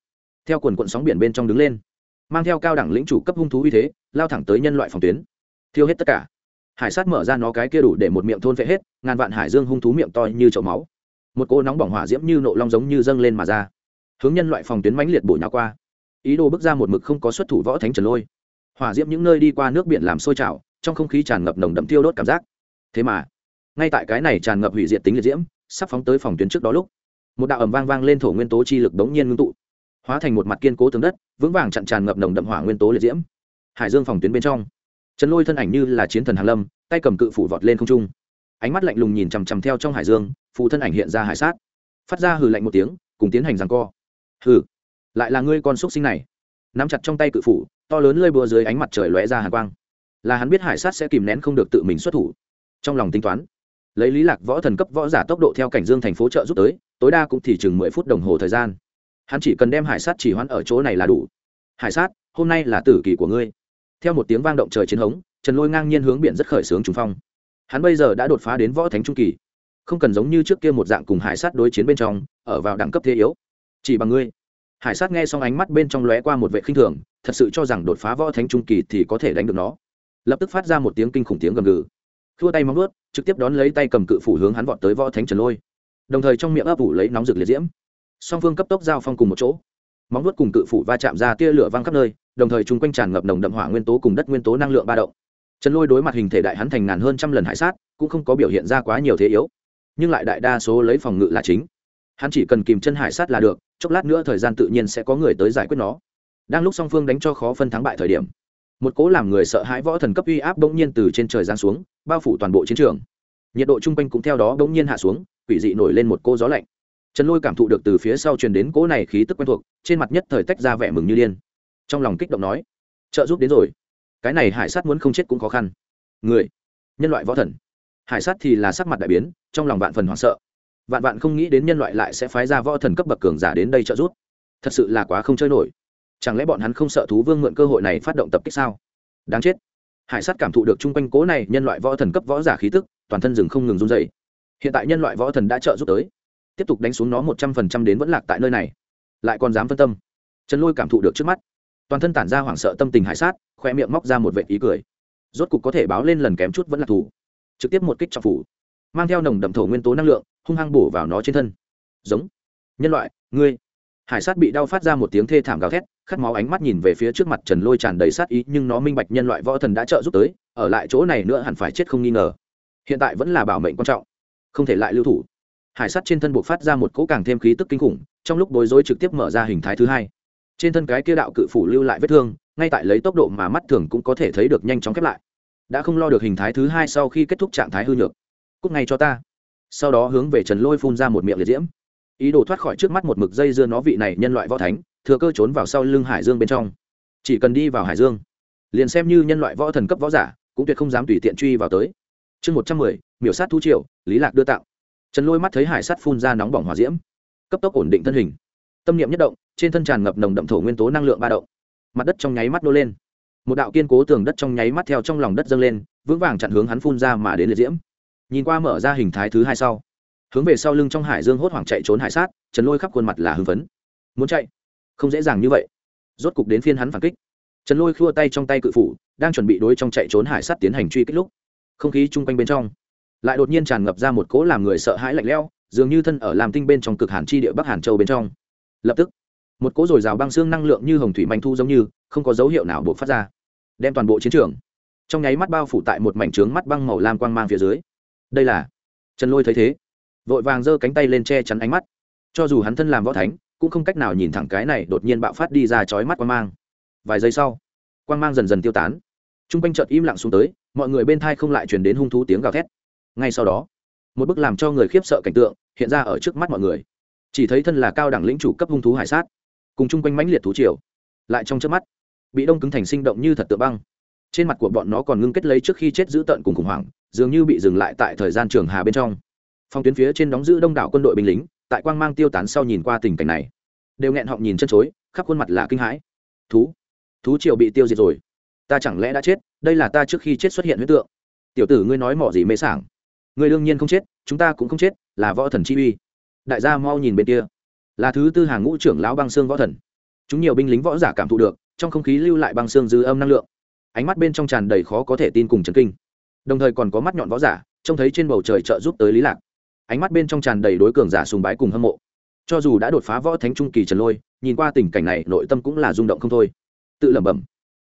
Theo quần quận sóng biển bên trong đứng lên. Mang theo cao đẳng lĩnh chủ cấp hung thú uy thế, lao thẳng tới nhân loại phòng tuyến. Thiêu hết tất cả. Hải sát mở ra nó cái kia đủ để một miệng thôn vệ hết, ngàn vạn hải dương hung thú miệng to như chậu máu một cô nóng bỏng hỏa diễm như nộ long giống như dâng lên mà ra. Hướng nhân loại phòng tuyến mãnh liệt bổ nhào qua. Ý đồ bước ra một mực không có xuất thủ võ thánh trần lôi. Hỏa diễm những nơi đi qua nước biển làm sôi trào, trong không khí tràn ngập nồng đậm tiêu đốt cảm giác. Thế mà, ngay tại cái này tràn ngập hủy diệt tính liệt diễm, sắp phóng tới phòng tuyến trước đó lúc, một đạo ầm vang vang lên thổ nguyên tố chi lực đống nhiên ngưng tụ, hóa thành một mặt kiên cố tường đất, vững vàng chặn tràn ngập nồng đậm hỏa nguyên tố liệt diễm. Hải dương phòng tuyến bên trong, trần lôi thân ảnh như là chiến thần hàn lâm, tay cầm cự phủ vọt lên không trung ánh mắt lạnh lùng nhìn chằm chằm theo trong hải dương phụ thân ảnh hiện ra hải sát. Phát ra hừ lạnh một tiếng, cùng tiến hành rằng co. Hừ, lại là ngươi con xúc sinh này. Nắm chặt trong tay cự phủ, to lớn lơi búa dưới ánh mặt trời lóe ra hàn quang. Là hắn biết hải sát sẽ kìm nén không được tự mình xuất thủ. Trong lòng tính toán, lấy lý lạc võ thần cấp võ giả tốc độ theo cảnh dương thành phố trợ giúp tới, tối đa cũng thì chừng mười phút đồng hồ thời gian. Hắn chỉ cần đem hải sát chỉ hoãn ở chỗ này là đủ. Hải sát, hôm nay là tử kỳ của ngươi. Theo một tiếng vang động trời chiến hống, trần lôi ngang nhiên hướng biển rất khởi sướng trùng phong hắn bây giờ đã đột phá đến võ thánh trung kỳ, không cần giống như trước kia một dạng cùng hải sát đối chiến bên trong, ở vào đẳng cấp thế yếu. Chỉ bằng ngươi. Hải sát nghe xong ánh mắt bên trong lóe qua một vệ khinh thường, thật sự cho rằng đột phá võ thánh trung kỳ thì có thể đánh được nó. Lập tức phát ra một tiếng kinh khủng tiếng gầm gừ. Thua tay móng ướt trực tiếp đón lấy tay cầm cự phủ hướng hắn vọt tới võ thánh trần lôi. Đồng thời trong miệng ấp ủ lấy nóng rực liệt diễm. Song phương cấp tốc giao phong cùng một chỗ. Móng ướt cùng cự phủ va chạm ra tia lửa văng khắp nơi, đồng thời chung quanh tràn ngập nồng đậm hỏa nguyên tố cùng đất nguyên tố năng lượng ba động trần lôi đối mặt hình thể đại hắn thành ngàn hơn trăm lần hải sát, cũng không có biểu hiện ra quá nhiều thế yếu. Nhưng lại đại đa số lấy phòng ngự là chính. Hắn chỉ cần kìm chân hải sát là được, chốc lát nữa thời gian tự nhiên sẽ có người tới giải quyết nó. Đang lúc song phương đánh cho khó phân thắng bại thời điểm, một cố làm người sợ hãi võ thần cấp uy áp bỗng nhiên từ trên trời giáng xuống, bao phủ toàn bộ chiến trường. Nhiệt độ chung quanh cũng theo đó bỗng nhiên hạ xuống, quỷ dị nổi lên một cô gió lạnh. Trần lôi cảm thụ được từ phía sau truyền đến cỗ này khí tức quen thuộc, trên mặt nhất thời tách ra vẻ mừng như điên. Trong lòng kích động nói, trợ giúp đến rồi cái này hải sát muốn không chết cũng khó khăn. Người, nhân loại võ thần. Hải sát thì là sắc mặt đại biến, trong lòng vạn phần hoảng sợ. Vạn vạn không nghĩ đến nhân loại lại sẽ phái ra võ thần cấp bậc cường giả đến đây trợ giúp. Thật sự là quá không chơi nổi. Chẳng lẽ bọn hắn không sợ thú vương mượn cơ hội này phát động tập kích sao? Đáng chết. Hải sát cảm thụ được chung quanh cố này nhân loại võ thần cấp võ giả khí tức, toàn thân rừng không ngừng run dày hiện tại nhân loại võ thần đã trợ giúp tới. Tiếp tục đánh xuống nó một trăm phần trăm đến vẫn lạc tại nơi này. Lại còn dám phân tâm. Trần lôi cảm thụ được trước mắt toàn thân tản ra hoảng sợ tâm tình hải sát, khoe miệng móc ra một vệ ý cười. Rốt cục có thể báo lên lần kém chút vẫn là thủ. Trực tiếp một kích trọng phủ, mang theo nồng đậm thổ nguyên tố năng lượng, hung hăng bổ vào nó trên thân. Giống. Nhân loại, ngươi. Hải sát bị đau phát ra một tiếng thê thảm gào thét, khát máu ánh mắt nhìn về phía trước mặt trần lôi tràn đầy sát ý, nhưng nó minh bạch nhân loại võ thần đã trợ giúp tới, ở lại chỗ này nữa hẳn phải chết không nghi ngờ. Hiện tại vẫn là bảo mệnh quan trọng, không thể lại lưu thủ. Hải sát trên thân buộc phát ra một cỗ càng thêm khí tức kinh khủng, trong lúc bối rối trực tiếp mở ra hình thái thứ hai trên thân cái kia đạo cự phủ lưu lại vết thương, ngay tại lấy tốc độ mà mắt thường cũng có thể thấy được nhanh chóng khép lại. Đã không lo được hình thái thứ hai sau khi kết thúc trạng thái hư nhược. Cúc ngay cho ta. Sau đó hướng về trần lôi phun ra một miệng liệt diễm. Ý đồ thoát khỏi trước mắt một mực dây dưa nó vị này nhân loại võ thánh, thừa cơ trốn vào sau lưng hải dương bên trong. Chỉ cần đi vào hải dương, liền xem như nhân loại võ thần cấp võ giả, cũng tuyệt không dám tùy tiện truy vào tới. Chương một trăm mười, miểu sát thú triệu lý lạc đưa tạo. Trần lôi mắt thấy hải sắt phun ra nóng bỏng hòa diễm. Cấp tốc ổn định thân hình. Tâm niệm nhất động trên thân tràn ngập nồng đậm thổ nguyên tố năng lượng ba động. Mặt đất trong nháy mắt nô lên. Một đạo kiên cố tường đất trong nháy mắt theo trong lòng đất dâng lên, vững vàng chặn hướng hắn phun ra mà đến liệt diễm. Nhìn qua mở ra hình thái thứ hai sau, hướng về sau lưng trong hải dương hốt hoảng chạy trốn hải sát, trần lôi khắp khuôn mặt là hưng phấn. Muốn chạy? Không dễ dàng như vậy. Rốt cục đến phiên hắn phản kích. Trần lôi khua tay trong tay cự phủ, đang chuẩn bị đối trong chạy trốn hải sát tiến hành truy kích lúc, không khí chung quanh bên trong lại đột nhiên tràn ngập ra một cỗ làm người sợ hãi lạnh lẽo, dường như thân ở làm tinh bên trong cực hàn chi địa bắc hàn châu bên trong. Lập tức một cỗ dồi dào băng xương năng lượng như hồng thủy manh thu giống như, không có dấu hiệu nào buộc phát ra. Đem toàn bộ chiến trường, trong nháy mắt bao phủ tại một mảnh trướng mắt băng màu lam quang mang phía dưới. Đây là trần lôi thấy thế, vội vàng giơ cánh tay lên che chắn ánh mắt. Cho dù hắn thân làm võ thánh, cũng không cách nào nhìn thẳng cái này đột nhiên bạo phát đi ra chói mắt quang mang. Vài giây sau, quang mang dần dần tiêu tán. T r u n g quanh chợt im lặng xuống tới, mọi người bên thai không lại chuyển đến hung thú tiếng gào thét. Ngay sau đó, một bức làm cho người khiếp sợ cảnh tượng hiện ra ở trước mắt mọi người. Chỉ thấy thân là cao đẳng lĩnh chủ cấp hung thú hải sát cùng chung quanh mãnh liệt thú triều, lại trong chớp mắt, bị đông cứng thành sinh động như thật tượng băng. Trên mặt của bọn nó còn ngưng kết lấy trước khi chết giữ tận cùng khủng hoảng, dường như bị dừng lại tại thời gian trường hà bên trong. Phong tuyến phía trên đóng giữ đông đảo quân đội binh lính, tại quang mang tiêu tán sau nhìn qua tình cảnh này, đều nghẹn họng nhìn chân chối, khắp khuôn mặt là kinh hãi. Thú thú triều bị tiêu diệt rồi. Ta chẳng lẽ đã chết? Đây là ta trước khi chết xuất hiện huyết tượng. Tiểu tử ngươi nói mỏ gì mê sảng? Người đương nhiên không chết, chúng ta cũng không chết, là võ thần chi uy. Đại gia mau nhìn bên kia là thứ tư hàng ngũ trưởng lão băng xương võ thần. Chúng nhiều binh lính võ giả cảm thụ được, trong không khí lưu lại băng xương dư âm năng lượng. Ánh mắt bên trong tràn đầy khó có thể tin cùng chấn kinh. Đồng thời còn có mắt nhọn võ giả, trông thấy trên bầu trời trợ giúp tới lý lạc. Ánh mắt bên trong tràn đầy đối cường giả sùng bái cùng hâm mộ. Cho dù đã đột phá võ thánh trung kỳ trần lôi, nhìn qua tình cảnh này, nội tâm cũng là rung động không thôi. Tự lẩm bẩm,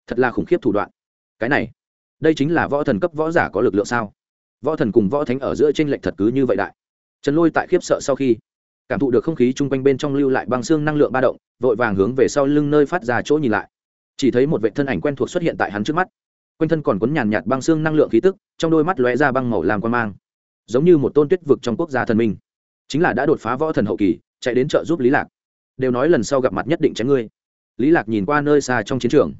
thật là khủng khiếp thủ đoạn. Cái này, đây chính là võ thần cấp võ giả có lực lượng sao? Võ thần cùng võ thánh ở giữa tranh lệch thật cứ như vậy đại. Trần lôi tại khiếp sợ sau khi cảm thụ được không khí chung quanh bên trong lưu lại băng xương năng lượng ba động, vội vàng hướng về sau lưng nơi phát ra chỗ nhìn lại. Chỉ thấy một vệ thân ảnh quen thuộc xuất hiện tại hắn trước mắt. Quanh thân còn cuốn nhàn nhạt băng xương năng lượng khí tức, trong đôi mắt lóe ra băng màu làm quan mang. Giống như một tôn tuyết vực trong quốc gia thần minh. Chính là đã đột phá võ thần hậu kỳ, chạy đến trợ giúp lý lạc. Đều nói lần sau gặp mặt nhất định tránh ngươi. Lý lạc nhìn qua nơi xa trong chiến trường.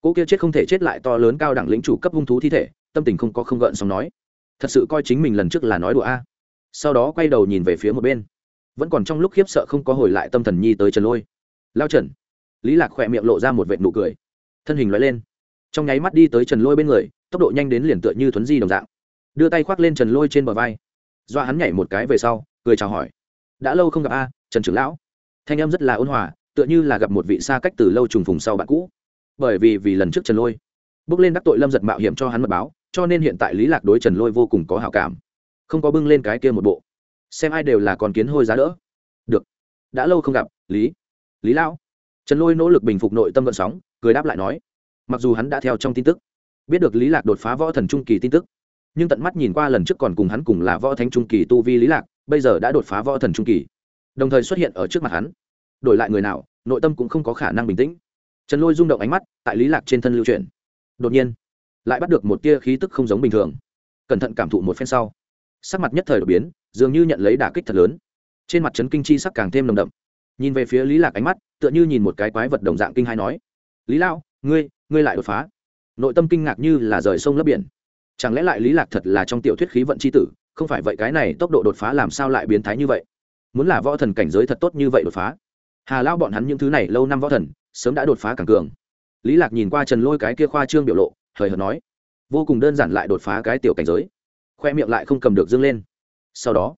Cỗ kia chết không thể chết lại to lớn cao đẳng lĩnh chủ cấp hung thú thi thể, tâm tình không có không gợn xong nói. Thật sự coi chính mình lần trước là nói đùa a. Sau đó quay đầu nhìn về phía một bên vẫn còn trong lúc khiếp sợ không có hồi lại tâm thần nhi tới trần lôi. Lao trần. Lý lạc khỏe miệng lộ ra một vệt nụ cười. Thân hình loại lên. Trong nháy mắt đi tới trần lôi bên người, tốc độ nhanh đến liền tựa như thuấn di đồng dạng. Đưa tay khoác lên trần lôi trên bờ vai. Doa hắn nhảy một cái về sau, cười chào hỏi. Đã lâu không gặp a, trần trưởng lão. Thanh em rất là ôn hòa, tựa như là gặp một vị xa cách từ lâu trùng phùng sau bạn cũ. Bởi vì vì lần trước trần lôi bước lên đắc tội lâm giật mạo hiểm cho hắn mật báo, cho nên hiện tại lý lạc đối trần lôi vô cùng có hảo cảm. Không có bưng lên cái kia một bộ xem ai đều là con kiến hôi giá đỡ. Được. Đã lâu không gặp, lý. Lý lão. Trần lôi nỗ lực bình phục nội tâm vận sóng, cười đáp lại nói. Mặc dù hắn đã theo trong tin tức, biết được lý lạc đột phá võ thần trung kỳ tin tức, nhưng tận mắt nhìn qua lần trước còn cùng hắn cùng là võ thánh trung kỳ tu vi lý lạc, bây giờ đã đột phá võ thần trung kỳ. Đồng thời xuất hiện ở trước mặt hắn. Đổi lại người nào, nội tâm cũng không có khả năng bình tĩnh. Trần lôi rung động ánh mắt, tại lý lạc trên thân lưu chuyển. Đột nhiên, lại bắt được một tia khí tức không giống bình thường. Cẩn thận cảm thụ một phen sau sắc mặt nhất thời đột biến, dường như nhận lấy đả kích thật lớn. Trên mặt trấn kinh chi sắc càng thêm nồng đậm. Nhìn về phía lý lạc ánh mắt, tựa như nhìn một cái quái vật đồng dạng kinh hai nói, lý lão, ngươi ngươi lại đột phá. Nội tâm kinh ngạc như là rời sông lấp biển. Chẳng lẽ lại lý lạc thật là trong tiểu thuyết khí vận c h i tử? Không phải vậy cái này tốc độ đột phá làm sao lại biến thái như vậy? Muốn là võ thần cảnh giới thật tốt như vậy đột phá. Hà lao bọn hắn những thứ này lâu năm võ thần, sớm đã đột phá càng cường. Lý lạc nhìn qua trần lôi cái kia khoa trương biểu lộ, hời hợt nói, vô cùng đơn giản lại đột phá cái tiểu cảnh giới khoe miệng lại không cầm được dâng lên. Sau đó,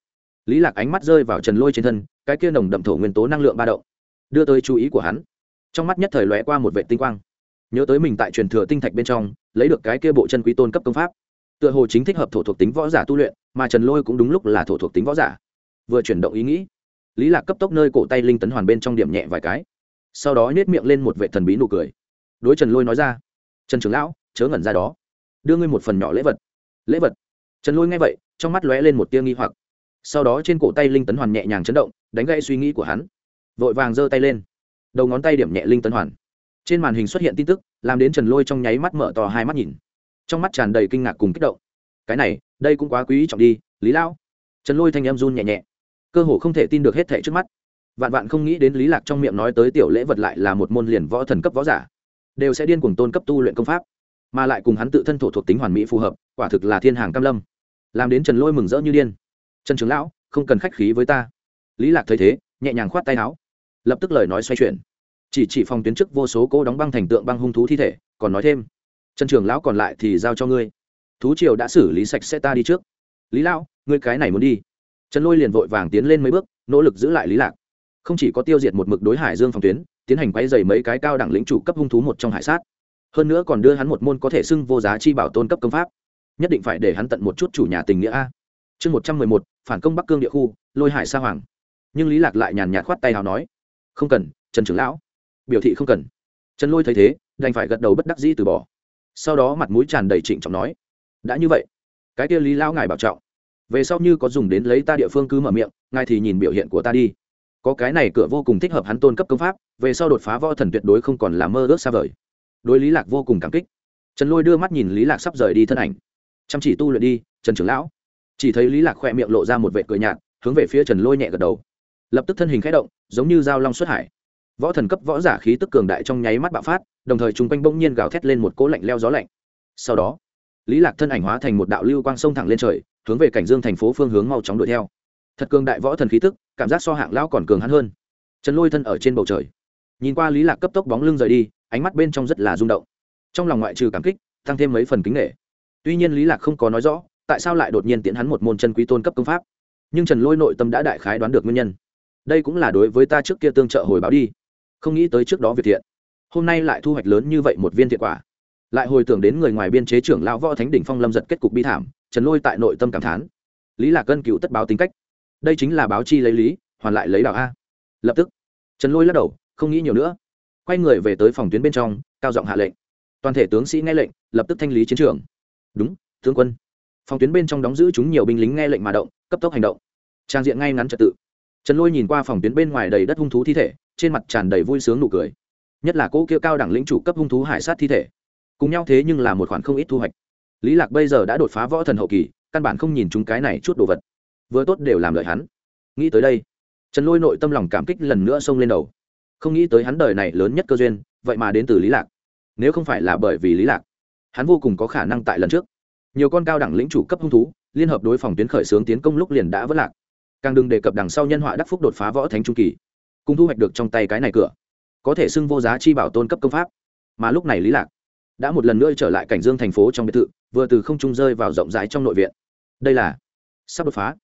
lý lạc ánh mắt rơi vào trần lôi trên thân, cái kia nồng đậm thổ nguyên tố năng lượng ba động, đưa tới chú ý của hắn. Trong mắt nhất thời lóe qua một vệ tinh quang. Nhớ tới mình tại truyền thừa tinh thạch bên trong, lấy được cái kia bộ chân quý tôn cấp công pháp. Tựa hồ chính thích hợp thổ thuộc tính võ giả tu luyện, mà trần lôi cũng đúng lúc là thổ thuộc tính võ giả. Vừa chuyển động ý nghĩ, lý lạc cấp tốc nơi cổ tay linh tấn hoàn bên trong điểm nhẹ vài cái. Sau đó nhét miệng lên một vệ thần bí nụ cười. Đối trần lôi nói ra, trần trưởng lão, chớ ngẩn ra đó. Đưa ngươi một phần nhỏ lễ vật. Lễ vật? Trần lôi nghe vậy, trong mắt lóe lên một tia nghi hoặc. Sau đó trên cổ tay linh tấn hoàn nhẹ nhàng chấn động, đánh gãy suy nghĩ của hắn. Vội vàng giơ tay lên. Đầu ngón tay điểm nhẹ linh tấn hoàn. Trên màn hình xuất hiện tin tức, làm đến trần lôi trong nháy mắt mở to hai mắt nhìn. Trong mắt tràn đầy kinh ngạc cùng kích động. Cái này, đây cũng quá quý trọng đi, lý lão. Trần lôi thanh em run nhẹ nhẹ. Cơ hồ không thể tin được hết thẻ trước mắt. Vạn vạn không nghĩ đến lý lạc trong miệng nói tới tiểu lễ vật lại là một môn liền võ thần cấp võ giả. Đều sẽ điên cuồng tôn cấp tu luyện công pháp. Mà lại cùng hắn tự thân thổ thuộc tính hoàn mỹ phù hợp, quả thực là thiên hàng cam lâm làm đến trần lôi mừng rỡ như điên. Trần trưởng lão, không cần khách khí với ta. Lý lạc thấy thế, nhẹ nhàng khoát tay áo, lập tức lời nói xoay chuyển. Chỉ chỉ phòng tuyến trước vô số cô đóng băng thành tượng băng hung thú thi thể, còn nói thêm, trần trưởng lão còn lại thì giao cho ngươi. Thú triều đã xử lý sạch sẽ ta đi trước. Lý lão, ngươi cái này muốn đi. Trần lôi liền vội vàng tiến lên mấy bước, nỗ lực giữ lại lý lạc. Không chỉ có tiêu diệt một mực đối hải dương phòng tuyến, tiến hành quay dày mấy cái cao đẳng lĩnh chủ cấp hung thú một trong hải sát. Hơn nữa còn đưa hắn một môn có thể xưng vô giá chi bảo tôn cấp công pháp nhất định phải để hắn tận một chút chủ nhà tình nghĩa a. Chương một trăm mười một, phản công bắc cương địa khu, lôi hải sa hoàng. Nhưng lý lạc lại nhàn nhạt khoát tay nào nói, không cần, trần trưởng lão. Biểu thị không cần. Trần lôi thấy thế, đành phải gật đầu bất đắc dĩ từ bỏ. Sau đó mặt mũi tràn đầy trịnh trọng nói, đã như vậy, cái kia lý lão ngài bảo trọng. Về sau như có dùng đến lấy ta địa phương cứ mở miệng, ngài thì nhìn biểu hiện của ta đi. Có cái này cửa vô cùng thích hợp hắn tôn cấp công pháp, về sau đột phá võ thần tuyệt đối không còn là mơ ước xa vời. Đối lý lạc vô cùng cảm kích. Trần lôi đưa mắt nhìn lý lạc sắp rời đi thân ảnh chăm chỉ tu luyện đi, trần trưởng lão. Chỉ thấy lý lạc khoe miệng lộ ra một vệ cười nhạt, hướng về phía trần lôi nhẹ gật đầu. Lập tức thân hình khẽ động, giống như dao long xuất hải. Võ thần cấp võ giả khí tức cường đại trong nháy mắt bạo phát, đồng thời chung quanh bỗng nhiên gào thét lên một cỗ lạnh leo gió lạnh. Sau đó, lý lạc thân ảnh hóa thành một đạo lưu quang sông thẳng lên trời, hướng về cảnh dương thành phố phương hướng mau chóng đuổi theo. Thật cường đại võ thần khí tức, cảm giác so hạng lão còn cường hắn hơn. Trần lôi thân ở trên bầu trời. Nhìn qua lý lạc cấp tốc bóng lưng rời đi, ánh mắt bên trong rất là rung động. Trong lòng ngoại trừ cảm kích, tăng thêm mấy phần kính nể tuy nhiên lý lạc không có nói rõ, tại sao lại đột nhiên tiễn hắn một môn chân quý tôn cấp công pháp. Nhưng trần lôi nội tâm đã đại khái đoán được nguyên nhân. Đây cũng là đối với ta trước kia tương trợ hồi báo đi. Không nghĩ tới trước đó việc thiện. Hôm nay lại thu hoạch lớn như vậy một viên thiện quả. Lại hồi tưởng đến người ngoài biên chế trưởng lão võ thánh đỉnh phong lâm giật kết cục bi thảm, trần lôi tại nội tâm cảm thán. Lý lạc cân cựu tất báo tính cách. Đây chính là báo chi lấy lý, hoàn lại lấy đạo a. Lập tức, trần lôi lắc đầu, không nghĩ nhiều nữa. Quay người về tới phòng tuyến bên trong, cao giọng hạ lệnh. Toàn thể tướng sĩ nghe lệnh, lập tức thanh lý chiến trường đúng, tướng quân. Phòng tuyến bên trong đóng giữ chúng nhiều binh lính nghe lệnh mà động, cấp tốc hành động. Trang diện ngay ngắn trật tự. Trần lôi nhìn qua phòng tuyến bên ngoài đầy đất hung thú thi thể, trên mặt tràn đầy vui sướng nụ cười. Nhất là cỗ kia cao đẳng lĩnh chủ cấp hung thú hải sát thi thể. Cùng nhau thế nhưng là một khoản không ít thu hoạch. Lý lạc bây giờ đã đột phá võ thần hậu kỳ, căn bản không nhìn chúng cái này chút đồ vật. Vừa tốt đều làm lợi hắn. Nghĩ tới đây, trần lôi nội tâm lòng cảm kích lần nữa xông lên đầu. Không nghĩ tới hắn đời này lớn nhất cơ duyên, vậy mà đến từ lý lạc. Nếu không phải là bởi vì lý lạc hắn vô cùng có khả năng tại lần trước. Nhiều con cao đẳng lĩnh chủ cấp hung thú, liên hợp đối phòng tuyến khởi xướng tiến công lúc liền đã vất lạc. Càng đừng đề cập đằng sau nhân họa đắc phúc đột phá võ thánh trung kỳ. Cùng thu hoạch được trong tay cái này cửa. Có thể xưng vô giá chi bảo tôn cấp công pháp. Mà lúc này lý lạc đã một lần nữa trở lại cảnh dương thành phố trong biệt thự, vừa từ không trung rơi vào rộng rãi trong nội viện. Đây là sắp đột phá.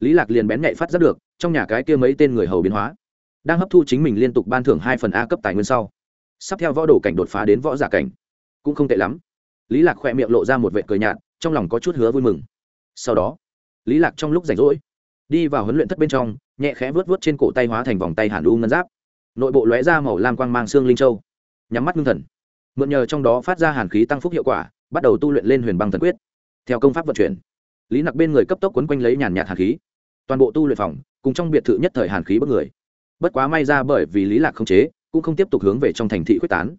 Lý lạc liền bén nhạy phát giác được, trong nhà cái kia mấy tên người hầu biến hóa, đang hấp thu chính mình liên tục ban thưởng hai phần a cấp tài nguyên sau, sắp theo võ đồ cảnh đột phá đến võ giả cảnh. Cũng không tệ lắm lý lạc khỏe miệng lộ ra một vệ cười nhạt, trong lòng có chút hứa vui mừng. Sau đó, lý lạc trong lúc rảnh rỗi, đi vào huấn luyện thất bên trong, nhẹ khẽ vớt vớt trên cổ tay hóa thành vòng tay hàn u ngân giáp. Nội bộ lóe ra màu lam quang mang xương linh châu. Nhắm mắt ngưng thần. Mượn nhờ trong đó phát ra hàn khí tăng phúc hiệu quả, bắt đầu tu luyện lên huyền băng thần quyết. Theo công pháp vận chuyển, lý nặc bên người cấp tốc quấn quanh lấy nhàn nhạt hàn khí. Toàn bộ tu luyện phòng, cùng trong biệt thự nhất thời hàn khí bất người bất quá may ra bởi vì lý lạc không chế, cũng không tiếp tục hướng về trong thành thị quyết tán.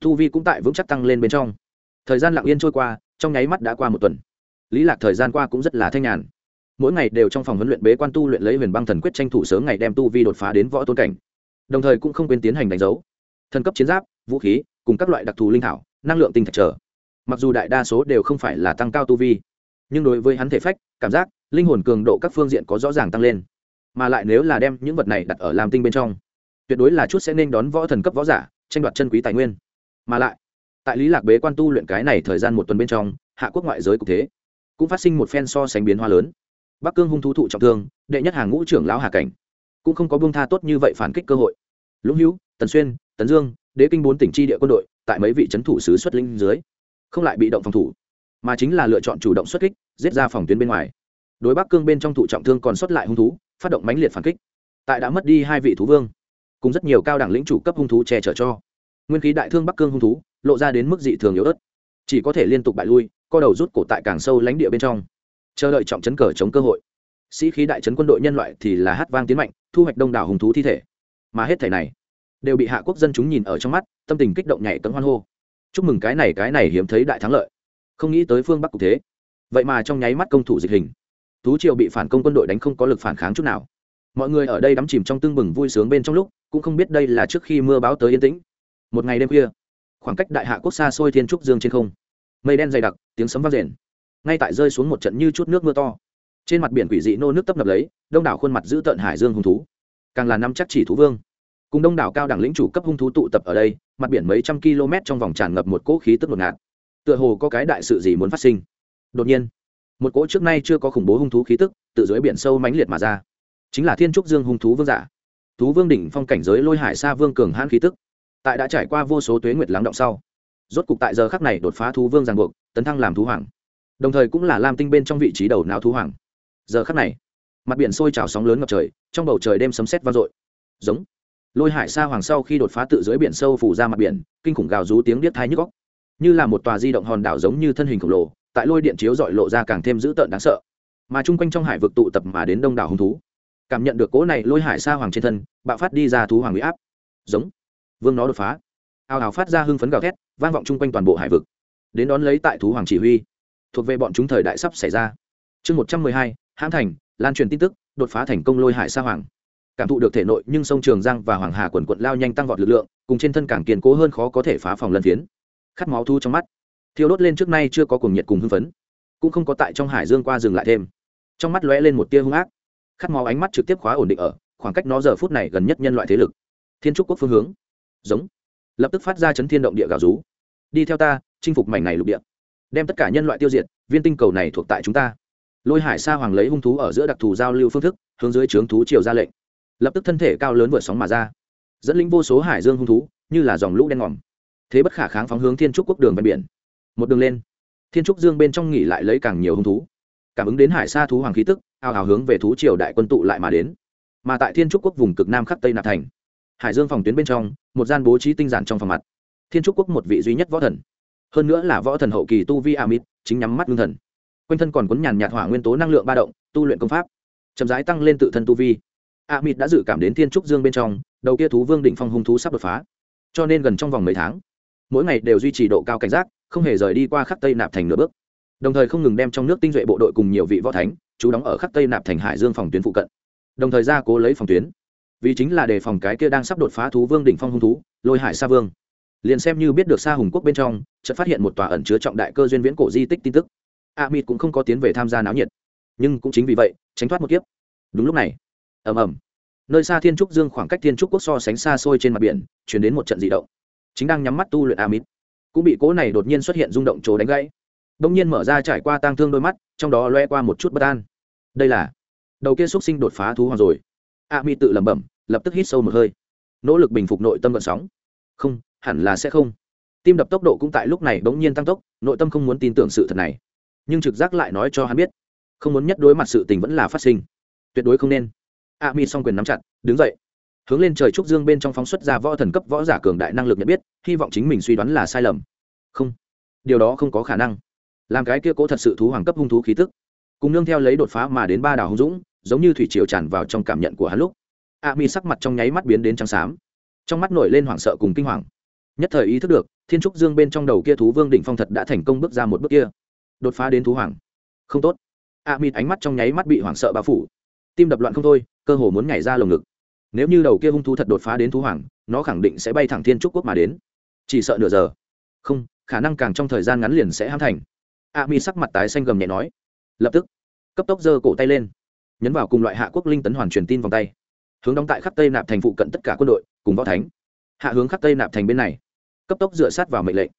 Thu vi cũng tại vững chắc tăng lên bên trong thời gian lặng yên trôi qua, trong nháy mắt đã qua một tuần. Lý lạc thời gian qua cũng rất là thanh nhàn. Mỗi ngày đều trong phòng huấn luyện bế quan tu luyện lấy huyền băng thần quyết tranh thủ sớm ngày đem tu vi đột phá đến võ tôn cảnh. Đồng thời cũng không quên tiến hành đánh dấu. Thần cấp chiến giáp, vũ khí, cùng các loại đặc thù linh thảo, năng lượng tinh thạch trở mặc dù đại đa số đều không phải là tăng cao tu vi, nhưng đối với hắn thể phách, cảm giác, linh hồn cường độ các phương diện có rõ ràng tăng lên. Mà lại nếu là đem những vật này đặt ở làm tinh bên trong, tuyệt đối là chút sẽ nên đón võ thần cấp võ giả, tranh đoạt chân quý tài nguyên. Mà lại tại lý lạc bế quan tu luyện cái này thời gian một tuần bên trong, hạ quốc ngoại giới cũng thế. Cũng phát sinh một phen so sánh biến hoa lớn. Bắc cương hung thú thụ trọng thương, đệ nhất hàng ngũ trưởng lão hà cảnh. Cũng không có buông tha tốt như vậy phản kích cơ hội. Lũng hữu, tần xuyên tấn dương, đế kinh bốn tỉnh tri địa quân đội, tại mấy vị trấn thủ sứ xuất linh dưới, không lại bị động phòng thủ, mà chính là lựa chọn chủ động xuất kích, giết ra phòng tuyến bên ngoài. Đối bắc cương bên trong thụ trọng thương còn xuất lại hung thú, phát động mãnh liệt phản kích. Tại đã mất đi hai vị thú vương, cùng rất nhiều cao đẳng lĩnh chủ cấp hung thú che chở cho. Nguyên khí đại thương bắc cương hung thú lộ ra đến mức dị thường yếu ớt. Chỉ có thể liên tục bại lui, co đầu rút cổ tại càng sâu lãnh địa bên trong. Chờ đợi trọng chấn cờ chống cơ hội. Sĩ khí đại chấn quân đội nhân loại thì là hát vang tiến mạnh, thu hoạch đông đảo hùng thú thi thể. Mà hết thể này, đều bị hạ quốc dân chúng nhìn ở trong mắt, tâm tình kích động nhảy cấm hoan hô. Chúc mừng cái này cái này hiếm thấy đại thắng lợi. Không nghĩ tới phương bắc cục thế. Vậy mà trong nháy mắt công thủ dịch hình. Thú triều bị phản công quân đội đánh không có lực phản kháng chút nào. Mọi người ở đây đắm chìm trong tưng bừng vui sướng bên trong lúc, cũng không biết đây là trước khi mưa báo tới yên tĩnh. Một ngày đêm khuya khoảng cách đại hạ quốc xa xôi thiên trúc dương trên không mây đen dày đặc tiếng sấm vang rền ngay tại rơi xuống một trận như chút nước mưa to trên mặt biển quỷ dị nô nước tấp nập lấy đông đảo khuôn mặt giữ tợn hải dương hung thú càng là năm chắc chỉ thú vương cùng đông đảo cao đẳng lĩnh chủ cấp hung thú tụ tập ở đây mặt biển mấy trăm km trong vòng tràn ngập một cỗ khí tức ngột ngạt tựa hồ có cái đại sự gì muốn phát sinh đột nhiên một cỗ trước nay chưa có khủng bố hung thú khí tức từ dưới biển sâu mãnh liệt mà ra chính là thiên trúc dương hung thú vương giả thú vương đỉnh phong cảnh giới lôi hải xa vương cường hãn khí tức tại đã trải qua vô số tuế nguyệt lắng động sau, rốt cục tại giờ khắc này đột phá thú vương ràng buộc, tấn thăng làm thú hoàng. Đồng thời cũng là lam tinh bên trong vị trí đầu não thú hoàng. Giờ khắc này, mặt biển sôi trào sóng lớn ngập trời, trong bầu trời đêm sấm sét vang dội. Giống. Lôi hải sa hoàng sau khi đột phá tự dưới biển sâu phủ ra mặt biển, kinh khủng gào rú tiếng điếc thai nhức góc như là một tòa di động hòn đảo giống như thân hình khổng lồ, tại lôi điện chiếu dọi lộ ra càng thêm dữ tợn đáng sợ. Mà chung quanh trong hải vực tụ tập mà đến đông đảo hung thú. Cảm nhận được cỗ này lôi hải sa hoàng trên thân, bạo phát đi ra thú hoàng huy áp. Giống vương nó đột phá. Ao ào phát ra hưng phấn gào thét, vang vọng chung quanh toàn bộ hải vực. Đến đón lấy tại thú hoàng chỉ huy, thuộc về bọn chúng thời đại sắp xảy ra. Chương một trăm mười hai hãng thành, lan truyền tin tức, đột phá thành công lôi hải sa hoàng. Cảm thụ được thể nội nhưng sông trường giang và hoàng hà quần quận lao nhanh tăng vọt lực lượng, cùng trên thân càng kiên cố hơn khó có thể phá phòng lân phiến. Khát máu thu trong mắt. Thiêu đốt lên trước nay chưa có cùng nhiệt cùng hưng phấn, cũng không có tại trong hải dương qua dừng lại thêm. Trong mắt lóe lên một tia hung ác. Khát máu ánh mắt trực tiếp khóa ổn định ở khoảng cách nó giờ phút này gần nhất nhân loại thế lực. Thiên trúc quốc phương hướng giống. Lập tức phát ra chấn thiên động địa gào rú. Đi theo ta, chinh phục mảnh này lục địa. Đem tất cả nhân loại tiêu diệt, viên tinh cầu này thuộc tại chúng ta. Lôi hải sa hoàng lấy hung thú ở giữa đặc thù giao lưu phương thức, hướng dưới trướng thú triều ra lệnh. Lập tức thân thể cao lớn vượt sóng mà ra. Dẫn lĩnh vô số hải dương hung thú, như là dòng lũ đen ngòm. Thế bất khả kháng phóng hướng thiên trúc quốc đường ven biển. Một đường lên, thiên trúc dương bên trong nghỉ lại lấy càng nhiều hung thú. Cảm ứng đến hải sa thú hoàng khí tức, ao hào hướng về thú triều đại quân tụ lại mà đến. Mà tại thiên trúc quốc vùng cực nam khắc tây nạp thành, hải dương phòng tuyến bên trong một gian bố trí tinh giản trong phòng mặt. Thiên trúc quốc một vị duy nhất võ thần. Hơn nữa là võ thần hậu kỳ tu vi amit, chính nhắm mắt ngưng thần. Quanh thân còn cuốn nhàn nhạt hỏa nguyên tố năng lượng ba động, tu luyện công pháp. Chậm rãi tăng lên tự thân tu vi. Amit đã dự cảm đến thiên trúc dương bên trong, đầu kia thú vương định phong hung thú sắp đột phá. Cho nên gần trong vòng mấy tháng, mỗi ngày đều duy trì độ cao cảnh giác, không hề rời đi qua khắc tây nạp thành nửa bước. Đồng thời không ngừng đem trong nước tinh duệ bộ đội cùng nhiều vị võ thánh, chú đóng ở khắc tây nạp thành hải dương phòng tuyến phụ cận. Đồng thời ra cố lấy phòng tuyến vì chính là đề phòng cái kia đang sắp đột phá thú vương đỉnh phong hung thú, lôi hải sa vương. Liền xem như biết được xa hùng quốc bên trong, chợt phát hiện một tòa ẩn chứa trọng đại cơ duyên viễn cổ di tích tin tức. A mịt cũng không có tiến về tham gia náo nhiệt. Nhưng cũng chính vì vậy, tránh thoát một kiếp. Đúng lúc này, ầm ầm, nơi xa thiên trúc dương khoảng cách thiên trúc quốc so sánh xa xôi trên mặt biển, chuyển đến một trận dị động. Chính đang nhắm mắt tu luyện a mịt, cũng bị cố này đột nhiên xuất hiện rung động chỗ đánh gãy. Đông nhiên mở ra trải qua tang thương đôi mắt, trong đó loe qua một chút bất an. Đây là, đầu kia xúc sinh đột phá thú hoàng rồi a Mi tự lẩm bẩm, lập tức hít sâu một hơi. Nỗ lực bình phục nội tâm gợn sóng. Không, hẳn là sẽ không. Tim đập tốc độ cũng tại lúc này bỗng nhiên tăng tốc, nội tâm không muốn tin tưởng sự thật này. Nhưng trực giác lại nói cho hắn biết, không muốn nhất đối mặt sự tình vẫn là phát sinh. Tuyệt đối không nên. A mi song quyền nắm chặt, đứng dậy. Hướng lên trời trúc dương bên trong phóng xuất ra võ thần cấp võ giả cường đại năng lực nhận biết, hy vọng chính mình suy đoán là sai lầm. Không, điều đó không có khả năng. Làm cái kia cố thật sự thú hoàng cấp hung thú khí tức, cùng nương theo lấy đột phá mà đến ba đảo hung dũng giống như thủy triều tràn vào trong cảm nhận của hắn lúc. A mi sắc mặt trong nháy mắt biến đến trắng xám. Trong mắt nổi lên hoảng sợ cùng kinh hoàng. Nhất thời ý thức được, thiên trúc dương bên trong đầu kia thú vương đỉnh phong thật đã thành công bước ra một bước kia. Đột phá đến thú hoàng. Không tốt. A Mi ánh mắt trong nháy mắt bị hoảng sợ bao phủ. Tim đập loạn không thôi, cơ hồ muốn nhảy ra lồng ngực. Nếu như đầu kia hung thú thật đột phá đến thú hoàng, nó khẳng định sẽ bay thẳng thiên trúc quốc mà đến. Chỉ sợ nửa giờ. Không, khả năng càng trong thời gian ngắn liền sẽ hãm thành. A mi sắc mặt tái xanh gầm nhẹ nói. Lập tức, cấp tốc giơ cổ tay lên nhấn vào cùng loại hạ quốc linh tấn hoàn truyền tin vòng tay. Hướng đóng tại khắp tây nạp thành phụ cận tất cả quân đội, cùng võ thánh. Hạ hướng khắp tây nạp thành bên này. Cấp tốc dựa sát vào mệnh lệnh.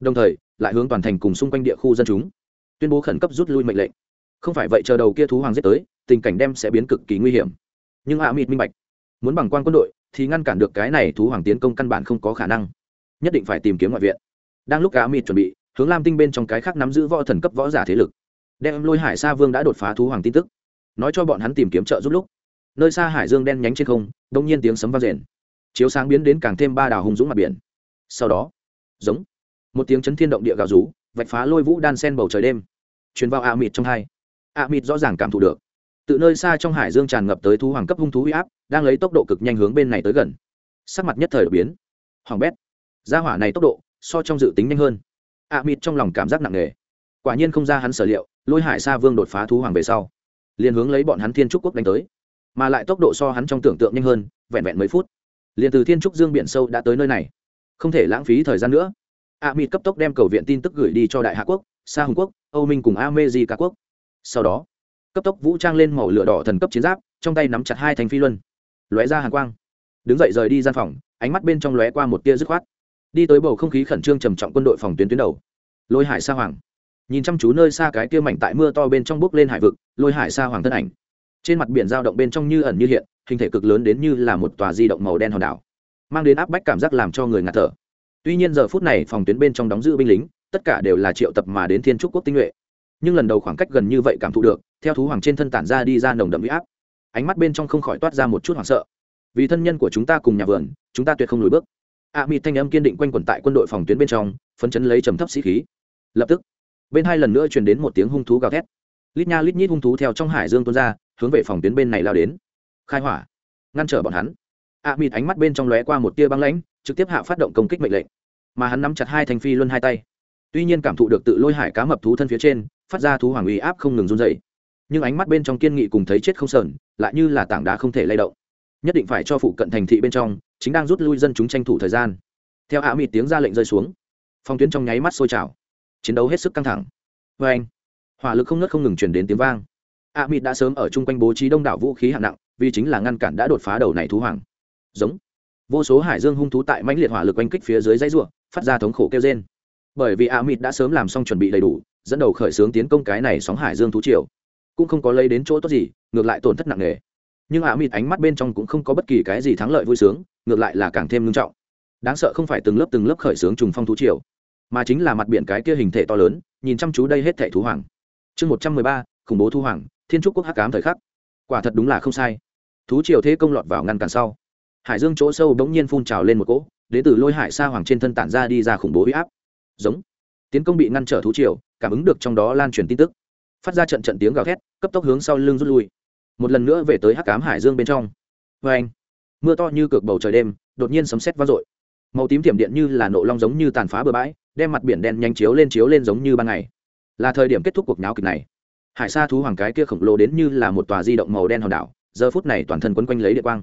Đồng thời, lại hướng toàn thành cùng xung quanh địa khu dân chúng. Tuyên bố khẩn cấp rút lui mệnh lệnh. Không phải vậy chờ đầu kia thú hoàng giết tới, tình cảnh đem sẽ biến cực kỳ nguy hiểm. Nhưng hạ mịt minh bạch. Muốn bằng quan quân đội, thì ngăn cản được cái này thú hoàng tiến công căn bản không có khả năng. Nhất định phải tìm kiếm ngoại viện. Đang lúc hạ mịt chuẩn bị, hướng lam tinh bên trong cái khác nắm giữ võ thần cấp võ giả thế lực. Đem lôi hải sa vương đã đột phá thú hoàng tin tức nói cho bọn hắn tìm kiếm trợ giúp lúc, nơi xa hải dương đen nhánh trên không, đông nhiên tiếng sấm vang rền. Chiếu sáng biến đến càng thêm ba đảo hùng dũng mặt biển. Sau đó, giống, một tiếng chấn thiên động địa gào rú, vạch phá lôi vũ đan sen bầu trời đêm. Truyền vào a mịt trong hai. A mịt rõ ràng cảm thụ được. Từ nơi xa trong hải dương tràn ngập tới thú hoàng cấp hung thú huy áp, đang lấy tốc độ cực nhanh hướng bên này tới gần. Sắc mặt nhất thời đột biến. Hoàng bét. Gia hỏa này tốc độ, so trong dự tính nhanh hơn. A mịt trong lòng cảm giác nặng nề. Quả nhiên không ra hắn sở liệu, lôi hải sa vương đột phá thú hoàng về sau liền hướng lấy bọn hắn thiên trúc quốc đánh tới. Mà lại tốc độ so hắn trong tưởng tượng nhanh hơn, vẹn vẹn mấy phút. Liền từ thiên trúc dương biển sâu đã tới nơi này. Không thể lãng phí thời gian nữa. A mịt cấp tốc đem cầu viện tin tức gửi đi cho đại hạ quốc, sa hùng quốc, âu minh cùng a mê di cả quốc. Sau đó, cấp tốc vũ trang lên màu lửa đỏ thần cấp chiến giáp, trong tay nắm chặt hai thành phi luân. Lóe ra hàng quang. Đứng dậy rời đi gian phòng, ánh mắt bên trong lóe qua một tia dứt khoát. Đi tới bầu không khí khẩn trương trầm trọng quân đội phòng tuyến tuyến đầu. Lôi hải sa hoàng nhìn chăm chú nơi xa cái kia mảnh tại mưa to bên trong bốc lên hải vực lôi hải xa hoàng thân ảnh. Trên mặt biển giao động bên trong như ẩn như hiện hình thể cực lớn đến như là một tòa di động màu đen hòn đảo mang đến áp bách cảm giác làm cho người ngạt thở. Tuy nhiên giờ phút này phòng tuyến bên trong đóng giữ binh lính tất cả đều là triệu tập mà đến thiên trúc quốc tinh nhuệ. Nhưng lần đầu khoảng cách gần như vậy cảm thụ được theo thú hoàng trên thân tản ra đi ra nồng đậm huy áp. Ánh mắt bên trong không khỏi toát ra một chút hoảng sợ. Vì thân nhân của chúng ta cùng nhà vườn chúng ta tuyệt không lùi bước. A à, mịt thanh âm kiên định quanh quẩn tại quân đội phòng tuyến bên trong phấn chấn lấy trầm thấp sĩ khí. Lập tức bên hai lần nữa truyền đến một tiếng hung thú gào thét. Lít nha lít nhít hung thú theo trong hải dương tuôn ra hướng về phòng tuyến bên này lao đến. Khai hỏa. Ngăn trở bọn hắn. A à, mịt ánh mắt bên trong lóe qua một tia băng lãnh trực tiếp hạ phát động công kích mệnh lệnh. Mà hắn nắm chặt hai thanh phi luân hai tay. Tuy nhiên cảm thụ được tự lôi hải cá mập thú thân phía trên phát ra thú hoàng uy áp không ngừng run dày nhưng ánh mắt bên trong kiên nghị cùng thấy chết không sờn lại như là tảng đá không thể lay động. Nhất định phải cho phụ cận thành thị bên trong chính đang rút lui dân chúng tranh thủ thời gian. Theo hạ mịt tiếng ra lệnh rơi xuống phong tuyến trong nháy mắt sôi trào chiến đấu hết sức căng thẳng. Vê anh, hỏa lực không ngớt không ngừng chuyển đến tiếng vang. A mịt đã sớm ở chung quanh bố trí đông đảo vũ khí hạng nặng, vì chính là ngăn cản đã đột phá đầu này thú hoàng. Giống. Vô số hải dương hung thú tại mãnh liệt hỏa lực oanh kích phía dưới dãy ruộng phát ra thống khổ kêu trên bởi vì a mịt đã sớm làm xong chuẩn bị đầy đủ, dẫn đầu khởi xướng tiến công cái này sóng hải dương thú triều. Cũng không có lấy đến chỗ tốt gì, ngược lại tổn thất nặng nề. Nhưng a mịt ánh mắt bên trong cũng không có bất kỳ cái gì thắng lợi vui sướng, ngược lại là càng thêm ngưng trọng. Đáng sợ không phải từng lớp từng lớp khởi xướng trùng phong thú triều mà chính là mặt biển cái kia hình thể to lớn, nhìn chăm chú đây hết thẻ thú hoàng. Chương một trăm mười ba, khủng bố thu hoàng, thiên trúc quốc hắc cám thời khắc. Quả thật đúng là không sai. Thú triều thế công lọt vào ngăn cản sau. Hải dương chỗ sâu bỗng nhiên phun trào lên một cỗ, đến từ lôi hải sa hoàng trên thân tản ra đi ra khủng bố huy áp. Giống. Tiến công bị ngăn trở thú triều, cảm ứng được trong đó lan truyền tin tức. Phát ra trận trận tiếng gào thét, cấp tốc hướng sau lưng rút lui. Một lần nữa về tới hắc cám hải dương bên trong. Vê anh, mưa to như cược bầu trời đêm, đột nhiên sấm sét vang dội. Màu tím tiềm điện như là nộ long giống như tàn phá bừa bãi đem mặt biển đen nhanh chiếu lên chiếu lên giống như ban ngày. Là thời điểm kết thúc cuộc nháo kịch này. Hải sa thú hoàng cái kia khổng lồ đến như là một tòa di động màu đen hòn đảo, giờ phút này toàn thân quấn quanh lấy địa quang.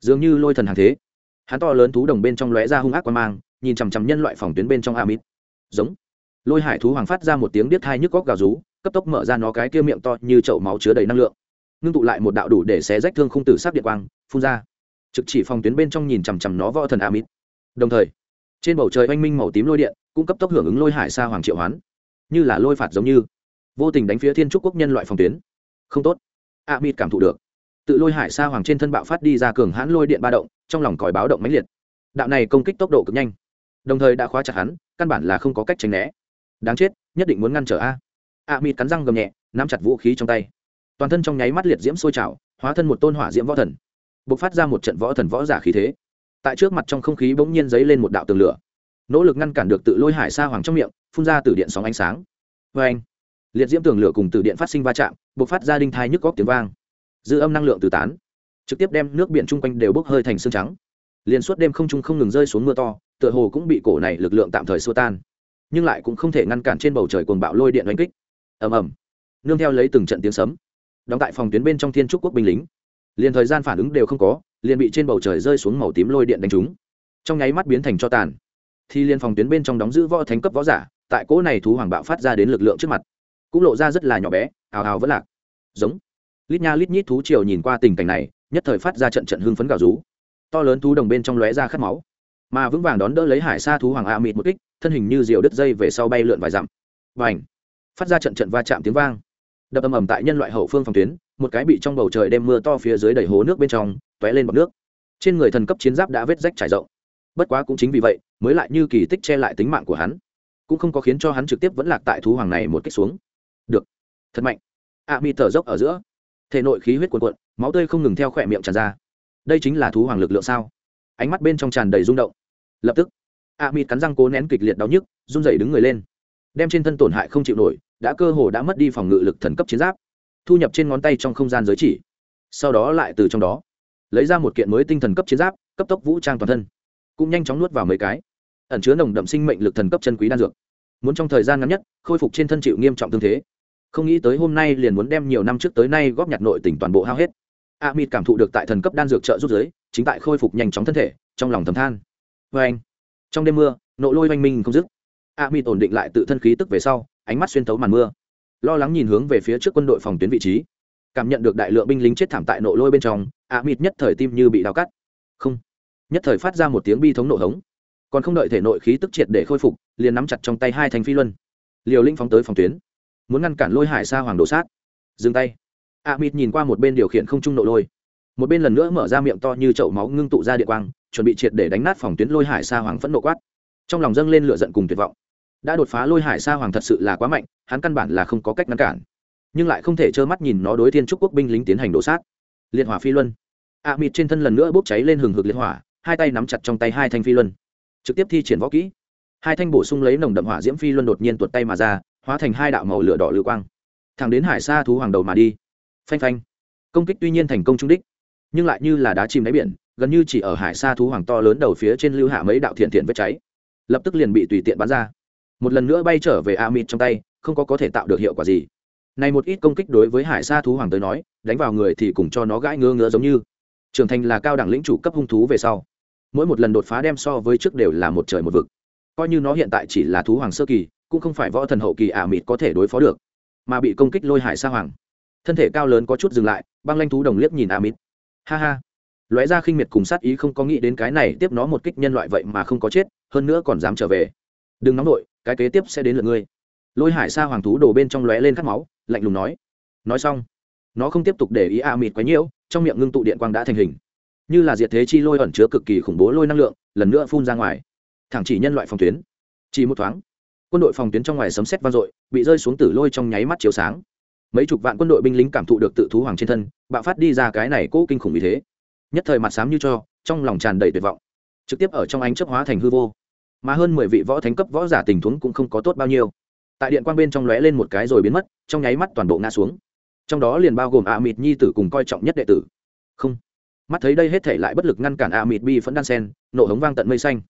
Dường như lôi thần hàng thế. Hắn to lớn thú đồng bên trong lóe ra hung ác quan mang, nhìn chằm chằm nhân loại phòng tuyến bên trong amit. Giống. Lôi hải thú hoàng phát ra một tiếng biết thai nhức góc gào rú, cấp tốc mở ra nó cái kia miệng to như chậu máu chứa đầy năng lượng. Ngưng tụ lại một đạo đủ để xé rách thương khung tử sắc điện quang, phun ra. Trực chỉ phòng tuyến bên trong nhìn chằm chằm nó võ thần amit. Đồng thời, trên bầu trời oanh minh màu tím lôi điện cũng cấp tốc hưởng ứng lôi hải sa hoàng triệu hoán. Như là lôi phạt giống như. Vô tình đánh phía thiên trúc quốc nhân loại phòng tuyến. Không tốt. A mịt cảm thụ được. Tự lôi hải sa hoàng trên thân bạo phát đi ra cường hãn lôi điện ba động, trong lòng còi báo động mãnh liệt. Đạo này công kích tốc độ cực nhanh. Đồng thời đã khóa chặt hắn, căn bản là không có cách tránh né. Đáng chết, nhất định muốn ngăn trở a. A mịt cắn răng gầm nhẹ, nắm chặt vũ khí trong tay. Toàn thân trong nháy mắt liệt diễm sôi trào, hóa thân một tôn hỏa diễm võ thần. B ộ c phát ra một trận võ thần võ giả khí thế. Tại trước mặt trong không khí bỗng nhiên dấy lên một đạo tường lửa nỗ lực ngăn cản được tự lôi hải sa hoàng trong miệng, phun ra từ điện sóng ánh sáng. Vê anh, liệt diễm tường lửa cùng từ điện phát sinh va chạm b ộ c phát ra đinh thai nhức góc tiếng vang. Dư âm năng lượng từ tán, trực tiếp đem nước biển chung quanh đều bốc hơi thành xương trắng. Liền suốt đêm không trung không ngừng rơi xuống mưa to, tựa hồ cũng bị cổ này lực lượng tạm thời xua tan, nhưng lại cũng không thể ngăn cản trên bầu trời cuồng bạo lôi điện đánh kích. Ầm ầm, nương theo lấy từng trận tiếng sấm, đóng tại phòng tuyến bên trong thiên trúc quốc binh lính. Liền thời gian phản ứng đều không có, liền bị trên bầu trời rơi xuống màu tím lôi điện đánh trúng. Trong nháy mắt biến thành cho tàn thì liên phòng tuyến bên trong đóng giữ võ thánh cấp võ giả, tại cỗ này thú hoàng bạo phát ra đến lực lượng trước mặt, cũng lộ ra rất là nhỏ bé ào ào vẫn lạc. Giống. Lít nha lít nhít thú triều nhìn qua tình cảnh này, nhất thời phát ra trận trận hưng phấn gào rú. To lớn thú đồng bên trong lóe ra khát máu, mà vững vàng đón đỡ lấy hải xa thú hoàng a mịt một kích, thân hình như diều đứt dây về sau bay lượn vài dặm. Và ảnh phát ra trận trận va chạm tiếng vang. Đập ầm ầm tại nhân loại hậu phương phòng tuyến, một cái bị trong bầu trời đem mưa to phía dưới đầy hố nước bên trong t lên bọc nước. Trên người thần cấp chiến giáp đã vết rách trải rộng. Bất quá cũng chính vì vậy mới lại như kỳ tích che lại tính mạng của hắn. Cũng không có khiến cho hắn trực tiếp vẫn lạc tại thú hoàng này một kích xuống. Được. Thật mạnh. A mi thở dốc ở giữa. Thể nội khí huyết cuồn cuộn, máu tươi không ngừng theo khỏe miệng tràn ra. Đây chính là thú hoàng lực lượng sao? Ánh mắt bên trong tràn đầy rung động. Lập tức, a mi cắn răng cố nén kịch liệt đau nhức, run rẩy đứng người lên. Đem trên thân tổn hại không chịu nổi, đã cơ hồ đã mất đi phòng ngự lực thần cấp chiến giáp. Thu nhập trên ngón tay trong không gian giới chỉ. Sau đó lại từ trong đó, lấy ra một kiện mới tinh thần cấp chiến giáp, cấp tốc vũ trang toàn thân. Cũng nhanh chóng nuốt vào mấy cái ẩn chứa nồng đậm sinh mệnh lực thần cấp chân quý đan dược. Muốn trong thời gian ngắn nhất, khôi phục trên thân chịu nghiêm trọng tương thế. Không nghĩ tới hôm nay liền muốn đem nhiều năm trước tới nay góp nhặt nội tỉnh toàn bộ hao hết. A mịt cảm thụ được tại thần cấp đan dược trợ rút giới, chính tại khôi phục nhanh chóng thân thể, trong lòng thầm than. Vê anh, trong đêm mưa, nộ lôi oanh minh không dứt. A mịt ổn định lại tự thân khí tức về sau, ánh mắt xuyên tấu màn mưa. Lo lắng nhìn hướng về phía trước quân đội phòng tuyến vị trí. Cảm nhận được đại lượng binh lính chết thảm tại nộ lôi bên trong a mịt nhất thời tim như bị đào cắt. Không. Nhất thời phát ra một tiếng bi thống nộ hống còn không đợi thể nội khí tức triệt để khôi phục, liền nắm chặt trong tay hai thanh phi luân. Liều linh phóng tới phòng tuyến. Muốn ngăn cản lôi hải sa hoàng đổ sát. Dừng tay. A mịt nhìn qua một bên điều khiển không trung nội lôi. Một bên lần nữa mở ra miệng to như chậu máu ngưng tụ ra địa quang, chuẩn bị triệt để đánh nát phòng tuyến lôi hải sa hoàng phẫn nộ quát. Trong lòng dâng lên lửa giận cùng tuyệt vọng. Đã đột phá lôi hải sa hoàng thật sự là quá mạnh, hắn căn bản là không có cách ngăn cản. Nhưng lại không thể trơ mắt nhìn nó đối thiên trúc quốc binh lính tiến hành đổ sát. Liệt hỏa phi luân. A mịt trên thân lần nữa bốc cháy lên hừng hực liệt hỏa, hai tay nắm chặt trong tay hai thanh phi luân trực tiếp thi triển võ kỹ. Hai thanh bổ sung lấy nồng đậm hỏa diễm phi luân đột nhiên tuột tay mà ra, hóa thành hai đạo màu lửa đỏ lưu quang. Thẳng đến hải xa thú hoàng đầu mà đi. Phanh phanh. Công kích tuy nhiên thành công trung đích, nhưng lại như là đá chìm đáy biển, gần như chỉ ở hải xa thú hoàng to lớn đầu phía trên lưu hạ mấy đạo thiện thiện vết cháy. Lập tức liền bị tùy tiện bắn ra. Một lần nữa bay trở về a mịt trong tay, không có có thể tạo được hiệu quả gì. Này một ít công kích đối với hải xa thú hoàng tới nói, đánh vào người thì cùng cho nó gãi ngơ ngứa giống như. Trưởng thành là cao đẳng lĩnh chủ cấp hung thú về sau mỗi một lần đột phá đem so với trước đều là một trời một vực. Coi như nó hiện tại chỉ là thú hoàng sơ kỳ, cũng không phải võ thần hậu kỳ ả mịt có thể đối phó được, mà bị công kích lôi hải sa hoàng. Thân thể cao lớn có chút dừng lại, băng lanh thú đồng liếc nhìn ả mịt. Ha ha. Lóe ra khinh miệt cùng sát ý không có nghĩ đến cái này tiếp nó một kích nhân loại vậy mà không có chết, hơn nữa còn dám trở về. Đừng nóng nổi cái kế tiếp sẽ đến lượt ngươi. Lôi hải sa hoàng thú đổ bên trong lóe lên khát máu, lạnh lùng nói. Nói xong, nó không tiếp tục để ý a mịt quấy nhiễu trong miệng ngưng tụ điện quang đã thành hình như là diệt thế chi lôi ẩn chứa cực kỳ khủng bố lôi năng lượng, lần nữa phun ra ngoài. Thẳng chỉ nhân loại phòng tuyến. Chỉ một thoáng, quân đội phòng tuyến trong ngoài sấm sét vang dội, bị rơi xuống tử lôi trong nháy mắt chiếu sáng. Mấy chục vạn quân đội binh lính cảm thụ được tự thú hoàng trên thân, bạo phát đi ra cái này cố kinh khủng như thế. Nhất thời mặt sám như cho, trong lòng tràn đầy tuyệt vọng. Trực tiếp ở trong ánh chấp hóa thành hư vô. Mà hơn mười vị võ thánh cấp võ giả tình huống cũng không có tốt bao nhiêu. Tại điện quang bên trong lóe lên một cái rồi biến mất, trong nháy mắt toàn bộ ngã xuống. Trong đó liền bao gồm a mịt nhi tử cùng coi trọng nhất đệ tử. Không mắt thấy đây hết thể lại bất lực ngăn cản a mịt bi phẫn đan sen nổ hống vang tận mây xanh.